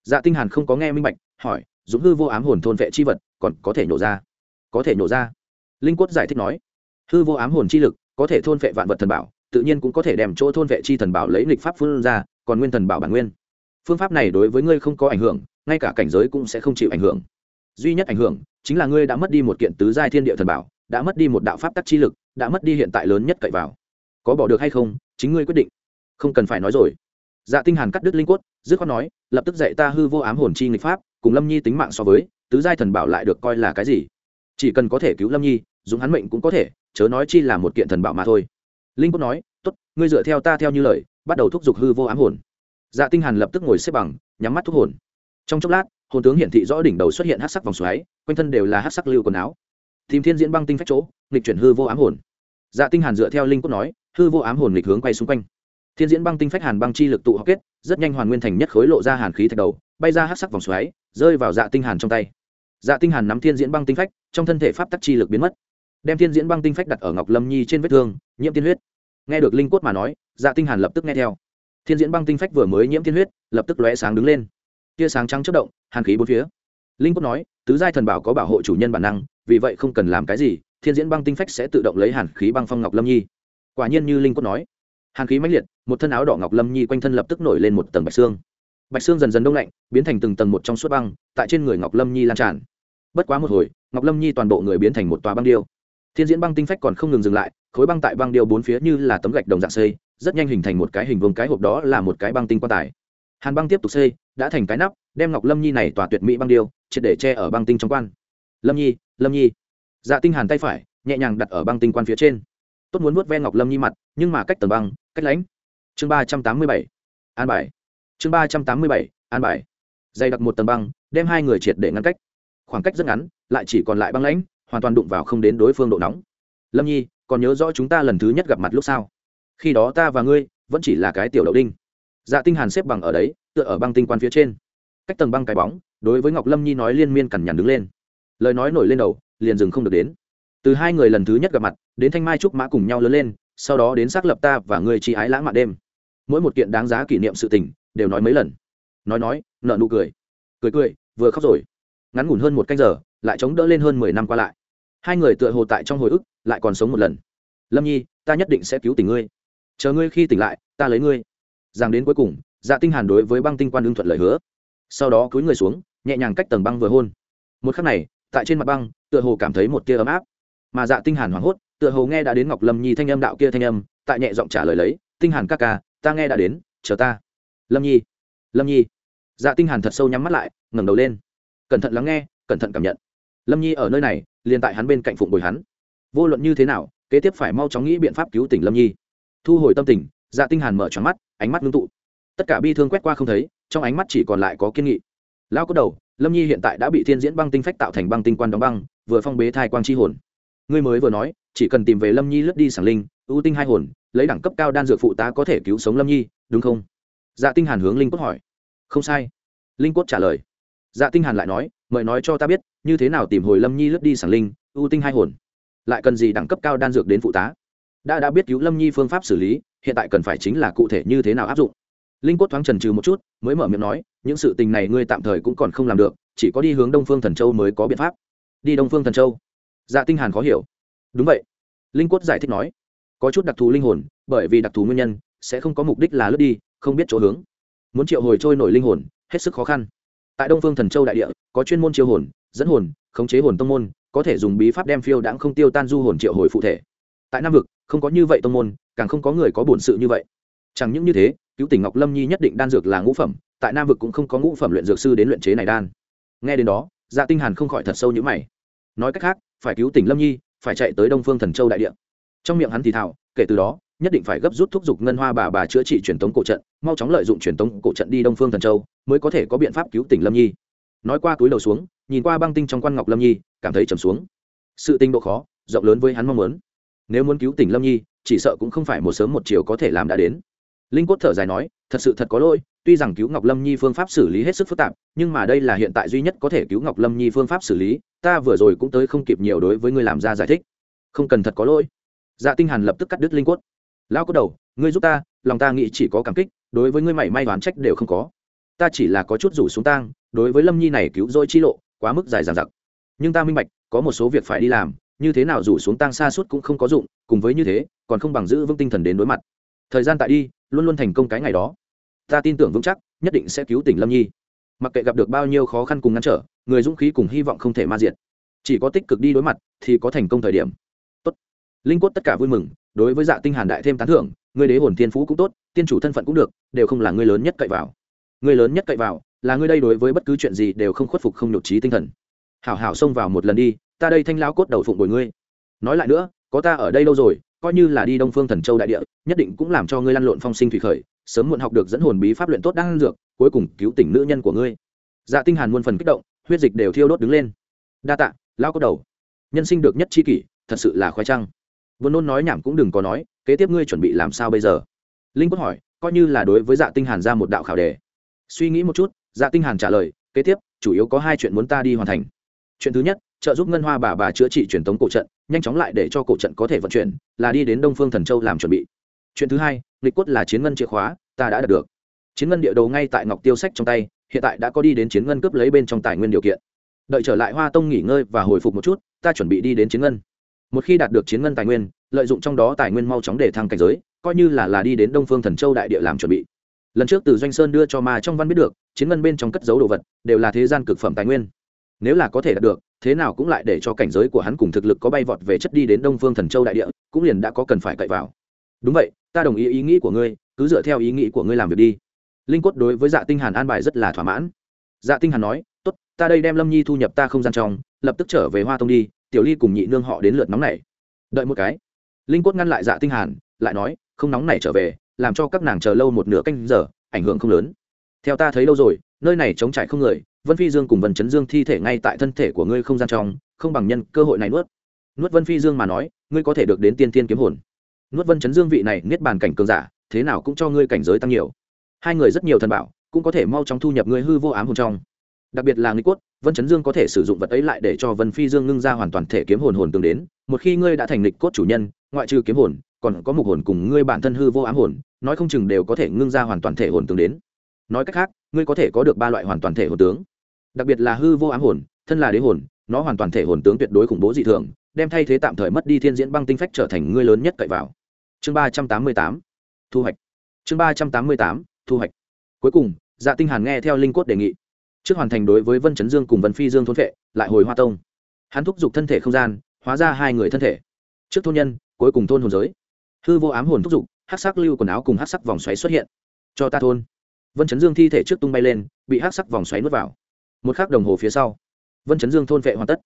Dạ tinh hàn không có nghe minh bạch, hỏi, dũng hư vô ám hồn thôn vệ chi vật còn có thể nổ ra? Có thể nổ ra. Linh quất giải thích nói, hư vô ám hồn chi lực có thể thôn vệ vạn vật thần bảo, tự nhiên cũng có thể đem chỗ thôn vệ chi thần bảo lấy lịch pháp phương ra, còn nguyên thần bảo bản nguyên. Phương pháp này đối với ngươi không có ảnh hưởng, ngay cả cảnh giới cũng sẽ không chịu ảnh hưởng duy nhất ảnh hưởng chính là ngươi đã mất đi một kiện tứ giai thiên địa thần bảo, đã mất đi một đạo pháp tắc chi lực, đã mất đi hiện tại lớn nhất cậy vào. Có bỏ được hay không, chính ngươi quyết định. Không cần phải nói rồi. Dạ tinh hàn cắt đứt linh quất dứt khoát nói, lập tức dạy ta hư vô ám hồn chi nghịch pháp, cùng lâm nhi tính mạng so với, tứ giai thần bảo lại được coi là cái gì? Chỉ cần có thể cứu lâm nhi, dùng hắn mệnh cũng có thể, chớ nói chi là một kiện thần bảo mà thôi. Linh quất nói, tốt, ngươi dựa theo ta theo như lời, bắt đầu thúc giục hư vô ám hồn. Dạ tinh hàn lập tức ngồi xếp bằng, nhắm mắt thúc hồn. Trong chốc lát hồn tướng hiển thị rõ đỉnh đầu xuất hiện hắc sắc vòng xoáy, quanh thân đều là hắc sắc lưu quần áo. Tìm thiên diễn băng tinh phách chỗ, nghịch chuyển hư vô ám hồn. Dạ tinh hàn dựa theo linh cốt nói, hư vô ám hồn nghịch hướng quay xung quanh. Thiên diễn băng tinh phách hàn băng chi lực tụ hợp kết, rất nhanh hoàn nguyên thành nhất khối lộ ra hàn khí thạch đầu, bay ra hắc sắc vòng xoáy, rơi vào dạ tinh hàn trong tay. Dạ tinh hàn nắm thiên diễn băng tinh phách, trong thân thể pháp tắc chi lực biến mất. Đem thiên diễn băng tinh phách đặt ở ngọc lâm nhi trên vết thương, nhiễm tiên huyết. Nghe được linh cốt mà nói dạ tinh hàn lập tức nghe theo. Thiên diễn băng tinh phách vừa mới nhiễm tiên huyết, lập tức lóe sáng đứng lên tia sáng trắng chớp động, hàn khí bốn phía. Linh cốt nói, tứ giai thần bảo có bảo hộ chủ nhân bản năng, vì vậy không cần làm cái gì, thiên diễn băng tinh phách sẽ tự động lấy hàn khí băng phong ngọc lâm nhi. Quả nhiên như linh cốt nói, hàn khí mãnh liệt, một thân áo đỏ ngọc lâm nhi quanh thân lập tức nổi lên một tầng bạch xương. Bạch xương dần dần đông lạnh, biến thành từng tầng một trong suốt băng, tại trên người ngọc lâm nhi lan tràn. Bất quá một hồi, ngọc lâm nhi toàn bộ người biến thành một tòa băng điêu. Thiên diễn băng tinh phách còn không ngừng dừng lại, khối băng tại băng điêu bốn phía như là tấm gạch đồng dạng xây, rất nhanh hình thành một cái hình vuông, cái hộp đó là một cái băng tinh quan tài. Hàn băng tiếp tục xây đã thành cái nắp, đem ngọc lâm nhi này tòa tuyệt mỹ băng điêu triệt để che ở băng tinh trong quan. Lâm nhi lâm nhi. Dạ tinh hàn tay phải, nhẹ nhàng đặt ở băng tinh quan phía trên. Tốt muốn vuốt ve ngọc lâm nhi mặt, nhưng mà cách tầng băng, cách lãnh. Chương ba trăm tám mươi bảy. An bài. Chương ba trăm tám mươi bảy, an bài. Dày đặt một tầng băng, đem hai người triệt để ngăn cách. Khoảng cách rất ngắn, lại chỉ còn lại băng lãnh, hoàn toàn đụng vào không đến đối phương độ nóng. Lâm nhi, còn nhớ rõ chúng ta lần thứ nhất gặp mặt lúc sau khi đó ta và ngươi, vẫn chỉ là cái tiểu đậu đinh. Dạ tinh hàn xếp bằng ở đấy tựa ở băng tinh quan phía trên. Cách tầng băng cái bóng, đối với ngọc lâm nhi nói liên miên cằn nhằn đứng lên. Lời nói nổi lên đầu, liền dừng không được đến. Từ hai người lần thứ nhất gặp mặt, đến thanh mai trúc mã cùng nhau lớn lên, sau đó đến xác lập ta và người chi ái lãng mạn đêm. Mỗi một kiện đáng giá kỷ niệm sự tình, đều nói mấy lần. Nói nói nợ nụ cười. Cười cười, vừa khóc rồi. Ngắn ngủn hơn một canh giờ, lại chống đỡ lên hơn mười năm qua lại. Hai người tựa hồ tại trong hồi ức, lại còn sống một lần. Lâm nhi, ta nhất định sẽ cứu tình ngươi. Chờ ngươi khi tỉnh lại, ta lấy ngươi. Rằng đến cuối cùng dạ tinh hàn đối với băng tinh quan đương thuận lời hứa. Sau đó cúi người xuống, nhẹ nhàng cách tầng băng vừa hôn. Một khắc này, tại trên mặt băng, tựa hồ cảm thấy một tia ấm áp. Mà dạ tinh hàn hoảng hốt, tựa hồ nghe đã đến ngọc lâm nhi thanh âm đạo kia thanh âm, tại nhẹ giọng trả lời lấy, tinh hàn ca ca, ta nghe đã đến, chờ ta. Lâm nhi lâm nhi. Dạ tinh hàn thật sâu nhắm mắt lại, ngẩng đầu lên. Cẩn thận lắng nghe, cẩn thận cảm nhận. Lâm nhi ở nơi này, liền tại hắn bên cạnh phụng bồi hắn. Vô luận như thế nào, kế tiếp phải mau chóng nghĩ biện pháp cứu tỉnh lâm nhi. Thu hồi tâm tình dạ tinh hàn mở tròn mắt, ánh mắt ngưng tụ tất cả bi thương quét qua không thấy, trong ánh mắt chỉ còn lại có kiên nghị. Lão có đầu, lâm nhi hiện tại đã bị thiên diễn băng tinh phách tạo thành băng tinh quan đóng băng, vừa phong bế thai quang chi hồn. Ngươi mới vừa nói, chỉ cần tìm về lâm nhi lướt đi sảng linh, ưu tinh hai hồn, lấy đẳng cấp cao đan dược phụ tá có thể cứu sống lâm nhi, đúng không? Dạ tinh hàn hướng linh cốt hỏi. Không sai. Linh cốt trả lời. Dạ tinh hàn lại nói, mời nói cho ta biết, như thế nào tìm hồi lâm nhi lướt đi sảng linh, ưu tinh hai hồn? Lại cần gì đẳng cấp cao đan dược đến phụ tá? Đã đã biết cứu lâm nhi phương pháp xử lý, hiện tại cần phải chính là cụ thể như thế nào áp dụng linh cốt thoáng trần trừ một chút, mới mở miệng nói, những sự tình này ngươi tạm thời cũng còn không làm được, chỉ có đi hướng đông phương thần châu mới có biện pháp. Đi đông phương thần châu? Dạ tinh hàn khó hiểu. Đúng vậy. Linh cốt giải thích nói, có chút đặc thù linh hồn, bởi vì đặc thù nguyên nhân, sẽ không có mục đích là lướt đi, không biết chỗ hướng. Muốn triệu hồi trôi nổi linh hồn, hết sức khó khăn. Tại đông phương thần châu đại địa, có chuyên môn triệu hồn, dẫn hồn, khống chế hồn tông môn, có thể dùng bí pháp đem phiêu đãng không tiêu tan du hồn triệu hồi phụ thể. Tại nam vực, không có như vậy tông môn, càng không có người có bổn sự như vậy. Chẳng những như thế cứu tỉnh ngọc lâm nhi nhất định đan dược là ngũ phẩm, tại nam vực cũng không có ngũ phẩm luyện dược sư đến luyện chế này đan. Nghe đến đó dạ tinh hàn không khỏi thật sâu như mày. Nói cách khác, phải cứu tỉnh lâm nhi, phải chạy tới đông phương thần châu đại địa. Trong miệng hắn thì thào, kể từ đó, nhất định phải gấp rút thúc giục ngân hoa bà bà chữa trị truyền tống cổ trận, mau chóng lợi dụng truyền tống cổ trận đi đông phương thần châu, mới có thể có biện pháp cứu tỉnh lâm nhi. Nói qua túi đầu xuống, nhìn qua băng tinh trong quan ngọc lâm nhi, cảm thấy trầm xuống. Sự tinh độ khó, rộng lớn với hắn mong muốn. Nếu muốn cứu tỉnh lâm nhi, chỉ sợ cũng không phải một sớm một chiều có thể làm đã đến linh cốt thở dài nói, thật sự thật có lỗi, tuy rằng cứu ngọc lâm nhi phương pháp xử lý hết sức phức tạp, nhưng mà đây là hiện tại duy nhất có thể cứu ngọc lâm nhi phương pháp xử lý, ta vừa rồi cũng tới không kịp nhiều đối với ngươi làm ra giải thích. Không cần thật có lỗi. Dạ tinh hàn lập tức cắt đứt linh cốt. Lão có đầu, ngươi giúp ta, lòng ta nghĩ chỉ có cảm kích, đối với ngươi mảy may đoán trách đều không có. Ta chỉ là có chút rủ xuống tang, đối với lâm nhi này cứu rỗi chi lộ, quá mức dài dằng dặc. Nhưng ta minh bạch, có một số việc phải đi làm, như thế nào rủ xuống tang xa suốt cũng không có dụng, cùng với như thế, còn không bằng giữ vững tinh thần đến đối mặt. Thời gian tại đi luôn luôn thành công cái ngày đó. Ta tin tưởng vững chắc, nhất định sẽ cứu tỉnh lâm nhi. Mặc kệ gặp được bao nhiêu khó khăn cùng ngăn trở, người dũng khí cùng hy vọng không thể ma diệt. Chỉ có tích cực đi đối mặt, thì có thành công thời điểm. Tốt. Linh quất tất cả vui mừng, đối với dạ tinh hàn đại thêm tán thưởng, người đế hồn Thiên phú cũng tốt, tiên chủ thân phận cũng được, đều không là người lớn nhất cậy vào. Người lớn nhất cậy vào, là người đây đối với bất cứ chuyện gì đều không khuất phục không nhục trí tinh thần. Hảo hảo xông vào một lần đi, ta đây thanh lão cốt đầu phụng bồi ngươi. Nói lại nữa, có ta ở đây lâu rồi coi như là đi đông phương thần châu đại địa, nhất định cũng làm cho ngươi lăn lộn phong sinh thủy khởi, sớm muộn học được dẫn hồn bí pháp luyện tốt đang dược, cuối cùng cứu tỉnh nữ nhân của ngươi. Dạ tinh hàn muôn phần kích động, huyết dịch đều thiêu đốt đứng lên. Đa tạ, lão có đầu. Nhân sinh được nhất chi kỷ, thật sự là khoái trăng. Vốn nôn nói nhảm cũng đừng có nói, kế tiếp ngươi chuẩn bị làm sao bây giờ? Linh quốc hỏi, coi như là đối với dạ tinh hàn ra một đạo khảo đề. Suy nghĩ một chút dạ tinh hàn trả lời, kế tiếp, chủ yếu có hai chuyện muốn ta đi hoàn thành. Chuyện thứ nhất, trợ giúp ngân hoa bà bà chữa trị truyền thống cổ trận nhanh chóng lại để cho cổ trận có thể vận chuyển, là đi đến đông phương thần châu làm chuẩn bị. Chuyện thứ hai lịch quất là chiến ngân chìa khóa, ta đã đạt được. Chiến ngân địa đầu ngay tại ngọc tiêu sách trong tay, hiện tại đã có đi đến chiến ngân cướp lấy bên trong tài nguyên điều kiện. Đợi trở lại hoa tông nghỉ ngơi và hồi phục một chút, ta chuẩn bị đi đến chiến ngân. Một khi đạt được chiến ngân tài nguyên, lợi dụng trong đó tài nguyên mau chóng để thăng cảnh giới, coi như là là đi đến đông phương thần châu đại địa làm chuẩn bị. Lần trước từ doanh sơn đưa cho ma trong văn biết được, chiến ngân bên trong cất dấu đồ vật, đều là thế gian cực phẩm tài nguyên. Nếu là có thể đạt được thế nào cũng lại để cho cảnh giới của hắn cùng thực lực có bay vọt về chất đi đến đông phương thần châu đại địa, cũng liền đã có cần phải cậy vào. Đúng vậy, ta đồng ý ý nghĩ của ngươi, cứ dựa theo ý nghĩ của ngươi làm việc đi. Linh quất đối với dạ tinh hàn an bài rất là thỏa mãn. Dạ tinh hàn nói, tốt, ta đây đem lâm nhi thu nhập ta không gian trong, lập tức trở về hoa tông đi, tiểu ly cùng nhị nương họ đến lượt nóng này. Đợi một cái, linh quất ngăn lại dạ tinh hàn, lại nói, không nóng này trở về, làm cho các nàng chờ lâu một nửa canh giờ, ảnh hưởng không lớn. Theo ta thấy lâu rồi, nơi này chống trải không người vân phi dương cùng vân chấn dương thi thể ngay tại thân thể của ngươi không gian trong, không bằng nhân cơ hội này nuốt. Nuốt vân phi dương mà nói, ngươi có thể được đến tiên tiên kiếm hồn. Nuốt vân chấn dương vị này niết bàn cảnh cường giả, thế nào cũng cho ngươi cảnh giới tăng nhiều. Hai người rất nhiều thần bảo, cũng có thể mau chóng thu nhập ngươi hư vô ám hồn trong. Đặc biệt là ngươi cốt, vân chấn dương có thể sử dụng vật ấy lại để cho vân phi dương ngưng ra hoàn toàn thể kiếm hồn hồn tương đến. Một khi ngươi đã thành nghịch cốt chủ nhân, ngoại trừ kiếm hồn, còn có mục hồn cùng ngươi bản thân hư vô ám hồn, nói không chừng đều có thể ngưng ra hoàn toàn thể hồn tương đến. Nói cách khác, ngươi có thể có được ba loại hoàn toàn thể hồn tướng đặc biệt là hư vô ám hồn, thân là đế hồn, nó hoàn toàn thể hồn tướng tuyệt đối khủng bố dị thường, đem thay thế tạm thời mất đi thiên diễn băng tinh phách trở thành ngươi lớn nhất cậy vào. Chương ba trăm tám mươi tám, thu hoạch. Chương ba trăm tám mươi tám, thu hoạch. Cuối cùng dạ tinh hàn nghe theo linh cốt đề nghị. Trước hoàn thành đối với vân chấn dương cùng vân phi dương thôn vệ, lại hồi hoa tông. Hắn thúc giục thân thể không gian, hóa ra hai người thân thể. Trước thôn nhân, cuối cùng thôn hồn giới. Hư vô ám hồn thúc giục, hắc sắc lưu quần áo cùng hắc sắc vòng xoáy xuất hiện. Cho ta thôn. Vân chấn dương thi thể trước tung bay lên, bị hắc sắc vòng xoáy nuốt vào một khắc đồng hồ phía sau, vân chấn dương thôn vệ hoàn tất.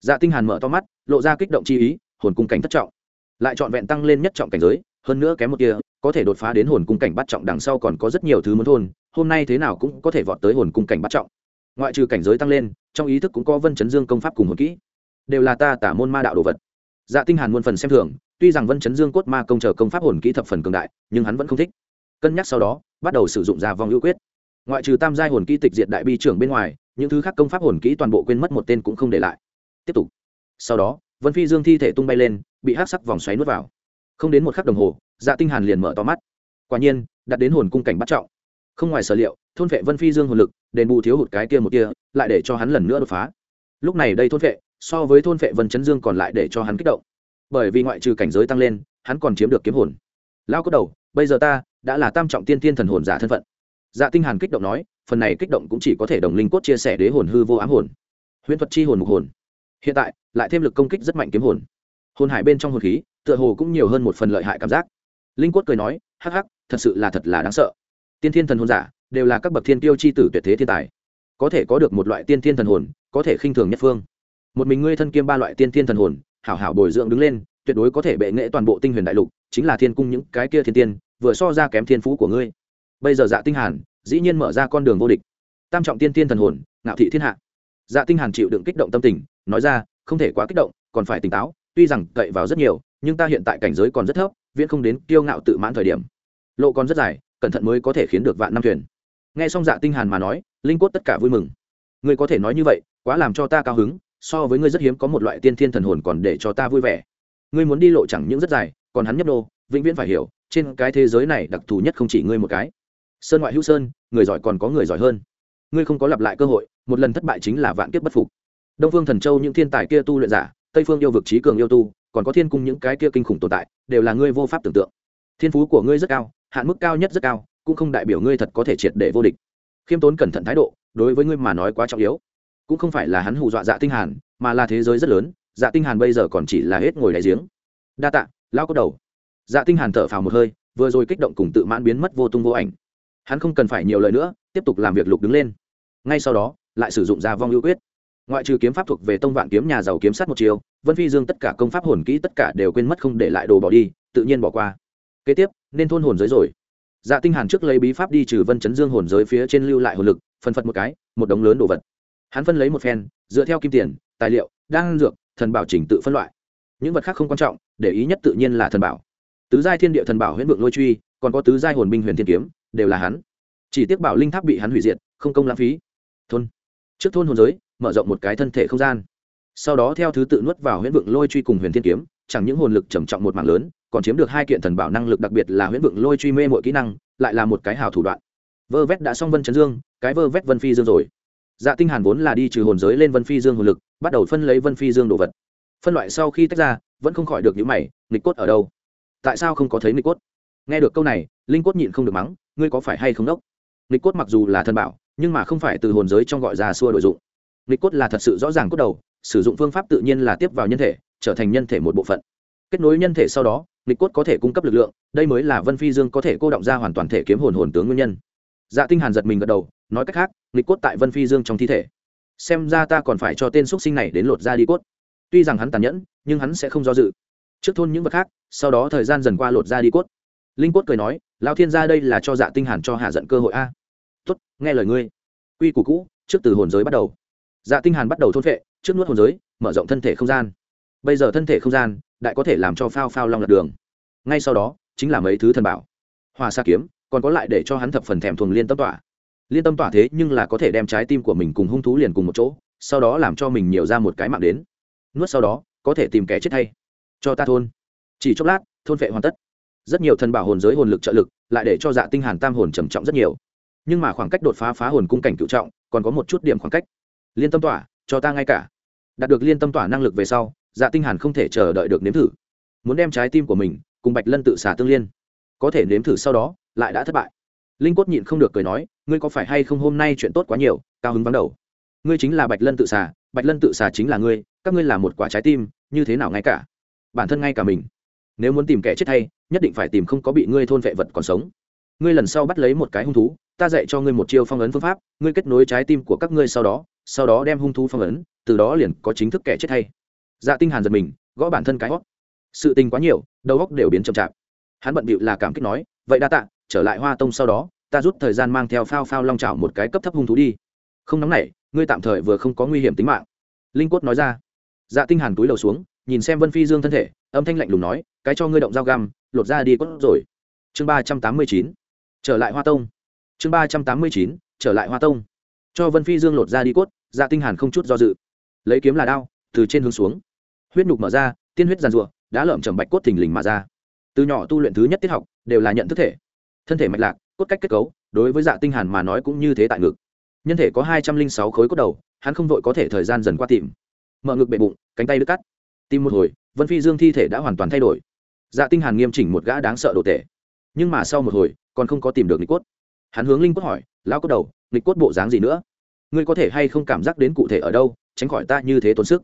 Dạ tinh hàn mở to mắt, lộ ra kích động chi ý, hồn cung cảnh thất trọng. Lại chọn vẹn tăng lên nhất trọng cảnh giới, hơn nữa kém một kia có thể đột phá đến hồn cung cảnh bắt trọng đằng sau còn có rất nhiều thứ muốn thôn, hôm nay thế nào cũng có thể vọt tới hồn cung cảnh bắt trọng. Ngoại trừ cảnh giới tăng lên, trong ý thức cũng có vân chấn dương công pháp cùng hồn kỹ. Đều là ta tả môn ma đạo đồ vật. Dạ tinh hàn muôn phần xem thường, tuy rằng vân chấn dương cốt ma công chờ công pháp hồn kỹ thập phần cường đại, nhưng hắn vẫn không thích. Cân nhắc sau đó, bắt đầu sử dụng ra vong hữu quyết. Ngoại trừ tam giai hồn kỹ tịch diệt đại bi trưởng bên ngoài những thứ khác công pháp hồn kỹ toàn bộ quên mất một tên cũng không để lại. Tiếp tục. Sau đó, vân phi dương thi thể tung bay lên, bị hát sắc vòng xoáy nuốt vào. Không đến một khắc đồng hồ dạ tinh hàn liền mở to mắt. Quả nhiên đặt đến hồn cung cảnh bắt trọng. Không ngoài sở liệu, thôn vệ vân phi dương hồn lực, đền bù thiếu hụt cái kia một kia, lại để cho hắn lần nữa đột phá. Lúc này đây thôn vệ, so với thôn vệ vân chấn dương còn lại để cho hắn kích động. Bởi vì ngoại trừ cảnh giới tăng lên, hắn còn chiếm được kiếm hồn. Lao cốt đầu, bây giờ ta đã là tam trọng tiên tiên thần hồn giả thân phận dạ tinh hàn kích động nói, phần này kích động cũng chỉ có thể đồng linh cốt chia sẻ đế hồn hư vô ám hồn huyễn thuật chi hồn, mục hồn. Hiện tại, lại thêm lực công kích rất mạnh kiếm hồn. Hồn hải bên trong hồn khí, tựa hồ cũng nhiều hơn một phần lợi hại cảm giác. Linh Cốt cười nói, hắc hắc, thật sự là thật là đáng sợ. Tiên thiên thần hồn giả, đều là các bậc thiên tiêu chi tử tuyệt thế thiên tài. Có thể có được một loại tiên thiên thần hồn, có thể khinh thường nhất phương. Một mình ngươi thân kiêm ba loại tiên thiên thần hồn, hảo hảo bồi dưỡng đứng lên, tuyệt đối có thể bệ nghệ toàn bộ tinh huyền đại lục, chính là thiên cung những cái kia thiên tiên, vừa so ra kém thiên phú của ngươi bây giờ dạ tinh hàn, dĩ nhiên mở ra con đường vô địch. Tam trọng tiên tiên thần hồn, ngạo thị thiên hạ. Dạ tinh hàn chịu đựng kích động tâm tình, nói ra, không thể quá kích động, còn phải tỉnh táo, tuy rằng cậy vào rất nhiều, nhưng ta hiện tại cảnh giới còn rất thấp, viễn không đến kiêu ngạo tự mãn thời điểm. Lộ còn rất dài, cẩn thận mới có thể khiến được vạn năm thuyền. Nghe xong dạ tinh hàn mà nói, linh cốt tất cả vui mừng. Ngươi có thể nói như vậy, quá làm cho ta cao hứng, so với ngươi rất hiếm có một loại tiên thiên thần hồn còn để cho ta vui vẻ. Ngươi muốn đi lộ chẳng những rất dài, còn hắn nhấp đô vĩnh viễn phải hiểu, trên cái thế giới này đặc thù nhất không chỉ ngươi một cái sơn ngoại hữu sơn, người giỏi còn có người giỏi hơn. Ngươi không có lặp lại cơ hội, một lần thất bại chính là vạn kiếp bất phục. Đông phương thần châu những thiên tài kia tu luyện giả, tây phương yêu vực trí cường yêu tu, còn có thiên cung những cái kia kinh khủng tồn tại, đều là ngươi vô pháp tưởng tượng. Thiên phú của ngươi rất cao, hạn mức cao nhất rất cao, cũng không đại biểu ngươi thật có thể triệt để vô địch. Khiêm tốn cẩn thận thái độ, đối với ngươi mà nói quá trọng yếu. Cũng không phải là hắn hù dọa dạ tinh hàn, mà là thế giới rất lớn dạ tinh hàn bây giờ còn chỉ là hết ngồi đáy giếng. Đa tạ lao có đầu. Dạ tinh hàn thở phào một hơi, vừa rồi kích động cùng tự mãn biến mất vô tung vô ảnh hắn không cần phải nhiều lời nữa, tiếp tục làm việc lục đứng lên. Ngay sau đó, lại sử dụng ra vong ưu quyết. Ngoại trừ kiếm pháp thuộc về tông vạn kiếm, nhà giàu kiếm sát một chiều vân phi dương tất cả công pháp hồn kỹ tất cả đều quên mất không để lại đồ bỏ đi, tự nhiên bỏ qua. Kế tiếp, nên thôn hồn giới rồi. Dạ tinh hàn trước lấy bí pháp đi trừ vân chấn dương hồn giới phía trên lưu lại hồn lực, phân phật một cái, một đống lớn đồ vật. Hắn phân lấy một phen, dựa theo kim tiền, tài liệu, đan dược, thần bảo chỉnh tự phân loại. Những vật khác không quan trọng, để ý nhất tự nhiên là thần bảo. Tứ giai thiên địa thần bảo huyễn vượng lôi truy, còn có tứ giai hồn binh huyền thiên kiếm đều là hắn. Chỉ tiếc bảo linh tháp bị hắn hủy diệt, không công lãng phí. Thôn. Trước thôn hồn giới, mở rộng một cái thân thể không gian. Sau đó theo thứ tự nuốt vào huyễn vượng lôi truy cùng huyền thiên kiếm, chẳng những hồn lực trầm trọng một mạng lớn, còn chiếm được hai kiện thần bảo năng lực đặc biệt là huyễn vượng lôi truy mê mọi kỹ năng, lại là một cái hào thủ đoạn. Vơ vét đã xong vân chấn dương, cái vơ vét vân phi dương rồi. Dạ tinh hàn vốn là đi trừ hồn giới lên vân phi dương hồn lực, bắt đầu phân lấy vân phi dương đồ vật. Phân loại sau khi tách ra, vẫn không khỏi được những mày, nghịch cốt ở đâu? Tại sao không có thấy nghịch cốt? Nghe được câu này, linh cốt nhịn không được mắng, ngươi có phải hay không đốc? Nghịch cốt mặc dù là thần bảo, nhưng mà không phải từ hồn giới trong gọi ra xua đổi dụng. Nghịch cốt là thật sự rõ ràng cốt đầu, sử dụng phương pháp tự nhiên là tiếp vào nhân thể, trở thành nhân thể một bộ phận. Kết nối nhân thể sau đó, nghịch cốt có thể cung cấp lực lượng, đây mới là vân phi dương có thể cô động ra hoàn toàn thể kiếm hồn hồn tướng nguyên nhân. Dạ tinh hàn giật mình gật đầu, nói cách khác, nghịch cốt tại vân phi dương trong thi thể. Xem ra ta còn phải cho tên xuất sinh này đến lột ra đi cốt. Tuy rằng hắn tàn nhẫn, nhưng hắn sẽ không do dự. Trước thôn những vật khác, sau đó thời gian dần qua lột ra đi cốt linh cốt cười nói lao thiên gia đây là cho dạ tinh hàn cho hạ giận cơ hội a. Tốt, nghe lời ngươi. Quy củ cũ, trước từ hồn giới bắt đầu. Dạ tinh hàn bắt đầu thôn phệ, trước nuốt hồn giới, mở rộng thân thể không gian. Bây giờ thân thể không gian đại có thể làm cho phao phao long lật đường. Ngay sau đó, chính là mấy thứ thần bảo. Hoa sa kiếm, còn có lại để cho hắn thập phần thèm thuồng liên tâm tỏa. Liên tâm tỏa thế nhưng là có thể đem trái tim của mình cùng hung thú liền cùng một chỗ, sau đó làm cho mình nhiều ra một cái mạng đến. Nuốt sau đó, có thể tìm kẻ chết thay. Cho ta thôn. Chỉ chốc lát, thôn vệ hoàn tất rất nhiều thần bảo hồn giới hồn lực trợ lực, lại để cho dạ tinh hàn tam hồn trầm trọng rất nhiều. Nhưng mà khoảng cách đột phá phá hồn cung cảnh cựu trọng, còn có một chút điểm khoảng cách. Liên tâm tỏa, cho ta ngay cả. Đạt được liên tâm tỏa năng lực về sau dạ tinh hàn không thể chờ đợi được nếm thử. Muốn đem trái tim của mình cùng bạch lân tự xả tương liên. Có thể nếm thử sau đó, lại đã thất bại. Linh cốt nhịn không được cười nói, ngươi có phải hay không hôm nay chuyện tốt quá nhiều, cao hứng vắng đầu? Ngươi chính là bạch lân tự xả, bạch lân tự xả chính là ngươi, các ngươi là một quả trái tim, như thế nào ngay cả? Bản thân ngay cả mình nếu muốn tìm kẻ chết hay nhất định phải tìm không có bị ngươi thôn vệ vật còn sống. Ngươi lần sau bắt lấy một cái hung thú, ta dạy cho ngươi một chiêu phong ấn phương pháp, ngươi kết nối trái tim của các ngươi sau đó sau đó đem hung thú phong ấn, từ đó liền có chính thức kẻ chết hay dạ tinh hàn giật mình, gõ bản thân cái hót sự tình quá nhiều, đầu óc đều biến chậm chạp. Hắn bận bịu là cảm kích nói, vậy đa tạ, trở lại hoa tông sau đó, ta rút thời gian mang theo phao phao long chảo một cái cấp thấp hung thú đi. Không nóng nảy, ngươi tạm thời vừa không có nguy hiểm tính mạng. Linh quất nói ra. Dạ tinh hàn túi đầu xuống, nhìn xem vân phi dương thân thể âm thanh lạnh lùng nói, cái cho ngươi động dao găm, lột ra đi cốt rồi. Chương ba trăm tám mươi chín, trở lại hoa tông. Chương ba trăm tám mươi chín, trở lại hoa tông. Cho vân phi dương lột ra đi cốt dạ tinh hàn không chút do dự. Lấy kiếm là đao, từ trên hướng xuống. Huyết nhục mở ra, tiên huyết giàn rùa đã lợm chầm bạch cốt thình lình mà ra. Từ nhỏ tu luyện thứ nhất tiết học, đều là nhận thức thể. Thân thể mạch lạc, cốt cách kết cấu, đối với dạ tinh hàn mà nói cũng như thế tại ngực. Nhân thể có hai trăm linh sáu khối cốt đầu, hắn không vội có thể thời gian dần qua tìm. Mở ngực bệ bụng, cánh tay đứt cắt. Tìm một hồi vân phi dương thi thể đã hoàn toàn thay đổi. Dạ tinh hàn nghiêm chỉnh một gã đáng sợ đồ tể. Nhưng mà sau một hồi, còn không có tìm được lịch cốt. Hắn hướng linh cốt hỏi, lão cốt đầu lịch cốt bộ dáng gì nữa? Ngươi có thể hay không cảm giác đến cụ thể ở đâu, tránh khỏi ta như thế tốn sức?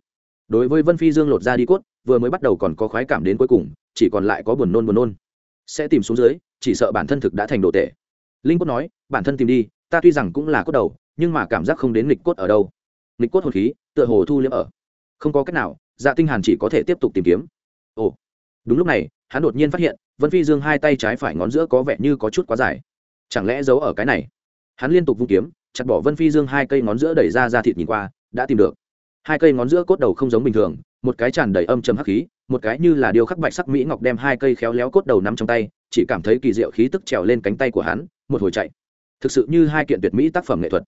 Đối với vân phi dương lột ra đi cốt, vừa mới bắt đầu còn có khoái cảm đến cuối cùng, chỉ còn lại có buồn nôn buồn nôn. Sẽ tìm xuống dưới, chỉ sợ bản thân thực đã thành đồ tệ linh cốt nói, bản thân tìm đi, ta tuy rằng cũng là cốt đầu, nhưng mà cảm giác không đến nghịch cốt ở đâu. Nghịch cốt hồn khí, tựa hồ thu liễm ở. Không có cách nào dạ tinh hàn chỉ có thể tiếp tục tìm kiếm. Ồ, đúng lúc này, hắn đột nhiên phát hiện, vân phi dương hai tay trái phải ngón giữa có vẻ như có chút quá dài. Chẳng lẽ giấu ở cái này? Hắn liên tục vung kiếm, chặt bỏ vân phi dương hai cây ngón giữa đẩy ra ra thịt nhìn qua, đã tìm được. Hai cây ngón giữa cốt đầu không giống bình thường, một cái tràn đầy âm trầm hắc khí, một cái như là điêu khắc bạch sắc mỹ ngọc đem hai cây khéo léo cốt đầu nắm trong tay, chỉ cảm thấy kỳ diệu khí tức trèo lên cánh tay của hắn, một hồi chạy. Thực sự như hai kiện tuyệt mỹ tác phẩm nghệ thuật.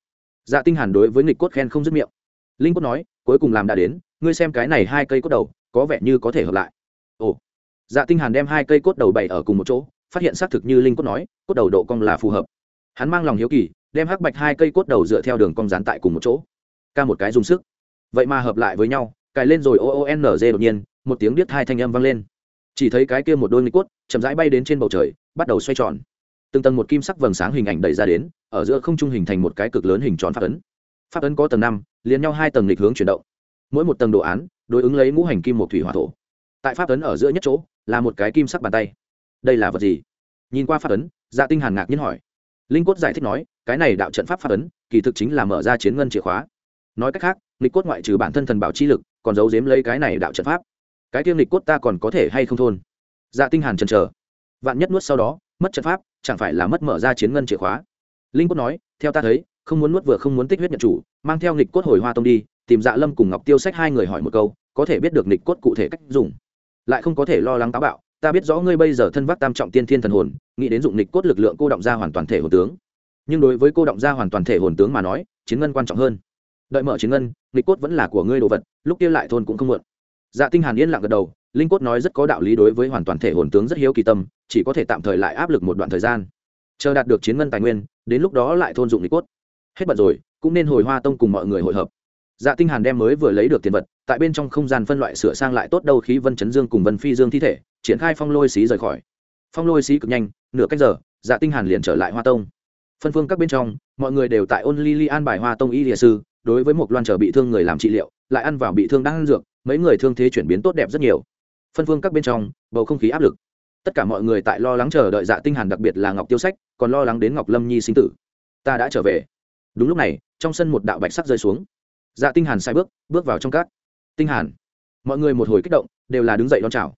Dạ tinh hàn đối với nghịch cốt khen không dứt miệng. Linh cốt nói, cuối cùng làm đã đến ngươi xem cái này hai cây cốt đầu, có vẻ như có thể hợp lại. Ồ. Dạ tinh hàn đem hai cây cốt đầu bày ở cùng một chỗ, phát hiện xác thực như linh cốt nói, cốt đầu độ cong là phù hợp. Hắn mang lòng hiếu kỳ, đem hắc bạch hai cây cốt đầu dựa theo đường cong dán tại cùng một chỗ. Ca một cái dùng sức. Vậy mà hợp lại với nhau, cài lên rồi o o n g đột nhiên, một tiếng biết hai thanh âm vang lên. Chỉ thấy cái kia một đôi nghịch cốt, chậm rãi bay đến trên bầu trời, bắt đầu xoay tròn. Từng tầng một kim sắc vầng sáng hình ảnh đẩy ra đến, ở giữa không trung hình thành một cái cực lớn hình tròn pháp ấn. Pháp ấn có tầng năm, liền nhau hai tầng lịch hướng chuyển động mỗi một tầng đồ án đối ứng lấy ngũ hành kim một thủy hỏa thổ. Tại pháp ấn ở giữa nhất chỗ là một cái kim sắc bàn tay. Đây là vật gì? Nhìn qua pháp ấn dạ tinh hàn ngạc nhiên hỏi. Linh cốt giải thích nói, cái này đạo trận pháp pháp ấn, kỳ thực chính là mở ra chiến ngân chìa khóa. Nói cách khác, lịch cốt ngoại trừ bản thân thần bảo chi lực, còn giấu giếm lấy cái này đạo trận pháp. Cái tiêm lịch cốt ta còn có thể hay không thôn? Dạ tinh hàn chần chờ. Vạn nhất nuốt sau đó, mất trận pháp, chẳng phải là mất mở ra chiến ngân chìa khóa? Linh cốt nói, theo ta thấy không muốn nuốt vừa không muốn tích huyết nhận chủ, mang theo nghịch cốt hồi hoa tông đi, tìm dạ lâm cùng ngọc tiêu sách hai người hỏi một câu, có thể biết được nghịch cốt cụ thể cách dùng. Lại không có thể lo lắng táo bạo, ta biết rõ ngươi bây giờ thân vác tam trọng tiên thiên thần hồn, nghĩ đến dụng nghịch cốt lực lượng cô động ra hoàn toàn thể hồn tướng. Nhưng đối với cô động ra hoàn toàn thể hồn tướng mà nói, chiến ngân quan trọng hơn. Đợi mở chiến ngân, nghịch cốt vẫn là của ngươi đồ vật, lúc kia lại thôn cũng không muộn dạ tinh hàn yên lặng gật đầu, linh cốt nói rất có đạo lý đối với hoàn toàn thể hồn tướng rất hiếu kỳ tâm, chỉ có thể tạm thời lại áp lực một đoạn thời gian. Chờ đạt được chiến ngân tài nguyên, đến lúc đó lại thôn dụng nghịch cốt hết bận rồi, cũng nên hồi hoa tông cùng mọi người hội hợp. Dạ tinh hàn đem mới vừa lấy được tiền vật, tại bên trong không gian phân loại sửa sang lại tốt đâu khí vân chấn dương cùng vân phi dương thi thể, triển khai phong lôi xí rời khỏi. Phong lôi xí cực nhanh, nửa cách giờ dạ tinh hàn liền trở lại hoa tông. Phân phương các bên trong, mọi người đều tại ôn ly ly an bài hoa tông y địa sư, đối với một loan trở bị thương người làm trị liệu, lại ăn vào bị thương đang ăn dược, mấy người thương thế chuyển biến tốt đẹp rất nhiều. Phân phương các bên trong, bầu không khí áp lực. Tất cả mọi người tại lo lắng chờ đợi dạ tinh hàn, đặc biệt là ngọc tiêu sách, còn lo lắng đến ngọc lâm nhi sinh tử. Ta đã trở về đúng lúc này, trong sân một đạo bạch sắc rơi xuống. Dạ tinh hàn sai bước bước vào trong cát. Tinh hàn, mọi người một hồi kích động, đều là đứng dậy đón chào.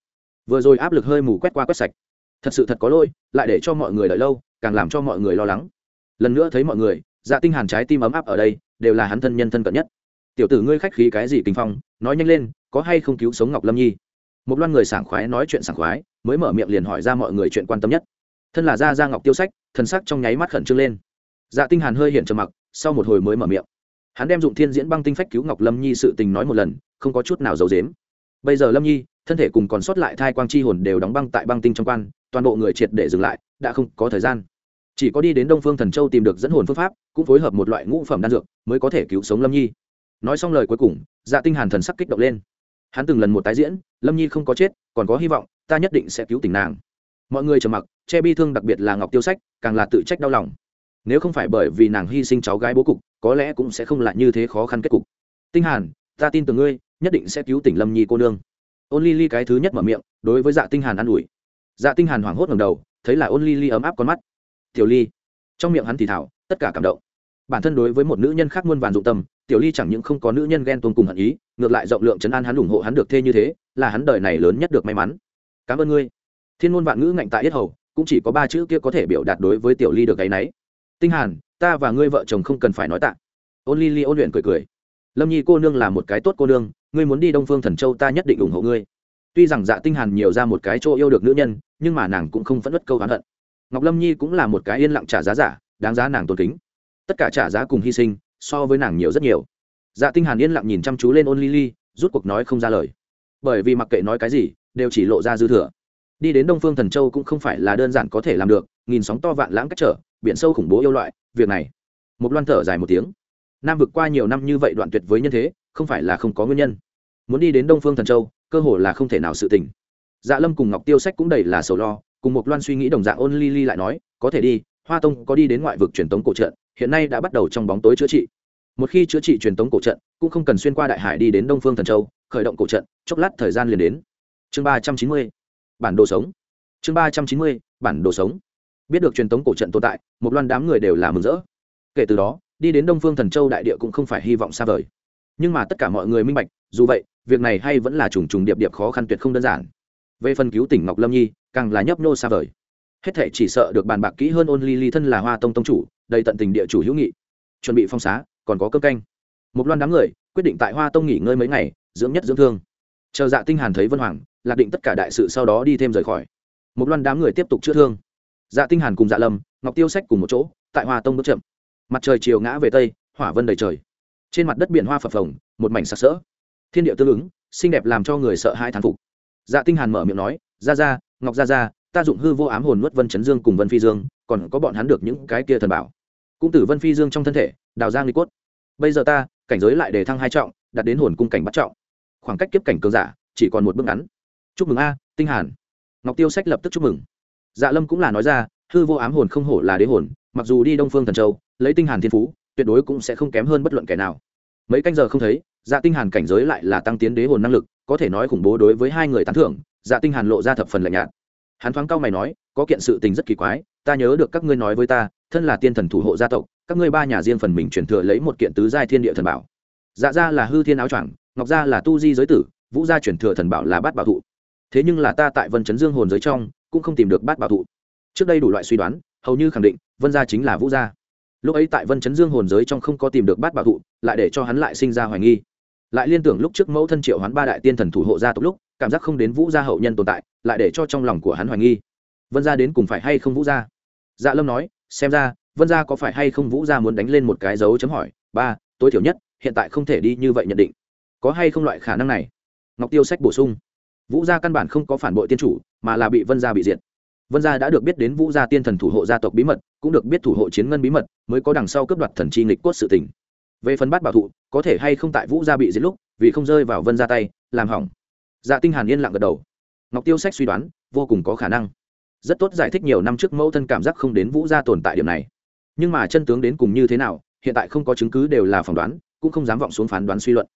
Vừa rồi áp lực hơi mù quét qua quét sạch. Thật sự thật có lỗi, lại để cho mọi người đợi lâu, càng làm cho mọi người lo lắng. Lần nữa thấy mọi người dạ tinh hàn trái tim ấm áp ở đây, đều là hắn thân nhân thân cận nhất. Tiểu tử ngươi khách khí cái gì kinh phong? Nói nhanh lên, có hay không cứu sống ngọc lâm nhi? Một loan người sảng khoái nói chuyện sảng khoái, mới mở miệng liền hỏi ra mọi người chuyện quan tâm nhất. Thân là gia gia ngọc tiêu sách, thần sắc trong nháy mắt khẩn trương lên. Dạ tinh hàn hơi hiện trầm mặc sau một hồi mới mở miệng. Hắn đem dụng thiên diễn băng tinh phách cứu ngọc lâm nhi sự tình nói một lần, không có chút nào giấu dếm bây giờ lâm nhi, thân thể cùng còn sót lại thai quang chi hồn đều đóng băng tại băng tinh trong quan, toàn bộ người triệt để dừng lại, đã không có thời gian. Chỉ có đi đến đông phương thần châu tìm được dẫn hồn phương pháp, cũng phối hợp một loại ngũ phẩm đan dược, mới có thể cứu sống lâm nhi. Nói xong lời cuối cùng dạ tinh hàn thần sắc kích động lên. Hắn từng lần một tái diễn, lâm nhi không có chết, còn có hy vọng, ta nhất định sẽ cứu tỉnh nàng. Mọi người trầm mặc, che bi thương đặc biệt là ngọc tiêu sách, càng là tự trách đau lòng nếu không phải bởi vì nàng hy sinh cháu gái bố cục, có lẽ cũng sẽ không lại như thế khó khăn kết cục. Tinh hàn, ta tin tưởng ngươi, nhất định sẽ cứu tỉnh lâm nhi cô nương. Ôn ly ly cái thứ nhất mở miệng, đối với dạ tinh hàn an ủi. Dạ tinh hàn hoảng hốt ngẩng đầu, thấy là ôn ly ly ấm áp con mắt. Tiểu ly. Trong miệng hắn thì thảo tất cả cảm động. Bản thân đối với một nữ nhân khác muôn vàn dụng tâm, tiểu ly chẳng những không có nữ nhân ghen tuông cùng hận ý, ngược lại rộng lượng chấn an hắn ủng hộ hắn được thê như thế, là hắn đời này lớn nhất được may mắn. Cảm ơn ngươi. Thiên ngôn vạn ngữ ngạnh tại yết hầu, cũng chỉ có ba chữ kia có thể biểu đạt đối với tiểu ly được cái nấy tinh hàn, ta và ngươi vợ chồng không cần phải nói tạ. Ôn ly ly ôn luyện cười cười. Lâm nhi cô nương là một cái tốt cô nương, ngươi muốn đi đông phương thần châu ta nhất định ủng hộ ngươi. Tuy rằng dạ tinh hàn nhiều ra một cái chỗ yêu được nữ nhân, nhưng mà nàng cũng không phẫn nứt câu hán hận. Ngọc lâm nhi cũng là một cái yên lặng trả giá giả, đáng giá nàng tôn kính. Tất cả trả giá cùng hy sinh, so với nàng nhiều rất nhiều. Dạ tinh hàn yên lặng nhìn chăm chú lên ôn lily, rút cuộc nói không ra lời. Bởi vì mặc kệ nói cái gì, đều chỉ lộ ra dư thừa đi đến đông phương thần châu cũng không phải là đơn giản có thể làm được, nghìn sóng to vạn lãng cách trở, biển sâu khủng bố yêu loại, việc này. Một loan thở dài một tiếng. Nam vượt qua nhiều năm như vậy đoạn tuyệt với nhân thế, không phải là không có nguyên nhân. Muốn đi đến đông phương thần châu, cơ hồ là không thể nào sự tình. Dạ lâm cùng ngọc tiêu sách cũng đầy là sầu lo, cùng một loan suy nghĩ đồng dạng ôn ly ly lại nói, có thể đi, hoa tông có đi đến ngoại vực truyền tống cổ trận, hiện nay đã bắt đầu trong bóng tối chữa trị. Một khi chữa trị truyền tống cổ trận, cũng không cần xuyên qua đại hải đi đến đông phương thần châu, khởi động cổ trận, chốc lát thời gian liền đến. Chương ba trăm chín mươi bản đồ sống. Chương ba trăm chín mươi, bản đồ sống. Biết được truyền thống cổ trận tồn tại, một loan đám người đều là mừng rỡ. Kể từ đó, đi đến đông phương thần châu đại địa cũng không phải hy vọng xa vời. Nhưng mà tất cả mọi người minh bạch, dù vậy, việc này hay vẫn là trùng trùng điệp điệp khó khăn tuyệt không đơn giản. Về phần cứu tỉnh ngọc lâm nhi, càng là nhấp nhô xa vời. Hết thể chỉ sợ được bàn bạc kỹ hơn ôn ly ly thân là hoa tông tông chủ, đầy tận tình địa chủ hữu nghị. Chuẩn bị phong xá, còn có cơm canh. Một loan đám người, quyết định tại hoa tông nghỉ ngơi mấy ngày, dưỡng nhất dưỡng thương. Chờ dạ tinh hàn thấy vân hoàng lạc định tất cả đại sự sau đó đi thêm rời khỏi. Một loan đám người tiếp tục chữa thương. Dạ tinh hàn cùng dạ lâm, ngọc tiêu sách cùng một chỗ, tại hoa tông bước chậm. Mặt trời chiều ngã về tây, hỏa vân đầy trời. Trên mặt đất biển hoa phập phồng, một mảnh sặc sỡ. Thiên địa tương ứng, xinh đẹp làm cho người sợ hai thán phục. Dạ tinh hàn mở miệng nói ra ra ngọc ra ra ta dụng hư vô ám hồn nuốt vân chấn dương cùng vân phi dương, còn có bọn hắn được những cái kia thần bảo. Cũng từ vân phi dương trong thân thể, đào ra nghi cốt. Bây giờ ta, cảnh giới lại đề thăng hai trọng, đạt đến hồn cung cảnh bắt trọng. Khoảng cách kiếp cảnh cường giả, chỉ còn một bước ngắn chúc mừng a, tinh hàn. Ngọc tiêu sách lập tức chúc mừng. Dạ lâm cũng là nói ra, hư vô ám hồn không hổ là đế hồn, mặc dù đi đông phương thần châu, lấy tinh hàn thiên phú, tuyệt đối cũng sẽ không kém hơn bất luận kẻ nào. Mấy canh giờ không thấy dạ tinh hàn cảnh giới lại là tăng tiến đế hồn năng lực, có thể nói khủng bố đối với hai người tán thưởng dạ tinh hàn lộ ra thập phần lạnh nhạt. Hắn thoáng cao mày nói, có kiện sự tình rất kỳ quái, ta nhớ được các ngươi nói với ta, thân là tiên thần thủ hộ gia tộc, các ngươi ba nhà riêng phần mình truyền thừa lấy một kiện tứ giai thiên địa thần bảo. Dạ gia là hư thiên áo choàng, ngọc gia là tu di giới tử, vũ gia truyền thừa thần bảo là bát bảo thụ thế nhưng là ta tại vân chấn dương hồn giới trong, cũng không tìm được bát bảo thụ. Trước đây đủ loại suy đoán, hầu như khẳng định, vân gia chính là vũ gia. Lúc ấy tại vân chấn dương hồn giới trong không có tìm được bát bảo thụ, lại để cho hắn lại sinh ra hoài nghi. Lại liên tưởng lúc trước mẫu thân triệu hoán ba đại tiên thần thủ hộ gia tộc lúc, cảm giác không đến vũ gia hậu nhân tồn tại, lại để cho trong lòng của hắn hoài nghi. Vân gia đến cùng phải hay không vũ gia? Dạ lâm nói, xem ra, vân gia có phải hay không vũ gia muốn đánh lên một cái dấu chấm hỏi. Ba, tối thiểu nhất, hiện tại không thể đi như vậy nhận định. Có hay không loại khả năng này? Ngọc tiêu sách bổ sung vũ gia căn bản không có phản bội tiên chủ, mà là bị vân gia bị diệt. Vân gia đã được biết đến vũ gia tiên thần thủ hộ gia tộc bí mật, cũng được biết thủ hộ chiến ngân bí mật, mới có đằng sau cướp đoạt thần chi nghịch cốt sự tình. Về phần bát bảo thụ, có thể hay không tại vũ gia bị diệt lúc, vì không rơi vào vân gia tay, làm hỏng. Dạ tinh hàn yên lặng gật đầu. Ngọc tiêu sách suy đoán, vô cùng có khả năng. Rất tốt giải thích nhiều năm trước mẫu thân cảm giác không đến vũ gia tồn tại điểm này. Nhưng mà chân tướng đến cùng như thế nào, hiện tại không có chứng cứ đều là phỏng đoán, cũng không dám vọng xuống phán đoán suy luận.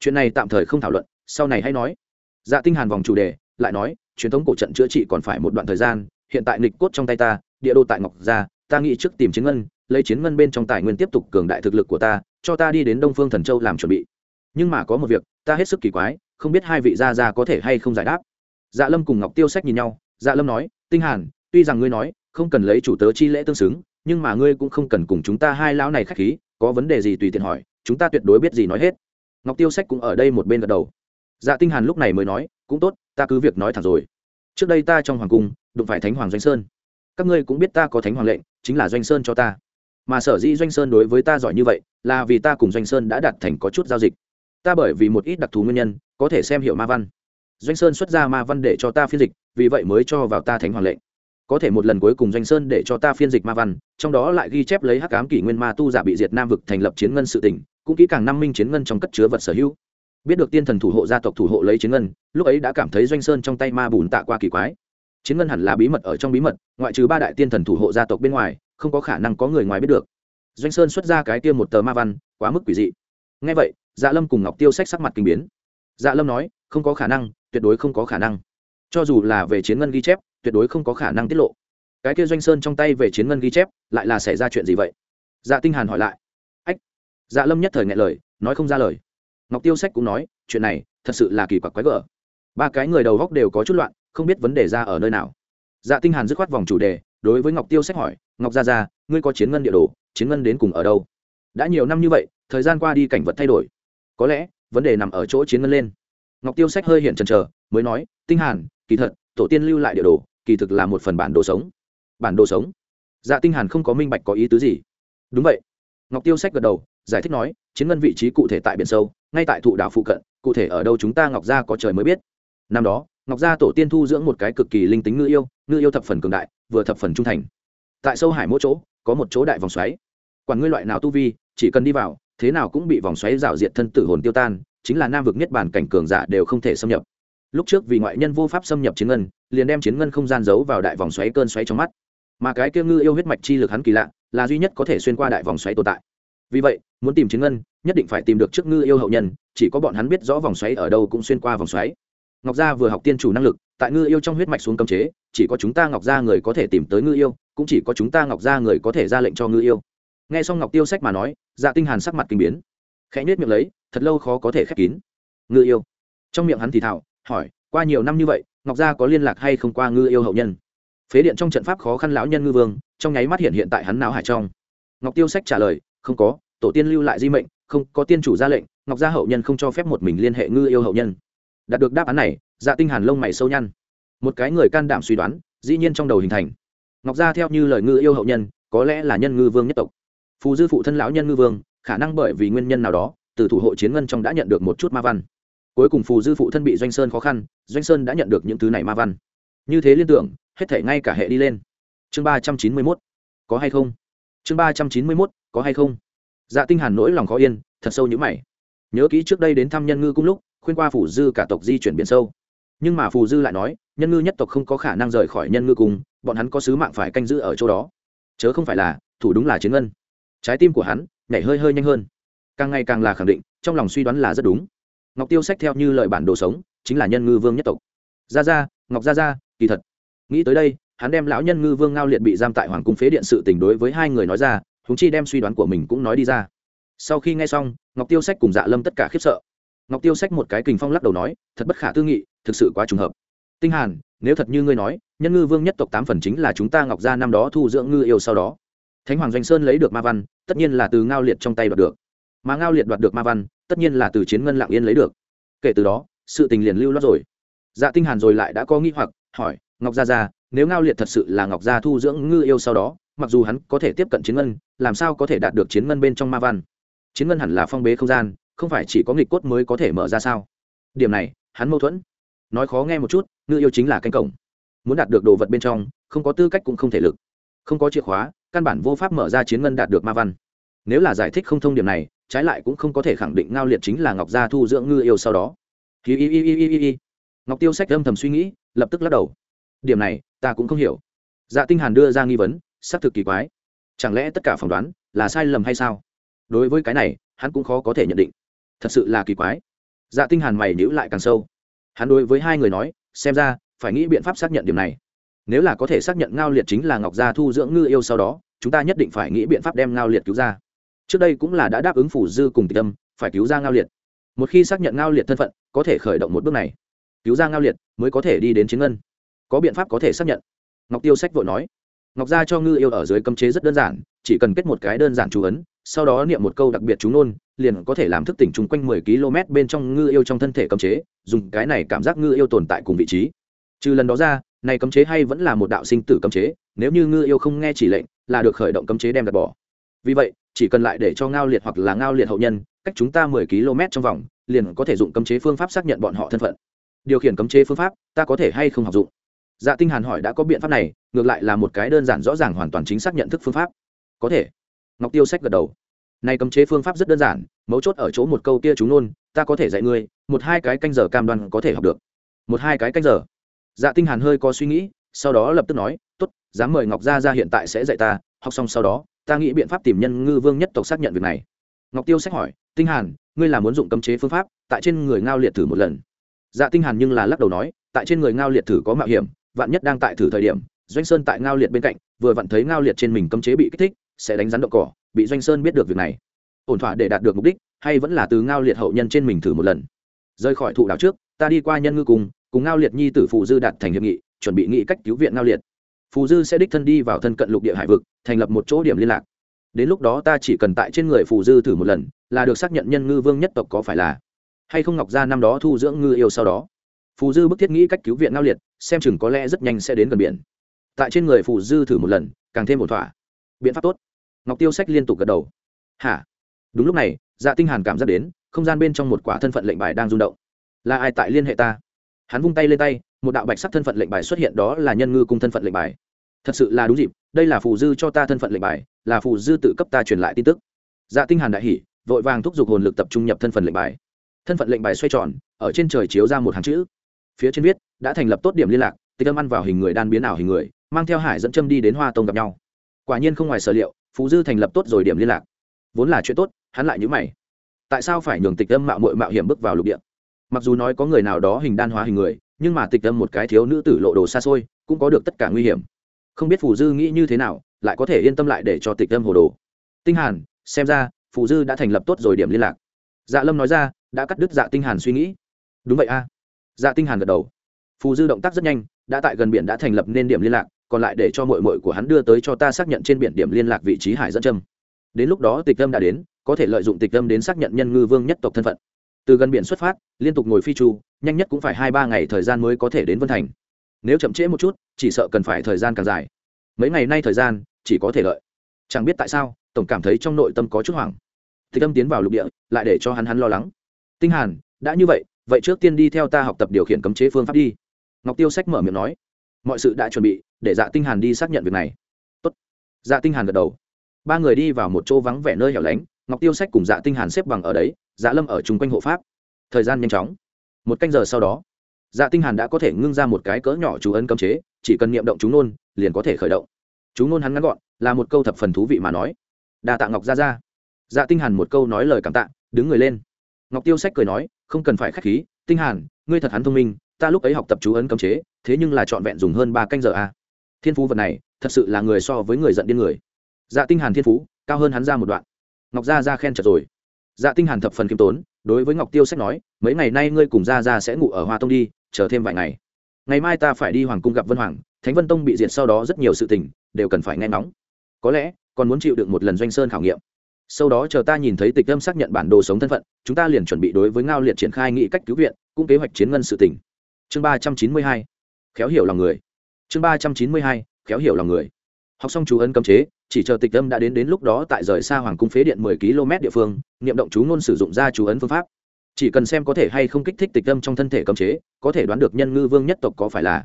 Chuyện này tạm thời không thảo luận, sau này hãy nói dạ tinh hàn vòng chủ đề, lại nói, truyền thống cổ trận chữa trị còn phải một đoạn thời gian, hiện tại nghịch cốt trong tay ta, địa đô tại ngọc gia, ta nghĩ trước tìm chiến ngân, lấy chiến ngân bên trong tài nguyên tiếp tục cường đại thực lực của ta, cho ta đi đến đông phương thần châu làm chuẩn bị. Nhưng mà có một việc, ta hết sức kỳ quái, không biết hai vị gia gia có thể hay không giải đáp. Dạ lâm cùng ngọc tiêu sách nhìn nhau dạ lâm nói, tinh hàn, tuy rằng ngươi nói, không cần lấy chủ tớ chi lễ tương xứng, nhưng mà ngươi cũng không cần cùng chúng ta hai lão này khách khí, có vấn đề gì tùy tiện hỏi, chúng ta tuyệt đối biết gì nói hết. Ngọc tiêu sách cũng ở đây một bên gật đầu dạ tinh hàn lúc này mới nói, cũng tốt, ta cứ việc nói thẳng rồi. Trước đây ta trong hoàng cung, đụng phải thánh hoàng doanh sơn. Các ngươi cũng biết ta có thánh hoàng lệnh, chính là doanh sơn cho ta. Mà sở dĩ doanh sơn đối với ta giỏi như vậy, là vì ta cùng doanh sơn đã đạt thành có chút giao dịch. Ta bởi vì một ít đặc thù nguyên nhân, có thể xem hiểu ma văn. Doanh sơn xuất ra ma văn để cho ta phiên dịch, vì vậy mới cho vào ta thánh hoàng lệnh. Có thể một lần cuối cùng doanh sơn để cho ta phiên dịch ma văn, trong đó lại ghi chép lấy hắc ám kỷ nguyên ma tu giả bị diệt nam vực thành lập chiến ngân sự tỉnh, cũng kỹ càng năm minh chiến ngân trong cất chứa vật sở hữu biết được tiên thần thủ hộ gia tộc thủ hộ lấy chiến ngân, lúc ấy đã cảm thấy doanh sơn trong tay ma bùn tạ qua kỳ quái. Chiến ngân hẳn là bí mật ở trong bí mật, ngoại trừ ba đại tiên thần thủ hộ gia tộc bên ngoài, không có khả năng có người ngoài biết được. Doanh sơn xuất ra cái kia một tờ ma văn, quá mức quỷ dị. Ngay vậy dạ lâm cùng ngọc tiêu sách sắc mặt kinh biến. Dạ lâm nói, không có khả năng, tuyệt đối không có khả năng. Cho dù là về chiến ngân ghi chép, tuyệt đối không có khả năng tiết lộ. Cái kia doanh sơn trong tay về chiến ngân ghi chép, lại là xảy ra chuyện gì vậy? Dạ tinh hàn hỏi lại. Ách. Dạ lâm nhất thời ngại lời, nói không ra lời ngọc tiêu sách cũng nói, chuyện này thật sự là kỳ quặc quái gở. Ba cái người đầu góc đều có chút loạn, không biết vấn đề ra ở nơi nào. Dạ tinh hàn dứt khoát vòng chủ đề, đối với ngọc tiêu sách hỏi, ngọc gia gia, ngươi có chiến ngân địa đồ, chiến ngân đến cùng ở đâu? Đã nhiều năm như vậy, thời gian qua đi cảnh vật thay đổi. Có lẽ, vấn đề nằm ở chỗ chiến ngân lên. Ngọc tiêu sách hơi hiện chần chờ, mới nói, tinh hàn, kỳ thật, tổ tiên lưu lại địa đồ, kỳ thực là một phần bản đồ sống. Bản đồ sống? Dạ tinh hàn không có minh bạch có ý tứ gì. Đúng vậy. Ngọc tiêu sách gật đầu, giải thích nói, chiến ngân vị trí cụ thể tại biển sâu ngay tại thụ đảo phụ cận, cụ thể ở đâu chúng ta ngọc gia có trời mới biết. Năm đó, ngọc gia tổ tiên thu dưỡng một cái cực kỳ linh tính ngư yêu ngư yêu thập phần cường đại, vừa thập phần trung thành. Tại sâu hải mỗi chỗ, có một chỗ đại vòng xoáy. Quản ngươi loại nào tu vi, chỉ cần đi vào, thế nào cũng bị vòng xoáy rào diệt thân tử hồn tiêu tan, chính là nam vực niết bản cảnh cường giả đều không thể xâm nhập. Lúc trước vì ngoại nhân vô pháp xâm nhập chiến ngân, liền đem chiến ngân không gian giấu vào đại vòng xoáy cơn xoáy trong mắt. Mà cái kia ngư yêu huyết mạch chi lực hắn kỳ lạ, là duy nhất có thể xuyên qua đại vòng xoáy tồn tại vì vậy, muốn tìm chiến ngân, nhất định phải tìm được trước ngư yêu hậu nhân, chỉ có bọn hắn biết rõ vòng xoáy ở đâu cũng xuyên qua vòng xoáy. Ngọc gia vừa học tiên chủ năng lực, tại ngư yêu trong huyết mạch xuống cấm chế, chỉ có chúng ta ngọc gia người có thể tìm tới ngư yêu, cũng chỉ có chúng ta ngọc gia người có thể ra lệnh cho ngư yêu. Nghe xong ngọc tiêu sách mà nói dạ tinh hàn sắc mặt kinh biến. Khẽ nhếch miệng lấy, thật lâu khó có thể khép kín. Ngư yêu. Trong miệng hắn thì thào, hỏi, qua nhiều năm như vậy, ngọc gia có liên lạc hay không qua ngư yêu hậu nhân? Phế điện trong trận pháp khó khăn lão nhân ngư vương, trong nháy mắt hiện hiện tại hắn não hải trong. Ngọc tiêu sách trả lời không có, tổ tiên lưu lại di mệnh, không có tiên chủ ra lệnh, ngọc gia hậu nhân không cho phép một mình liên hệ ngư yêu hậu nhân. Đạt được đáp án này dạ tinh hàn lông mày sâu nhăn. Một cái người can đảm suy đoán, dĩ nhiên trong đầu hình thành. Ngọc gia theo như lời ngư yêu hậu nhân, có lẽ là nhân ngư vương nhất tộc. Phù dư phụ thân lão nhân ngư vương, khả năng bởi vì nguyên nhân nào đó, từ thủ hộ chiến ngân trong đã nhận được một chút ma văn. Cuối cùng phù dư phụ thân bị doanh sơn khó khăn, doanh sơn đã nhận được những thứ này ma văn. Như thế liên tưởng, hết thể ngay cả hệ đi lên. Chương ba trăm chín mươi mốt. Có hay không? Chương ba trăm chín mươi mốt có hay không? Dạ tinh hàn nỗi lòng khó yên, thật sâu như mày. Nhớ kỹ trước đây đến thăm nhân ngư cung lúc, khuyên qua phù dư cả tộc di chuyển biển sâu. Nhưng mà phù dư lại nói, nhân ngư nhất tộc không có khả năng rời khỏi nhân ngư cung, bọn hắn có sứ mạng phải canh giữ ở chỗ đó. Chớ không phải là, thủ đúng là chiến ngân. Trái tim của hắn nhảy hơi hơi nhanh hơn. Càng ngày càng là khẳng định, trong lòng suy đoán là rất đúng. Ngọc tiêu sách theo như lời bản đồ sống, chính là nhân ngư vương nhất tộc. Gia gia, ngọc gia gia, kỳ thật. Nghĩ tới đây, hắn đem lão nhân ngư vương ngao liệt bị giam tại hoàng cung phế điện sự tình đối với hai người nói ra húng chi đem suy đoán của mình cũng nói đi ra. Sau khi nghe xong, ngọc tiêu sách cùng dạ lâm tất cả khiếp sợ. Ngọc tiêu sách một cái kình phong lắc đầu nói, thật bất khả tư nghị, thực sự quá trùng hợp. Tinh hàn, nếu thật như ngươi nói, nhân ngư vương nhất tộc tám phần chính là chúng ta ngọc gia năm đó thu dưỡng ngư yêu sau đó. Thánh hoàng doanh sơn lấy được ma văn, tất nhiên là từ ngao liệt trong tay đoạt được. Mà ngao liệt đoạt được ma văn, tất nhiên là từ chiến ngân lạng yên lấy được. Kể từ đó, sự tình liền lưu lót rồi. Dạ tinh hàn rồi lại đã có nghi hoặc, hỏi, ngọc gia gia, nếu ngao liệt thật sự là ngọc gia thu dưỡng ngư yêu sau đó mặc dù hắn có thể tiếp cận chiến ngân, làm sao có thể đạt được chiến ngân bên trong ma văn? Chiến ngân hẳn là phong bế không gian, không phải chỉ có nghịch cốt mới có thể mở ra sao? Điểm này, hắn mâu thuẫn. Nói khó nghe một chút, ngư yêu chính là cánh cổng. Muốn đạt được đồ vật bên trong, không có tư cách cũng không thể lực. Không có chìa khóa, căn bản vô pháp mở ra chiến ngân đạt được ma văn. Nếu là giải thích không thông điểm này, trái lại cũng không có thể khẳng định ngao liệt chính là ngọc gia thu dưỡng ngư yêu sau đó. Hi hi hi hi hi hi ngọc tiêu sách âm thầm suy nghĩ, lập tức lắc đầu. Điểm này, ta cũng không hiểu. Dạ tinh hàn đưa ra nghi vấn xác thực kỳ quái. Chẳng lẽ tất cả phỏng đoán là sai lầm hay sao? Đối với cái này, hắn cũng khó có thể nhận định. Thật sự là kỳ quái. Dạ tinh hàn mày nhíu lại càng sâu. Hắn đối với hai người nói, xem ra, phải nghĩ biện pháp xác nhận điểm này. Nếu là có thể xác nhận ngao liệt chính là ngọc gia thu dưỡng ngư yêu sau đó, chúng ta nhất định phải nghĩ biện pháp đem ngao liệt cứu ra. Trước đây cũng là đã đáp ứng phủ dư cùng tịch tâm phải cứu ra ngao liệt. Một khi xác nhận ngao liệt thân phận, có thể khởi động một bước này. Cứu ra ngao liệt mới có thể đi đến chiến ngân. Có biện pháp có thể xác nhận. Ngọc tiêu sách vội nói ngọc gia cho ngư yêu ở dưới cấm chế rất đơn giản, chỉ cần kết một cái đơn giản chú ấn, sau đó niệm một câu đặc biệt chú nôn liền có thể làm thức tỉnh chung quanh mười km bên trong ngư yêu trong thân thể cấm chế, dùng cái này cảm giác ngư yêu tồn tại cùng vị trí. Trừ lần đó ra, này cấm chế hay vẫn là một đạo sinh tử cấm chế, nếu như ngư yêu không nghe chỉ lệnh, là được khởi động cấm chế đem đặt bỏ. Vì vậy, chỉ cần lại để cho ngao liệt hoặc là ngao liệt hậu nhân, cách chúng ta mười km trong vòng, liền có thể dụng cấm chế phương pháp xác nhận bọn họ thân phận. Điều khiển cấm chế phương pháp, ta có thể hay không học dụng dạ tinh hàn hỏi đã có biện pháp này, ngược lại là một cái đơn giản rõ ràng hoàn toàn chính xác nhận thức phương pháp. Có thể. Ngọc tiêu sách gật đầu. Này cấm chế phương pháp rất đơn giản, mấu chốt ở chỗ một câu kia chúng nôn, ta có thể dạy ngươi, một hai cái canh giờ cam đoan có thể học được. Một hai cái canh giờ. Dạ tinh hàn hơi có suy nghĩ, sau đó lập tức nói, tốt, dám mời ngọc gia Gia hiện tại sẽ dạy ta, học xong sau đó, ta nghĩ biện pháp tìm nhân ngư vương nhất tộc xác nhận việc này. Ngọc tiêu sách hỏi, tinh hàn, ngươi là muốn dụng cấm chế phương pháp, tại trên người ngao liệt thử một lần. Dạ tinh hàn nhưng là lắc đầu nói, tại trên người ngao liệt thử có mạo hiểm vạn nhất đang tại thử thời điểm, doanh sơn tại ngao liệt bên cạnh, vừa vặn thấy ngao liệt trên mình cấm chế bị kích thích, sẽ đánh rắn động cỏ, bị doanh sơn biết được việc này. Ổn thỏa để đạt được mục đích, hay vẫn là từ ngao liệt hậu nhân trên mình thử một lần. Rời khỏi thụ đảo trước, ta đi qua nhân ngư cùng cùng ngao liệt nhi tử phù dư đạt thành hiệp nghị, chuẩn bị nghị cách cứu viện ngao liệt. Phù dư sẽ đích thân đi vào thân cận lục địa hải vực, thành lập một chỗ điểm liên lạc. Đến lúc đó ta chỉ cần tại trên người phù dư thử một lần, là được xác nhận nhân ngư vương nhất tộc có phải là hay không ngọc gia năm đó thu dưỡng ngư yêu sau đó phù dư bức thiết nghĩ cách cứu viện ngao liệt, xem chừng có lẽ rất nhanh sẽ đến gần biển. Tại trên người phù dư thử một lần, càng thêm một thỏa. Biện pháp tốt. Ngọc tiêu sách liên tục gật đầu. Hả? Đúng lúc này dạ tinh hàn cảm giác đến, không gian bên trong một quả thân phận lệnh bài đang rung động. Là ai tại liên hệ ta? Hắn vung tay lên tay, một đạo bạch sắc thân phận lệnh bài xuất hiện, đó là nhân ngư cung thân phận lệnh bài. Thật sự là đúng dịp, đây là phù dư cho ta thân phận lệnh bài, là phù dư tự cấp ta truyền lại tin tức. Dạ tinh hàn đại hỉ, vội vàng thúc giục hồn lực tập trung nhập thân phận lệnh bài. Thân phận lệnh bài xoay tròn, ở trên trời chiếu ra một hàng chữ phía trên viết, đã thành lập tốt điểm liên lạc, tịch âm ăn vào hình người đan biến ảo hình người, mang theo hải dẫn châm đi đến hoa tông gặp nhau. Quả nhiên không ngoài sở liệu phù dư thành lập tốt rồi điểm liên lạc. Vốn là chuyện tốt, hắn lại nhữ mày. Tại sao phải nhường tịch âm mạo mội mạo hiểm bước vào lục địa? Mặc dù nói có người nào đó hình đan hóa hình người, nhưng mà tịch âm một cái thiếu nữ tử lộ đồ xa xôi, cũng có được tất cả nguy hiểm. Không biết phù dư nghĩ như thế nào, lại có thể yên tâm lại để cho tịch âm hồ đồ. Tinh hàn, xem ra, phù dư đã thành lập tốt rồi điểm liên lạc. Dạ lâm nói ra, đã cắt đứt dạ tinh hàn suy nghĩ. Đúng vậy a dạ tinh hàn gật đầu. Phù dư động tác rất nhanh, đã tại gần biển đã thành lập nên điểm liên lạc, còn lại để cho mội mội của hắn đưa tới cho ta xác nhận trên biển điểm liên lạc vị trí hải dẫn châm đến lúc đó tịch âm đã đến, có thể lợi dụng tịch âm đến xác nhận nhân ngư vương nhất tộc thân phận. Từ gần biển xuất phát, liên tục ngồi phi chu, nhanh nhất cũng phải hai ba ngày thời gian mới có thể đến vân thành. Nếu chậm trễ một chút, chỉ sợ cần phải thời gian càng dài. Mấy ngày nay thời gian, chỉ có thể lợi. Chẳng biết tại sao, tổng cảm thấy trong nội tâm có chút hoảng. Tịch âm tiến vào lục địa, lại để cho hắn hắn lo lắng. Tinh hàn, đã như vậy vậy trước tiên đi theo ta học tập điều khiển cấm chế phương pháp đi. Ngọc tiêu sách mở miệng nói. Mọi sự đã chuẩn bị, để dạ tinh hàn đi xác nhận việc này. Tốt. Dạ tinh hàn gật đầu. Ba người đi vào một chỗ vắng vẻ nơi hẻo lánh, ngọc tiêu sách cùng dạ tinh hàn xếp bằng ở đấy dạ lâm ở chung quanh hộ pháp. Thời gian nhanh chóng. Một canh giờ sau đó dạ tinh hàn đã có thể ngưng ra một cái cỡ nhỏ chú ấn cấm chế, chỉ cần niệm động chúng nôn liền có thể khởi động. Chúng nôn hắn ngắn gọn, là một câu thập phần thú vị mà nói. Đa tạ ngọc gia gia. Dạ tinh hàn một câu nói lời cảm tạ, đứng người lên. Ngọc tiêu sách cười nói không cần phải khách khí, tinh hàn, ngươi thật hắn thông minh, ta lúc ấy học tập chú ấn cấm chế, thế nhưng là chọn vẹn dùng hơn ba canh giờ a à. thiên phú vật này, thật sự là người so với người giận điên người. Dạ tinh hàn thiên phú, cao hơn hắn ra một đoạn. Ngọc gia gia khen chật rồi. Dạ tinh hàn thập phần kiêm tốn, đối với ngọc tiêu sách nói, mấy ngày nay ngươi cùng gia gia sẽ ngủ ở hoa tông đi, chờ thêm vài ngày. Ngày mai ta phải đi hoàng cung gặp vân hoàng, thánh vân tông bị diệt sau đó rất nhiều sự tình, đều cần phải nghe ngóng. Có lẽ, còn muốn chịu đựng một lần doanh sơn khảo nghiệm sau đó chờ ta nhìn thấy tịch âm xác nhận bản đồ sống thân phận, chúng ta liền chuẩn bị đối với ngao liệt triển khai nghị cách cứu viện, cũng kế hoạch chiến ngân sự tỉnh chương ba trăm chín mươi hai, khéo hiểu lòng người. Chương ba trăm chín mươi hai, khéo hiểu lòng người. Học xong chú ấn cấm chế, chỉ chờ tịch âm đã đến đến lúc đó tại rời xa hoàng cung phế điện mười km địa phương, niệm động chú ngôn sử dụng ra chú ấn phương pháp. Chỉ cần xem có thể hay không kích thích tịch âm trong thân thể cấm chế, có thể đoán được nhân ngư vương nhất tộc có phải là.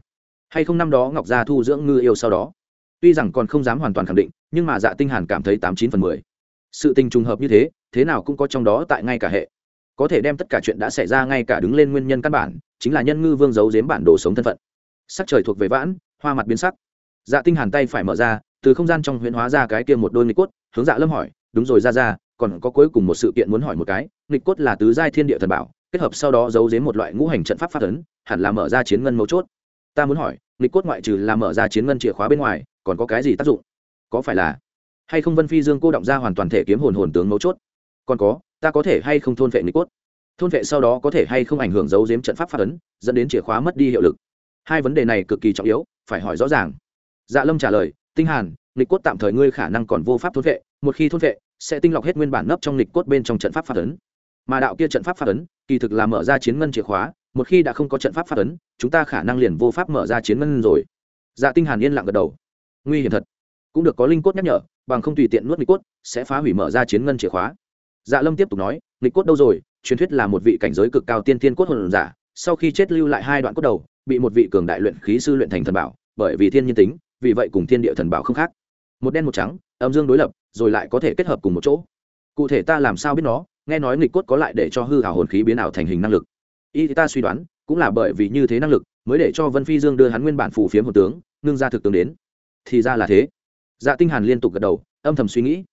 Hay không năm đó ngọc gia thu dưỡng ngư yêu sau đó. Tuy rằng còn không dám hoàn toàn khẳng định, nhưng mà dạ tinh hàn cảm thấy tám chín phần mười sự tình trùng hợp như thế thế nào cũng có trong đó tại ngay cả hệ. Có thể đem tất cả chuyện đã xảy ra ngay cả đứng lên nguyên nhân căn bản, chính là nhân ngư vương giấu giếm bản đồ sống thân phận. Sắc trời thuộc về vãn, hoa mặt biến sắc. Dạ tinh hàn tay phải mở ra, từ không gian trong huyễn hóa ra cái kia một đôi nghịch cốt, hướng dạ lâm hỏi, đúng rồi dạ ra ra còn có cuối cùng một sự kiện muốn hỏi một cái, nghịch cốt là tứ giai thiên địa thần bảo, kết hợp sau đó giấu giếm một loại ngũ hành trận pháp phát ấn, hẳn là mở ra chiến ngân mấu chốt. Ta muốn hỏi, nghịch cốt ngoại trừ là mở ra chiến ngân chìa khóa bên ngoài, còn có cái gì tác dụng? Có phải là hay không vân phi dương cô động ra hoàn toàn thể kiếm hồn hồn tướng mấu chốt? Còn có, ta có thể hay không thôn vệ nghịch cốt? Thôn vệ sau đó có thể hay không ảnh hưởng dấu giếm trận pháp phát ấn, dẫn đến chìa khóa mất đi hiệu lực? Hai vấn đề này cực kỳ trọng yếu, phải hỏi rõ ràng. Dạ lâm trả lời, tinh hàn nghịch cốt tạm thời ngươi khả năng còn vô pháp thôn vệ, một khi thôn vệ, sẽ tinh lọc hết nguyên bản nấp trong nghịch cốt bên trong trận pháp phát ấn. Mà đạo kia trận pháp phát ấn, kỳ thực là mở ra chiến ngân chìa khóa, một khi đã không có trận pháp phát ấn, chúng ta khả năng liền vô pháp mở ra chiến ngân rồi. Dạ tinh hàn yên lặng gật đầu. Nguy hiểm thật. Cũng được, có linh cốt nhắc nhở bằng không tùy tiện nuốt nghịch cốt, sẽ phá hủy mở ra chiến ngân chìa khóa. Dạ lâm tiếp tục nói, nghịch cốt đâu rồi? Truyền thuyết là một vị cảnh giới cực cao tiên tiên cốt hồn giả, sau khi chết lưu lại hai đoạn cốt đầu, bị một vị cường đại luyện khí sư luyện thành thần bảo, bởi vì thiên nhiên tính, vì vậy cùng thiên địa thần bảo không khác. Một đen một trắng, âm dương đối lập, rồi lại có thể kết hợp cùng một chỗ. Cụ thể ta làm sao biết nó? Nghe nói nghịch cốt có lại để cho hư hảo hồn khí biến ảo thành hình năng lực. Y ta suy đoán, cũng là bởi vì như thế năng lực, mới để cho vân phi dương đưa hắn nguyên bản phù phiếm hồn tướng, ngưng ra thực tướng đến. Thì ra là thế dạ tinh hàn liên tục gật đầu, âm thầm suy nghĩ.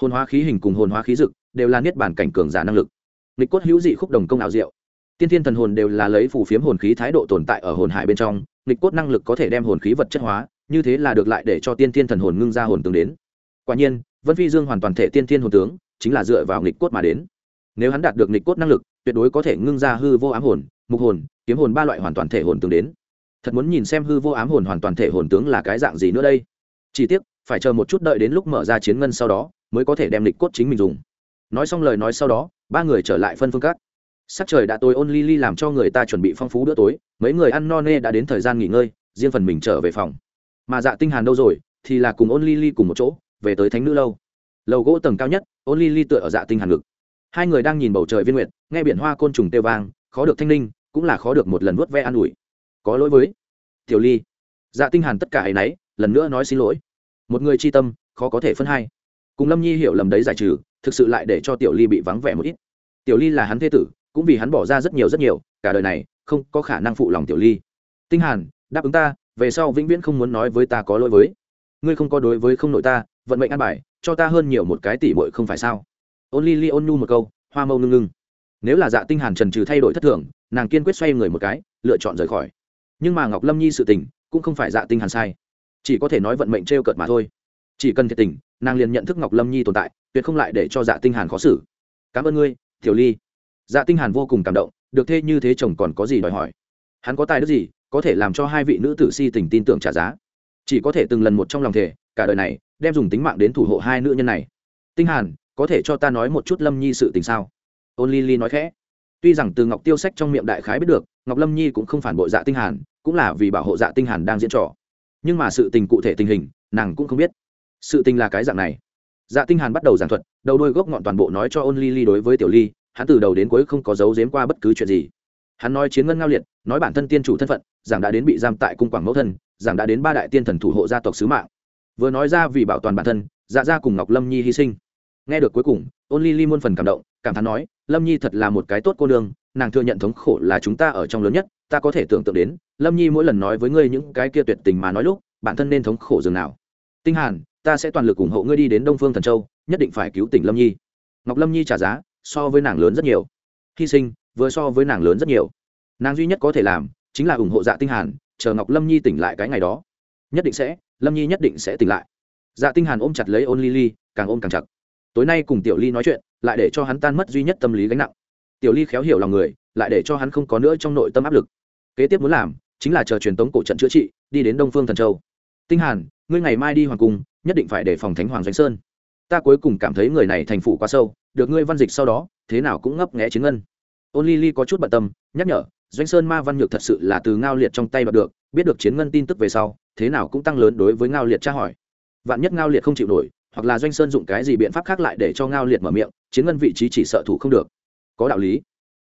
Hồn hóa khí hình cùng hồn hóa khí dực đều là niết bản cảnh cường giả năng lực. Nghịch cốt hữu dị khúc đồng công ảo diệu. Tiên thiên thần hồn đều là lấy phù phiếm hồn khí thái độ tồn tại ở hồn hải bên trong, nghịch cốt năng lực có thể đem hồn khí vật chất hóa, như thế là được lại để cho tiên thiên thần hồn ngưng ra hồn tướng đến. Quả nhiên, vân phi dương hoàn toàn thể tiên thiên hồn tướng, chính là dựa vào nghịch cốt mà đến. Nếu hắn đạt được nghịch cốt năng lực, tuyệt đối có thể ngưng ra hư vô ám hồn, mục hồn, kiếm hồn ba loại hoàn toàn thể hồn tướng đến. Thật muốn nhìn xem hư vô ám hồn hoàn toàn thể hồn tướng là cái dạng gì nữa đây? Chỉ tiếc phải chờ một chút đợi đến lúc mở ra chiến ngân sau đó, mới có thể đem lịch cốt chính mình dùng. Nói xong lời nói sau đó, ba người trở lại phân phương cát sắc trời đã tối, ôn ly ly làm cho người ta chuẩn bị phong phú bữa tối, mấy người ăn no nê đã đến thời gian nghỉ ngơi, riêng phần mình trở về phòng. Mà dạ tinh hàn đâu rồi, thì là cùng ôn ly ly cùng một chỗ, về tới thánh nữ lâu. Lầu gỗ tầng cao nhất, ôn ly ly tựa ở dạ tinh hàn ngực. Hai người đang nhìn bầu trời viên nguyệt, nghe biển hoa côn trùng tiêu vang, khó được thanh linh, cũng là khó được một lần vuốt ve an ủi. Có lỗi với tiểu ly. Dạ tinh hàn tất cả ấy nấy, lần nữa nói xin lỗi một người chi tâm, khó có thể phân hai. Cùng lâm nhi hiểu lầm đấy giải trừ, thực sự lại để cho tiểu ly bị vắng vẻ một ít. Tiểu ly là hắn thế tử, cũng vì hắn bỏ ra rất nhiều rất nhiều, cả đời này, không có khả năng phụ lòng tiểu ly. Tinh hàn, đáp ứng ta, về sau vĩnh viễn không muốn nói với ta có lỗi với. Ngươi không có đối với không nội ta, vận mệnh an bài, cho ta hơn nhiều một cái tỷ muội không phải sao? Ôn ly ly ôn nhu một câu, hoa mâu ngưng ngưng. Nếu là dạ tinh hàn trần trừ thay đổi thất thường, nàng kiên quyết xoay người một cái, lựa chọn rời khỏi. Nhưng mà ngọc lâm nhi sự tình, cũng không phải dạ tinh hàn sai chỉ có thể nói vận mệnh trêu cợt mà thôi. Chỉ cần thiệt tình, nàng liền nhận thức ngọc lâm nhi tồn tại, tuyệt không lại để cho dạ tinh hàn khó xử. Cảm ơn ngươi, tiểu ly. Dạ tinh hàn vô cùng cảm động, được thế như thế chồng còn có gì đòi hỏi? Hắn có tài đức gì, có thể làm cho hai vị nữ tử si tình tin tưởng trả giá? Chỉ có thể từng lần một trong lòng thể cả đời này, đem dùng tính mạng đến thủ hộ hai nữ nhân này. Tinh hàn, có thể cho ta nói một chút lâm nhi sự tình sao? Ôn ly ly nói khẽ. Tuy rằng từ ngọc tiêu sách trong miệng đại khái biết được, ngọc lâm nhi cũng không phản bội dạ tinh hàn, cũng là vì bảo hộ dạ tinh hàn đang diễn trò nhưng mà sự tình cụ thể tình hình, nàng cũng không biết. Sự tình là cái dạng này. Dạ tinh hàn bắt đầu giảng thuật, đầu đuôi gốc ngọn toàn bộ nói cho ôn ly ly đối với tiểu ly, hắn từ đầu đến cuối không có giấu giếm qua bất cứ chuyện gì. Hắn nói chiến ngân ngao liệt, nói bản thân tiên chủ thân phận, giảng đã đến bị giam tại cung quảng mẫu thân, giảng đã đến ba đại tiên thần thủ hộ gia tộc sứ mạng. Vừa nói ra vì bảo toàn bản thân dạ gia cùng ngọc lâm nhi hy sinh. Nghe được cuối cùng, ôn ly ly muôn phần cảm động, cảm thán nói, lâm nhi thật là một cái tốt cô nương nàng thừa nhận thống khổ là chúng ta ở trong lớn nhất, ta có thể tưởng tượng đến, lâm nhi mỗi lần nói với ngươi những cái kia tuyệt tình mà nói lúc, bản thân nên thống khổ dường nào. Tinh hàn, ta sẽ toàn lực ủng hộ ngươi đi đến đông phương thần châu, nhất định phải cứu tỉnh lâm nhi. Ngọc lâm nhi trả giá, so với nàng lớn rất nhiều. Hy sinh, vừa so với nàng lớn rất nhiều. Nàng duy nhất có thể làm, chính là ủng hộ dạ tinh hàn, chờ ngọc lâm nhi tỉnh lại cái ngày đó. Nhất định sẽ, lâm nhi nhất định sẽ tỉnh lại. Dạ tinh hàn ôm chặt lấy ôn ly ly, càng ôm càng chặt. Tối nay cùng tiểu ly nói chuyện, lại để cho hắn tan mất duy nhất tâm lý gánh nặng tiểu ly khéo hiểu lòng người, lại để cho hắn không có nữa trong nội tâm áp lực. Kế tiếp muốn làm, chính là chờ truyền tống cổ trận chữa trị, đi đến đông phương thần châu. Tinh hàn, ngươi ngày mai đi hoàng cung, nhất định phải đề phòng thánh hoàng doanh sơn. Ta cuối cùng cảm thấy người này thành phủ quá sâu, được ngươi văn dịch sau đó, thế nào cũng ngấp nghé chiến ngân. Ôn ly ly có chút bận tâm, nhắc nhở, doanh sơn ma văn nhược thật sự là từ ngao liệt trong tay đoạt được, biết được chiến ngân tin tức về sau, thế nào cũng tăng lớn đối với ngao liệt tra hỏi. Vạn nhất ngao liệt không chịu nổi, hoặc là doanh sơn dụng cái gì biện pháp khác lại để cho ngao liệt mở miệng, chiến ngân vị trí chỉ sợ thủ không được có đạo lý.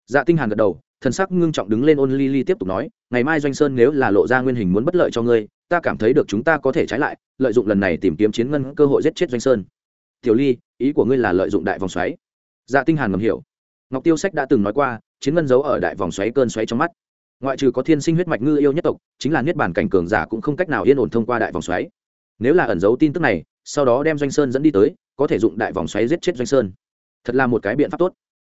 Dạ tinh hàn gật đầu, thần sắc ngưng trọng đứng lên ôn ly ly tiếp tục nói, ngày mai doanh sơn nếu là lộ ra nguyên hình muốn bất lợi cho ngươi, ta cảm thấy được chúng ta có thể trái lại, lợi dụng lần này tìm kiếm chiến ngân cơ hội giết chết doanh sơn. Tiểu ly, ý của ngươi là lợi dụng đại vòng xoáy? Dạ tinh hàn ngầm hiểu. Ngọc tiêu sách đã từng nói qua, chiến ngân giấu ở đại vòng xoáy cơn xoáy trong mắt. Ngoại trừ có thiên sinh huyết mạch ngư yêu nhất tộc, chính là niết bàn cảnh cường giả cũng không cách nào yên ổn thông qua đại vòng xoáy. Nếu là ẩn giấu tin tức này, sau đó đem doanh sơn dẫn đi tới, có thể dụng đại vòng xoáy giết chết doanh sơn. Thật là một cái biện pháp tốt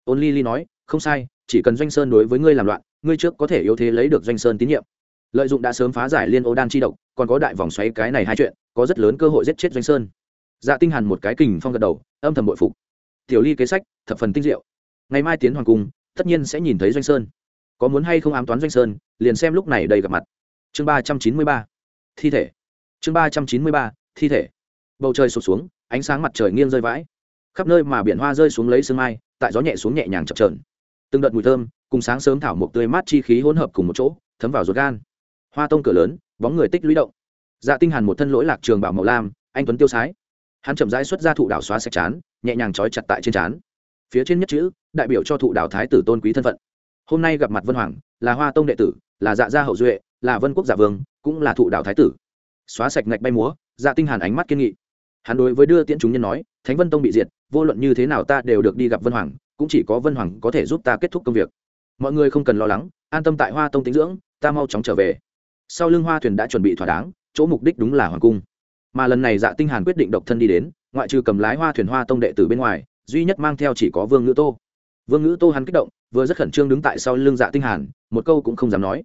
ôn ly ly nói, không sai, chỉ cần doanh sơn đối với ngươi làm loạn, ngươi trước có thể yếu thế lấy được doanh sơn tín nhiệm. Lợi dụng đã sớm phá giải liên ô đan chi độc, còn có đại vòng xoáy cái này hai chuyện, có rất lớn cơ hội giết chết doanh sơn. Dạ tinh hàn một cái kình phong gật đầu, âm thầm bội phục. Tiểu ly kế sách, thập phần tinh diệu. Ngày mai tiến hoàng cung, tất nhiên sẽ nhìn thấy doanh sơn. Có muốn hay không ám toán doanh sơn, liền xem lúc này đây gặp mặt. Chương ba trăm chín mươi ba, thi thể. Chương ba trăm chín mươi ba, thi thể. Bầu trời sụp xuống, ánh sáng mặt trời nghiêng rơi vãi. Khắp nơi mà biển hoa rơi xuống lấy sương mai tại gió nhẹ xuống nhẹ nhàng chập trờn từng đợt mùi thơm, cùng sáng sớm thảo mộc tươi mát chi khí hỗn hợp cùng một chỗ, thấm vào ruột gan. Hoa tông cửa lớn, bóng người tích lũy động. Dạ tinh hàn một thân lỗi lạc trường bảo màu lam, anh tuấn tiêu sái. Hắn chậm rãi xuất ra thụ đảo xóa sạch chán, nhẹ nhàng trói chặt tại trên chán. Phía trên nhất chữ, đại biểu cho thụ đảo thái tử tôn quý thân phận. Hôm nay gặp mặt vân hoàng, là hoa tông đệ tử, là dạ gia hậu duệ, là vân quốc giả vương, cũng là thụ đảo thái tử. Xóa sạch ngạch bay múa dạ tinh hàn ánh mắt kiên nghị hắn đối với đưa tiễn chúng nhân nói, thánh vân tông bị diệt, vô luận như thế nào ta đều được đi gặp vân hoàng, cũng chỉ có vân hoàng có thể giúp ta kết thúc công việc. Mọi người không cần lo lắng, an tâm tại hoa tông tĩnh dưỡng, ta mau chóng trở về. Sau lưng hoa thuyền đã chuẩn bị thỏa đáng, chỗ mục đích đúng là hoàng cung. Mà lần này dạ tinh hàn quyết định độc thân đi đến, ngoại trừ cầm lái hoa thuyền hoa tông đệ tử bên ngoài, duy nhất mang theo chỉ có vương ngữ tô. Vương ngữ tô hắn kích động, vừa rất khẩn trương đứng tại sau lưng dạ tinh hàn, một câu cũng không dám nói.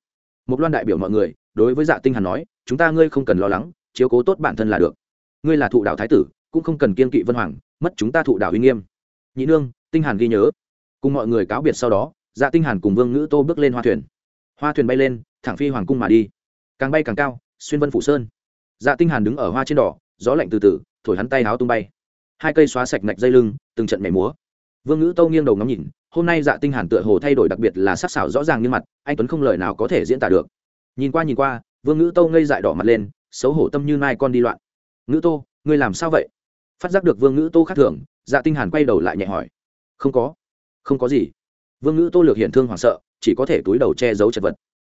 Một loan đại biểu mọi người, đối với dạ tinh hàn nói, chúng ta ngươi không cần lo lắng, chiếu cố tốt bản thân là được ngươi là thụ đạo thái tử, cũng không cần kiên kỵ vân hoàng, mất chúng ta thụ đạo uy nghiêm. Nhị nương, tinh hàn ghi nhớ. Cùng mọi người cáo biệt sau đó dạ tinh hàn cùng vương ngữ tô bước lên hoa thuyền. Hoa thuyền bay lên, thẳng phi hoàng cung mà đi. Càng bay càng cao, xuyên vân phủ sơn. Dạ tinh hàn đứng ở hoa trên đỏ, gió lạnh từ từ, thổi hắn tay áo tung bay. Hai cây xóa sạch ngạch dây lưng, từng trận nhảy múa. Vương ngữ tô nghiêng đầu ngắm nhìn, hôm nay dạ tinh hàn tựa hồ thay đổi đặc biệt là sắc sảo rõ ràng như mặt, anh tuấn không lời nào có thể diễn tả được. Nhìn qua nhìn qua, vương ngữ tô ngây dại đỏ mặt lên, xấu hổ tâm như mai con đi loạn ngữ tô, ngươi làm sao vậy? Phát giác được vương ngữ tô khác thường dạ tinh hàn quay đầu lại nhẹ hỏi. Không có. Không có gì. Vương ngữ tô lược hiện thương hoảng sợ, chỉ có thể túi đầu che giấu chật vật.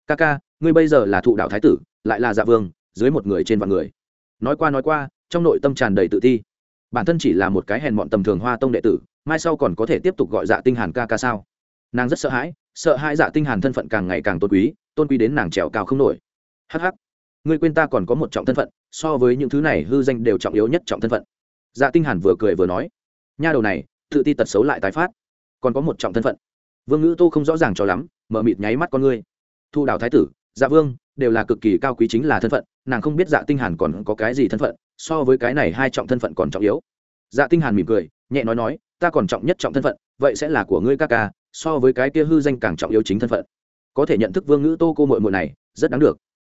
Ca ca, ngươi bây giờ là thụ đạo thái tử, lại là dạ vương, dưới một người trên vạn người. Nói qua nói qua, trong nội tâm tràn đầy tự ti. Bản thân chỉ là một cái hèn mọn tầm thường hoa tông đệ tử, mai sau còn có thể tiếp tục gọi dạ tinh hàn ca ca sao? Nàng rất sợ hãi sợ hãi dạ tinh hàn thân phận càng ngày càng tôn quý tôn quý đến nàng trèo cao không nổi. Hắc hắc, ngươi quên ta còn có một trọng thân phận so với những thứ này hư danh đều trọng yếu nhất trọng thân phận. Dạ tinh hàn vừa cười vừa nói, nha đầu này, tự ti tật xấu lại tái phát. Còn có một trọng thân phận. Vương ngữ tô không rõ ràng cho lắm, mở mịt nháy mắt con ngươi. Thu đào thái tử dạ vương, đều là cực kỳ cao quý chính là thân phận, nàng không biết dạ tinh hàn còn có cái gì thân phận, so với cái này hai trọng thân phận còn trọng yếu. Dạ tinh hàn mỉm cười, nhẹ nói nói, ta còn trọng nhất trọng thân phận, vậy sẽ là của ngươi ca ca, so với cái kia hư danh càng trọng yếu chính thân phận. Có thể nhận thức vương ngữ tô cô muội muội này, rất đáng được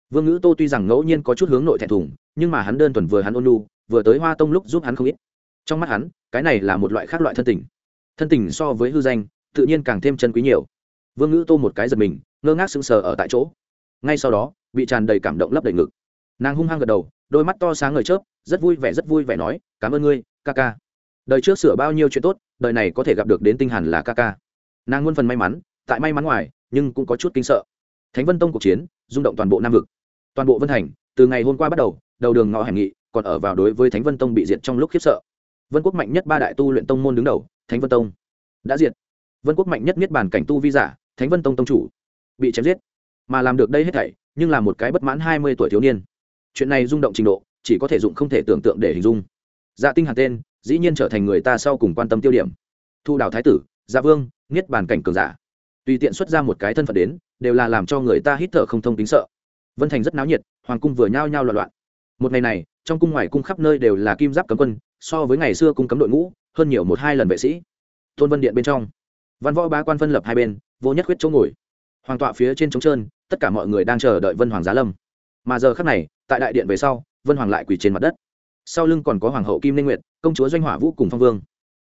vương ngữ tô tuy rằng ngẫu nhiên có chút hướng nội thẹn thùng, nhưng mà hắn đơn thuần vừa hắn ôn lu vừa tới hoa tông lúc giúp hắn không ít. Trong mắt hắn, cái này là một loại khác loại thân tình. Thân tình so với hư danh, tự nhiên càng thêm chân quý nhiều. Vương ngữ tô một cái giật mình, ngơ ngác sững sờ ở tại chỗ. Ngay sau đó, bị tràn đầy cảm động lấp đầy ngực. Nàng hung hăng gật đầu, đôi mắt to sáng ngời chớp, rất vui vẻ rất vui vẻ nói, cảm ơn ngươi, ca ca. Đời trước sửa bao nhiêu chuyện tốt, đời này có thể gặp được đến tinh hàn là ca ca. Nàng muôn phần may mắn, tại may mắn ngoài, nhưng cũng có chút kinh sợ. Thánh vân tông cuộc chiến, rung động toàn bộ nam vực toàn bộ vân thành, từ ngày hôm qua bắt đầu đầu đường ngõ hẻm nghị còn ở vào đối với thánh vân tông bị diệt trong lúc khiếp sợ. Vân quốc mạnh nhất ba đại tu luyện tông môn đứng đầu, thánh vân tông đã diệt. Vân quốc mạnh nhất niết bàn cảnh tu vi giả, thánh vân tông tông chủ bị chém giết. Mà làm được đây hết thảy, nhưng là một cái bất mãn hai mươi tuổi thiếu niên. Chuyện này rung động trình độ, chỉ có thể dụng không thể tưởng tượng để hình dung. Dạ tinh Hạt tên, dĩ nhiên trở thành người ta sau cùng quan tâm tiêu điểm. Thu đào thái tử dạ vương, niết bàn cảnh cường giả. Tùy tiện xuất ra một cái thân phận đến, đều là làm cho người ta hít thở không thông tính sợ vân thành rất náo nhiệt, hoàng cung vừa nhao nhao loạn loạn. Một ngày này, trong cung ngoài cung khắp nơi đều là kim giáp cấm quân, so với ngày xưa cung cấm đội ngũ, hơn nhiều một hai lần vệ sĩ. Tôn vân điện bên trong, văn võ bá quan phân lập hai bên, vô nhất khuyết chỗ ngồi. Hoàng tọa phía trên trống trơn, tất cả mọi người đang chờ đợi vân hoàng giá lâm. Mà giờ khắc này, tại đại điện về sau, vân hoàng lại quỳ trên mặt đất. Sau lưng còn có hoàng hậu kim linh nguyệt, công chúa doanh hỏa vũ cùng phong vương.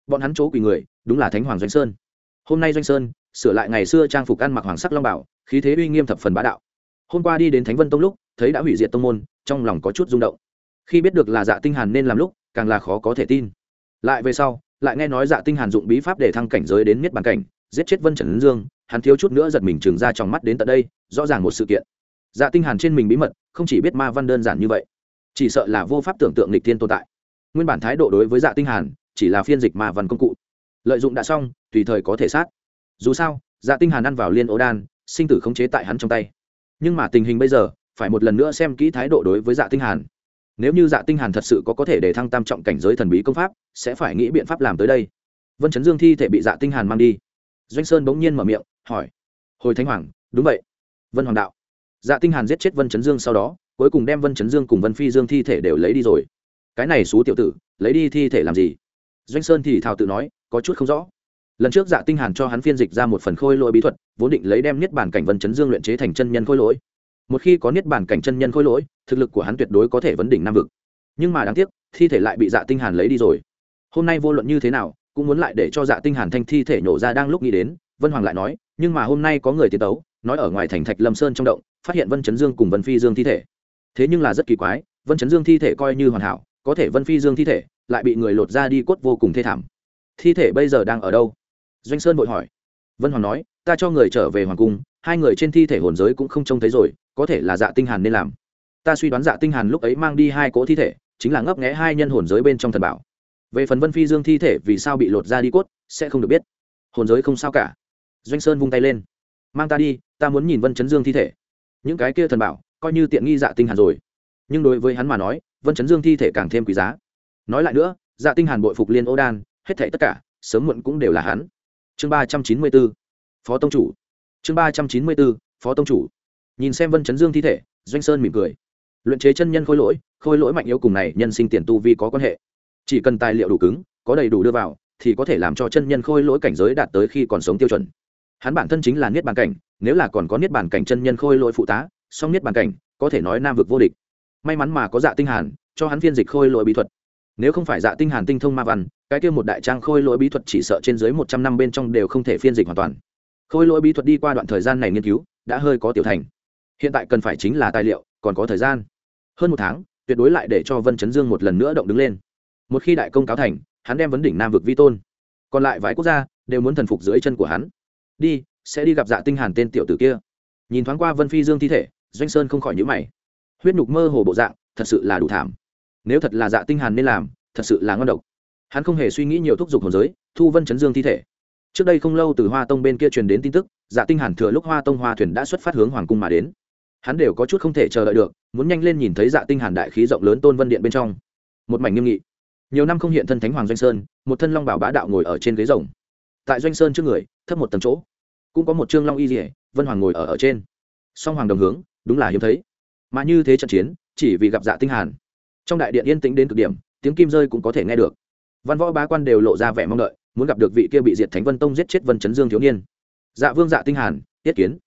Bọn hắn chỗ quỳ người, đúng là thánh hoàng doanh sơn. Hôm nay doanh sơn, sửa lại ngày xưa trang phục ăn mặc hoàng sắc long bảo, khí thế uy nghiêm thập phần bá đạo hôm qua đi đến thánh vân tông lúc, thấy đã hủy diệt tông môn, trong lòng có chút rung động. Khi biết được là dạ tinh hàn nên làm lúc, càng là khó có thể tin. Lại về sau, lại nghe nói dạ tinh hàn dụng bí pháp để thăng cảnh giới đến miết bàn cảnh, giết chết vân trần dương, hắn thiếu chút nữa giật mình trừng ra trong mắt đến tận đây, rõ ràng một sự kiện. Dạ tinh hàn trên mình bí mật, không chỉ biết ma văn đơn giản như vậy, chỉ sợ là vô pháp tưởng tượng lịch thiên tồn tại. Nguyên bản thái độ đối với dạ tinh hàn, chỉ là phiên dịch ma văn công cụ. Lợi dụng đã xong, tùy thời có thể sát. Dù sao dạ tinh hàn ăn vào liên ố đan, sinh tử khống chế tại hắn trong tay nhưng mà tình hình bây giờ, phải một lần nữa xem kỹ thái độ đối với dạ tinh hàn. Nếu như dạ tinh hàn thật sự có có thể để thăng tam trọng cảnh giới thần bí công pháp, sẽ phải nghĩ biện pháp làm tới đây. Vân chấn dương thi thể bị dạ tinh hàn mang đi. Doanh sơn bỗng nhiên mở miệng, hỏi, hồi thánh hoàng, đúng vậy. Vân hoàng đạo dạ tinh hàn giết chết vân chấn dương sau đó, cuối cùng đem vân chấn dương cùng vân phi dương thi thể đều lấy đi rồi. Cái này xú tiểu tử, lấy đi thi thể làm gì? Doanh sơn thì thào tự nói, có chút không rõ lần trước dạ tinh hàn cho hắn phiên dịch ra một phần khôi lỗi bí thuật, vốn định lấy đem niết bàn cảnh vân chấn dương luyện chế thành chân nhân khôi lỗi. Một khi có niết bàn cảnh chân nhân khôi lỗi, thực lực của hắn tuyệt đối có thể vấn đỉnh nam vực. Nhưng mà đáng tiếc, thi thể lại bị dạ tinh hàn lấy đi rồi. Hôm nay vô luận như thế nào, cũng muốn lại để cho dạ tinh hàn thanh thi thể nhổ ra đang lúc nghĩ đến, vân hoàng lại nói, nhưng mà hôm nay có người tiến tấu, nói ở ngoài thành thạch lâm sơn trong động, phát hiện vân chấn dương cùng vân phi dương thi thể. Thế nhưng là rất kỳ quái, vân chấn dương thi thể coi như hoàn hảo, có thể vân phi dương thi thể, lại bị người lột ra đi cốt vô cùng thê thảm. Thi thể bây giờ đang ở đâu? Doanh sơn vội hỏi. Vân hoàng nói, ta cho người trở về hoàng cung, hai người trên thi thể hồn giới cũng không trông thấy rồi, có thể là dạ tinh hàn nên làm. Ta suy đoán dạ tinh hàn lúc ấy mang đi hai cỗ thi thể, chính là ngấp nghé hai nhân hồn giới bên trong thần bảo. Về phần vân phi dương thi thể vì sao bị lột ra đi cốt, sẽ không được biết. Hồn giới không sao cả. Doanh sơn vung tay lên. Mang ta đi, ta muốn nhìn vân chấn dương thi thể. Những cái kia thần bảo, coi như tiện nghi dạ tinh hàn rồi. Nhưng đối với hắn mà nói, vân chấn dương thi thể càng thêm quý giá. Nói lại nữa dạ tinh hàn bội phục liên ô đan, hết thảy tất cả, sớm muộn cũng đều là hắn chương ba trăm chín mươi 394 phó tông chủ. Chương ba trăm chín mươi 394 phó tông chủ. Nhìn xem vân chấn dương thi thể, doanh sơn mỉm cười. Luyện chế chân nhân khôi lỗi khôi lỗi mạnh yếu cùng này nhân sinh tiền tu vi có quan hệ. Chỉ cần tài liệu đủ cứng, có đầy đủ đưa vào, thì có thể làm cho chân nhân khôi lỗi cảnh giới đạt tới khi còn sống tiêu chuẩn. Hắn bản thân chính là niết bàn cảnh, nếu là còn có niết bàn cảnh chân nhân khôi lỗi phụ tá, song niết bàn cảnh, có thể nói nam vực vô địch. May mắn mà có dạ tinh hàn, cho hắn phiên dịch khôi lỗi bí thuật nếu không phải dạ tinh hàn tinh thông ma văn, cái kia một đại trang khôi lỗi bí thuật chỉ sợ trên dưới một trăm năm bên trong đều không thể phiên dịch hoàn toàn. Khôi lỗi bí thuật đi qua đoạn thời gian này nghiên cứu, đã hơi có tiểu thành. Hiện tại cần phải chính là tài liệu, còn có thời gian. Hơn một tháng, tuyệt đối lại để cho vân chấn dương một lần nữa động đứng lên. Một khi đại công cáo thành, hắn đem vấn đỉnh nam vực vi tôn. Còn lại vài quốc gia, đều muốn thần phục dưới chân của hắn. Đi, sẽ đi gặp dạ tinh hàn tên tiểu tử kia. Nhìn thoáng qua vân phi dương thi thể, doanh sơn không khỏi nhíu mày. Huyết nhục mơ hồ bộ dạng, thật sự là đủ thảm nếu thật là dạ tinh hàn nên làm, thật sự là ngon độc. Hắn không hề suy nghĩ nhiều thúc giục hồn giới, thu vân chấn dương thi thể. Trước đây không lâu từ hoa tông bên kia truyền đến tin tức dạ tinh hàn thừa lúc hoa tông hoa thuyền đã xuất phát hướng hoàng cung mà đến. Hắn đều có chút không thể chờ đợi được, muốn nhanh lên nhìn thấy dạ tinh hàn đại khí rộng lớn tôn vân điện bên trong. Một mảnh nghiêm nghị. Nhiều năm không hiện thân thánh hoàng doanh sơn, một thân long bảo bá đạo ngồi ở trên ghế rồng. Tại doanh sơn trước người, thấp một tầng chỗ, cũng có một trương long y dỉa vân hoàng ngồi ở ở trên. Song hoàng đồng hướng, đúng là hiếm thấy. Mà như thế trận chiến, chỉ vì gặp dạ tinh hàn trong đại điện yên tĩnh đến cực điểm, tiếng kim rơi cũng có thể nghe được. Văn võ bá quan đều lộ ra vẻ mong đợi, muốn gặp được vị kia bị diệt thánh vân tông giết chết vân chấn dương thiếu niên. Dạ vương dạ tinh hàn, tiết kiến.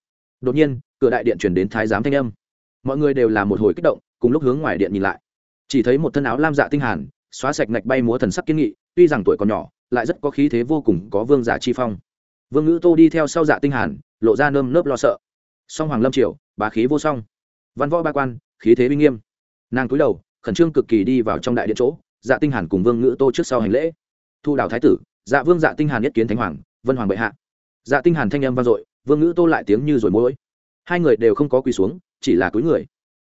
Đột nhiên, cửa đại điện truyền đến thái giám thanh âm. Mọi người đều là một hồi kích động, cùng lúc hướng ngoài điện nhìn lại. Chỉ thấy một thân áo lam dạ tinh hàn, xóa sạch ngạch bay múa thần sắc kiên nghị, tuy rằng tuổi còn nhỏ, lại rất có khí thế vô cùng, có vương giả chi phong. Vương ngữ tô đi theo sau dạ tinh hàn, lộ ra nơm nớp lo sợ. Song hoàng lâm triều, bá khí vô song. Văn võ ba quan, khí thế uy nghiêm. Nàng cúi đầu khẩn trương cực kỳ đi vào trong đại điện chỗ dạ tinh hàn cùng vương ngữ tô trước sau hành lễ. Thu đào thái tử dạ vương dạ tinh hàn nhất kiến thánh hoàng, vân hoàng bệ hạ. Dạ tinh hàn thanh âm vang dội, vương ngữ tô lại tiếng như rồi mũi. Hai người đều không có quỳ xuống, chỉ là cúi người.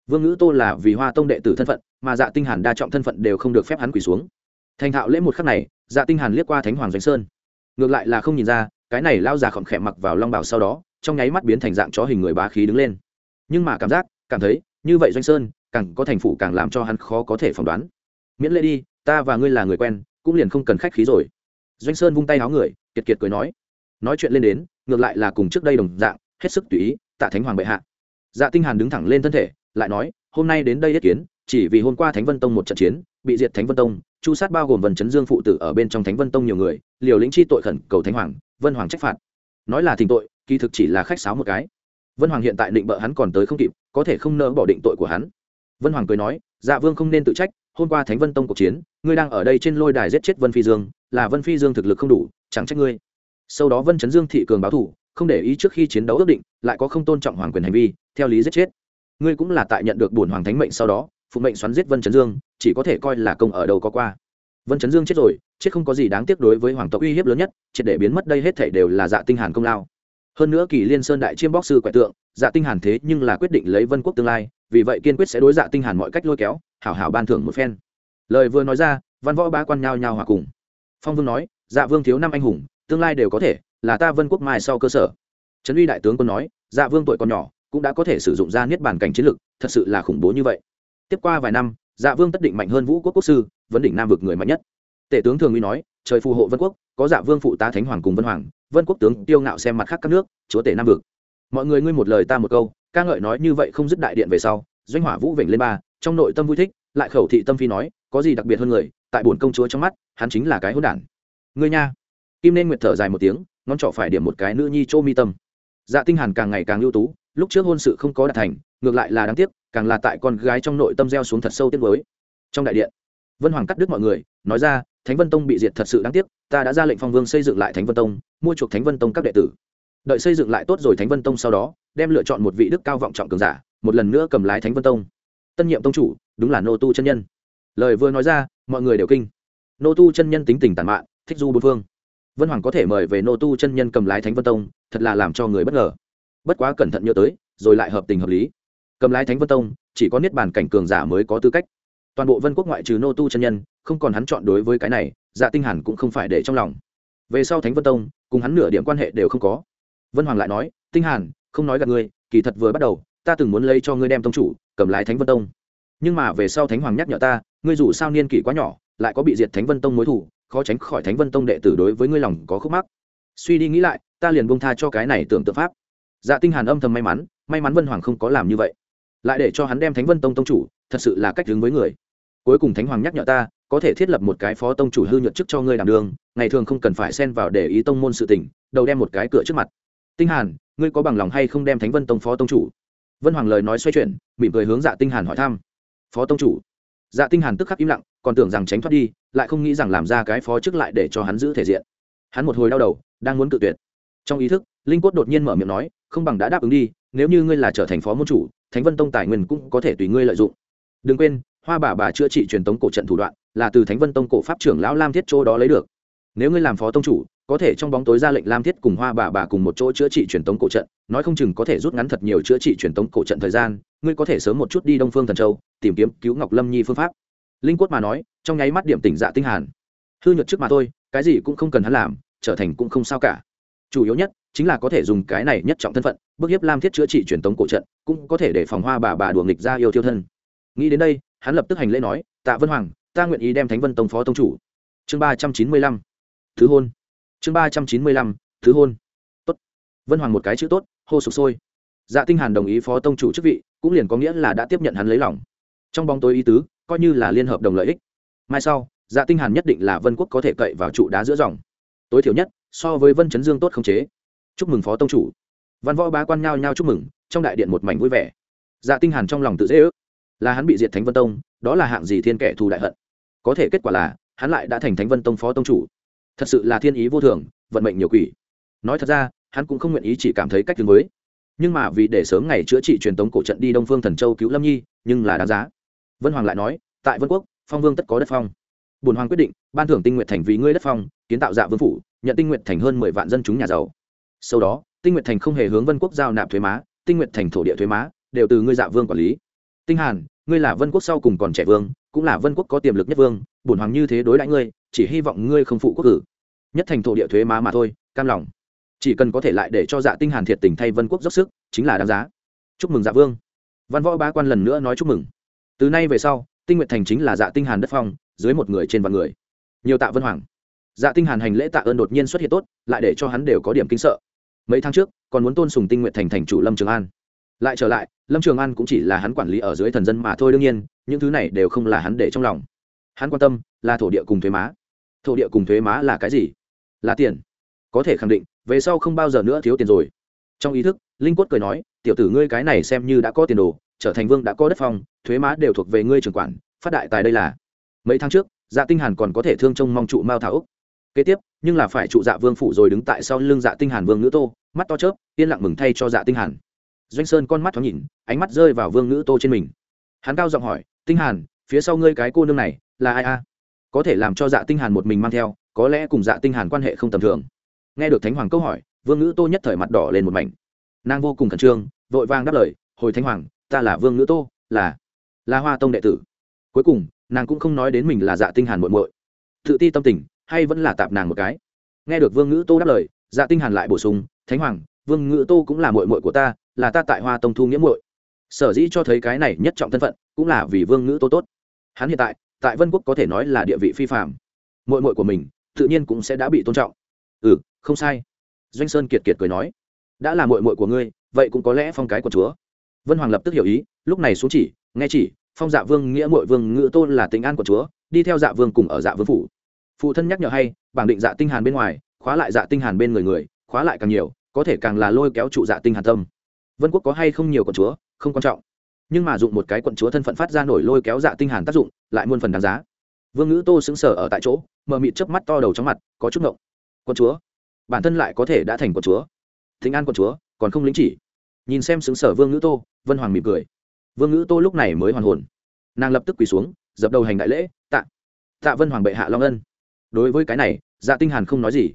Vương ngữ tô là vì hoa tông đệ tử thân phận, mà dạ tinh hàn đa trọng thân phận đều không được phép hắn quỳ xuống. Thành thạo lễ một khắc này dạ tinh hàn liếc qua thánh hoàng doanh sơn. Ngược lại là không nhìn ra, cái này lao già khỏm khẽ mặc vào long bảo sau đó, trong nháy mắt biến thành dạng chó hình người bá khí đứng lên. Nhưng mà cảm giác, cảm thấy, như vậy doanh sơn càng có thành phủ càng làm cho hắn khó có thể phỏng đoán. Miễn lễ đi, ta và ngươi là người quen, cũng liền không cần khách khí rồi. Doanh sơn vung tay áo người, kiệt kiệt cười nói. Nói chuyện lên đến, ngược lại là cùng trước đây đồng dạng, hết sức tùy ý, tạ thánh hoàng bệ hạ. Dạ tinh hàn đứng thẳng lên thân thể, lại nói, hôm nay đến đây yết kiến, chỉ vì hôm qua thánh vân tông một trận chiến, bị diệt thánh vân tông, chu sát bao gồm vân chấn dương phụ tử ở bên trong thánh vân tông nhiều người, liều lĩnh chi tội khẩn cầu thánh hoàng, vân hoàng trách phạt. Nói là thỉnh tội, kỳ thực chỉ là khách sáo một cái. Vân hoàng hiện tại định bợ hắn còn tới không kịp, có thể không nỡ bỏ định tội của hắn vân hoàng cười nói dạ vương không nên tự trách, hôm qua thánh vân tông cuộc chiến, ngươi đang ở đây trên lôi đài giết chết vân phi dương, là vân phi dương thực lực không đủ, chẳng trách ngươi. Sau đó vân chấn dương thị cường báo thủ, không để ý trước khi chiến đấu ước định, lại có không tôn trọng hoàng quyền hành vi, theo lý giết chết. Ngươi cũng là tại nhận được bổn hoàng thánh mệnh sau đó, phụ mệnh xoắn giết vân chấn dương, chỉ có thể coi là công ở đâu có qua. Vân chấn dương chết rồi, chết không có gì đáng tiếc đối với hoàng tộc uy hiếp lớn nhất, triệt để biến mất đây hết thể đều là dạ tinh hàn công lao. Hơn nữa kỳ liên sơn đại chiêm bóc sư quẻ tượng dạ tinh hàn thế nhưng là quyết định lấy vân quốc tương lai vì vậy kiên quyết sẽ đối dạ tinh hàn mọi cách lôi kéo, hảo hảo ban thưởng một phen. Lời vừa nói ra, văn võ bá quan nhao nhao hòa cùng. Phong vương nói dạ vương thiếu năm anh hùng, tương lai đều có thể, là ta vân quốc mai sau cơ sở. Trấn uy đại tướng quân nói dạ vương tuổi còn nhỏ, cũng đã có thể sử dụng ra niết bàn cảnh chiến lực, thật sự là khủng bố như vậy. Tiếp qua vài năm dạ vương tất định mạnh hơn vũ quốc quốc sư, vấn đỉnh nam vực người mạnh nhất. Tể tướng thường uy nói, trời phù hộ vân quốc, có dạ vương phụ tá thánh hoàng cùng vân hoàng, vân quốc tướng tiêu ngạo xem mặt khác các nước, chúa tể nam vực. Mọi người ngươi một lời ta một câu ca ngợi nói như vậy không dứt đại điện về sau, doanh hỏa vũ vểnh lên ba, trong nội tâm vui thích, lại khẩu thị tâm phi nói, có gì đặc biệt hơn người, tại bổn công chúa trong mắt, hắn chính là cái hỗn đản. Ngươi nha. Kim nên nguyệt thở dài một tiếng, ngón trỏ phải điểm một cái nữ nhi chỗ mi tâm. Dạ tinh hàn càng ngày càng ưu tú, lúc trước hôn sự không có đạt thành, ngược lại là đáng tiếc, càng là tại con gái trong nội tâm gieo xuống thật sâu tiết nuối. Trong đại điện, vân hoàng cắt đứt mọi người, nói ra, thánh vân tông bị diệt thật sự đáng tiếc, ta đã ra lệnh phong vương xây dựng lại thánh vân tông, mua chuộc thánh vân tông các đệ tử. Đợi xây dựng lại tốt rồi thánh vân tông sau đó đem lựa chọn một vị đức cao vọng trọng cường giả, một lần nữa cầm lái thánh vân tông. Tân nhiệm tông chủ, đúng là nô tu chân nhân. Lời vừa nói ra, mọi người đều kinh. Nô tu chân nhân tính tình tàn mạn, thích du bốn phương. Vân hoàng có thể mời về nô tu chân nhân cầm lái thánh vân tông, thật là làm cho người bất ngờ. Bất quá cẩn thận nhớ tới, rồi lại hợp tình hợp lý. Cầm lái thánh vân tông, chỉ có niết bàn cảnh cường giả mới có tư cách. Toàn bộ vân quốc ngoại trừ nô tu chân nhân, không còn hắn chọn đối với cái này dạ tinh hàn cũng không phải để trong lòng. Về sau thánh vân tông, cùng hắn nửa điểm quan hệ đều không có. Vân hoàng lại nói, tinh hàn không nói gặp ngươi, kỳ thật vừa bắt đầu, ta từng muốn lấy cho ngươi đem tông chủ, cầm lái thánh vân tông. Nhưng mà về sau thánh hoàng nhắc nhở ta, ngươi dù sao niên kỷ quá nhỏ, lại có bị diệt thánh vân tông mối thủ khó tránh khỏi thánh vân tông đệ tử đối với ngươi lòng có khúc mắc. Suy đi nghĩ lại, ta liền buông tha cho cái này tưởng tượng pháp. Dạ tinh hàn âm thầm may mắn may mắn vân hoàng không có làm như vậy. Lại để cho hắn đem thánh vân tông tông chủ, thật sự là cách đứng với người. Cuối cùng thánh hoàng nhắc nhở ta, có thể thiết lập một cái phó tông chủ hư nhuận chức cho ngươi làm đường, ngày thường không cần phải xen vào để ý tông môn sự tình, đầu đem một cái cửa trước mặt. Tinh hàn ngươi có bằng lòng hay không đem thánh vân tông phó tông chủ? Vân hoàng lời nói xoay chuyển, mỉm cười hướng dạ tinh hàn hỏi thăm. Phó tông chủ? Dạ tinh hàn tức khắc im lặng, còn tưởng rằng tránh thoát đi, lại không nghĩ rằng làm ra cái phó trước lại để cho hắn giữ thể diện. Hắn một hồi đau đầu, đang muốn cự tuyệt. Trong ý thức, linh cốt đột nhiên mở miệng nói, không bằng đã đáp ứng đi, nếu như ngươi là trở thành phó môn chủ, thánh vân tông tài nguyên cũng có thể tùy ngươi lợi dụng. Đừng quên, hoa bà bà chữa trị truyền tống cổ trận thủ đoạn, là từ thánh vân tông cổ pháp trưởng lão lam thiết Châu đó lấy được nếu ngươi làm phó tông chủ, có thể trong bóng tối ra lệnh lam thiết cùng hoa bà bà cùng một chỗ chữa trị truyền tống cổ trận. Nói không chừng có thể rút ngắn thật nhiều chữa trị truyền tống cổ trận thời gian, ngươi có thể sớm một chút đi đông phương thần châu, tìm kiếm cứu ngọc lâm nhi phương pháp. Linh quất mà nói, trong nháy mắt điểm tỉnh dạ tinh hàn. Hư nhược trước mà thôi, cái gì cũng không cần hắn làm, trở thành cũng không sao cả. Chủ yếu nhất, chính là có thể dùng cái này nhất trọng thân phận, bức hiếp lam thiết chữa trị truyền tống cổ trận, cũng có thể để phòng hoa bà bà đùa nghịch ra yêu thiêu thân. Nghĩ đến đây, hắn lập tức hành lễ nói, tạ vân hoàng, ta nguyện ý đem thánh vân tông phó tông chủ. Chương ba trăm chín mươi lăm thứ hôn. Chương ba trăm chín mươi lăm, thứ hôn. Tốt. Vân hoàng một cái chữ tốt, hô sụp sôi. Dạ tinh hàn đồng ý phó tông chủ chức vị, cũng liền có nghĩa là đã tiếp nhận hắn lấy lòng. Trong bóng tối ý tứ, coi như là liên hợp đồng lợi ích. Mai sau dạ tinh hàn nhất định là vân quốc có thể cậy vào trụ đá giữa dòng. Tối thiểu nhất, so với vân chấn dương tốt không chế. Chúc mừng phó tông chủ. Văn võ bá quan nhao nhao chúc mừng, trong đại điện một mảnh vui vẻ. Dạ tinh hàn trong lòng tự dễ ước, là hắn bị diệt thánh vân tông, đó là hạng gì thiên kẻ thù đại hận. Có thể kết quả là, hắn lại đã thành thánh vân tông phó tông chủ thật sự là thiên ý vô thường, vận mệnh nhiều quỷ. Nói thật ra, hắn cũng không nguyện ý chỉ cảm thấy cách tương mới nhưng mà vì để sớm ngày chữa trị truyền tống cổ trận đi đông phương thần châu cứu lâm nhi, nhưng là đáng giá. Vân hoàng lại nói, tại vân quốc, phong vương tất có đất phong. Bùn hoàng quyết định, ban thưởng tinh nguyện thành vì ngươi đất phong, kiến tạo dạ vương phủ, nhận tinh nguyện thành hơn mười vạn dân chúng nhà giàu. Sau đó, tinh nguyện thành không hề hướng vân quốc giao nạp thuế má, tinh nguyện thành thổ địa thuế má, đều từ ngươi dạ vương quản lý. Tinh hàn, ngươi là vân quốc sau cùng còn trẻ vương, cũng là vân quốc có tiềm lực nhất vương bổn hoàng như thế đối đãi ngươi chỉ hy vọng ngươi không phụ quốc cử. Nhất thành thổ địa thuế má mà thôi, cam lòng. Chỉ cần có thể lại để cho dạ tinh hàn thiệt tình thay vân quốc dốc sức, chính là đáng giá. Chúc mừng dạ vương. Văn võ bá quan lần nữa nói chúc mừng. Từ nay về sau, tinh nguyện thành chính là dạ tinh hàn đất phong, dưới một người trên vạn người. Nhiều tạ vân hoàng. Dạ tinh hàn hành lễ tạ ơn đột nhiên xuất hiện tốt, lại để cho hắn đều có điểm kinh sợ. Mấy tháng trước, còn muốn tôn sùng tinh nguyện thành thành chủ lâm trường an. Lại trở lại, lâm trường an cũng chỉ là hắn quản lý ở dưới thần dân mà thôi đương nhiên, những thứ này đều không là hắn để trong lòng. Hắn quan tâm là thổ địa cùng thuế má thổ địa cùng thuế má là cái gì? Là tiền. Có thể khẳng định, về sau không bao giờ nữa thiếu tiền rồi. Trong ý thức, linh quất cười nói, tiểu tử ngươi cái này xem như đã có tiền đồ, trở thành vương đã có đất phong, thuế má đều thuộc về ngươi trưởng quản, phát đại tài đây là. Mấy tháng trước dạ tinh hàn còn có thể thương trông mong trụ mao thảo úc. Kế tiếp, nhưng là phải trụ dạ vương phủ rồi đứng tại sau lưng dạ tinh hàn vương nữ tô, mắt to chớp, yên lặng mừng thay cho dạ tinh hàn. Doanh sơn con mắt thoáng nhìn, ánh mắt rơi vào vương nữ tô trên mình. Hắn cao giọng hỏi, tinh hàn, phía sau ngươi cái cô nương này, là ai a? Có thể làm cho dạ tinh hàn một mình mang theo, có lẽ cùng dạ tinh hàn quan hệ không tầm thường. Nghe được thánh hoàng câu hỏi, vương ngữ tô nhất thời mặt đỏ lên một mảnh. Nàng vô cùng khẩn trương, vội vàng đáp lời, hồi thánh hoàng, ta là vương ngữ tô, là là hoa tông đệ tử. Cuối cùng, nàng cũng không nói đến mình là dạ tinh hàn muội muội. Tự ti tâm tình, hay vẫn là tạp nàng một cái. Nghe được vương ngữ tô đáp lời dạ tinh hàn lại bổ sung, thánh hoàng, vương ngữ tô cũng là muội muội của ta, là ta tại hoa tông thu nghĩa muội. Sở dĩ cho thấy cái này nhất trọng thân phận, cũng là vì vương ngữ tô tốt. Hắn hiện tại tại vân quốc có thể nói là địa vị phi phạm muội muội của mình, tự nhiên cũng sẽ đã bị tôn trọng. Ừ không sai. Doanh sơn kiệt kiệt cười nói, đã là muội muội của ngươi, vậy cũng có lẽ phong cái của chúa. Vân hoàng lập tức hiểu ý, lúc này xuống chỉ, nghe chỉ, phong dạ vương nghĩa muội vương ngữ tôn là tình an của chúa, đi theo dạ vương cùng ở dạ vương phủ. Phụ thân nhắc nhở hay, bảng định dạ tinh hàn bên ngoài, khóa lại dạ tinh hàn bên người người, khóa lại càng nhiều, có thể càng là lôi kéo trụ dạ tinh hàn tâm. Vân quốc có hay không nhiều của chúa, không quan trọng nhưng mà dụng một cái quận chúa thân phận phát ra nổi lôi kéo dạ tinh hàn tác dụng, lại muôn phần đáng giá. Vương ngữ tô sững sờ ở tại chỗ, mờ mịt chớp mắt to đầu trong mặt, có chút ngộng. Quận chúa? Bản thân lại có thể đã thành quận chúa. Thính an quận chúa, còn không lĩnh chỉ. Nhìn xem sững sờ vương ngữ tô, vân hoàng mỉm cười. Vương ngữ tô lúc này mới hoàn hồn. Nàng lập tức quỳ xuống, dập đầu hành đại lễ, tạ tạ vân hoàng bệ hạ long ân. Đối với cái này dạ tinh hàn không nói gì.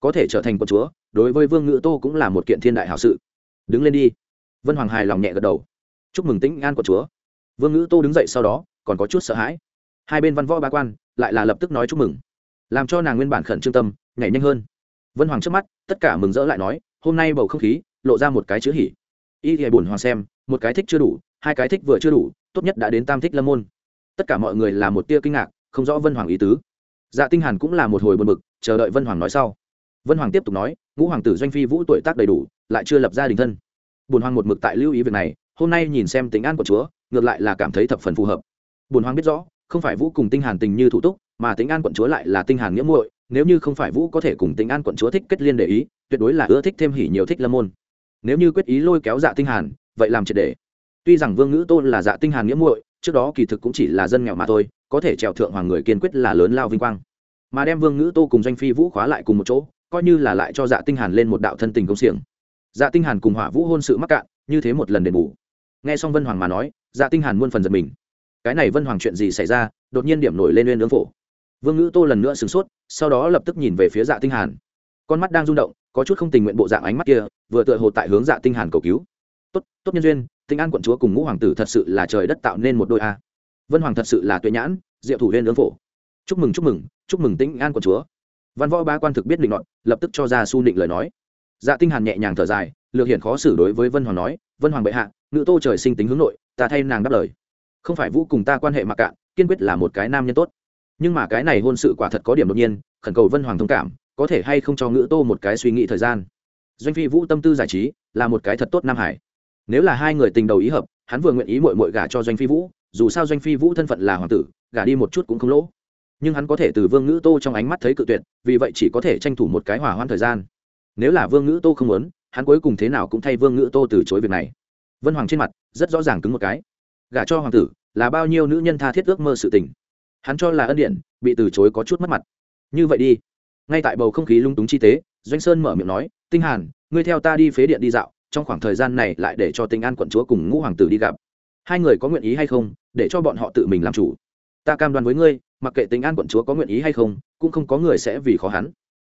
Có thể trở thành quận chúa, đối với vương ngữ tô cũng là một kiện thiên đại hảo sự. Đứng lên đi. Vân hoàng hài lòng nhẹ gật đầu chúc mừng tĩnh an của chúa. Vương ngữ tô đứng dậy sau đó, còn có chút sợ hãi. Hai bên văn võ ba quan lại là lập tức nói chúc mừng, làm cho nàng nguyên bản khẩn trương tâm nhảy nhanh hơn. Vân hoàng trước mắt, tất cả mừng rỡ lại nói, hôm nay bầu không khí, lộ ra một cái chữ hỉ. Y thì buồn hoàng xem, một cái thích chưa đủ, hai cái thích vừa chưa đủ, tốt nhất đã đến tam thích lâm môn. Tất cả mọi người là một tia kinh ngạc, không rõ vân hoàng ý tứ. Dạ tinh hàn cũng là một hồi buồn bực, chờ đợi vân hoàng nói sau. Vân hoàng tiếp tục nói, ngũ hoàng tử doanh phi vũ tuổi tác đầy đủ, lại chưa lập gia đình thân. Bùn hoàng một mực tại lưu ý việc này hôm nay nhìn xem tính an của chúa, ngược lại là cảm thấy thập phần phù hợp. Bùn hoàng biết rõ, không phải vũ cùng tinh hàn tình như thủ túc, mà tính an quận chúa lại là tinh hàn nghĩa muội, nếu như không phải vũ có thể cùng tính an quận chúa thích kết liên để ý, tuyệt đối là ưa thích thêm hỉ nhiều thích lâm môn. Nếu như quyết ý lôi kéo dạ tinh hàn, vậy làm triệt để. Tuy rằng vương ngữ tôn là dạ tinh hàn nghĩa muội, trước đó kỳ thực cũng chỉ là dân nghèo mà thôi, có thể trèo thượng hoàng người kiên quyết là lớn lao vinh quang. Mà đem vương ngữ tô cùng doanh phi vũ khóa lại cùng một chỗ, coi như là lại cho dạ tinh hàn lên một đạo thân tình công xiềng. Dạ tinh hàn cùng hỏa vũ hôn sự mắc cạn, như thế một lần đền bù nghe xong vân hoàng mà nói dạ tinh hàn muôn phần giật mình. Cái này vân hoàng chuyện gì xảy ra, đột nhiên điểm nổi lên lên nướng phổ. Vương ngữ tô lần nữa sửng sốt, sau đó lập tức nhìn về phía dạ tinh hàn. Con mắt đang rung động, có chút không tình nguyện bộ dạng ánh mắt kia, vừa tựa hồ tại hướng dạ tinh hàn cầu cứu. Tốt tốt nhân duyên, tinh an quận chúa cùng ngũ hoàng tử thật sự là trời đất tạo nên một đôi a. Vân hoàng thật sự là tuệ nhãn, diệu thủ lên nướng phổ. Chúc mừng chúc mừng chúc mừng tinh an quận chúa. Văn võ ba quan thực biết định luận lập tức cho ra su định lời nói. Dạ tinh hàn nhẹ nhàng thở dài, lược hiện khó xử đối với vân hoàng nói, vân hoàng bệ hạ Ngự tô trời sinh tính hướng nội, ta thay nàng đáp lời. Không phải vũ cùng ta quan hệ mặc cạn, kiên quyết là một cái nam nhân tốt. Nhưng mà cái này hôn sự quả thật có điểm đột nhiên, khẩn cầu vân hoàng thông cảm, có thể hay không cho ngữ tô một cái suy nghĩ thời gian. Doanh phi vũ tâm tư giải trí, là một cái thật tốt nam hải. Nếu là hai người tình đầu ý hợp, hắn vừa nguyện ý mội mội gả cho doanh phi vũ, dù sao doanh phi vũ thân phận là hoàng tử, gả đi một chút cũng không lỗ. Nhưng hắn có thể từ vương ngữ tô trong ánh mắt thấy cự tuyệt, vì vậy chỉ có thể tranh thủ một cái hỏa hoãn thời gian. Nếu là vương ngữ tô không muốn, hắn cuối cùng thế nào cũng thay vương ngữ tô từ chối việc này vân hoàng trên mặt rất rõ ràng cứng một cái. Gả cho hoàng tử là bao nhiêu nữ nhân tha thiết ước mơ sự tình. Hắn cho là ân điện bị từ chối có chút mất mặt. Như vậy đi. Ngay tại bầu không khí lung túng chi tế, doanh sơn mở miệng nói, tinh hàn, ngươi theo ta đi phế điện đi dạo, trong khoảng thời gian này lại để cho tinh an quận chúa cùng ngũ hoàng tử đi gặp. Hai người có nguyện ý hay không, để cho bọn họ tự mình làm chủ. Ta cam đoan với ngươi, mặc kệ tinh an quận chúa có nguyện ý hay không, cũng không có người sẽ vì khó hắn.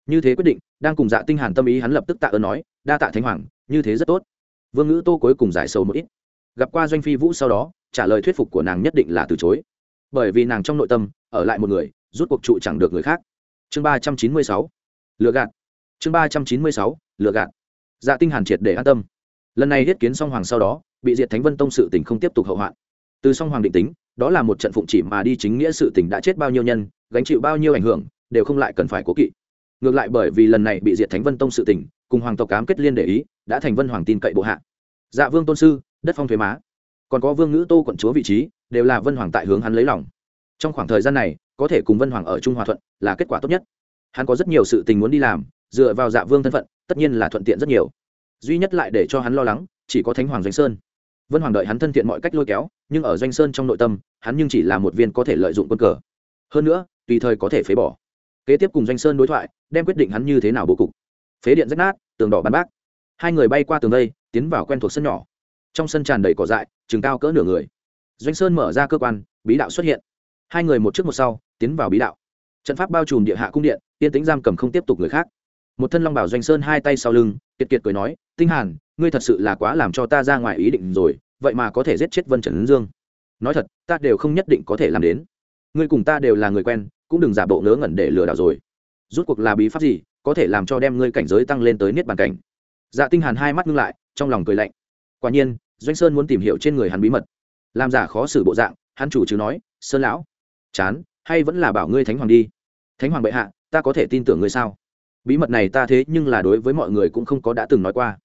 Như thế quyết định, đang cùng dạ tinh hàn tâm ý hắn lập tức tạ ơn nói, đa tạ thánh hoàng, như thế rất tốt vương ngữ tô cuối cùng giải sâu một ít. Gặp qua doanh phi vũ sau đó, trả lời thuyết phục của nàng nhất định là từ chối. Bởi vì nàng trong nội tâm, ở lại một người, rút cuộc trụ chẳng được người khác. Chương ba trăm chín mươi sáu lựa gạt. Chương ba trăm chín mươi sáu lựa gạt. Dạ tinh hàn triệt để an tâm. Lần này thiết kiến song hoàng sau đó, bị diệt thánh vân tông sự tình không tiếp tục hậu hoạn. Từ song hoàng định tính, đó là một trận phụng chỉ mà đi chính nghĩa sự tình đã chết bao nhiêu nhân, gánh chịu bao nhiêu ảnh hưởng, đều không lại cần phải cố kỵ. Ngược lại bởi vì lần này bị diệt thánh vân tông sự tình, cùng hoàng tộc cám kết liên để ý đã thành vân hoàng tin cậy bộ hạ. Dạ vương tôn sư, đất phong thuế má. Còn có vương ngữ tô quận chúa vị trí, đều là vân hoàng tại hướng hắn lấy lòng. Trong khoảng thời gian này, có thể cùng vân hoàng ở trung hòa thuận là kết quả tốt nhất. Hắn có rất nhiều sự tình muốn đi làm, dựa vào dạ vương thân phận, tất nhiên là thuận tiện rất nhiều. Duy nhất lại để cho hắn lo lắng, chỉ có thánh hoàng doanh sơn. Vân hoàng đợi hắn thân thiện mọi cách lôi kéo, nhưng ở doanh sơn trong nội tâm, hắn nhưng chỉ là một viên có thể lợi dụng quân cờ. Hơn nữa, tùy thời có thể phế bỏ. Kế tiếp cùng doanh sơn đối thoại, đem quyết định hắn như thế nào bố cục. Phế điện rách nát, tường đỏ bắn bác hai người bay qua tường đây, tiến vào quen thuộc sân nhỏ. Trong sân tràn đầy cỏ dại chừng cao cỡ nửa người. Doanh sơn mở ra cơ quan, bí đạo xuất hiện. Hai người một trước một sau, tiến vào bí đạo. Trận pháp bao trùm địa hạ cung điện tiên tính giam cầm không tiếp tục người khác. Một thân long bảo doanh sơn hai tay sau lưng, kiệt kiệt cười nói, tinh hàn, ngươi thật sự là quá làm cho ta ra ngoài ý định rồi, vậy mà có thể giết chết vân trần dương. Nói thật, ta đều không nhất định có thể làm đến. Ngươi cùng ta đều là người quen, cũng đừng giả bộ ngớ ngẩn để lừa đảo rồi. Rút cuộc là bí pháp gì có thể làm cho đem ngươi cảnh giới tăng lên tới niết bàn cảnh? Dạ tinh hàn hai mắt ngưng lại, trong lòng cười lạnh. Quả nhiên, doanh sơn muốn tìm hiểu trên người hắn bí mật. Làm giả khó xử bộ dạng, hắn chủ chứ nói, sơn lão, chán, hay vẫn là bảo ngươi thánh hoàng đi. Thánh hoàng bệ hạ, ta có thể tin tưởng ngươi sao? Bí mật này ta thế nhưng là đối với mọi người cũng không có đã từng nói qua.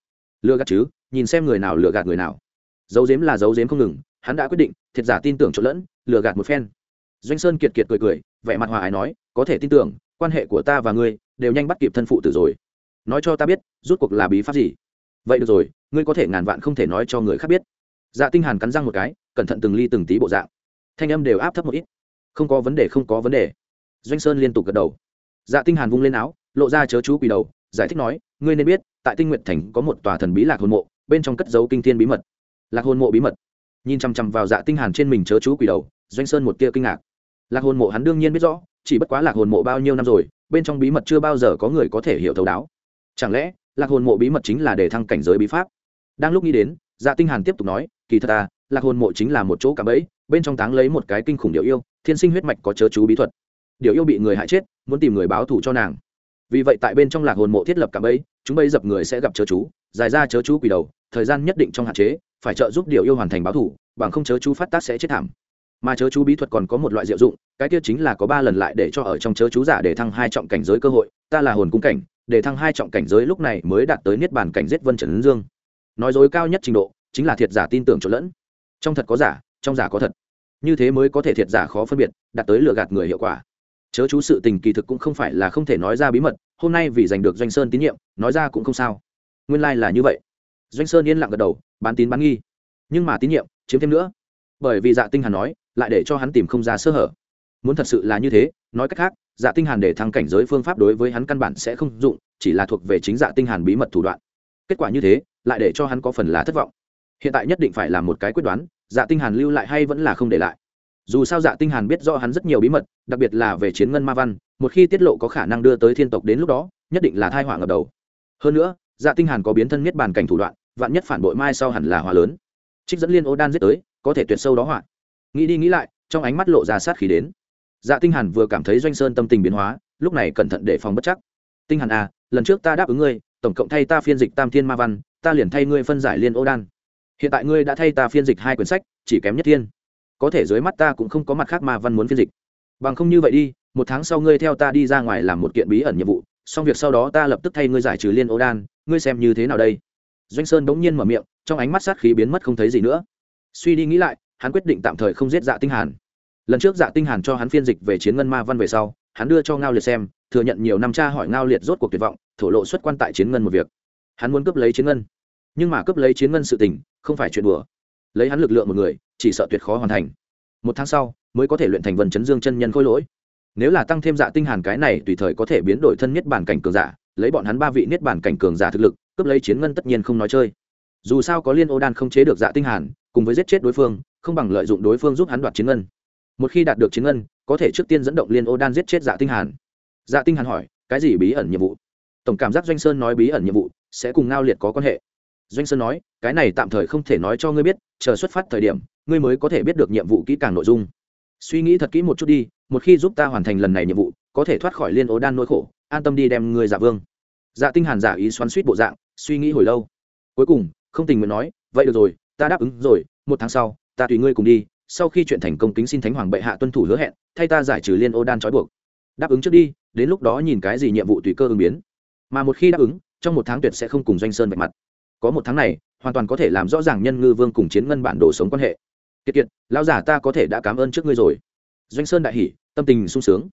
Lừa gạt chứ, nhìn xem người nào lừa gạt người nào. Dấu dếm là dấu dếm không ngừng, hắn đã quyết định, thiệt giả tin tưởng trộn lẫn, lừa gạt một phen. Doanh sơn kiệt kiệt cười cười, vẻ mặt hòa ái nói, có thể tin tưởng, quan hệ của ta và ngươi đều nhanh bắt kịp thân phụ tử rồi nói cho ta biết, rút cuộc là bí pháp gì? Vậy được rồi, ngươi có thể ngàn vạn không thể nói cho người khác biết. Dạ tinh hàn cắn răng một cái, cẩn thận từng ly từng tí bộ dạng. Thanh âm đều áp thấp một ít. Không có vấn đề, không có vấn đề. Doanh sơn liên tục gật đầu. Dạ tinh hàn vung lên áo, lộ ra chớ chú quỳ đầu, giải thích nói, ngươi nên biết, tại tinh nguyện thành có một tòa thần bí lạc hồn mộ, bên trong cất giấu kinh thiên bí mật. Lạc hồn mộ bí mật. Nhìn chăm chăm vào dạ tinh hàn trên mình chớ chú quỳ đầu, doanh sơn một tia kinh ngạc. Lạc hồn mộ hắn đương nhiên biết rõ, chỉ bất quá lạc hồn mộ bao nhiêu năm rồi, bên trong bí mật chưa bao giờ có người có thể hiểu thấu đáo chẳng lẽ, lạc hồn mộ bí mật chính là để thăng cảnh giới bí pháp? Đang lúc nghĩ đến dạ tinh hàn tiếp tục nói, kỳ thật ta, lạc hồn mộ chính là một chỗ cạm bẫy, bên trong táng lấy một cái kinh khủng điệu yêu, thiên sinh huyết mạch có chớ chú bí thuật. Điệu yêu bị người hại chết, muốn tìm người báo thù cho nàng. Vì vậy tại bên trong lạc hồn mộ thiết lập cạm bẫy, chúng bây dập người sẽ gặp chớ chú, dài ra chớ chú quỷ đầu, thời gian nhất định trong hạn chế, phải trợ giúp điệu yêu hoàn thành báo thù, bằng không chớ chú phát tác sẽ chết thảm mà chớ chú bí thuật còn có một loại diệu dụng, cái kia chính là có ba lần lại để cho ở trong chớ chú giả để thăng hai trọng cảnh giới cơ hội, ta là hồn cung cảnh, để thăng hai trọng cảnh giới lúc này mới đạt tới niết bàn cảnh giết vân trần dương. Nói dối cao nhất trình độ, chính là thiệt giả tin tưởng trộn lẫn. Trong thật có giả, trong giả có thật. Như thế mới có thể thiệt giả khó phân biệt, đạt tới lừa gạt người hiệu quả. Chớ chú sự tình kỳ thực cũng không phải là không thể nói ra bí mật, hôm nay vì giành được doanh sơn tín nhiệm, nói ra cũng không sao. Nguyên lai、like、là như vậy. Doanh sơn yên lặng gật đầu, bán tín bán nghi. Nhưng mà tín nhiệm, chiếm thêm nữa bởi vì dạ tinh hàn nói, lại để cho hắn tìm không ra sơ hở. Muốn thật sự là như thế, nói cách khác dạ tinh hàn để thăng cảnh giới phương pháp đối với hắn căn bản sẽ không dụng, chỉ là thuộc về chính dạ tinh hàn bí mật thủ đoạn. Kết quả như thế, lại để cho hắn có phần là thất vọng. Hiện tại nhất định phải làm một cái quyết đoán dạ tinh hàn lưu lại hay vẫn là không để lại. Dù sao dạ tinh hàn biết rõ hắn rất nhiều bí mật, đặc biệt là về chiến ngân ma văn, một khi tiết lộ có khả năng đưa tới thiên tộc đến lúc đó, nhất định là thai họa ngập đầu. Hơn nữa dạ tinh hàn có biến thân miết bàn cảnh thủ đoạn, vạn nhất phản bội mai sau hẳn là hỏa lớn. Trích dẫn liên ô đan giết tới có thể tuyệt sâu đó họa. Nghĩ đi nghĩ lại, trong ánh mắt lộ ra sát khí đến. Dạ tinh hàn vừa cảm thấy doanh sơn tâm tình biến hóa, lúc này cẩn thận để phòng bất chắc. Tinh hàn à lần trước ta đáp ứng ngươi, tổng cộng thay ta phiên dịch tam thiên ma văn, ta liền thay ngươi phân giải liên ô đan. Hiện tại ngươi đã thay ta phiên dịch hai quyển sách, chỉ kém nhất thiên. Có thể dưới mắt ta cũng không có mặt khác ma văn muốn phiên dịch. Bằng không như vậy đi, một tháng sau ngươi theo ta đi ra ngoài làm một kiện bí ẩn nhiệm vụ, xong việc sau đó ta lập tức thay ngươi giải trừ liên ô đan, ngươi xem như thế nào đây? Doanh sơn bỗng nhiên mở miệng, trong ánh mắt sát khí biến mất không thấy gì nữa suy đi nghĩ lại, hắn quyết định tạm thời không giết dạ tinh hàn. Lần trước dạ tinh hàn cho hắn phiên dịch về chiến ngân ma văn về sau, hắn đưa cho ngao liệt xem, thừa nhận nhiều năm tra hỏi ngao liệt rốt cuộc tuyệt vọng, thổ lộ xuất quan tại chiến ngân một việc. Hắn muốn cướp lấy chiến ngân. Nhưng mà cướp lấy chiến ngân sự tình, không phải chuyện đùa. Lấy hắn lực lượng một người, chỉ sợ tuyệt khó hoàn thành. Một tháng sau, mới có thể luyện thành vần chấn dương chân nhân khôi lỗi. Nếu là tăng thêm dạ tinh hàn cái này, tùy thời có thể biến đổi thân nhất bản cảnh cường giả, lấy bọn hắn ba vị niết bản cảnh cường giả thực lực, cướp lấy chiến ngân tất nhiên không nói chơi dù sao có liên ô đan không chế được dạ tinh hàn, cùng với giết chết đối phương, không bằng lợi dụng đối phương giúp hắn đoạt chiến ngân. Một khi đạt được chiến ngân, có thể trước tiên dẫn động liên ô đan giết chết dạ tinh hàn. Dạ tinh hàn hỏi, cái gì bí ẩn nhiệm vụ? Tổng cảm giác doanh sơn nói bí ẩn nhiệm vụ sẽ cùng ngao liệt có quan hệ. Doanh sơn nói, cái này tạm thời không thể nói cho ngươi biết, chờ xuất phát thời điểm, ngươi mới có thể biết được nhiệm vụ kỹ càng nội dung. Suy nghĩ thật kỹ một chút đi, một khi giúp ta hoàn thành lần này nhiệm vụ, có thể thoát khỏi liên ố đan nỗi khổ, an tâm đi đem ngươi giả vương. Dạ tinh hàn giả ý xoắn suýt bộ dạng, suy nghĩ hồi lâu. Cuối cùng không tình nguyện nói, vậy được rồi, ta đáp ứng rồi, một tháng sau, ta tùy ngươi cùng đi, sau khi chuyện thành công kính xin thánh hoàng bệ hạ tuân thủ hứa hẹn, thay ta giải trừ liên ô đan trói buộc. Đáp ứng trước đi, đến lúc đó nhìn cái gì nhiệm vụ tùy cơ ứng biến. Mà một khi đáp ứng, trong một tháng tuyệt sẽ không cùng doanh sơn vạch mặt. Có một tháng này, hoàn toàn có thể làm rõ ràng nhân ngư vương cùng chiến ngân bản đồ sống quan hệ. Kiệt kiệt, lão giả ta có thể đã cảm ơn trước ngươi rồi. Doanh sơn đại hỉ, tâm tình sung sướng.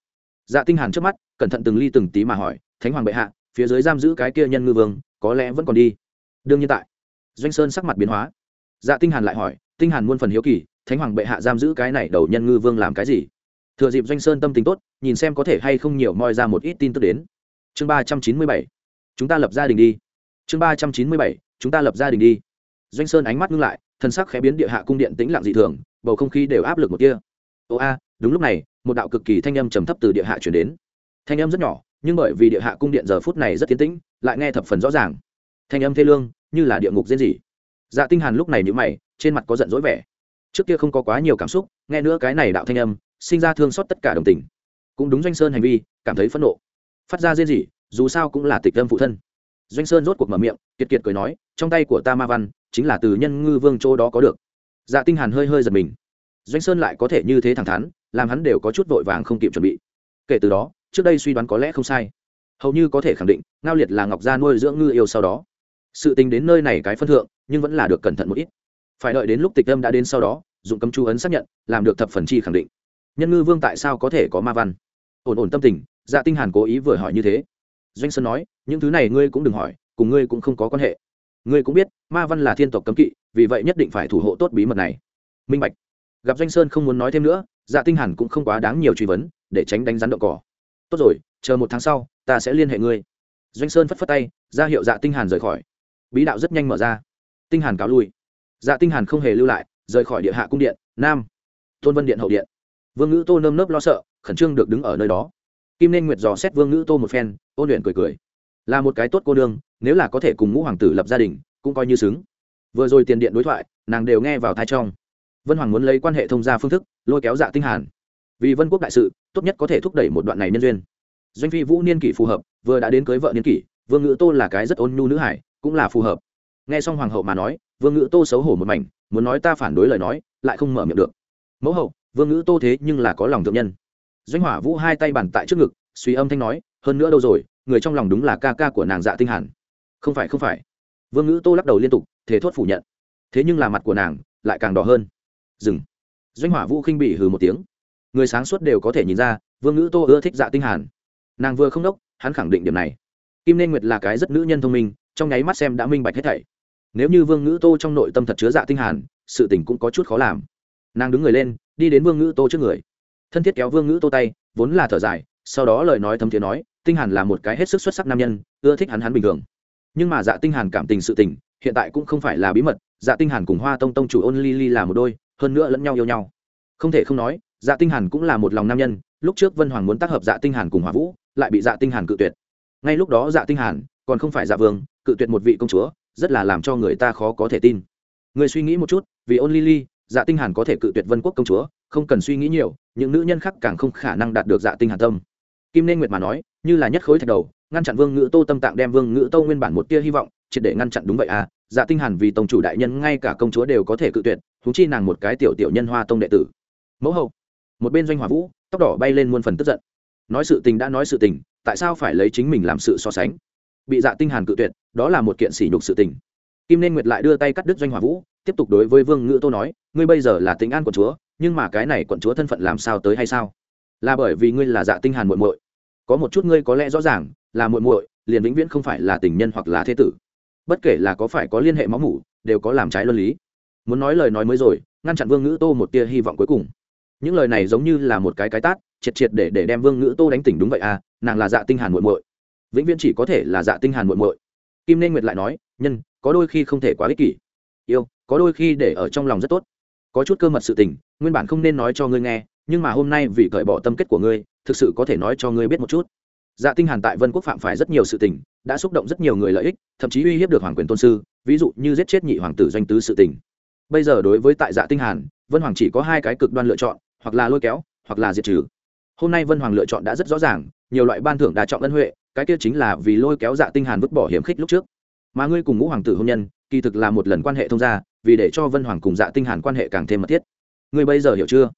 Dạ tinh hàn trước mắt, cẩn thận từng ly từng tí mà hỏi, thánh hoàng bệ hạ, phía dưới giam giữ cái kia nhân ngư vương, có lẽ vẫn còn đi? Đương nhiên tại doanh sơn sắc mặt biến hóa. Dạ tinh hàn lại hỏi, tinh hàn muôn phần hiếu kỳ, thánh hoàng bệ hạ giam giữ cái này đầu nhân ngư vương làm cái gì? Thừa dịp doanh sơn tâm tình tốt, nhìn xem có thể hay không nhiều moi ra một ít tin tức đến. Chương ba trăm chín mươi bảy, chúng ta lập gia đình đi. Chương ba trăm chín mươi bảy, chúng ta lập gia đình đi. Doanh sơn ánh mắt ngưng lại thân sắc khẽ biến địa hạ cung điện tĩnh lặng dị thường, bầu không khí đều áp lực một kia ô a, đúng lúc này, một đạo cực kỳ thanh âm trầm thấp từ địa hạ chuyển đến. Thanh âm rất nhỏ, nhưng bởi vì địa hạ cung điện giờ phút này rất tiến tĩnh, lại nghe thập phần rõ ràng. Thanh âm thê lương như là địa ngục diễn gì? dạ tinh hàn lúc này nhíu mày, trên mặt có giận dỗi vẻ. Trước kia không có quá nhiều cảm xúc, nghe nữa cái này đạo thanh âm, sinh ra thương xót tất cả đồng tình. Cũng đúng doanh sơn hành vi, cảm thấy phẫn nộ. Phát ra diễn gì dù sao cũng là tịch âm phụ thân. Doanh sơn rốt cuộc mở miệng, kiệt kiệt cười nói, trong tay của ta ma văn, chính là từ nhân ngư vương châu đó có được. Dạ tinh hàn hơi hơi giật mình. Doanh sơn lại có thể như thế thẳng thắn, làm hắn đều có chút vội vàng không kịp chuẩn bị. Kể từ đó, trước đây suy đoán có lẽ không sai. Hầu như có thể khẳng định, ngao liệt là ngọc gia nuôi dưỡng ngư yêu sau đó sự tình đến nơi này cái phân thượng, nhưng vẫn là được cẩn thận một ít. Phải đợi đến lúc tịch âm đã đến sau đó, dụng cấm chú ấn xác nhận, làm được thập phần chi khẳng định. Nhân ngư vương tại sao có thể có ma văn? Ổn ổn tâm tình dạ tinh hàn cố ý vừa hỏi như thế. Doanh sơn nói, những thứ này ngươi cũng đừng hỏi, cùng ngươi cũng không có quan hệ. Ngươi cũng biết, ma văn là thiên tộc cấm kỵ, vì vậy nhất định phải thủ hộ tốt bí mật này. Minh bạch. Gặp doanh sơn không muốn nói thêm nữa dạ tinh hàn cũng không quá đáng nhiều truy vấn, để tránh đánh rắn độ cỏ. Tốt rồi, chờ một tháng sau, ta sẽ liên hệ ngươi. Doanh sơn phất phất tay, ra hiệu dạ tinh hàn rời khỏi bí đạo rất nhanh mở ra. Tinh hàn cáo lui. Dạ tinh hàn không hề lưu lại, rời khỏi địa hạ cung điện, nam tôn vân điện hậu điện. Vương ngữ tô nơm nớp lo sợ, khẩn trương được đứng ở nơi đó. Kim nên nguyệt dò xét vương ngữ tô một phen, ôn luyện cười cười. Là một cái tốt cô đương nếu là có thể cùng ngũ hoàng tử lập gia đình, cũng coi như xứng. Vừa rồi tiền điện đối thoại, nàng đều nghe vào thai trong. Vân hoàng muốn lấy quan hệ thông gia phương thức, lôi kéo dạ tinh hàn. Vì vân quốc đại sự, tốt nhất có thể thúc đẩy một đoạn này nhân duyên. Doanh phi vũ niên kỷ phù hợp, vừa đã đến cưới vợ niên kỷ, vương ngữ tô là cái rất ôn nhu nữ hải cũng là phù hợp. Nghe xong hoàng hậu mà nói, vương ngữ tô xấu hổ một mảnh, muốn nói ta phản đối lời nói, lại không mở miệng được. Mẫu hậu, vương ngữ tô thế nhưng là có lòng thượng nhân. Doanh hỏa vũ hai tay bàn tại trước ngực, suy âm thanh nói, hơn nữa đâu rồi, người trong lòng đúng là ca ca của nàng dạ tinh hẳn không phải không phải. Vương ngữ tô lắc đầu liên tục thế thốt phủ nhận. Thế nhưng là mặt của nàng lại càng đỏ hơn. Dừng. Doanh hỏa vũ khinh bị hừ một tiếng. Người sáng suốt đều có thể nhìn ra, vương ngữ tô ưa thích dạ tinh hàn. Nàng vừa không đốc, hắn khẳng định điểm này. Kim nên nguyệt là cái rất nữ nhân thông minh trong nháy mắt xem đã minh bạch hết thảy. Nếu như vương ngữ tô trong nội tâm thật chứa dạ tinh hàn, sự tình cũng có chút khó làm. Nàng đứng người lên, đi đến vương ngữ tô trước người. Thân thiết kéo vương ngữ tô tay, vốn là thở dài, sau đó lời nói thấm thiế nói, tinh hàn là một cái hết sức xuất sắc nam nhân, ưa thích hắn hắn bình thường. Nhưng mà dạ tinh hàn cảm tình sự tình, hiện tại cũng không phải là bí mật dạ tinh hàn cùng hoa tông tông chủ ôn ly ly là một đôi, hơn nữa lẫn nhau yêu nhau. Không thể không nói dạ tinh hàn cũng là một lòng nam nhân, lúc trước vân hoàng muốn tác hợp dạ tinh hàn cùng hỏa vũ, lại bị dạ tinh hàn cự tuyệt. Ngay lúc đó dạ tinh hàn còn không phải dạ vương cự tuyệt một vị công chúa, rất là làm cho người ta khó có thể tin. Người suy nghĩ một chút, vì ôn Lily dạ tinh hàn có thể cự tuyệt vân quốc công chúa, không cần suy nghĩ nhiều, những nữ nhân khác càng không khả năng đạt được dạ tinh hàn tâm. Kim nên nguyệt mà nói, như là nhất khối thạch đầu, ngăn chặn vương ngữ tô tâm tạng đem vương ngữ tô nguyên bản một tia hy vọng, triệt để ngăn chặn đúng vậy à dạ tinh hàn vì tổng chủ đại nhân ngay cả công chúa đều có thể cự tuyệt chúng chi nàng một cái tiểu tiểu nhân hoa tông đệ tử. Mẫu hậu, một bên doanh hỏa vũ, tóc đỏ bay lên muôn phần tức giận. Nói sự tình đã nói sự tình, tại sao phải lấy chính mình làm sự so sánh? Bị dạ tinh hàn cự tuyệt đó là một kiện sỉ nhục sự tình. Kim nên nguyệt lại đưa tay cắt đứt doanh hỏa vũ, tiếp tục đối với vương ngữ tô nói, ngươi bây giờ là tính an quận chúa, nhưng mà cái này quận chúa thân phận làm sao tới hay sao? Là bởi vì ngươi là dạ tinh hàn muội muội. Có một chút ngươi có lẽ rõ ràng, là muội muội, liền vĩnh viễn không phải là tình nhân hoặc là thế tử. Bất kể là có phải có liên hệ máu mủ, đều có làm trái luân lý. Muốn nói lời nói mới rồi, ngăn chặn vương ngữ tô một tia hy vọng cuối cùng. Những lời này giống như là một cái cái tát, triệt triệt để để đem vương ngữ tô đánh tỉnh đúng vậy à nàng là dạ tinh hàn muội muội. Vĩnh viễn chỉ có thể là dạ tinh hàn muội muội kim nên nguyệt lại nói, nhân, có đôi khi không thể quá ích kỷ. Yêu, có đôi khi để ở trong lòng rất tốt. Có chút cơ mật sự tình, nguyên bản không nên nói cho ngươi nghe, nhưng mà hôm nay vì cởi bỏ tâm kết của ngươi, thực sự có thể nói cho ngươi biết một chút. Dạ tinh hàn tại vân quốc phạm phải rất nhiều sự tình, đã xúc động rất nhiều người lợi ích, thậm chí uy hiếp được hoàng quyền tôn sư, ví dụ như giết chết nhị hoàng tử doanh tứ sự tình. Bây giờ đối với tại dạ tinh hàn, vân hoàng chỉ có hai cái cực đoan lựa chọn, hoặc là lôi kéo, hoặc là diệt trừ. Hôm nay vân hoàng lựa chọn đã rất rõ ràng, nhiều loại ban thưởng đa trọng ân huệ cái kia chính là vì lôi kéo dạ tinh hàn vứt bỏ hiểm khích lúc trước. Mà ngươi cùng ngũ hoàng tử hôn nhân, kỳ thực là một lần quan hệ thông gia, vì để cho vân hoàng cùng dạ tinh hàn quan hệ càng thêm mật thiết. Ngươi bây giờ hiểu chưa?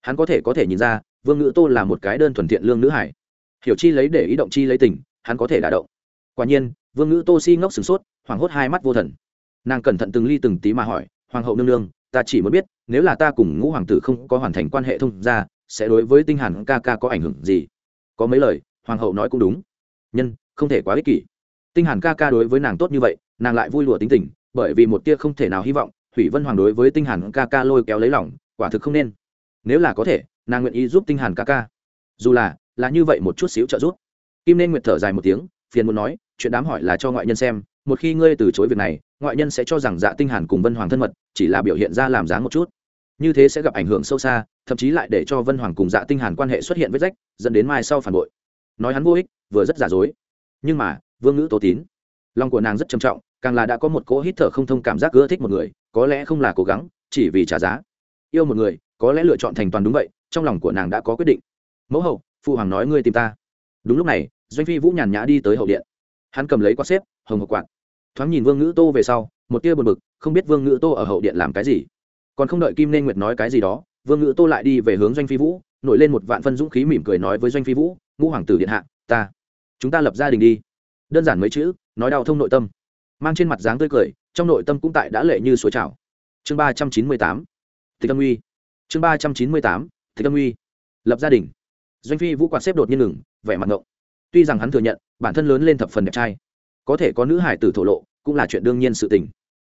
Hắn có thể có thể nhìn ra, vương ngữ tô là một cái đơn thuần thiện lương nữ hải. Hiểu chi lấy để ý động chi lấy tình, hắn có thể đả động. Quả nhiên, vương ngữ tô si ngốc sửng sốt, hoảng hốt hai mắt vô thần. Nàng cẩn thận từng ly từng tí mà hỏi, hoàng hậu nương nương, ta chỉ muốn biết, nếu là ta cùng ngũ hoàng tử không có hoàn thành quan hệ thông gia, sẽ đối với tinh hàn ca ca có ảnh hưởng gì? Có mấy lời, hoàng hậu nói cũng đúng nhân, không thể quá ích kỷ. Tinh hàn ca ca đối với nàng tốt như vậy, nàng lại vui lụa tính tình, bởi vì một tia không thể nào hy vọng thủy vân hoàng đối với tinh hàn ca ca lôi kéo lấy lòng, quả thực không nên. Nếu là có thể, nàng nguyện ý giúp tinh hàn ca ca. Dù là là như vậy một chút xíu trợ giúp. Kim nên nguyệt thở dài một tiếng, phiền muốn nói, chuyện đám hỏi là cho ngoại nhân xem, một khi ngươi từ chối việc này, ngoại nhân sẽ cho rằng dạ tinh hàn cùng vân hoàng thân mật, chỉ là biểu hiện ra làm dáng một chút. Như thế sẽ gặp ảnh hưởng sâu xa, thậm chí lại để cho vân hoàng cùng dạ tinh hàn quan hệ xuất hiện vết rách, dẫn đến mai sau phản bội. Nói hắn vô ích vừa rất giả dối. Nhưng mà, vương ngữ tố tín, lòng của nàng rất trầm trọng, càng là đã có một cỗ hít thở không thông cảm giác ưa thích một người, có lẽ không là cố gắng, chỉ vì trả giá. Yêu một người, có lẽ lựa chọn thành toàn đúng vậy, trong lòng của nàng đã có quyết định. Mẫu hậu, phụ hoàng nói ngươi tìm ta. Đúng lúc này, doanh phi vũ nhàn nhã đi tới hậu điện. Hắn cầm lấy quạt xếp, hồng hộc quạt. Thoáng nhìn vương ngữ tô về sau, một tia buồn bực, không biết vương ngữ tô ở hậu điện làm cái gì. Còn không đợi kim nên nguyệt nói cái gì đó, vương ngữ tô lại đi về hướng doanh phi vũ, nổi lên một vạn phân dũng khí mỉm cười nói với doanh phi vũ, ngũ hoàng tử điện hạ, ta chúng ta lập gia đình đi. Đơn giản mấy chữ, nói đau thông nội tâm. Mang trên mặt dáng tươi cười, trong nội tâm cũng tại đã lệ như suối trào. Chương ba trăm chín mươi tám, thích âm uy. Chương ba trăm chín mươi tám, thích âm uy. Lập gia đình. Doanh phi vũ quạt xếp đột nhiên ngừng, vẻ mặt ngộng. Tuy rằng hắn thừa nhận, bản thân lớn lên thập phần đẹp trai. Có thể có nữ hải tử thổ lộ, cũng là chuyện đương nhiên sự tình.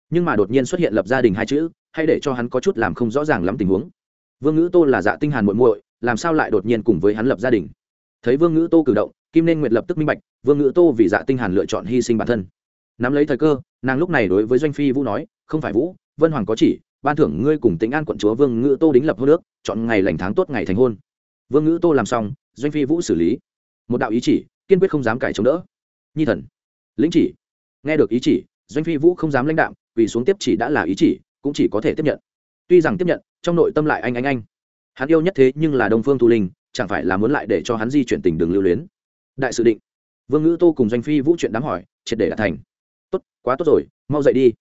Nhưng mà đột nhiên xuất hiện lập gia đình hai chữ hay để cho hắn có chút làm không rõ ràng lắm tình huống. Vương ngữ tô là dạ tinh hàn muội muội, làm sao lại đột nhiên cùng với hắn lập gia đình? Thấy vương ngữ tô cử động kim nên nguyệt lập tức minh bạch, vương ngữ tô vì dạ tinh hàn lựa chọn hy sinh bản thân. Nắm lấy thời cơ, nàng lúc này đối với doanh phi vũ nói, không phải vũ, vân hoàng có chỉ, ban thưởng ngươi cùng tính an quận chúa vương ngữ tô đính lập hôn nước chọn ngày lành tháng tốt ngày thành hôn. Vương ngữ tô làm xong, doanh phi vũ xử lý. Một đạo ý chỉ, kiên quyết không dám cải chống đỡ. Nhi thần, lĩnh chỉ. Nghe được ý chỉ, doanh phi vũ không dám lãnh đạm vì xuống tiếp chỉ đã là ý chỉ, cũng chỉ có thể tiếp nhận. Tuy rằng tiếp nhận, trong nội tâm lại anh anh anh. Hắn yêu nhất thế nhưng là đông phương thu linh, chẳng phải là muốn lại để cho hắn di chuyển tình đường lưu luyến đại sự định. Vương ngữ tô cùng doanh phi vũ chuyện đám hỏi, triệt để đã thành. Tốt, quá tốt rồi, mau dậy đi.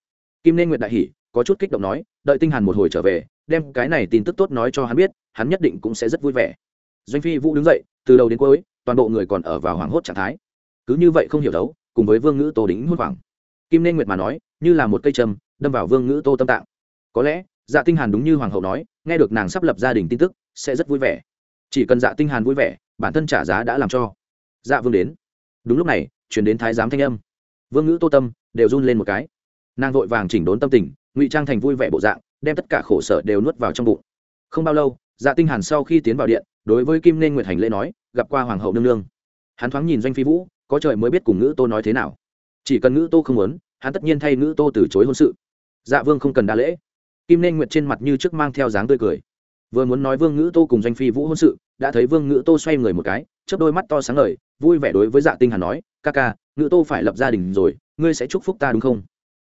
Kim nên nguyệt đại hỉ, có chút kích động nói, đợi tinh hàn một hồi trở về, đem cái này tin tức tốt nói cho hắn biết, hắn nhất định cũng sẽ rất vui vẻ. Doanh phi vũ đứng dậy, từ đầu đến cuối, toàn bộ người còn ở vào hoảng hốt trạng thái. Cứ như vậy không hiểu đấu, cùng với vương ngữ tô đính hốt hoảng. Kim nên nguyệt mà nói, như là một cây châm, đâm vào vương ngữ tô tâm tạng. Có lẽ dạ tinh hàn đúng như hoàng hậu nói, nghe được nàng sắp lập gia đình tin tức, sẽ rất vui vẻ. Chỉ cần dạ tinh hàn vui vẻ, bản thân trả giá đã làm cho dạ vương đến. Đúng lúc này, chuyển đến thái giám thanh âm. Vương ngữ tô tâm đều run lên một cái. Nàng vội vàng chỉnh đốn tâm tình, ngụy trang thành vui vẻ bộ dạng, đem tất cả khổ sở đều nuốt vào trong bụng. Không bao lâu dạ tinh hàn sau khi tiến vào điện, đối với kim nên nguyệt hành lễ nói, gặp qua hoàng hậu nương nương. Hắn thoáng nhìn doanh phi vũ, có trời mới biết cùng ngữ tô nói thế nào. Chỉ cần ngữ tô không muốn, hắn tất nhiên thay ngữ tô từ chối hôn sự. Dạ vương không cần đa lễ. Kim nên nguyệt trên mặt như trước mang theo dáng tươi cười vừa muốn nói vương ngữ tô cùng doanh phi vũ hôn sự, đã thấy vương ngữ tô xoay người một cái, chớp đôi mắt to sáng ngời, vui vẻ đối với dạ tinh hàn nói, ca ca, ngữ tô phải lập gia đình rồi, ngươi sẽ chúc phúc ta đúng không?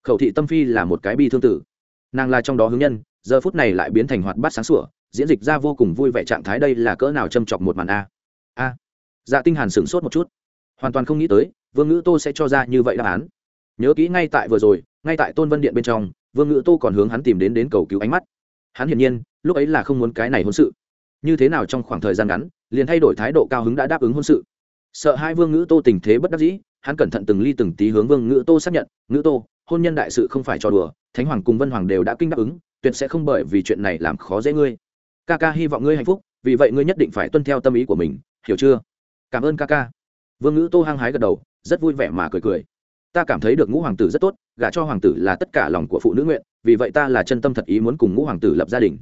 Khẩu thị tâm phi là một cái bi thương tử. Nàng là trong đó hướng nhân, giờ phút này lại biến thành hoạt bát sáng sủa, diễn dịch ra vô cùng vui vẻ trạng thái đây là cỡ nào châm chọc một màn a. A. Dạ tinh hàn sửng sốt một chút. Hoàn toàn không nghĩ tới, vương ngữ tô sẽ cho ra như vậy đáp án. Nhớ kỹ ngay tại vừa rồi, ngay tại tôn vân điện bên trong, vương ngữ tô còn hướng hắn tìm đến đến cầu cứu ánh mắt hắn hiển nhiên, lúc ấy là không muốn cái này hôn sự. Như thế nào trong khoảng thời gian ngắn, liền thay đổi thái độ cao hứng đã đáp ứng hôn sự. Sợ hai vương ngữ tô tình thế bất đắc dĩ, hắn cẩn thận từng ly từng tí hướng vương ngữ tô xác nhận, ngữ tô, hôn nhân đại sự không phải trò đùa, thánh hoàng cùng vân hoàng đều đã kinh đáp ứng, tuyệt sẽ không bởi vì chuyện này làm khó dễ ngươi. Ca ca hy vọng ngươi hạnh phúc, vì vậy ngươi nhất định phải tuân theo tâm ý của mình, hiểu chưa? Cảm ơn ca ca. Vương ngữ tô hăng hái gật đầu, rất vui vẻ mà cười cười ta cảm thấy được ngũ hoàng tử rất tốt, gả cho hoàng tử là tất cả lòng của phụ nữ nguyện, vì vậy ta là chân tâm thật ý muốn cùng ngũ hoàng tử lập gia đình.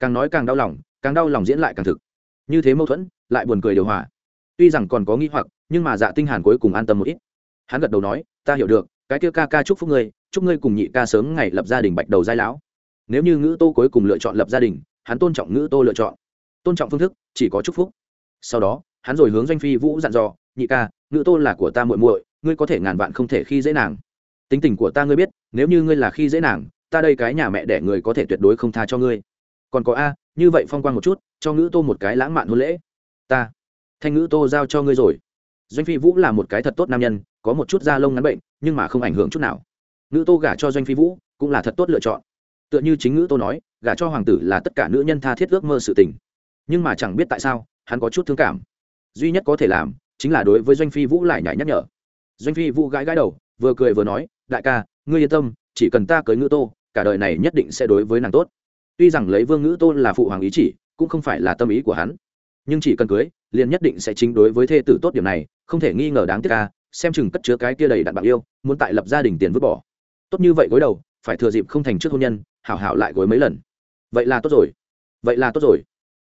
Càng nói càng đau lòng, càng đau lòng diễn lại càng thực. Như thế mâu thuẫn, lại buồn cười điều hòa. Tuy rằng còn có nghi hoặc, nhưng mà dạ tinh hàn cuối cùng an tâm một ít. Hắn gật đầu nói, ta hiểu được, cái kia ca ca chúc phúc ngươi, chúc ngươi cùng nhị ca sớm ngày lập gia đình bạch đầu giai lão. Nếu như ngữ tô cuối cùng lựa chọn lập gia đình, hắn tôn trọng ngữ tô lựa chọn. Tôn trọng phương thức, chỉ có chúc phúc. Sau đó, hắn rồi hướng doanh phi vũ dặn dò, nhị ca, ngữ tô là của ta muội muội ngươi có thể ngàn vạn không thể khi dễ nàng. Tính tình của ta ngươi biết, nếu như ngươi là khi dễ nàng, ta đây cái nhà mẹ đẻ người có thể tuyệt đối không tha cho ngươi. Còn có a, như vậy phong quang một chút, cho ngữ tô một cái lãng mạn hôn lễ. Ta, thanh ngữ tô giao cho ngươi rồi. Doanh phi vũ là một cái thật tốt nam nhân, có một chút da lông ngắn bệnh, nhưng mà không ảnh hưởng chút nào. Ngữ tô gả cho doanh phi vũ, cũng là thật tốt lựa chọn. Tựa như chính ngữ tô nói, gả cho hoàng tử là tất cả nữ nhân tha thiết ước mơ sự tình. Nhưng mà chẳng biết tại sao, hắn có chút thương cảm. Duy nhất có thể làm, chính là đối với doanh phi vũ lại nhảy nhắc nhở doanh phi vũ gãi gãi đầu, vừa cười vừa nói, đại ca, ngươi yên tâm, chỉ cần ta cưới ngữ tô, cả đời này nhất định sẽ đối với nàng tốt. Tuy rằng lấy vương ngữ tô là phụ hoàng ý chỉ, cũng không phải là tâm ý của hắn, nhưng chỉ cần cưới, liền nhất định sẽ chính đối với thê tử tốt điểm này, không thể nghi ngờ đáng tiếc ca, xem chừng cất chứa cái kia đầy đặn bạc yêu, muốn tại lập gia đình tiền vứt bỏ. Tốt như vậy gối đầu, phải thừa dịp không thành trước hôn nhân, hảo hảo lại gối mấy lần. Vậy là tốt rồi. Vậy là tốt rồi.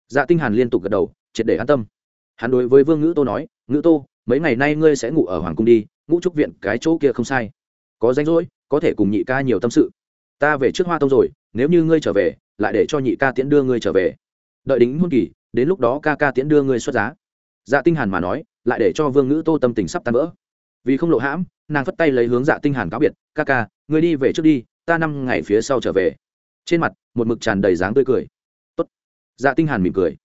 Dạ tinh hàn liên tục gật đầu, triệt để an tâm. Hắn đối với vương ngữ tô nói, ngữ tô mấy ngày nay ngươi sẽ ngủ ở hoàng cung đi, ngũ trúc viện cái chỗ kia không sai. Có danh rỗi, có thể cùng nhị ca nhiều tâm sự. Ta về trước hoa tông rồi, nếu như ngươi trở về, lại để cho nhị ca tiễn đưa ngươi trở về. Đợi đính hôn kỳ, đến lúc đó ca ca tiễn đưa ngươi xuất giá. Dạ tinh hàn mà nói, lại để cho vương ngữ tô tâm tình sắp tan vỡ. Vì không lộ hãm, nàng phất tay lấy hướng dạ tinh hàn cáo biệt, ca ca, ngươi đi về trước đi, ta năm ngày phía sau trở về. Trên mặt, một mực tràn đầy dáng tươi cười. Tốt. Dạ tinh hàn mỉm cười.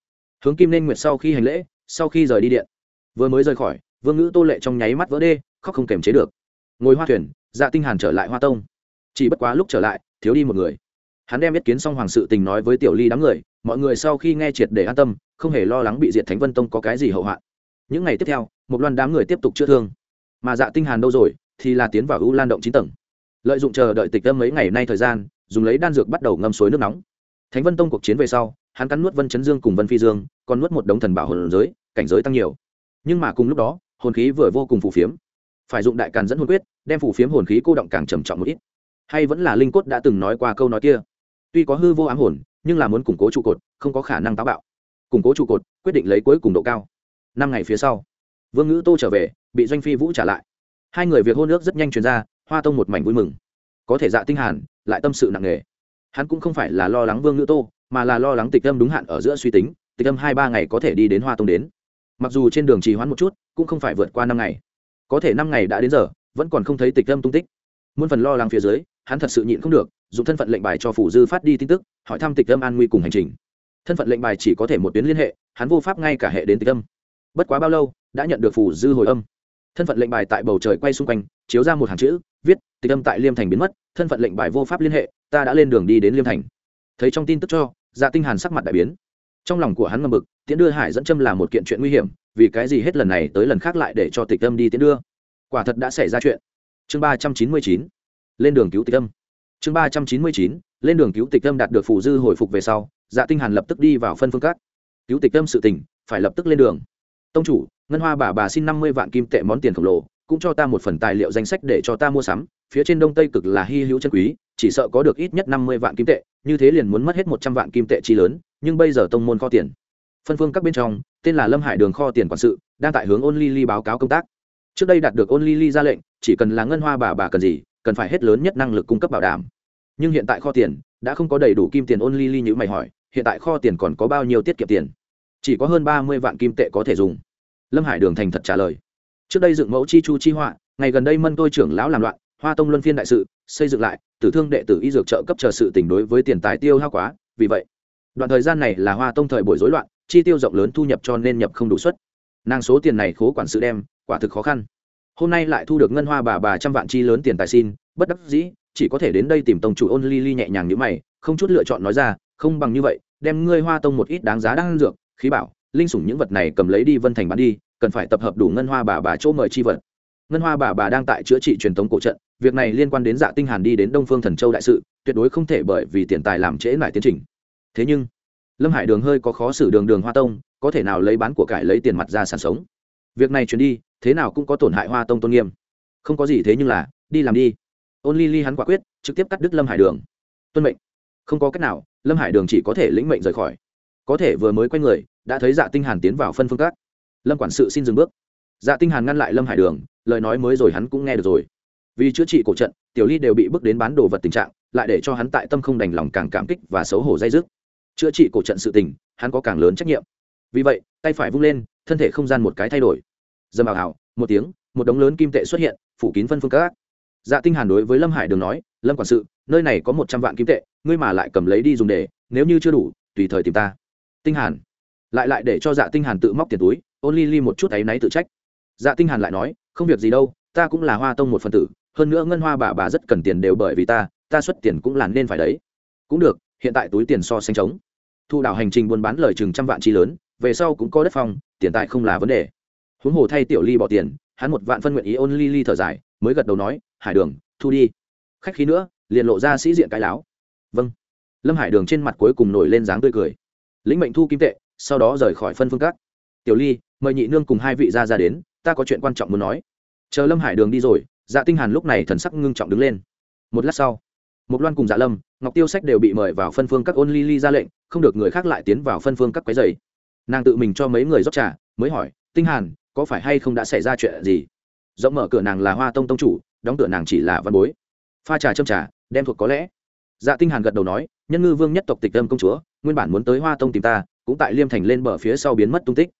Hướng kim nên nguyệt sau khi hành lễ, sau khi rời đi điện, vừa mới rời khỏi vương ngữ tô lệ trong nháy mắt vỡ đê, khóc không kềm chế được. Ngồi hoa thuyền dạ tinh hàn trở lại hoa tông. Chỉ bất quá lúc trở lại, thiếu đi một người. Hắn đem biết kiến xong hoàng sự tình nói với tiểu ly đám người, mọi người sau khi nghe triệt để an tâm, không hề lo lắng bị diệt thánh vân tông có cái gì hậu hoạn. Những ngày tiếp theo, một loan đám người tiếp tục chữa thương. Mà dạ tinh hàn đâu rồi, thì là tiến vào u lan động chín tầng. Lợi dụng chờ đợi tịch tâm mấy ngày nay thời gian, dùng lấy đan dược bắt đầu ngâm suối nước nóng. Thánh vân tông cuộc chiến về sau, hắn cắn nuốt vân chấn dương cùng vân phi dương, còn nuốt một đống thần bảo hồn giới, cảnh giới tăng nhiều. Nhưng mà cùng lúc đó hồn khí vừa vô cùng phù phiếm. Phải dụng đại càn dẫn hồn quyết, đem phù phiếm hồn khí cô động càng trầm trọng một ít. Hay vẫn là linh cốt đã từng nói qua câu nói kia. Tuy có hư vô ám hồn, nhưng là muốn củng cố trụ cột, không có khả năng táo bạo. Củng cố trụ cột, quyết định lấy cuối cùng độ cao. Năm ngày phía sau, vương ngữ tô trở về, bị doanh phi vũ trả lại. Hai người việc hôn ước rất nhanh truyền ra, hoa tông một mảnh vui mừng. Có thể dạ tinh hàn, lại tâm sự nặng nề. Hắn cũng không phải là lo lắng vương ngữ tô, mà là lo lắng tịch âm đúng hạn ở giữa suy tính, tịch âm hai ba ngày có thể đi đến hoa tông đến mặc dù trên đường trì hoãn một chút, cũng không phải vượt qua năm ngày. Có thể năm ngày đã đến giờ, vẫn còn không thấy tịch âm tung tích. Muôn phần lo lắng phía dưới, hắn thật sự nhịn không được, dùng thân phận lệnh bài cho phủ dư phát đi tin tức, hỏi thăm tịch âm an nguy cùng hành trình. Thân phận lệnh bài chỉ có thể một tuyến liên hệ, hắn vô pháp ngay cả hệ đến tịch âm. Bất quá bao lâu, đã nhận được phủ dư hồi âm. Thân phận lệnh bài tại bầu trời quay xung quanh, chiếu ra một hàng chữ, viết, tịch âm tại liêm thành biến mất, thân phận lệnh bài vô pháp liên hệ, ta đã lên đường đi đến liêm thành. Thấy trong tin tức cho dạ tinh hàn sắc mặt đại biến. Trong lòng của hắn ngầm bực tiễn đưa hải dẫn châm là một kiện chuyện nguy hiểm, vì cái gì hết lần này tới lần khác lại để cho tịch Tâm đi tiễn đưa? Quả thật đã xảy ra chuyện. Chương ba trăm chín mươi chín, lên đường cứu tịch Tâm. chương ba trăm chín mươi chín, lên đường cứu tịch Tâm đạt được phù dư hồi phục về sau dạ tinh hàn lập tức đi vào phân phương cát. Cứu tịch Tâm sự tình, phải lập tức lên đường. Tông chủ, ngân hoa bà bà xin năm mươi vạn kim tệ món tiền khổng lồ, cũng cho ta một phần tài liệu danh sách để cho ta mua sắm. Phía trên đông tây cực là hy hữu chân quý, chỉ sợ có được ít nhất năm mươi vạn kim tệ, như thế liền muốn mất hết một trăm vạn kim tệ chi lớn, nhưng bây giờ tông môn kho tiền phân phương các bên trong, tên là lâm hải đường kho tiền quản sự, đang tại hướng ôn ly ly báo cáo công tác. Trước đây đạt được ôn ly ly ra lệnh, chỉ cần là ngân hoa bà bà cần gì, cần phải hết lớn nhất năng lực cung cấp bảo đảm. Nhưng hiện tại kho tiền, đã không có đầy đủ kim tiền, ôn ly ly như mày hỏi, hiện tại kho tiền còn có bao nhiêu tiết kiệm tiền? Chỉ có hơn ba mươi vạn kim tệ có thể dùng. Lâm hải đường thành thật trả lời. Trước đây dựng mẫu chi chu chi họa, ngày gần đây mân tôi trưởng lão làm loạn, hoa tông luân phiên đại sự, xây dựng lại, tử thương đệ tử y dược trợ cấp chờ sự tình đối với tiền tài tiêu hao quá, vì vậy, đoạn thời gian này là hoa tông thời buổi rối loạn chi tiêu rộng lớn thu nhập cho nên nhập không đủ suất. Nàng số tiền này khố quản sự đem, quả thực khó khăn. Hôm nay lại thu được ngân hoa bà bà trăm vạn chi lớn tiền tài xin, bất đắc dĩ, chỉ có thể đến đây tìm tông chủ ôn ly ly nhẹ nhàng như mày, không chút lựa chọn nói ra, không bằng như vậy, đem ngươi hoa tông một ít đáng giá đang dược, khí bảo, linh sủng những vật này cầm lấy đi vân thành bán đi, cần phải tập hợp đủ ngân hoa bà bà chỗ mời chi vật. Ngân hoa bà bà đang tại chữa trị truyền thống cổ trận, việc này liên quan đến dạ tinh hàn đi đến đông phương thần châu đại sự, tuyệt đối không thể bởi vì tiền tài làm trễ lại tiến trình. Thế nhưng lâm hải đường hơi có khó xử đường đường hoa tông, có thể nào lấy bán của cải lấy tiền mặt ra sản sống? Việc này chuyển đi, thế nào cũng có tổn hại hoa tông tôn nghiêm. Không có gì thế nhưng là, đi làm đi. Ôn ly ly hắn quả quyết, trực tiếp cắt đứt lâm hải đường. Tuân mệnh. Không có cách nào, lâm hải đường chỉ có thể lĩnh mệnh rời khỏi. Có thể vừa mới quay người, đã thấy dạ tinh hàn tiến vào phân phương các. Lâm quản sự xin dừng bước. Dạ tinh hàn ngăn lại lâm hải đường, lời nói mới rồi hắn cũng nghe được rồi. Vì chữa trị cổ trận, tiểu ly đều bị bước đến bán đồ vật tình trạng, lại để cho hắn tại tâm không đành lòng càng cảm kích và xấu hổ dây dứt chữa trị cổ trận sự tình, hắn có càng lớn trách nhiệm. Vì vậy, tay phải vung lên, thân thể không gian một cái thay đổi. Dầm ảo ảo một tiếng, một đống lớn kim tệ xuất hiện, phủ kín phân phương các dạ tinh hàn đối với lâm hải đường nói, lâm quản sự, nơi này có một trăm vạn kim tệ, ngươi mà lại cầm lấy đi dùng để, nếu như chưa đủ, tùy thời tìm ta. Tinh hàn, lại lại để cho dạ tinh hàn tự móc tiền túi, ôn ly ly một chút ấy náy tự trách. Dạ tinh hàn lại nói, không việc gì đâu, ta cũng là hoa tông một phần tử, hơn nữa ngân hoa bà bà rất cần tiền đều bởi vì ta ta xuất tiền cũng là nên phải đấy. Cũng được hiện tại túi tiền so sánh trống. Thu đảo hành trình buôn bán lời chừng trăm vạn chi lớn, về sau cũng có đất phong, tiền tài không là vấn đề. Huống hồ thay tiểu ly bỏ tiền, hắn một vạn phân nguyện ý ôn ly ly thở dài, mới gật đầu nói, hải đường, thu đi. Khách khí nữa, liền lộ ra sĩ diện cái láo. Vâng. Lâm hải đường trên mặt cuối cùng nổi lên dáng tươi cười. Lĩnh mệnh thu kim tệ, sau đó rời khỏi phân phương cát. Tiểu ly, mời nhị nương cùng hai vị gia ra đến, ta có chuyện quan trọng muốn nói. Chờ lâm hải đường đi rồi. Dạ tinh hàn lúc này thần sắc ngưng trọng đứng lên. Một lát sau một loan cùng dạ lâm ngọc tiêu sách đều bị mời vào phân phương các ôn ly ly ra lệnh, không được người khác lại tiến vào phân phương các quái giày nàng tự mình cho mấy người rót trà, mới hỏi, tinh hàn, có phải hay không đã xảy ra chuyện gì? Rộng mở cửa nàng là hoa tông tông chủ, đóng cửa nàng chỉ là văn bối. Pha trà châm trà, đem thuộc có lẽ. Dạ tinh hàn gật đầu nói, nhân ngư vương nhất tộc tịch âm công chúa, nguyên bản muốn tới hoa tông tìm ta, cũng tại liêm thành lên bờ phía sau biến mất tung tích.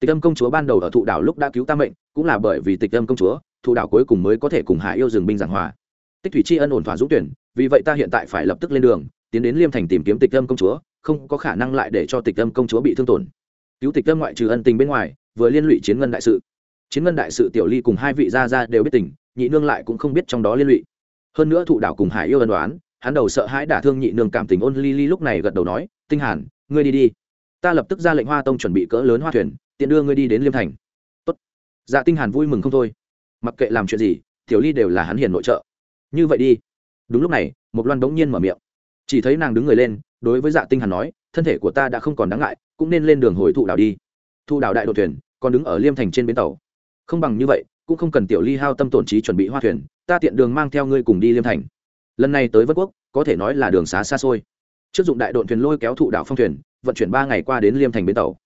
Tịch âm công chúa ban đầu ở thụ đảo lúc đã cứu ta mệnh, cũng là bởi vì tịch âm công chúa, thụ đảo cuối cùng mới có thể cùng hải yêu rừng binh giảng hòa. Tích thủy tri ân ổn thỏa dũng tuyển vì vậy ta hiện tại phải lập tức lên đường, tiến đến liêm thành tìm kiếm tịch âm công chúa, không có khả năng lại để cho tịch âm công chúa bị thương tổn. Cứu tịch âm ngoại trừ ân tình bên ngoài, vừa liên lụy chiến ngân đại sự. Chiến ngân đại sự tiểu ly cùng hai vị gia gia đều biết tình, nhị nương lại cũng không biết trong đó liên lụy. Hơn nữa thụ đảo cùng hải yêu ân đoán hắn đầu sợ hãi đả thương nhị nương cảm tình ôn ly ly lúc này gật đầu nói, tinh hàn, ngươi đi đi. Ta lập tức ra lệnh hoa tông chuẩn bị cỡ lớn hoa thuyền, tiện đưa ngươi đi đến liêm thành. Tốt. dạ tinh hàn vui mừng không thôi. Mặc kệ làm chuyện gì, tiểu ly đều là hắn hiền nội trợ. Như vậy đi đúng lúc này một loan bỗng nhiên mở miệng. Chỉ thấy nàng đứng người lên, đối với dạ tinh hàn nói, thân thể của ta đã không còn đáng ngại, cũng nên lên đường hồi thụ đảo đi. Thụ đảo đại đội thuyền, còn đứng ở liêm thành trên bến tàu. Không bằng như vậy, cũng không cần tiểu ly hao tâm tổn trí chuẩn bị hoa thuyền, ta tiện đường mang theo ngươi cùng đi liêm thành. Lần này tới vân quốc, có thể nói là đường xá xa xôi. Trước dụng đại đội thuyền lôi kéo thụ đảo phong thuyền, vận chuyển ba ngày qua đến liêm thành bến tàu.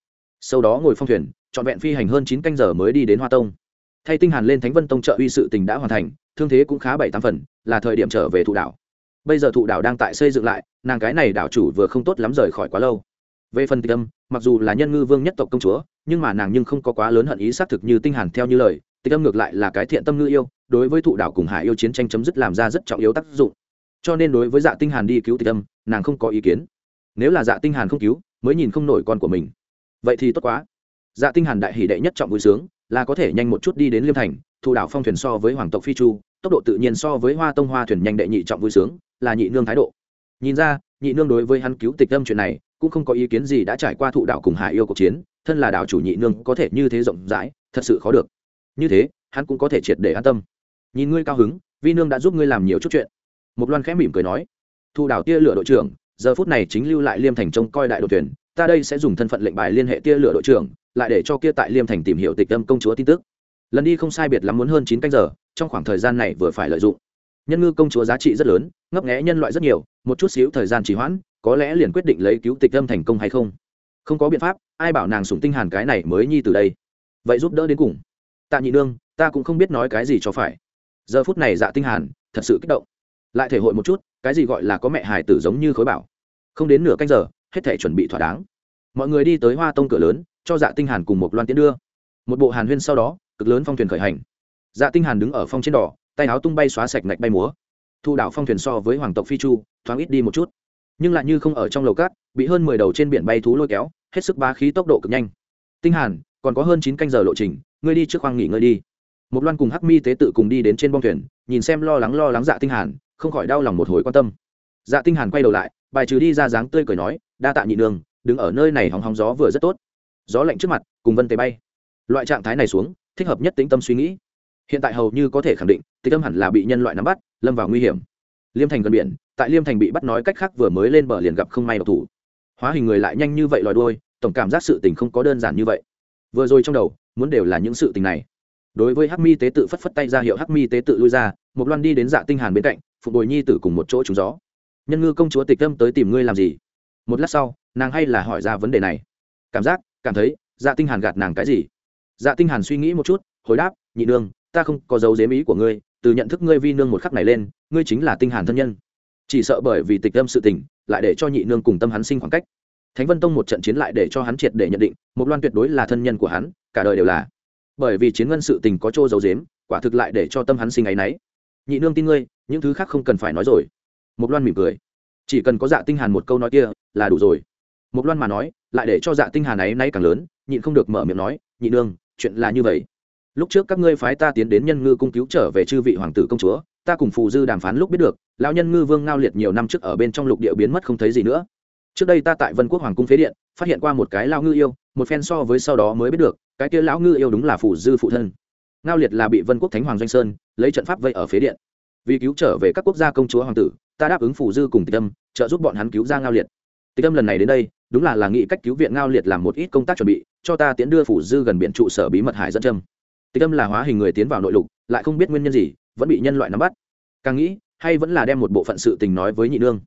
Sau đó ngồi phong thuyền, trọn vẹn phi hành hơn chín canh giờ mới đi đến hoa tông. Thay tinh hàn lên thánh vân tông trợ uy sự tình đã hoàn thành thương thế cũng khá bảy tám phần, là thời điểm trở về thụ đảo. Bây giờ thụ đảo đang tại xây dựng lại, nàng cái này đảo chủ vừa không tốt lắm rời khỏi quá lâu. Về phần tịch âm, mặc dù là nhân ngư vương nhất tộc công chúa, nhưng mà nàng nhưng không có quá lớn hận ý xác thực như tinh hàn theo như lời, tịch âm ngược lại là cái thiện tâm ngư yêu, đối với thụ đảo cùng hải yêu chiến tranh chấm dứt làm ra rất trọng yếu tác dụng. Cho nên đối với dạ tinh hàn đi cứu tịch âm, nàng không có ý kiến. Nếu là dạ tinh hàn không cứu, mới nhìn không nổi con của mình. Vậy thì tốt quá. Dạ tinh hàn đại hỷ đệ nhất trọng vui sướng, là có thể nhanh một chút đi đến liêm thành, thụ đảo phong thuyền so với hoàng tộc phi chu tốc độ tự nhiên so với hoa tông hoa thuyền nhanh đệ nhị trọng vui sướng, là nhị nương thái độ. Nhìn ra, nhị nương đối với hắn cứu tịch âm chuyện này, cũng không có ý kiến gì đã trải qua thụ đạo cùng hạ yêu cuộc chiến, thân là đạo chủ nhị nương có thể như thế rộng rãi, thật sự khó được. Như thế, hắn cũng có thể triệt để an tâm. Nhìn ngươi cao hứng, vi nương đã giúp ngươi làm nhiều chút chuyện. Một loan khẽ mỉm cười nói, thụ đạo tia lửa đội trưởng, giờ phút này chính lưu lại liêm thành trông coi đại đội tuyển, ta đây sẽ dùng thân phận lệnh bài liên hệ tia lửa đội trưởng, lại để cho kia tại liêm thành tìm hiểu tịch âm công chúa tin tức. Lần đi không sai biệt lắm muốn hơn chín canh giờ trong khoảng thời gian này vừa phải lợi dụng. Nhân ngư công chúa giá trị rất lớn, ngấp nghẽ nhân loại rất nhiều, một chút xíu thời gian trì hoãn, có lẽ liền quyết định lấy cứu tịch âm thành công hay không. Không có biện pháp, ai bảo nàng sủng tinh hàn cái này mới nhi từ đây. Vậy giúp đỡ đến cùng. Tạ nhị nương, ta cũng không biết nói cái gì cho phải. Giờ phút này dạ tinh hàn, thật sự kích động. Lại thể hội một chút, cái gì gọi là có mẹ hài tử giống như khối bảo. Không đến nửa canh giờ, hết thể chuẩn bị thỏa đáng. Mọi người đi tới hoa tông cửa lớn, cho dạ tinh hàn cùng một loan tiến đưa. Một bộ hàn huyên sau đó, cực lớn phong thuyền khởi hành dạ tinh hàn đứng ở phong trên đỏ tay áo tung bay xóa sạch ngạch bay múa. Thu đảo phong thuyền so với hoàng tộc phi chu thoáng ít đi một chút. Nhưng lại như không ở trong lầu cát bị hơn mười đầu trên biển bay thú lôi kéo hết sức bá khí tốc độ cực nhanh. Tinh hàn còn có hơn chín canh giờ lộ trình ngươi đi trước khoang nghỉ ngơi đi. Một loan cùng hắc mi tế tự cùng đi đến trên bong thuyền nhìn xem lo lắng lo lắng dạ tinh hàn không khỏi đau lòng một hồi quan tâm. Dạ tinh hàn quay đầu lại bài trừ đi ra dáng tươi cười nói đa tạ nhị đường, đứng ở nơi này hóng hóng gió vừa rất tốt. Gió lạnh trước mặt cùng vân tế bay. Loại trạng thái này xuống thích hợp nhất tĩnh tâm suy nghĩ hiện tại hầu như có thể khẳng định, tịch âm hẳn là bị nhân loại nắm bắt, lâm vào nguy hiểm. Liêm thành gần biển, tại liêm thành bị bắt nói cách khác vừa mới lên bờ liền gặp không may độc thủ. Hóa hình người lại nhanh như vậy lòi đôi tổng cảm giác sự tình không có đơn giản như vậy. Vừa rồi trong đầu, muốn đều là những sự tình này. Đối với hắc mi tế tự phất phất tay ra hiệu hắc mi tế tự lui ra một loan đi đến dạ tinh hàn bên cạnh phục bồi nhi tử cùng một chỗ trúng gió. Nhân ngư công chúa tịch tâm tới tìm ngươi làm gì? Một lát sau, nàng hay là hỏi ra vấn đề này. Cảm giác, cảm thấy dạ tinh hàn gạt nàng cái gì? Dạ tinh hàn suy nghĩ một chút, hồi đáp, nhị nương ta không có dấu dếm ý của ngươi, từ nhận thức ngươi vi nương một khắc này lên, ngươi chính là tinh hàn thân nhân. Chỉ sợ bởi vì tịch âm sự tình, lại để cho nhị nương cùng tâm hắn sinh khoảng cách. Thánh vân tông một trận chiến lại để cho hắn triệt để nhận định, một loan tuyệt đối là thân nhân của hắn, cả đời đều là. Bởi vì chiến ngân sự tình có chỗ dấu dếm, quả thực lại để cho tâm hắn sinh áy náy. Nhị nương tin ngươi, những thứ khác không cần phải nói rồi. Một loan mỉm cười. Chỉ cần có dạ tinh hàn một câu nói kia, là đủ rồi. Một loan mà nói, lại để cho dạ tinh hàn ấy nay càng lớn, nhịn không được mở miệng nói, nhị nương, chuyện là như vậy lúc trước các ngươi phái ta tiến đến nhân ngư cung cứu trở về chư vị hoàng tử công chúa, ta cùng phù dư đàm phán lúc biết được, lão nhân ngư vương ngao liệt nhiều năm trước ở bên trong lục địa biến mất không thấy gì nữa. Trước đây ta tại vân quốc hoàng cung phế điện, phát hiện qua một cái lão ngư yêu, một phen so với sau đó mới biết được, cái kia lão ngư yêu đúng là phù dư phụ thân. Ngao liệt là bị vân quốc thánh hoàng doanh sơn, lấy trận pháp vây ở phế điện. Vì cứu trở về các quốc gia công chúa hoàng tử, ta đáp ứng phù dư cùng tịch tâm trợ giúp bọn hắn cứu ra ngao liệt. Tịch tâm lần này đến đây, đúng là là nghĩ cách cứu viện ngao liệt làm một ít công tác chuẩn bị, cho ta tiến đưa phủ dư gần biển trụ sở bí mật hải dẫn trâm tịch âm là hóa hình người tiến vào nội lục, lại không biết nguyên nhân gì, vẫn bị nhân loại nắm bắt. Càng nghĩ, hay vẫn là đem một bộ phận sự tình nói với nhị nương.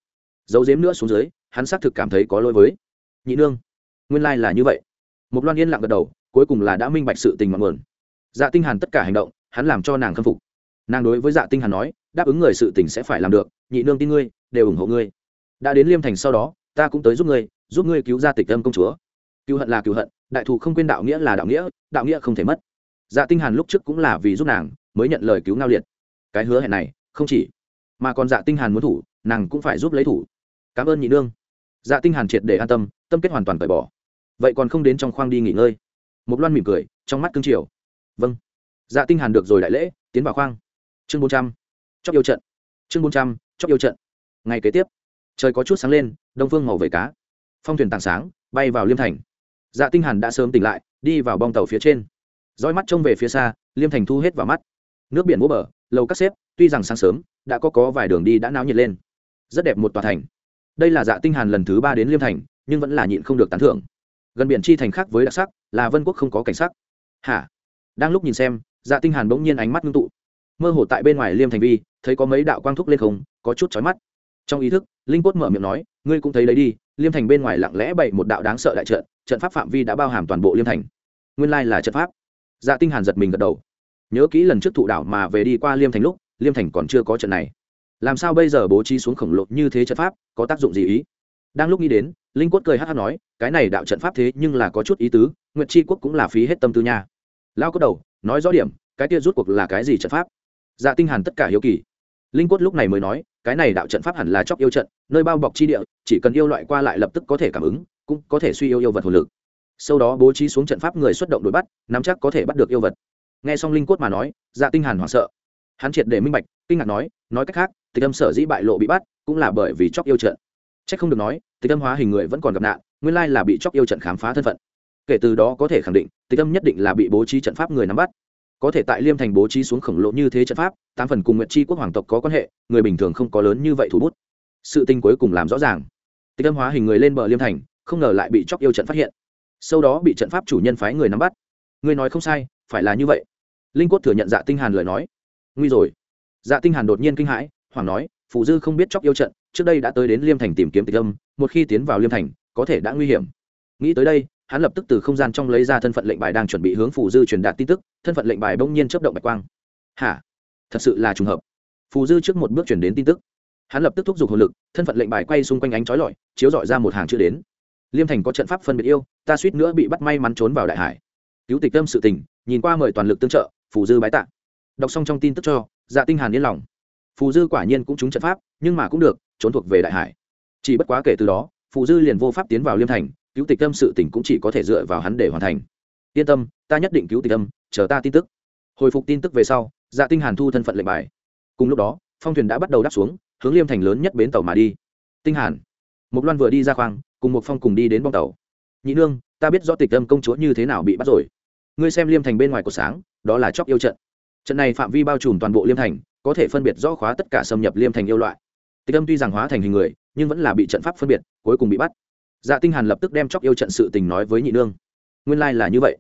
Giấu giếm nữa xuống dưới, hắn xác thực cảm thấy có lỗi với nhị nương. Nguyên lai là như vậy. Một loan yên lặng gật đầu, cuối cùng là đã minh bạch sự tình mặn nguồn. Dạ tinh hàn tất cả hành động, hắn làm cho nàng khâm phục. Nàng đối với dạ tinh hàn nói, đáp ứng người sự tình sẽ phải làm được, nhị nương tin ngươi, đều ủng hộ ngươi. Đã đến liêm thành sau đó, ta cũng tới giúp ngươi giúp ngươi cứu ra tịch âm công chúa. Cứu hận là cứu hận, đại thù không quên đạo nghĩa là đạo nghĩa đạo nghĩa không thể mất dạ tinh hàn lúc trước cũng là vì giúp nàng mới nhận lời cứu ngao liệt. Cái hứa hẹn này, không chỉ mà còn dạ tinh hàn muốn thủ, nàng cũng phải giúp lấy thủ. Cảm ơn nhị nương. Dạ tinh hàn triệt để an tâm tâm kết hoàn toàn cởi bỏ. Vậy còn không đến trong khoang đi nghỉ ngơi. Một loan mỉm cười, trong mắt cương triều. Vâng. Dạ tinh hàn được rồi đại lễ, tiến vào khoang. Chương 400. chóc yêu trận. Chương 400. chóc yêu trận. Ngày kế tiếp, trời có chút sáng lên, đông phương màu vẩy cá. Phong thuyền tảng sáng, bay vào liêm thành. Dạ tinh hàn đã sớm tỉnh lại, đi vào bong tàu phía trên dõi mắt trông về phía xa, liêm thành thu hết vào mắt. Nước biển bố bờ, lầu các xếp, tuy rằng sáng sớm, đã có có vài đường đi đã náo nhiệt lên. Rất đẹp một tòa thành. Đây là dạ tinh hàn lần thứ ba đến liêm thành, nhưng vẫn là nhịn không được tán thưởng. Gần biển chi thành khác với đặc sắc, là vân quốc không có cảnh sắc. Hả? Đang lúc nhìn xem dạ tinh hàn bỗng nhiên ánh mắt ngưng tụ. Mơ hồ tại bên ngoài liêm thành vi, thấy có mấy đạo quang thúc lên không, có chút chói mắt. Trong ý thức, linh cốt mở miệng nói, ngươi cũng thấy đấy đi, liêm thành bên ngoài lặng lẽ bày một đạo đáng sợ đại trận trận pháp phạm vi đã bao hàm toàn bộ liêm thành. Nguyên lai là trận pháp dạ tinh hàn giật mình gật đầu. Nhớ kỹ lần trước thụ đảo mà về đi qua liêm thành lúc, liêm thành còn chưa có trận này. Làm sao bây giờ bố trí xuống khổng lồ như thế trận pháp, có tác dụng gì ý? Đang lúc nghĩ đến, linh quất cười hát hát nói, cái này đạo trận pháp thế nhưng là có chút ý tứ, nguyệt chi quốc cũng là phí hết tâm tư nha. Lao có đầu, nói rõ điểm, cái kia rút cuộc là cái gì trận pháp? Dạ tinh hàn tất cả hiếu kỳ. Linh quất lúc này mới nói, cái này đạo trận pháp hẳn là chóc yêu trận, nơi bao bọc chi địa, chỉ cần yêu loại qua lại lập tức có thể cảm ứng, cũng có thể suy yêu yêu vật hồn lực sau đó bố trí xuống trận pháp người xuất động đuổi bắt, nắm chắc có thể bắt được yêu vật. Nghe xong linh cốt mà nói dạ tinh hàn hoảng sợ. Hắn triệt để minh bạch, kinh ngạc nói nói cách khác, tịch âm sở dĩ bại lộ bị bắt, cũng là bởi vì chóc yêu trận. Trách không được nói, tịch âm hóa hình người vẫn còn gặp nạn, nguyên lai là bị chóc yêu trận khám phá thân phận. Kể từ đó có thể khẳng định, tịch âm nhất định là bị bố trí trận pháp người nắm bắt. Có thể tại liêm thành bố trí xuống khổng lồ như thế trận pháp, tám phần cùng nguyệt chi quốc hoàng tộc có quan hệ, người bình thường không có lớn như vậy thủ bút. Sự tình cuối cùng làm rõ ràng. Tịch âm hóa hình người lên bờ liêm thành, không ngờ lại bị chóc yêu trận phát hiện sau đó bị trận pháp chủ nhân phái người nắm bắt. Ngươi nói không sai, phải là như vậy. Linh quất thừa nhận dạ tinh hàn lời nói. Nguy rồi. Dạ tinh hàn đột nhiên kinh hãi hoàng nói, phù dư không biết chóc yêu trận, trước đây đã tới đến liêm thành tìm kiếm tịch âm, một khi tiến vào liêm thành, có thể đã nguy hiểm. Nghĩ tới đây, hắn lập tức từ không gian trong lấy ra thân phận lệnh bài đang chuẩn bị hướng phù dư truyền đạt tin tức, thân phận lệnh bài bỗng nhiên chớp động bạch quang. Hả? Thật sự là trùng hợp. Phù dư trước một bước chuyển đến tin tức. Hắn lập tức thúc giục hồn lực, thân phận lệnh bài quay xung quanh ánh chói lọi, chiếu dọi ra một hàng chữ đến liêm thành có trận pháp phân biệt yêu, ta suýt nữa bị bắt may mắn trốn vào đại hải. Cứu tịch tâm sự tình, nhìn qua mời toàn lực tương trợ, phù dư bái tạ. Đọc xong trong tin tức cho dạ tinh hàn yên lòng. Phù dư quả nhiên cũng trúng trận pháp, nhưng mà cũng được, trốn thuộc về đại hải. Chỉ bất quá kể từ đó, phù dư liền vô pháp tiến vào liêm thành, cứu tịch tâm sự tình cũng chỉ có thể dựa vào hắn để hoàn thành. Yên tâm, ta nhất định cứu tịch tâm, chờ ta tin tức. Hồi phục tin tức về sau dạ tinh hàn thu thân phận lệnh bài. Cùng lúc đó, phong thuyền đã bắt đầu đáp xuống, hướng liêm thành lớn nhất bến tàu mà đi. Tinh hàn. Một loan vừa đi ra khoang cùng một phong cùng đi đến bong tàu. Nhị nương, ta biết rõ tịch âm công chúa như thế nào bị bắt rồi. Ngươi xem liêm thành bên ngoài của sáng, đó là chóc yêu trận. Trận này phạm vi bao trùm toàn bộ liêm thành, có thể phân biệt rõ khóa tất cả xâm nhập liêm thành yêu loại. Tịch âm tuy rằng hóa thành hình người, nhưng vẫn là bị trận pháp phân biệt, cuối cùng bị bắt. Dạ tinh hàn lập tức đem chóc yêu trận sự tình nói với nhị nương. Nguyên lai like là như vậy.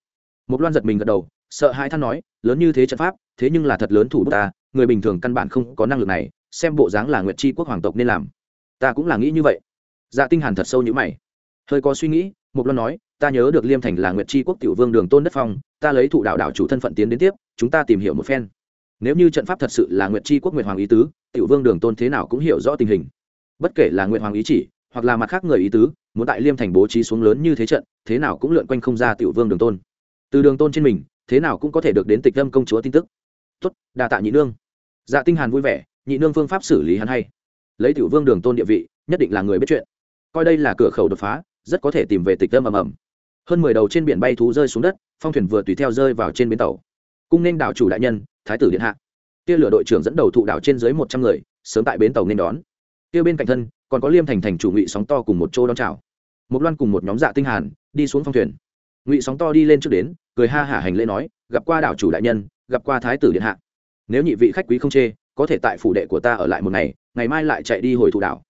Một loan giật mình gật đầu, sợ hai than nói, lớn như thế trận pháp, thế nhưng là thật lớn thủ bút ta, người bình thường căn bản không có năng lực này, xem bộ dáng là nguyệt chi quốc hoàng tộc nên làm. Ta cũng là nghĩ như vậy dạ tinh hàn thật sâu như mày. Hơi có suy nghĩ một loan nói, ta nhớ được liêm thành là nguyệt chi quốc tiểu vương đường tôn đất phong, ta lấy thủ đạo đạo chủ thân phận tiến đến tiếp, chúng ta tìm hiểu một phen. Nếu như trận pháp thật sự là nguyệt chi quốc nguyệt hoàng ý tứ, tiểu vương đường tôn thế nào cũng hiểu rõ tình hình. Bất kể là nguyệt hoàng ý chỉ, hoặc là mặt khác người ý tứ, muốn tại liêm thành bố trí xuống lớn như thế trận, thế nào cũng lượn quanh không ra tiểu vương đường tôn. Từ đường tôn trên mình, thế nào cũng có thể được đến tịch lâm công chúa tin tức. Tốt, đa tạ nhị nương. Dạ tinh hàn vui vẻ, nhị nương phương pháp xử lý hắn hay. Lấy tiểu vương đường tôn địa vị, nhất định là người biết chuyện coi đây là cửa khẩu đột phá, rất có thể tìm về tịch tâm ầm ầm. Hơn mười đầu trên biển bay thú rơi xuống đất, phong thuyền vừa tùy theo rơi vào trên bến tàu. Cung nên đảo chủ đại nhân, thái tử điện hạ. Tia lửa đội trưởng dẫn đầu thụ đảo trên dưới một trăm người, sớm tại bến tàu nên đón. Tia bên cạnh thân, còn có liêm thành thành chủ ngụy sóng to cùng một chỗ đón chào. Một loan cùng một nhóm dạ tinh hàn, đi xuống phong thuyền. Ngụy sóng to đi lên trước đến, cười ha hả hành lễ nói, gặp qua đảo chủ đại nhân, gặp qua thái tử điện hạ. Nếu nhị vị khách quý không chê, có thể tại phủ đệ của ta ở lại một ngày ngày mai lại chạy đi hồi thụ đảo.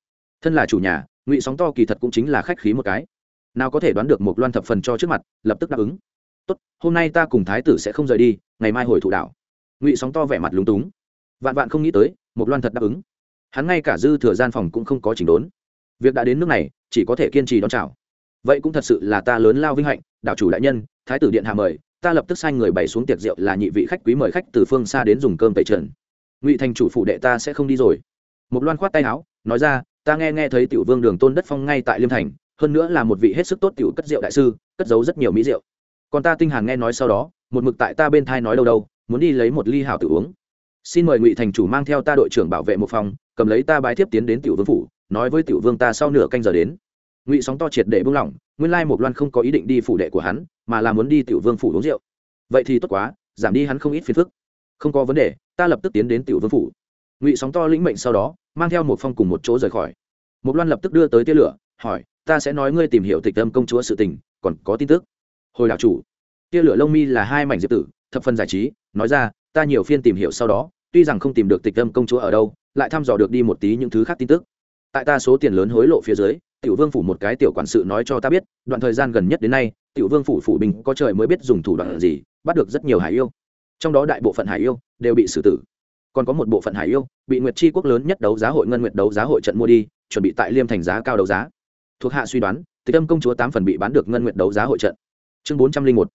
Thân là chủ nhà ngụy sóng to kỳ thật cũng chính là khách khí một cái. Nào có thể đoán được một loan thập phần cho trước mặt, lập tức đáp ứng. Tốt, hôm nay ta cùng thái tử sẽ không rời đi, ngày mai hồi thụ đảo. Ngụy sóng to vẻ mặt lúng túng. Vạn vạn không nghĩ tới một loan thật đáp ứng. Hắn ngay cả dư thừa gian phòng cũng không có chỉnh đốn. Việc đã đến nước này, chỉ có thể kiên trì đón chào. Vậy cũng thật sự là ta lớn lao vinh hạnh, đảo chủ đại nhân, thái tử điện hạ mời, ta lập tức sai người bày xuống tiệc rượu là nhị vị khách quý mời khách từ phương xa đến dùng cơm tẩy trần. Ngụy thành chủ phụ đệ ta sẽ không đi rồi. Một loan khoát tay áo, nói ra ta nghe nghe thấy tiểu vương đường tôn đất phong ngay tại liêm thành, hơn nữa là một vị hết sức tốt tiểu cất rượu đại sư, cất giấu rất nhiều mỹ rượu. Còn ta tinh hàn nghe nói sau đó, một mực tại ta bên thai nói đâu đâu, muốn đi lấy một ly hảo tự uống. Xin mời ngụy thành chủ mang theo ta đội trưởng bảo vệ một phòng, cầm lấy ta bái thiếp tiến đến tiểu vương phủ, nói với tiểu vương ta sau nửa canh giờ đến. Ngụy sóng to triệt để buông lỏng, nguyên lai một loan không có ý định đi phủ đệ của hắn, mà là muốn đi tiểu vương phủ uống rượu. Vậy thì tốt quá, giảm đi hắn không ít phiền phức. Không có vấn đề, ta lập tức tiến đến tiểu vương phủ ngụy sóng to lĩnh mệnh sau đó, mang theo một phong cùng một chỗ rời khỏi. Một loan lập tức đưa tới tia lửa, hỏi, ta sẽ nói ngươi tìm hiểu tịch tâm công chúa sự tình, còn có tin tức. Hồi đạo chủ. Tia lửa lông mi là hai mảnh diệp tử, thập phần giải trí, nói ra, ta nhiều phiên tìm hiểu sau đó, tuy rằng không tìm được tịch tâm công chúa ở đâu, lại thăm dò được đi một tí những thứ khác tin tức. Tại ta số tiền lớn hối lộ phía dưới, tiểu vương phủ một cái tiểu quản sự nói cho ta biết, đoạn thời gian gần nhất đến nay, tiểu vương phủ phủ bình có trời mới biết dùng thủ đoạn gì, bắt được rất nhiều hải yêu. Trong đó đại bộ phận hải yêu đều bị xử tử còn có một bộ phận hải yêu bị nguyệt chi quốc lớn nhất đấu giá hội ngân nguyệt đấu giá hội trận mua đi, chuẩn bị tại liêm thành giá cao đấu giá. Thuộc hạ suy đoán, tịch âm công chúa tám phần bị bán được ngân nguyệt đấu giá hội trận. Chương bốn trăm linh một,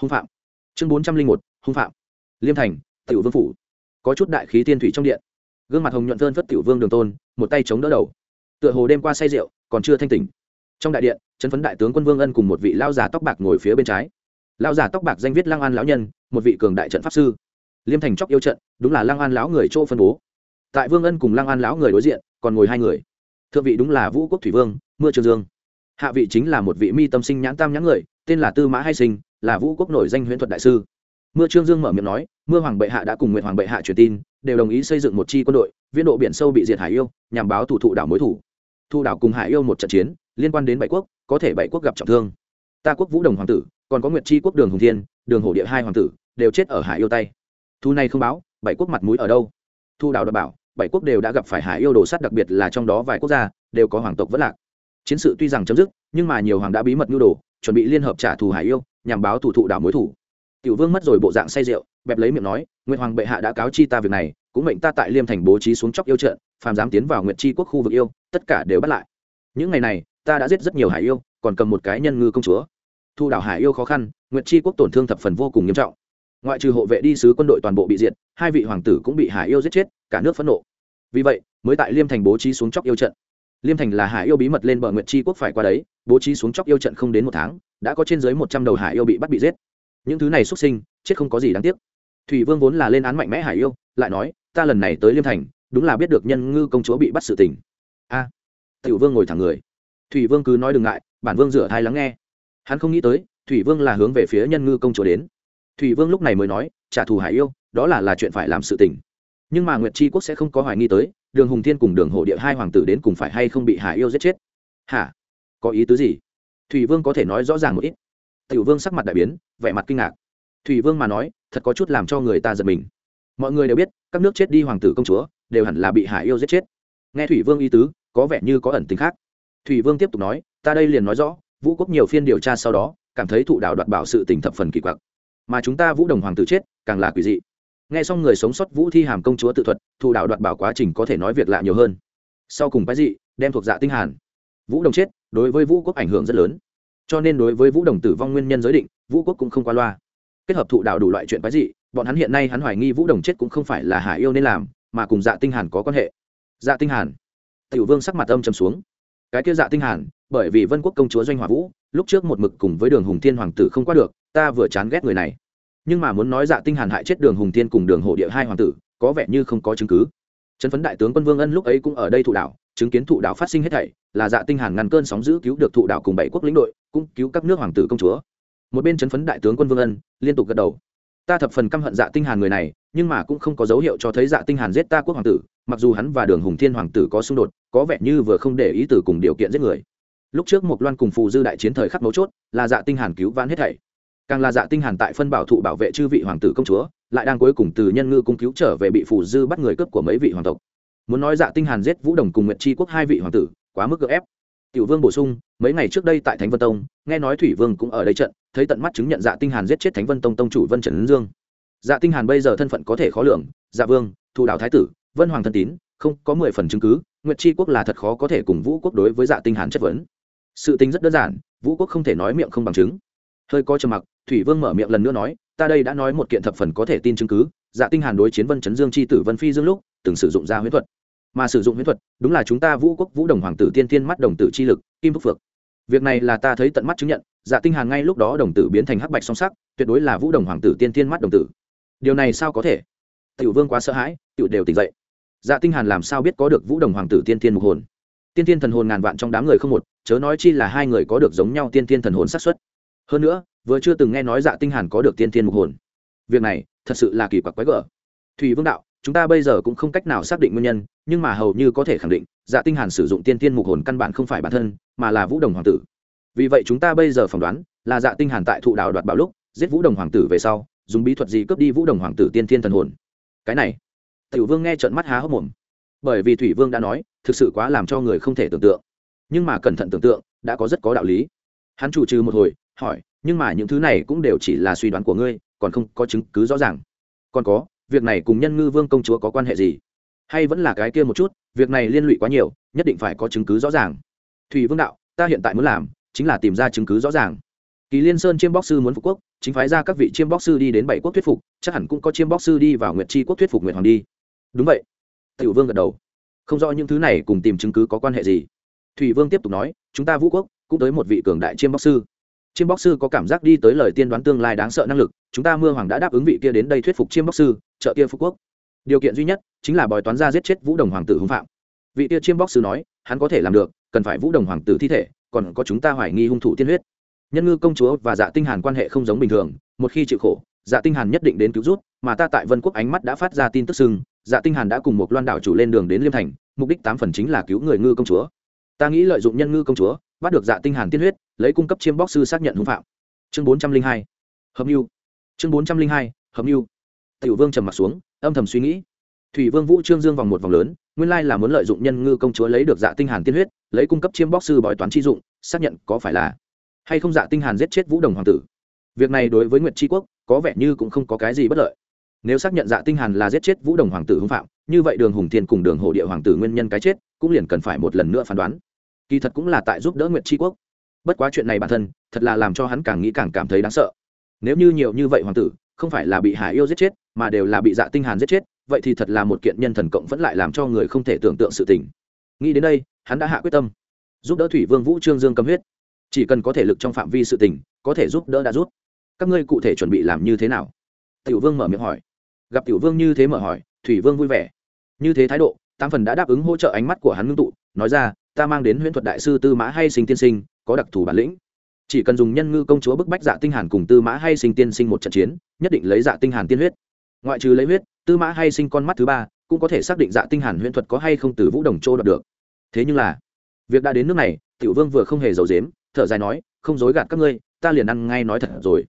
hung phạm. Chương bốn trăm linh một, hung phạm. Liêm thành, tiểu vương phủ. Có chút đại khí tiên thủy trong điện. Gương mặt hồng nhuận vơn phất tiểu vương đường tôn, một tay chống đỡ đầu. Tựa hồ đêm qua say rượu, còn chưa thanh tỉnh. Trong đại điện chân phấn đại tướng quân vương ân cùng một vị lao già tóc bạc ngồi phía bên trái. Lao già tóc bạc danh viết Lang an lão nhân, một vị cường đại trận pháp sư liêm thành chóc yêu trận, đúng là lăng an lão người chỗ phân bố. Tại vương ân cùng lăng an lão người đối diện, còn ngồi hai người. Thượng vị đúng là vũ quốc thủy vương, mưa trường dương. Hạ vị chính là một vị mi tâm sinh nhãn tam nhãn người, tên là tư mã hay sinh, là vũ quốc nổi danh huyễn thuật đại sư. Mưa trương dương mở miệng nói, mưa hoàng bệ hạ đã cùng nguyện hoàng bệ hạ truyền tin, đều đồng ý xây dựng một chi quân đội viên độ biển sâu bị diệt hải yêu, nhằm báo thủ thụ đảo mối thủ. Thu đảo cùng hải yêu một trận chiến, liên quan đến bảy quốc, có thể bảy quốc gặp trọng thương. Ta quốc vũ đồng hoàng tử, còn có nguyệt chi quốc đường hùng thiên, đường hổ địa hai hoàng tử, đều chết ở hải yêu tay thu này không báo, bảy quốc mặt mũi ở đâu? Thu đảo đảm bảo, bảy quốc đều đã gặp phải hải yêu đồ sát đặc biệt là trong đó vài quốc gia, đều có hoàng tộc vất lạc. Chiến sự tuy rằng chấm dứt, nhưng mà nhiều hoàng đã bí mật nhu đồ, chuẩn bị liên hợp trả thù hải yêu, nhằm báo thủ thụ đảo mối thủ. Tiểu vương mất rồi bộ dạng say rượu, bẹp lấy miệng nói, nguyệt hoàng bệ hạ đã cáo chi ta việc này, cũng mệnh ta tại liêm thành bố trí xuống chóc yêu trận, phàm dám tiến vào nguyệt chi quốc khu vực yêu, tất cả đều bắt lại. Những ngày này, ta đã giết rất nhiều hải yêu, còn cầm một cái nhân ngư công chúa. Thu đảo hải yêu khó khăn, nguyệt chi quốc tổn thương thập phần vô cùng nghiêm trọng ngoại trừ hộ vệ đi sứ quân đội toàn bộ bị diệt, hai vị hoàng tử cũng bị hải yêu giết chết, cả nước phẫn nộ. Vì vậy, mới tại liêm thành bố trí xuống chóc yêu trận. Liêm thành là hải yêu bí mật lên bờ nguyệt chi quốc phải qua đấy, bố trí xuống chóc yêu trận không đến một tháng, đã có trên dưới một trăm đầu hải yêu bị bắt bị giết. Những thứ này xuất sinh, chết không có gì đáng tiếc. Thủy vương vốn là lên án mạnh mẽ hải yêu, lại nói, ta lần này tới liêm thành, đúng là biết được nhân ngư công chúa bị bắt sự tình. A. Tiểu vương ngồi thẳng người. Thủy vương cứ nói đừng ngại, bản vương rửa thai lắng nghe. Hắn không nghĩ tới, thủy vương là hướng về phía nhân ngư công chúa đến thủy vương lúc này mới nói, trả thù hải yêu, đó là là chuyện phải làm sự tình. Nhưng mà nguyệt chi quốc sẽ không có hoài nghi tới, đường hùng thiên cùng đường Hổ địa hai hoàng tử đến cùng phải hay không bị hải yêu giết chết? Hả? Có ý tứ gì? Thủy vương có thể nói rõ ràng một ít. Tiểu vương sắc mặt đại biến, vẻ mặt kinh ngạc. Thủy vương mà nói, thật có chút làm cho người ta giật mình. Mọi người đều biết, các nước chết đi hoàng tử công chúa, đều hẳn là bị hải yêu giết chết. Nghe thủy vương ý tứ, có vẻ như có ẩn tính khác. Thủy vương tiếp tục nói, ta đây liền nói rõ, vũ quốc nhiều phiên điều tra sau đó, cảm thấy thụ đạo đoạt bảo sự tình thập phần kỳ quặc mà chúng ta vũ đồng hoàng tử chết, càng là quỷ dị. Nghe xong người sống sót vũ thi hàm công chúa tự thuật thụ đạo đoạt bảo quá trình có thể nói việc lạ nhiều hơn. Sau cùng cái dị, đem thuộc dạ tinh hàn. Vũ đồng chết, đối với vũ quốc ảnh hưởng rất lớn. Cho nên đối với vũ đồng tử vong nguyên nhân giới định, vũ quốc cũng không qua loa. Kết hợp thụ đạo đủ loại chuyện quái dị, bọn hắn hiện nay hắn hoài nghi vũ đồng chết cũng không phải là hải yêu nên làm, mà cùng dạ tinh hàn có quan hệ. Dạ tinh hàn. Tiểu vương sắc mặt âm trầm xuống. Cái kia dạ tinh hàn, bởi vì vân quốc công chúa doanh hòa vũ lúc trước một mực cùng với đường hùng thiên hoàng tử không qua được, ta vừa chán ghét người này. Nhưng mà muốn nói dạ tinh hàn hại chết đường hùng thiên cùng đường hộ địa hai hoàng tử, có vẻ như không có chứng cứ. Trấn phấn đại tướng quân vương ân lúc ấy cũng ở đây thụ đạo, chứng kiến thụ đạo phát sinh hết thảy, là dạ tinh hàn ngăn cơn sóng dữ cứu được thụ đạo cùng bảy quốc lĩnh đội, cũng cứu các nước hoàng tử công chúa. Một bên trấn phấn đại tướng quân vương ân liên tục gật đầu. Ta thập phần căm hận dạ tinh hàn người này, nhưng mà cũng không có dấu hiệu cho thấy dạ tinh hàn giết ta quốc hoàng tử, mặc dù hắn và đường hùng thiên hoàng tử có xung đột, có vẻ như vừa không để ý từ cùng điều kiện giết người lúc trước một loan cùng phù dư đại chiến thời khắc mấu chốt, là dạ tinh hàn cứu vãn hết thảy. Càng là dạ tinh hàn tại phân bảo thụ bảo vệ chư vị hoàng tử công chúa, lại đang cuối cùng từ nhân ngư cung cứu trở về bị phù dư bắt người cướp của mấy vị hoàng tộc. Muốn nói dạ tinh hàn giết vũ đồng cùng nguyệt chi quốc hai vị hoàng tử, quá mức gượng ép. Tiểu vương bổ sung, mấy ngày trước đây tại thánh vân tông, nghe nói thủy vương cũng ở đây trận, thấy tận mắt chứng nhận dạ tinh hàn giết chết thánh vân tông tông chủ vân trần dương. Dạ tinh hàn bây giờ thân phận có thể khó lường dạ vương thủ đạo thái tử, vân hoàng thân tín, không có mười phần chứng cứ, nguyệt chi quốc là thật khó có thể cùng vũ quốc đối với dạ tinh hàn chất vấn sự tính rất đơn giản, vũ quốc không thể nói miệng không bằng chứng. Hơi có trầm mặc, thủy vương mở miệng lần nữa nói, ta đây đã nói một kiện thập phần có thể tin chứng cứ dạ tinh hàn đối chiến vân chấn dương chi tử vân phi dương lúc, từng sử dụng ra huyễn thuật. Mà sử dụng huyễn thuật, đúng là chúng ta vũ quốc vũ đồng hoàng tử tiên tiên mắt đồng tử chi lực, kim thúc phược việc này là ta thấy tận mắt chứng nhận dạ tinh hàn ngay lúc đó đồng tử biến thành hắc bạch song sắc, tuyệt đối là vũ đồng hoàng tử tiên tiên mắt đồng tử. Điều này sao có thể? Tiểu vương quá sợ hãi, tiểu đều tỉnh dậy. Dạ tinh hàn làm sao biết có được vũ đồng hoàng tử tiên tiên mục hồn? Tiên tiên thần hồn ngàn vạn trong đám người không một chớ nói chi là hai người có được giống nhau tiên tiên thần hồn xác suất. Hơn nữa, vừa chưa từng nghe nói dạ tinh hàn có được tiên tiên mục hồn. Việc này, thật sự là kỳ quặc quái gở. Thủy vương đạo, chúng ta bây giờ cũng không cách nào xác định nguyên nhân, nhưng mà hầu như có thể khẳng định dạ tinh hàn sử dụng tiên tiên mục hồn căn bản không phải bản thân, mà là vũ đồng hoàng tử. Vì vậy chúng ta bây giờ phỏng đoán, là dạ tinh hàn tại thụ đạo đoạt bảo lúc, giết vũ đồng hoàng tử về sau, dùng bí thuật gì cướp đi vũ đồng hoàng tử tiên tiên thần hồn. Cái này, tiểu vương nghe trợn mắt há hốc mồm. Bởi vì thủy vương đã nói, thực sự quá làm cho người không thể tưởng tượng nhưng mà cẩn thận tưởng tượng, đã có rất có đạo lý. Hắn chủ trừ một hồi, hỏi, nhưng mà những thứ này cũng đều chỉ là suy đoán của ngươi, còn không có chứng cứ rõ ràng. Còn có, việc này cùng nhân ngư vương công chúa có quan hệ gì? Hay vẫn là cái kia một chút, việc này liên lụy quá nhiều, nhất định phải có chứng cứ rõ ràng. Thủy vương đạo, ta hiện tại muốn làm, chính là tìm ra chứng cứ rõ ràng. Kỳ liên sơn chiêm bóc sư muốn phục quốc, chính phái ra các vị chiêm bóc sư đi đến bảy quốc thuyết phục, chắc hẳn cũng có chiêm bóc sư đi vào nguyệt tri quốc thuyết phục nguyệt hoàng đi. Đúng vậy. Tiểu vương gật đầu. Không rõ những thứ này cùng tìm chứng cứ có quan hệ gì thủy vương tiếp tục nói, chúng ta vũ quốc, cũng tới một vị cường đại chiêm bóc sư. Chiêm bóc sư có cảm giác đi tới lời tiên đoán tương lai đáng sợ năng lực, chúng ta mưa hoàng đã đáp ứng vị kia đến đây thuyết phục chiêm bóc sư, trợ kia phú quốc. Điều kiện duy nhất chính là bòi toán ra giết chết vũ đồng hoàng tử hưng phạm. Vị kia chiêm bóc sư nói, hắn có thể làm được, cần phải vũ đồng hoàng tử thi thể, còn có chúng ta hoài nghi hung thủ tiên huyết. Nhân ngư công chúa và dạ tinh hàn quan hệ không giống bình thường, một khi chịu khổ dạ tinh hàn nhất định đến cứu rút, mà ta tại vân quốc ánh mắt đã phát ra tin tức sưng dạ tinh hàn đã cùng một loan đảo chủ lên đường đến liêm thành, mục đích tám phần chính là cứu người ngư công chúa ta nghĩ lợi dụng nhân ngư công chúa, bắt được dạ tinh hàn tiên huyết, lấy cung cấp chiêm bóc sư xác nhận hung phạm. Chương bốn trăm linh hai. Hợp mưu chương bốn trăm linh hai, hợp mưu tiểu vương trầm mặt xuống, âm thầm suy nghĩ. Thủy vương vũ trương dương vòng một vòng lớn, nguyên lai là muốn lợi dụng nhân ngư công chúa lấy được dạ tinh hàn tiên huyết, lấy cung cấp chiêm bóc sư bói toán chi dụng, xác nhận có phải là hay không dạ tinh hàn giết chết vũ đồng hoàng tử. Việc này đối với nguyệt tri quốc, có vẻ như cũng không có cái gì bất lợi. Nếu xác nhận dạ tinh hàn là giết chết vũ đồng hoàng tử hung phạm, như vậy đường hùng thiên cùng đường hồ địa hoàng tử nguyên nhân cái chết, cũng liền cần phải một lần nữa phán đoán kỳ thật cũng là tại giúp đỡ nguyệt tri quốc. Bất quá chuyện này bản thân, thật là làm cho hắn càng nghĩ càng cảm thấy đáng sợ. Nếu như nhiều như vậy hoàng tử, không phải là bị hải yêu giết chết, mà đều là bị dạ tinh hàn giết chết, vậy thì thật là một kiện nhân thần cộng vẫn lại làm cho người không thể tưởng tượng sự tình. Nghĩ đến đây, hắn đã hạ quyết tâm. Giúp đỡ thủy vương vũ trương dương cầm huyết. Chỉ cần có thể lực trong phạm vi sự tình, có thể giúp đỡ đã rút các ngươi cụ thể chuẩn bị làm như thế nào? Tiểu vương mở miệng hỏi. Gặp tiểu vương như thế mở hỏi, thủy vương vui vẻ. Như thế thái độ tam phần đã đáp ứng hỗ trợ ánh mắt của hắn ngưng tụ, nói ra ta mang đến huyễn thuật đại sư tư mã hay sinh tiên sinh, có đặc thù bản lĩnh. Chỉ cần dùng nhân ngư công chúa bức bách dạ tinh hàn cùng tư mã hay sinh tiên sinh một trận chiến, nhất định lấy dạ tinh hàn tiên huyết. Ngoại trừ lấy huyết, tư mã hay sinh con mắt thứ ba, cũng có thể xác định dạ tinh hàn huyễn thuật có hay không từ vũ đồng châu đoạt được. Thế nhưng là, việc đã đến nước này, tiểu vương vừa không hề giấu giếm, thở dài nói, không dối gạt các ngươi, ta liền ăn ngay nói thật rồi.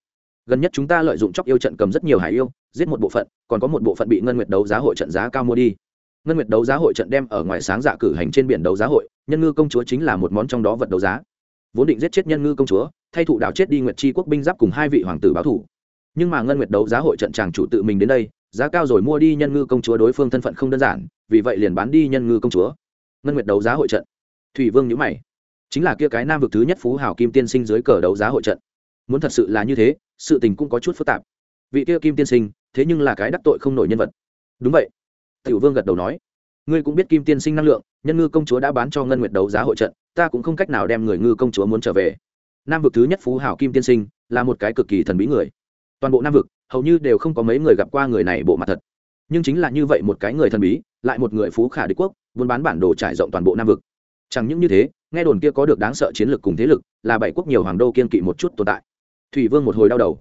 Gần nhất chúng ta lợi dụng chóc yêu trận cầm rất nhiều hải yêu, giết một bộ phận, còn có một bộ phận bị ngân nguyệt đấu giá hội trận giá cao mua đi ngân nguyệt đấu giá hội trận đem ở ngoài sáng dạ cử hành trên biển đấu giá hội, nhân ngư công chúa chính là một món trong đó vật đấu giá. Vốn định giết chết nhân ngư công chúa, thay thủ đạo chết đi nguyệt chi quốc binh giáp cùng hai vị hoàng tử báo thủ. Nhưng mà ngân nguyệt đấu giá hội trận chàng chủ tự mình đến đây, giá cao rồi mua đi nhân ngư công chúa đối phương thân phận không đơn giản, vì vậy liền bán đi nhân ngư công chúa. Ngân nguyệt đấu giá hội trận. Thủy vương nhữ mày. Chính là kia cái nam vực thứ nhất phú hào kim tiên sinh dưới cờ đấu giá hội trận. Muốn thật sự là như thế, sự tình cũng có chút phức tạp. Vị kia kim tiên sinh, thế nhưng là cái đắc tội không nổi nhân vật. Đúng vậy tiểu vương gật đầu nói, ngươi cũng biết kim tiên sinh năng lượng, nhân ngư công chúa đã bán cho ngân nguyệt đấu giá hội trận, ta cũng không cách nào đem người ngư công chúa muốn trở về. Nam vực thứ nhất phú hảo kim tiên sinh là một cái cực kỳ thần bí người. Toàn bộ nam vực hầu như đều không có mấy người gặp qua người này bộ mặt thật. Nhưng chính là như vậy một cái người thần bí, lại một người phú khả đế quốc, buôn bán bản đồ trải rộng toàn bộ nam vực. Chẳng những như thế, nghe đồn kia có được đáng sợ chiến lược cùng thế lực, là bảy quốc nhiều hoàng đô kiên kỵ một chút tồn tại. Thủy vương một hồi đau đầu.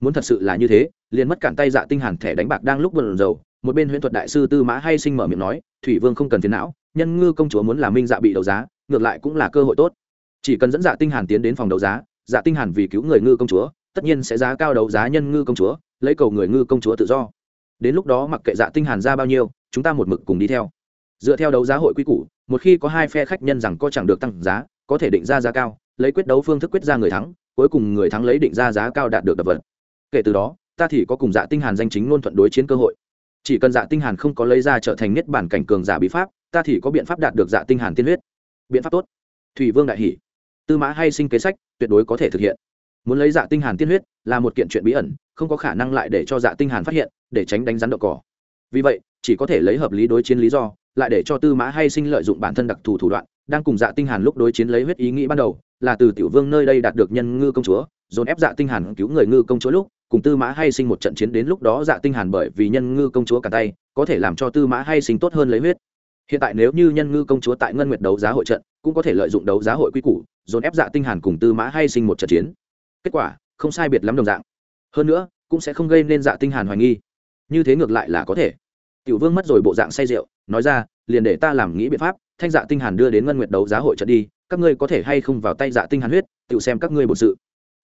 Muốn thật sự là như thế, liền mất cản tay dạ tinh hàn thẻ đánh bạc đang lúc buồn rầu một bên huyễn thuật đại sư tư mã hay sinh mở miệng nói, thủy vương không cần phiền não, nhân ngư công chúa muốn làm minh dạ bị đấu giá, ngược lại cũng là cơ hội tốt. Chỉ cần dẫn dạ tinh hàn tiến đến phòng đấu giá dạ tinh hàn vì cứu người ngư công chúa, tất nhiên sẽ giá cao đấu giá nhân ngư công chúa, lấy cầu người ngư công chúa tự do. Đến lúc đó mặc kệ dạ tinh hàn ra bao nhiêu, chúng ta một mực cùng đi theo. Dựa theo đấu giá hội quy củ, một khi có hai phe khách nhân rằng có chẳng được tăng giá, có thể định ra giá cao, lấy quyết đấu phương thức quyết ra người thắng, cuối cùng người thắng lấy định ra giá cao đạt được đập vật. Kể từ đó, ta thì có cùng dạ tinh hàn danh chính luôn thuận đối chiến cơ hội chỉ cần dạ tinh hàn không có lấy ra trở thành niết bản cảnh cường giả bí pháp, ta thì có biện pháp đạt được dạ tinh hàn tiên huyết. Biện pháp tốt. Thủy vương đại hỉ tư mã hay sinh kế sách, tuyệt đối có thể thực hiện. Muốn lấy dạ tinh hàn tiên huyết là một kiện chuyện bí ẩn, không có khả năng lại để cho dạ tinh hàn phát hiện, để tránh đánh rắn đậu cỏ. Vì vậy, chỉ có thể lấy hợp lý đối chiến lý do, lại để cho tư mã hay sinh lợi dụng bản thân đặc thù thủ đoạn, đang cùng dạ tinh hàn lúc đối chiến lấy huyết ý nghĩ ban đầu, là từ tiểu vương nơi đây đạt được nhân ngư công chúa, dồn ép dạ tinh hàn cứu người ngư công chúa lúc cùng tư mã hay sinh một trận chiến đến lúc đó dạ tinh hàn bởi vì nhân ngư công chúa cả tay, có thể làm cho tư mã hay sinh tốt hơn lấy huyết. Hiện tại nếu như nhân ngư công chúa tại ngân nguyệt đấu giá hội trận, cũng có thể lợi dụng đấu giá hội quy củ, dồn ép dạ tinh hàn cùng tư mã hay sinh một trận chiến. Kết quả, không sai biệt lắm đồng dạng. Hơn nữa, cũng sẽ không gây nên dạ tinh hàn hoài nghi. Như thế ngược lại là có thể. Tiểu vương mất rồi bộ dạng say rượu, nói ra, liền để ta làm nghĩ biện pháp, thanh dạ tinh hàn đưa đến ngân nguyệt đấu giá hội trận đi, các ngươi có thể hay không vào tay dạ tinh hàn huyết tự xem các ngươi bổn sự.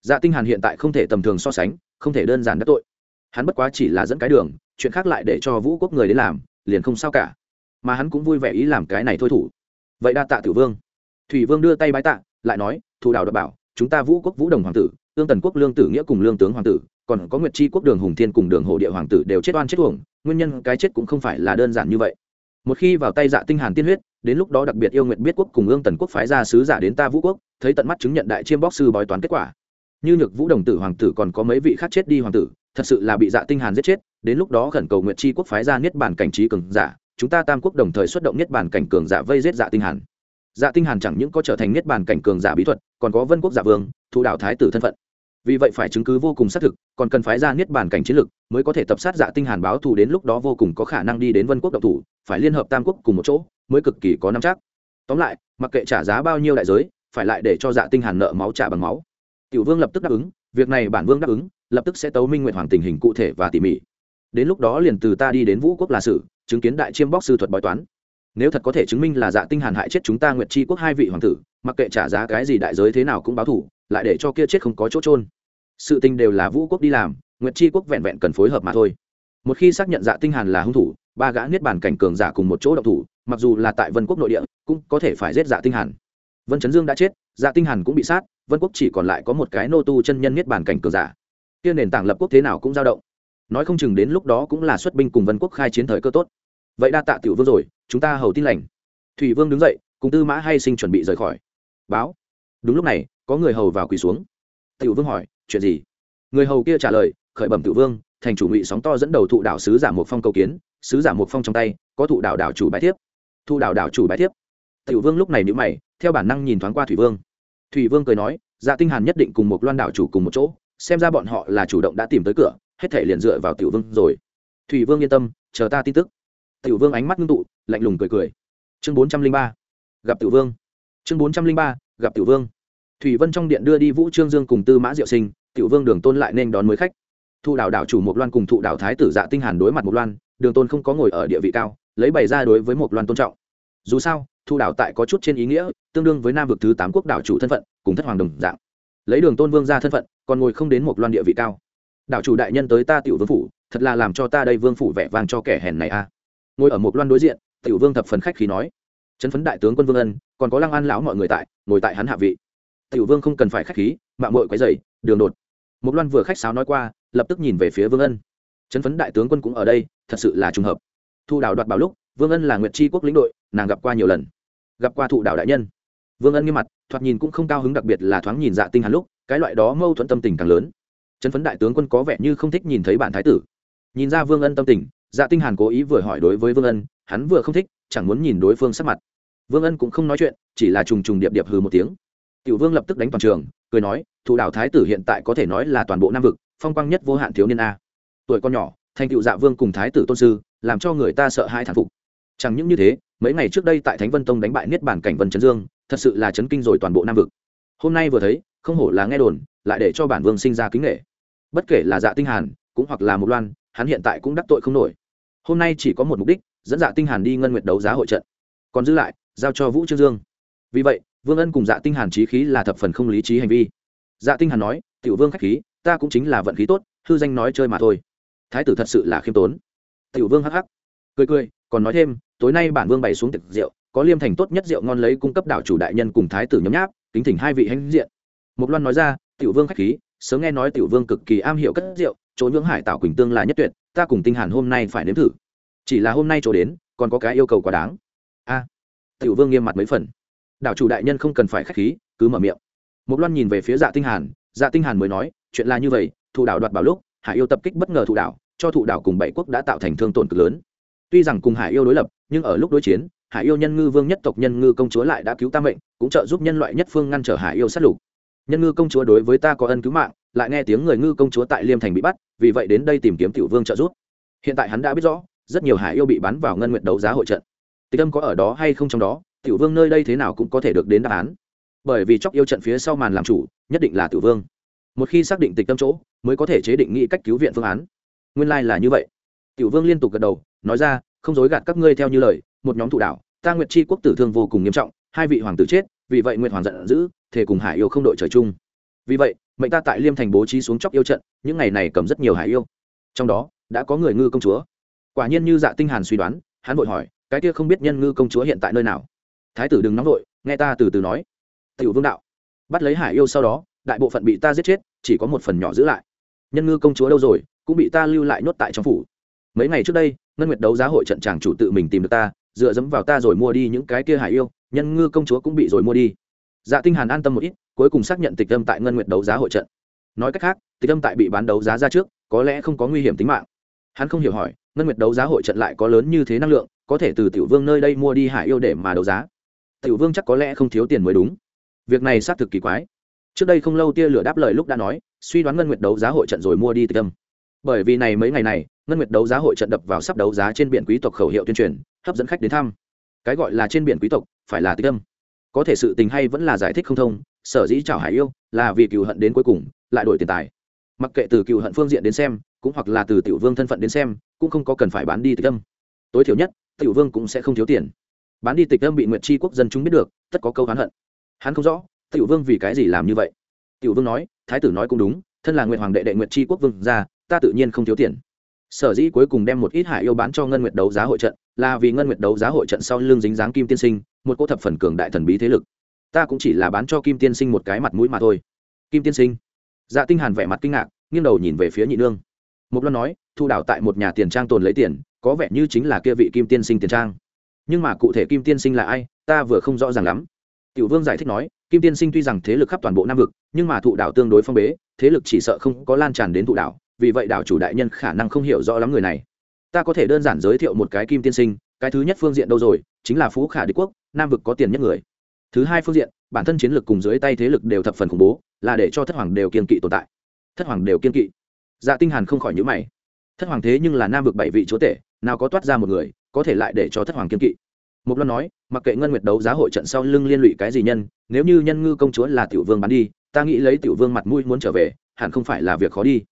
Dạ tinh hàn hiện tại không thể tầm thường so sánh không thể đơn giản đắc tội. Hắn bất quá chỉ là dẫn cái đường, chuyện khác lại để cho vũ quốc người đến làm, liền không sao cả. Mà hắn cũng vui vẻ ý làm cái này thôi thủ. Vậy đa tạ tử vương. Thủy vương đưa tay bái tạ, lại nói, thủ đạo đ bảo, chúng ta vũ quốc vũ đồng hoàng tử, tương tần quốc lương tử nghĩa cùng lương tướng hoàng tử, còn có nguyệt chi quốc đường hùng thiên cùng đường hộ địa hoàng tử đều chết oan chết uổng, nguyên nhân cái chết cũng không phải là đơn giản như vậy. Một khi vào tay dạ tinh hàn tiên huyết, đến lúc đó đặc biệt yêu nguyện biết quốc cùng ương tần quốc phái ra sứ giả đến ta vũ quốc, thấy tận mắt chứng nhận đại chiêm bóc sư bói toán kết quả như nhược vũ đồng tử hoàng tử còn có mấy vị khác chết đi hoàng tử, thật sự là bị dạ tinh hàn giết chết, đến lúc đó khẩn cầu nguyện chi quốc phái ra niết bản cảnh trí cường giả, chúng ta tam quốc đồng thời xuất động niết bản cảnh cường giả vây giết dạ tinh hàn. Dạ tinh hàn chẳng những có trở thành niết bản cảnh cường giả bí thuật, còn có vân quốc giả vương thủ đạo thái tử thân phận. Vì vậy phải chứng cứ vô cùng xác thực, còn cần phái ra niết bản cảnh chiến lực mới có thể tập sát dạ tinh hàn báo thù đến lúc đó vô cùng có khả năng đi đến vân quốc độc thủ, phải liên hợp tam quốc cùng một chỗ mới cực kỳ có nắm chắc. Tóm lại, mặc kệ trả giá bao nhiêu đại giới, phải lại để cho dạ tinh hàn nợ máu trả bằng máu tiểu vương lập tức đáp ứng, việc này bản vương đáp ứng, lập tức sẽ tấu minh nguyện hoàng tình hình cụ thể và tỉ mỉ. Đến lúc đó liền từ ta đi đến vũ quốc là sử chứng kiến đại chiêm bóc sư thuật bói toán. Nếu thật có thể chứng minh là dạ tinh hàn hại chết chúng ta nguyệt chi quốc hai vị hoàng tử, mặc kệ trả giá cái gì đại giới thế nào cũng báo thủ, lại để cho kia chết không có chỗ trôn sự tình đều là vũ quốc đi làm, nguyệt chi quốc vẹn vẹn cần phối hợp mà thôi. Một khi xác nhận dạ tinh hàn là hung thủ, ba gã niết bàn cảnh cường giả cùng một chỗ động thủ, mặc dù là tại vân quốc nội địa, cũng có thể phải giết dạ tinh hàn vân chấn dương đã chết dạ tinh hàn cũng bị sát, vân quốc chỉ còn lại có một cái nô tu chân nhân niết bàn cảnh cường giả. Kia nền tảng lập quốc thế nào cũng dao động. Nói không chừng đến lúc đó cũng là xuất binh cùng vân quốc khai chiến thời cơ tốt. Vậy đa tạ tiểu vương rồi, chúng ta hầu tin lành. Thủy vương đứng dậy, cùng tư mã hay sinh chuẩn bị rời khỏi. Báo. Đúng lúc này, có người hầu vào quỳ xuống. Tiểu vương hỏi, chuyện gì? Người hầu kia trả lời, khởi bẩm tiểu vương, thành chủ ngụy sóng to dẫn đầu thụ đạo sứ giả một phong cầu kiến, sứ giả một phong trong tay, có thụ đạo đảo chủ bái thiếp. Thụ đạo đảo chủ bái thiếp tiểu vương lúc này nhíu mày, theo bản năng nhìn thoáng qua thủy vương. Thủy vương cười nói dạ tinh hàn nhất định cùng một loan đảo chủ cùng một chỗ, xem ra bọn họ là chủ động đã tìm tới cửa, hết thể liền dựa vào tiểu vương rồi. Thủy vương yên tâm, chờ ta tin tức. Tiểu vương ánh mắt ngưng tụ, lạnh lùng cười cười. Chương bốn trăm linh ba. Gặp tiểu vương. Chương bốn trăm linh ba, gặp tiểu vương. Thủy vân trong điện đưa đi vũ trương dương cùng tư mã diệu sinh, tiểu vương đường tôn lại nên đón mới khách. Thụ đảo đảo chủ một loan cùng thụ đảo thái tử dạ tinh hàn đối mặt một loan, đường tôn không có ngồi ở địa vị cao, lấy bày ra đối với một loan tôn trọng. Dù sao thu đảo tại có chút trên ý nghĩa, tương đương với nam vực thứ tám quốc đảo chủ thân phận, cùng thất hoàng đồng dạng. Lấy đường tôn vương ra thân phận, còn ngồi không đến một loan địa vị cao. Đảo chủ đại nhân tới ta tiểu vương phủ, thật là làm cho ta đây vương phủ vẻ vang cho kẻ hèn này a. Ngồi ở một loan đối diện, tiểu vương thập phần khách khí nói. Chấn phấn đại tướng quân vương ân, còn có lăng an lão mọi người tại, ngồi tại hắn hạ vị. Tiểu vương không cần phải khách khí, mạng mội quấy dày đường đột. Một loan vừa khách sáo nói qua, lập tức nhìn về phía vương ân. Chấn phấn đại tướng quân cũng ở đây, thật sự là trùng hợp. Thu đảo đoạt bảo lúc, vương ân là nguyệt tri quốc lĩnh đội, nàng gặp qua nhiều lần gặp qua thụ đạo đại nhân. Vương ân nghiêm mặt, thoạt nhìn cũng không cao hứng đặc biệt là thoáng nhìn dạ tinh hàn lúc, cái loại đó mâu thuẫn tâm tình càng lớn. Chấn phấn đại tướng quân có vẻ như không thích nhìn thấy bản thái tử. Nhìn ra vương ân tâm tình dạ tinh hàn cố ý vừa hỏi đối với vương ân, hắn vừa không thích, chẳng muốn nhìn đối phương sắc mặt. Vương ân cũng không nói chuyện, chỉ là trùng trùng điệp điệp hừ một tiếng. Tiểu vương lập tức đánh toàn trường, cười nói thủ đảo thái tử hiện tại có thể nói là toàn bộ nam vực, phong quang nhất vô hạn thiếu niên a. Tuổi con nhỏ, thành tựu dạ vương cùng thái tử tôn sư, làm cho người ta sợ hai thản phục chẳng những như thế, mấy ngày trước đây tại thánh vân tông đánh bại niết bản cảnh vân trấn dương, thật sự là chấn kinh rồi toàn bộ nam vực. Hôm nay vừa thấy, không hổ là nghe đồn, lại để cho bản vương sinh ra kính nghệ bất kể là dạ tinh hàn, cũng hoặc là một loan, hắn hiện tại cũng đắc tội không nổi. Hôm nay chỉ có một mục đích, dẫn dạ tinh hàn đi ngân nguyệt đấu giá hội trận. Còn giữ lại, giao cho vũ trương dương. Vì vậy, vương ân cùng dạ tinh hàn trí khí là thập phần không lý trí hành vi. Dạ tinh hàn nói, tiểu vương khách khí, ta cũng chính là vận khí tốt, hư danh nói chơi mà thôi. Thái tử thật sự là khiêm tốn. Tiểu vương hắc hắc, cười cười, còn nói thêm tối nay bản vương bày xuống tiệc rượu, có liêm thành tốt nhất rượu ngon lấy cung cấp đảo chủ đại nhân cùng thái tử nhấm nháp, kính thỉnh hai vị hãnh diện. Mục loan nói ra, tiểu vương khách khí, sớm nghe nói tiểu vương cực kỳ am hiểu cất rượu, chỗ nhưỡng hải tạo quỳnh tương là nhất tuyệt, ta cùng tinh hàn hôm nay phải nếm thử. Chỉ là hôm nay chỗ đến, còn có cái yêu cầu quá đáng. A. Tiểu vương nghiêm mặt mấy phần. Đảo chủ đại nhân không cần phải khách khí, cứ mở miệng. Mục loan nhìn về phía dạ tinh hàn dạ tinh hàn mới nói, chuyện là như vậy thủ đảo đoạt bảo lúc, hải yêu tập kích bất ngờ thủ đảo, cho thủ đảo cùng bảy quốc đã tạo thành thương tổn cực lớn tuy rằng cùng hải yêu đối lập, nhưng ở lúc đối chiến, hải yêu nhân ngư vương nhất tộc nhân ngư công chúa lại đã cứu ta mệnh, cũng trợ giúp nhân loại nhất phương ngăn trở hải yêu sát lục. Nhân ngư công chúa đối với ta có ân cứu mạng, lại nghe tiếng người ngư công chúa tại liêm thành bị bắt, vì vậy đến đây tìm kiếm tiểu vương trợ giúp. Hiện tại hắn đã biết rõ, rất nhiều hải yêu bị bắn vào ngân nguyện đấu giá hội trận. Tịch âm có ở đó hay không trong đó, tiểu vương nơi đây thế nào cũng có thể được đến đáp án. Bởi vì chóc yêu trận phía sau màn làm chủ, nhất định là tiểu vương. Một khi xác định tịch tâm chỗ, mới có thể chế định nghị cách cứu viện phương án. Nguyên lai、like、là như vậy tiểu vương liên tục gật đầu, nói ra, không dối gạt các ngươi theo như lời, một nhóm thủ đạo, ta nguyệt chi quốc tử thương vô cùng nghiêm trọng, hai vị hoàng tử chết, vì vậy nguyệt hoàng giận dữ thể cùng hải yêu không đội trời chung. Vì vậy, mệnh ta tại liêm thành bố trí xuống chóc yêu trận, những ngày này cầm rất nhiều hải yêu. Trong đó, đã có người ngư công chúa. Quả nhiên như dạ tinh hàn suy đoán, hắn vội hỏi, cái kia không biết nhân ngư công chúa hiện tại nơi nào? Thái tử đừng nóng vội, nghe ta từ từ nói. Tiểu vương đạo, bắt lấy hải yêu sau đó, đại bộ phận bị ta giết chết, chỉ có một phần nhỏ giữ lại. Nhân ngư công chúa đâu rồi, cũng bị ta lưu lại nhốt tại trong phủ mấy ngày trước đây, ngân nguyệt đấu giá hội trận tràng chủ tự mình tìm được ta, dựa dẫm vào ta rồi mua đi những cái kia hải yêu, nhân ngư công chúa cũng bị rồi mua đi. Dạ tinh hàn an tâm một ít, cuối cùng xác nhận tịch âm tại ngân nguyệt đấu giá hội trận. Nói cách khác, tịch âm tại bị bán đấu giá ra trước, có lẽ không có nguy hiểm tính mạng. Hắn không hiểu hỏi, ngân nguyệt đấu giá hội trận lại có lớn như thế năng lượng, có thể từ tiểu vương nơi đây mua đi hải yêu để mà đấu giá. Tiểu vương chắc có lẽ không thiếu tiền mới đúng. Việc này xác thực kỳ quái. Trước đây không lâu tia lửa đáp lời lúc đã nói, suy đoán ngân nguyệt đấu giá hội trận rồi mua đi tịch âm. Bởi vì này mấy ngày này ngân nguyệt đấu giá hội trận đập vào sắp đấu giá trên biển quý tộc khẩu hiệu tuyên truyền, hấp dẫn khách đến thăm. Cái gọi là trên biển quý tộc, phải là tịch âm có thể sự tình hay vẫn là giải thích không thông, sở dĩ chào hải yêu, là vì cựu hận đến cuối cùng, lại đổi tiền tài. Mặc kệ từ cựu hận phương diện đến xem, cũng hoặc là từ tiểu vương thân phận đến xem, cũng không có cần phải bán đi tịch âm tối thiểu nhất, tiểu vương cũng sẽ không thiếu tiền. Bán đi tịch âm bị nguyệt chi quốc dân chúng biết được, tất có câu hắn hận. Hắn không rõ, tiểu vương vì cái gì làm như vậy. Tiểu vương nói, thái tử nói cũng đúng, thân là nguyệt hoàng đệ đệ nguyệt chi quốc vương ra ta tự nhiên không thiếu tiền sở dĩ cuối cùng đem một ít hải yêu bán cho ngân nguyệt đấu giá hội trận, là vì ngân nguyệt đấu giá hội trận sau lưng dính dáng kim tiên sinh, một cô thập phần cường đại thần bí thế lực. Ta cũng chỉ là bán cho kim tiên sinh một cái mặt mũi mà thôi. Kim tiên sinh. Dạ tinh hàn vẻ mặt kinh ngạc, nghiêng đầu nhìn về phía nhị nương. Mục loan nói, thu đảo tại một nhà tiền trang tồn lấy tiền, có vẻ như chính là kia vị kim tiên sinh tiền trang. Nhưng mà cụ thể kim tiên sinh là ai, ta vừa không rõ ràng lắm. Tiểu vương giải thích nói, kim tiên sinh tuy rằng thế lực khắp toàn bộ nam vực, nhưng mà thụ đảo tương đối phong bế, thế lực chỉ sợ không có lan tràn đến thụ đảo vì vậy đảo chủ đại nhân khả năng không hiểu rõ lắm người này. Ta có thể đơn giản giới thiệu một cái kim tiên sinh, cái thứ nhất phương diện đâu rồi? Chính là phú khả đế quốc, nam vực có tiền nhất người. Thứ hai phương diện, bản thân chiến lược cùng dưới tay thế lực đều thập phần khủng bố, là để cho thất hoàng đều kiên kỵ tồn tại. Thất hoàng đều kiên kỵ. Dạ tinh hàn không khỏi nhíu mày. Thất hoàng thế nhưng là nam vực bảy vị chúa tể, nào có toát ra một người, có thể lại để cho thất hoàng kiên kỵ. Một lần nói, mặc kệ ngân nguyệt đấu giá hội trận sau lưng liên lụy cái gì nhân, nếu như nhân ngư công chúa là tiểu vương bán đi, ta nghĩ lấy tiểu vương mặt mũi muốn trở về, hẳn không phải là việc khó đi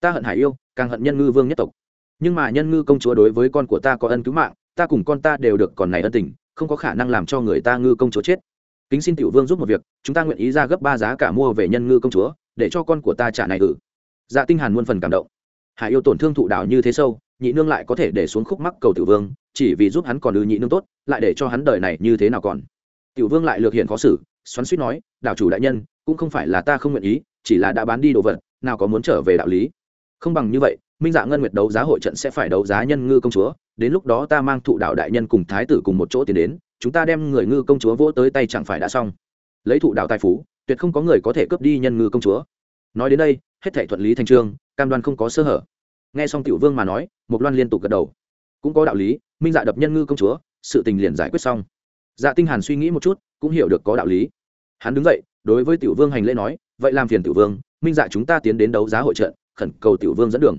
ta hận hải yêu, càng hận nhân ngư vương nhất tộc. Nhưng mà nhân ngư công chúa đối với con của ta có ân cứu mạng, ta cùng con ta đều được còn này ân tình, không có khả năng làm cho người ta ngư công chúa chết. Kính xin tiểu vương giúp một việc, chúng ta nguyện ý ra gấp ba giá cả mua về nhân ngư công chúa, để cho con của ta trả này ử. Dạ tinh hàn muôn phần cảm động. Hải yêu tổn thương thụ đảo như thế sâu, nhị nương lại có thể để xuống khúc mắc cầu tiểu vương, chỉ vì giúp hắn còn ư nhị nương tốt, lại để cho hắn đời này như thế nào còn. Tiểu vương lại lược hiện khó xử, xoắn suýt nói, đảo chủ đại nhân, cũng không phải là ta không nguyện ý, chỉ là đã bán đi đồ vật, nào có muốn trở về đạo lý không bằng như vậy, minh dạ ngân nguyệt đấu giá hội trận sẽ phải đấu giá nhân ngư công chúa, đến lúc đó ta mang thụ đạo đại nhân cùng thái tử cùng một chỗ tiến đến, chúng ta đem người ngư công chúa vỗ tới tay chẳng phải đã xong. Lấy thụ đạo tài phú, tuyệt không có người có thể cướp đi nhân ngư công chúa. Nói đến đây, hết thể thuận lý thành trương, cam đoan không có sơ hở. Nghe xong tiểu vương mà nói Mục loan liên tục gật đầu. Cũng có đạo lý, minh dạ đập nhân ngư công chúa, sự tình liền giải quyết xong. Dạ tinh hàn suy nghĩ một chút, cũng hiểu được có đạo lý. Hắn đứng dậy, đối với tiểu vương hành lễ nói, vậy làm phiền tiểu vương, minh dạ chúng ta tiến đến đấu giá hội trận khẩn cầu tiểu vương dẫn đường.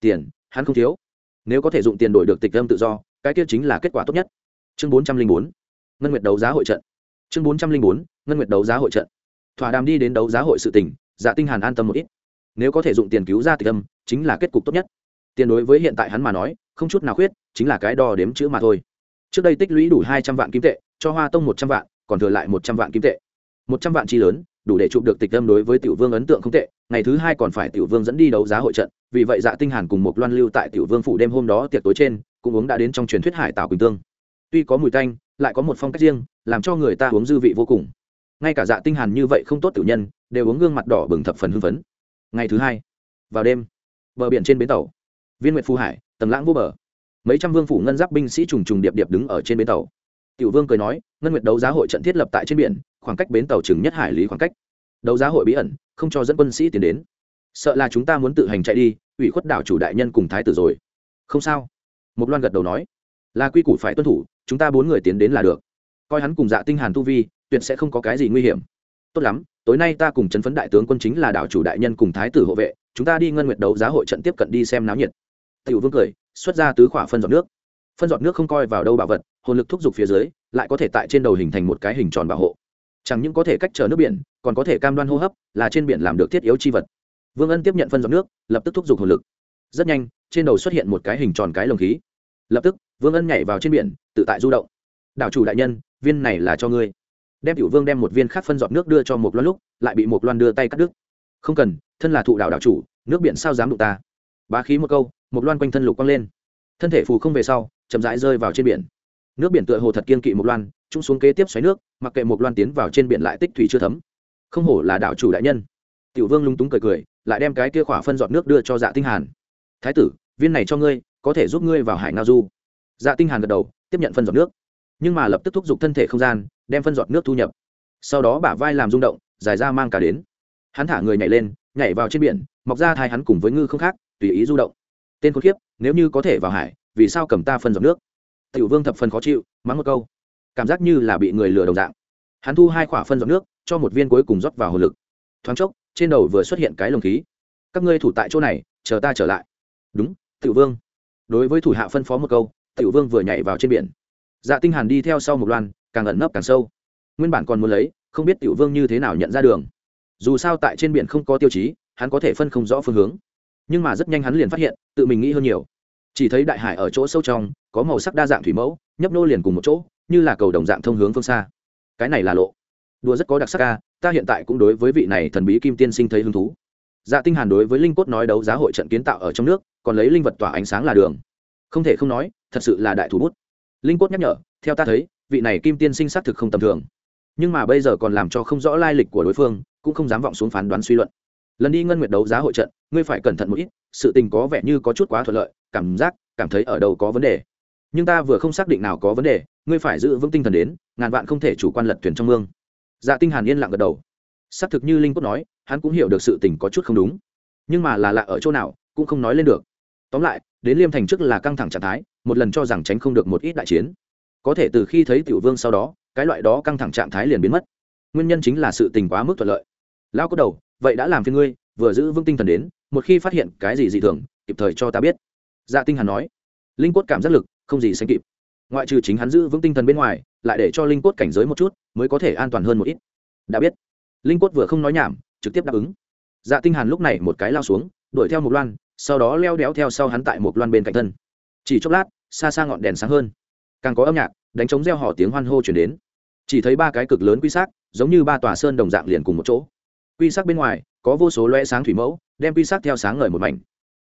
Tiền, hắn không thiếu. Nếu có thể dụng tiền đổi được tịch âm tự do, cái kia chính là kết quả tốt nhất. Chương bốn trăm linh bốn, ngân nguyệt đấu giá hội trận. Chương bốn trăm linh bốn, ngân nguyệt đấu giá hội trận. Thỏa đàm đi đến đấu giá hội sự tỉnh dạ tinh hàn an tâm một ít. Nếu có thể dụng tiền cứu ra tịch âm, chính là kết cục tốt nhất. Tiền đối với hiện tại hắn mà nói, không chút nào khuyết, chính là cái đo đếm chữ mà thôi. Trước đây tích lũy đủ hai trăm vạn kim tệ, cho hoa tông một trăm vạn, còn thừa lại một trăm vạn kim tệ. Một trăm vạn chi lớn đủ để chụp được tịch tâm đối với tiểu vương ấn tượng không tệ, ngày thứ hai còn phải tiểu vương dẫn đi đấu giá hội trận, vì vậy dạ tinh hàn cùng một loan lưu tại tiểu vương phủ đêm hôm đó tiệc tối trên, cũng uống đã đến trong truyền thuyết hải tảo quỳnh tương. Tuy có mùi tanh, lại có một phong cách riêng, làm cho người ta uống dư vị vô cùng. Ngay cả dạ tinh hàn như vậy không tốt tiểu nhân, đều uống gương mặt đỏ bừng thập phần hưng phấn. Ngày thứ hai, vào đêm, bờ biển trên bến tàu, viên nguyệt phù hải, tầng lãng vô bờ. Mấy trăm vương phủ ngân giáp binh sĩ trùng trùng điệp điệp đứng ở trên bến tàu tiểu vương cười nói, ngân nguyệt đấu giá hội trận thiết lập tại trên biển, khoảng cách bến tàu chừng nhất hải lý khoảng cách. Đấu giá hội bí ẩn, không cho dẫn quân sĩ tiến đến. Sợ là chúng ta muốn tự hành chạy đi, ủy khuất đảo chủ đại nhân cùng thái tử rồi. Không sao. Một loan gật đầu nói, là quy củ phải tuân thủ, chúng ta bốn người tiến đến là được. Coi hắn cùng dạ tinh hàn tu vi, tuyệt sẽ không có cái gì nguy hiểm. Tốt lắm, tối nay ta cùng chấn phấn đại tướng quân chính là đảo chủ đại nhân cùng thái tử hộ vệ, chúng ta đi ngân nguyệt đấu giá hội trận tiếp cận đi xem náo nhiệt. Tiểu vương cười, xuất ra tứ khỏa phân giọt nước. Phân giọt nước không coi vào đâu bảo vật hồn lực thúc giục phía dưới, lại có thể tại trên đầu hình thành một cái hình tròn bảo hộ. Chẳng những có thể cách trở nước biển, còn có thể cam đoan hô hấp, là trên biển làm được thiết yếu chi vật. Vương ân tiếp nhận phân giọt nước, lập tức thúc giục hồn lực. Rất nhanh, trên đầu xuất hiện một cái hình tròn cái lồng khí. Lập tức, vương ân nhảy vào trên biển, tự tại du động. Đảo chủ đại nhân, viên này là cho ngươi. Đem tiểu vương đem một viên khác phân giọt nước đưa cho một loan lúc, lại bị một loan đưa tay cắt đứt. Không cần, thân là thụ đảo đảo chủ, nước biển sao dám đụng ta? Bá khí một câu một loan quanh thân lục quăng lên. Thân thể phù không về sau, chậm rãi rơi vào trên biển nước biển tựa hồ thật kiên kỵ một loan trung xuống kế tiếp xoáy nước, mặc kệ một loan tiến vào trên biển lại tích thủy chưa thấm. Không hổ là đảo chủ đại nhân. Tiểu vương lung túng cười cười, lại đem cái kia khỏa phân giọt nước đưa cho dạ tinh hàn. Thái tử, viên này cho ngươi, có thể giúp ngươi vào hải ngao du. Dạ tinh hàn gật đầu, tiếp nhận phân giọt nước. Nhưng mà lập tức thúc giục thân thể không gian, đem phân giọt nước thu nhập. Sau đó bả vai làm rung động, dài ra mang cả đến. Hắn thả người nhảy lên, nhảy vào trên biển, mọc ra thai hắn cùng với ngư không khác, tùy ý du động. Tên khốn kiếp, nếu như có thể vào hải, vì sao cầm ta phân giọt nước? Tiểu vương thập phần khó chịu, mắng một câu. Cảm giác như là bị người lừa đồng dạng. Hắn thu hai khỏa phân giọt nước, cho một viên cuối cùng rót vào hồ lực. Thoáng chốc, trên đầu vừa xuất hiện cái lồng khí. Các ngươi thủ tại chỗ này, chờ ta trở lại. Đúng, tiểu vương. Đối với thủ hạ phân phó một câu, tiểu vương vừa nhảy vào trên biển. Dạ tinh hàn đi theo sau một loan, càng ẩn nấp càng sâu. Nguyên bản còn muốn lấy, không biết tiểu vương như thế nào nhận ra đường. Dù sao tại trên biển không có tiêu chí, hắn có thể phân không rõ phương hướng. Nhưng mà rất nhanh hắn liền phát hiện, tự mình nghĩ hơn nhiều. Chỉ thấy đại hải ở chỗ sâu trong có màu sắc đa dạng thủy mẫu, nhấp nô liền cùng một chỗ, như là cầu đồng dạng thông hướng phương xa. Cái này là lộ. Đùa rất có đặc sắc ca, ta hiện tại cũng đối với vị này thần bí kim tiên sinh thấy hứng thú. Dạ tinh hàn đối với linh cốt nói đấu giá hội trận kiến tạo ở trong nước, còn lấy linh vật tỏa ánh sáng là đường. Không thể không nói, thật sự là đại thủ bút. Linh cốt nhắc nhở, theo ta thấy, vị này kim tiên sinh xác thực không tầm thường. Nhưng mà bây giờ còn làm cho không rõ lai lịch của đối phương, cũng không dám vọng xuống phán đoán suy luận. Lần đi ngân nguyệt đấu giá hội trận, ngươi phải cẩn thận một ít, sự tình có vẻ như có chút quá thuận lợi, cảm giác, cảm thấy ở đâu có vấn đề nhưng ta vừa không xác định nào có vấn đề, ngươi phải giữ vững tinh thần đến, ngàn vạn không thể chủ quan lật thuyền trong mương. Dạ tinh hàn yên lặng gật đầu. Xác thực như linh cốt nói, hắn cũng hiểu được sự tình có chút không đúng. Nhưng mà là lạ ở chỗ nào, cũng không nói lên được. Tóm lại, đến liêm thành trước là căng thẳng trạng thái, một lần cho rằng tránh không được một ít đại chiến. Có thể từ khi thấy tiểu vương sau đó, cái loại đó căng thẳng trạng thái liền biến mất. Nguyên nhân chính là sự tình quá mức thuận lợi. Lao có đầu, vậy đã làm phiền ngươi, vừa giữ vững tinh thần đến, một khi phát hiện cái gì dị thường, kịp thời cho ta biết. Dạ tinh hàn nói. Linh quất cảm giác lực không gì sánh kịp. Ngoại trừ chính hắn giữ vững tinh thần bên ngoài, lại để cho linh quất cảnh giới một chút, mới có thể an toàn hơn một ít. Đã biết. Linh quất vừa không nói nhảm, trực tiếp đáp ứng. Dạ tinh hàn lúc này một cái lao xuống, đuổi theo một loan, sau đó leo đéo theo sau hắn tại một loan bên cạnh thân. Chỉ chốc lát, xa xa ngọn đèn sáng hơn. Càng có âm nhạc, đánh trống reo hò tiếng hoan hô chuyển đến. Chỉ thấy ba cái cực lớn quy sắc giống như ba tòa sơn đồng dạng liền cùng một chỗ. Quy sắc bên ngoài, có vô số loe sáng thủy mẫu, đem quy sắc theo sáng ngời một mảnh.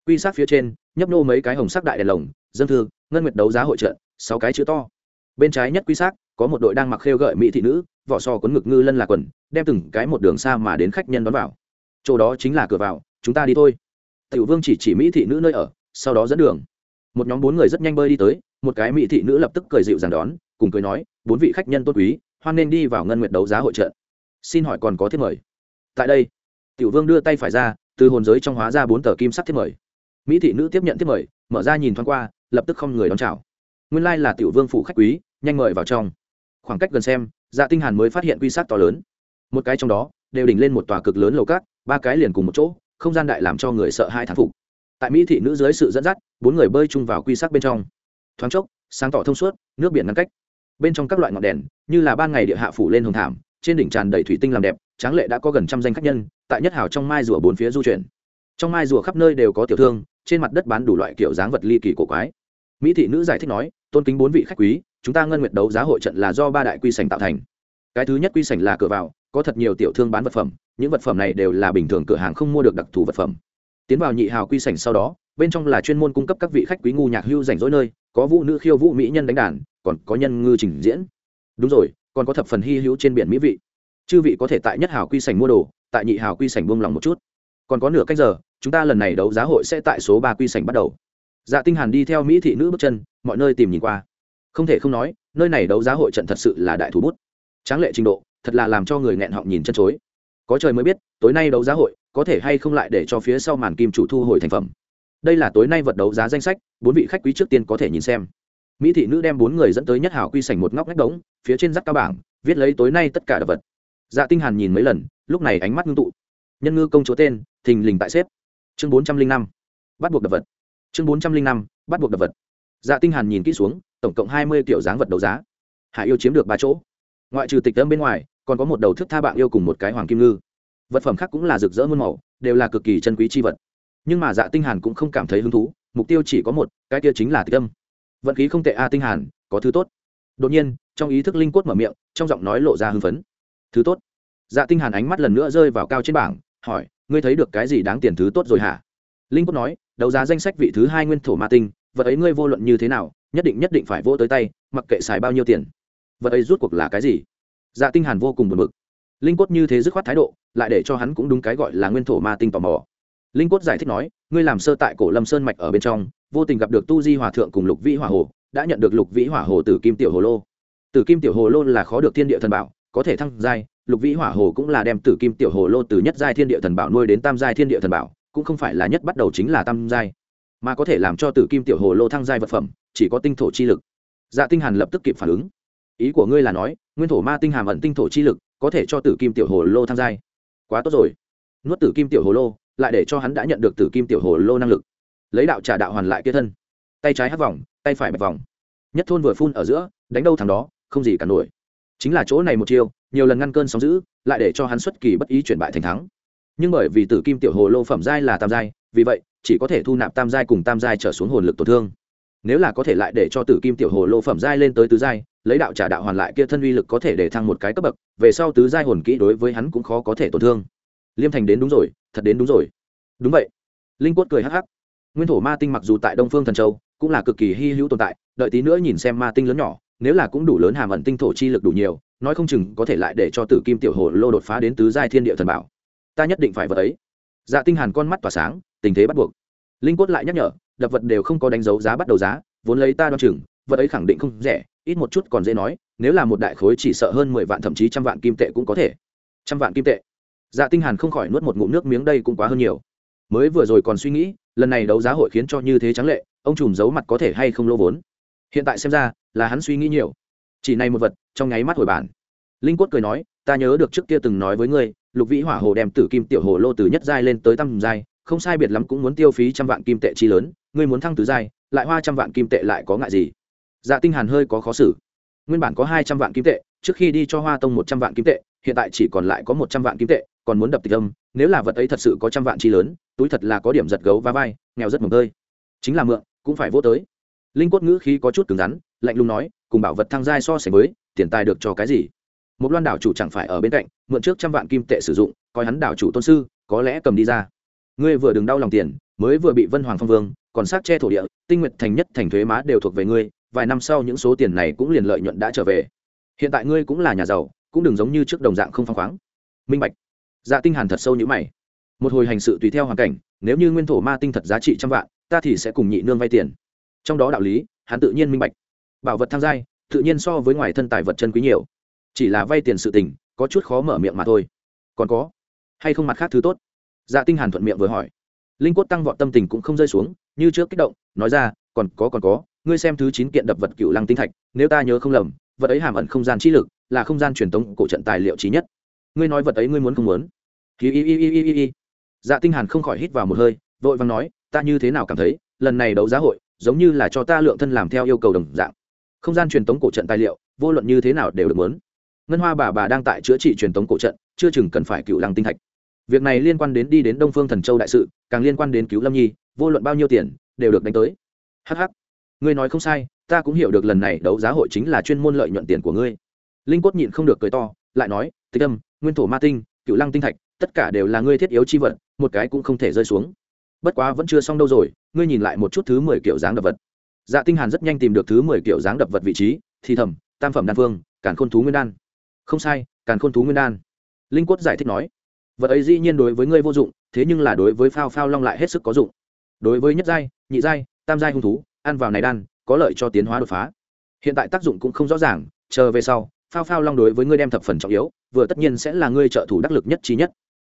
Quy sắc phía trên, nhấp nô mấy cái hồng sắc đại đèn lồng dân thư, ngân nguyệt đấu giá hội trợ sáu cái chữ to. Bên trái nhất quy sắc có một đội đang mặc khêu gợi mỹ thị nữ, vỏ so cuốn ngực ngư lân là quần, đem từng cái một đường xa mà đến khách nhân đón vào. Chỗ đó chính là cửa vào, chúng ta đi thôi. Tiểu vương chỉ chỉ mỹ thị nữ nơi ở, sau đó dẫn đường. Một nhóm bốn người rất nhanh bơi đi tới, một cái mỹ thị nữ lập tức cười dịu dàng đón, cùng cười nói, bốn vị khách nhân tốt quý, hoan nên đi vào ngân nguyệt đấu giá hội trợ xin hỏi còn có thiết mời? Tại đây. Tiểu vương đưa tay phải ra, từ hồn giới trong hóa ra bốn tờ kim sắc thiết mời. Mỹ thị nữ tiếp nhận thiết mời, mở ra nhìn thoáng qua lập tức không người đón chào. Nguyên lai là tiểu vương phụ khách quý, nhanh mời vào trong. Khoảng cách gần xem dạ tinh hàn mới phát hiện quy sát to lớn. Một cái trong đó, đều đỉnh lên một tòa cực lớn lầu cát, ba cái liền cùng một chỗ, không gian đại làm cho người sợ hai thán phục. Tại mỹ thị nữ dưới sự dẫn dắt, bốn người bơi chung vào quy sát bên trong. Thoáng chốc, sáng tỏ thông suốt, nước biển ngăn cách. Bên trong các loại ngọn đèn, như là ban ngày địa hạ phủ lên hồng thảm, trên đỉnh tràn đầy thủy tinh làm đẹp, tráng lệ đã có gần trăm danh khách nhân, tại nhất hào trong mai rùa bốn phía du chuyển. Trong mai rùa khắp nơi đều có tiểu thương trên mặt đất bán đủ loại kiểu dáng vật ly kỳ cổ quái. Mỹ thị nữ giải thích nói, tôn kính bốn vị khách quý, chúng ta ngân nguyệt đấu giá hội trận là do ba đại quy sành tạo thành. Cái thứ nhất quy sành là cửa vào, có thật nhiều tiểu thương bán vật phẩm, những vật phẩm này đều là bình thường cửa hàng không mua được đặc thù vật phẩm. Tiến vào nhị hào quy sành sau đó, bên trong là chuyên môn cung cấp các vị khách quý ngu nhạc hưu rảnh rỗi nơi, có vũ nữ khiêu vũ mỹ nhân đánh đàn, còn có nhân ngư trình diễn. Đúng rồi, còn có thập phần hy hữu trên biển mỹ vị. Chư vị có thể tại nhất hào quy sành mua đồ, tại nhị hào quy sành buông lòng một chút. Còn có nửa cách giờ chúng ta lần này đấu giá hội sẽ tại số ba quy sảnh bắt đầu. Dạ tinh hàn đi theo mỹ thị nữ bước chân, mọi nơi tìm nhìn qua. Không thể không nói, nơi này đấu giá hội trận thật sự là đại thủ bút. Tráng lệ trình độ, thật là làm cho người nghẹn họng nhìn chân chối. Có trời mới biết, tối nay đấu giá hội, có thể hay không lại để cho phía sau màn kim chủ thu hồi thành phẩm. Đây là tối nay vật đấu giá danh sách, bốn vị khách quý trước tiên có thể nhìn xem. Mỹ thị nữ đem bốn người dẫn tới nhất hảo quy sảnh một ngóc ngách đống, phía trên rắc cao bảng, viết lấy tối nay tất cả đ vật. Dạ tinh hàn nhìn mấy lần, lúc này ánh mắt ngưng tụ. Nhân ngư công chúa tên, thình lình tại xếp chương bốn trăm linh năm, bắt buộc đập vật. Chương bốn trăm linh năm, bắt buộc đập vật. Dạ tinh hàn nhìn kỹ xuống, tổng cộng hai mươi kiểu dáng vật đấu giá. Hải yêu chiếm được ba chỗ. Ngoại trừ tịch âm bên ngoài, còn có một đầu thức tha bạn yêu cùng một cái hoàng kim ngư. Vật phẩm khác cũng là rực rỡ muôn màu, đều là cực kỳ chân quý chi vật. Nhưng mà dạ tinh hàn cũng không cảm thấy hứng thú, mục tiêu chỉ có một, cái kia chính là tịch âm. Vận khí không tệ a tinh hàn, có thứ tốt. Đột nhiên, trong ý thức linh quất mở miệng, trong giọng nói lộ ra hưng phấn. Thứ tốt. Dạ tinh hàn ánh mắt lần nữa rơi vào cao trên bảng hỏi, ngươi thấy được cái gì đáng tiền thứ tốt rồi hả? Linh Cốt nói, đấu giá danh sách vị thứ hai nguyên thổ ma tinh, vật ấy ngươi vô luận như thế nào, nhất định nhất định phải vô tới tay, mặc kệ xài bao nhiêu tiền. Vật ấy rút cuộc là cái gì? Dạ tinh hàn vô cùng buồn bực. Linh Cốt như thế dứt khoát thái độ, lại để cho hắn cũng đúng cái gọi là nguyên thổ ma tinh tò mò. Linh Cốt giải thích nói, ngươi làm sơ tại cổ lâm sơn mạch ở bên trong, vô tình gặp được tu di hòa thượng cùng lục vĩ hỏa hồ, đã nhận được lục vĩ hỏa hồ từ kim tiểu hồ lô. Từ kim tiểu hồ lô là khó được thiên địa thần bảo, có thể thăng giai lục vĩ hỏa hồ cũng là đem tử kim tiểu hồ lô từ nhất giai thiên địa thần bảo nuôi đến tam giai thiên địa thần bảo, cũng không phải là nhất bắt đầu chính là tam giai, mà có thể làm cho tử kim tiểu hồ lô thăng giai vật phẩm, chỉ có tinh thổ chi lực. Dạ tinh hàn lập tức kịp phản ứng. Ý của ngươi là nói, nguyên thổ ma tinh hàm ẩn tinh thổ chi lực, có thể cho tử kim tiểu hồ lô thăng giai. Quá tốt rồi. Nuốt tử kim tiểu hồ lô, lại để cho hắn đã nhận được tử kim tiểu hồ lô năng lực. Lấy đạo trả đạo hoàn lại kia thân. Tay trái hất vòng, tay phải bạch vòng. Nhất thôn vừa phun ở giữa, đánh đâu thằng đó, không gì cả nổi chính là chỗ này một chiêu, nhiều lần ngăn cơn sóng giữ lại để cho hắn xuất kỳ bất ý chuyển bại thành thắng. Nhưng bởi vì tử kim tiểu hồ lô phẩm giai là tam giai, vì vậy, chỉ có thể thu nạp tam giai cùng tam giai trở xuống hồn lực tổn thương. Nếu là có thể lại để cho tử kim tiểu hồ lô phẩm giai lên tới tứ giai, lấy đạo trả đạo hoàn lại kia thân uy lực có thể để thăng một cái cấp bậc, về sau tứ giai hồn kỹ đối với hắn cũng khó có thể tổn thương. Liêm thành đến đúng rồi, thật đến đúng rồi. Đúng vậy. Linh quất cười hắc hắc. Nguyên thổ ma tinh mặc dù tại đông phương thần châu, cũng là cực kỳ hy hữu tồn tại, đợi tí nữa nhìn xem ma tinh lớn nhỏ nếu là cũng đủ lớn hàm ẩn tinh thổ chi lực đủ nhiều, nói không chừng có thể lại để cho tử kim tiểu hồ lô đột phá đến tứ giai thiên địa thần bảo. Ta nhất định phải vật ấy. Dạ tinh hàn con mắt tỏa sáng, tình thế bắt buộc. Linh quất lại nhắc nhở, đập vật đều không có đánh dấu giá bắt đầu giá, vốn lấy ta đoan chừng, vật ấy khẳng định không rẻ, ít một chút còn dễ nói, nếu là một đại khối chỉ sợ hơn mười vạn thậm chí trăm vạn kim tệ cũng có thể. Trăm vạn kim tệ. Dạ tinh hàn không khỏi nuốt một ngụm nước miếng đây cũng quá hơn nhiều. Mới vừa rồi còn suy nghĩ, lần này đấu giá hội khiến cho như thế trắng lệ, ông trùm giấu mặt có thể hay không lô vốn hiện tại xem ra, là hắn suy nghĩ nhiều. Chỉ này một vật, trong nháy mắt hồi bản. Linh quất cười nói, ta nhớ được trước kia từng nói với ngươi, lục vĩ hỏa hồ đem tử kim tiểu hồ lô từ nhất giai lên tới tam giai, không sai biệt lắm cũng muốn tiêu phí trăm vạn kim tệ chi lớn, ngươi muốn thăng tứ giai, lại hoa trăm vạn kim tệ lại có ngại gì? Dạ tinh hàn hơi có khó xử. Nguyên bản có hai trăm vạn kim tệ, trước khi đi cho hoa tông một trăm vạn kim tệ, hiện tại chỉ còn lại có một trăm vạn kim tệ, còn muốn đập tịch âm, nếu là vật ấy thật sự có trăm vạn chi lớn, túi thật là có điểm giật gấu và vai, nghèo rất mừng tơi. Chính là mượn, cũng phải vô tới linh quất ngữ khí có chút cứng rắn, lạnh lùng nói, cùng bảo vật thăng giai so sánh với, tiền tài được cho cái gì? Một loan đảo chủ chẳng phải ở bên cạnh, mượn trước trăm vạn kim tệ sử dụng, coi hắn đảo chủ tôn sư, có lẽ cầm đi ra. Ngươi vừa đừng đau lòng tiền, mới vừa bị vân hoàng phong vương, còn sát che thổ địa, tinh nguyệt thành nhất thành thuế má đều thuộc về ngươi, vài năm sau những số tiền này cũng liền lợi nhuận đã trở về. Hiện tại ngươi cũng là nhà giàu, cũng đừng giống như trước đồng dạng không phăng khoáng. Minh bạch. Dạ tinh hàn thật sâu như mày. Một hồi hành sự tùy theo hoàn cảnh, nếu như nguyên thổ ma tinh thật giá trị trăm vạn, ta thì sẽ cùng nhị nương vay tiền trong đó đạo lý, hắn tự nhiên minh bạch. Bảo vật tham giai, tự nhiên so với ngoài thân tài vật chân quý nhiều. Chỉ là vay tiền sự tình, có chút khó mở miệng mà thôi. Còn có, hay không mặt khác thứ tốt? Dạ tinh hàn thuận miệng vừa hỏi. Linh quất tăng vọt tâm tình cũng không rơi xuống, như trước kích động, nói ra, còn có còn có, ngươi xem thứ chín kiện đập vật cựu lăng tinh thạch, nếu ta nhớ không lầm, vật ấy hàm ẩn không gian trí lực, là không gian truyền tống cổ trận tài liệu trí nhất. Ngươi nói vật ấy ngươi muốn không muốn? Hi hi hi hi hi hi. Dạ tinh hàn không khỏi hít vào một hơi, vội vàng nói, ta như thế nào cảm thấy, lần này đấu giá hội giống như là cho ta lượng thân làm theo yêu cầu đồng dạng. Không gian truyền tống cổ trận tài liệu, vô luận như thế nào đều được muốn ngân hoa bà bà đang tại chữa trị truyền tống cổ trận, chưa chừng cần phải cựu lăng tinh thạch. Việc này liên quan đến đi đến đông phương thần châu đại sự, càng liên quan đến cứu lâm nhi, vô luận bao nhiêu tiền, đều được đánh tới. Hh ngươi nói không sai, ta cũng hiểu được lần này đấu giá hội chính là chuyên môn lợi nhuận tiền của ngươi. Linh cốt nhịn không được cười to, lại nói, tịch âm, nguyên thổ ma tinh, cựu lăng tinh thạch, tất cả đều là ngươi thiết yếu chi vật, một cái cũng không thể rơi xuống bất quá vẫn chưa xong đâu rồi, ngươi nhìn lại một chút thứ mười kiểu dáng đập vật. Dạ tinh hàn rất nhanh tìm được thứ mười kiểu dáng đập vật vị trí, thì thầm, tam phẩm đan phương càn khôn thú nguyên đan. Không sai, càn khôn thú nguyên đan. Linh quất giải thích nói, vật ấy dĩ nhiên đối với ngươi vô dụng, thế nhưng là đối với phao phao long lại hết sức có dụng. Đối với nhất giai, nhị giai, tam giai hung thú, ăn vào này đan, có lợi cho tiến hóa đột phá. Hiện tại tác dụng cũng không rõ ràng, chờ về sau, phao phao long đối với ngươi đem thập phần trọng yếu, vừa tất nhiên sẽ là ngươi trợ thủ đắc lực nhất trí nhất.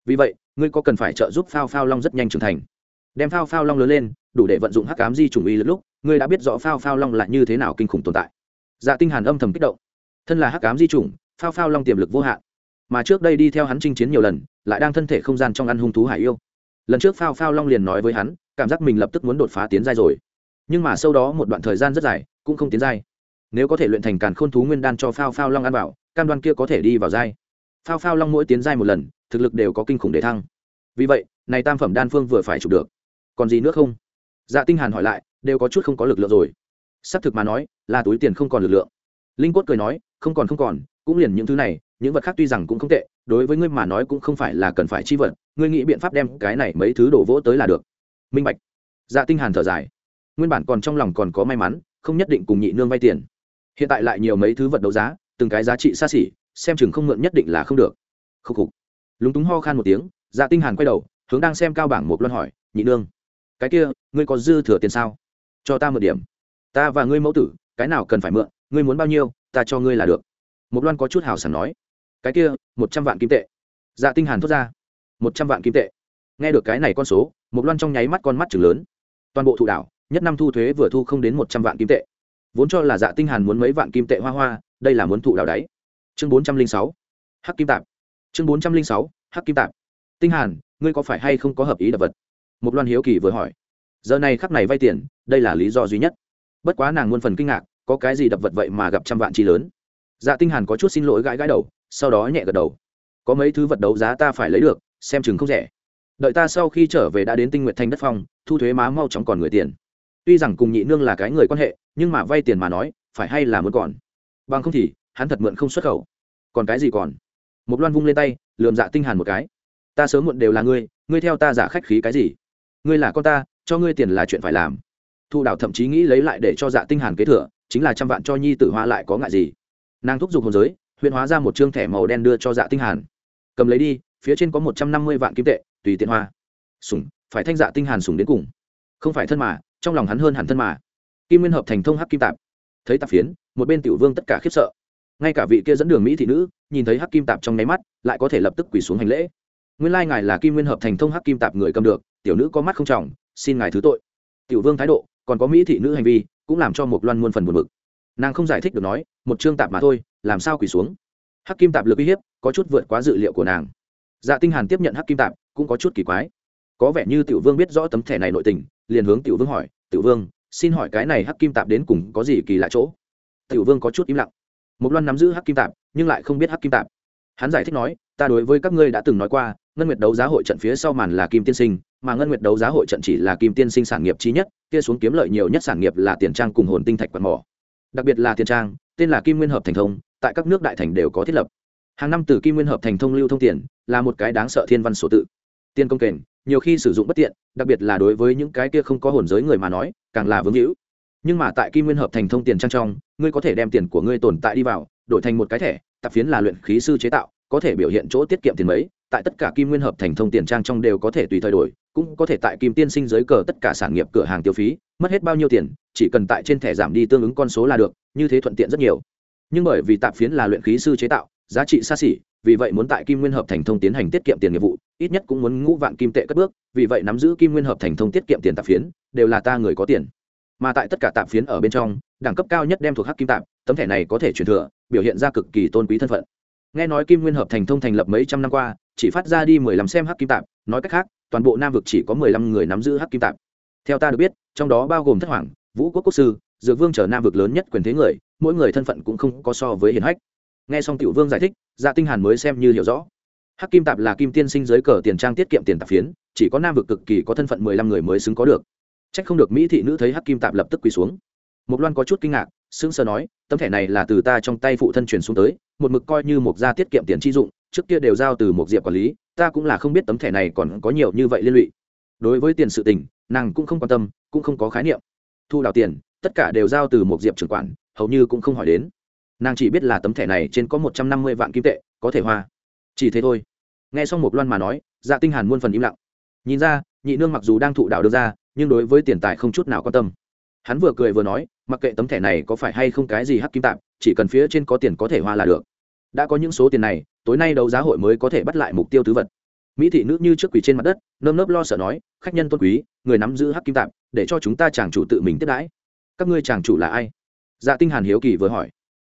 Vì vậy, ngươi có cần phải trợ giúp phao phao long rất nhanh trưởng thành đem phao phao long lớn lên, đủ để vận dụng hắc cám di chủng uy lực lúc, ngươi đã biết rõ phao phao long là như thế nào kinh khủng tồn tại. Dạ tinh hàn âm thầm kích động. Thân là hắc cám di chủng, phao phao long tiềm lực vô hạn. Mà trước đây đi theo hắn chinh chiến nhiều lần, lại đang thân thể không gian trong ăn hung thú hải yêu. Lần trước phao phao long liền nói với hắn, cảm giác mình lập tức muốn đột phá tiến giai rồi. Nhưng mà sau đó một đoạn thời gian rất dài, cũng không tiến giai. Nếu có thể luyện thành càn khôn thú nguyên đan cho phao phao long ăn vào, cam đoan kia có thể đi vào giai. Phao phao long mỗi tiến giai một lần, thực lực đều có kinh khủng để thăng. Vì vậy, này tam phẩm đan phương vừa phải chụp được còn gì nữa không? Dạ tinh hàn hỏi lại, đều có chút không có lực lượng rồi. Xác thực mà nói, là túi tiền không còn lực lượng. Linh quất cười nói, không còn không còn, cũng liền những thứ này, những vật khác tuy rằng cũng không tệ, đối với ngươi mà nói cũng không phải là cần phải chi vật, ngươi nghĩ biện pháp đem cái này mấy thứ đổ vỗ tới là được. Minh bạch. Dạ tinh hàn thở dài. Nguyên bản còn trong lòng còn có may mắn, không nhất định cùng nhị nương vay tiền. Hiện tại lại nhiều mấy thứ vật đấu giá, từng cái giá trị xa xỉ, xem chừng không mượn nhất định là không được. Khúc khục. Lúng túng ho khan một tiếng dạ tinh hàn quay đầu, hướng đang xem cao bảng một luân hỏi, nhị nương cái kia, ngươi có dư thừa tiền sao? Cho ta mượn điểm. Ta và ngươi mẫu tử, cái nào cần phải mượn, ngươi muốn bao nhiêu, ta cho ngươi là được. Một loan có chút hào sảng nói. Cái kia, một trăm vạn kim tệ. Dạ tinh hàn thốt ra. Một trăm vạn kim tệ. Nghe được cái này con số một loan trong nháy mắt con mắt chừng lớn. Toàn bộ thụ đảo, nhất năm thu thuế vừa thu không đến một trăm vạn kim tệ. Vốn cho là dạ tinh hàn muốn mấy vạn kim tệ hoa hoa, đây là muốn thụ đảo đáy chương bốn trăm linh sáu. Hắc kim tạp. Chương bốn trăm linh sáu. Hắc kim tạp. Tinh hàn, ngươi có phải hay không có hợp ý đập vật? Một loan hiếu kỳ vừa hỏi. Giờ này khắc này vay tiền, đây là lý do duy nhất. Bất quá nàng muôn phần kinh ngạc, có cái gì đập vật vậy mà gặp trăm vạn chi lớn? Dạ tinh hàn có chút xin lỗi gãi gãi đầu, sau đó nhẹ gật đầu. Có mấy thứ vật đấu giá ta phải lấy được, xem chừng không rẻ. Đợi ta sau khi trở về đã đến tinh Nguyệt thanh đất phong thu thuế má mau chóng còn người tiền. Tuy rằng cùng nhị nương là cái người quan hệ, nhưng mà vay tiền mà nói, phải hay là muốn còn? Bằng không thì, hắn thật mượn không xuất khẩu. Còn cái gì còn? Một loan vung lên tay, lườm dạ tinh hàn một cái. Ta sớm muộn đều là ngươi ngươi theo ta giả khách khí cái gì? Ngươi là con ta, cho ngươi tiền là chuyện phải làm. Thu đảo thậm chí nghĩ lấy lại để cho dạ tinh hàn kế thừa, chính là trăm vạn cho nhi tử hoa lại có ngại gì. Nàng thúc giục hồn giới huyện hóa ra một trương thẻ màu đen đưa cho dạ tinh hàn. Cầm lấy đi, phía trên có một trăm năm mươi vạn kim tệ, tùy tiện hoa. Sủng, phải thanh dạ tinh hàn sủng đến cùng. Không phải thân mà, trong lòng hắn hơn hẳn thân mà. Kim nguyên hợp thành thông hắc kim tạp. Thấy tạp phiến, một bên tiểu vương tất cả khiếp sợ. Ngay cả vị kia dẫn đường mỹ thị nữ, nhìn thấy hắc kim tạp trong nháy mắt, lại có thể lập tức quỳ xuống hành lễ. Nguyên lai ngài là kim nguyên hợp thành thông hắc kim tạp người cầm được tiểu nữ có mắt không trọng, xin ngài thứ tội. Tiểu vương thái độ, còn có mỹ thị nữ hành vi, cũng làm cho một loan muôn phần buồn bực. Nàng không giải thích được nói, một chương tạp mà thôi, làm sao quỳ xuống? Hắc kim tạp lực uy hiếp, có chút vượt quá dự liệu của nàng. Dạ tinh hàn tiếp nhận hắc kim tạp, cũng có chút kỳ quái. Có vẻ như tiểu vương biết rõ tấm thẻ này nội tình, liền hướng tiểu vương hỏi, tiểu vương, xin hỏi cái này hắc kim tạp đến cùng có gì kỳ lạ chỗ? Tiểu vương có chút im lặng. Một loan nắm giữ hắc kim tạp, nhưng lại không biết hắc kim tạp. Hắn giải thích nói, ta đối với các ngươi đã từng nói qua, ngân nguyệt đấu giá hội trận phía sau màn là kim tiên sinh mà ngân nguyệt đấu giá hội trận chỉ là kim tiên sinh sản nghiệp chí nhất, kia xuống kiếm lợi nhiều nhất sản nghiệp là tiền trang cùng hồn tinh thạch quạt mỏ. Đặc biệt là tiền trang, tên là kim nguyên hợp thành thông, tại các nước đại thành đều có thiết lập. Hàng năm từ kim nguyên hợp thành thông lưu thông tiền, là một cái đáng sợ thiên văn sổ tự. Tiền công kềnh nhiều khi sử dụng bất tiện, đặc biệt là đối với những cái kia không có hồn giới người mà nói, càng là vướng hữu nhưng mà tại kim nguyên hợp thành thông tiền trang trong, ngươi có thể đem tiền của ngươi tồn tại đi vào, đổi thành một cái thẻ, tạp phiến là luyện khí sư chế tạo, có thể biểu hiện chỗ tiết kiệm tiền mấy, tại tất cả kim nguyên hợp thành thông tiền trang trong đều có thể tùy thời đổi cũng có thể tại kim tiên sinh giới cờ tất cả sản nghiệp cửa hàng tiêu phí, mất hết bao nhiêu tiền, chỉ cần tại trên thẻ giảm đi tương ứng con số là được, như thế thuận tiện rất nhiều. Nhưng bởi vì tạp phiến là luyện khí sư chế tạo, giá trị xa xỉ, vì vậy muốn tại kim nguyên hợp thành thông tiến hành tiết kiệm tiền nghiệp vụ, ít nhất cũng muốn ngũ vạn kim tệ cất bước, vì vậy nắm giữ kim nguyên hợp thành thông tiết kiệm tiền tạp phiến, đều là ta người có tiền. Mà tại tất cả tạp phiến ở bên trong, đẳng cấp cao nhất đem thuộc hắc kim tạp, tấm thẻ này có thể truyền thừa, biểu hiện ra cực kỳ tôn quý thân phận nghe nói kim nguyên hợp thành thông thành lập mấy trăm năm qua, chỉ phát ra đi mười lăm xem hắc kim tạp, nói cách khác, toàn bộ nam vực chỉ có mười lăm người nắm giữ hắc kim tạp. Theo ta được biết, trong đó bao gồm thất hoàng, vũ quốc quốc sư, dược vương trở nam vực lớn nhất quyền thế người, mỗi người thân phận cũng không có so với hiền hách. Nghe xong tiểu vương giải thích dạ tinh hàn mới xem như hiểu rõ. Hắc kim tạp là kim tiên sinh giới cờ tiền trang tiết kiệm tiền tạp phiến, chỉ có nam vực cực kỳ có thân phận mười lăm người mới xứng có được. Trách không được mỹ thị nữ thấy hắc kim tạp lập tức quỳ xuống. Mộc loan có chút kinh ngạc, sững sờ nói, tấm thẻ này là từ ta trong tay phụ thân truyền xuống tới, một mực coi như một gia tiết kiệm tiền chi dụng, trước kia đều giao từ một diệp quản lý, ta cũng là không biết tấm thẻ này còn có nhiều như vậy liên lụy. Đối với tiền sự tình, nàng cũng không quan tâm, cũng không có khái niệm. Thu đào tiền, tất cả đều giao từ một diệp trưởng quản, hầu như cũng không hỏi đến. Nàng chỉ biết là tấm thẻ này trên có một trăm năm mươi vạn kim tệ, có thể hoa. Chỉ thế thôi. Nghe xong Mộc loan mà nói dạ tinh hàn muôn phần im lặng. Nhìn ra, nhị nương mặc dù đang thụ đạo đưa ra, nhưng đối với tiền tài không chút nào quan tâm. Hắn vừa cười vừa nói mặc kệ tấm thẻ này có phải hay không cái gì hắc kim tạm chỉ cần phía trên có tiền có thể hoa là được. Đã có những số tiền này, tối nay đấu giá hội mới có thể bắt lại mục tiêu thứ vật. Mỹ thị nữ như trước quỷ trên mặt đất, nơm nớp lo sợ nói, khách nhân tôn quý, người nắm giữ hắc kim tạm để cho chúng ta chàng chủ tự mình tiếp đãi. Các ngươi chàng chủ là ai? Dạ tinh hàn hiếu kỳ vừa hỏi.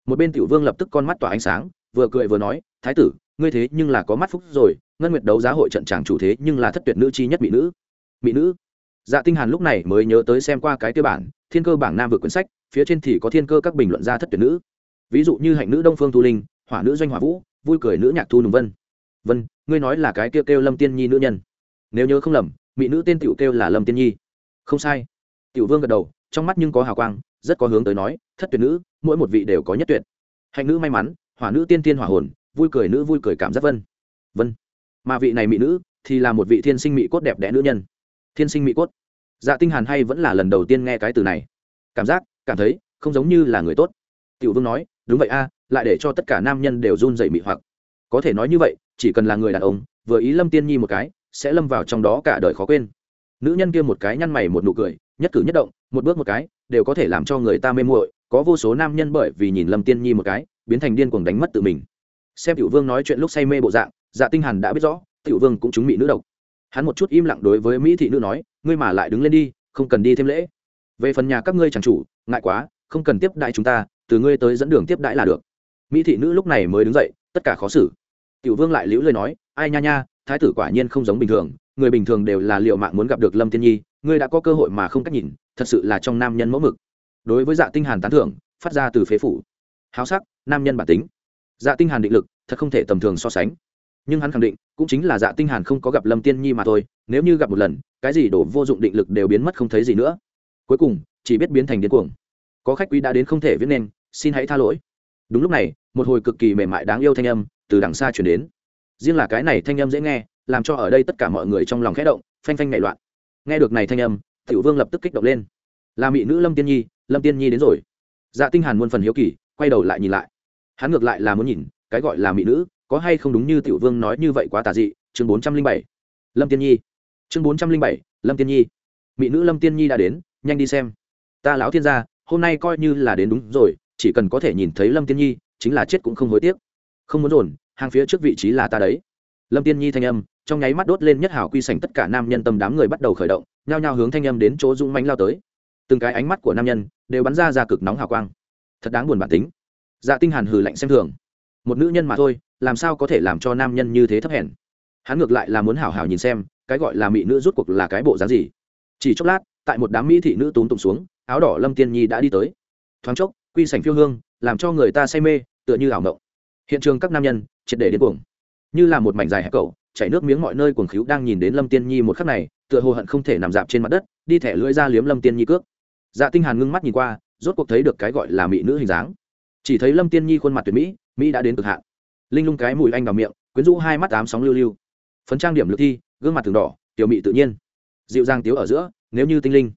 Một bên tiểu vương lập tức con mắt tỏa ánh sáng, vừa cười vừa nói, thái tử, ngươi thế nhưng là có mắt phúc rồi, ngân nguyệt đấu giá hội trận chàng chủ thế nhưng là thất tuyệt nữ chi nhất mỹ nữ. Mỹ nữ? Dạ tinh hàn lúc này mới nhớ tới xem qua cái tiêu bản thiên cơ bảng nam Vượt quyển sách, phía trên thì có thiên cơ các bình luận ra thất tuyệt nữ. Ví dụ như hạnh nữ đông phương thu linh, hỏa nữ doanh hỏa vũ, vui cười nữ nhạc thu nùng vân. Vân, ngươi nói là cái kêu kêu lâm tiên nhi nữ nhân. Nếu nhớ không lầm, mỹ nữ tên tiểu kêu là lâm tiên nhi. Không sai. Tiểu vương gật đầu, trong mắt nhưng có hào quang, rất có hướng tới nói, thất tuyệt nữ, mỗi một vị đều có nhất tuyệt. Hạnh nữ may mắn, hỏa nữ tiên tiên hỏa hồn, vui cười nữ vui cười cảm giác vân. Vân. Mà vị này mỹ nữ thì là một vị thiên sinh mỹ cốt đẹp đẽ nữ nhân. Thiên sinh mỹ cốt dạ tinh hàn hay vẫn là lần đầu tiên nghe cái từ này. Cảm giác, cảm thấy, không giống như là người tốt. Tiểu vương nói, đúng vậy a, lại để cho tất cả nam nhân đều run rẩy mị hoặc. Có thể nói như vậy, chỉ cần là người đàn ông, vừa ý lâm tiên nhi một cái, sẽ lâm vào trong đó cả đời khó quên. Nữ nhân kia một cái nhăn mày một nụ cười, nhất cử nhất động, một bước một cái, đều có thể làm cho người ta mê muội, có vô số nam nhân bởi vì nhìn lâm tiên nhi một cái, biến thành điên cuồng đánh mất tự mình. Xem tiểu vương nói chuyện lúc say mê bộ dạng dạ tinh hàn đã biết rõ, tiểu vương cũng trúng bị nữ độc hắn một chút im lặng đối với mỹ thị nữ nói, ngươi mà lại đứng lên đi, không cần đi thêm lễ. Về phần nhà các ngươi chẳng chủ, ngại quá, không cần tiếp đại chúng ta, từ ngươi tới dẫn đường tiếp đãi là được. Mỹ thị nữ lúc này mới đứng dậy, tất cả khó xử. Tiểu vương lại liễu lời nói, ai nha nha, thái tử quả nhiên không giống bình thường, người bình thường đều là liệu mạng muốn gặp được lâm tiên nhi, ngươi đã có cơ hội mà không cách nhìn, thật sự là trong nam nhân mẫu mực. Đối với dạ tinh hàn tán thưởng, phát ra từ phế phủ. Háo sắc, nam nhân bản tính. Dạ tinh hàn định lực, thật không thể tầm thường so sánh. Nhưng hắn khẳng định cũng chính là dạ tinh hàn không có gặp lâm tiên nhi mà thôi, nếu như gặp một lần, cái gì đổ vô dụng định lực đều biến mất không thấy gì nữa. Cuối cùng, chỉ biết biến thành điên cuồng. Có khách quý đã đến không thể viết nên, xin hãy tha lỗi. Đúng lúc này, một hồi cực kỳ mềm mại đáng yêu thanh âm từ đằng xa truyền đến. Riêng là cái này thanh âm dễ nghe, làm cho ở đây tất cả mọi người trong lòng khẽ động, phanh phanh nảy loạn. Nghe được này thanh âm, tiểu vương lập tức kích động lên. Là mỹ nữ lâm tiên nhi, lâm tiên nhi đến rồi. Dạ tinh hàn muôn phần hiếu kỳ, quay đầu lại nhìn lại. Hắn ngược lại là muốn nhìn, cái gọi là mỹ nữ có hay không đúng như tiểu vương nói như vậy quá tà dị, chương bốn trăm linh bảy. Lâm tiên nhi. Chương bốn trăm linh bảy, lâm tiên nhi. Mỹ nữ lâm tiên nhi đã đến, nhanh đi xem. Ta lão thiên gia, hôm nay coi như là đến đúng rồi, chỉ cần có thể nhìn thấy lâm tiên nhi, chính là chết cũng không hối tiếc. Không muốn dồn, hàng phía trước vị trí là ta đấy. Lâm tiên nhi thanh âm, trong nháy mắt đốt lên nhất hảo quy sảnh tất cả nam nhân tâm đám người bắt đầu khởi động, nhao nhao hướng thanh âm đến chỗ dũng mánh lao tới. Từng cái ánh mắt của nam nhân đều bắn ra ra cực nóng hào quang. Thật đáng buồn bản tính. Dạ tinh hàn hừ lạnh xem thường. Một nữ nhân mà thôi làm sao có thể làm cho nam nhân như thế thấp hèn? Hắn ngược lại là muốn hảo hảo nhìn xem, cái gọi là mỹ nữ rút cuộc là cái bộ dáng gì. Chỉ chốc lát, tại một đám mỹ thị nữ túm tụng xuống, áo đỏ lâm tiên nhi đã đi tới. Thoáng chốc, quy sảnh phiêu hương, làm cho người ta say mê, tựa như ảo mộng. Hiện trường các nam nhân, triệt để điên cuồng. Như là một mảnh dài hẹp cầu chảy nước miếng mọi nơi cuồng khíu đang nhìn đến lâm tiên nhi một khắc này, tựa hồ hận không thể nằm dạp trên mặt đất, đi thẻ lưỡi ra liếm lâm tiên nhi cước. Dạ tinh hàn ngưng mắt nhìn qua, rốt cuộc thấy được cái gọi là mỹ nữ hình dáng. Chỉ thấy lâm tiên nhi khuôn mặt tuyệt mỹ mỹ đã đến cực hạn linh lung cái mùi anh vào miệng quyến rũ hai mắt ám sóng lưu lưu. Phấn trang điểm lượt thi gương mặt thường đỏ tiểu mị tự nhiên. Dịu dàng tiếu ở giữa nếu như tinh linh.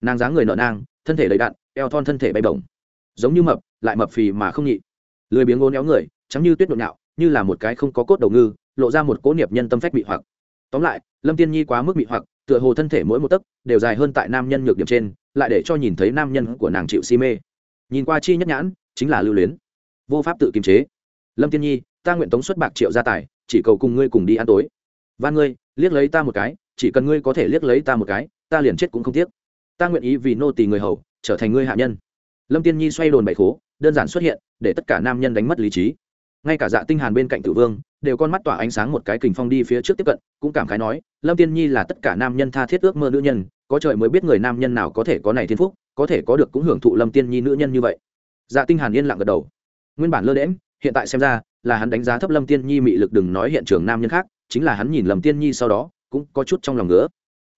Nàng dáng người nợ nang thân thể đầy đạn, eo thon thân thể bay bổng. Giống như mập lại mập phì mà không nhị. Lười biếng ngố néo người trắng như tuyết nhộn nhạo như là một cái không có cốt đầu ngư lộ ra một cố niệm nhân tâm phách bị hoặc. Tóm lại lâm tiên nhi quá mức bị hoặc tựa hồ thân thể mỗi một tấc đều dài hơn tại nam nhân nhược điểm trên lại để cho nhìn thấy nam nhân của nàng chịu si mê. Nhìn qua chi nhất nhãn chính là lưu luyến. Vô pháp tự kiềm chế lâm tiên nhi, ta nguyện tống xuất bạc triệu gia tài, chỉ cầu cùng ngươi cùng đi ăn tối. Và ngươi, liếc lấy ta một cái, chỉ cần ngươi có thể liếc lấy ta một cái, ta liền chết cũng không tiếc. Ta nguyện ý vì nô tỳ người hầu, trở thành ngươi hạ nhân. Lâm tiên nhi xoay đồn bậy khố, đơn giản xuất hiện, để tất cả nam nhân đánh mất lý trí. Ngay cả dạ tinh hàn bên cạnh tử vương, đều con mắt tỏa ánh sáng một cái kình phong đi phía trước tiếp cận, cũng cảm khái nói, lâm tiên nhi là tất cả nam nhân tha thiết ước mơ nữ nhân, có trời mới biết người nam nhân nào có thể có này thiên phúc, có thể có được cũng hưởng thụ lâm tiên nhi nữ nhân như vậy. Dạ tinh hàn yên lặng gật đầu. Nguyên bản lơ đễm hiện tại xem ra, là hắn đánh giá thấp lâm tiên nhi mị lực đừng nói hiện trường nam nhân khác, chính là hắn nhìn lâm tiên nhi sau đó, cũng có chút trong lòng nữa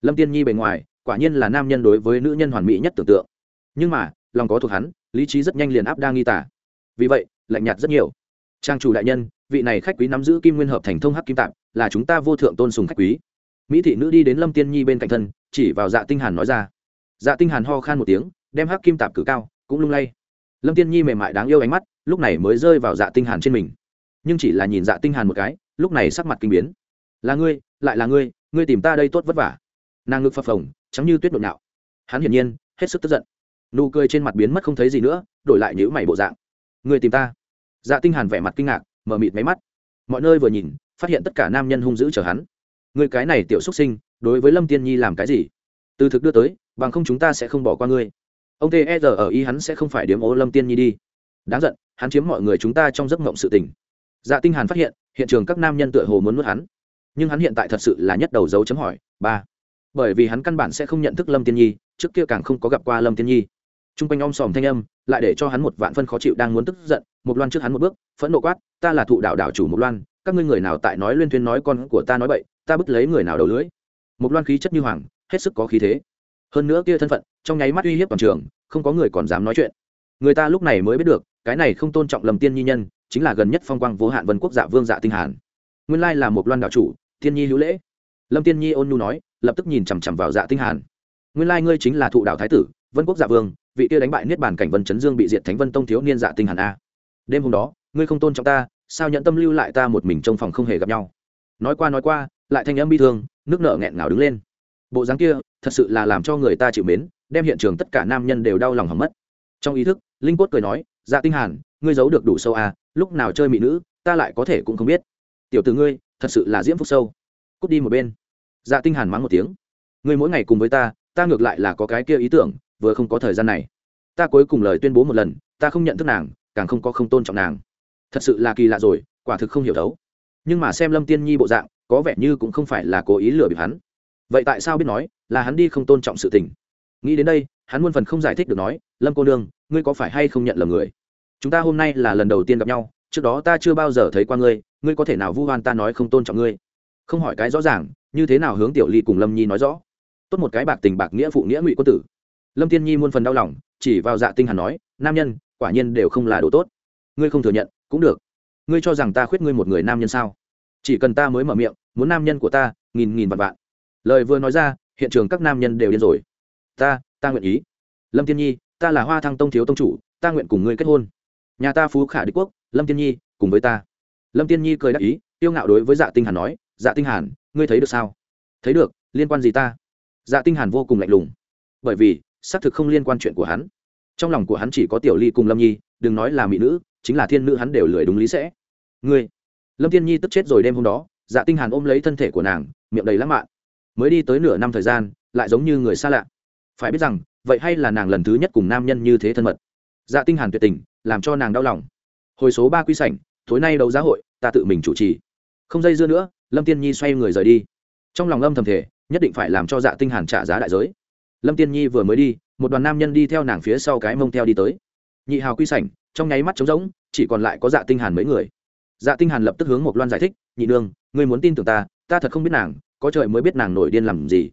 lâm tiên nhi bề ngoài, quả nhiên là nam nhân đối với nữ nhân hoàn mỹ nhất tưởng tượng. Nhưng mà, lòng có thuộc hắn, lý trí rất nhanh liền áp đang nghi tả. Vì vậy, lạnh nhạt rất nhiều. Trang chủ đại nhân, vị này khách quý nắm giữ kim nguyên hợp thành thông hắc kim tạm, là chúng ta vô thượng tôn sùng khách quý. Mỹ thị nữ đi đến lâm tiên nhi bên cạnh thân, chỉ vào dạ tinh hàn nói ra. Dạ tinh hàn ho khan một tiếng, đem hắc kim tạp cử cao, cũng lung lay. Lâm tiên nhi mềm mại đáng yêu ánh mắt lúc này mới rơi vào dạ tinh hàn trên mình. Nhưng chỉ là nhìn dạ tinh hàn một cái, lúc này sắc mặt kinh biến. Là ngươi, lại là ngươi ngươi tìm ta đây tốt vất vả. Nàng ngực phập phồng, trắng như tuyết đột nhạo hắn hiển nhiên, hết sức tức giận. Nụ cười trên mặt biến mất không thấy gì nữa, đổi lại nhữ mày bộ dạng. Ngươi tìm ta? Dạ tinh hàn vẻ mặt kinh ngạc, mở mịt máy mắt. Mọi nơi vừa nhìn, phát hiện tất cả nam nhân hung dữ chờ hắn. Ngươi cái này tiểu xuất sinh, đối với lâm tiên nhi làm cái gì? Từ thực đưa tới, bằng không chúng ta sẽ không bỏ qua ngươi. Ông t e ở ý hắn sẽ không phải điếm ô lâm tiên nhi đi đáng giận, hắn chiếm mọi người chúng ta trong giấc mộng sự tình. Dạ tinh hàn phát hiện hiện trường các nam nhân tựa hồ muốn nuốt hắn. Nhưng hắn hiện tại thật sự là nhất đầu dấu chấm hỏi, ba, bởi vì hắn căn bản sẽ không nhận thức lâm tiên nhi, trước kia càng không có gặp qua lâm tiên nhi. T r u n g quanh om sòm thanh âm, lại để cho hắn một vạn phân khó chịu đang muốn tức giận, một loan trước hắn một bước, phẫn nộ quát, ta là thụ đạo đạo chủ một loan, các ngươi người nào tại nói liên thuyên nói con của ta nói bậy, ta bứt lấy người nào đầu lưới một loan khí chất như hoàng, hết sức có khí thế. Hơn nữa kia thân phận, trong nháy mắt uy hiếp toàn trường, không có người còn dám nói chuyện. Người ta lúc này mới biết được cái này không tôn trọng lầm tiên nhi nhân, chính là gần nhất phong quang vô hạn vân quốc dạ vương dạ tinh hàn. Nguyên lai là một loan đạo chủ, thiên nhi hữu lễ. Lâm tiên nhi ôn nhu nói, lập tức nhìn chằm chằm vào dạ tinh hàn. Nguyên lai ngươi chính là thụ đạo thái tử, vân quốc dạ vương, vị kia đánh bại niết bàn cảnh vân chấn dương bị diệt thánh vân tông thiếu niên dạ tinh hàn a. Đêm hôm đó, ngươi không tôn trọng ta, sao nhận tâm lưu lại ta một mình trong phòng không hề gặp nhau? Nói qua nói qua, lại thanh âm bi thương, nước nợ nghẹn ngào đứng lên. Bộ dáng kia, thật sự là làm cho người ta chịu mến, đem hiện trường tất cả nam nhân đều đau lòng hỏng mất. Trong ý thức linh cốt cười nói dạ tinh hàn, ngươi giấu được đủ sâu à lúc nào chơi mỹ nữ, ta lại có thể cũng không biết. Tiểu tử ngươi, thật sự là diễm phúc sâu. Cút đi một bên. Dạ tinh hàn mắng một tiếng, ngươi mỗi ngày cùng với ta ta ngược lại là có cái kia ý tưởng, vừa không có thời gian này. Ta cuối cùng lời tuyên bố một lần, ta không nhận thức nàng, càng không có không tôn trọng nàng. Thật sự là kỳ lạ rồi, quả thực không hiểu đấu nhưng mà xem lâm tiên nhi bộ dạng, có vẻ như cũng không phải là cố ý lừa bịp hắn. Vậy tại sao biết nói, là hắn đi không tôn trọng sự tình? Nghĩ đến đây, hắn muôn phần không giải thích được nói, lâm cô nương, ngươi có phải hay không nhận lầm người? Chúng ta hôm nay là lần đầu tiên gặp nhau, trước đó ta chưa bao giờ thấy qua ngươi ngươi có thể nào vu oan ta nói không tôn trọng ngươi? Không hỏi cái rõ ràng, như thế nào hướng tiểu ly cùng lâm nhi nói rõ? Tốt một cái bạc tình bạc nghĩa phụ nghĩa ngụy quân tử. Lâm tiên nhi muôn phần đau lòng, chỉ vào dạ tinh hàn nói, nam nhân, quả nhiên đều không là đồ tốt. Ngươi không thừa nhận, cũng được. Ngươi cho rằng ta khuyết ngươi một người nam nhân sao? Chỉ cần ta mới mở miệng, muốn nam nhân của ta, nghìn nghìn vạn vạn. Lời vừa nói ra, hiện trường các nam nhân đều điên rồi ta ta nguyện ý. Lâm tiên nhi, ta là hoa thăng tông thiếu tông chủ, ta nguyện cùng ngươi kết hôn. Nhà ta phú khả đế quốc, lâm tiên nhi, cùng với ta. Lâm tiên nhi cười đáp ý tiêu ngạo đối với dạ tinh hàn nói dạ tinh hàn, ngươi thấy được sao? Thấy được, liên quan gì ta? Dạ tinh hàn vô cùng lạnh lùng. Bởi vì, xác thực không liên quan chuyện của hắn. Trong lòng của hắn chỉ có tiểu ly cùng lâm nhi, đừng nói là mỹ nữ, chính là thiên nữ hắn đều lười đúng lý sẽ. Ngươi. Lâm tiên nhi tức chết rồi đêm hôm đó dạ tinh hàn ôm lấy thân thể của nàng, miệng đầy lãng mạn. Mới đi tới nửa năm thời gian, lại giống như người xa lạ phải biết rằng, vậy hay là nàng lần thứ nhất cùng nam nhân như thế thân mật? Dạ tinh hàn tuyệt tình, làm cho nàng đau lòng. Hồi số ba quy sảnh, tối nay đấu giá hội, ta tự mình chủ trì. Không dây dưa nữa, lâm tiên nhi xoay người rời đi. Trong lòng lâm thầm thể nhất định phải làm cho dạ tinh hàn trả giá đại giới. Lâm tiên nhi vừa mới đi, một đoàn nam nhân đi theo nàng phía sau cái mông theo đi tới. Nhị hào quy sảnh, trong nháy mắt trống rỗng, chỉ còn lại có dạ tinh hàn mấy người. Dạ tinh hàn lập tức hướng một loan giải thích, nhị nương, ngươi muốn tin tưởng ta ta thật không biết nàng, có trời mới biết nàng nổi điên làm gì.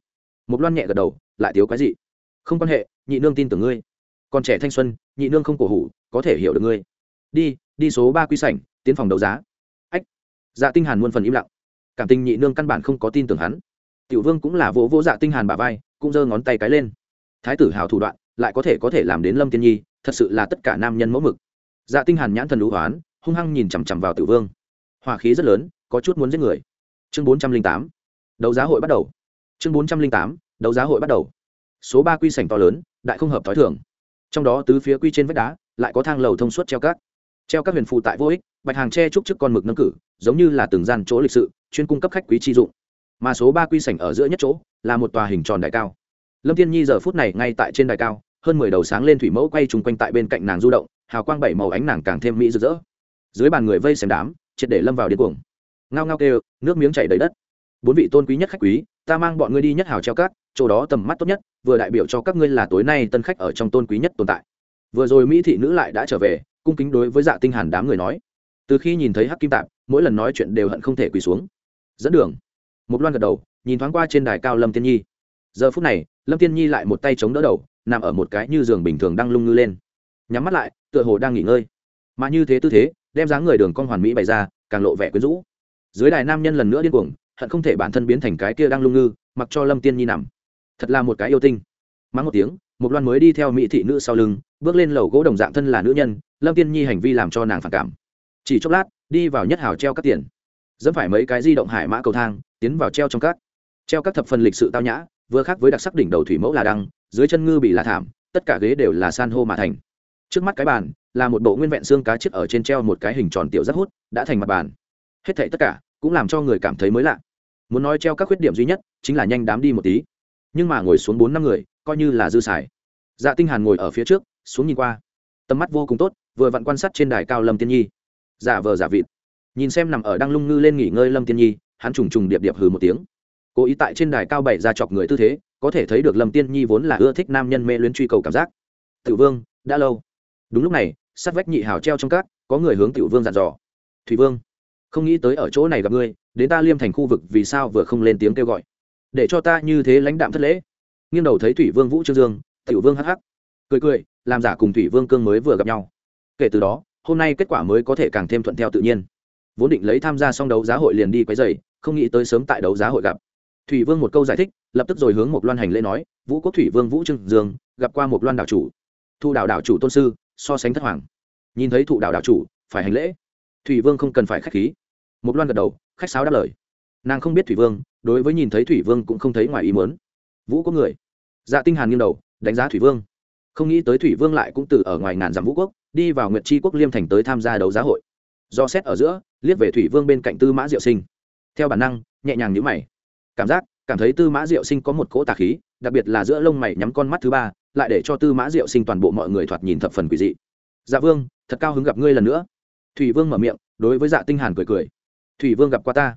Một loan nhẹ gật đầu, lại thiếu cái gì? Không quan hệ, nhị nương tin tưởng ngươi. Còn trẻ thanh xuân, nhị nương không cổ hủ, có thể hiểu được ngươi. Đi đi số ba quy sảnh, tiến phòng đấu giá. Ách. Dạ tinh hàn muôn phần im lặng. Cảm tình nhị nương căn bản không có tin tưởng hắn. Tiểu vương cũng là vỗ vỗ dạ tinh hàn bả vai, cũng giơ ngón tay cái lên. Thái tử hào thủ đoạn, lại có thể có thể làm đến lâm tiên nhi, thật sự là tất cả nam nhân mẫu mực. Dạ tinh hàn nhãn thần lũ hoán, hung hăng nhìn chằm chằm vào tiểu vương. Hỏa khí rất lớn, có chút muốn giết người. Chương bốn trăm linh tám. Đấu giá hội bắt đầu. Chương bốn trăm linh tám. Đấu giá hội bắt đầu số ba quy sảnh to lớn, đại không hợp t h ó i thường. Trong đó tứ phía quy trên vách đá, lại có thang lầu thông suốt treo các. Treo các huyền phụ tại vô ích, bạch hàng tre trúc trước con mực nâng cử, giống như là từng gian chỗ lịch sự, chuyên cung cấp khách quý chi dụng. Mà số ba quy sảnh ở giữa nhất chỗ, là một tòa hình tròn đại cao. Lâm thiên nhi giờ phút này ngay tại trên đài cao, hơn mười đầu sáng lên thủy mẫu quay chung quanh tại bên cạnh nàng du động, hào quang bảy màu ánh nàng càng thêm mỹ rực rỡ. Dưới bàn người vây xem đám, triệt để lâm vào điên cuồng. Ngao ngao kêu, nước miếng chảy đầy đất. Bốn vị tôn quý nhất khách quý ta mang bọn ngươi đi nhất hào treo cát, chỗ đó tầm mắt tốt nhất, vừa đại biểu cho các ngươi là tối nay tân khách ở trong tôn quý nhất tồn tại. Vừa rồi mỹ thị nữ lại đã trở về, cung kính đối với dạ tinh hàn đám người nói. Từ khi nhìn thấy hắc kim tạp, mỗi lần nói chuyện đều hận không thể quỳ xuống. Dẫn đường. Một loan gật đầu, nhìn thoáng qua trên đài cao lâm tiên nhi. Giờ phút này, lâm tiên nhi lại một tay chống đỡ đầu, nằm ở một cái như giường bình thường đang lung ngư lên. Nhắm mắt lại, tựa hồ đang nghỉ ngơi. Mà như thế tư thế, đem dáng người đường con hoàn mỹ bày ra, càng lộ vẻ quyến rũ. Dưới đài nam nhân lần nữa điên cuồng hận không thể bản thân biến thành cái kia đang lung ngư, mặc cho lâm tiên nhi nằm. Thật là một cái yêu tinh. Mắng một tiếng một loan mới đi theo mỹ thị nữ sau lưng, bước lên lầu gỗ đồng dạng thân là nữ nhân, lâm tiên nhi hành vi làm cho nàng phản cảm. Chỉ chốc lát, đi vào nhất hào treo các tiền. Dẫm phải mấy cái di động hải mã cầu thang, tiến vào treo trong các treo các thập phần lịch sự tao nhã, vừa khác với đặc sắc đỉnh đầu thủy mẫu là đăng, dưới chân ngư bị là thảm, tất cả ghế đều là san hô mà thành. Trước mắt cái bàn, là một bộ nguyên vẹn xương cá chiếc ở trên treo một cái hình tròn tiểu rất hút, đã thành mặt bàn. Hết thảy tất cả cũng làm cho người cảm thấy mới lạ. Muốn nói treo các khuyết điểm duy nhất chính là nhanh đám đi một tí. Nhưng mà ngồi xuống bốn năm người, coi như là dư xài. Dạ tinh hàn ngồi ở phía trước, xuống nhìn qua. Tầm mắt vô cùng tốt, vừa vặn quan sát trên đài cao lâm tiên nhi. Giả vờ giả vịt. Nhìn xem nằm ở đang lung ngư lên nghỉ ngơi lâm tiên nhi, hắn trùng trùng điệp điệp hừ một tiếng. Cố ý tại trên đài cao bảy ra chọc người tư thế, có thể thấy được lâm tiên nhi vốn là ưa thích nam nhân mê luyến truy cầu cảm giác. Tiểu vương, đã lâu. Đúng lúc này, sát vách nhị hào treo trong cát, có người hướng tiểu vương dặn dò. Thủy vương không nghĩ tới ở chỗ này gặp ngươi, đến ta liêm thành khu vực vì sao vừa không lên tiếng kêu gọi? Để cho ta như thế lãnh đạm thất lễ. Nghiêng đầu thấy thủy vương vũ trương dương, tiểu vương hắc hắc, cười cười, làm giả cùng thủy vương cương mới vừa gặp nhau. Kể từ đó, hôm nay kết quả mới có thể càng thêm thuận theo tự nhiên. Vốn định lấy tham gia xong đấu giá hội liền đi quấy dày không nghĩ tới sớm tại đấu giá hội gặp. Thủy vương một câu giải thích, lập tức rồi hướng một loan hành lễ nói, vũ quốc thủy vương vũ trương dương, gặp qua một loan đạo chủ. Thu đạo đạo chủ tôn sư, so sánh thất hoàng. Nhìn thấy thụ đạo đạo chủ, phải hành lễ. Thủy vương không cần phải khách khí một loan gật đầu, khách sáo đáp lời. Nàng không biết thủy vương, đối với nhìn thấy thủy vương cũng không thấy ngoài ý mớn vũ có người. Dạ tinh hàn nghiêng đầu, đánh giá thủy vương. Không nghĩ tới thủy vương lại cũng từ ở ngoài ngàn dặm vũ quốc, đi vào nguyệt tri quốc liêm thành tới tham gia đấu giá hội. Do xét ở giữa, liếc về thủy vương bên cạnh tư mã diệu sinh. Theo bản năng, nhẹ nhàng nhíu mày. Cảm giác, cảm thấy tư mã diệu sinh có một cỗ tà khí, đặc biệt là giữa lông mày nhắm con mắt thứ ba, lại để cho tư mã diệu sinh toàn bộ mọi người thoạt nhìn thập phần quỷ dị. Dạ vương, thật cao hứng gặp ngươi lần nữa. Thủy vương mở miệng, đối với dạ tinh hàn cười cười thủy vương gặp qua ta.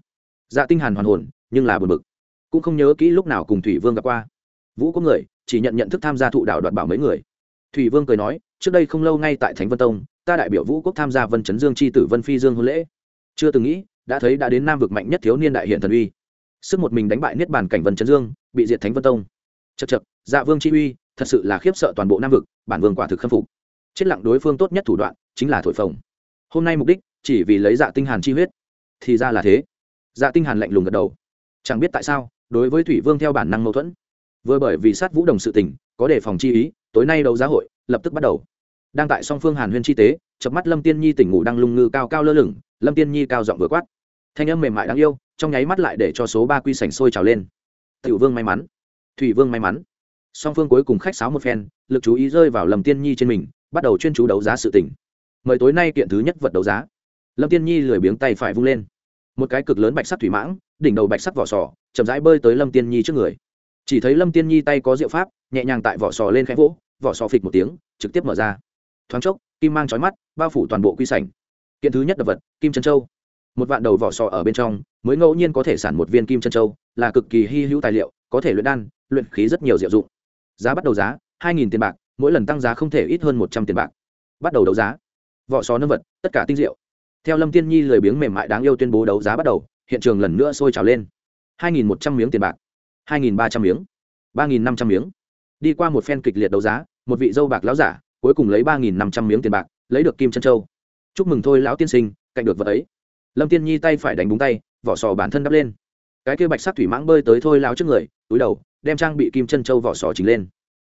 Dạ tinh hàn hoàn hồn, nhưng là buồn bực. Cũng không nhớ kỹ lúc nào cùng thủy vương gặp qua. Vũ có người, chỉ nhận nhận thức tham gia thụ đạo đoạt bảo mấy người. Thủy vương cười nói, trước đây không lâu ngay tại thánh vân tông, ta đại biểu vũ quốc tham gia vân chấn dương chi tử vân phi dương hôn lễ. Chưa từng nghĩ, đã thấy đã đến nam vực mạnh nhất thiếu niên đại hiện thần uy. Sức một mình đánh bại niết bàn cảnh vân chấn dương, bị diệt thánh vân tông. Chật chật dạ vương chi uy, thật sự là khiếp sợ toàn bộ nam vực, bản vương quả thực khâm phục. Chết lặng đối phương tốt nhất thủ đoạn, chính là thổi phồng. Hôm nay mục đích, chỉ vì lấy dạ tinh hàn chi huyết thì ra là thế. Dạ tinh hàn lạnh lùng gật đầu. Chẳng biết tại sao, đối với thủy vương theo bản năng mâu thuẫn, vừa bởi vì sát vũ đồng sự tình, có đề phòng chi ý, tối nay đấu giá hội, lập tức bắt đầu. Đang tại song phương hàn huyên chi tế chập mắt lâm tiên nhi tỉnh ngủ đang lung ngư cao cao lơ lửng, lâm tiên nhi cao giọng vừa quát. Thanh âm mềm mại đáng yêu, trong nháy mắt lại để cho số ba quy sảnh sôi trào lên. Tiểu vương may mắn. Thủy vương may mắn. Song phương cuối cùng khách sáo một phen, lực chú ý rơi vào lâm tiên nhi trên mình, bắt đầu chuyên chú đấu giá sự tỉnh mời tối nay kiện thứ nhất vật đấu giá lâm tiên nhi lười biếng tay phải vung lên. Một cái cực lớn bạch sắc thủy mãng, đỉnh đầu bạch sắc vỏ sò, chậm rãi bơi tới lâm tiên nhi trước người. Chỉ thấy lâm tiên nhi tay có diệu pháp, nhẹ nhàng tại vỏ sò lên khẽ vỗ, vỏ sò phịch một tiếng, trực tiếp mở ra. Thoáng chốc, kim mang trói mắt, bao phủ toàn bộ quy sảnh. Kiện thứ nhất đập vật, kim chân châu. Một vạn đầu vỏ sò ở bên trong, mới ngẫu nhiên có thể sản một viên kim chân châu, là cực kỳ hy hữu tài liệu, có thể luyện đan, luyện khí rất nhiều diệu dụng. Giá bắt đầu giá, hai nghìn tiền bạc, mỗi lần tăng giá không thể ít hơn một trăm tiền bạc. Bắt đầu đấu giá. Vỏ sò nâng vật, tất cả tinh diệu theo lâm tiên nhi lười biếng mềm mại đáng yêu tuyên bố đấu giá bắt đầu, hiện trường lần nữa sôi trào lên. Hai nghìn một trăm miếng tiền bạc, hai nghìn ba trăm miếng, ba nghìn năm trăm miếng. Đi qua một phen kịch liệt đấu giá, một vị dâu bạc lão giả, cuối cùng lấy ba nghìn năm trăm miếng tiền bạc, lấy được kim chân châu. Chúc mừng thôi, lão tiên sinh, cạnh được vật ấy. Lâm tiên nhi tay phải đánh búng tay, vỏ sò bản thân đắp lên. Cái kia bạch sắc thủy mãng bơi tới thôi, lão trước người, túi đầu, đem trang bị kim chân châu vỏ sò chính lên.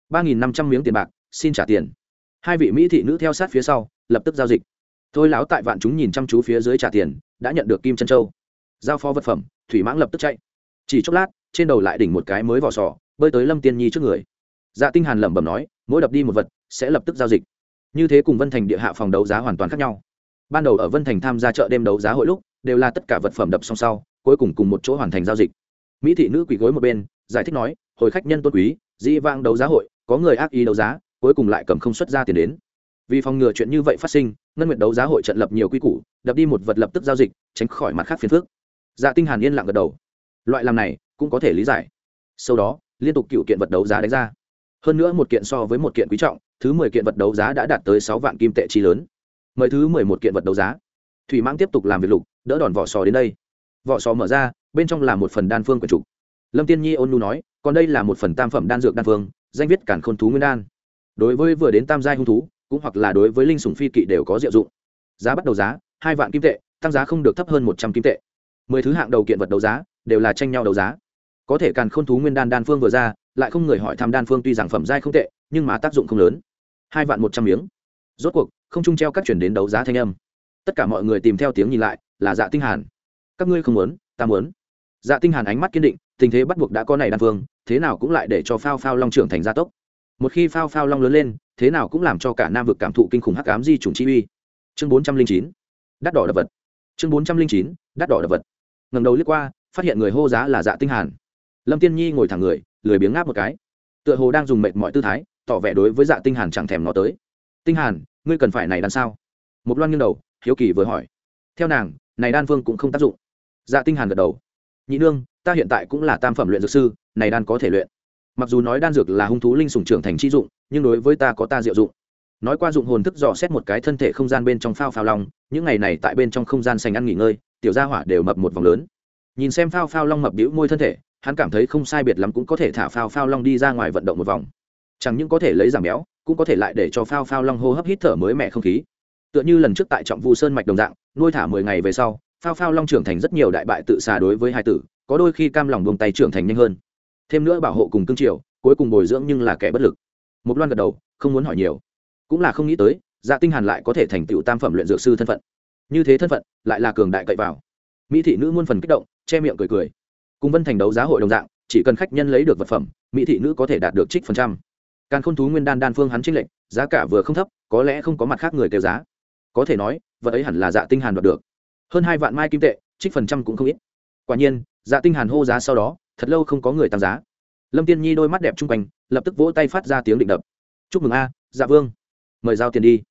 Ba nghìn năm trăm miếng tiền bạc, xin trả tiền. Hai vị mỹ thị nữ theo sát phía sau, lập tức giao dịch thôi lão tại vạn chúng nhìn chăm chú phía dưới trả tiền, đã nhận được kim chân châu. Giao phó vật phẩm, thủy mãng lập tức chạy. Chỉ chốc lát, trên đầu lại đỉnh một cái mới vỏ sò, bơi tới lâm tiên nhi trước người. Dạ tinh hàn lẩm bẩm nói, mỗi đập đi một vật, sẽ lập tức giao dịch. Như thế cùng vân thành địa hạ phòng đấu giá hoàn toàn khác nhau. Ban đầu ở vân thành tham gia chợ đêm đấu giá hội lúc, đều là tất cả vật phẩm đập song sau, cuối cùng cùng một chỗ hoàn thành giao dịch. Mỹ thị nữ quỳ gối một bên, giải thích nói, hồi khách nhân tôn quý, dĩ vang đấu giá hội, có người ác ý đấu giá, cuối cùng lại cầm không xuất ra tiền đến vì phòng ngừa chuyện như vậy phát sinh, ngân nguyện đấu giá hội trận lập nhiều quy củ, đập đi một vật lập tức giao dịch, tránh khỏi mặt khác phiền phức. Dạ tinh hàn yên lặng gật đầu. Loại làm này cũng có thể lý giải. Sau đó, liên tục cựu kiện vật đấu giá đánh ra. Hơn nữa một kiện so với một kiện quý trọng, thứ mười kiện vật đấu giá đã đạt tới sáu vạn kim tệ chi lớn. Mời thứ mười một kiện vật đấu giá. Thủy mãng tiếp tục làm việc lục, đỡ đòn vỏ sò đến đây. Vỏ sò mở ra, bên trong là một phần đan phương quần trục. Lâm tiên nhi ôn nu nói, còn đây là một phần tam phẩm đan dược đan phương, danh viết cản khôn thú nguyên đan. Đối với vừa đến tam giai hung thú cũng hoặc là đối với linh sủng phi kỵ đều có diệu dụng. Giá bắt đầu giá, hai vạn kim tệ, tăng giá không được thấp hơn một trăm kim tệ. Mười thứ hạng đầu kiện vật đấu giá, đều là tranh nhau đấu giá. Có thể càn khôn thú nguyên đan đan phương vừa ra, lại không người hỏi thăm đan phương tuy rằng phẩm giai không tệ, nhưng mà tác dụng không lớn. Hai vạn một trăm miếng. Rốt cuộc, không chung treo các chuyển đến đấu giá thanh âm. Tất cả mọi người tìm theo tiếng nhìn lại, là dạ tinh hàn. Các ngươi không muốn, ta muốn. Dạ tinh hàn ánh mắt kiên định, tình thế bắt buộc đã có này đan phương, thế nào cũng lại để cho phao phao long trưởng thành gia tốc một khi phao phao long lớn lên, thế nào cũng làm cho cả nam vực cảm thụ kinh khủng hắc ám di chủng chi uy. Chương bốn trăm linh chín, đắt đỏ đập vật. Chương bốn trăm linh chín, đắt đỏ đập vật. Ngẩng đầu liếc qua, phát hiện người hô giá là dạ tinh hàn. Lâm tiên nhi ngồi thẳng người, lười biếng ngáp một cái. Tựa hồ đang dùng mệt mọi tư thái, tỏ vẻ đối với dạ tinh hàn chẳng thèm nó tới. Tinh hàn, ngươi cần phải này đan sao? Một loan nghiêng đầu, hiếu kỳ vừa hỏi. Theo nàng, này đan phương cũng không tác dụng. Dạ tinh hàn gật đầu. Nhị nương, ta hiện tại cũng là tam phẩm luyện dược sư, này đan có thể luyện mặc dù nói đan dược là hung thú linh sủng trưởng thành chi dụng, nhưng đối với ta có ta diệu dụng. Nói qua dụng hồn thức dò xét một cái thân thể không gian bên trong phao phao long, những ngày này tại bên trong không gian sành ăn nghỉ ngơi, tiểu gia hỏa đều mập một vòng lớn. Nhìn xem phao phao long mập đĩu môi thân thể, hắn cảm thấy không sai biệt lắm cũng có thể thả phao phao long đi ra ngoài vận động một vòng. Chẳng những có thể lấy giảm béo, cũng có thể lại để cho phao phao long hô hấp hít thở mới mẻ không khí. Tựa như lần trước tại trọng vu sơn mạch đồng dạng, nuôi thả mười ngày về sau, phao phao long trưởng thành rất nhiều đại bại tự xà đối với hai tử, có đôi khi cam lòng buông tay trưởng thành nhanh hơn thêm nữa bảo hộ cùng cương triều, cuối cùng bồi dưỡng nhưng là kẻ bất lực. Một loan gật đầu, không muốn hỏi nhiều. Cũng là không nghĩ tới dạ tinh hàn lại có thể thành tựu tam phẩm luyện dược sư thân phận. Như thế thân phận, lại là cường đại cậy vào. Mỹ thị nữ muôn phần kích động, che miệng cười cười. Cùng vân thành đấu giá hội đồng dạng, chỉ cần khách nhân lấy được vật phẩm, mỹ thị nữ có thể đạt được trích phần trăm. Càng khôn thú nguyên đan đan phương hắn trích lệnh giá cả vừa không thấp, có lẽ không có mặt khác người kêu giá. Có thể nói, vật ấy hẳn là dạ tinh hàn đoạt được. Hơn hai vạn mai kim tệ, trích phần trăm cũng không ít. Quả nhiên dạ tinh hàn hô giá sau đó thật lâu không có người tăng giá. Lâm tiên nhi đôi mắt đẹp trung quanh, lập tức vỗ tay phát ra tiếng định đập. Chúc mừng a dạ vương. Mời giao tiền đi.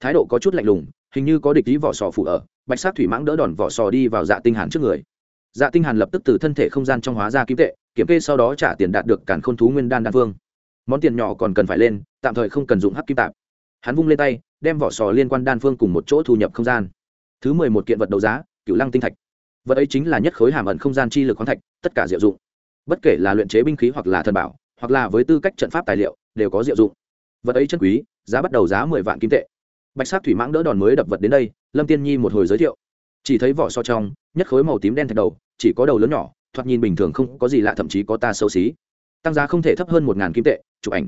Thái độ có chút lạnh lùng, hình như có địch ý vỏ sò phủ ở, bạch sát thủy mãng đỡ đòn vỏ sò đi vào dạ tinh hàn trước người. Dạ tinh hàn lập tức từ thân thể không gian trong hóa ra kim tệ, kiểm kê sau đó trả tiền đạt được cản khôn thú nguyên đan đan vương. Món tiền nhỏ còn cần phải lên, tạm thời không cần dụng hắc kim tạp. Hắn vung lên tay, đem vỏ sò liên quan đan phương cùng một chỗ thu nhập không gian. Thứ mười một kiện vật đấu giá, cửu lăng tinh thạch. Vật ấy chính là nhất khối hàm ẩn không gian chi lực khoáng thạch, tất cả diệu dụng bất kể là luyện chế binh khí hoặc là thần bảo, hoặc là với tư cách trận pháp tài liệu, đều có diệu dụng. Vật ấy chân quý, giá bắt đầu giá mười vạn kim tệ. Bạch sắc thủy mãng đỡ đòn mới đập vật đến đây, lâm tiên nhi một hồi giới thiệu. Chỉ thấy vỏ so trong, nhất khối màu tím đen thạch đầu, chỉ có đầu lớn nhỏ, thoạt nhìn bình thường không có gì lạ, thậm chí có ta xấu xí. Tăng giá không thể thấp hơn một ngàn kim tệ, chụp ảnh.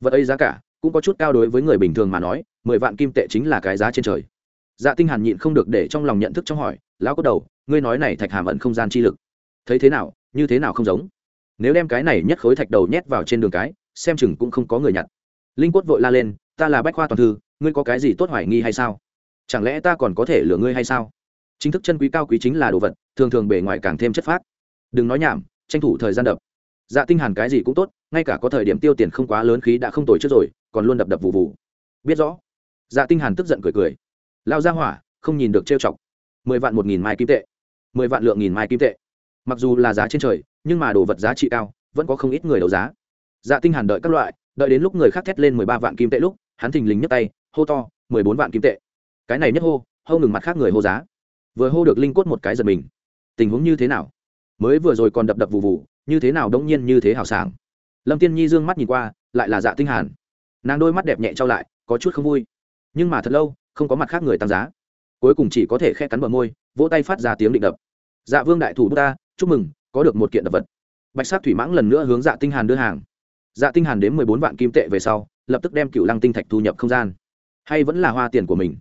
Vật ấy giá cả cũng có chút cao đối với người bình thường mà nói, mười vạn kim tệ chính là cái giá trên trời. Dạ tinh hàn nhịn không được để trong lòng nhận thức trong hỏi, lão có đầu, ngươi nói này thạch hàm ẩn không gian chi lực, thấy thế nào, như thế nào không giống? Nếu đem cái này nhất khối thạch đầu nhét vào trên đường cái, xem chừng cũng không có người nhặt. Linh quất vội la lên, ta là bách khoa toàn thư, ngươi có cái gì tốt hoài nghi hay sao? Chẳng lẽ ta còn có thể lừa ngươi hay sao? Chính thức chân quý cao quý chính là đồ vật, thường thường bề ngoài càng thêm chất phác. Đừng nói nhảm, tranh thủ thời gian đập. Dạ tinh hàn cái gì cũng tốt, ngay cả có thời điểm tiêu tiền không quá lớn khí đã không tồi trước rồi, còn luôn đập đập vụ vụ biết rõ. Dạ tinh hàn tức giận cười cười. Lao ra hỏa, không nhìn được trêu chọc. Mười vạn một nghìn mai kim tệ. Mười vạn lượng nghìn mai kim tệ. Mặc dù là giá trên trời nhưng mà đồ vật giá trị cao, vẫn có không ít người đấu giá. Dạ tinh hàn đợi các loại, đợi đến lúc người khác thét lên mười ba vạn kim tệ lúc, hắn thình lình nhấc tay, hô to, mười bốn vạn kim tệ. Cái này nhất hô hô ngừng mặt khác người hô giá. Vừa hô được linh cốt một cái giật mình. Tình huống như thế nào? Mới vừa rồi còn đập đập vụ vụ như thế nào đống nhiên như thế hào sảng. Lâm tiên nhi dương mắt nhìn qua, lại là dạ tinh hàn. Nàng đôi mắt đẹp nhẹ trao lại, có chút không vui. Nhưng mà thật lâu, không có mặt khác người tăng giá. Cuối cùng chỉ có thể khe cắn bờ môi, vỗ tay phát ra tiếng định đập. Dạ vương đại thủ ta, chúc mừng có được một kiện đập vật. Bạch sắc thủy mãng lần nữa hướng dạ tinh hàn đưa hàng. Dạ tinh hàn đến mười bốn vạn kim tệ về sau, lập tức đem cựu lăng tinh thạch thu nhập không gian. Hay vẫn là hoa tiền của mình.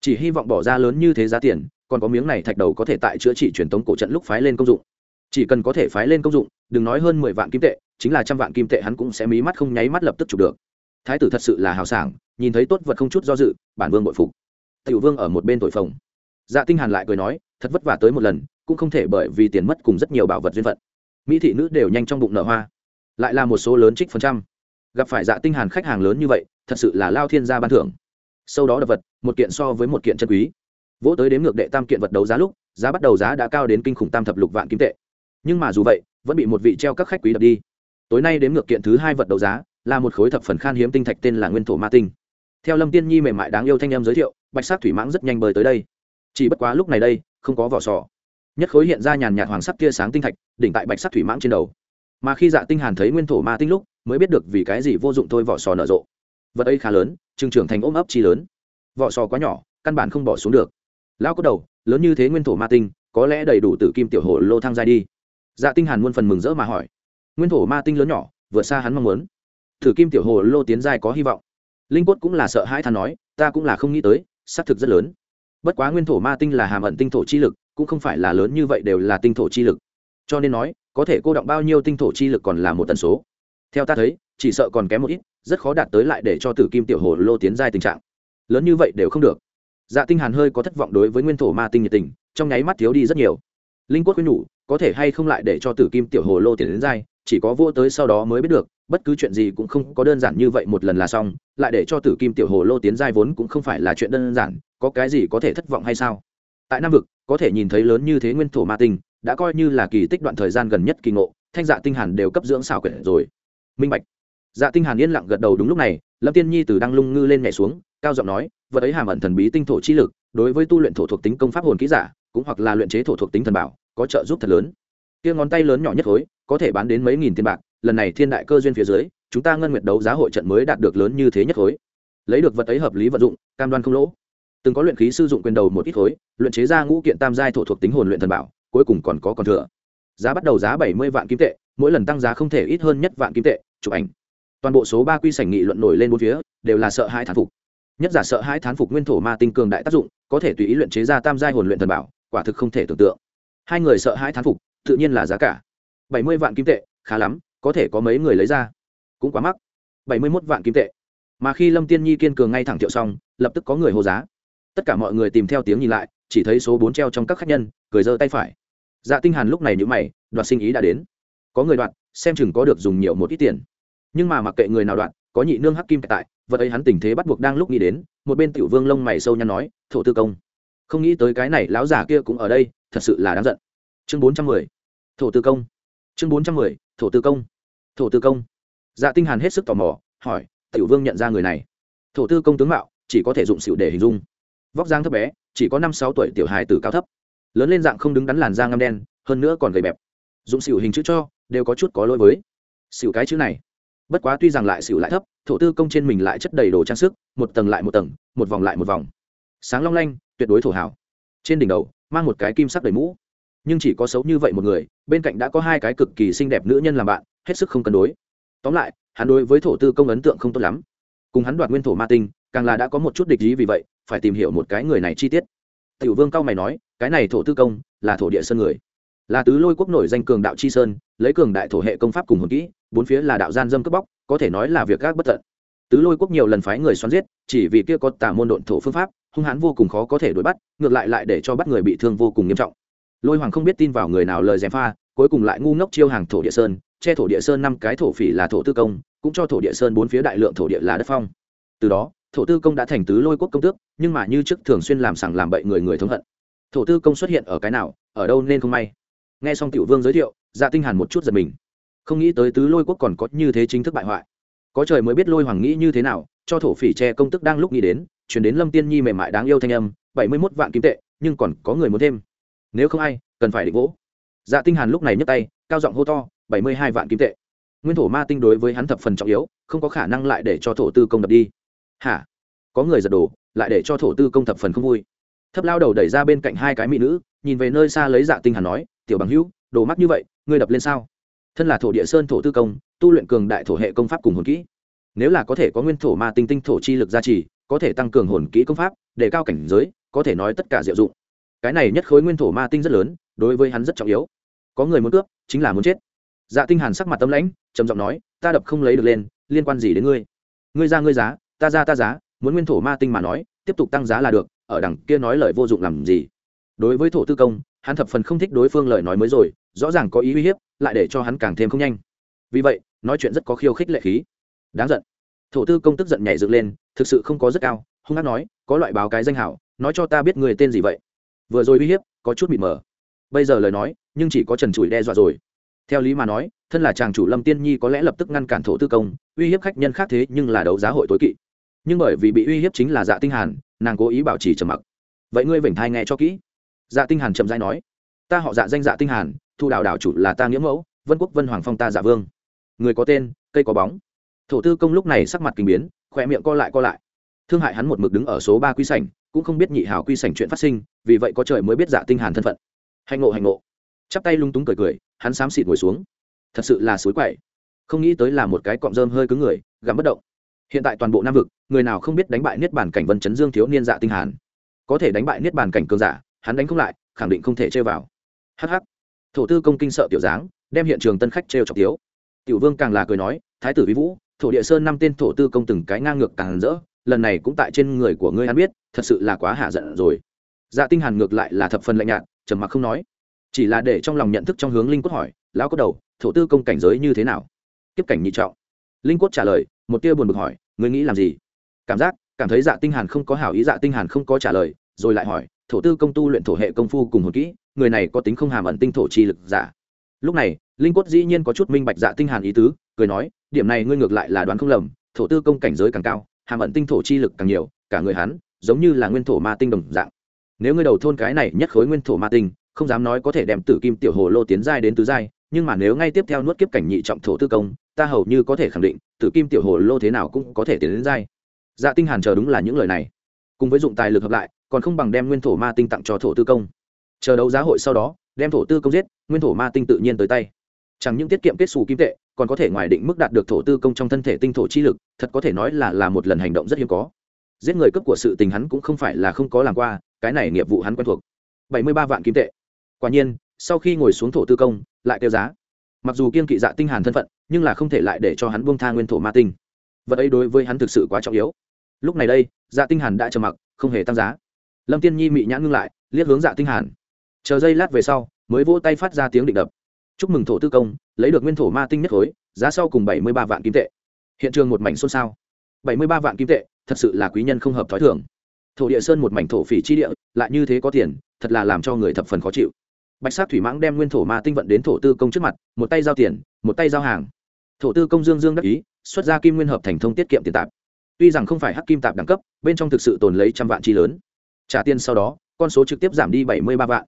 Chỉ hy vọng bỏ ra lớn như thế giá tiền, còn có miếng này thạch đầu có thể tại chữa trị truyền tống cổ trận lúc phái lên công dụng. Chỉ cần có thể phái lên công dụng, đừng nói hơn mười vạn kim tệ, chính là trăm vạn kim tệ hắn cũng sẽ mí mắt không nháy mắt lập tức chụp được. Thái tử thật sự là hào sảng, nhìn thấy tốt vật không chút do dự, bản vương bội phục. Tiểu vương ở một bên tội phồng dạ tinh hàn lại cười nói, thật vất vả tới một lần cũng không thể bởi vì tiền mất cùng rất nhiều bảo vật duyên phận. Mỹ thị nữ đều nhanh trong bụng nở hoa. Lại là một số lớn trích phần trăm. Gặp phải dạ tinh hàn khách hàng lớn như vậy, thật sự là lao thiên gia ban thưởng. Sau đó đập vật, một kiện so với một kiện chân quý. Vỗ tới đếm ngược đệ tam kiện vật đấu giá lúc, giá bắt đầu giá đã cao đến kinh khủng tam thập lục vạn kim tệ. Nhưng mà dù vậy, vẫn bị một vị treo các khách quý đập đi. Tối nay đếm ngược kiện thứ hai vật đấu giá, là một khối thập phần khan hiếm tinh thạch tên là nguyên thổ ma tinh. Theo lâm tiên nhi mềm mại đáng yêu thanh em giới thiệu, bạch sắc thủy mãng rất nhanh bơi tới đây. Chỉ bất quá lúc này đây, không có vỏ sò nhất khối hiện ra nhàn nhạt hoàng sắc tia sáng tinh thạch, đỉnh tại bạch sắc thủy mãng trên đầu. Mà khi dạ tinh hàn thấy nguyên thổ ma tinh lúc, mới biết được vì cái gì vô dụng thôi vỏ sò nở rộ. Vật ấy khá lớn trừng trưởng thành ôm ấp chi lớn. Vỏ sò quá nhỏ, căn bản không bỏ xuống được. Lão có đầu, lớn như thế nguyên thổ ma tinh, có lẽ đầy đủ tử kim tiểu hồ lô thăng giai đi. Dạ tinh hàn muôn phần mừng rỡ mà hỏi. Nguyên thổ ma tinh lớn nhỏ, vượt xa hắn mong muốn. Tử kim tiểu hồ lô tiến giai có hy vọng. Linh quất cũng là sợ hãi than nói, ta cũng là không nghĩ tới, xác thực rất lớn. Bất quá nguyên thổ ma tinh là hàm ẩn tinh thổ chi lực cũng không phải là lớn như vậy đều là tinh thổ chi lực. Cho nên nói, có thể cô động bao nhiêu tinh thổ chi lực còn là một tần số. Theo ta thấy, chỉ sợ còn kém một ít, rất khó đạt tới lại để cho tử kim tiểu hồ lô tiến giai tình trạng. Lớn như vậy đều không được. Dạ tinh hàn hơi có thất vọng đối với nguyên thổ ma tinh nhiệt tình, trong nháy mắt thiếu đi rất nhiều. Linh quốc khuyên nhủ, có thể hay không lại để cho tử kim tiểu hồ lô tiến đến giai, chỉ có vô tới sau đó mới biết được, bất cứ chuyện gì cũng không có đơn giản như vậy một lần là xong, lại để cho tử kim tiểu hồ lô tiến giai vốn cũng không phải là chuyện đơn giản, có cái gì có thể thất vọng hay sao? Tại nam vực, có thể nhìn thấy lớn như thế nguyên thổ ma tinh, đã coi như là kỳ tích đoạn thời gian gần nhất kỳ ngộ, thanh dạ tinh hàn đều cấp dưỡng xảo quyển rồi. Minh bạch. Dạ tinh hàn yên lặng gật đầu đúng lúc này, lâm tiên nhi từ đăng lung ngư lên nhảy xuống, cao giọng nói, vật ấy hàm ẩn thần bí tinh thổ chi lực, đối với tu luyện thổ thuộc tính công pháp hồn kỹ giả, cũng hoặc là luyện chế thổ thuộc tính thần bảo, có trợ giúp thật lớn. Kia ngón tay lớn nhỏ nhất khối có thể bán đến mấy nghìn tiền bạc, lần này thiên đại cơ duyên phía dưới, chúng ta ngân nguyệt đấu giá hội trận mới đạt được lớn như thế nhất khối lấy được vật ấy hợp lý vận dụng, cam đoan không lỗ từng có luyện khí sử dụng quyền đầu một ít khối, luyện chế ra ngũ kiện tam giai thổ thuộc tính hồn luyện thần bảo, cuối cùng còn có còn thừa. Giá bắt đầu giá bảy mươi vạn kim tệ, mỗi lần tăng giá không thể ít hơn nhất vạn kim tệ, chụp ảnh. Toàn bộ số ba quy sảnh nghị luận nổi lên bốn phía, đều là sợ hai thán phục. Nhất giả sợ hai thán phục nguyên thổ ma tinh cường đại tác dụng, có thể tùy ý luyện chế ra tam giai hồn luyện thần bảo, quả thực không thể tưởng tượng. Hai người sợ hai thán phục, tự nhiên là giá cả. bảy mươi vạn kim tệ, khá lắm, có thể có mấy người lấy ra. Cũng quá mắc. bảy mươi mốt vạn kim tệ. Mà khi lâm tiên nhi kiên cường ngay thẳng thiệu xong, lập tức có người hô giá tất cả mọi người tìm theo tiếng nhìn lại, chỉ thấy số bốn treo trong các khách nhân, cười giơ tay phải. Dạ tinh hàn lúc này nhíu mày, đoạt sinh ý đã đến. Có người đoạt, xem chừng có được dùng nhiều một ít tiền. Nhưng mà mặc kệ người nào đoạt, có nhị nương hắc kim tại, vật ấy hắn tình thế bắt buộc đang lúc nghĩ đến, một bên tiểu vương lông mày sâu nhăn nói, thổ tư công, không nghĩ tới cái này lão giả kia cũng ở đây, thật sự là đáng giận. Chương bốn trăm mười, thổ tư công. Chương bốn trăm mười, thổ tư công. Thổ tư công. Dạ tinh hàn hết sức tò mò, hỏi, tiểu vương nhận ra người này? Thổ tư công tướng mạo, chỉ có thể dụng xỉu để hình dung vóc dáng thấp bé, chỉ có năm sáu tuổi tiểu hài tử cao thấp. Lớn lên dạng không đứng đắn làn da ngăm đen, hơn nữa còn gầy bẹp. Dụng xỉu hình chữ cho, đều có chút có lỗi với. Xỉu cái chữ này. Bất quá tuy rằng lại xỉu lại thấp, thổ tư công trên mình lại chất đầy đồ trang sức, một tầng lại một tầng, một vòng lại một vòng. Sáng long lanh, tuyệt đối thổ hảo. Trên đỉnh đầu, mang một cái kim sắc đầy mũ. Nhưng chỉ có xấu như vậy một người, bên cạnh đã có hai cái cực kỳ xinh đẹp nữ nhân làm bạn, hết sức không cân đối. Tóm lại, hắn đối với thổ tư công ấn tượng không tốt lắm cùng hắn đoạt nguyên thổ ma tinh, càng là đã có một chút địch ý vì vậy, phải tìm hiểu một cái người này chi tiết. Tiểu vương cao mày nói, cái này thổ tư công, là thổ địa sơn người. Là tứ lôi quốc nổi danh cường đạo chi sơn, lấy cường đại thổ hệ công pháp cùng hồn kỹ, bốn phía là đạo gian dâm cướp bóc, có thể nói là việc gác bất tận. Tứ lôi quốc nhiều lần phái người xoắn giết, chỉ vì kia có tà môn độn thổ phương pháp, hung hãn vô cùng khó có thể đuổi bắt, ngược lại lại để cho bắt người bị thương vô cùng nghiêm trọng. Lôi hoàng không biết tin vào người nào lời dèm pha, cuối cùng lại ngu ngốc chiêu hàng thổ địa sơn, che thổ địa sơn năm cái thổ phỉ là thổ tư công cũng cho thổ địa sơn bốn phía đại lượng thổ địa là đất phong. Từ đó, thổ tư công đã thành tứ lôi quốc công tước, nhưng mà như trước thường xuyên làm sằng làm bậy người người thống hận. Thổ tư công xuất hiện ở cái nào, ở đâu nên không may. Nghe xong tiểu vương giới thiệu dạ tinh hàn một chút giật mình. Không nghĩ tới tứ lôi quốc còn có như thế chính thức bại hoại. Có trời mới biết lôi hoàng nghĩ như thế nào, cho thổ phỉ che công tức đang lúc nghĩ đến, chuyển đến lâm tiên nhi mềm mại đáng yêu thanh âm, bảy mươi 71 vạn kim tệ, nhưng còn có người muốn thêm. Nếu không ai, cần phải định vỗ. Dạ tinh hàn lúc này nhấc tay, cao giọng hô to, bảy mươi hai vạn kim tệ nguyên thổ ma tinh đối với hắn thập phần trọng yếu, không có khả năng lại để cho thổ tư công đập đi. Hả? Có người giật đổ, lại để cho thổ tư công thập phần không vui. Thấp lao đầu đẩy ra bên cạnh hai cái mỹ nữ, nhìn về nơi xa lấy dạ tinh hàn nói, tiểu bằng hữu, đồ mắt như vậy, ngươi đập lên sao? Thân là thổ địa sơn thổ tư công, tu luyện cường đại thổ hệ công pháp cùng hồn kỹ. Nếu là có thể có nguyên thổ ma tinh tinh thổ chi lực gia trì, có thể tăng cường hồn kỹ công pháp, để cao cảnh giới, có thể nói tất cả diệu dụng. Cái này nhất khối nguyên thổ ma tinh rất lớn, đối với hắn rất trọng yếu. Có người muốn cướp, chính là muốn chết dạ tinh hàn sắc mặt tâm lãnh, trầm giọng nói, ta đập không lấy được lên, liên quan gì đến ngươi? Ngươi ra ngươi giá, ta ra ta giá, muốn nguyên thổ ma tinh mà nói, tiếp tục tăng giá là được, ở đằng kia nói lời vô dụng làm gì? Đối với thổ tư công, hắn thập phần không thích đối phương lời nói mới rồi, rõ ràng có ý uy hiếp, lại để cho hắn càng thêm không nhanh. Vì vậy, nói chuyện rất có khiêu khích lệ khí. Đáng giận. Thổ tư công tức giận nhảy dựng lên, thực sự không có rất cao, hung hát nói, có loại báo cái danh hảo, nói cho ta biết người tên gì vậy? Vừa rồi uy hiếp, có chút mịt mờ. Bây giờ lời nói, nhưng chỉ có trần trụi đe dọa rồi theo lý mà nói, thân là chàng chủ lâm tiên nhi có lẽ lập tức ngăn cản thổ tư công, uy hiếp khách nhân khác thế nhưng là đấu giá hội tối kỵ. Nhưng bởi vì bị uy hiếp chính là dạ tinh hàn, nàng cố ý bảo trì trầm mặc. Vậy ngươi vểnh thai nghe cho kỹ. Dạ tinh hàn chậm rãi nói. Ta họ dạ danh dạ tinh hàn thu đảo đảo chủ là ta nghĩa mẫu, vân quốc vân hoàng phong ta dạ vương. Người có tên, cây có bóng. Thổ tư công lúc này sắc mặt kinh biến, khỏe miệng co lại co lại. Thương hại hắn một mực đứng ở số ba quy sảnh, cũng không biết nhị hào quy sảnh chuyện phát sinh, vì vậy có trời mới biết dạ tinh hàn thân phận. Hành ngộ hành ngộ. Chắp tay lung túng cười cười hắn xám xịt ngồi xuống. Thật sự là suối quậy. Không nghĩ tới là một cái cọng rơm hơi cứng người gắm bất động. Hiện tại toàn bộ nam vực, người nào không biết đánh bại niết bàn cảnh vân chấn dương thiếu niên dạ tinh hàn. Có thể đánh bại niết bàn cảnh cường giả, hắn đánh không lại, khẳng định không thể chơi vào. Hh thổ tư công kinh sợ tiểu dáng, đem hiện trường tân khách trêu chọc tiếu. Tiểu vương càng là cười nói, thái tử vi vũ, thổ địa sơn năm tên thổ tư công từng cái ngang ngược càng rỡ, lần này cũng tại trên người của ngươi hắn biết, thật sự là quá hạ giận rồi. Dạ tinh hàn ngược lại là thập phần lạnh nhạt, trầm mặc không nói chỉ là để trong lòng nhận thức trong hướng linh cốt hỏi, lão có đầu, thổ tư công cảnh giới như thế nào? Tiếp cảnh nhị trọng. Linh cốt trả lời, một tia buồn bực hỏi, ngươi nghĩ làm gì? Cảm giác, cảm thấy dạ tinh hàn không có hảo ý dạ tinh hàn không có trả lời, rồi lại hỏi, thổ tư công tu luyện thổ hệ công phu cùng hồn kỹ, người này có tính không hàm ẩn tinh thổ chi lực giả? Lúc này, linh quất dĩ nhiên có chút minh bạch dạ tinh hàn ý tứ, cười nói, điểm này ngươi ngược lại là đoán không lầm, thổ tư công cảnh giới càng cao, hàm ẩn tinh thổ chi lực càng nhiều, cả người hắn giống như là nguyên thổ ma tinh đồng dạng. Nếu ngươi đầu thôn cái này nhất khối nguyên thổ ma tinh không dám nói có thể đem tử kim tiểu hồ lô tiến giai đến tứ giai, nhưng mà nếu ngay tiếp theo nuốt kiếp cảnh nhị trọng thổ tư công, ta hầu như có thể khẳng định, tử kim tiểu hồ lô thế nào cũng có thể tiến đến giai. Dạ tinh hàn chờ đúng là những lời này. Cùng với dụng tài lực hợp lại, còn không bằng đem nguyên thổ ma tinh tặng cho thổ tư công. Chờ đấu giá hội sau đó, đem thổ tư công giết, nguyên thổ ma tinh tự nhiên tới tay. Chẳng những tiết kiệm kết xù kim tệ, còn có thể ngoài định mức đạt được thổ tư công trong thân thể tinh thổ chi lực, thật có thể nói là là một lần hành động rất hiếm có. Giết người cấp của sự tình hắn cũng không phải là không có làm qua, cái này nghiệp vụ hắn quen thuộc. Bảy mươi ba vạn kim tệ quả nhiên, sau khi ngồi xuống thổ tư công, lại kêu giá. Mặc dù kiên kỵ dạ tinh hàn thân phận, nhưng là không thể lại để cho hắn buông tha nguyên thổ ma tinh. Vật ấy đối với hắn thực sự quá trọng yếu. Lúc này đây dạ tinh hàn đã trầm mặc, không hề tăng giá. Lâm tiên nhi mị nhãn ngưng lại, liếc hướng dạ tinh hàn. Chờ giây lát về sau, mới vỗ tay phát ra tiếng định đập. Chúc mừng thổ tư công, lấy được nguyên thổ ma tinh nhất khối, giá sau cùng bảy mươi ba vạn kim tệ. Hiện trường một mảnh xôn xao. bảy mươi ba vạn kim tệ, thật sự là quý nhân không hợp thói thường. Thổ địa sơn một mảnh thổ phỉ chi địa, lại như thế có tiền, thật là làm cho người thập phần khó chịu bạch sát thủy mãng đem nguyên thổ ma tinh vận đến thổ tư công trước mặt, một tay giao tiền, một tay giao hàng. Thổ tư công dương dương đắc ý, xuất ra kim nguyên hợp thành thông tiết kiệm tiền tạp. Tuy rằng không phải hắc kim tạp đẳng cấp, bên trong thực sự tồn lấy trăm vạn chi lớn. Trả tiền sau đó, con số trực tiếp giảm đi bảy mươi ba vạn.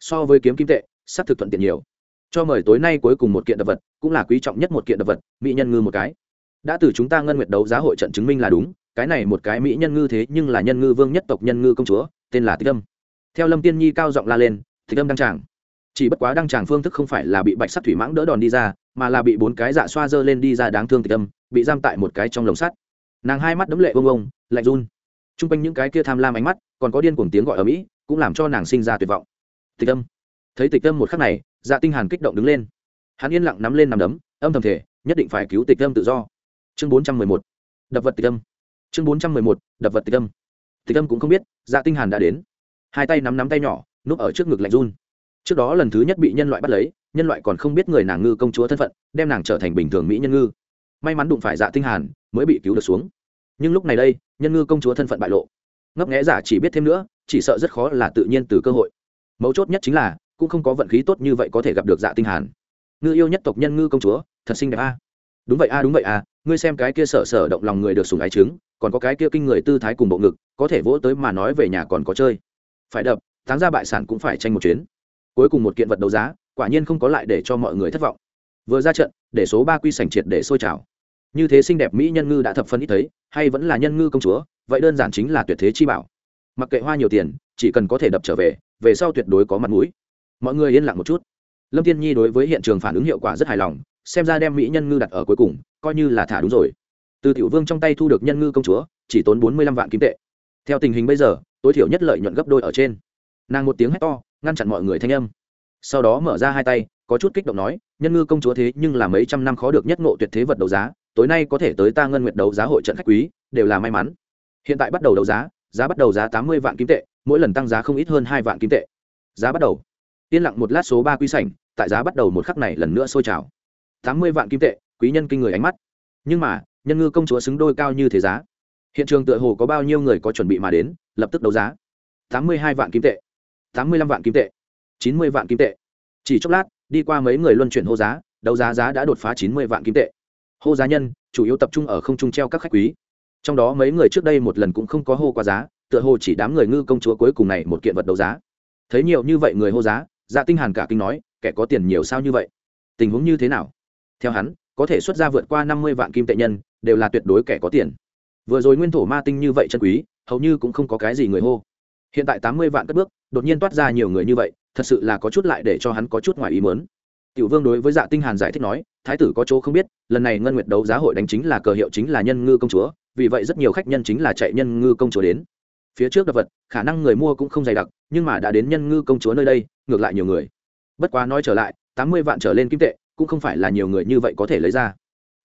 So với kiếm kim tệ s thực thuận tiện nhiều. Cho mời tối nay cuối cùng một kiện đ vật, cũng là quý trọng nhất một kiện đ vật, mỹ nhân ngư một cái. Đã từ chúng ta ngân nguyệt đấu giá hội trận chứng minh là đúng, cái này một cái mỹ nhân ngư thế nhưng là nhân ngư vương nhất tộc nhân ngư công chúa, tên là tích âm. Theo lâm tiên nhi cao giọng la lên tích âm đăng tràng chỉ bất quá đăng tràng phương thức không phải là bị bạch sắt thủy mãng đỡ đòn đi ra, mà là bị bốn cái dạ xoa dơ lên đi ra đáng thương tịch âm, bị giam tại một cái trong lồng sắt. Nàng hai mắt đấm lệ vông vông lạnh run. T r u n g quanh những cái kia tham lam ánh mắt, còn có điên cuồng tiếng gọi ở mỹ, cũng làm cho nàng sinh ra tuyệt vọng. Tịch âm. Thấy tịch âm một khắc này dạ tinh hàn kích động đứng lên. Hắn yên lặng nắm lên nằm đấm, âm thầm thể nhất định phải cứu tịch âm tự do. Chương bốn trăm mười một. Đập vật tịch âm. Chương bốn trăm mười một. Đập vật tịch âm. Tịch âm cũng không biết dạ tinh hàn đã đến. Hai tay nắm nắm tay nhỏ, núp ở trước ngực lạnh run trước đó lần thứ nhất bị nhân loại bắt lấy, nhân loại còn không biết người nàng ngư công chúa thân phận, đem nàng trở thành bình thường mỹ nhân ngư. May mắn đụng phải dạ tinh hàn, mới bị cứu được xuống. Nhưng lúc này đây, nhân ngư công chúa thân phận bại lộ. Ngấp nghé giả chỉ biết thêm nữa, chỉ sợ rất khó là tự nhiên từ cơ hội. Mấu chốt nhất chính là, cũng không có vận khí tốt như vậy có thể gặp được dạ tinh hàn. Ngư yêu nhất tộc nhân ngư công chúa, thật xinh đẹp a. Đúng vậy a, đúng vậy a, ngươi xem cái kia sở sở động lòng người được sủng ái trứng, còn có cái kia kinh người tư thái cùng bộ ngực, có thể vỗ tới mà nói về nhà còn có chơi. Phải đập, tháng ra bại sản cũng phải tranh một chuyến cuối cùng một kiện vật đấu giá, quả nhiên không có lại để cho mọi người thất vọng. Vừa ra trận, để số ba quy sành triệt để sôi trào. Như thế xinh đẹp mỹ nhân ngư đã thập phân ít thấy, hay vẫn là nhân ngư công chúa, vậy đơn giản chính là tuyệt thế chi bảo. Mặc kệ hoa nhiều tiền, chỉ cần có thể đập trở về về sau tuyệt đối có mặt mũi. Mọi người yên lặng một chút. Lâm tiên nhi đối với hiện trường phản ứng hiệu quả rất hài lòng, xem ra đem mỹ nhân ngư đặt ở cuối cùng, coi như là thả đúng rồi. Từ tiểu vương trong tay thu được nhân ngư công chúa, chỉ tốn bốn mươi lăm vạn kim tệ. Theo tình hình bây giờ, tối thiểu nhất lợi nhuận gấp đôi ở trên nàng một tiếng hét to, ngăn chặn mọi người thanh âm. Sau đó mở ra hai tay, có chút kích động nói, nhân ngư công chúa thế nhưng là mấy trăm năm khó được nhất ngộ tuyệt thế vật đấu giá, tối nay có thể tới ta ngân nguyệt đấu giá hội trận khách quý, đều là may mắn. Hiện tại bắt đầu đấu giá giá bắt đầu giá tám mươi vạn kim tệ, mỗi lần tăng giá không ít hơn hai vạn kim tệ. Giá bắt đầu. Yên lặng một lát số ba quy sảnh, tại giá bắt đầu một khắc này lần nữa sôi trào. tám mươi vạn kim tệ, quý nhân kinh người ánh mắt. Nhưng mà, nhân ngư công chúa xứng đôi cao như thế giá. Hiện trường tựa hồ có bao nhiêu người có chuẩn bị mà đến, lập tức đấu giá. tám mươi hai vạn kim tệ tám mươi lăm vạn kim tệ. chín mươi vạn kim tệ. Chỉ chốc lát, đi qua mấy người luân chuyển hô giá, đấu giá giá đã đột phá chín mươi vạn kim tệ. Hô giá nhân, chủ yếu tập trung ở không trung treo các khách quý. Trong đó mấy người trước đây một lần cũng không có hô qua giá, tựa hồ chỉ đám người ngư công chúa cuối cùng này một kiện vật đấu giá. Thấy nhiều như vậy người hô giá dạ tinh hàn cả kinh nói, kẻ có tiền nhiều sao như vậy? Tình huống như thế nào? Theo hắn, có thể xuất ra vượt qua năm mươi vạn kim tệ nhân, đều là tuyệt đối kẻ có tiền. Vừa rồi nguyên thổ ma tinh như vậy chân quý, hầu như cũng không có cái gì người hô hiện tại tám mươi vạn cất bước, đột nhiên toát ra nhiều người như vậy, thật sự là có chút lại để cho hắn có chút ngoài ý muốn. Tiểu vương đối với dạ tinh hàn giải thích nói, thái tử có chỗ không biết, lần này ngân nguyệt đấu giá hội đánh chính là cờ hiệu chính là nhân ngư công chúa, vì vậy rất nhiều khách nhân chính là chạy nhân ngư công chúa đến. Phía trước đập vật, khả năng người mua cũng không dày đặc, nhưng mà đã đến nhân ngư công chúa nơi đây, ngược lại nhiều người. Bất quá nói trở lại, tám mươi vạn trở lên kim tệ, cũng không phải là nhiều người như vậy có thể lấy ra.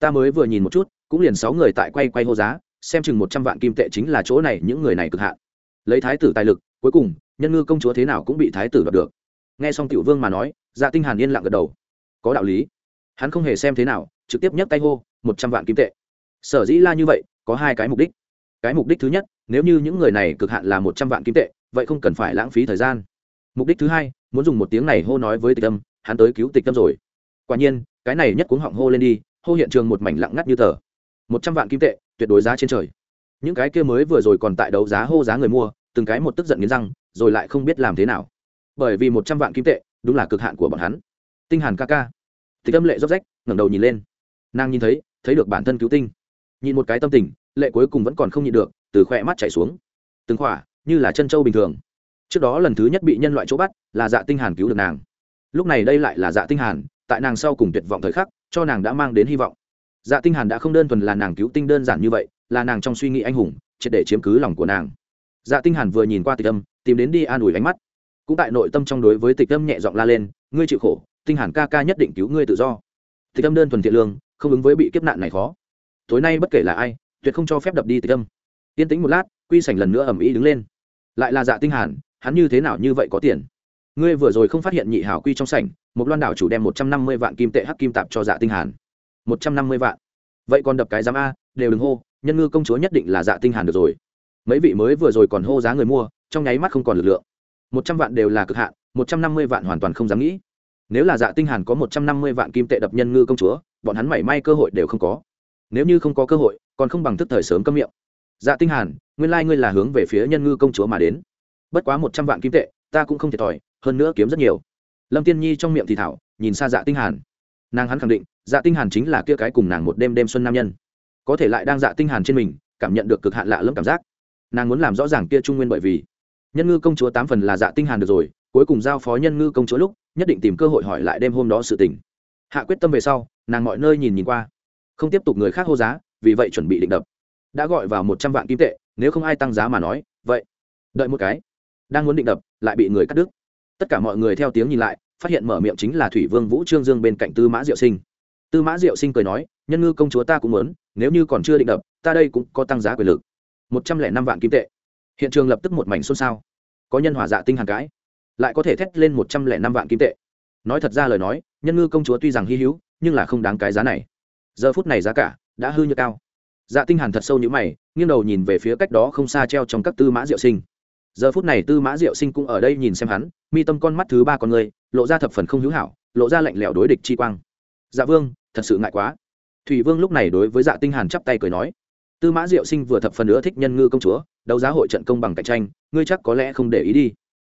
Ta mới vừa nhìn một chút, cũng liền sáu người tại quay quay hô giá, xem chừng một trăm vạn kim tệ chính là chỗ này, những người này cực hạn lấy thái tử tài lực, cuối cùng, nhân ngư công chúa thế nào cũng bị thái tử đoạt được. Nghe xong tiểu vương mà nói dạ tinh hàn yên lặng gật đầu. Có đạo lý. Hắn không hề xem thế nào, trực tiếp nhấc tay hô, một trăm vạn kim tệ. Sở dĩ la như vậy, có hai cái mục đích. Cái mục đích thứ nhất, nếu như những người này cực hạn là một trăm vạn kim tệ, vậy không cần phải lãng phí thời gian. Mục đích thứ hai, muốn dùng một tiếng này hô nói với tịch tâm, hắn tới cứu tịch tâm rồi. Quả nhiên, cái này nhất cuống họng hô lên đi, hô hiện trường một mảnh lặng ngắt như tờ. Một trăm vạn kim tệ, tuyệt đối giá trên trời những cái kia mới vừa rồi còn tại đấu giá hô giá người mua, từng cái một tức giận nghiến răng, rồi lại không biết làm thế nào. Bởi vì một trăm vạn kim tệ, đúng là cực hạn của bọn hắn. Tinh hàn ca ca. Thì tâm lệ dốc rách, ngẩng đầu nhìn lên. Nàng nhìn thấy thấy được bản thân cứu tinh. Nhìn một cái tâm tình, lệ cuối cùng vẫn còn không nhịn được, từ khỏe mắt chảy xuống. Từng khỏa, như là chân trâu bình thường. Trước đó lần thứ nhất bị nhân loại chỗ bắt, là dạ tinh hàn cứu được nàng. Lúc này đây lại là dạ tinh hàn, tại nàng sau cùng tuyệt vọng thời khắc, cho nàng đã mang đến hy vọng. Dạ tinh hàn đã không đơn thuần là nàng cứu tinh đơn giản như vậy là nàng trong suy nghĩ anh hùng, triệt để chiếm cứ lòng của nàng. Dạ tinh hàn vừa nhìn qua tịch âm, tìm đến đi an ủi ánh mắt. Cũng tại nội tâm trong đối với tịch âm nhẹ giọng la lên, ngươi chịu khổ, tinh hàn ca ca nhất định cứu ngươi tự do. Tịch âm đơn thuần thiện lương, không ứng với bị kiếp nạn này khó. Tối nay bất kể là ai, tuyệt không cho phép đập đi tịch âm. Yên tĩnh một lát, quy sảnh lần nữa ầm ĩ đứng lên. Lại là dạ tinh hàn, hắn như thế nào như vậy có tiền? Ngươi vừa rồi không phát hiện nhị hảo quy trong sảnh, một loan đảo chủ đem một trăm năm mươi vạn kim tệ hắc kim tạp cho dạ tinh hàn. Một trăm năm mươi vạn. Vậy còn đập cái giám a, đều đừng hô nhân ngư công chúa nhất định là dạ tinh hàn được rồi. Mấy vị mới vừa rồi còn hô giá người mua, trong nháy mắt không còn lực lượng. Một trăm vạn đều là cực hạn, một trăm năm mươi vạn hoàn toàn không dám nghĩ. Nếu là dạ tinh hàn có một trăm năm mươi vạn kim tệ đập nhân ngư công chúa, bọn hắn mảy may cơ hội đều không có. Nếu như không có cơ hội, còn không bằng thức thời sớm cấm miệng. Dạ tinh hàn, nguyên lai like ngươi là hướng về phía nhân ngư công chúa mà đến. Bất quá một trăm vạn kim tệ, ta cũng không thiệt thòi, hơn nữa kiếm rất nhiều. Lâm tiên nhi trong miệng thì thảo, nhìn xa dạ tinh hàn. Nàng hắn khẳng định dạ tinh hàn chính là kia cái cùng nàng một đêm đêm xuân nam nhân có thể lại đang dạ tinh hàn trên mình, cảm nhận được cực hạn lạ lẫm cảm giác. Nàng muốn làm rõ ràng kia trung nguyên bởi vì nhân ngư công chúa tám phần là dạ tinh hàn được rồi, cuối cùng giao phó nhân ngư công chúa lúc, nhất định tìm cơ hội hỏi lại đêm hôm đó sự tình. Hạ quyết tâm về sau, nàng mọi nơi nhìn nhìn qua, không tiếp tục người khác hô giá, vì vậy chuẩn bị định đập. Đã gọi vào một trăm vạn kim tệ, nếu không ai tăng giá mà nói, vậy, đợi một cái. Đang muốn định đập, lại bị người cắt đứt. Tất cả mọi người theo tiếng nhìn lại, phát hiện mở miệng chính là thủy vương vũ trương dương bên cạnh tư mã diệu sinh. Tư mã diệu sinh cười nói, nhân ngư công chúa ta cũng muốn nếu như còn chưa định đập, ta đây cũng có tăng giá quyền lực. Một trăm lẻ năm vạn kim tệ. Hiện trường lập tức một mảnh xôn xao. Có nhân hỏa dạ tinh hàng cái lại có thể thét lên một trăm lẻ năm vạn kim tệ. Nói thật ra lời nói, nhân ngư công chúa tuy rằng hy hữu, nhưng là không đáng cái giá này. Giờ phút này giá cả đã hư như cao. Dạ tinh hàn thật sâu như mày, nghiêng đầu nhìn về phía cách đó không xa treo trong các tư mã diệu sinh. Giờ phút này tư mã diệu sinh cũng ở đây nhìn xem hắn, mi tâm con mắt thứ ba con người, lộ ra thập phần không hữu hảo, lộ ra lạnh lẽo đối địch chi quang. Dạ vương, thật sự ngại quá thủy vương lúc này đối với dạ tinh hàn chắp tay cười nói, tư mã diệu sinh vừa thập phần nữa thích nhân ngư công chúa, đấu giá hội trận công bằng cạnh tranh, ngươi chắc có lẽ không để ý đi.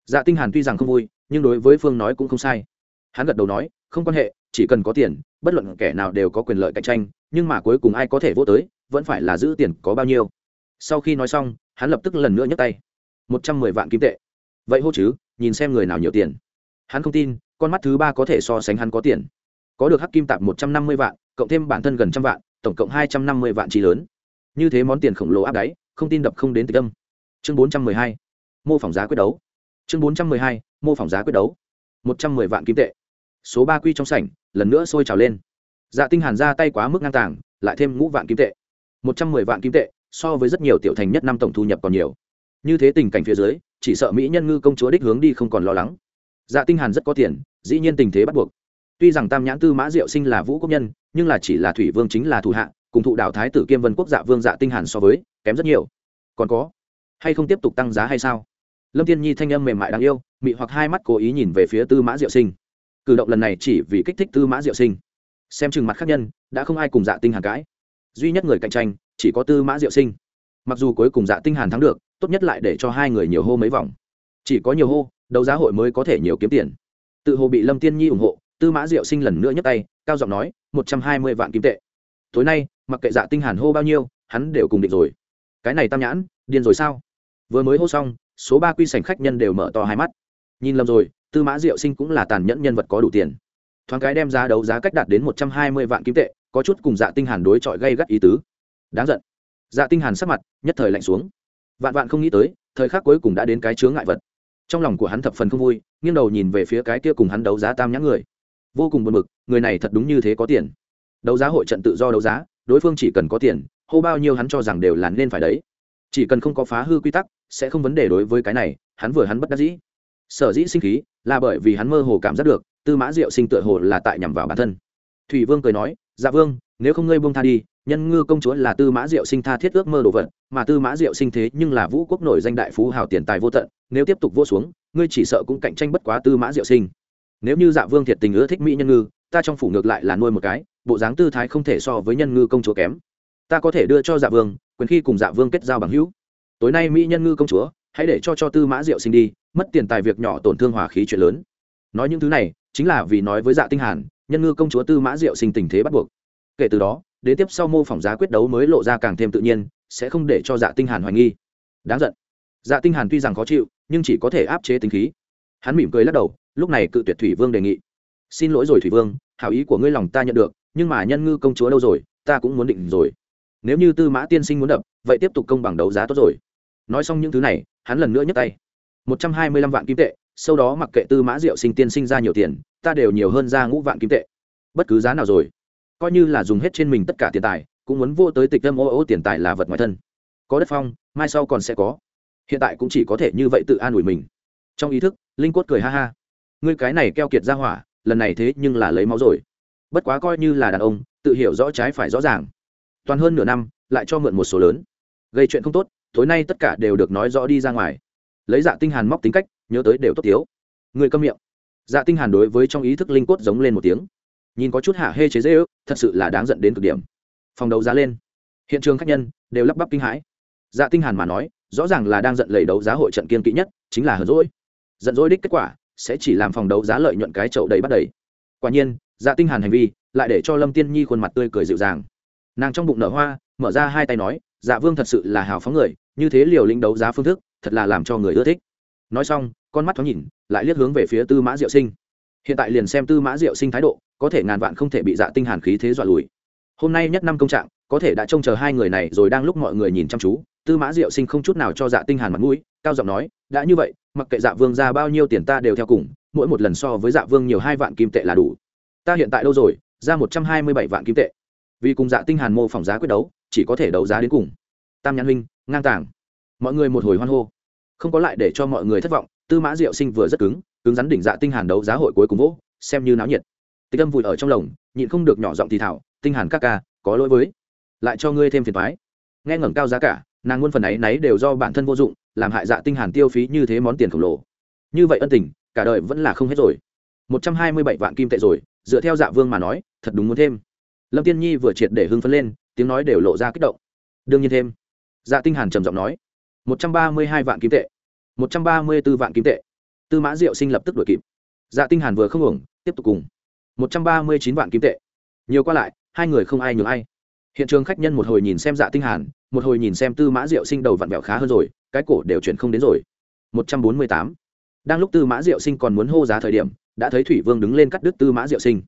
Dạ tinh hàn tuy rằng không vui, nhưng đối với phương nói cũng không sai. Hắn gật đầu nói, không quan hệ, chỉ cần có tiền, bất luận kẻ nào đều có quyền lợi cạnh tranh, nhưng mà cuối cùng ai có thể vô tới, vẫn phải là giữ tiền có bao nhiêu. Sau khi nói xong, hắn lập tức lần nữa nhấc tay. Một trăm mười vạn kim tệ. Vậy hô chứ, nhìn xem người nào nhiều tiền. Hắn không tin, con mắt thứ ba có thể so sánh hắn có tiền. Có được hắc kim tạp một trăm năm mươi vạn cộng thêm bản thân gần trăm vạn, tổng cộng hai trăm năm mươi vạn trí lớn. Như thế món tiền khổng lồ áp đáy, không tin đập không đến tịch tâm chương bốn trăm mười hai, mô phỏng giá quyết đấu. Chương bốn trăm mười hai, mô phỏng giá quyết đấu. một trăm mười vạn kim tệ. Số ba quy trong sảnh, lần nữa sôi trào lên. Dạ tinh hàn ra tay quá mức ngang tàng, lại thêm ngũ vạn kim tệ. một trăm mười vạn kim tệ, so với rất nhiều tiểu thành nhất năm tổng thu nhập còn nhiều. Như thế tình cảnh phía dưới, chỉ sợ mỹ nhân ngư công chúa đích hướng đi không còn lo lắng. Dạ tinh hàn rất có tiền, dĩ nhiên tình thế bắt buộc tuy rằng tam nhãn tư mã diệu sinh là vũ quốc nhân, nhưng là chỉ là thủy vương chính là thủ hạ, cùng thụ đạo thái tử kiêm vân quốc dạ vương dạ tinh hàn so với, kém rất nhiều. Còn có, hay không tiếp tục tăng giá hay sao? Lâm Thiên nhi thanh âm mềm mại đáng yêu, mị hoặc hai mắt cố ý nhìn về phía tư mã diệu sinh. Cử động lần này chỉ vì kích thích tư mã diệu sinh. Xem chừng mặt khác nhân, đã không ai cùng dạ tinh hàn cãi. Duy nhất người cạnh tranh, chỉ có tư mã diệu sinh. Mặc dù cuối cùng dạ tinh hàn thắng được, tốt nhất lại để cho hai người nhiều hô mấy vòng. Chỉ có nhiều hô, đấu giá hội mới có thể nhiều kiếm tiền. Tự hồ bị lâm tiên nhi ủng hộ tư mã diệu sinh lần nữa nhấc tay, cao giọng nói, một trăm hai mươi vạn kim tệ. Tối nay, mặc kệ dạ tinh hàn hô bao nhiêu, hắn đều cùng định rồi. Cái này tam nhãn, điên rồi sao? Vừa mới hô xong, số ba quy sảnh khách nhân đều mở to hai mắt. Nhìn lầm rồi, tư mã diệu sinh cũng là tàn nhẫn nhân vật có đủ tiền. Thoáng cái đem giá đấu giá cách đạt đến một trăm hai mươi vạn kim tệ, có chút cùng dạ tinh hàn đối chọi gây gắt ý tứ. Đáng giận. Dạ tinh hàn sắc mặt, nhất thời lạnh xuống. Vạn vạn không nghĩ tới, thời khắc cuối cùng đã đến cái chướng ngại vật. Trong lòng của hắn thập phần không vui, nghiêng đầu nhìn về phía cái kia cùng hắn đấu giá tam nhãn người vô cùng buồn bực, người này thật đúng như thế có tiền. Đấu giá hội trận tự do đấu giá, đối phương chỉ cần có tiền, hô bao nhiêu hắn cho rằng đều là nên phải đấy. Chỉ cần không có phá hư quy tắc, sẽ không vấn đề đối với cái này, hắn vừa hắn bất đắc dĩ. Sở dĩ sinh khí, là bởi vì hắn mơ hồ cảm giác được, tư mã diệu sinh tựa hồ là tại nhằm vào bản thân. Thủy vương cười nói dạ vương, nếu không ngươi buông tha đi, nhân ngư công chúa là tư mã diệu sinh tha thiết ước mơ đồ vật, mà tư mã diệu sinh thế nhưng là vũ quốc nổi danh đại phú hào tiền tài vô tận, nếu tiếp tục vô xuống, ngươi chỉ sợ cũng cạnh tranh bất quá tư mã diệu sinh nếu như dạ vương thiệt tình ưa thích mỹ nhân ngư, ta trong phủ ngược lại là nuôi một cái, bộ dáng tư thái không thể so với nhân ngư công chúa kém. Ta có thể đưa cho dạ vương, quyền khi cùng dạ vương kết giao bằng hữu. Tối nay mỹ nhân ngư công chúa, hãy để cho cho tư mã diệu sinh đi, mất tiền tài việc nhỏ tổn thương hòa khí chuyện lớn. Nói những thứ này, chính là vì nói với dạ tinh hàn, nhân ngư công chúa tư mã diệu sinh tình thế bắt buộc. Kể từ đó, đến tiếp sau mô phỏng giá quyết đấu mới lộ ra càng thêm tự nhiên, sẽ không để cho dạ tinh hàn hoài nghi. Đáng giận. Dạ tinh hàn tuy rằng khó chịu, nhưng chỉ có thể áp chế tính khí. Hắn mỉm cười lắc đầu lúc này cự tuyệt thủy vương đề nghị. Xin lỗi rồi thủy vương, hảo ý của ngươi lòng ta nhận được, nhưng mà nhân ngư công chúa đâu rồi, ta cũng muốn định rồi. Nếu như tư mã tiên sinh muốn đập, vậy tiếp tục công bằng đấu giá tốt rồi. Nói xong những thứ này, hắn lần nữa nhấc tay. Một trăm hai mươi lăm vạn kim tệ, sau đó mặc kệ tư mã diệu sinh tiên sinh ra nhiều tiền, ta đều nhiều hơn ra ngũ vạn kim tệ. Bất cứ giá nào rồi. Coi như là dùng hết trên mình tất cả tiền tài, cũng muốn vô tới tịch tâm ô ô tiền tài là vật ngoài thân. Có đất phong, mai sau còn sẽ có. Hiện tại cũng chỉ có thể như vậy tự an ủi mình. Trong ý thức, linh quất cười ha ha ngươi cái này keo kiệt ra hỏa, lần này thế nhưng là lấy máu rồi. Bất quá coi như là đàn ông, tự hiểu rõ trái phải rõ ràng. Toàn hơn nửa năm, lại cho mượn một số lớn. Gây chuyện không tốt, tối nay tất cả đều được nói rõ đi ra ngoài. Lấy dạ tinh hàn móc tính cách, nhớ tới đều tốt thiếu. Người câm miệng. Dạ tinh hàn đối với trong ý thức linh quất giống lên một tiếng. Nhìn có chút hạ hê chế dễ ước, thật sự là đáng giận đến cực điểm. Phòng đấu giá lên. Hiện trường khách nhân, đều lắp bắp kinh hãi. Dạ tinh hàn mà nói, rõ ràng là đang giận lầy đấu giá hội trận kiên kỵ nhất, chính là hờn dỗi. Giận dỗi đích kết quả sẽ chỉ làm phòng đấu giá lợi nhuận cái chậu đầy bắt đầy. Quả nhiên dạ tinh hàn hành vi lại để cho lâm tiên nhi khuôn mặt tươi cười dịu dàng. Nàng trong bụng nở hoa, mở ra hai tay nói dạ vương thật sự là hào phóng người, như thế liều lĩnh đấu giá phương thức, thật là làm cho người ưa thích. Nói xong, con mắt thoáng nhìn, lại liếc hướng về phía tư mã diệu sinh. Hiện tại liền xem tư mã diệu sinh thái độ, có thể ngàn vạn không thể bị dạ tinh hàn khí thế dọa lùi. Hôm nay nhất năm công trạng, có thể đã trông chờ hai người này rồi đang lúc mọi người nhìn chăm chú tư mã diệu sinh không chút nào cho dạ tinh hàn mặt mũi, cao giọng nói, đã như vậy, mặc kệ dạ vương ra bao nhiêu tiền ta đều theo cùng, mỗi một lần so với dạ vương nhiều hai vạn kim tệ là đủ. Ta hiện tại đâu rồi? Ra một trăm hai mươi bảy vạn kim tệ. Vì cùng dạ tinh hàn mô phỏng giá quyết đấu, chỉ có thể đấu giá đến cùng. Tam nhãn huynh, ngang tàng. Mọi người một hồi hoan hô. Không có lại để cho mọi người thất vọng, tư mã diệu sinh vừa rất cứng cứng rắn đỉnh dạ tinh hàn đấu giá hội cuối cùng vỗ xem như náo nhiệt. Tịch âm vùi ở trong lồng, nhịn không được nhỏ giọng thì thảo tinh hàn các ca, có lỗi với. Lại cho ngươi thêm phiền toái. Nghe ngẩng cao giá cả nàng muôn phần ấy nấy đều do bản thân vô dụng làm hại dạ tinh hàn tiêu phí như thế món tiền khổng lồ. Như vậy ân tình cả đời vẫn là không hết rồi. Một trăm hai mươi bảy vạn kim tệ rồi dựa theo dạ vương mà nói thật đúng muốn thêm. Lâm tiên nhi vừa triệt để hưng phấn lên tiếng nói đều lộ ra kích động. Đương nhiên thêm. Dạ tinh hàn trầm giọng nói một trăm ba mươi hai vạn kim tệ một trăm ba mươi 134 vạn kim tệ. Tư mã diệu sinh lập tức đuổi kịp. Dạ tinh hàn vừa không ngừng, tiếp tục cùng. Một trăm ba mươi chín vạn kim tệ. Nhiều qua lại hai người không ai nhường ai. Hiện trường khách nhân một hồi nhìn xem dạ tinh hàn một hồi nhìn xem tư mã diệu sinh đầu vặn vẹo khá hơn rồi, cái cổ đều chuyển không đến rồi. Một trăm bốn mươi tám. Đang lúc tư mã diệu sinh còn muốn hô giá thời điểm, đã thấy thủy vương đứng lên cắt đứt tư mã diệu sinh.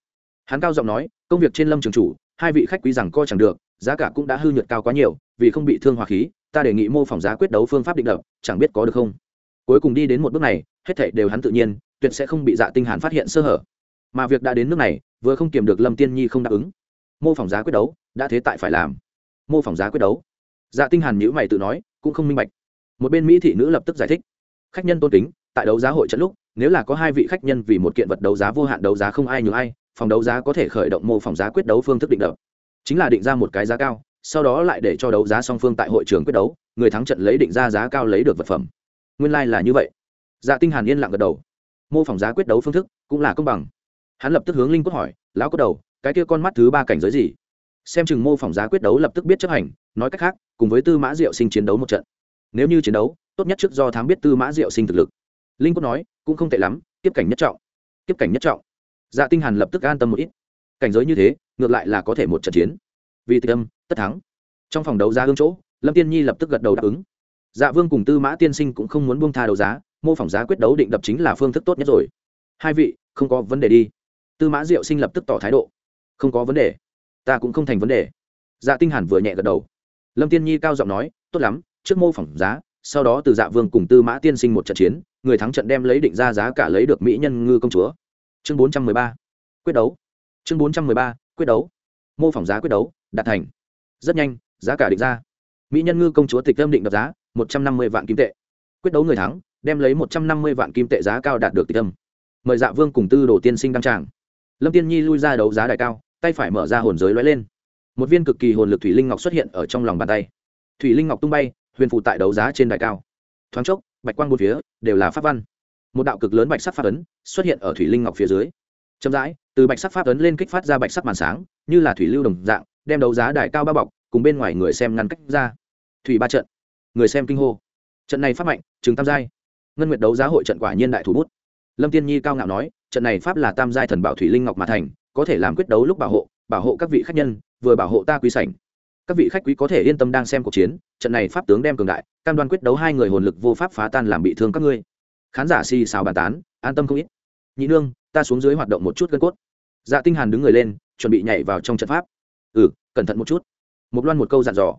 Hắn cao giọng nói, công việc trên lâm trường chủ, hai vị khách quý rằng coi chẳng được, giá cả cũng đã hư nhuận cao quá nhiều, vì không bị thương hòa khí, ta đề nghị mô phỏng giá quyết đấu phương pháp định đập chẳng biết có được không? Cuối cùng đi đến một bước này, hết thảy đều hắn tự nhiên, tuyệt sẽ không bị dạ tinh hàn phát hiện sơ hở. Mà việc đã đến nước này, vừa không kiềm được lâm tiên nhi không đáp ứng. Mô phỏng giá quyết đấu, đã thế tại phải làm. Mô phỏng giá quyết đấu dạ tinh hàn nhữ mày tự nói, cũng không minh bạch. Một bên mỹ thị nữ lập tức giải thích. Khách nhân tôn kính, tại đấu giá hội trận lúc, nếu là có hai vị khách nhân vì một kiện vật đấu giá vô hạn đấu giá không ai nhường ai, phòng đấu giá có thể khởi động mô phỏng giá quyết đấu phương thức định đập. Chính là định ra một cái giá cao, sau đó lại để cho đấu giá song phương tại hội trường quyết đấu, người thắng trận lấy định ra giá cao lấy được vật phẩm. Nguyên lai、like、là như vậy. Dạ tinh hàn yên lặng gật đầu. Mô phỏng giá quyết đấu phương thức cũng là công bằng. Hắn lập tức hướng linh cốt hỏi, lão cốt đầu, cái kia con mắt thứ ba cảnh giới gì? Xem chừng mô phỏng giá quyết đấu lập tức biết chấp hành, nói cách khác, cùng với tư mã diệu sinh chiến đấu một trận. Nếu như chiến đấu, tốt nhất trước do thám biết tư mã diệu sinh thực lực. Linh quốc nói, cũng không tệ lắm, tiếp cảnh nhất trọng. Tiếp cảnh nhất trọng. Dạ tinh hàn lập tức an tâm một ít. Cảnh giới như thế, ngược lại là có thể một trận chiến. Vì tịch âm, tất thắng. Trong phòng đấu giá hương chỗ, lâm tiên nhi lập tức gật đầu đáp ứng. Dạ vương cùng tư mã tiên sinh cũng không muốn buông tha đấu giá, mô phỏng giá quyết đấu định đập chính là phương thức tốt nhất rồi. Hai vị, không có vấn đề đi. Tư mã diệu sinh lập tức tỏ thái độ. Không có vấn đề ta cũng không thành vấn đề. Dạ tinh hàn vừa nhẹ gật đầu. Lâm tiên nhi cao giọng nói, tốt lắm, trước mô phỏng giá, sau đó từ dạ vương cùng tư mã tiên sinh một trận chiến, người thắng trận đem lấy định ra giá cả lấy được mỹ nhân ngư công chúa. Chương 413 quyết đấu. Chương 413 quyết đấu. Mô phỏng giá quyết đấu, đạt thành. Rất nhanh, giá cả định ra. Mỹ nhân ngư công chúa tịch âm định đập giá, một trăm năm mươi vạn kim tệ. Quyết đấu người thắng, đem lấy một trăm năm mươi vạn kim tệ giá cao đạt được tịch âm. Mời dạ vương cùng tư đồ tiên sinh đăng tràng. Lâm tiên nhi lui ra đấu giá đại cao tay phải mở ra hồn giới lóe lên. Một viên cực kỳ hồn lực thủy linh ngọc xuất hiện ở trong lòng bàn tay. Thủy linh ngọc tung bay, huyền phụ tại đấu giá trên đài cao. Thoáng chốc, bạch quang một phía đều là pháp văn. Một đạo cực lớn bạch sắc pháp ấn xuất hiện ở thủy linh ngọc phía dưới. Chậm rãi, từ bạch sắc pháp ấn lên kích phát ra bạch sắc màn sáng, như là thủy lưu đồng dạng, đem đấu giá đài cao bao bọc, cùng bên ngoài người xem ngăn cách ra. Thủy ba trận. Người xem kinh hô. Trận này pháp mạnh trường tam giai. Ngân nguyệt đấu giá hội trận quả nhiên đại thủ bút. Lâm tiên nhi cao ngạo nói, trận này pháp là tam giai thần bảo thủy linh ngọc mà thành có thể làm quyết đấu lúc bảo hộ bảo hộ các vị khách nhân, vừa bảo hộ ta quý sảnh. Các vị khách quý có thể yên tâm đang xem cuộc chiến, trận này pháp tướng đem cường đại, cam đoan quyết đấu hai người hồn lực vô pháp phá tan làm bị thương các ngươi. Khán giả xì xào bàn tán, an tâm không ít. Nhị nương, ta xuống dưới hoạt động một chút gân cốt. Dạ tinh hàn đứng người lên, chuẩn bị nhảy vào trong trận pháp. Ừ cẩn thận một chút. Một loan một câu dặn dò.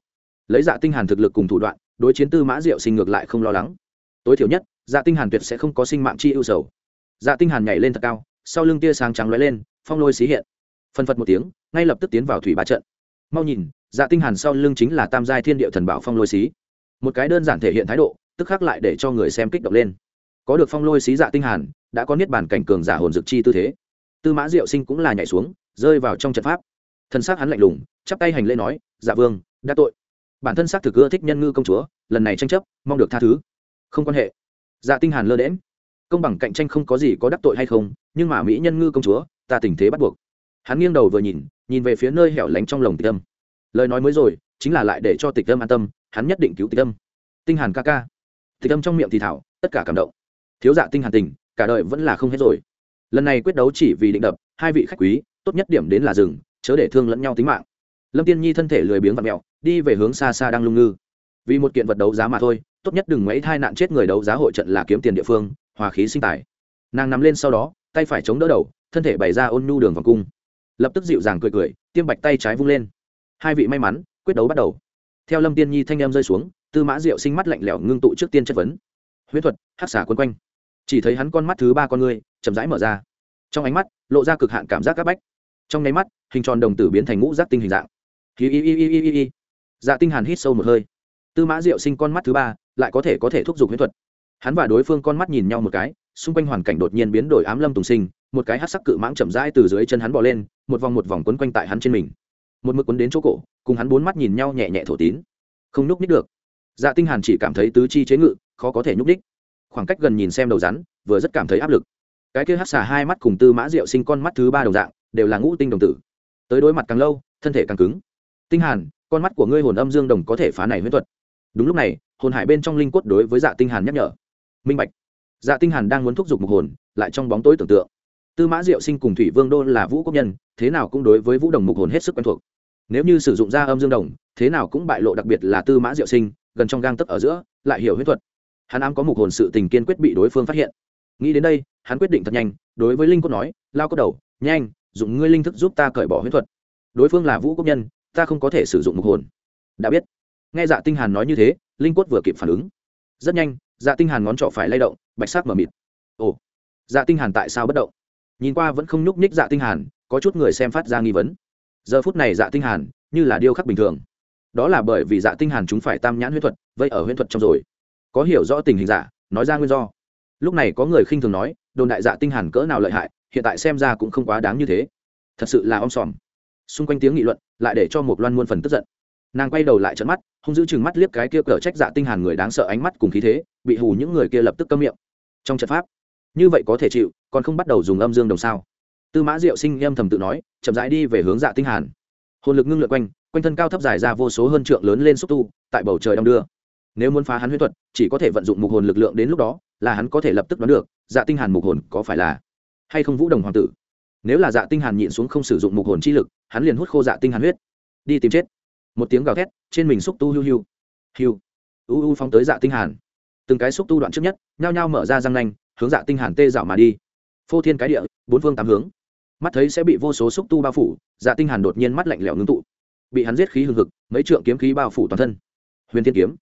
Lấy dạ tinh hàn thực lực cùng thủ đoạn, đối chiến tư mã diệu sinh ngược lại không lo lắng. Tối thiểu nhất dạ tinh hàn tuyệt sẽ không có sinh mạng chi ưu sầu. Dạ tinh hàn nhảy lên thật cao, sau lưng tia sáng trắng lóe lên phong lôi xí hiện. Phân phật một tiếng, ngay lập tức tiến vào thủy ba trận. Mau nhìn dạ tinh hàn sau lưng chính là tam giai thiên địa thần bảo phong lôi xí. Một cái đơn giản thể hiện thái độ, tức khắc lại để cho người xem kích động lên. Có được phong lôi xí dạ tinh hàn, đã có niết bàn cảnh cường giả hồn dược chi tư thế. Tư mã diệu sinh cũng là nhảy xuống, rơi vào trong trận pháp. Thân xác hắn lạnh lùng, chắp tay hành lễ nói dạ vương, đã tội. Bản thân xác thực ưa thích nhân ngư công chúa, lần này tranh chấp, mong được tha thứ. Không quan hệ. Dạ tinh hàn lơ đễm công bằng cạnh tranh không có gì có đắc tội hay không, nhưng mà mỹ nhân ngư công chúa ta tình thế bắt buộc. Hắn nghiêng đầu vừa nhìn nhìn về phía nơi hẻo lánh trong lồng tịch âm. Lời nói mới rồi, chính là lại để cho tịch âm an tâm, hắn nhất định cứu tịch âm. Tinh hàn ca ca. Tịch âm trong miệng thì thảo, tất cả cảm động. Thiếu dạ tinh hàn tình, cả đời vẫn là không hết rồi. Lần này quyết đấu chỉ vì định đập, hai vị khách quý, tốt nhất điểm đến là rừng chớ để thương lẫn nhau tính mạng. Lâm tiên nhi thân thể lười biếng và mẹo, đi về hướng xa xa đang lung ngư. Vì một kiện vật đấu giá mà thôi, tốt nhất đừng mấy thai nạn chết người đấu giá hội trận là kiếm tiền địa phương, hòa khí sinh tài. Nàng nằm lên sau đó, tay phải chống đỡ đầu thân thể bày ra ôn nhu đường vòng cung. Lập tức dịu dàng cười cười, tiêm bạch tay trái vung lên. Hai vị may mắn, quyết đấu bắt đầu. Theo lâm tiên nhi thanh em rơi xuống, tư mã diệu sinh mắt lạnh lẽo ngưng tụ trước tiên chất vấn. Huyễn thuật hát xả quân quanh. Chỉ thấy hắn con mắt thứ ba con ngươi chậm rãi mở ra. Trong ánh mắt, lộ ra cực hạn cảm giác áp bách. Trong nháy mắt, hình tròn đồng tử biến thành ngũ giác tinh hình dạng. Hi hi hi hi hi hi. Dạ tinh hàn hít sâu một hơi. Tư mã diệu sinh con mắt thứ ba, lại có thể có thể thúc giục huyễn thuật. Hắn và đối phương con mắt nhìn nhau một cái, xung quanh hoàn cảnh đột nhiên biến đổi ám lâm tùng sinh một cái hát sắc cự mãng chậm rãi từ dưới chân hắn bò lên một vòng một vòng quấn quanh tại hắn trên mình. Một mực quấn đến chỗ cổ cùng hắn bốn mắt nhìn nhau nhẹ nhẹ thổ tín. Không nhúc ních được. Dạ tinh hàn chỉ cảm thấy tứ chi chế ngự khó có thể nhúc ních, khoảng cách gần nhìn xem đầu rắn vừa rất cảm thấy áp lực. Cái kia hát xà hai mắt cùng tư mã diệu sinh con mắt thứ ba đồng dạng đều là ngũ tinh đồng tử. Tới đối mặt càng lâu thân thể càng cứng. Tinh hàn con mắt của ngươi hồn âm dương đồng có thể phá này huyễn thuật. Đúng lúc này hồn hải bên trong linh quất đối với dạ tinh hàn nhắc nhở. Minh bạch. Dạ tinh hàn đang muốn thúc giục một hồn lại trong bóng tối tưởng tượng tư mã diệu sinh cùng thủy vương đô là vũ quốc nhân, thế nào cũng đối với vũ đồng mục hồn hết sức quen thuộc. Nếu như sử dụng ra âm dương đồng, thế nào cũng bại lộ đặc biệt là tư mã diệu sinh, gần trong gang tấc ở giữa, lại hiểu huyễn thuật. Hắn ám có mục hồn sự tình kiên quyết bị đối phương phát hiện. Nghĩ đến đây, hắn quyết định thật nhanh, đối với linh cốt nói, lao cốt đầu, nhanh, dùng ngươi linh thức giúp ta cởi bỏ huyễn thuật. Đối phương là vũ quốc nhân, ta không có thể sử dụng mục hồn. Đã biết. Nghe dạ tinh hàn nói như thế, linh cốt vừa kịp phản ứng. Rất nhanh dạ tinh hàn ngón trỏ phải lay động, bạch sắc mở mịt. Ồ. Dạ tinh hàn tại sao bất động? Nhìn qua vẫn không nhúc nhích dạ tinh hàn, có chút người xem phát ra nghi vấn. Giờ phút này dạ tinh hàn như là điêu khắc bình thường. Đó là bởi vì dạ tinh hàn chúng phải tam nhãn huyễn thuật vậy ở huyễn thuật trong rồi. Có hiểu rõ tình hình giả nói ra nguyên do. Lúc này có người khinh thường nói, đồn đại dạ tinh hàn cỡ nào lợi hại, hiện tại xem ra cũng không quá đáng như thế. Thật sự là om sòm. Xung quanh tiếng nghị luận lại để cho một loan muôn phần tức giận. Nàng quay đầu lại trận mắt, hung giữ chừng mắt liếc cái kia cờ trách dạ tinh hàn người đáng sợ ánh mắt cùng khí thế, bị hù những người kia lập tức câm miệng. Trong trận pháp như vậy có thể chịu, còn không bắt đầu dùng âm dương đồng sao? Tư mã diệu sinh em thầm tự nói, chậm rãi đi về hướng dạ tinh hàn. Hồn lực ngưng lượn quanh quanh thân cao thấp dài ra vô số hơn trượng lớn lên xúc tu, tại bầu trời đông đưa. Nếu muốn phá hắn huyễn thuật, chỉ có thể vận dụng mục hồn lực lượng đến lúc đó, là hắn có thể lập tức đoán được dạ tinh hàn mục hồn có phải là hay không vũ đồng hoàng tử. Nếu là dạ tinh hàn nhịn xuống không sử dụng mục hồn chi lực, hắn liền hút khô dạ tinh hàn huyết. Đi tìm chết. Một tiếng gào thét, trên mình xúc tu hiu hiu. Hiu. U u phóng tới dạ tinh hàn. Từng cái xúc tu đoạn trước nhất, nhao nhao mở ra răng nanh hướng dạ tinh hàn tê dạo mà đi. Phô thiên cái địa, bốn phương tám hướng. Mắt thấy sẽ bị vô số xúc tu bao phủ dạ tinh hàn đột nhiên mắt lạnh lẽo ngưng tụ. Bị hắn giết khí hừng hực, mấy trượng kiếm khí bao phủ toàn thân. Huyền thiên kiếm.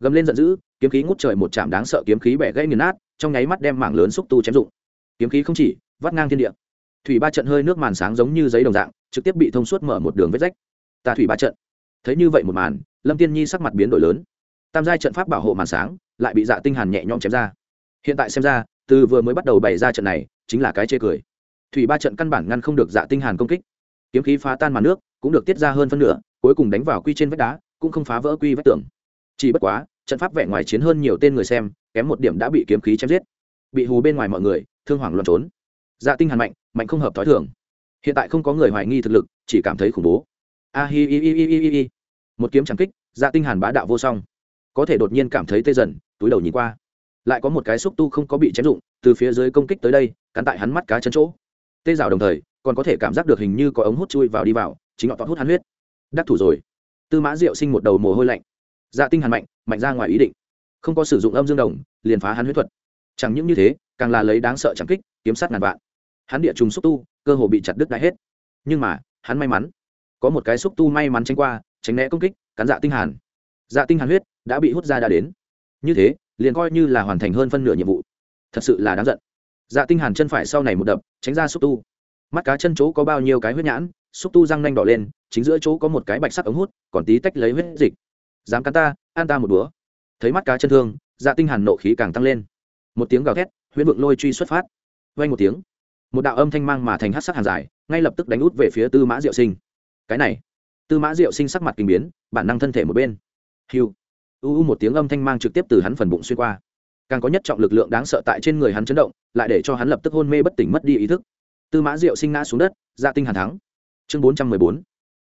Gầm lên giận dữ, kiếm khí ngút trời một chạm đáng sợ kiếm khí bẻ gãy nghiền nát, trong nháy mắt đem mảng lớn xúc tu chém dụng. Kiếm khí không chỉ, vắt ngang thiên địa. Thủy ba trận hơi nước màn sáng giống như giấy đồng dạng, trực tiếp bị thông suốt mở một đường vết rách. Ta thủy ba trận. Thấy như vậy một màn, lâm tiên nhi sắc mặt biến đổi lớn. Tam giai trận pháp bảo hộ màn sáng, lại bị dạ tinh hàn nhẹ nhõm chém ra. Hiện tại xem ra từ vừa mới bắt đầu bày ra trận này, chính là cái chê cười. Thủy ba trận căn bản ngăn không được dạ tinh hàn công kích. Kiếm khí phá tan màn nước, cũng được tiết ra hơn phân nửa, cuối cùng đánh vào quy trên vách đá, cũng không phá vỡ quy vách tường. Chỉ bất quá, trận pháp vẻ ngoài chiến hơn nhiều tên người xem, kém một điểm đã bị kiếm khí chém giết. Bị hù bên ngoài mọi người, thương hoàng luận trốn. Dạ tinh hàn mạnh mạnh không hợp thói thường. Hiện tại không có người hoài nghi thực lực, chỉ cảm thấy khủng bố. A hi hi hi hi hi hi. Một kiếm chẳng kích dạ tinh hàn bá đạo vô song. Có thể đột nhiên cảm thấy tê dần, túi đầu nhìn qua lại có một cái xúc tu không có bị chém dụng, từ phía dưới công kích tới đây, cắn tại hắn mắt cá chân chỗ. Tê rào đồng thời, còn có thể cảm giác được hình như có ống hút chui vào đi vào, chính họ tọt hút hắn huyết. Đắc thủ rồi. Tư mã diệu sinh một đầu mồ hôi lạnh. Dạ tinh hàn mạnh mạnh ra ngoài ý định. Không có sử dụng âm dương đồng, liền phá hắn huyết thuật. Chẳng những như thế, càng là lấy đáng sợ chẳng kích, kiếm sát ngàn vạn. Hắn địa trùng xúc tu, cơ hồ bị chặt đứt đại hết. Nhưng mà, hắn may mắn. Có một cái xúc tu may mắn tránh qua, tránh né công kích, cắn dạ tinh hàn. Dạ tinh hàn huyết đã bị hút ra đã đến. Như thế liền coi như là hoàn thành hơn phân nửa nhiệm vụ. Thật sự là đáng giận. Dạ tinh hàn chân phải sau này một đập, tránh ra xúc tu. Mắt cá chân chỗ có bao nhiêu cái huyết nhãn, xúc tu răng nanh đỏ lên, chính giữa chỗ có một cái bạch sắc ống hút, còn tí tách lấy huyết dịch. Dám cắn ta an ta một búa thấy mắt cá chân thương dạ tinh hàn nộ khí càng tăng lên. Một tiếng gào thét, huyễn vượng lôi truy xuất phát. Vang một tiếng, một đạo âm thanh mang mà thành hắc sắc hàn dài, ngay lập tức đánh út về phía tư mã diệu sinh. Cái này, tư mã diệu sinh sắc mặt kinh biến, bản năng thân thể một bên. Hiu u u một tiếng âm thanh mang trực tiếp từ hắn phần bụng xuyên qua. Càng có nhất trọng lực lượng đáng sợ tại trên người hắn chấn động, lại để cho hắn lập tức hôn mê bất tỉnh mất đi ý thức. Tư mã diệu sinh ngã xuống đất dạ tinh hàn thắng. Chương bốn trăm mười bốn.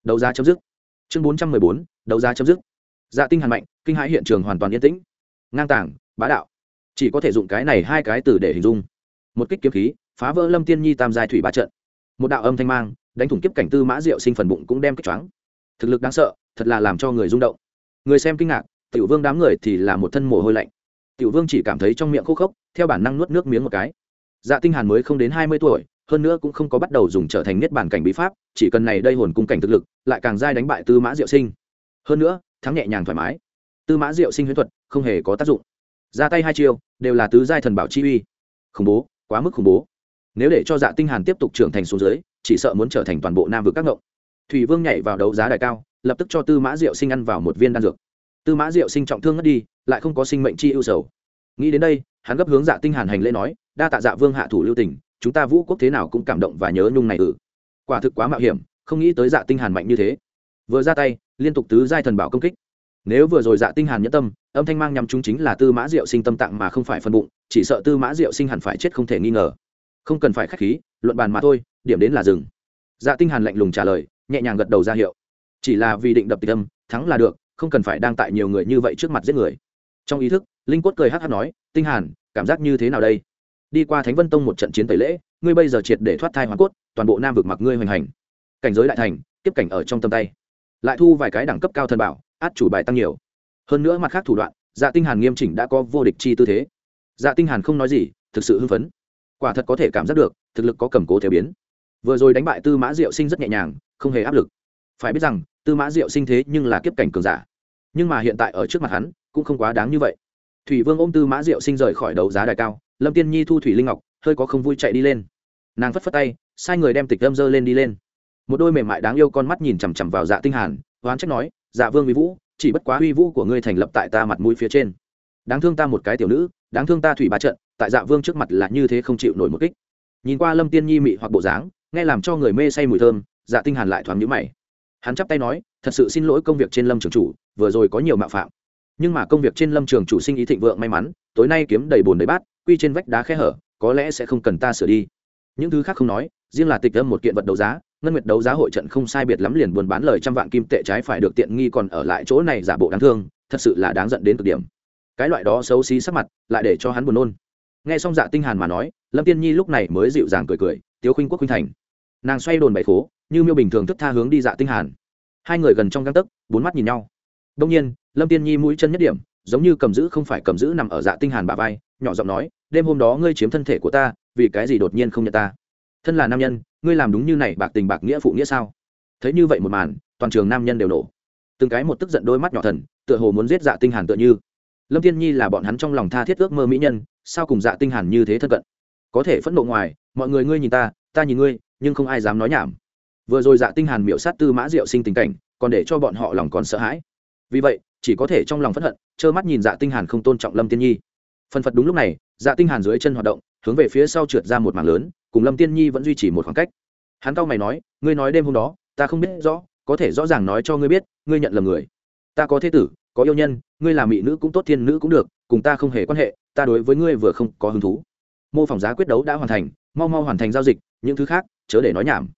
Đấu giá chấm dứt. Chương bốn trăm mười bốn. Đấu giá chấm dứt. Dạ tinh hàn mạnh, kinh hãi hiện trường hoàn toàn yên tĩnh. Ngang tàng, bá đạo. Chỉ có thể dụng cái này hai cái từ để hình dung. Một kích kiếm khí, phá vỡ lâm tiên nhi tam giai thủy ba trận. Một đạo âm thanh mang, đánh thủng kiếp cảnh tư mã diệu sinh phần bụng cũng đem kích choáng. Thực lực đáng sợ, thật là làm cho người rung động. Người xem kinh ngạc tiểu vương đám người thì là một thân mồ hôi lạnh. Tiểu vương chỉ cảm thấy trong miệng khô khốc, theo bản năng nuốt nước miếng một cái. Dạ tinh hàn mới không đến hai mươi tuổi, hơn nữa cũng không có bắt đầu dùng trở thành niết bản cảnh bí pháp, chỉ cần này đây hồn cung cảnh thực lực, lại càng dai đánh bại tư mã diệu sinh. Hơn nữa, thắng nhẹ nhàng thoải mái. Tư mã diệu sinh huyễn thuật không hề có tác dụng. Ra tay hai chiêu, đều là tứ giai thần bảo chi uy. Khủng bố, quá mức khủng bố. Nếu để cho dạ tinh hàn tiếp tục trưởng thành xuống dưới, chỉ sợ muốn trở thành toàn bộ nam vực các ngộng. Thủy vương nhảy vào đấu giá đài cao, lập tức cho tư mã diệu sinh ăn vào một viên đan dược tư mã diệu sinh trọng thương ngất đi, lại không có sinh mệnh chi ưu sầu. Nghĩ đến đây, hắn gấp hướng dạ tinh hàn hành lễ nói, đa tạ dạ vương hạ thủ lưu tình, chúng ta vũ quốc thế nào cũng cảm động và nhớ nhung này ử quả thực quá mạo hiểm, không nghĩ tới dạ tinh hàn mạnh như thế. Vừa ra tay, liên tục tứ giai thần bảo công kích. Nếu vừa rồi dạ tinh hàn nhẫn tâm, âm thanh mang nhằm chúng chính là tư mã diệu sinh tâm tạng mà không phải phân bụng, chỉ sợ tư mã diệu sinh hẳn phải chết không thể nghi ngờ. Không cần phải khách khí, luận bàn mà thôi, điểm đến là dừng. Dạ tinh hàn lạnh lùng trả lời, nhẹ nhàng gật đầu ra hiệu. Chỉ là vì định đập tịch âm, thắng là được không cần phải đang tại nhiều người như vậy trước mặt giết người. Trong ý thức, linh quất cười hát hát nói, tinh hàn, cảm giác như thế nào đây? Đi qua thánh vân tông một trận chiến tẩy lễ, ngươi bây giờ triệt để thoát thai hoàn cốt, toàn bộ nam vực mặc ngươi hoành hành. Cảnh giới đại thành, tiếp cảnh ở trong tầm tay. Lại thu vài cái đẳng cấp cao thần bảo, át chủ bài tăng nhiều. Hơn nữa mặt khác thủ đoạn dạ tinh hàn nghiêm chỉnh đã có vô địch chi tư thế. Dạ tinh hàn không nói gì, thực sự hưng phấn. Quả thật có thể cảm giác được, thực lực có cầm cố theo biến. Vừa rồi đánh bại tư mã diệu sinh rất nhẹ nhàng, không hề áp lực. Phải biết rằng tư mã diệu sinh thế nhưng là kiếp cảnh cường giả. Nhưng mà hiện tại ở trước mặt hắn, cũng không quá đáng như vậy. Thủy vương ôm tư mã diệu sinh rời khỏi đấu giá đài cao, lâm tiên nhi thu thủy linh ngọc, hơi có không vui chạy đi lên. Nàng phất phất tay, sai người đem tịch lâm dơ lên đi lên. Một đôi mềm mại đáng yêu con mắt nhìn chằm chằm vào dạ tinh hàn hoán trách nói dạ vương uy vũ, chỉ bất quá uy vũ của ngươi thành lập tại ta mặt mũi phía trên. Đáng thương ta một cái tiểu nữ, đáng thương ta thủy ba trận, tại dạ vương trước mặt là như thế không chịu nổi một kích. Nhìn qua lâm tiên nhi mị hoặc bộ dáng, nghe làm cho người mê say mùi thơm dạ tinh hàn lại thoáng nhíu mày hắn chắp tay nói, thật sự xin lỗi công việc trên lâm trường chủ, vừa rồi có nhiều mạo phạm. Nhưng mà công việc trên lâm trường chủ sinh ý thịnh vượng may mắn, tối nay kiếm đầy bồn đầy bát, quy trên vách đá khe hở, có lẽ sẽ không cần ta sửa đi. Những thứ khác không nói, riêng là tịch âm một kiện vật đấu giá, ngân nguyệt đấu giá hội trận không sai biệt lắm liền buôn bán lời trăm vạn kim tệ trái phải được tiện nghi còn ở lại chỗ này giả bộ đáng thương, thật sự là đáng giận đến cực điểm. Cái loại đó xấu xí sắc mặt, lại để cho hắn buồn nôn. Nghe xong dạ tinh hàn mà nói, lâm tiên nhi lúc này mới dịu dàng cười cười, tiếu khinh quốc khinh thành nàng xoay đồn bảy khố, như miêu bình thường thức tha hướng đi dạ tinh hàn. Hai người gần trong găng tấc, bốn mắt nhìn nhau. Đông nhiên, lâm tiên nhi mũi chân nhất điểm, giống như cầm giữ không phải cầm giữ nằm ở dạ tinh hàn bà vai, nhỏ giọng nói, đêm hôm đó ngươi chiếm thân thể của ta, vì cái gì đột nhiên không nhận ta? Thân là nam nhân, ngươi làm đúng như này bạc tình bạc nghĩa phụ nghĩa sao? Thấy như vậy một màn, toàn trường nam nhân đều nổ. Từng cái một tức giận đôi mắt nhỏ thần, tựa hồ muốn giết dạ tinh hàn tựa như. Lâm tiên nhi là bọn hắn trong lòng tha thiết ước mơ mỹ nhân, sao cùng dạ tinh hàn như thế thân cận? Có thể phẫn nộ ngoài, mọi người ngươi nhìn ta ta nhìn ngươi nhưng không ai dám nói nhảm. Vừa rồi dạ tinh hàn miểu sát tư mã diệu sinh tình cảnh, còn để cho bọn họ lòng còn sợ hãi. Vì vậy, chỉ có thể trong lòng phẫn hận, trơ mắt nhìn dạ tinh hàn không tôn trọng lâm tiên nhi. Phần phật đúng lúc này dạ tinh hàn dưới chân hoạt động, hướng về phía sau trượt ra một mảng lớn, cùng lâm tiên nhi vẫn duy trì một khoảng cách. Hắn cao mày nói, ngươi nói đêm hôm đó, ta không biết rõ, có thể rõ ràng nói cho ngươi biết, ngươi nhận lầm người. Ta có thế tử, có yêu nhân, ngươi là mỹ nữ cũng tốt, thiên nữ cũng được, cùng ta không hề quan hệ, ta đối với ngươi vừa không có hứng thú. Mô phỏng giá quyết đấu đã hoàn thành, mau mau hoàn thành giao dịch, những thứ khác chớ để nói nhảm.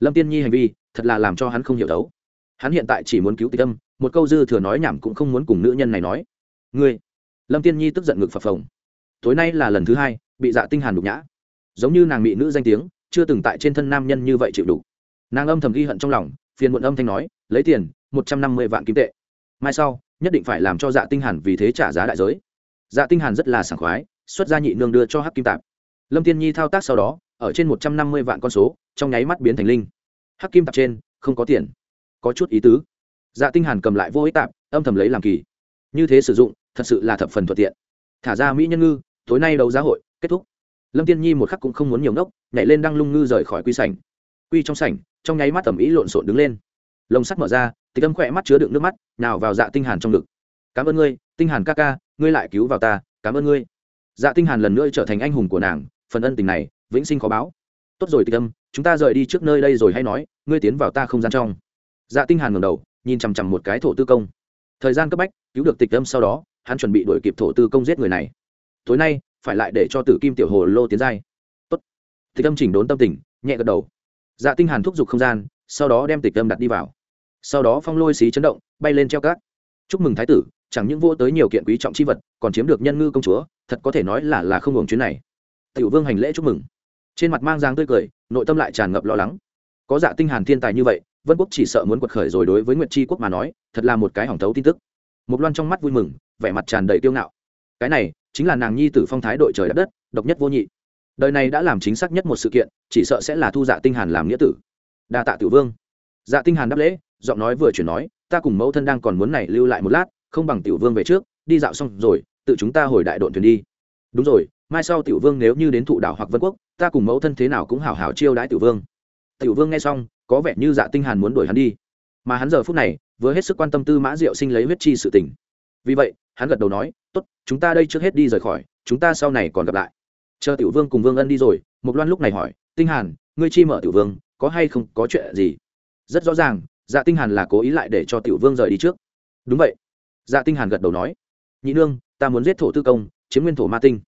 Lâm tiên nhi hành vi, thật là làm cho hắn không hiểu đấu. Hắn hiện tại chỉ muốn cứu tịch tâm, một câu dư thừa nói nhảm cũng không muốn cùng nữ nhân này nói. Ngươi! Lâm tiên nhi tức giận ngực phập phồng. Tối nay là lần thứ hai, bị dạ tinh hàn đục nhã. Giống như nàng mỹ nữ danh tiếng, chưa từng tại trên thân nam nhân như vậy chịu đủ. Nàng âm thầm ghi hận trong lòng, phiền muộn âm thanh nói, lấy tiền, một trăm năm mươi vạn kim tệ. Mai sau, nhất định phải làm cho dạ tinh hàn vì thế trả giá đại giới. Dạ tinh hàn rất là sảng khoái, xuất ra nhị nương đưa cho hắc kim tạp. Lâm tiên nhi thao tác sau đó ở trên một trăm năm mươi vạn con số, trong nháy mắt biến thành linh. Hắc kim tạp trên, không có tiền. Có chút ý tứ. Dạ tinh hàn cầm lại vô ích tạp, âm thầm lấy làm kỳ. Như thế sử dụng, thật sự là thập phần thuận tiện. Thả ra mỹ nhân ngư, tối nay đấu giá hội, kết thúc. Lâm tiên nhi một khắc cũng không muốn nhiều ngốc nhảy lên đăng lung ngư rời khỏi quy sảnh. Quy trong sảnh, trong nháy mắt tầm ý lộn xộn đứng lên. Lồng sắt mở ra thì âm khỏe mắt chứa đựng nước mắt, nào vào dạ tinh hàn trong ngực. Cảm ơn ngươi, tinh hàn ca ca, ngươi lại cứu vào ta, cảm ơn ngươi. Dạ tinh hàn lần nữa trở thành anh hùng của nàng, phần ân tình này vĩnh sinh khó báo. Tốt rồi, tịch âm, chúng ta rời đi trước nơi đây rồi hay nói, ngươi tiến vào ta không gian trong. Dạ tinh hàn ngẩng đầu, nhìn chằm chằm một cái thổ tư công. Thời gian cấp bách, cứu được tịch âm sau đó, hắn chuẩn bị đuổi kịp thổ tư công giết người này. Tối nay, phải lại để cho tử kim tiểu hồ lô tiến giai. Tốt. Tịch âm chỉnh đốn tâm tình, nhẹ gật đầu. Dạ tinh hàn thúc giục không gian, sau đó đem tịch âm đặt đi vào. Sau đó phong lôi xí chấn động, bay lên treo cát. Chúc mừng thái tử, chẳng những vô tới nhiều kiện quý trọng chi vật, còn chiếm được nhân ngư công chúa, thật có thể nói là là không hưởng chuyến này. Tiểu vương hành lễ chúc mừng trên mặt mang dáng tươi cười, nội tâm lại tràn ngập lo lắng. Có dạ tinh hàn thiên tài như vậy, vân quốc chỉ sợ muốn quật khởi rồi đối với nguyệt chi quốc mà nói, thật là một cái hỏng thấu tin tức. Một loan trong mắt vui mừng, vẻ mặt tràn đầy tiêu ngạo. Cái này, chính là nàng nhi tử phong thái đội trời đất đất, độc nhất vô nhị. Đời này đã làm chính xác nhất một sự kiện, chỉ sợ sẽ là thu dạ tinh hàn làm nghĩa tử. Đa tạ tiểu vương. Dạ tinh hàn đáp lễ, giọng nói vừa chuyển nói, ta cùng mẫu thân đang còn muốn này lưu lại một lát, không bằng tiểu vương về trước, đi dạo xong rồi, tự chúng ta hồi đại đội thuyền đi. Đúng rồi, mai sau tiểu vương nếu như đến thụ đảo hoặc vân quốc ta cùng mẫu thân thế nào cũng hảo hảo chiêu đãi tiểu vương. Tiểu vương nghe xong, có vẻ như dạ tinh hàn muốn đuổi hắn đi. Mà hắn giờ phút này, vừa hết sức quan tâm tư mã diệu sinh lấy huyết chi sự tình. Vì vậy, hắn gật đầu nói, tốt, chúng ta đây trước hết đi rời khỏi, chúng ta sau này còn gặp lại. Chờ tiểu vương cùng vương ân đi rồi. Một loan lúc này hỏi, tinh hàn, ngươi chi mở tiểu vương, có hay không, có chuyện gì? Rất rõ ràng dạ tinh hàn là cố ý lại để cho tiểu vương rời đi trước. Đúng vậy. Dạ tinh hàn gật đầu nói, nhị nương, ta muốn giết thổ tư công, chiếm nguyên thổ ma tinh.